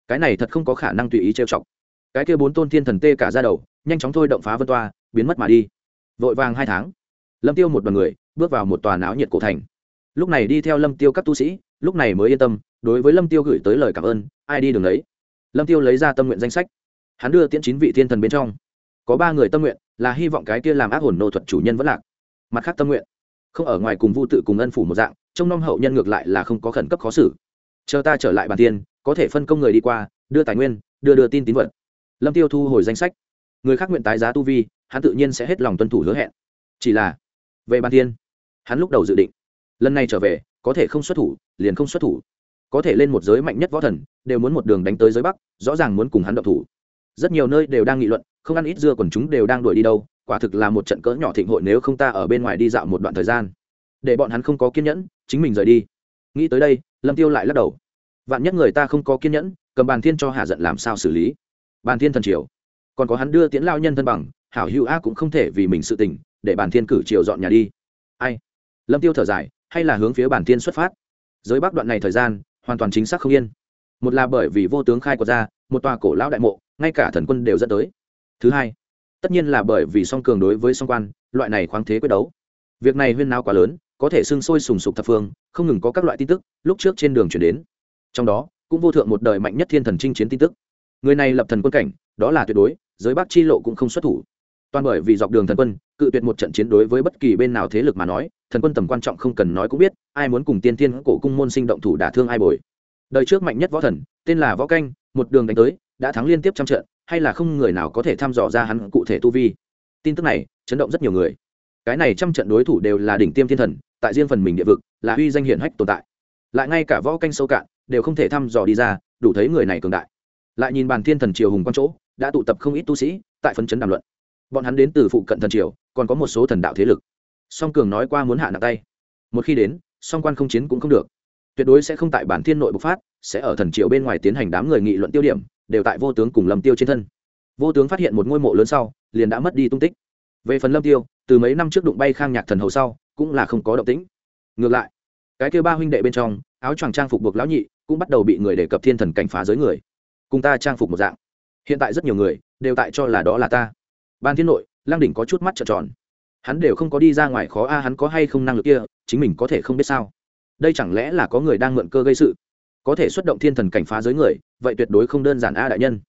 A: Cái này thật không có khả năng tùy ý trêu chọc. Cái kia bốn tôn thiên thần tê cả ra đầu, nhanh chóng thôi động phá vân toa, biến mất mà đi. Vội vàng hai tháng, lâm tiêu một đoàn người bước vào một tòa náo nhiệt cổ thành. Lúc này đi theo lâm tiêu các tu sĩ, lúc này mới yên tâm, đối với lâm tiêu gửi tới lời cảm ơn, ai đi đường đấy lâm tiêu lấy ra tâm nguyện danh sách. Hắn đưa tiễn chín vị thiên thần bên trong có ba người tâm nguyện, là hy vọng cái kia làm ác hồn nô thuật chủ nhân vẫn lạc. Mặt khác tâm nguyện, không ở ngoài cùng vu tự cùng ân phủ một dạng trong nom hậu nhân ngược lại là không có khẩn cấp khó xử. Chờ ta trở lại bàn tiên, có thể phân công người đi qua, đưa tài nguyên, đưa đưa tin tín vật. Lâm tiêu thu hồi danh sách. Người khác nguyện tái giá tu vi, hắn tự nhiên sẽ hết lòng tuân thủ hứa hẹn. Chỉ là, về bàn tiên, hắn lúc đầu dự định, lần này trở về, có thể không xuất thủ, liền không xuất thủ. Có thể lên một giới mạnh nhất võ thần, đều muốn một đường đánh tới giới bắc, rõ ràng muốn cùng hắn động thủ. Rất nhiều nơi đều đang nghị luận không ăn ít dưa còn chúng đều đang đuổi đi đâu, quả thực là một trận cỡ nhỏ thịnh hội nếu không ta ở bên ngoài đi dạo một đoạn thời gian. Để bọn hắn không có kiên nhẫn, chính mình rời đi. Nghĩ tới đây, lâm tiêu lại lắc đầu. Vạn nhất người ta không có kiên nhẫn, cầm bàn thiên cho hạ giận làm sao xử lý? Bàn thiên thần triều. Còn có hắn đưa tiễn lao nhân thân bằng, hảo hữu a cũng không thể vì mình sự tình, để bàn thiên cử triều dọn nhà đi. Ai? Lâm tiêu thở dài, hay là hướng phía bàn thiên xuất phát? Giới bắc đoạn này thời gian, hoàn toàn chính xác không yên. Một là bởi vì vô tướng khai quật ra, một tòa cổ lão đại mộ, ngay cả thần quân đều dẫn tới thứ hai, tất nhiên là bởi vì song cường đối với song quan, loại này khoáng thế quyết đấu. Việc này huyên náo quá lớn, có thể sưng sôi sùng sục thập phương, không ngừng có các loại tin tức lúc trước trên đường chuyển đến. Trong đó, cũng vô thượng một đời mạnh nhất thiên thần chinh chiến tin tức. Người này lập thần quân cảnh, đó là tuyệt đối, giới bắc chi lộ cũng không xuất thủ. Toàn bởi vì dọc đường thần quân, cự tuyệt một trận chiến đối với bất kỳ bên nào thế lực mà nói, thần quân tầm quan trọng không cần nói cũng biết, ai muốn cùng tiên tiên cổ cung môn sinh động thủ đả thương ai bồi. Đời trước mạnh nhất võ thần, tên là võ canh, một đường đánh tới, đã thắng liên tiếp trăm trận hay là không người nào có thể thăm dò ra hắn cụ thể tu vi. Tin tức này chấn động rất nhiều người. Cái này trăm trận đối thủ đều là đỉnh tiêm thiên thần, tại riêng phần mình địa vực, là uy danh hiển hách tồn tại. Lại ngay cả võ canh sâu cạn đều không thể thăm dò đi ra, đủ thấy người này cường đại. Lại nhìn bàn thiên thần triều hùng quan chỗ, đã tụ tập không ít tu sĩ, tại phân chấn đàm luận. Bọn hắn đến từ phụ cận thần triều, còn có một số thần đạo thế lực. Song cường nói qua muốn hạ nặng tay. Một khi đến, song quan không chiến cũng không được. Tuyệt đối sẽ không tại bản thiên nội bộc phát, sẽ ở thần triều bên ngoài tiến hành đám người nghị luận tiêu điểm đều tại vô tướng cùng lâm tiêu trên thân. Vô tướng phát hiện một ngôi mộ lớn sau, liền đã mất đi tung tích. Về phần lâm tiêu, từ mấy năm trước đụng bay khang nhạc thần hầu sau, cũng là không có động tĩnh. Ngược lại, cái kêu ba huynh đệ bên trong, áo choàng trang phục buộc lão nhị cũng bắt đầu bị người đề cập thiên thần cảnh phá giới người. Cùng ta trang phục một dạng. Hiện tại rất nhiều người đều tại cho là đó là ta. Ban thiên nội lang đỉnh có chút mắt trợn tròn. Hắn đều không có đi ra ngoài khó a, hắn có hay không năng lực kia, chính mình có thể không biết sao. Đây chẳng lẽ là có người đang mượn cơ gây sự? Có thể xuất động thiên thần cảnh phá giới người vậy tuyệt đối không đơn giản a đại nhân.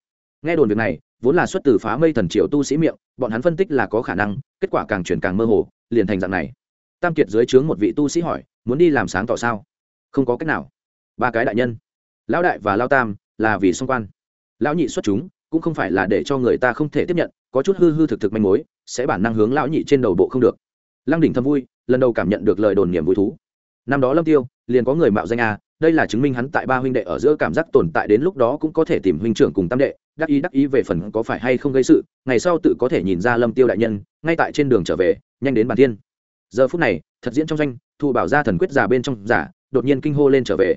A: Nghe đồn việc này, vốn là xuất từ phá mây thần triều tu sĩ miệng, bọn hắn phân tích là có khả năng, kết quả càng chuyển càng mơ hồ, liền thành dạng này. Tam kiệt dưới trướng một vị tu sĩ hỏi, muốn đi làm sáng tỏ sao? Không có cách nào. Ba cái đại nhân, lão đại và lao tam là vì song quan. Lão nhị xuất chúng, cũng không phải là để cho người ta không thể tiếp nhận, có chút hư hư thực thực manh mối, sẽ bản năng hướng lão nhị trên đầu bộ không được. Lăng đỉnh thâm vui, lần đầu cảm nhận được lời đồn niềm vui thú năm đó lâm tiêu, liền có người mạo danh a, đây là chứng minh hắn tại ba huynh đệ ở giữa cảm giác tồn tại đến lúc đó cũng có thể tìm huynh trưởng cùng tam đệ, đắc ý đắc ý về phần có phải hay không gây sự, ngày sau tự có thể nhìn ra lâm tiêu đại nhân, ngay tại trên đường trở về, nhanh đến bàn thiên. Giờ phút này, thật diễn trong danh thu bảo ra thần quyết giả bên trong giả, đột nhiên kinh hô lên trở về.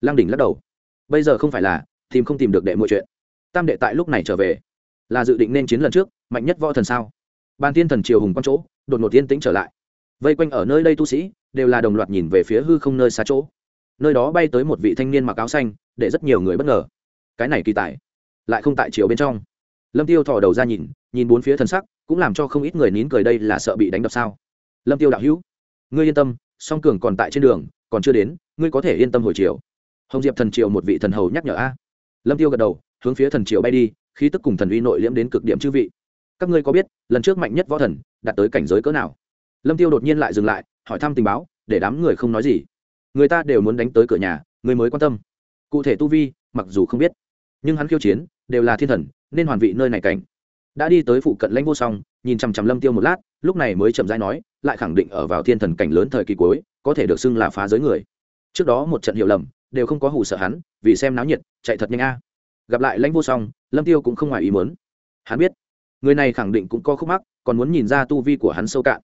A: Lăng đỉnh lắc đầu. Bây giờ không phải là, tìm không tìm được đệ mọi chuyện. Tam đệ tại lúc này trở về. Là dự định nên chiến lần trước, mạnh nhất võ thần sao? Ban tiên thần triều hùng quan chỗ, đột ngột tiên tĩnh trở lại vây quanh ở nơi đây tu sĩ, đều là đồng loạt nhìn về phía hư không nơi xa chỗ. Nơi đó bay tới một vị thanh niên mặc áo xanh, để rất nhiều người bất ngờ. Cái này kỳ tài, lại không tại triều bên trong. Lâm tiêu thò đầu ra nhìn nhìn bốn phía thần sắc, cũng làm cho không ít người nín cười đây là sợ bị đánh đập sao. Lâm tiêu đạo hữu, ngươi yên tâm, song cường còn tại trên đường, còn chưa đến, ngươi có thể yên tâm hồi chiều hồng diệp thần triều một vị thần hầu nhắc nhở a. Lâm tiêu gật đầu, hướng phía thần triều bay đi, khí tức cùng thần uy nội liễm đến cực điểm chư vị. Các ngươi có biết, lần trước mạnh nhất võ thần đạt tới cảnh giới cỡ nào? Lâm tiêu đột nhiên lại dừng lại, hỏi thăm tình báo, để đám người không nói gì. Người ta đều muốn đánh tới cửa nhà, người mới quan tâm. Cụ thể tu vi, mặc dù không biết, nhưng hắn khiêu chiến, đều là thiên thần, nên hoàn vị nơi này cảnh. Đã đi tới phụ cận lãnh vô song, nhìn chằm chằm lâm tiêu một lát, lúc này mới chậm rãi nói, lại khẳng định ở vào thiên thần cảnh lớn thời kỳ cuối, có thể được xưng là phá giới người. Trước đó một trận hiểu lầm, đều không có hù sợ hắn, vì xem náo nhiệt, chạy thật nhanh a. Gặp lại lãnh vô song, lâm tiêu cũng không ngoài ý muốn. Hắn biết, người này khẳng định cũng có khúc mắc, còn muốn nhìn ra tu vi của hắn sâu cạn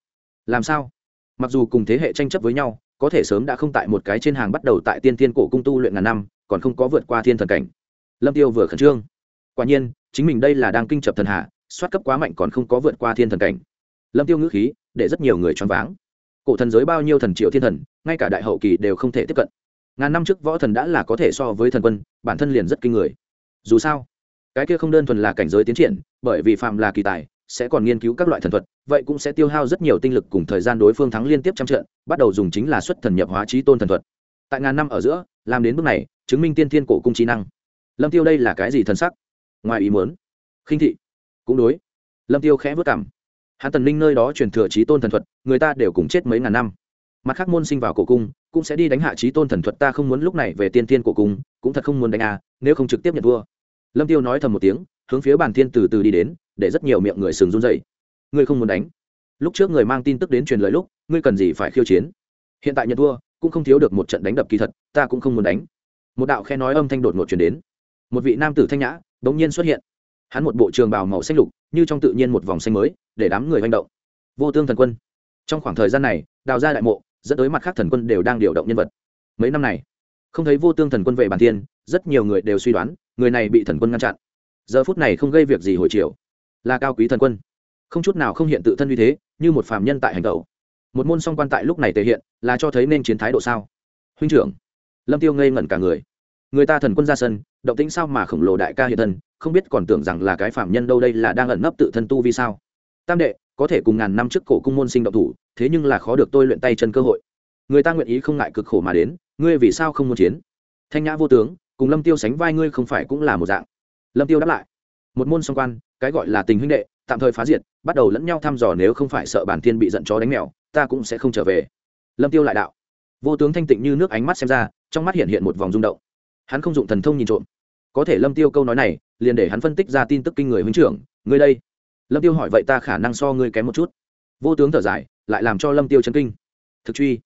A: làm sao? Mặc dù cùng thế hệ tranh chấp với nhau, có thể sớm đã không tại một cái trên hàng bắt đầu tại tiên thiên cổ cung tu luyện ngàn năm, còn không có vượt qua thiên thần cảnh. Lâm tiêu vừa khẩn trương. Quả nhiên, chính mình đây là đang kinh chập thần hạ, soát cấp quá mạnh còn không có vượt qua thiên thần cảnh. Lâm tiêu ngữ khí, để rất nhiều người choáng váng. Cổ thần giới bao nhiêu thần triệu thiên thần, ngay cả đại hậu kỳ đều không thể tiếp cận. Ngàn năm trước võ thần đã là có thể so với thần quân, bản thân liền rất kinh người. Dù sao, cái kia không đơn thuần là cảnh giới tiến triển, bởi vì phạm là kỳ tài sẽ còn nghiên cứu các loại thần thuật, vậy cũng sẽ tiêu hao rất nhiều tinh lực cùng thời gian đối phương thắng liên tiếp trăm trận, bắt đầu dùng chính là xuất thần nhập hóa trí tôn thần thuật. Tại ngàn năm ở giữa, làm đến bước này, chứng minh tiên thiên cổ cung trí năng. Lâm tiêu đây là cái gì thần sắc? Ngoài ý muốn. Khinh thị. Cũng đối. Lâm tiêu khẽ vất cảm hắn tần linh nơi đó truyền thừa trí tôn thần thuật, người ta đều cùng chết mấy ngàn năm. Mặt khác môn sinh vào cổ cung, cũng sẽ đi đánh hạ trí tôn thần thuật, ta không muốn lúc này về tiên thiên cổ cung, cũng thật không muốn đánh à nếu không trực tiếp nhận vua. lâm tiêu nói thầm một tiếng hướng phía bàn thiên từ từ đi đến, để rất nhiều miệng người sừng run dậy ngươi không muốn đánh. Lúc trước người mang tin tức đến truyền lời lúc, ngươi cần gì phải khiêu chiến? Hiện tại nhận thua, cũng không thiếu được một trận đánh đập kỳ thật, ta cũng không muốn đánh. Một đạo khe nói âm thanh đột ngột truyền đến. Một vị nam tử thanh nhã bỗng nhiên xuất hiện. Hắn một bộ trường bào màu xanh lục, như trong tự nhiên một vòng xanh mới, để đám người manh động. Vô tương thần quân. Trong khoảng thời gian này, đào ra đại mộ, dẫn tới mặt khác thần quân đều đang điều động nhân vật. Mấy năm này, không thấy vô tương thần quân về bản thiên, rất nhiều người đều suy đoán, người này bị thần quân ngăn chặn giờ phút này không gây việc gì hồi chiều là cao quý thần quân. Không chút nào không hiện tự thân uy thế, như một phàm nhân tại hành tẩu. Một môn song quan tại lúc này thể hiện, là cho thấy nên chiến thái độ sao? Huynh trưởng, lâm tiêu ngây ngẩn cả người. Người ta thần quân ra sân, động tĩnh sao mà khổng lồ đại ca hiện thân, không biết còn tưởng rằng là cái phạm nhân đâu đây là đang ẩn nấp tự thân tu vì sao? Tam đệ, có thể cùng ngàn năm trước cổ cung môn sinh động thủ, thế nhưng là khó được tôi luyện tay chân cơ hội. Người ta nguyện ý không ngại cực khổ mà đến, ngươi vì sao không muốn chiến? Thanh nhã vô tướng, cùng lâm tiêu sánh vai ngươi không phải cũng là một dạng lâm tiêu đáp lại. Một môn song quan, cái gọi là tình huynh đệ, tạm thời phá diệt, bắt đầu lẫn nhau thăm dò nếu không phải sợ bản thiên bị giận chó đánh mèo, ta cũng sẽ không trở về. Lâm tiêu lại đạo. Vô tướng thanh tịnh như nước ánh mắt xem ra, trong mắt hiện hiện một vòng rung động. Hắn không dụng thần thông nhìn trộm. Có thể lâm tiêu câu nói này, liền để hắn phân tích ra tin tức kinh người huynh trưởng, ngươi đây. Lâm tiêu hỏi, vậy ta khả năng so ngươi kém một chút? Vô tướng thở dài, lại làm cho lâm tiêu chấn kinh. Thực truy.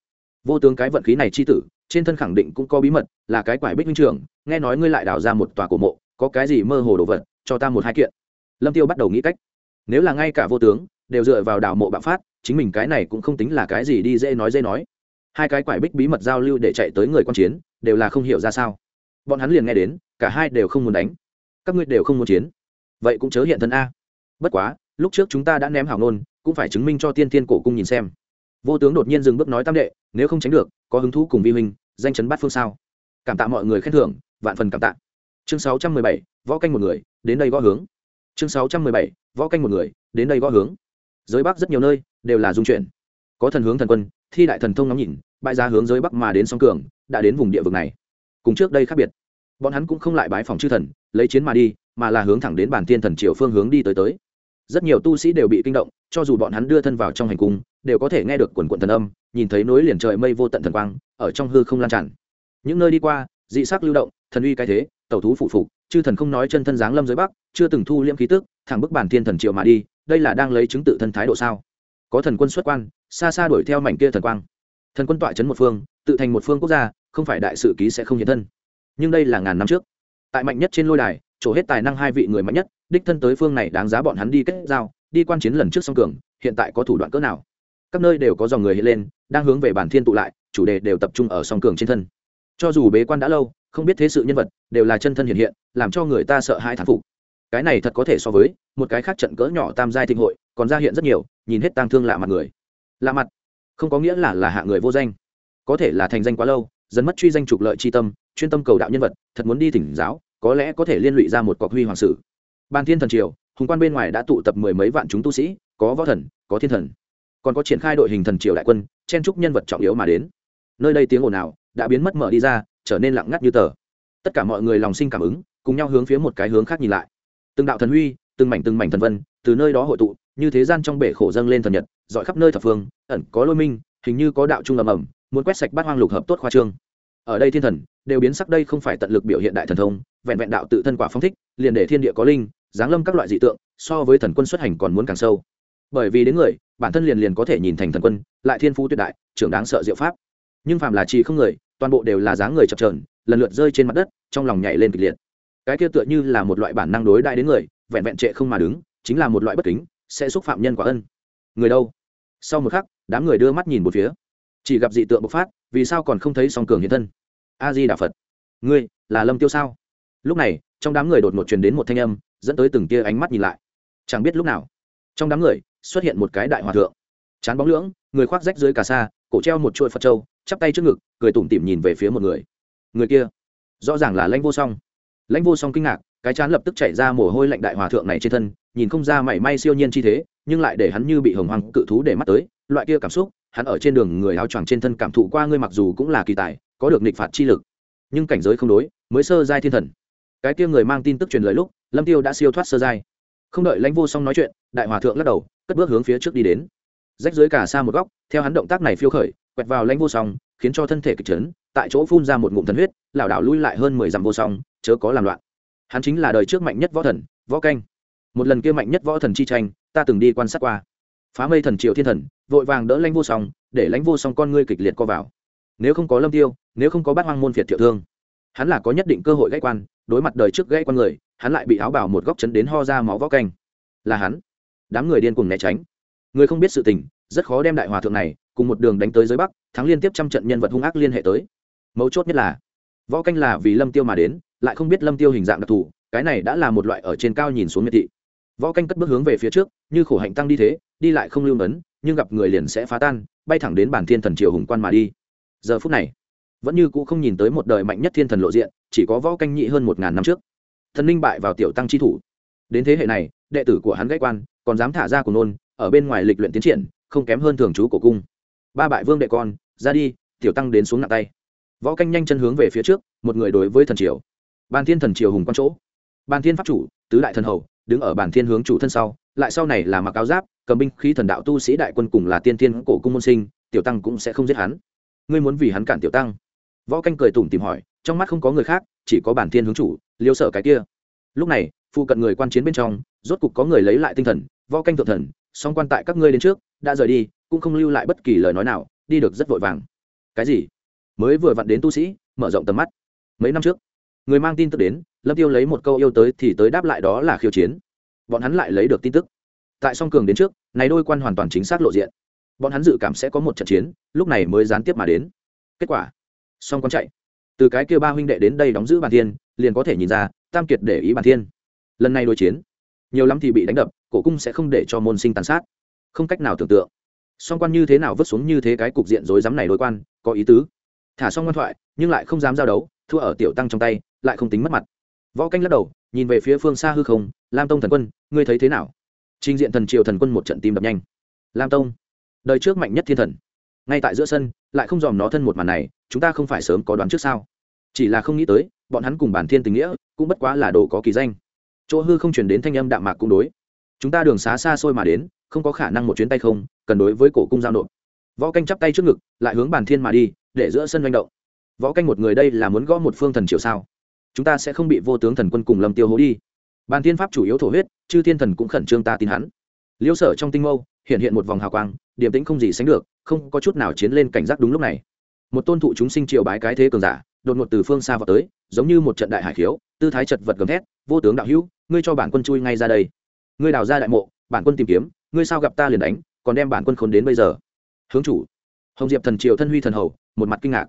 A: Vô tướng cái vận khí này chi tử, trên thân khẳng định cũng có bí mật, là cái quải bích huynh trưởng, nghe nói ngươi lại đào ra một tòa cổ mộ có cái gì mơ hồ đồ vật, cho ta một hai kiện. Lâm tiêu bắt đầu nghĩ cách. Nếu là ngay cả vô tướng, đều dựa vào đảo mộ bạo phát, chính mình cái này cũng không tính là cái gì đi dễ nói dễ nói. Hai cái quải bích bí mật giao lưu để chạy tới người quan chiến, đều là không hiểu ra sao. Bọn hắn liền nghe đến, cả hai đều không muốn đánh. Các ngươi đều không muốn chiến. Vậy cũng chớ hiện thân a. Bất quá, lúc trước chúng ta đã ném hảo nôn, cũng phải chứng minh cho tiên thiên cổ cung nhìn xem. Vô tướng đột nhiên dừng bước nói tam đệ, nếu không tránh được, có hứng thú cùng vi huynh, danh chấn bát phương sao. Cảm tạ mọi người khen thưởng, vạn phần cảm tạ chương sáu trăm mười bảy, võ canh một người, đến đây gõ hướng. Chương sáu trăm mười bảy, võ canh một người, đến đây gõ hướng. Giới bắc rất nhiều nơi đều là dung chuyển. Có thần hướng thần quân, thi đại thần thông ngắm nhìn, bãi ra hướng giới bắc mà đến song cường, đã đến vùng địa vực này. Cùng trước đây khác biệt. Bọn hắn cũng không lại bái phòng chư thần, lấy chiến mà đi, mà là hướng thẳng đến bản tiên thần triều phương hướng đi tới tới. Rất nhiều tu sĩ đều bị kinh động, cho dù bọn hắn đưa thân vào trong hành cung, đều có thể nghe được quần quận thần âm, nhìn thấy nối liền trời mây vô tận thần quang, ở trong hư không lan tràn. Những nơi đi qua, dị sắc lưu động, thần uy cái thế tẩu thú phụ phục, chư thần không nói chân thân giáng lâm dưới bắc, chưa từng thu liễm khí tức, thẳng bức bản thiên thần triệu mà đi, đây là đang lấy chứng tự thân thái độ sao? Có thần quân xuất quan, xa xa đuổi theo mảnh kia thần quang. Thần quân tọa chấn một phương, tự thành một phương quốc gia, không phải đại sự ký sẽ không hiện thân. Nhưng đây là ngàn năm trước. Tại mạnh nhất trên lôi đài trổ hết tài năng hai vị người mạnh nhất, đích thân tới phương này đáng giá bọn hắn đi kết giao, đi quan chiến lần trước song cường, hiện tại có thủ đoạn cỡ nào? Các nơi đều có dòng người hiện lên, đang hướng về bản thiên tụ lại, chủ đề đều tập trung ở song cường trên thân. Cho dù bế quan đã lâu không biết thế sự nhân vật đều là chân thân hiện hiện, làm cho người ta sợ hai thán phục. Cái này thật có thể so với một cái khác trận cỡ nhỏ tam giai thịnh hội, còn ra hiện rất nhiều, nhìn hết tang thương lạ mặt người. Lạ mặt, không có nghĩa là là hạ người vô danh. Có thể là thành danh quá lâu, dần mất truy danh trục lợi c h i tâm, chuyên tâm cầu đạo nhân vật, thật muốn đi thỉnh giáo, có lẽ có thể liên lụy ra một cọc huy hoàng sử. Ban thiên thần triều, hùng quan bên ngoài đã tụ tập mười mấy vạn chúng tu sĩ, có võ thần, có thiên thần. Còn có triển khai đội hình thần triều đại quân, chen trúc nhân vật trọng yếu mà đến. Nơi đây tiếng ồn ào đã biến mất mở đi ra trở nên lặng ngắt như tờ. Tất cả mọi người lòng sinh cảm ứng, cùng nhau hướng phía một cái hướng khác nhìn lại. Từng đạo thần huy, từng mảnh từng mảnh thần vân, từ nơi đó hội tụ, như thế gian trong bể khổ dâng lên thần nhật, dọi khắp nơi thập phương, ẩn có lôi minh, hình như có đạo trung ầm ầm, muốn quét sạch bát hoang lục hợp tốt khoa trương. Ở đây thiên thần, đều biến sắc đây không phải tận lực biểu hiện đại thần thông, vẹn vẹn đạo tự thân quả phong thích, liền để thiên địa có linh, giáng lâm các loại dị tượng, so với thần quân xuất hành còn muốn càng sâu. Bởi vì đến người, bản thân liền liền có thể nhìn thành thần quân, lại thiên phú tuyệt đại, trưởng đáng sợ diệu pháp. Nhưng phàm là trì không người toàn bộ đều là dáng người chập trờn lần lượt rơi trên mặt đất, trong lòng nhảy lên kịch liệt. Cái kia tựa như là một loại bản năng đối đại đến người, vẹn vẹn trệ không mà đứng, chính là một loại bất kính, sẽ xúc phạm nhân quả ân. Người đâu? Sau một khắc, đám người đưa mắt nhìn một phía. Chỉ gặp dị tượng bộc phát, vì sao còn không thấy song cường hiện thân? A di đà phật. Ngươi, là lâm tiêu sao? Lúc này, trong đám người đột ngột truyền đến một thanh âm, dẫn tới từng tia ánh mắt nhìn lại. Chẳng biết lúc nào, trong đám người xuất hiện một cái đại hòa thượng. Chán bóng lưỡng, người khoác rách dưới cà sa, cổ treo một chuỗi phật trâu chắp tay trước ngực, cười tủm tỉm nhìn về phía một người. Người kia, rõ ràng là lãnh vô song. Lãnh vô song kinh ngạc, cái chán lập tức chạy ra mồ hôi lạnh đại hòa thượng này trên thân, nhìn không ra mảy may siêu nhiên chi thế, nhưng lại để hắn như bị hồng hoàng cự thú để mắt tới, loại kia cảm xúc, hắn ở trên đường người áo choàng trên thân cảm thụ qua ngươi mặc dù cũng là kỳ tài, có được nịch phạt chi lực, nhưng cảnh giới không đối, mới sơ giai thiên thần. Cái kia người mang tin tức truyền lời lúc, lâm tiêu đã siêu thoát sơ giai. Không đợi lãnh vô song nói chuyện, đại hòa thượng lắc đầu, cất bước hướng phía trước đi đến. Rách dưới cả xa một góc, theo hắn động tác này phiêu khởi quẹt vào lãnh vô song, khiến cho thân thể kịch trấn tại chỗ phun ra một ngụm thần huyết, lảo đảo lui lại hơn mười dặm vô song, chớ có làm loạn. Hắn chính là đời trước mạnh nhất võ thần, võ canh. Một lần kia mạnh nhất võ thần chi tranh, ta từng đi quan sát qua. Phá mây thần triệu thiên thần, vội vàng đỡ lãnh vô song, để lãnh vô song con ngươi kịch liệt co vào. Nếu không có lâm tiêu, nếu không có bát hoang môn phiệt thiệu thương, hắn là có nhất định cơ hội gãy quan, đối mặt đời trước gãy quan người, hắn lại bị áo bảo một góc chấn đến ho ra máu võ canh. Là hắn. Đám người điên cùng né tránh. Người không biết sự tình, rất khó đem đại hòa thượng này cùng một đường đánh tới dưới bắc, thắng liên tiếp trăm trận nhân vật hung ác liên hệ tới. Mấu chốt nhất là, võ canh là vì lâm tiêu mà đến, lại không biết lâm tiêu hình dạng đặc thù, cái này đã là một loại ở trên cao nhìn xuống miệt thị. Võ canh cất bước hướng về phía trước, như khổ hạnh tăng đi thế, đi lại không lưu ấn, nhưng gặp người liền sẽ phá tan, bay thẳng đến bản thiên thần triều hùng quan mà đi. Giờ phút này, vẫn như cũ không nhìn tới một đời mạnh nhất thiên thần lộ diện, chỉ có võ canh nhị hơn một ngàn năm trước. Thần linh bại vào tiểu tăng chi thủ. Đến thế hệ này, đệ tử của hắn gãy quan, còn dám thả ra của nôn, ở bên ngoài lịch luyện tiến triển, không kém hơn thường trú của cung ba bại vương đệ con, ra đi, tiểu tăng đến xuống nặng tay. Võ canh nhanh chân hướng về phía trước, một người đối với thần triều. Bàn thiên thần triều hùng quan chỗ. Bàn thiên pháp chủ, tứ đại thần hầu, đứng ở bàn thiên hướng chủ thân sau, lại sau này là mặc áo giáp, cầm binh khí thần đạo tu sĩ đại quân cùng là tiên thiên cổ cung môn sinh, tiểu tăng cũng sẽ không giết hắn. Ngươi muốn vì hắn cản tiểu tăng? Võ canh cười tủm tìm hỏi, trong mắt không có người khác, chỉ có bản thiên hướng chủ, liêu sợ cái kia. Lúc này phụ cận người quan chiến bên trong, rốt cục có người lấy lại tinh thần, võ canh thượng thần, song quan tại các ngươi đến trước, đã rời đi cũng không lưu lại bất kỳ lời nói nào, đi được rất vội vàng. Cái gì? Mới vừa vặn đến tu sĩ, mở rộng tầm mắt. Mấy năm trước, người mang tin tức đến, lâm tiêu lấy một câu yêu tới thì tới đáp lại đó là khiêu chiến. Bọn hắn lại lấy được tin tức. Tại song cường đến trước, này đôi quan hoàn toàn chính xác lộ diện. Bọn hắn dự cảm sẽ có một trận chiến, lúc này mới gián tiếp mà đến. Kết quả, song quan chạy. Từ cái kia ba huynh đệ đến đây đóng giữ bàn thiên, liền có thể nhìn ra, tam kiệt để ý bàn thiên. Lần này đối chiến, nhiều lắm thì bị đánh đập, cổ cung sẽ không để cho môn sinh tàn sát. Không cách nào tưởng tượng song quan như thế nào vứt xuống như thế cái cục diện rối rắm này đối quan, có ý tứ. Thả xong ngoan thoại, nhưng lại không dám giao đấu, thua ở tiểu tăng trong tay, lại không tính mất mặt. Võ canh lắc đầu, nhìn về phía phương xa hư không, lam tông thần quân, ngươi thấy thế nào? Trình diện thần triều thần quân một trận tim đập nhanh. Lam tông, đời trước mạnh nhất thiên thần. Ngay tại giữa sân, lại không dòm nó thân một màn này, chúng ta không phải sớm có đoán trước sao? Chỉ là không nghĩ tới, bọn hắn cùng bản thiên tình nghĩa, cũng bất quá là đồ có kỳ danh. Chỗ hư không chuyển đến thanh âm đạm mạc cũng đối. Chúng ta đường xá xa xôi mà đến không có khả năng một chuyến tay không, cần đối với cổ cung giao nộp. Võ canh chắp tay trước ngực, lại hướng bàn thiên mà đi, để giữa sân manh động. Võ canh một người đây là muốn gõ một phương thần triều sao? Chúng ta sẽ không bị vô tướng thần quân cùng lâm tiêu hố đi. Bàn thiên pháp chủ yếu thổ huyết, chư thiên thần cũng khẩn trương ta tin hắn. Liêu sở trong tinh mâu, hiện hiện một vòng hào quang điểm tĩnh không gì sánh được, không có chút nào chiến lên cảnh giác đúng lúc này. Một tôn thụ chúng sinh triều bái cái thế cường giả, đột ngột từ phương xa vào tới, giống như một trận đại hải khiếu, tư thái chật vật gầm thét, vô tướng đạo hữu, ngươi cho bản quân chui ngay ra đây. Ngươi đào ra đại mộ, bản quân tìm kiếm ngươi sao gặp ta liền đánh, còn đem bản quân khốn đến bây giờ? Hướng chủ. Hồng diệp thần triều thân huy thần hầu, một mặt kinh ngạc.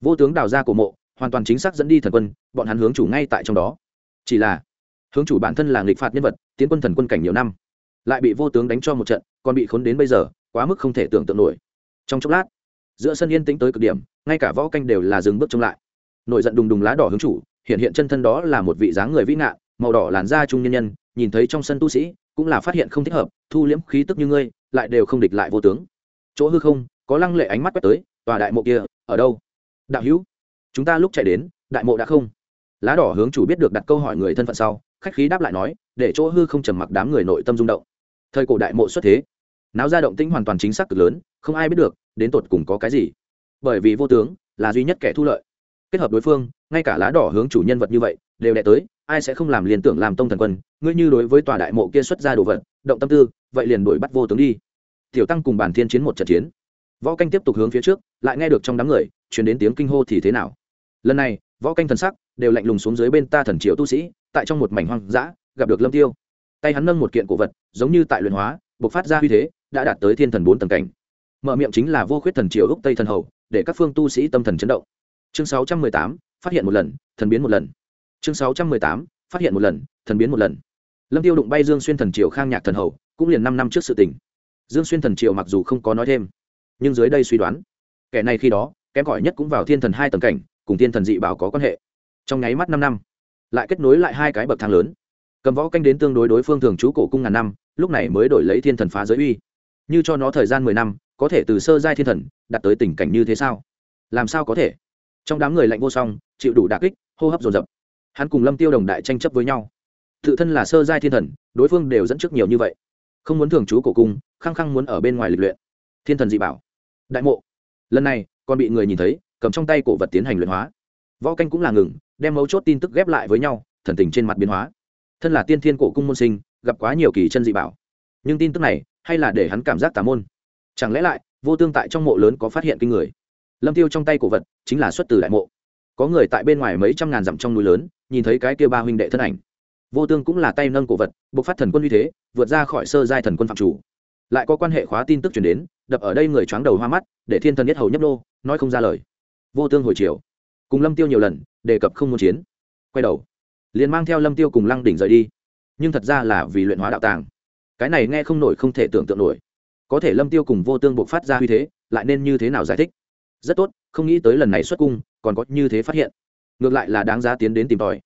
A: Vô tướng đào ra cổ mộ, hoàn toàn chính xác dẫn đi thần quân, bọn hắn hướng chủ ngay tại trong đó. Chỉ là, hướng chủ bản thân là nghịch phạt nhân vật, tiến quân thần quân cảnh nhiều năm, lại bị vô tướng đánh cho một trận, còn bị khốn đến bây giờ, quá mức không thể tưởng tượng nổi. Trong chốc lát, giữa sân yên tĩnh tới cực điểm, ngay cả võ canh đều là dừng bước trông lại. Nổi giận đùng đùng lá đỏ hướng chủ, hiện hiện chân thân đó là một vị dáng người vĩ ngạn màu đỏ làn da trung nhân nhân nhìn thấy trong sân tu sĩ, cũng là phát hiện không thích hợp, thu liễm khí tức như ngươi, lại đều không địch lại vô tướng. Chỗ hư không, có lăng lệ ánh mắt quét tới, tòa đại mộ kia, ở đâu? Đạo hữu, chúng ta lúc chạy đến, đại mộ đã không? Lá đỏ hướng chủ biết được đặt câu hỏi người thân phận sau, khách khí đáp lại nói, để chỗ hư không trầm mặc đám người nội tâm rung động. Thời cổ đại mộ xuất thế, náo ra động tĩnh hoàn toàn chính xác cực lớn, không ai biết được, đến tột cùng có cái gì. Bởi vì vô tướng là duy nhất kẻ thu lợi. Kết hợp đối phương, ngay cả lá đỏ hướng chủ nhân vật như vậy đều đẻ tới ai sẽ không làm liền tưởng làm tông thần quân ngươi như đối với tòa đại mộ kia xuất ra đồ vật động tâm tư vậy liền đuổi bắt vô tướng đi. Tiểu tăng cùng bản thiên chiến một trận chiến. Võ canh tiếp tục hướng phía trước lại nghe được trong đám người chuyển đến tiếng kinh hô thì thế nào. Lần này võ canh thần sắc đều lạnh lùng xuống dưới bên ta thần triều tu sĩ tại trong một mảnh hoang dã gặp được lâm tiêu. Tay hắn nâng một kiện cổ vật giống như tại luyện hóa bộc phát ra uy thế đã đạt tới thiên thần bốn tầng cảnh. Mở miệng chính là vô khuyết thần triều úc tây thần hầu để các phương tu sĩ tâm thần chấn động. Chương 618, phát hiện một lần thần biến một lần chương 618, phát hiện một lần thần biến một lần. Lâm tiêu đụng bay dương xuyên thần triều khang nhạc thần hầu cũng liền năm năm trước sự tình. Dương xuyên thần triều mặc dù không có nói thêm nhưng dưới đây suy đoán kẻ này khi đó kém cỏi nhất cũng vào thiên thần hai tầng cảnh cùng thiên thần dị bảo có quan hệ. Trong nháy mắt năm năm lại kết nối lại hai cái bậc thang lớn. Cầm võ canh đến tương đối đối phương thường trú cổ cung ngàn năm lúc này mới đổi lấy thiên thần phá giới uy. Như cho nó thời gian mười năm có thể từ sơ giai thiên thần đạt tới tình cảnh như thế sao? Làm sao có thể? Trong đám người lạnh vô song chịu đủ đà kích hô hấp dồn dập hắn cùng lâm tiêu đồng đại tranh chấp với nhau tự thân là sơ giai thiên thần đối phương đều dẫn trước nhiều như vậy không muốn thường trú cổ cung khăng khăng muốn ở bên ngoài lịch luyện thiên thần dị bảo đại mộ lần này còn bị người nhìn thấy cầm trong tay cổ vật tiến hành luyện hóa võ canh cũng là ngừng đem mấu chốt tin tức ghép lại với nhau thần tình trên mặt biến hóa thân là tiên thiên cổ cung môn sinh gặp quá nhiều kỳ chân dị bảo nhưng tin tức này hay là để hắn cảm giác tà môn chẳng lẽ lại vô tương tại trong mộ lớn có phát hiện kinh người lâm tiêu trong tay cổ vật chính là xuất từ đại mộ có người tại bên ngoài mấy trăm ngàn dặm trong núi lớn, nhìn thấy cái kia ba huynh đệ thân ảnh. Vô tương cũng là tay nâng cổ vật buộc phát thần quân uy thế, vượt ra khỏi sơ giai thần quân phạm chủ. Lại có quan hệ khóa tin tức chuyển đến, đập ở đây người choáng đầu hoa mắt, để thiên thần nhất hầu nhấp đô nói không ra lời. Vô tương hồi chiều, cùng lâm tiêu nhiều lần, đề cập không muốn chiến. Quay đầu, liền mang theo lâm tiêu cùng lăng đỉnh rời đi. Nhưng thật ra là vì luyện hóa đạo tàng. Cái này nghe không nổi không thể tưởng tượng nổi. Có thể lâm tiêu cùng vô tương buộc phát ra uy thế, lại nên như thế nào giải thích? Rất tốt, không nghĩ tới lần này xuất cung còn có như thế phát hiện. Ngược lại là đáng giá tiến đến tìm tòi.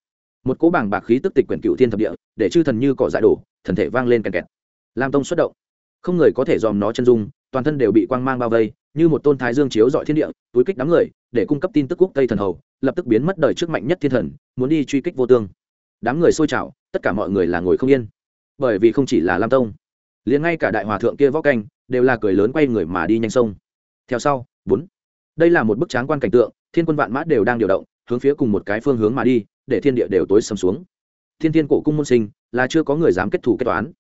A: Một cỗ bảng bạc khí tức tịch quyển cựu thiên thập địa, để chư thần như cỏ dại đổ, thần thể vang lên kèn kẹt. Lam tông xuất động. Không người có thể dòm nó chân dung, toàn thân đều bị quang mang bao vây, như một tôn thái dương chiếu dọi thiên địa, túi kích đám người, để cung cấp tin tức quốc tây thần hầu, lập tức biến mất đời trước mạnh nhất thiên thần, muốn đi truy kích vô tương. Đám người xôi trào, tất cả mọi người là ngồi không yên. Bởi vì không chỉ là lam tông, liền ngay cả đại hòa thượng kia võ canh, đều là cười lớn quay người mà đi nhanh sông. Theo sau, bốn. Đây là một bức tráng quan cảnh tượng thiên quân vạn mã đều đang điều động, hướng phía cùng một cái phương hướng mà đi, để thiên địa đều tối sầm xuống. Thiên thiên cổ cung môn sinh, là chưa có người dám kết thủ kết toán.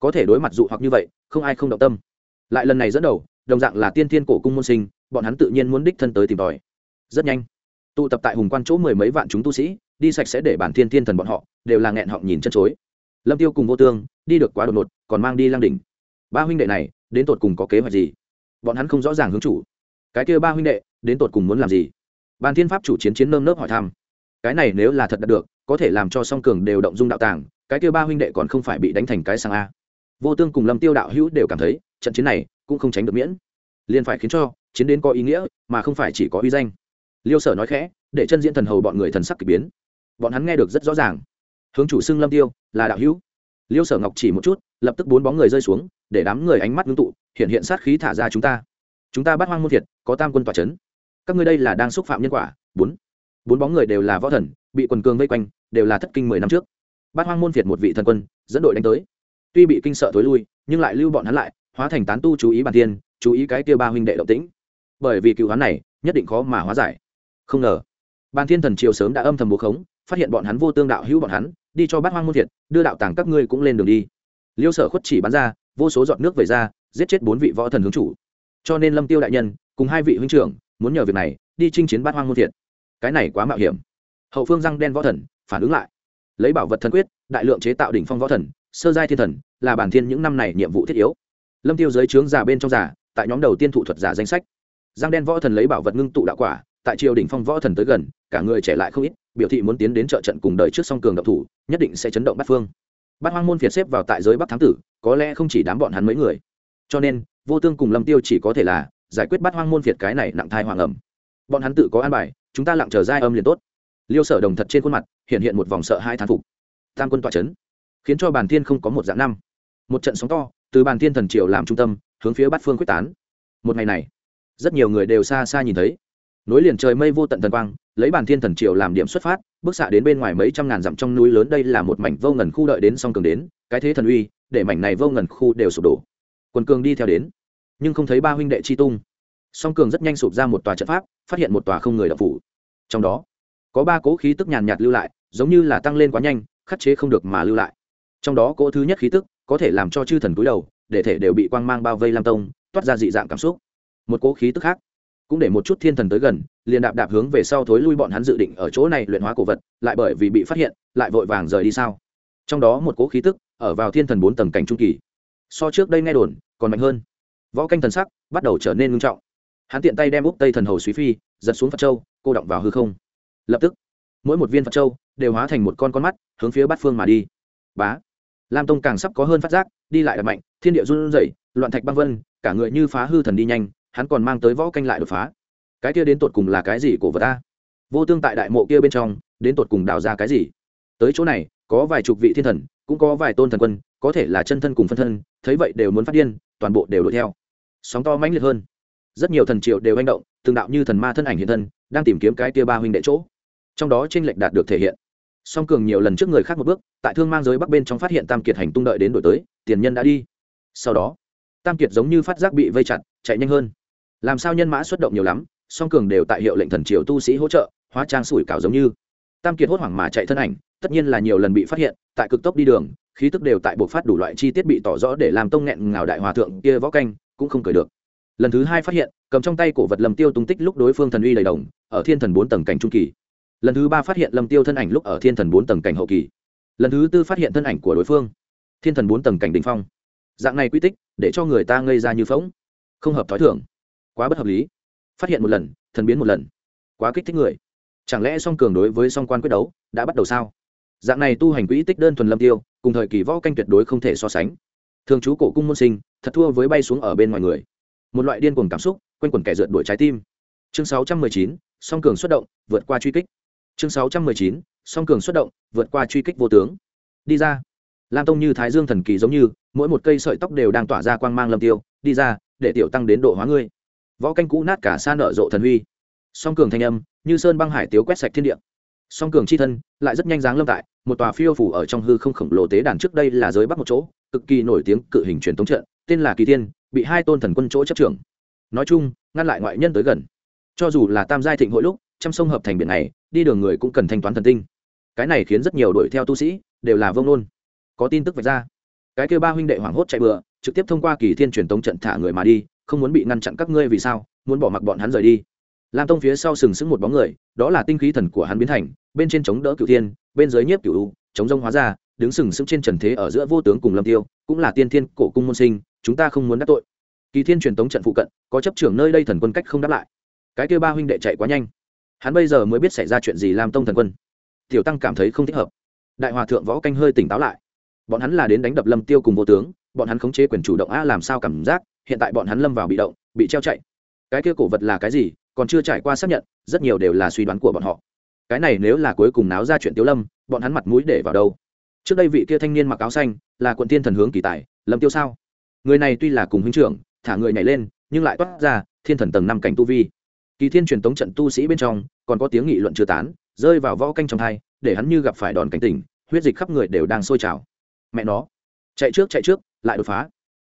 A: Có thể đối mặt dụ hoặc như vậy, không ai không động tâm. Lại lần này dẫn đầu, đồng dạng là tiên thiên cổ cung môn sinh, bọn hắn tự nhiên muốn đích thân tới tìm tòi. Rất nhanh, tụ tập tại hùng quan chỗ mười mấy vạn chúng tu sĩ, đi sạch sẽ để bản thiên thiên thần bọn họ, đều là nghẹn họng nhìn chân chối. Lâm tiêu cùng vô tương, đi được quá đột ngột, còn mang đi lang đỉnh. Ba huynh đệ này, đến tột cùng có kế hoạch gì? Bọn hắn không rõ ràng hướng chủ. Cái kia ba huynh đệ, đến tột cùng muốn làm gì? Ban thiên pháp chủ chiến chiến nơm nớp hỏi thăm. Cái này nếu là thật đạt được, có thể làm cho song cường đều động dung đạo tàng, cái kia ba huynh đệ còn không phải bị đánh thành cái sang a. Vô tương cùng lâm tiêu đạo hữu đều cảm thấy, trận chiến này cũng không tránh được miễn. Liền phải khiến cho chiến đến có ý nghĩa, mà không phải chỉ có uy danh. Liêu sở nói khẽ, để chân diễn thần hầu bọn người thần sắc k ỳ biến. Bọn hắn nghe được rất rõ ràng. Hướng chủ xưng lâm tiêu, là đạo hữu. Liêu sở ngọc chỉ một chút, lập tức bốn bóng người rơi xuống, để đám người ánh mắt ngưng tụ, hiện hiện sát khí thả ra chúng ta. Chúng ta bắt hoang môn thiệt, có tam quân tòa c h ấ n các ngươi đây là đang xúc phạm nhân quả. Bốn. Bốn bóng người đều là võ thần, bị quần cường vây quanh, đều là thất kinh mười năm trước. Bát hoang môn việt một vị thần quân, dẫn đội đánh tới. Tuy bị kinh sợ thối lui, nhưng lại lưu bọn hắn lại, hóa thành tán tu chú ý bản tiên chú ý cái kia ba huynh đệ động tĩnh. Bởi vì cựu hắn này, nhất định khó mà hóa giải. Không ngờ, bản thiên thần triều sớm đã âm thầm bố khống, phát hiện bọn hắn vô tương đạo hữu bọn hắn, đi cho bát hoang môn thiệt đưa đạo tàng các ngươi cũng lên đường đi. Liêu sở khuất chỉ bắn ra, vô số giọt nước về ra, giết chết bốn vị võ thần hướng chủ. Cho nên lâm tiêu đại nhân, cùng hai vị huynh trưởng muốn nhờ việc này, đi chinh chiến bát hoang môn thiện cái này quá mạo hiểm. Hậu phương răng đen võ thần, phản ứng lại. Lấy bảo vật thần quyết, đại lượng chế tạo đỉnh phong võ thần, sơ giai thiên thần, là bản thiên những năm này nhiệm vụ thiết yếu. Lâm tiêu giới trướng giả bên trong giả, tại nhóm đầu tiên thủ thuật giả danh sách. Giang đen võ thần lấy bảo vật ngưng tụ đạo quả, tại triều đỉnh phong võ thần tới gần, cả người trẻ lại không ít, biểu thị muốn tiến đến trợ trận cùng đời trước song cường độc thủ, nhất định sẽ chấn động bát phương. Bát hoang môn phiệt xếp vào tại giới bắc thám tử, có lẽ không chỉ đám bọn hắn mấy người. Cho nên, vô tương cùng lâm tiêu chỉ có thể là giải quyết bát hoang môn việt cái này nặng thai hoàng ẩm. Bọn hắn tự có an bài, chúng ta lặng chờ giai âm liền tốt. Liêu sở đồng thật trên khuôn mặt, hiện hiện một vòng sợ hai thán phục. Tam quân tọa chấn, khiến cho bàn thiên không có một dạng năm. Một trận sóng to, từ bàn thiên thần triều làm trung tâm, hướng phía bát phương quyết tán. Một ngày này, rất nhiều người đều xa xa nhìn thấy. Nối liền trời mây vô tận thần quang, lấy bàn thiên thần triều làm điểm xuất phát, bước xạ đến bên ngoài mấy trăm ngàn dặm trong núi lớn đây là một mảnh vô ngần khu đợi đến song cường đến, cái thế thần uy, để mảnh này vô ngần khu đều sụp đổ. Quần cường đi theo đến nhưng không thấy ba huynh đệ chi tung. Song cường rất nhanh sụp ra một tòa trận pháp, phát hiện một tòa không người đập phủ. Trong đó, có ba cỗ khí tức nhàn nhạt lưu lại, giống như là tăng lên quá nhanh, khắc chế không được mà lưu lại. Trong đó cỗ thứ nhất khí tức, có thể làm cho chư thần cúi đầu, để thể đều bị quang mang bao vây lam tông, toát ra dị dạng cảm xúc. Một cỗ khí tức khác, cũng để một chút thiên thần tới gần, liền đạp đạp hướng về sau thối lui bọn hắn dự định ở chỗ này luyện hóa cổ vật, lại bởi vì bị phát hiện, lại vội vàng rời đi sao? Trong đó một cố khí tức, ở vào thiên thần bốn tầng cảnh trung kỳ. So trước đây nghe đồn, còn mạnh hơn võ canh thần sắc bắt đầu trở nên ngưng trọng. Hắn tiện tay đem úp tây thần hầu suy phi giật xuống phật châu, cô động vào hư không. Lập tức, mỗi một viên phật châu đều hóa thành một con con mắt hướng phía bát phương mà đi. Bá! Lam tông càng sắp có hơn phát giác, đi lại mạnh, thiên địa run rẩy, loạn thạch băng vân, cả người như phá hư thần đi nhanh, hắn còn mang tới võ canh lại đột phá. Cái kia đến tột cùng là cái gì của vật ta? Vô tương tại đại mộ kia bên trong, đến tột cùng đào ra cái gì? Tới chỗ này, có vài chục vị thiên thần, cũng có vài tôn thần quân, có thể là chân thân cùng phân thân, thấy vậy đều muốn phát điên, toàn bộ đều đuổi theo sóng to mãnh liệt hơn. Rất nhiều thần triệu đều manh động, từng đạo như thần ma thân ảnh hiện thân, đang tìm kiếm cái tia ba huynh đệ chỗ. Trong đó tranh lệch đạt được thể hiện. Song cường nhiều lần trước người khác một bước, tại thương mang giới bắc bên trong phát hiện tam kiệt hành tung đợi đến đổi tới, tiền nhân đã đi. Sau đó, tam kiệt giống như phát giác bị vây chặt, chạy nhanh hơn. Làm sao nhân mã xuất động nhiều lắm, song cường đều tại hiệu lệnh thần triều tu sĩ hỗ trợ, hóa trang sủi cảo giống như. Tam kiệt hốt hoảng mà chạy thân ảnh, tất nhiên là nhiều lần bị phát hiện, tại cực tốc đi đường, khí tức đều tại buộc phát đủ loại chi tiết bị tỏ rõ để làm tông nghẹn ngào đại hòa thượng kia võ canh cũng không cười được. Lần thứ hai phát hiện, cầm trong tay cổ vật lầm tiêu tung tích lúc đối phương thần uy đầy đồng, ở thiên thần bốn tầng cảnh trung kỳ. Lần thứ ba phát hiện lâm tiêu thân ảnh lúc ở thiên thần bốn tầng cảnh hậu kỳ. Lần thứ tư phát hiện thân ảnh của đối phương, thiên thần bốn tầng cảnh đ ỉ n h phong. Dạng này quy tích, để cho người ta ngây ra như phóng không hợp t h ó i thưởng quá bất hợp lý. Phát hiện một lần, thần biến một lần. Quá kích thích người. Chẳng lẽ song cường đối với song quan quyết đấu, đã bắt đầu sao? Dạng này tu hành quỹ tích đơn thuần lâm tiêu, cùng thời kỳ võ canh tuyệt đối không thể so sánh thường chú cổ cung môn sinh thật thua với bay xuống ở bên ngoài người. Một loại điên cuồng cảm xúc quanh quẩn kẻ rượt đuổi trái tim. Chương 619, song cường xuất động vượt qua truy kích. Chương 619, song cường xuất động vượt qua truy kích vô tướng. Đi ra. Lam tông như thái dương thần kỳ giống như mỗi một cây sợi tóc đều đang tỏa ra quang mang lâm tiêu. Đi ra để tiểu tăng đến độ hóa ngươi. Võ canh cũ nát cả xa nở rộ thần huy. Song cường thanh âm như sơn băng hải tiếu quét sạch thiên địa. Song cường chi thân lại rất nhanh dáng lâm tại một tòa phiêu phủ ở trong hư không khổng lồ tế đàn trước đây là giới bắc một chỗ cực kỳ nổi tiếng cự hình truyền thống trận, tên là kỳ thiên, bị hai tôn thần quân chỗ chấp trưởng. Nói chung, ngăn lại ngoại nhân tới gần. Cho dù là tam giai thịnh hội lúc, trăm sông hợp thành biển này, đi đường người cũng cần thanh toán thần tinh. Cái này khiến rất nhiều đuổi theo tu sĩ đều là vông nôn. Có tin tức vạch ra. Cái kêu ba huynh đệ hoảng hốt chạy bừa, trực tiếp thông qua kỳ thiên truyền tống trận thả người mà đi, không muốn bị ngăn chặn các ngươi vì sao, muốn bỏ mặc bọn hắn rời đi. Lam tông phía sau sừng sững một bóng người, đó là tinh khí thần của hắn biến thành, bên trên chống đỡ cựu thiên, bên dưới nhiếp cựu chống rông hóa ra đứng sừng sững trên trần thế ở giữa vô tướng cùng lâm tiêu, cũng là tiên thiên cổ cung môn sinh, chúng ta không muốn đắc tội. Kỳ thiên truyền tống trận phụ cận, có chấp trưởng nơi đây thần quân cách không đáp lại. Cái kêu ba huynh đệ chạy quá nhanh. Hắn bây giờ mới biết xảy ra chuyện gì làm tông thần quân. Tiểu tăng cảm thấy không thích hợp. Đại hòa thượng võ canh hơi tỉnh táo lại. Bọn hắn là đến đánh đập lâm tiêu cùng vô tướng, bọn hắn khống chế quyền chủ động a làm sao cảm giác, hiện tại bọn hắn lâm vào bị động, bị treo chạy. Cái kia cổ vật là cái gì, còn chưa trải qua xác nhận, rất nhiều đều là suy đoán của bọn họ. Cái này nếu là cuối cùng náo ra chuyện tiêu lâm, bọn hắn mặt mũi để vào đâu? Trước đây vị kia thanh niên mặc áo xanh, là quận thiên thần hướng kỳ tài, lâm tiêu sao? Người này tuy là cùng huynh trưởng, thả người nhảy lên, nhưng lại toát ra thiên thần tầng năm cảnh tu vi. Kỳ thiên truyền tống trận tu sĩ bên trong, còn có tiếng nghị luận chưa tán, rơi vào võ canh trong thai để hắn như gặp phải đòn cảnh tỉnh, huyết dịch khắp người đều đang sôi trào. Mẹ nó! Chạy trước chạy trước, lại đột phá.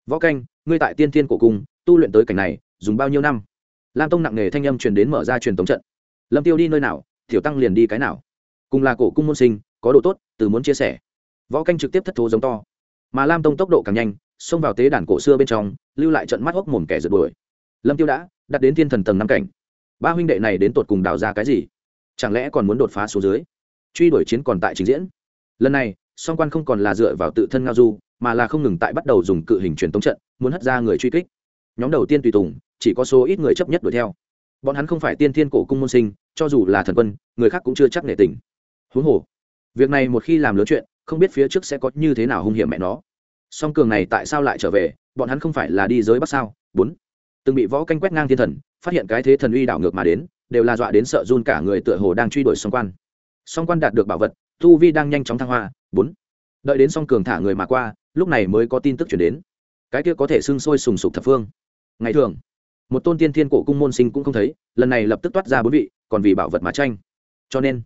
A: Võ canh, ngươi tại tiên thiên cổ cung, tu luyện tới cảnh này, dùng bao nhiêu năm? Lam tông nặng nề thanh âm truyền đến mở ra truyền tống trận. Lâm tiêu đi nơi nào, tiểu tăng liền đi cái nào. Cùng là cổ cung môn sinh, có độ tốt, từ muốn chia sẻ võ canh trực tiếp thất thố giống to. Mà lam tông tốc độ càng nhanh, xông vào tế đàn cổ xưa bên trong, lưu lại trận mắt hốc mồm kẻ rượt đuổi. Lâm tiêu đã, đặt đến thiên thần tầng năm cảnh. Ba huynh đệ này đến tột cùng đào ra cái gì? Chẳng lẽ còn muốn đột phá số dưới? Truy đuổi chiến còn tại trình diễn. Lần này, song quan không còn là dựa vào tự thân ngao du, mà là không ngừng tại bắt đầu dùng cự hình truyền tống trận, muốn hất ra người truy kích. Nhóm đầu tiên tùy tùng, chỉ có số ít người chấp nhất đuổi theo. Bọn hắn không phải tiên thiên cổ cung môn sinh, cho dù là thần quân, người khác cũng chưa chắc nể tình. Huống hồ, việc này một khi làm lớn chuyện không biết phía trước sẽ có như thế nào hung hiểm mẹ nó. Song cường này tại sao lại trở về? Bọn hắn không phải là đi giới bắc sao? Bốn. Từng bị võ canh quét ngang thiên thần, phát hiện cái thế thần uy đảo ngược mà đến, đều là dọa đến sợ run cả người tựa hồ đang truy đuổi song quan. Song quan đạt được bảo vật thu vi đang nhanh chóng thăng hoa. Bốn. Đợi đến song cường thả người mà qua, lúc này mới có tin tức chuyển đến. Cái kia có thể sưng sôi sùng sục thập phương. Ngày thường, một tôn tiên thiên cổ cung môn sinh cũng không thấy, lần này lập tức toát ra bốn vị, còn vì bảo vật mà tranh. Cho nên,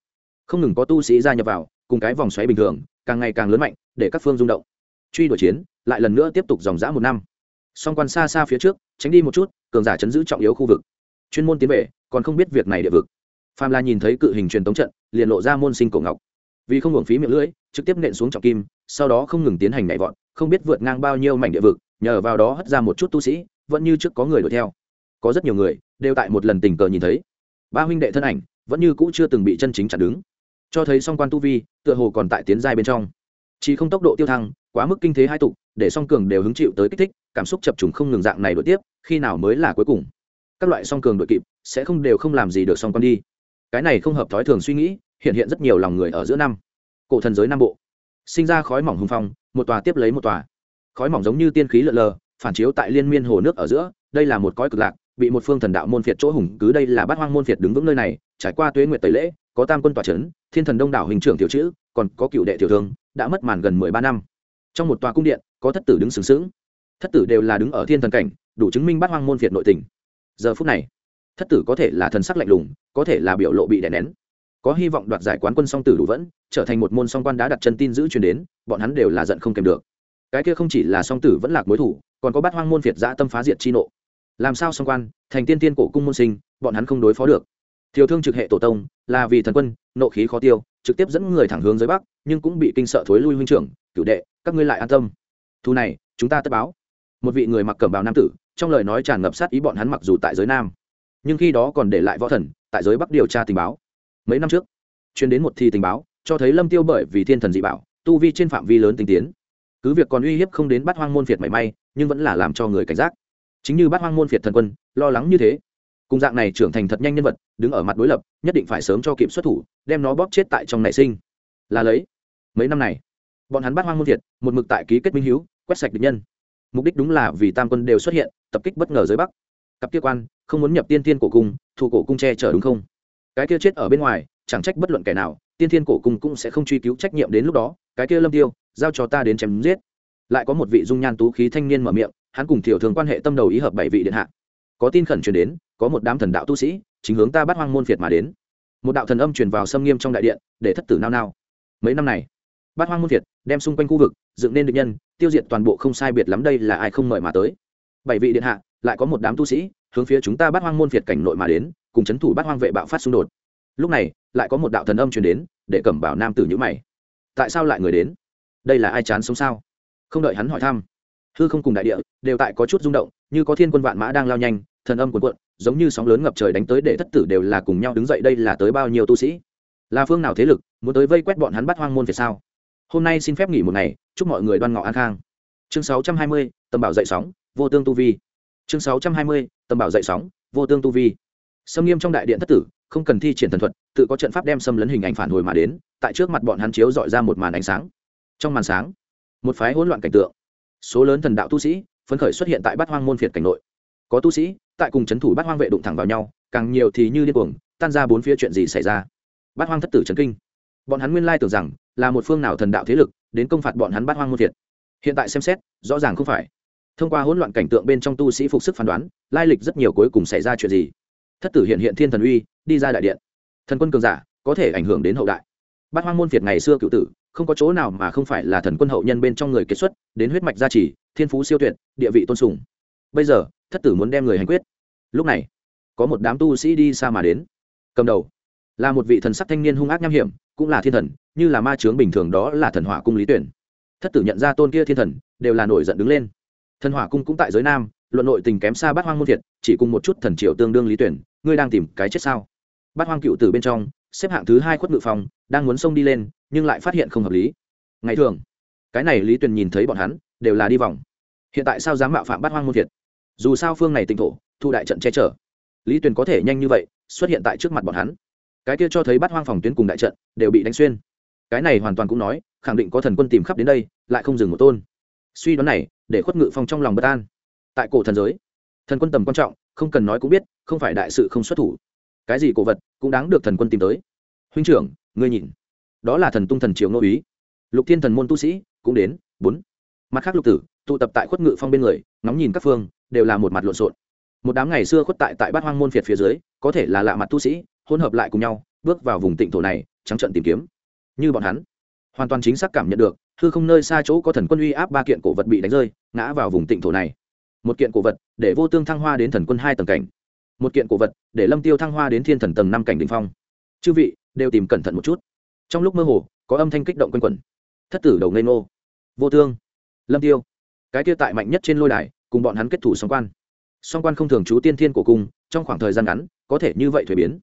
A: không ngừng có tu sĩ gia nhập vào, cùng cái vòng xoáy bình thường càng ngày càng lớn mạnh, để các phương rung động. Truy đuổi chiến, lại lần nữa tiếp tục dòng dã một năm. Song quan xa xa phía trước, tránh đi một chút, cường giả chấn giữ trọng yếu khu vực. Chuyên môn tiến về, còn không biết việc này địa vực. Phàm la nhìn thấy cự hình truyền tống trận, liền lộ ra môn sinh cổ ngọc. Vì không hưởng phí miệng lưỡi, trực tiếp nện xuống trọng kim, sau đó không ngừng tiến hành nhảy vọt, không biết vượt ngang bao nhiêu mảnh địa vực, nhờ vào đó hất ra một chút tu sĩ, vẫn như trước có người đuổi theo. Có rất nhiều người, đều tại một lần tình cờ nhìn thấy. Ba huynh đệ thân ảnh, vẫn như cũ chưa từng bị chân chính chặn đứng cho thấy song quan tu vi, tựa hồ còn tại tiến giai bên trong. Chỉ không tốc độ tiêu thăng, quá mức kinh thế hai tục để song cường đều hứng chịu tới kích thích, cảm xúc chập trùng không ngừng dạng này đổi tiếp, khi nào mới là cuối cùng? Các loại song cường đội kịp, sẽ không đều không làm gì được song con đi. Cái này không hợp thói thường suy nghĩ, hiện hiện rất nhiều lòng người ở giữa năm. Cổ thần giới nam bộ. Sinh ra khói mỏng hùng phong, một tòa tiếp lấy một tòa. Khói mỏng giống như tiên khí lợn lờ, phản chiếu tại liên miên hồ nước ở giữa, đây là một cõi cực lạc, bị một phương thần đạo môn phiệt chỗ hùng cứ đây là bát hoang môn phiệt đứng vững nơi này, trải qua tuế nguyệt tẩy lễ, có tam quân tòa c h ấ n thiên thần đông đảo hình trưởng tiểu chữ, còn có cựu đệ tiểu thương, đã mất màn gần mười ba năm. Trong một tòa cung điện, có thất tử đứng sừng sững. Thất tử đều là đứng ở thiên thần cảnh, đủ chứng minh bắt hoang môn việt nội tình. Giờ phút này, thất tử có thể là thần sắc lạnh lùng, có thể là biểu lộ bị đè nén. Có hy vọng đoạt giải quán quân song tử đủ vẫn, trở thành một môn song quan đã đặt chân tin giữ truyền đến, bọn hắn đều là giận không kèm được. Cái kia không chỉ là song tử vẫn lạc mối thủ, còn có bát hoang môn việt giã tâm phá diệt chi nộ. Làm sao song quan, thành tiên tiên cổ cung môn sinh, bọn hắn không đối phó được thiều thương trực hệ tổ tông, là vì thần quân, nộ khí khó tiêu, trực tiếp dẫn người thẳng hướng dưới bắc, nhưng cũng bị kinh sợ thối lui huynh trưởng, cửu đệ, các ngươi lại an tâm. Thu này, chúng ta tất báo. Một vị người mặc cẩm bào nam tử, trong lời nói tràn ngập sát ý bọn hắn mặc dù tại giới nam, nhưng khi đó còn để lại võ thần, tại giới bắc điều tra tình báo. Mấy năm trước chuyên đến một thi tình báo, cho thấy lâm tiêu bởi vì thiên thần dị bảo, tu vi trên phạm vi lớn tinh tiến. Cứ việc còn uy hiếp không đến bắt hoang môn phiệt mảy may, nhưng vẫn là làm cho người cảnh giác. Chính như bắt hoang môn phiệt thần quân, lo lắng như thế. Cùng dạng này trưởng thành thật nhanh nhân vật đứng ở mặt đối lập, nhất định phải sớm cho kịp xuất thủ, đem nó bóp chết tại trong nảy sinh. Là lấy, mấy năm này, bọn hắn bắt hoang môn thiệt, một mực tại ký kết minh hiếu, quét sạch địch nhân. Mục đích đúng là vì tam quân đều xuất hiện, tập kích bất ngờ dưới bắc. Cặp kia quan, không muốn nhập tiên tiên cổ cung thủ cổ cung che chở đúng không? Cái kia chết ở bên ngoài, chẳng trách bất luận kẻ nào, tiên thiên cổ cung cũng sẽ không truy cứu trách nhiệm đến lúc đó, cái kia lâm tiêu, giao cho ta đến chém giết. Lại có một vị dung nhan tú khí thanh niên mở miệng, hắn cùng tiểu thường quan hệ tâm đầu ý hợp bảy vị điện hạ. Có tin khẩn truyền đến, có một đám thần đạo tu sĩ chính hướng ta bắt hoang môn phiệt mà đến. Một đạo thần âm truyền vào xâm nghiêm trong đại điện, để thất tử nao nao. Mấy năm này, bắt hoang môn phiệt đem xung quanh khu vực, dựng nên được nhân, tiêu diệt toàn bộ không sai biệt lắm đây là ai không mời mà tới. Bảy vị điện hạ, lại có một đám tu sĩ, hướng phía chúng ta bắt hoang môn phiệt cảnh nội mà đến, cùng c h ấ n thủ bắt hoang vệ bạo phát xung đột. Lúc này, lại có một đạo thần âm truyền đến, để cẩm bảo nam tử nhữ mày. Tại sao lại người đến? Đây là ai chán sống sao? Không đợi hắn hỏi thăm, hư không cùng đại địa đều tại có chút rung động, như có thiên quân vạn mã đang lao nhanh thần âm cuồn cuộn giống như sóng lớn ngập trời đánh tới để thất tử đều là cùng nhau đứng dậy đây là tới bao nhiêu tu sĩ? Là phương nào thế lực muốn tới vây quét bọn hắn bắt hoang môn về sao? Hôm nay xin phép nghỉ một ngày chúc mọi người đoan ngọ an khang. Chương 620, tầm bảo dậy sóng vô tương tu vi. Chương 620, tầm bảo dậy sóng vô tương tu vi. Xâm nghiêm trong đại điện thất tử không cần thi triển thần thuật tự có trận pháp đem xâm lấn hình ảnh phản hồi mà đến tại trước mặt bọn hắn chiếu dọi ra một màn ánh sáng. Trong màn sáng một phái hỗn loạn cảnh tượng. Số lớn thần đạo tu sĩ phấn khởi xuất hiện tại bát hoang môn phiệt cảnh nội. Có tu sĩ tại cùng trấn thủ bát hoang vệ đụng thẳng vào nhau, càng nhiều thì như điên cuồng, tan ra bốn phía chuyện gì xảy ra. Bát hoang thất tử trấn kinh. Bọn hắn nguyên lai tưởng rằng là một phương nào thần đạo thế lực đến công phạt bọn hắn bát hoang môn thiệt hiện tại xem xét, rõ ràng không phải. Thông qua hỗn loạn cảnh tượng bên trong tu sĩ phục sức phán đoán, lai lịch rất nhiều cuối cùng xảy ra chuyện gì. Thất tử hiện hiện thiên thần uy, đi ra đại điện. Thần quân cường giả, có thể ảnh hưởng đến hậu đại. Bát hoang môn việt ngày xưa cựu tử, không có chỗ nào mà không phải là thần quân hậu nhân bên trong người kết xuất, đến huyết mạch gia trì, thiên phú siêu tuyệt, địa vị tôn sùng. Bây giờ thất tử muốn đem người hành quyết. Lúc này, có một đám tu sĩ đi xa mà đến. Cầm đầu là một vị thần sắc thanh niên hung ác nham hiểm, cũng là thiên thần, như là ma chướng bình thường đó là thần hỏa cung lý tuyển. Thất tử nhận ra tôn kia thiên thần, đều là nổi giận đứng lên. Thần hỏa cung cũng tại giới nam, luận nội tình kém xa bát hoang môn thiệt, chỉ cùng một chút thần triều tương đương lý tuyển, ngươi đang tìm cái chết sao? Bát hoang cựu tử bên trong, xếp hạng thứ hai khuất ngự phòng đang muốn xông đi lên, nhưng lại phát hiện không hợp lý. Ngày thường, cái này lý tuyền nhìn thấy bọn hắn, đều là đi vòng. Hiện tại sao dám mạo phạm bát hoang môn thiệt? Dù sao phương này tỉnh thổ, thu đại trận che chở. Lý tuyền có thể nhanh như vậy xuất hiện tại trước mặt bọn hắn. Cái kia cho thấy bát hoang phòng tuyến cùng đại trận đều bị đánh xuyên. Cái này hoàn toàn cũng nói, khẳng định có thần quân tìm khắp đến đây, lại không dừng một tôn. Suy đoán này, để khuất ngự phong trong lòng bất an. Tại cổ thần giới, thần quân tầm quan trọng, không cần nói cũng biết, không phải đại sự không xuất thủ. Cái gì cổ vật cũng đáng được thần quân tìm tới. Huynh trưởng, ngươi nhìn. Đó là thần tung thần triều ngô ý. Lục thiên thần môn tu sĩ cũng đến, bốn. Mặt khác lục tử, tụ tập tại khuất ngự phong bên người, ngóng nhìn các phương đều là một mặt lộn xộn. Một đám ngày xưa khuất tại tại bát hoang môn phiệt phía dưới, có thể là lạ mặt tu sĩ, hỗn hợp lại cùng nhau, bước vào vùng tịnh thổ này, trắng trận tìm kiếm. Như bọn hắn, hoàn toàn chính xác cảm nhận được, hư không nơi xa chỗ có thần quân uy áp ba kiện cổ vật bị đánh rơi, ngã vào vùng tịnh thổ này. Một kiện cổ vật để vô tương thăng hoa đến thần quân hai tầng cảnh. Một kiện cổ vật để lâm tiêu thăng hoa đến thiên thần tầng năm cảnh đình phong. Chư vị, đều tìm cẩn thận một chút. Trong lúc mơ hồ, có âm thanh kích động quanh quẩn. Thất tử đầu ngây ngô. Vô tương, lâm tiêu. Cái kia tại mạnh nhất trên lôi đài cùng bọn hắn kết thủ song quan. Song quan không thường trú tiên thiên của cung, trong khoảng thời gian ngắn, có thể như vậy thuế biến.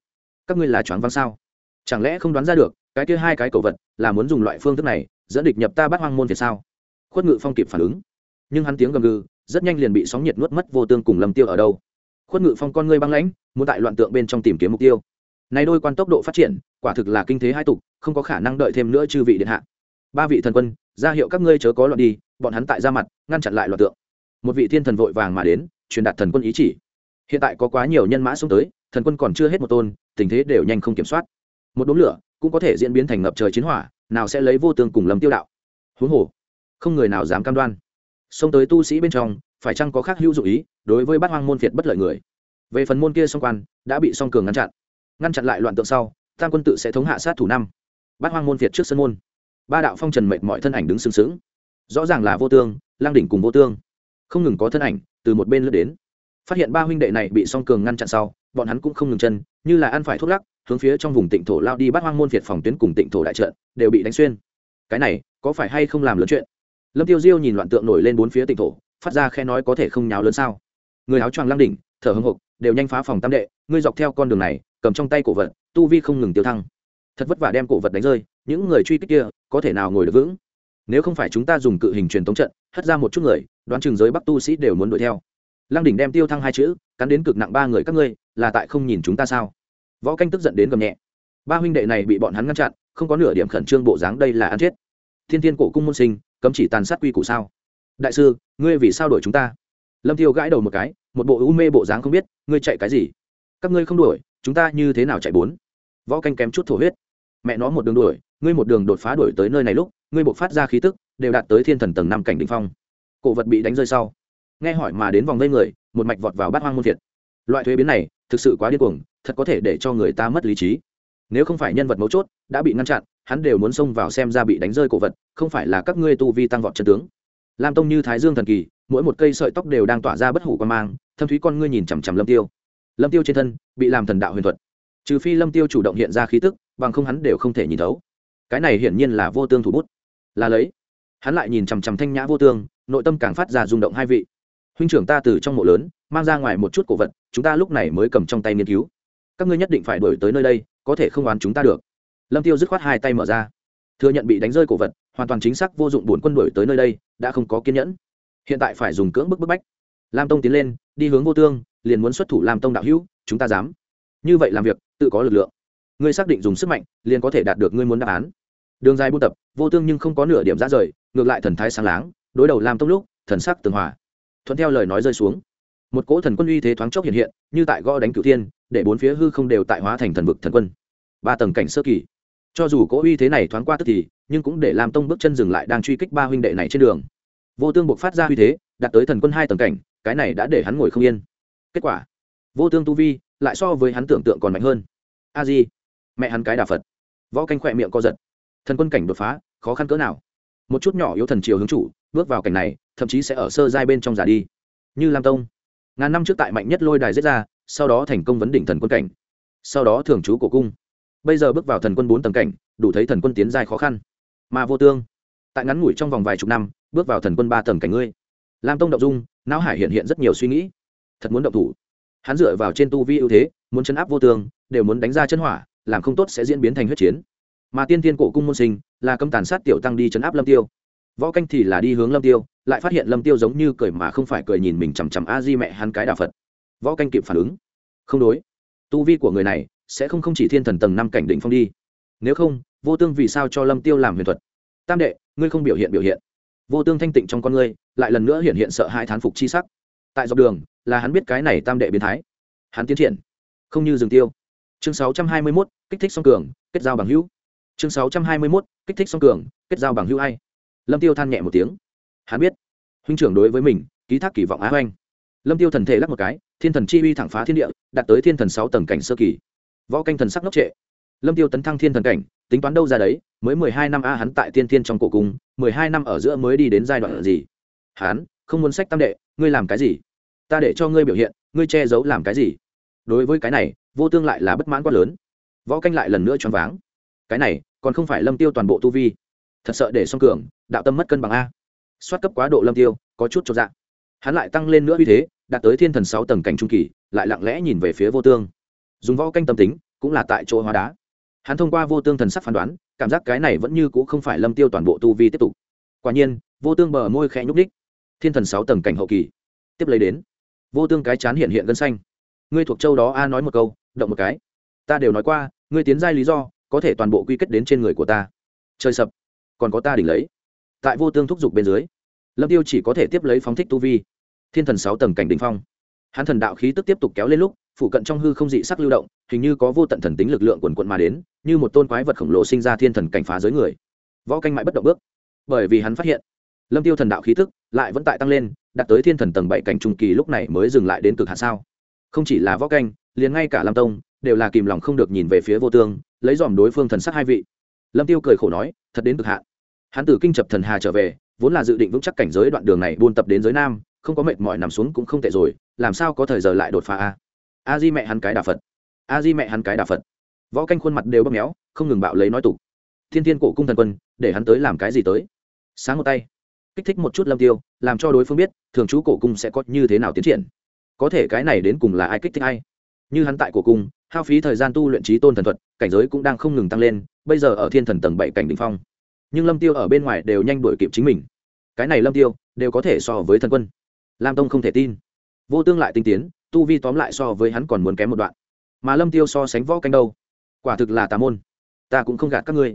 A: Các ngươi là choáng văng sao? Chẳng lẽ không đoán ra được, cái kia hai cái cầu vật là muốn dùng loại phương thức này, dẫn địch nhập ta bắt hoang môn về sao? Khuất ngự phong kịp phản ứng. Nhưng hắn tiếng gầm gừ, rất nhanh liền bị sóng nhiệt nuốt mất vô tương cùng lâm tiêu ở đâu. Khuất ngự phong con ngươi băng lãnh, muốn tại loạn tượng bên trong tìm kiếm mục tiêu. Này đôi quan tốc độ phát triển, quả thực là kinh thế hai tục, không có khả năng đợi thêm nữa chư vị điện hạ. Ba vị thần quân, ra hiệu các ngươi chớ có loạn đi, bọn hắn tại ra mặt, ngăn chặn lại loạn tượng một vị thiên thần vội vàng mà đến, truyền đạt thần quân ý chỉ. Hiện tại có quá nhiều nhân mã xuống tới, thần quân còn chưa hết một tôn, tình thế đều nhanh không kiểm soát. Một đốm lửa cũng có thể diễn biến thành ngập trời chiến hỏa, nào sẽ lấy vô tương cùng lâm tiêu đạo. Huống hồ, không người nào dám cam đoan. Xông tới tu sĩ bên trong, phải chăng có khác hữu dụng ý, đối với bát hoang môn phiệt bất lợi người? Về phần môn kia song quan, đã bị song cường ngăn chặn. Ngăn chặn lại loạn tượng sau, tam quân tự sẽ thống hạ sát thủ năm. Bát hoang môn phiệt trước sân môn. Ba đạo phong trần mệt mọi thân ảnh đứng sừng sững. Rõ ràng là vô tương, lang đỉnh cùng vô tương không ngừng có thân ảnh từ một bên lướt đến. Phát hiện ba huynh đệ này bị song cường ngăn chặn sau, bọn hắn cũng không ngừng chân, như là ăn phải thuốc lắc, hướng phía trong vùng tịnh thổ lao đi bắt hoang môn việt phòng tuyến cùng tịnh thổ đại trận, đều bị đánh xuyên. Cái này, có phải hay không làm lớn chuyện? Lâm tiêu diêu nhìn loạn tượng nổi lên bốn phía tịnh thổ, phát ra khe nói có thể không nháo lớn sao? Người áo choàng lăng đỉnh, thở hưng hục đều nhanh phá phòng tam đệ, ngươi dọc theo con đường này, cầm trong tay cổ vật, tu vi không ngừng tiêu thăng. Thật vất vả đem cổ vật đánh rơi, những người truy kích kia, có thể nào ngồi được vững? Nếu không phải chúng ta dùng cự hình truyền tống trận, hất ra một chút người đoán chừng giới bắc tu sĩ đều muốn đuổi theo. Lăng đỉnh đem tiêu thăng hai chữ, cắn đến cực nặng ba người các ngươi, là tại không nhìn chúng ta sao? Võ canh tức giận đến gầm nhẹ. Ba huynh đệ này bị bọn hắn ngăn chặn, không có nửa điểm khẩn trương bộ dáng đây là ăn chết. Thiên thiên cổ cung môn sinh, cấm chỉ tàn sát quy củ sao? Đại sư, ngươi vì sao đuổi chúng ta? Lâm tiêu gãi đầu một cái, một bộ u mê bộ dáng không biết, ngươi chạy cái gì? Các ngươi không đuổi, chúng ta như thế nào chạy bốn? Võ canh kém chút thổ huyết. Mẹ nó một đường đuổi, ngươi một đường đột phá đuổi tới nơi này lúc, ngươi buộc phát ra khí tức, đều đạt tới thiên thần tầng năm cảnh đ ỉ n h phong cổ vật bị đánh rơi sau. Nghe hỏi mà đến vòng vây người, một mạch vọt vào bát hoang môn thiệt loại thuế biến này, thực sự quá điên cuồng, thật có thể để cho người ta mất lý trí. Nếu không phải nhân vật mấu chốt đã bị ngăn chặn, hắn đều muốn xông vào xem ra bị đánh rơi cổ vật, không phải là các ngươi tu vi tăng vọt chân tướng. Lam tông như thái dương thần kỳ, mỗi một cây sợi tóc đều đang tỏa ra bất hủ quan mang, thâm thúy con ngươi nhìn chằm chằm lâm tiêu. Lâm tiêu trên thân bị làm thần đạo huyền thuật. Trừ phi lâm tiêu chủ động hiện ra khí tức, bằng không hắn đều không thể nhìn thấu. Cái này hiển nhiên là vô tương thủ bút. Là lấy hắn lại nhìn chằm chằm thanh nhã vô tương, nội tâm càng phát ra rung động hai vị. Huynh trưởng ta từ trong mộ lớn, mang ra ngoài một chút cổ vật, chúng ta lúc này mới cầm trong tay nghiên cứu. Các ngươi nhất định phải đổi tới nơi đây, có thể không oán chúng ta được. Lâm tiêu dứt khoát hai tay mở ra. Thừa nhận bị đánh rơi cổ vật, hoàn toàn chính xác vô dụng bốn quân đổi tới nơi đây, đã không có kiên nhẫn. Hiện tại phải dùng cưỡng bức bức bách. Lam tông tiến lên, đi hướng vô tương, liền muốn xuất thủ lam tông đạo hữu, chúng ta dám. Như vậy làm việc, tự có lực lượng. Ngươi xác định dùng sức mạnh, liền có thể đạt được ngươi muốn đáp án đường dài buôn tập, vô tương nhưng không có nửa điểm ra rời, ngược lại thần thái sáng láng, đối đầu lam tông lúc, thần sắc tường hòa. Thuận theo lời nói rơi xuống, một cỗ thần quân uy thế thoáng chốc hiện hiện, như tại gõ đánh cửu thiên, để bốn phía hư không đều tại hóa thành thần vực thần quân. Ba tầng cảnh sơ kỳ. Cho dù cỗ uy thế này thoáng qua tức thì, nhưng cũng để lam tông bước chân dừng lại đang truy kích ba huynh đệ này trên đường. Vô tương buộc phát ra uy thế, đạt tới thần quân hai tầng cảnh, cái này đã để hắn ngồi không yên. Kết quả, vô tương tu vi lại so với hắn tưởng tượng còn mạnh hơn. A di, mẹ hắn cái đà phật. Võ canh khỏe miệng co giật thần quân cảnh đột phá, khó khăn cỡ nào? Một chút nhỏ yếu thần triều hướng chủ, bước vào cảnh này, thậm chí sẽ ở sơ giai bên trong giả đi. Như lam tông, ngàn năm trước tại mạnh nhất lôi đài giết ra, sau đó thành công vấn đỉnh thần quân cảnh. Sau đó thường trú cổ cung. Bây giờ bước vào thần quân bốn tầng cảnh, đủ thấy thần quân tiến giai khó khăn. Mà vô tương, tại ngắn ngủi trong vòng vài chục năm, bước vào thần quân ba tầng cảnh ngươi. Lam tông động dung, não hải hiện hiện rất nhiều suy nghĩ. Thật muốn động thủ. Hắn dựa vào trên tu vi ưu thế, muốn chấn áp vô tương, đều muốn đánh ra chân hỏa, làm không tốt sẽ diễn biến thành huyết chiến mà tiên tiên cổ cung môn sinh là cấm tàn sát tiểu tăng đi chấn áp lâm tiêu. Võ canh thì là đi hướng lâm tiêu lại phát hiện lâm tiêu giống như cười mà không phải cười nhìn mình chằm chằm a di mẹ hắn cái đà phật. Võ canh kịp phản ứng. Không đối. Tu vi của người này sẽ không không chỉ thiên thần tầng năm cảnh định phong đi. Nếu không vô tương vì sao cho lâm tiêu làm huyền thuật? Tam đệ ngươi không biểu hiện biểu hiện. Vô tương thanh tịnh trong con ngươi lại lần nữa hiện hiện sợ hai thán phục chi sắc. Tại dọc đường là hắn biết cái này tam đệ biến thái. Hắn tiến triển. Không như dừng tiêu. Chương 621, kích thích song cường kết giao bằng hữu chương 621, kích thích song cường kết giao bằng hữu hay lâm tiêu than nhẹ một tiếng. Hắn biết huynh trưởng đối với mình ký thác kỳ vọng á hoanh lâm tiêu thần thể lắc một cái thiên thần chi uy thẳng phá thiên địa đạt tới thiên thần sáu tầng cảnh sơ kỳ. Võ canh thần sắc ngốc trệ. Lâm tiêu tấn thăng thiên thần cảnh tính toán đâu ra đấy mới mười hai năm a hắn tại tiên thiên trong cổ cung mười hai năm ở giữa mới đi đến giai đoạn gì? Hắn không muốn sách tam đệ ngươi làm cái gì? Ta để cho ngươi biểu hiện ngươi che giấu làm cái gì? Đối với cái này vô tương lại là bất mãn quá lớn. Võ canh lại lần nữa choáng váng cái này còn không phải lâm tiêu toàn bộ tu vi thật sợ để song cường đạo tâm mất cân bằng a xoát cấp quá độ lâm tiêu có chút cho dạng hắn lại tăng lên nữa uy thế đạt tới thiên thần sáu tầng cảnh trung kỳ lại lặng lẽ nhìn về phía vô tương dùng võ canh tâm tính cũng là tại chỗ hóa đá hắn thông qua vô tương thần sắc phán đoán cảm giác cái này vẫn như c ũ không phải lâm tiêu toàn bộ tu vi tiếp tục quả nhiên vô tương bờ môi khẽ nhúc đích thiên thần sáu tầng cảnh hậu kỳ tiếp lấy đến vô tương cái chán hiện hiện gân xanh ngươi thuộc châu đó a nói một câu động một cái ta đều nói qua ngươi tiến giai lý do có thể toàn bộ quy kết đến trên người của ta. Trời sập. Còn có ta đỉnh lấy. Tại vô tương thúc giục bên dưới, lâm tiêu chỉ có thể tiếp lấy phóng thích tu vi. Thiên thần sáu tầng cảnh đỉnh phong. Hắn thần đạo khí tức tiếp tục kéo lên lúc, phụ cận trong hư không dị sắc lưu động, hình như có vô tận thần tính lực lượng quần quận mà đến, như một tôn quái vật khổng lồ sinh ra thiên thần cảnh phá giới người. Võ canh mãi bất động bước. Bởi vì hắn phát hiện, lâm tiêu thần đạo khí tức lại vẫn tại tăng lên, đạt tới thiên thần tầng bảy cảnh trung kỳ lúc này mới dừng lại đến cực hạ sao. Không chỉ là võ canh, liền ngay cả lam tông đều là kìm lòng không được nhìn về phía vô tương, lấy dòm đối phương thần sắc hai vị. Lâm tiêu cười khổ nói, thật đến cực hạn. Hắn từ kinh chập thần hà trở về, vốn là dự định vững chắc cảnh giới đoạn đường này buôn tập đến giới nam, không có mệt mỏi nằm xuống cũng không tệ rồi, làm sao có thời giờ lại đột phá a? A di mẹ hắn cái đà phật. A di mẹ hắn cái đà phật. Võ canh khuôn mặt đều bóp méo, không ngừng bạo lấy nói tục. Thiên thiên cổ cung thần quân, để hắn tới làm cái gì tới? Sáng một tay, kích thích một chút lâm tiêu, làm cho đối phương biết, thường chú cổ cung sẽ có như thế nào tiến triển. Có thể cái này đến cùng là ai kích thích ai? Như hắn tại cổ cung, hao phí thời gian tu luyện trí tôn thần thuật, cảnh giới cũng đang không ngừng tăng lên, bây giờ ở thiên thần tầng bảy cảnh đ ỉ n h phong. Nhưng lâm tiêu ở bên ngoài đều nhanh đuổi kịp chính mình. Cái này lâm tiêu, đều có thể so với thần quân. Lam tông không thể tin. Vô tương lại tinh tiến, tu vi tóm lại so với hắn còn muốn kém một đoạn. Mà lâm tiêu so sánh võ canh đâu? Quả thực là tà môn. Ta cũng không gạt các ngươi.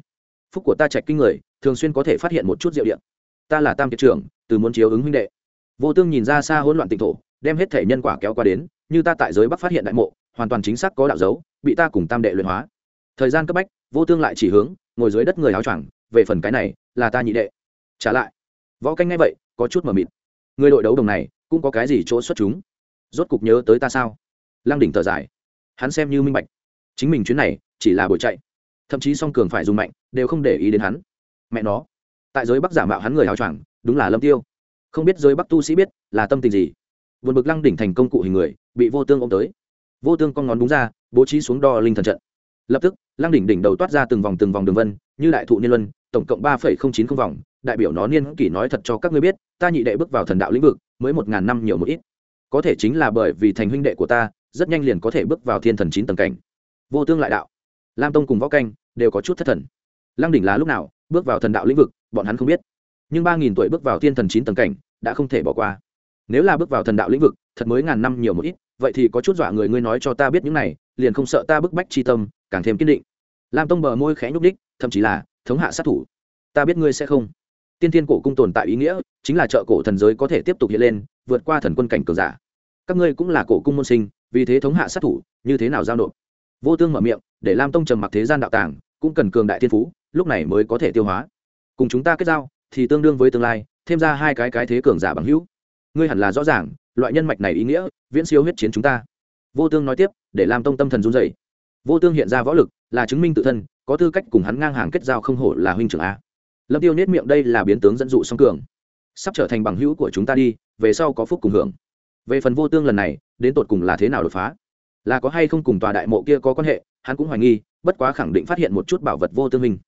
A: Phúc của ta trạch kinh người, thường xuyên có thể phát hiện một chút diệu điện ta là tam kiệt trưởng, từ muốn chiếu ứng huynh đệ. Vô tương nhìn ra xa hỗn loạn tịnh thổ, đem hết thể nhân quả kéo qua đến, như ta tại giới bắc phát hiện đại mộ hoàn toàn chính xác có đạo dấu, bị ta cùng tam đệ luyện hóa. Thời gian cấp bách, vô tương lại chỉ hướng, ngồi dưới đất người áo choàng, về phần cái này, là ta nhị đệ. Trả lại. Võ canh ngay vậy, có chút mờ mịt. Người đội đấu đồng này, cũng có cái gì chỗ xuất chúng? Rốt cục nhớ tới ta sao? Lăng đỉnh thở dài. Hắn xem như minh bạch. Chính mình chuyến này, chỉ là buổi chạy. Thậm chí song cường phải dùng mạnh, đều không để ý đến hắn. Mẹ nó. Tại giới bắc giả mạo hắn người áo choàng, đúng là lâm tiêu. Không biết giới bắc tu sĩ biết, là tâm tình gì. Vượt bực lăng đỉnh thành công cụ hình người, bị vô tương ôm tới vô tương con ngón đúng ra, bố trí xuống đo linh thần trận. Lập tức, lăng đỉnh đỉnh đầu toát ra từng vòng từng vòng đường vân, như đại thụ niên luân, tổng cộng ba phẩy không chín không vòng. Đại biểu nó niên kỷ nói thật cho các ngươi biết, ta nhị đệ bước vào thần đạo lĩnh vực, mới một ngàn năm nhiều một ít. Có thể chính là bởi vì thành huynh đệ của ta, rất nhanh liền có thể bước vào thiên thần chín tầng cảnh. Vô tương lại đạo. Lam tông cùng võ canh đều có chút thất thần. Lăng đỉnh là lúc nào bước vào thần đạo lĩnh vực, bọn hắn không biết. Nhưng ba nghìn tuổi bước vào thiên thần chín tầng cảnh, đã không thể bỏ qua. Nếu là bước vào thần đạo lĩnh vực, thật mới ngàn năm nhiều một ít vậy thì có chút dọa người ngươi nói cho ta biết những này, liền không sợ ta bức bách chi tâm, càng thêm kiên định. Lam tông bờ môi khẽ nhúc đích thậm chí là thống hạ sát thủ. Ta biết ngươi sẽ không. Tiên thiên cổ cung tồn tại ý nghĩa, chính là trợ cổ thần giới có thể tiếp tục hiện lên, vượt qua thần quân cảnh cường giả. Các ngươi cũng là cổ cung môn sinh, vì thế thống hạ sát thủ, như thế nào giao nộp? Vô tương mở miệng, để lam tông trầm mặc thế gian đạo tàng, cũng cần cường đại thiên phú, lúc này mới có thể tiêu hóa. Cùng chúng ta kết giao, thì tương đương với tương lai, thêm ra hai cái cái thế cường giả bằng hữu. Ngươi hẳn là rõ ràng loại nhân mạch này ý nghĩa viễn siêu huyết chiến chúng ta. Vô tương nói tiếp để làm tông tâm thần run dày vô tương hiện ra võ lực là chứng minh tự thân có tư cách cùng hắn ngang hàng kết giao không hổ là huynh trưởng a. Lâm tiêu nết miệng đây là biến tướng dẫn dụ song cường. Sắp trở thành bằng hữu của chúng ta đi về sau có phúc cùng hưởng. Về phần vô tương lần này đến tột cùng là thế nào đột phá? Là có hay không cùng tòa đại mộ kia có quan hệ hắn cũng hoài nghi bất quá khẳng định phát hiện một chút bảo vật vô tương hình,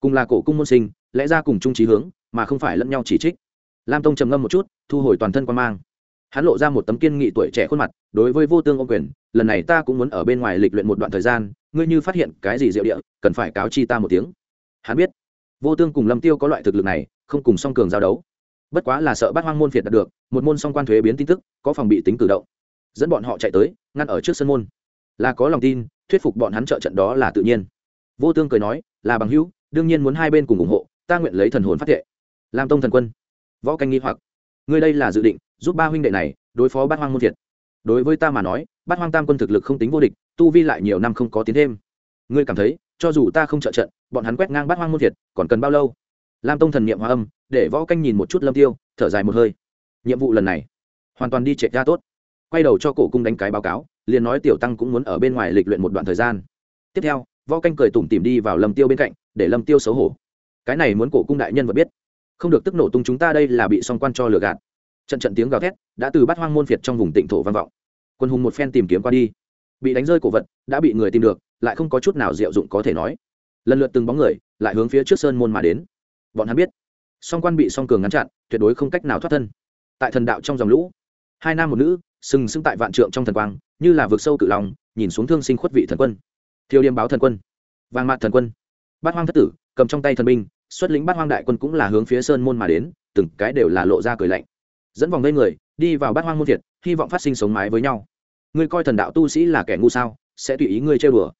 A: cùng là cổ cung môn sinh lẽ ra cùng chung trí hướng mà không phải lẫn nhau chỉ trích. Lam tông trầm ngâm một chút thu hồi toàn thân quan mang hắn lộ ra một tấm kiên nghị tuổi trẻ khuôn mặt, đối với vô tương ông quyền, lần này ta cũng muốn ở bên ngoài lịch luyện một đoạn thời gian, ngươi như phát hiện cái gì diệu địa, cần phải cáo chi ta một tiếng. Hắn biết, vô tương cùng lâm tiêu có loại thực lực này, không cùng song cường giao đấu. Bất quá là sợ bắt hoang môn việt đạt được, một môn song quan thuế biến tin tức, có phòng bị tính cử động. Dẫn bọn họ chạy tới, ngăn ở trước sân môn. Là có lòng tin, thuyết phục bọn hắn trợ trận đó là tự nhiên. Vô tương cười nói, là bằng hữu, đương nhiên muốn hai bên cùng ủng hộ, ta nguyện lấy thần hồn phát thệ. Làm tông thần quân, võ canh nghi hoặc. Ngươi đây là dự định giúp ba huynh đệ này đối phó bát hoang môn thiệt. Đối với ta mà nói, bát hoang tam quân thực lực không tính vô địch, tu vi lại nhiều năm không có tiến thêm. Ngươi cảm thấy, cho dù ta không trợ trận, bọn hắn quét ngang bát hoang môn thiệt, còn cần bao lâu? Lam tông thần n i ệ m hòa âm, để võ canh nhìn một chút lâm tiêu, thở dài một hơi. Nhiệm vụ lần này, hoàn toàn đi trệ ra tốt. Quay đầu cho cổ cung đánh cái báo cáo, liền nói tiểu tăng cũng muốn ở bên ngoài lịch luyện một đoạn thời gian. Tiếp theo, võ canh cười tủm tìm đi vào lâm tiêu bên cạnh, để lâm tiêu xấu hổ. Cái này muốn cổ cung đại nhân vật biết. Không được tức nổ tung chúng ta đây là bị song quan cho lừa gạt trận trận tiếng gào thét đã từ bát hoang môn phiệt trong vùng tịnh thổ vang vọng. Quân hùng một phen tìm kiếm qua đi. Bị đánh rơi cổ vật, đã bị người tìm được, lại không có chút nào diệu dụng có thể nói. Lần lượt từng bóng người, lại hướng phía trước sơn môn mà đến. Bọn hắn biết, song quan bị song cường ngăn chặn, tuyệt đối không cách nào thoát thân. Tại thần đạo trong dòng lũ, hai nam một nữ, sừng sững tại vạn trượng trong thần quang, như là vực sâu cự lòng nhìn xuống thương sinh khuất vị thần quân. Thiêu điềm báo thần quân vàng mạt thần quân. Bát hoang thất tử, cầm trong tay thần binh, xuất lĩnh bát hoang đại quân cũng là hướng phía sơn môn mà đến, từng cái đều là lộ ra cười lạnh dẫn vòng lên người, đi vào bát hoang môn thiệt, hy vọng phát sinh sống mái với nhau. Ngươi coi thần đạo tu sĩ là kẻ ngu sao, sẽ tùy ý ngươi chơi bừa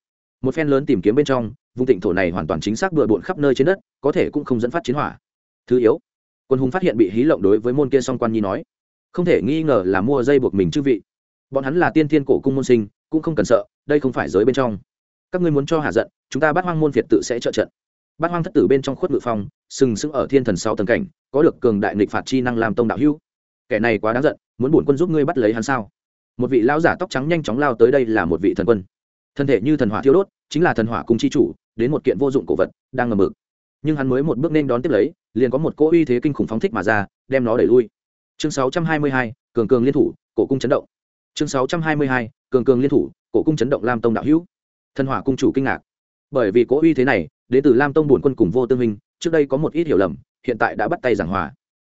A: một phen lớn tìm kiếm bên trong, vùng tịnh thổ này hoàn toàn chính xác bừa bộn khắp nơi trên đất, có thể cũng không dẫn phát chiến hỏa. Thứ yếu, quân hùng phát hiện bị hí lộng đối với môn kia song quan nhi nói, không thể nghi ngờ là mua dây buộc mình chư vị. Bọn hắn là tiên thiên cổ cung môn sinh, cũng không cần sợ, đây không phải giới bên trong. Các ngươi muốn cho hạ giận, chúng ta bắt hoang môn việt tự sẽ trợ trận. Bắt hoang thất tử bên trong khuất ngự phong, sừng sững ở thiên thần sáu tầng cảnh, có được cường đại nghịch phạt chi năng làm tông đạo hưu kẻ này quá đáng giận muốn bổn quân giúp ngươi bắt lấy hắn sao? Một vị lão giả tóc trắng nhanh chóng lao tới đây là một vị thần quân. Thân thể như thần hỏa thiêu đốt chính là thần hỏa cùng chi chủ đến một kiện vô dụng cổ vật đang ngầm mực. Nhưng hắn mới một bước nên đón tiếp lấy liền có một cỗ uy thế kinh khủng phóng thích mà ra đem nó đẩy lui. Chương 622, cường cường liên thủ cổ cung chấn động. Chương 622, cường cường liên thủ cổ cung chấn động lam tông đạo hữu. Thần hỏa cung chủ kinh ngạc. Bởi vì cỗ uy thế này đến từ lam tông bổn quân cùng vô tương minh trước đây có một ít hiểu lầm hiện tại đã bắt tay giảng hòa.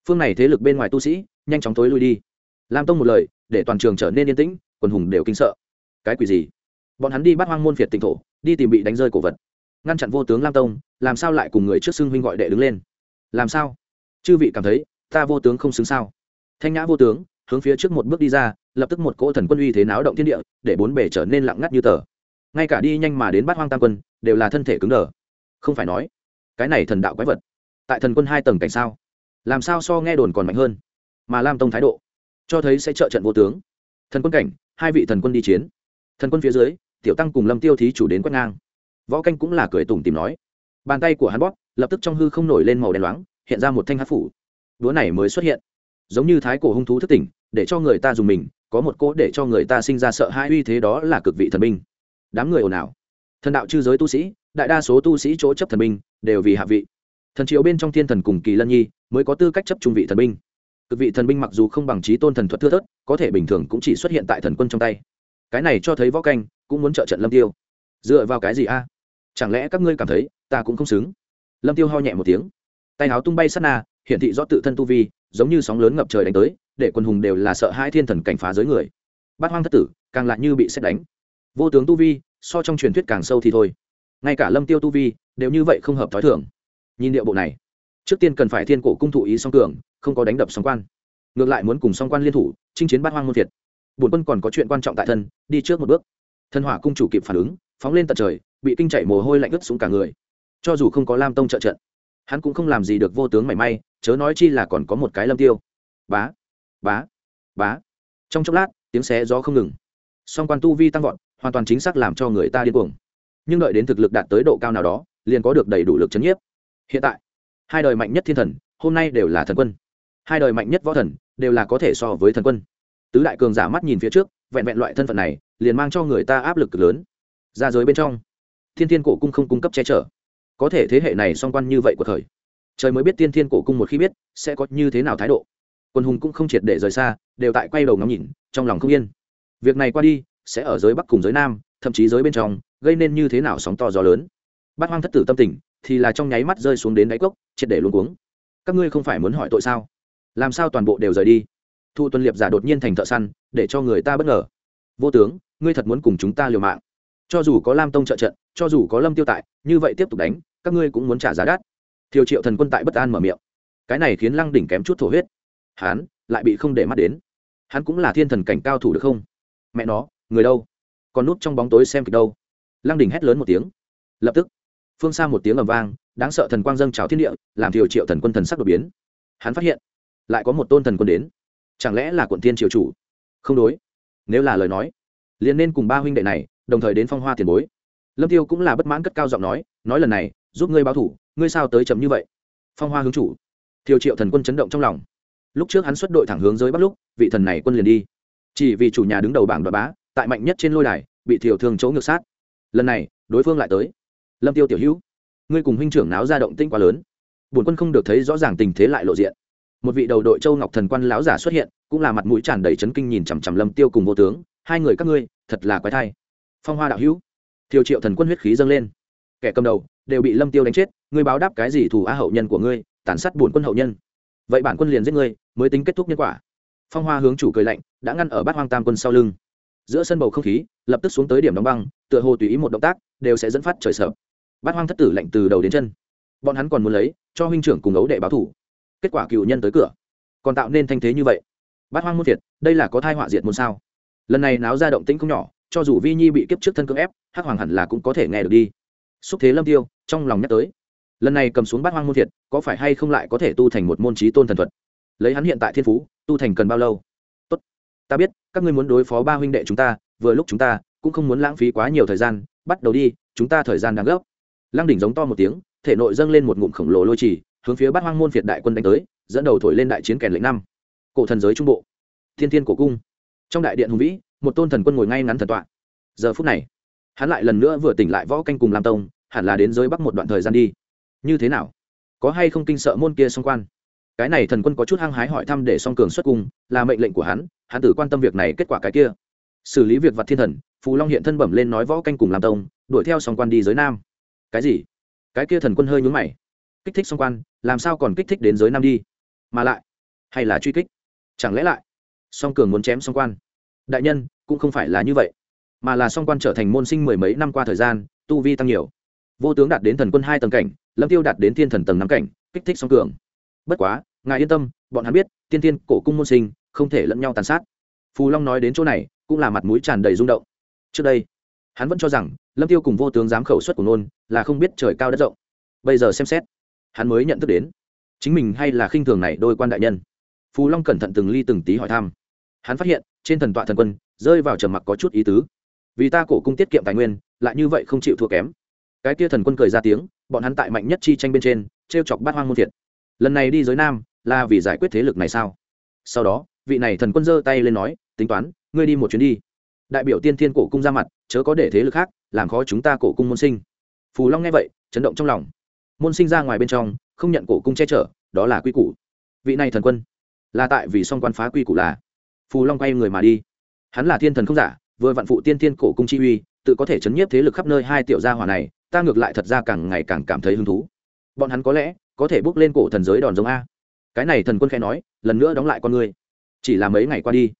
A: Phương này thế lực bên ngoài tu sĩ nhanh chóng tối lui đi. Lam tông một lời, để toàn trường trở nên yên tĩnh, quần hùng đều kinh sợ. Cái quỷ gì? Bọn hắn đi bắt hoang môn phiệt tỉnh thổ, đi tìm bị đánh rơi cổ vật. Ngăn chặn vô tướng lam tông, làm sao lại cùng người trước xưng huynh gọi đệ đứng lên? Làm sao? Chư vị cảm thấy, ta vô tướng không xứng sao? Thanh nhã vô tướng, hướng phía trước một bước đi ra, lập tức một cỗ thần quân uy thế náo động thiên địa, để bốn bể trở nên lặng ngắt như tờ. Ngay cả đi nhanh mà đến bắt hoang tam quân, đều là thân thể cứng đờ. Không phải nói, cái này thần đạo quái vật, tại thần quân hai tầng cảnh sao? Làm sao so nghe đồn còn mạnh hơn? Mà lam tông thái độ, cho thấy sẽ trợ trận vô tướng. Thần quân cảnh, hai vị thần quân đi chiến. Thần quân phía dưới, tiểu tăng cùng lâm tiêu thí chủ đến quét ngang. Võ canh cũng là cười tủm tìm nói, bàn tay của hắn bóp, lập tức trong hư không nổi lên màu đen loáng, hiện ra một thanh hát phủ. Đúa này mới xuất hiện, giống như thái cổ hung thú thất tỉnh, để cho người ta dùng mình, có một cỗ để cho người ta sinh ra sợ hãi uy thế đó là cực vị thần binh. Đám người ồn ào. Thần đạo chư giới tu sĩ, đại đa số tu sĩ chỗ chấp thần binh, đều vì hạ vị. Thần triều bên trong thiên thần cùng kỳ lân nhi, mới có tư cách chấp trung vị thần binh cực vị thần binh mặc dù không bằng trí tôn thần thuật thưa thớt, có thể bình thường cũng chỉ xuất hiện tại thần quân trong tay. Cái này cho thấy võ canh, cũng muốn trợ trận lâm tiêu. Dựa vào cái gì a? Chẳng lẽ các ngươi cảm thấy, ta cũng không xứng? Lâm tiêu ho nhẹ một tiếng. Tay áo tung bay sát na, hiển thị rõ tự thân tu vi, giống như sóng lớn ngập trời đánh tới, để quân hùng đều là sợ hai thiên thần cảnh phá giới người. Bát hoang thất tử, càng lại như bị xét đánh. Vô tướng tu vi, so trong truyền thuyết càng sâu thì thôi. Ngay cả lâm tiêu tu vi, đều như vậy không hợp thói thường. Nhìn điệu bộ này trước tiên cần phải thiên cổ cung thụ ý song cường, không có đánh đập song quan. Ngược lại muốn cùng song quan liên thủ, chinh chiến bát hoang môn việt bổn quân còn có chuyện quan trọng tại thân, đi trước một bước. Thân hỏa cung chủ kịp phản ứng, phóng lên tận trời, bị kinh chảy mồ hôi lạnh ướt xuống cả người. Cho dù không có lam tông trợ trận, hắn cũng không làm gì được vô tướng mảy may, chớ nói chi là còn có một cái lâm tiêu. Bá bá bá. Trong chốc lát, tiếng xé gió không ngừng. Song quan tu vi tăng vọt, hoàn toàn chính xác làm cho người ta điên cuồng. Nhưng đợi đến thực lực đạt tới độ cao nào đó, liền có được đầy đủ lực chấn nhiếp. Hiện tại hai đời mạnh nhất thiên thần, hôm nay đều là thần quân. Hai đời mạnh nhất võ thần, đều là có thể so với thần quân. Tứ đại cường giả mắt nhìn phía trước, vẹn vẹn loại thân phận này, liền mang cho người ta áp lực lớn. Ra giới bên trong, thiên thiên cổ cung không cung cấp che chở. Có thể thế hệ này song quan như vậy của thời. Trời mới biết tiên thiên cổ cung một khi biết, sẽ có như thế nào thái độ. Quân hùng cũng không triệt để rời xa, đều tại quay đầu ngắm nhìn, trong lòng không yên. Việc này qua đi, sẽ ở giới bắc cùng giới nam, thậm chí giới bên trong, gây nên như thế nào sóng to gió lớn. Bát hoang thất tử tâm tình thì là trong nháy mắt rơi xuống đến đáy cốc, triệt để luôn cuống. Các ngươi không phải muốn hỏi tội sao? Làm sao toàn bộ đều rời đi? Thu tuân liệp giả đột nhiên thành thợ săn, để cho người ta bất ngờ. Vô tướng, ngươi thật muốn cùng chúng ta liều mạng. Cho dù có lam tông trợ trận, cho dù có lâm tiêu tại, như vậy tiếp tục đánh, các ngươi cũng muốn trả giá đắt. Thiều triệu thần quân tại bất an mở miệng. Cái này khiến lăng đỉnh kém chút thổ huyết. Hắn lại bị không để mắt đến. Hắn cũng là thiên thần cảnh cao thủ được không? Mẹ nó, người đâu? Còn núp trong bóng tối xem kịch đâu? Lăng đỉnh hét lớn một tiếng. Lập tức phương xa một tiếng ầm vang, đáng sợ thần quang dâng trào thiên địa, làm thiều triệu thần quân thần sắc đột biến. Hắn phát hiện, lại có một tôn thần quân đến. Chẳng lẽ là quận tiên triều chủ? Không đối. Nếu là lời nói, liền nên cùng ba huynh đệ này, đồng thời đến phong hoa tiền bối. Lâm tiêu cũng là bất mãn cất cao giọng nói nói lần này, giúp ngươi báo thủ, ngươi sao tới chấm như vậy? Phong hoa hướng chủ. Thiều triệu thần quân chấn động trong lòng. Lúc trước hắn xuất đội thẳng hướng giới bắt lúc, vị thần này quân liền đi. Chỉ vì chủ nhà đứng đầu bảng đoạt bá, tại mạnh nhất trên lôi đài, bị thiều thường chỗ ngược sát. Lần này, đối phương lại tới lâm tiêu tiểu hữu, ngươi cùng huynh trưởng náo ra động tinh quá lớn. Bổn quân không được thấy rõ ràng tình thế lại lộ diện. Một vị đầu đội châu ngọc thần quan láo giả xuất hiện, cũng là mặt mũi tràn đầy chấn kinh nhìn chằm chằm lâm tiêu cùng vô tướng. Hai người các ngươi, thật là quái thai. Phong hoa đạo hữu, thiều triệu thần quân huyết khí dâng lên. Kẻ cầm đầu, đều bị lâm tiêu đánh chết, ngươi báo đáp cái gì thù a hậu nhân của ngươi, tàn sát bổn quân hậu nhân. Vậy bản quân liền giết ngươi, mới tính kết thúc nhân quả. Phong hoa hướng chủ cười lạnh, đã ngăn ở bát hoang tam quân sau lưng. Giữa sân bầu không khí, lập tức xuống tới điểm đóng băng, tựa hồ tùy ý một động tác, đều sẽ dẫn phát trời sập bát hoang thất tử lạnh từ đầu đến chân. Bọn hắn còn muốn lấy, cho huynh trưởng cùng ấu đệ báo thủ kết quả cựu nhân tới cửa. Còn tạo nên thanh thế như vậy. Bát hoang muôn thiệt đây là có thai họa diệt môn sao? Lần này náo ra động tĩnh không nhỏ, cho dù vi nhi bị kiếp trước thân cưỡng ép, hắc hoàng hẳn là cũng có thể nghe được đi. Xúc thế lâm tiêu, trong lòng nhắc tới. Lần này cầm xuống bát hoang môn thiệt có phải hay không lại có thể tu thành một môn trí tôn thần thuật? Lấy hắn hiện tại thiên phú, tu thành cần bao lâu? Tốt. Ta biết, các ngươi muốn đối phó ba huynh đệ chúng ta, vừa lúc chúng ta cũng không muốn lãng phí quá nhiều thời gian, bắt đầu đi, chúng ta thời gian đang gấp lăng đỉnh giống to một tiếng, thể nội dâng lên một ngụm khổng lồ lôi trì, hướng phía bát hoang môn việt đại quân đánh tới, dẫn đầu thổi lên đại chiến kèn lệnh năm. Cổ thần giới trung bộ. Thiên thiên cổ cung. Trong đại điện hùng vĩ, một tôn thần quân ngồi ngay ngắn thần tọa. Giờ phút này, hắn lại lần nữa vừa tỉnh lại võ canh cùng lam tông, hẳn là đến giới bắc một đoạn thời gian đi. Như thế nào? Có hay không kinh sợ môn kia song quan? Cái này thần quân có chút hăng hái hỏi thăm để song cường xuất cung, là mệnh lệnh của hắn hắn tử quan tâm việc này kết quả cái kia. Xử lý việc vặt thiên thần, phù long hiện thân bẩm lên nói võ canh cùng lam tông, đuổi theo song quan đi giới nam cái gì? Cái kia thần quân hơi nhúng mày. Kích thích song quan, làm sao còn kích thích đến giới nam đi? Mà lại, hay là truy kích? Chẳng lẽ lại, song cường muốn chém song quan? Đại nhân, cũng không phải là như vậy. Mà là song quan trở thành môn sinh mười mấy năm qua thời gian, tu vi tăng nhiều. Vô tướng đạt đến thần quân hai tầng cảnh, lâm tiêu đạt đến thiên thần tầng năm cảnh, kích thích song cường. Bất quá, ngài yên tâm, bọn hắn biết, tiên tiên cổ cung môn sinh, không thể lẫn nhau tàn sát. Phù long nói đến chỗ này, cũng là mặt mũi tràn đầy rung động. Trước đây, hắn vẫn cho rằng lâm tiêu cùng vô tướng dám khẩu suất của nôn là không biết trời cao đất rộng. Bây giờ xem xét, hắn mới nhận thức đến, chính mình hay là khinh thường này đôi quan đại nhân. Phù long cẩn thận từng ly từng tí hỏi thăm. Hắn phát hiện, trên thần tọa thần quân, rơi vào trầm mặc có chút ý tứ. Vì ta cổ cung tiết kiệm tài nguyên, lại như vậy không chịu thua kém. Cái kia thần quân cười ra tiếng, bọn hắn tại mạnh nhất chi tranh bên trên t r e o chọc bát hoang môn thiệt. Lần này đi giới nam, là vì giải quyết thế lực này sao? Sau đó, vị này thần quân giơ tay lên nói, tính toán, ngươi đi một chuyến đi. Đại biểu tiên thiên cổ cung ra mặt chớ có để thế lực khác, làm khó chúng ta cổ cung môn sinh. Phù long nghe vậy, chấn động trong lòng. Môn sinh ra ngoài bên trong, không nhận cổ cung che chở, đó là quy củ. Vị này thần quân, là tại vì song quan phá quy củ là. Phù long quay người mà đi. Hắn là thiên thần không giả, vừa vạn phụ tiên tiên cổ cung chi uy, tự có thể chấn nhiếp thế lực khắp nơi hai tiểu gia hỏa này, ta ngược lại thật ra càng ngày càng cảm thấy hứng thú. Bọn hắn có lẽ, có thể bước lên cổ thần giới đòn giống a. Cái này thần quân khẽ nói, lần nữa đóng lại con ngươi. Chỉ là mấy ngày qua đi,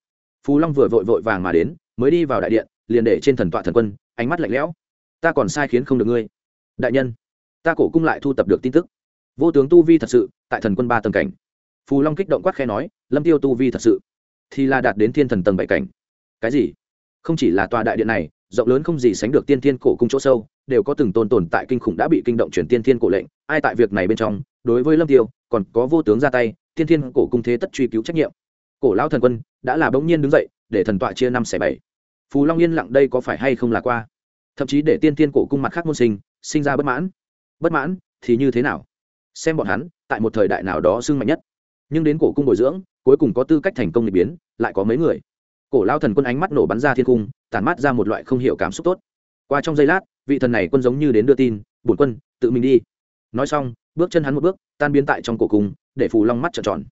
A: phù long vừa vội vội vàng mà đến, mới đi vào đại điện liền để trên thần tọa thần quân, ánh mắt lạnh lẽo. Ta còn sai khiến không được ngươi. Đại nhân, ta cổ cung lại thu tập được tin tức. Vô tướng tu vi thật sự, tại thần quân ba tầng cảnh. Phù long kích động quát khe nói, lâm tiêu tu vi thật sự, thì là đạt đến thiên thần tầng bảy cảnh. Cái gì? Không chỉ là tòa đại điện này, rộng lớn không gì sánh được tiên thiên cổ cung chỗ sâu, đều có từng tồn tồn tại kinh khủng đã bị kinh động chuyển tiên thiên cổ lệnh, ai tại việc này bên trong, đối với lâm tiêu, còn có vô tướng ra tay, tiên thiên cổ cung thế tất truy cứu trách nhiệm. Cổ lão thần quân đã là bỗng nhiên đứng dậy, để thần tọa chia năm xẻ bảy phù long yên lặng đây có phải hay không là qua? Thậm chí để tiên tiên cổ cung mặt khác môn sinh sinh ra bất mãn. Bất mãn thì như thế nào? Xem bọn hắn tại một thời đại nào đó sưng mạnh nhất. Nhưng đến cổ cung bồi dưỡng cuối cùng có tư cách thành công n biến lại có mấy người. Cổ lao thần quân ánh mắt nổ bắn ra thiên cung tàn mắt ra một loại không hiểu cảm xúc tốt. Qua trong giây lát vị thần này quân giống như đến đưa tin bổn quân tự mình đi. Nói xong bước chân hắn một bước tan biến tại trong cổ cung để phù long mắt trợn tròn.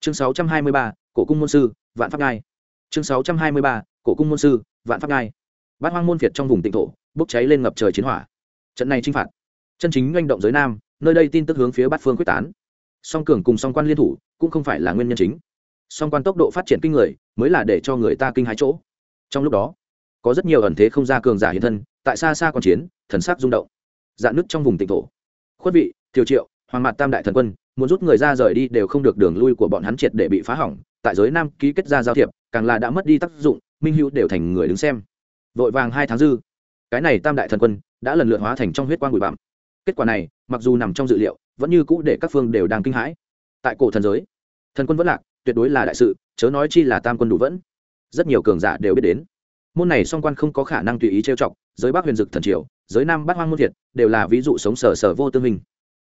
A: Chương 623, cổ cung môn sư vạn pháp ngai chương 623, cổ cung môn sư vạn pháp ngai bát hoang môn việt trong vùng tịnh thổ, bốc cháy lên ngập trời chiến hỏa. Trận này chinh phạt. Chân chính doanh động giới nam, nơi đây tin tức hướng phía bát phương quyết tán. Song cường cùng song quan liên thủ, cũng không phải là nguyên nhân chính. Song quan tốc độ phát triển kinh người, mới là để cho người ta kinh hái chỗ. Trong lúc đó, có rất nhiều ẩn thế không ra cường giả hiện thân, tại xa xa còn chiến, thần sắc rung động. Dạn nứt trong vùng tỉnh thổ. Khuất vị, thiều triệu, hoàng mặt tam đại thần quân, muốn rút người ra rời đi đều không được đường lui của bọn hắn triệt để bị phá hỏng. Tại giới nam ký kết ra giao thiệp, càng là đã mất đi tác dụng minh hữu đều thành người đứng xem. Vội vàng hai tháng dư. Cái này tam đại thần quân đã lần lượt hóa thành trong huyết quang bụi bặm. Kết quả này, mặc dù nằm trong dự liệu, vẫn như cũ để các phương đều đang kinh hãi. Tại cổ thần giới, thần quân vẫn lạc, tuyệt đối là đại sự, chớ nói chi là tam quân đủ vẫn. Rất nhiều cường giả đều biết đến. Môn này song quan không có khả năng tùy ý trêu chọc, giới bắc huyền dực thần triều, giới nam bắc hoang môn việt đều là ví dụ sống sờ sở vô tương hình.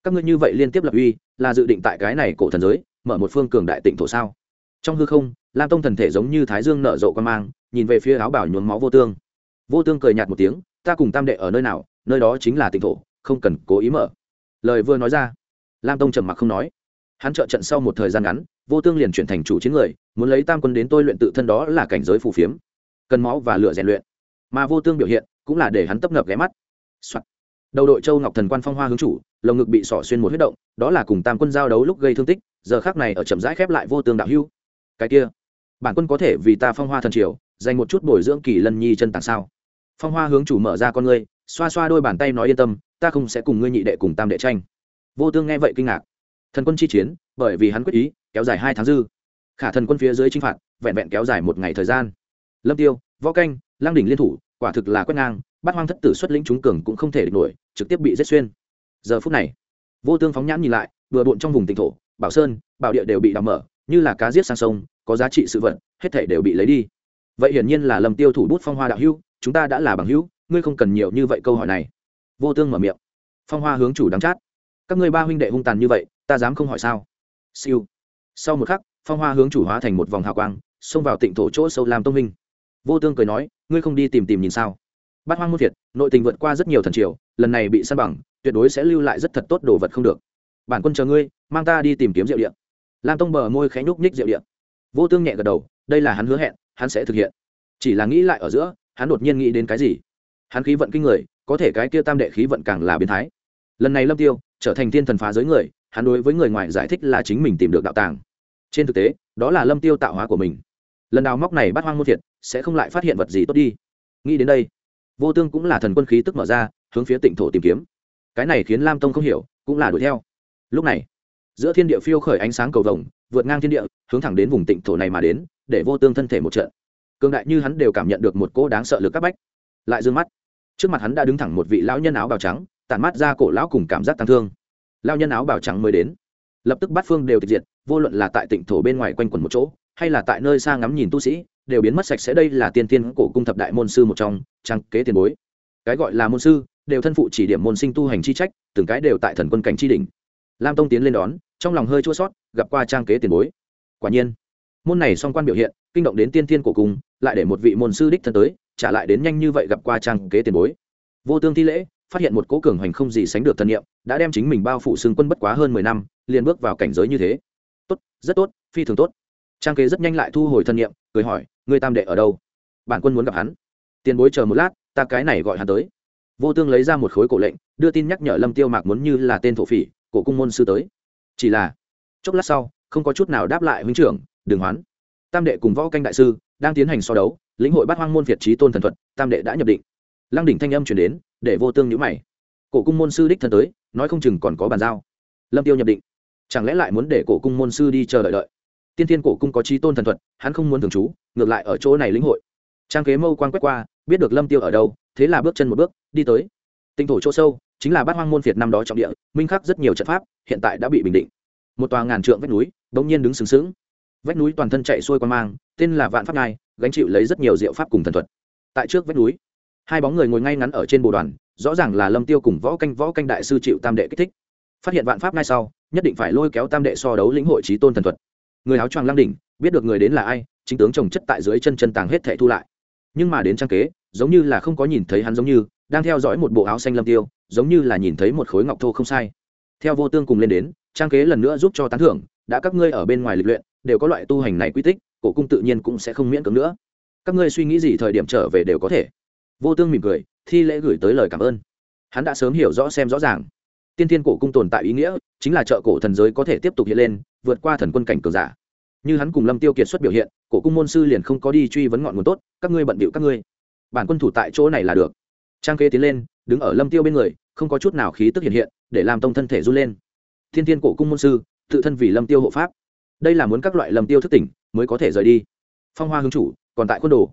A: Các ngươi như vậy liên tiếp lập uy, là dự định tại cái này cổ thần giới, mở một phương cường đại tịnh thổ sao? Trong hư không, lam tông thần thể giống như thái dương nở rộ quan mang nhìn về phía áo bảo nhuốm máu vô tương. Vô tương cười nhạt một tiếng, ta cùng tam đệ ở nơi nào, nơi đó chính là tịnh thổ, không cần cố ý mở. Lời vừa nói ra, lam tông trầm mặc không nói. Hắn trợ trận sau một thời gian ngắn, vô tương liền chuyển thành chủ chiến người, muốn lấy tam quân đến tôi luyện tự thân đó là cảnh giới phù phiếm, cần máu và lửa rèn luyện. Mà vô tương biểu hiện, cũng là để hắn tấp nập ghé mắt、Soạn. đầu đội châu ngọc thần quan phong hoa hướng chủ, lồng ngực bị sỏ xuyên một huyết động, đó là cùng tam quân giao đấu lúc gây thương tích, giờ khác này ở chậm rãi khép lại vô tương đạo hưu. Cái kia, bản quân có thể vì ta phong hoa thần triều dành một chút bồi dưỡng kỳ lân nhi chân tàng sao. Phong hoa hướng chủ mở ra con ngươi, xoa xoa đôi bàn tay nói yên tâm, ta không sẽ cùng ngươi nhị đệ cùng tam đệ tranh. Vô tương nghe vậy kinh ngạc. Thần quân chi chiến, bởi vì hắn quyết ý, kéo dài hai tháng dư. Khả thần quân phía dưới chinh phạt, vẹn vẹn kéo dài một ngày thời gian. Lâm tiêu, võ canh lang đỉnh liên thủ, quả thực là quét ngang, bắt hoang thất tử xuất lĩnh chúng cường cũng không thể địch nổi, trực tiếp bị giết xuyên. Giờ phút này, vô tương phóng nhãn nhìn lại vừa bụn trong vùng tỉnh thổ, bảo sơn, bảo địa đều bị đào mở, như là cá giết sang sông, có giá trị sự vật, hết thể đều bị lấy đi vậy hiển nhiên là lâm tiêu thủ bút phong hoa đạo hữu, chúng ta đã là bằng hữu, ngươi không cần nhiều như vậy câu hỏi này. Vô tương mở miệng. Phong hoa hướng chủ đắng chát các ngươi ba huynh đệ hung tàn như vậy, ta dám không hỏi sao? Siêu. Sau một khắc, phong hoa hướng chủ hóa thành một vòng hào quang, xông vào tịnh thổ chỗ sâu làm tông minh. Vô tương cười nói, ngươi không đi tìm tìm nhìn sao? Bát hoang muôn việt, nội tình vượt qua rất nhiều thần triều, lần này bị săn bằng, tuyệt đối sẽ lưu lại rất thật tốt đồ vật không được. Bản quân chờ ngươi, mang ta đi tìm kiếm rượu điện lam tông bờ môi khẽ nhúc nhích rượu điện vô tương nhẹ gật đầu, đây là hắn hứa hẹn hắn sẽ thực hiện. Chỉ là nghĩ lại ở giữa, hắn đột nhiên nghĩ đến cái gì? Hắn khí vận kinh người, có thể cái kia tam đệ khí vận càng là biến thái. Lần này lâm tiêu trở thành thiên thần phá giới người, hắn đối với người ngoài giải thích là chính mình tìm được đạo tàng. Trên thực tế, đó là lâm tiêu tạo hóa của mình. Lần đào móc này bắt hoang muôn thiệt, sẽ không lại phát hiện vật gì tốt đi. Nghĩ đến đây, vô tương cũng là thần quân khí tức mở ra, hướng phía tịnh thổ tìm kiếm. Cái này khiến lam tông không hiểu, cũng là đuổi theo. Lúc này, giữa thiên địa phiêu khởi ánh sáng cầu vồng, vượt ngang thiên địa, hướng thẳng đến vùng tịnh thổ này mà đến để vô tương thân thể một trận. Cường đại như hắn đều cảm nhận được một cỗ đáng sợ lực các bách. Lại d ư ơ n g mắt. Trước mặt hắn đã đứng thẳng một vị lão nhân áo bào trắng, tản mắt ra cổ lão cùng cảm giác tăng thương. Lao nhân áo bào trắng mới đến. Lập tức bát phương đều tịch diệt, vô luận là tại tịnh thổ bên ngoài quanh quẩn một chỗ, hay là tại nơi xa ngắm nhìn tu sĩ, đều biến mất sạch sẽ. Đây là tiên tiên cổ cung thập đại môn sư một trong, trang kế tiền bối. Cái gọi là môn sư, đều thân phụ chỉ điểm môn sinh tu hành chi trách, từng cái đều tại thần quân cảnh tri đỉnh. lam tông tiến lên đón, trong lòng hơi chua sót gặp qua trang kế tiền bối. Quả nhiên môn này song quan biểu hiện, kinh động đến tiên tiên cổ cung lại để một vị môn sư đích thân tới, trả lại đến nhanh như vậy gặp qua trang kế tiền bối. Vô tương thi lễ, phát hiện một cố cường hoành không gì sánh được thân nhiệm đã đem chính mình bao phủ xương quân bất quá hơn mười năm, liền bước vào cảnh giới như thế. Tốt, rất tốt, phi thường tốt. Trang kế rất nhanh lại thu hồi thân nhiệm cười hỏi người tam đệ ở đâu? Bản quân muốn gặp hắn. Tiền bối chờ một lát, ta cái này gọi hắn tới. Vô tương lấy ra một khối cổ lệnh, đưa tin nhắc nhở lâm tiêu mạc muốn như là tên thổ phỉ, cổ cung môn sư tới. Chỉ là, chốc lát sau, không có chút nào đáp lại huynh trưởng đường hoán. Tam đệ cùng võ canh đại sư đang tiến hành so đấu, lĩnh hội bắt hoang môn việt trí tôn thần thuật, tam đệ đã nhập định. Lăng đỉnh thanh âm chuyển đến, để vô tương nhữ mày. Cổ cung môn sư đích thân tới, nói không chừng còn có bàn giao. Lâm tiêu nhập định. Chẳng lẽ lại muốn để cổ cung môn sư đi chờ đợi đợi? Tiên thiên cổ cung có trí tôn thần thuật, hắn không muốn thường trú, ngược lại ở chỗ này lĩnh hội. Trang kế mâu quan quét qua, biết được lâm tiêu ở đâu, thế là bước chân một bước, đi tới. Tinh thổ chỗ sâu, chính là bát hoang môn việt năm đó trọng địa, minh khắc rất nhiều trận pháp, hiện tại đã bị bình định. Một tòa ngàn trượng vách núi, bỗng nhiên đứng sừng sững vách núi toàn thân chạy xuôi qua mang, tên là vạn pháp ngai gánh chịu lấy rất nhiều diệu pháp cùng thần thuật. Tại trước vách núi, hai bóng người ngồi ngay ngắn ở trên bồ đoàn, rõ ràng là lâm tiêu cùng võ canh võ canh đại sư chịu tam đệ kích thích. Phát hiện vạn pháp ngay sau, nhất định phải lôi kéo tam đệ so đấu lĩnh hội trí tôn thần thuật. Người áo choàng lăng đỉnh, biết được người đến là ai, chính tướng trồng chất tại dưới chân chân tàng hết thẻ thu lại. Nhưng mà đến trang kế, giống như là không có nhìn thấy hắn giống như, đang theo dõi một bộ áo xanh lâm tiêu, giống như là nhìn thấy một khối ngọc thô không sai. Theo vô tương cùng lên đến, trang kế lần nữa giúp cho tán thưởng, đã các ngươi ở bên ngoài lịch luyện đều có loại tu hành này quy tích, cổ cung tự nhiên cũng sẽ không miễn cưỡng nữa. Các ngươi suy nghĩ gì thời điểm trở về đều có thể. Vô tương mỉm cười, thi lễ gửi tới lời cảm ơn. Hắn đã sớm hiểu rõ xem rõ ràng. Tiên thiên cổ cung tồn tại ý nghĩa, chính là trợ cổ thần giới có thể tiếp tục hiện lên, vượt qua thần quân cảnh cường giả. Như hắn cùng lâm tiêu kiệt xuất biểu hiện, cổ cung môn sư liền không có đi truy vấn ngọn nguồn tốt, các ngươi bận bịu các ngươi. Bản quân thủ tại chỗ này là được. Trang kế tiến lên, đứng ở lâm tiêu bên người, không có chút nào khí tức hiện hiện, để làm tông thân thể run lên. Thiên thiên cổ cung môn sư, tự thân vì lâm tiêu hộ pháp đây là muốn các loại lâm tiêu thức tỉnh mới có thể rời đi. Phong hoa hương chủ, còn tại quân đồ.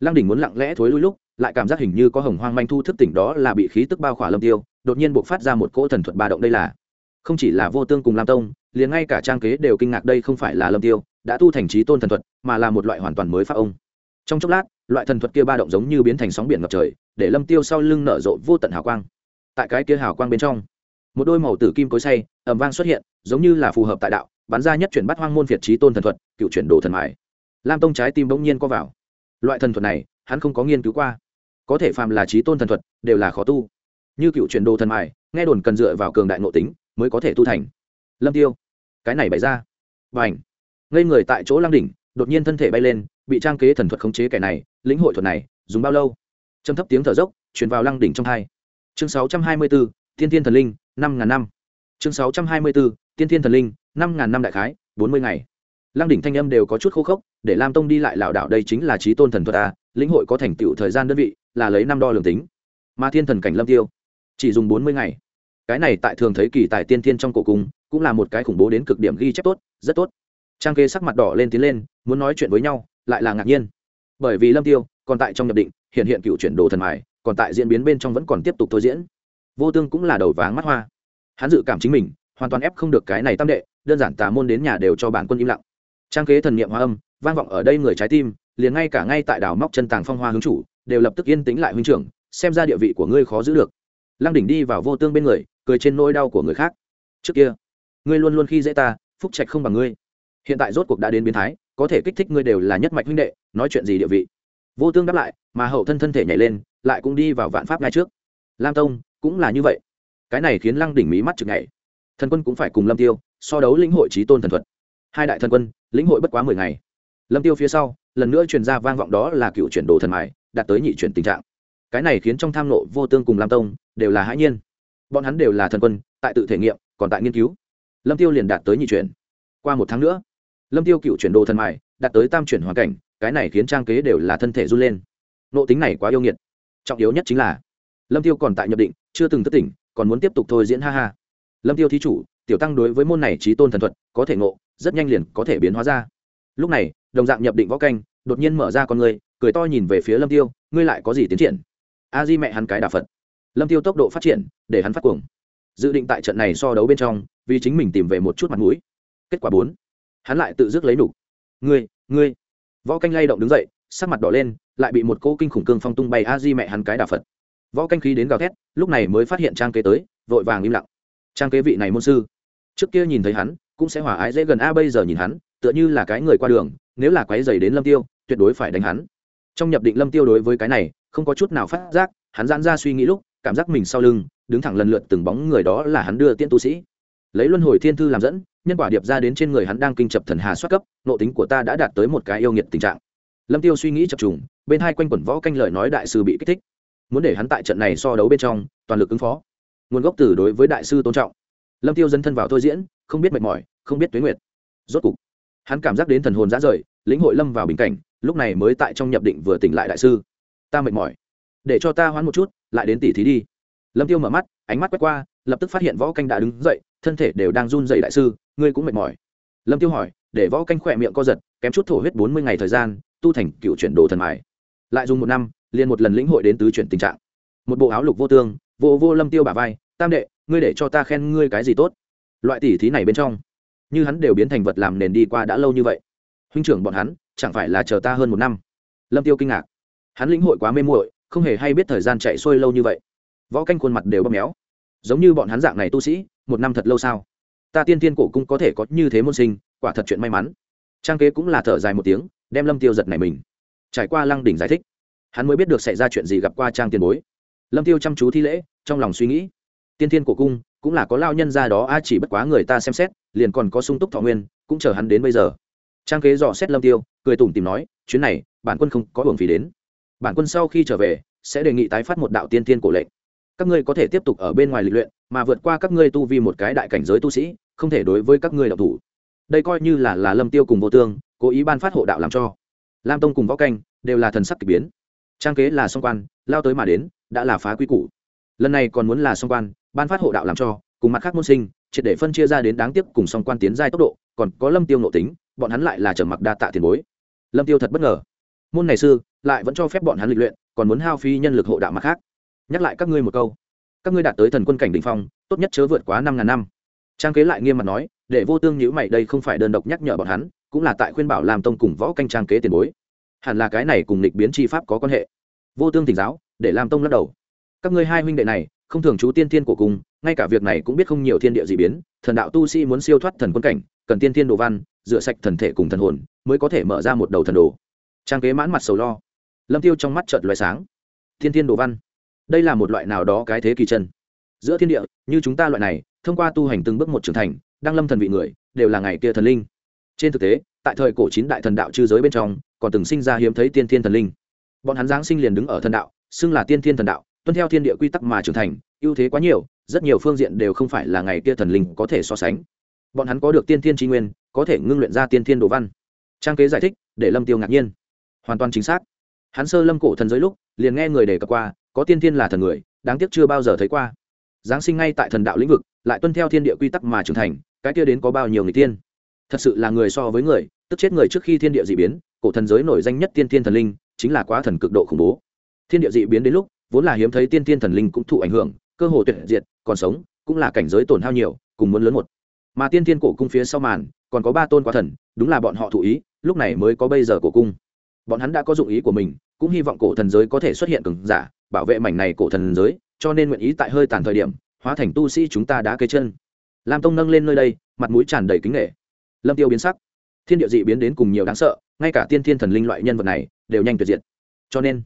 A: Lăng đỉnh muốn lặng lẽ thối lui lúc, lại cảm giác hình như có hồng hoang manh thu thức tỉnh đó là bị khí tức bao khỏa lâm tiêu, đột nhiên buộc phát ra một cỗ thần thuật ba động đây là. Không chỉ là vô tương cùng lam tông, liền ngay cả trang kế đều kinh ngạc đây không phải là lâm tiêu, đã tu thành trí tôn thần thuật, mà là một loại hoàn toàn mới pháp ông. Trong chốc lát, loại thần thuật kia ba động giống như biến thành sóng biển ngập trời, để lâm tiêu sau lưng nở rộ vô tận hào quang. Tại cái kia hào quang bên trong, một đôi màu tử kim cối say ẩm vang xuất hiện, giống như là phù hợp tại đạo bắn ra nhất chuyển bắt hoang môn việt trí tôn thần thuật cựu chuyển đồ thần mài. Lam tông trái tim bỗng nhiên có vào. Loại thần thuật này hắn không có nghiên cứu qua. Có thể phàm là trí tôn thần thuật đều là khó tu. Như cựu chuyển đồ thần mài nghe đồn cần dựa vào cường đại nội tính mới có thể tu thành. Lâm tiêu cái này bày ra. Và ảnh ngây người tại chỗ lăng đỉnh đột nhiên thân thể bay lên bị trang kế thần thuật khống chế kẻ này lĩnh hội thuật này dùng bao lâu? Châm thấp tiếng thở dốc truyền vào lăng đỉnh trong hai. Chương 624, tiên thiên thần linh năm ngàn năm. Chương 624, thiên thiên thần linh năm ngàn năm đại khái, bốn mươi ngày. Lăng đỉnh thanh âm đều có chút khô khốc, để lam tông đi lại lảo đảo đây chính là trí tôn thần thuật a lĩnh hội có thành tựu thời gian đơn vị, là lấy năm đo lường tính. Mà thiên thần cảnh lâm tiêu, chỉ dùng bốn mươi ngày. Cái này tại thường thấy kỳ tại tiên thiên trong cổ cung, cũng là một cái khủng bố đến cực điểm ghi chép tốt, rất tốt. Trang kê sắc mặt đỏ lên tiến lên, muốn nói chuyện với nhau, lại là ngạc nhiên. Bởi vì lâm tiêu, còn tại trong nhập định, hiện hiện cựu chuyển đồ thần mài, còn tại diễn biến bên trong vẫn còn tiếp tục thôi diễn. Vô tương cũng là đầu váng mắt hoa. Hắn dự cảm chính mình, hoàn toàn ép không được cái này tam đệ đơn giản tà môn đến nhà đều cho bản quân im lặng. Trang kế thần niệm hoa âm, vang vọng ở đây người trái tim, liền ngay cả ngay tại đảo móc chân tàng phong hoa hướng chủ, đều lập tức yên tĩnh lại huynh trưởng, xem ra địa vị của ngươi khó giữ được. Lăng đỉnh đi vào vô tương bên người, cười trên nỗi đau của người khác. Trước kia, ngươi luôn luôn khi dễ ta, phúc trạch không bằng ngươi. Hiện tại rốt cuộc đã đến biến thái, có thể kích thích ngươi đều là nhất mạch huynh đệ, nói chuyện gì địa vị? Vô tương đáp lại, mà hậu thân thân thể nhảy lên, lại cũng đi vào vạn pháp ngay trước. Lam tông, cũng là như vậy. Cái này khiến lăng đỉnh mí mắt chực nhảy. Thần quân cũng phải cùng lâm tiêu so đấu lĩnh hội trí tôn thần thuật. Hai đại thần quân, lĩnh hội bất quá mười ngày. Lâm tiêu phía sau, lần nữa truyền ra vang vọng đó là cựu chuyển đồ thần mài, đạt tới nhị chuyển tình trạng. Cái này khiến trong tham nộ vô tương cùng lam tông đều là hãi nhiên. Bọn hắn đều là thần quân, tại tự thể nghiệm, còn tại nghiên cứu. Lâm tiêu liền đạt tới nhị chuyển. Qua một tháng nữa, lâm tiêu cựu chuyển đồ thần mài đạt tới tam chuyển hoàn cảnh, cái này khiến trang kế đều là thân thể run lên. Nộ tính này quá yêu nghiệt. Trọng yếu nhất chính là, lâm tiêu còn tại nhập định, chưa từng thất tỉnh, còn muốn tiếp tục thôi diễn ha ha. Lâm tiêu thí chủ tiểu tăng đối với môn này trí tôn thần thuật có thể ngộ, rất nhanh liền có thể biến hóa ra. Lúc này, đồng dạng nhập định võ canh, đột nhiên mở ra con người cười to nhìn về phía lâm tiêu, ngươi lại có gì tiến triển? A di mẹ hắn cái đà phật. Lâm tiêu tốc độ phát triển, để hắn phát cuồng. Dự định tại trận này so đấu bên trong, vì chính mình tìm về một chút mặt mũi. Kết quả bốn. Hắn lại tự dứt lấy đủ. ngươi ngươi. Võ canh lay động đứng dậy, sắc mặt đỏ lên, lại bị một cô kinh khủng cương phong tung bay a di mẹ hắn cái đà phật. Võ canh khí đến gào thét, lúc này mới phát hiện trang kế tới, vội vàng im lặng. Trang kế vị này môn sư trước kia nhìn thấy hắn, cũng sẽ hòa ái dễ gần, a, bây giờ nhìn hắn, tựa như là cái người qua đường, nếu là quái dày đến lâm tiêu, tuyệt đối phải đánh hắn. Trong nhập định lâm tiêu đối với cái này, không có chút nào phát giác, hắn giãn ra suy nghĩ lúc, cảm giác mình sau lưng, đứng thẳng lần lượt từng bóng người đó là hắn đưa tiễn tu sĩ. Lấy luân hồi thiên thư làm dẫn, nhân quả điệp ra đến trên người hắn đang kinh chập thần hà xuất cấp nộ tính của ta đã đạt tới một cái yêu nghiệt tình trạng. Lâm tiêu suy nghĩ chập trùng, bên hai quanh quẩn võ canh lời nói đại sư bị kích thích. Muốn để hắn tại trận này so đấu bên trong, toàn lực ứng phó. Nguồn gốc từ đối với đại sư tôn trọng lâm tiêu dấn thân vào thôi diễn, không biết mệt mỏi, không biết tuế nguyệt. Rốt cục, hắn cảm giác đến thần hồn ra rời, lĩnh hội lâm vào bình cảnh, lúc này mới tại trong nhập định vừa tỉnh lại đại sư. Ta mệt mỏi, để cho ta hoán một chút, lại đến tỉ thí đi. Lâm tiêu mở mắt, ánh mắt quét qua, lập tức phát hiện võ canh đã đứng dậy, thân thể đều đang run dậy đại sư, ngươi cũng mệt mỏi. Lâm tiêu hỏi, để võ canh khỏe miệng co giật, kém chút thổ huyết bốn mươi ngày thời gian, tu thành cựu chuyển đồ thần mài. Lại dùng một năm, liền một lần lĩnh hội đến tứ chuyển tình trạng. Một bộ áo lục vô tương, vô vô lâm tiêu bả vai, tam đệ ngươi để cho ta khen ngươi cái gì tốt? Loại tỉ thí này bên trong, như hắn đều biến thành vật làm nền đi qua đã lâu như vậy. Huynh trưởng bọn hắn, chẳng phải là chờ ta hơn một năm? Lâm tiêu kinh ngạc. Hắn lĩnh hội quá mê muội, không hề hay biết thời gian chạy xuôi lâu như vậy. Võ canh khuôn mặt đều bóp méo. Giống như bọn hắn dạng này tu sĩ, một năm thật lâu sao? Ta tiên tiên cổ cũng có thể có như thế môn sinh, quả thật chuyện may mắn. Trang kế cũng là thở dài một tiếng, đem lâm tiêu giật này mình. Trải qua lăng đỉnh giải thích, hắn mới biết được xảy ra chuyện gì gặp qua trang tiền bối. Lâm tiêu chăm chú thi lễ, trong lòng suy nghĩ tiên thiên cổ cung cũng là có lao nhân ra đó, a, chỉ bất quá người ta xem xét, liền còn có sung túc thọ nguyên, cũng chờ hắn đến bây giờ. Trang kế dò xét lâm tiêu, cười tủm tìm nói, chuyến này, bản quân không có hưởng phí đến. Bản quân sau khi trở về, sẽ đề nghị tái phát một đạo tiên Thiên cổ lệnh. Các ngươi có thể tiếp tục ở bên ngoài lịch luyện, mà vượt qua các ngươi tu vi một cái đại cảnh giới tu sĩ, không thể đối với các ngươi đạo thủ. Đây coi như là là lâm tiêu cùng vô tương, cố ý ban phát hộ đạo làm cho. Lam tông cùng võ canh đều là thần sắc kỳ biến. Trang kế là song quan, lao tới mà đến, đã là phá quy củ lần này còn muốn là song quan, ban phát hộ đạo làm cho, cùng mặt khác môn sinh, triệt để phân chia ra đến đáng tiếc cùng song quan tiến giai tốc độ, còn có lâm tiêu nộ tính, bọn hắn lại là trở mặc đa tạ tiền bối. Lâm tiêu thật bất ngờ. Môn này sư, lại vẫn cho phép bọn hắn lịch luyện, còn muốn hao phí nhân lực hộ đạo mặt khác. Nhắc lại các ngươi một câu. Các ngươi đạt tới thần quân cảnh đỉnh phong, tốt nhất chớ vượt quá năm ngàn năm. Trang kế lại nghiêm mặt nói, để vô tương nhữ mày, đây không phải đơn độc nhắc nhở bọn hắn, cũng là tại khuyên bảo làm tông cùng võ canh trang kế tiền bối. Hẳn là cái này cùng lịch biến chi pháp có quan hệ. Vô tương tỉnh giáo, để làm tông lắc đầu các ngươi hai huynh đệ này, không thường chú tiên thiên của cùng, ngay cả việc này cũng biết không nhiều thiên địa dị biến, thần đạo tu sĩ muốn siêu thoát thần quân cảnh, cần tiên thiên đồ văn, rửa sạch thần thể cùng thần hồn, mới có thể mở ra một đầu thần đồ. Trang kế mãn mặt sầu lo. Lâm tiêu trong mắt chợt loài sáng. Thiên thiên đồ văn. Đây là một loại nào đó cái thế kỳ chân. Giữa thiên địa, như chúng ta loại này, thông qua tu hành từng bước một trưởng thành, đang lâm thần vị người, đều là ngày kia thần linh. Trên thực tế, tại thời cổ chín đại thần đạo chư giới bên trong, còn từng sinh ra hiếm thấy tiên thiên thần linh. Bọn hắn giáng sinh liền đứng ở thần đạo, xưng là tiên thiên thần đạo tuân theo thiên địa quy tắc mà trưởng thành, ưu thế quá nhiều, rất nhiều phương diện đều không phải là ngày kia thần linh có thể so sánh. Bọn hắn có được tiên thiên tri nguyên, có thể ngưng luyện ra tiên thiên đồ văn. Trang kế giải thích, để lâm tiêu ngạc nhiên. Hoàn toàn chính xác. Hắn sơ lâm cổ thần giới lúc, liền nghe người đề cập qua, có tiên thiên là thần người, đáng tiếc chưa bao giờ thấy qua. Giáng sinh ngay tại thần đạo lĩnh vực, lại tuân theo thiên địa quy tắc mà trưởng thành, cái kia đến có bao nhiêu người tiên? Thật sự là người so với người, tức chết người trước khi thiên địa dị biến, cổ thần giới nổi danh nhất tiên thiên thần linh, chính là quá thần cực độ khủng bố. Thiên địa dị biến đến lúc vốn là hiếm thấy tiên thiên thần linh cũng thụ ảnh hưởng, cơ hồ tuyệt diệt, còn sống, cũng là cảnh giới tổn hao nhiều, cùng muốn lớn một. Mà tiên thiên cổ cung phía sau màn, còn có ba tôn quá thần, đúng là bọn họ thụ ý, lúc này mới có bây giờ cổ cung. Bọn hắn đã có dụng ý của mình, cũng hy vọng cổ thần giới có thể xuất hiện cường giả, bảo vệ mảnh này cổ thần giới, cho nên nguyện ý tại hơi tàn thời điểm, hóa thành tu sĩ chúng ta đã cây chân. Lam tông nâng lên nơi đây, mặt mũi tràn đầy kính nghệ lâm tiêu biến sắc. Thiên địa dị biến đến cùng nhiều đáng sợ, ngay cả tiên thiên thần linh loại nhân vật này, đều nhanh tuyệt diệt. Cho nên,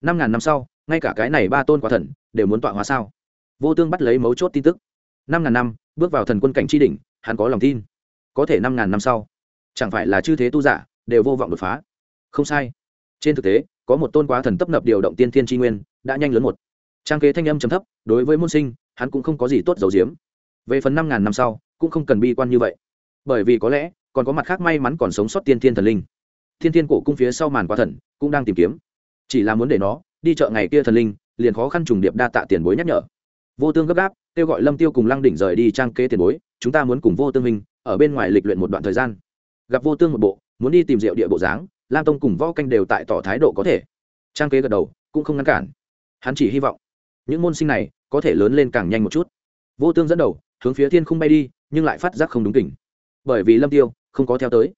A: năm ngàn năm sau ngay cả cái này ba tôn quả thần đều muốn tọa hóa sao? Vô tương bắt lấy mấu chốt tin tức. Năm ngàn năm, bước vào thần quân cảnh tri đỉnh, hắn có lòng tin. Có thể năm ngàn năm sau, chẳng phải là chư thế tu giả đều vô vọng đột phá? Không sai. Trên thực tế, có một tôn quá thần tấp nập điều động tiên thiên tri nguyên, đã nhanh lớn một. Trang kế thanh âm trầm thấp, đối với môn sinh, hắn cũng không có gì tốt dầu diếm về phần năm ngàn năm sau, cũng không cần bi quan như vậy. Bởi vì có lẽ, còn có mặt khác may mắn còn sống sót tiên thiên thần linh. Thiên thiên cổ cung phía sau màn quá thần cũng đang tìm kiếm. Chỉ là muốn để nó đi chợ ngày kia thần linh, liền khó khăn trùng điệp đa tạ tiền bối nhắc nhở. Vô tương gấp gáp, kêu gọi lâm tiêu cùng lăng đỉnh rời đi trang kế tiền bối, chúng ta muốn cùng vô tương minh ở bên ngoài lịch luyện một đoạn thời gian. Gặp vô tương một bộ, muốn đi tìm rượu địa bộ dáng, lam tông cùng võ canh đều tại tỏ thái độ có thể. Trang kế gật đầu, cũng không ngăn cản. Hắn chỉ hy vọng, những môn sinh này có thể lớn lên càng nhanh một chút. Vô tương dẫn đầu, hướng phía thiên không bay đi, nhưng lại phát giác không đúng tỉnh bởi vì lâm tiêu không có theo tới.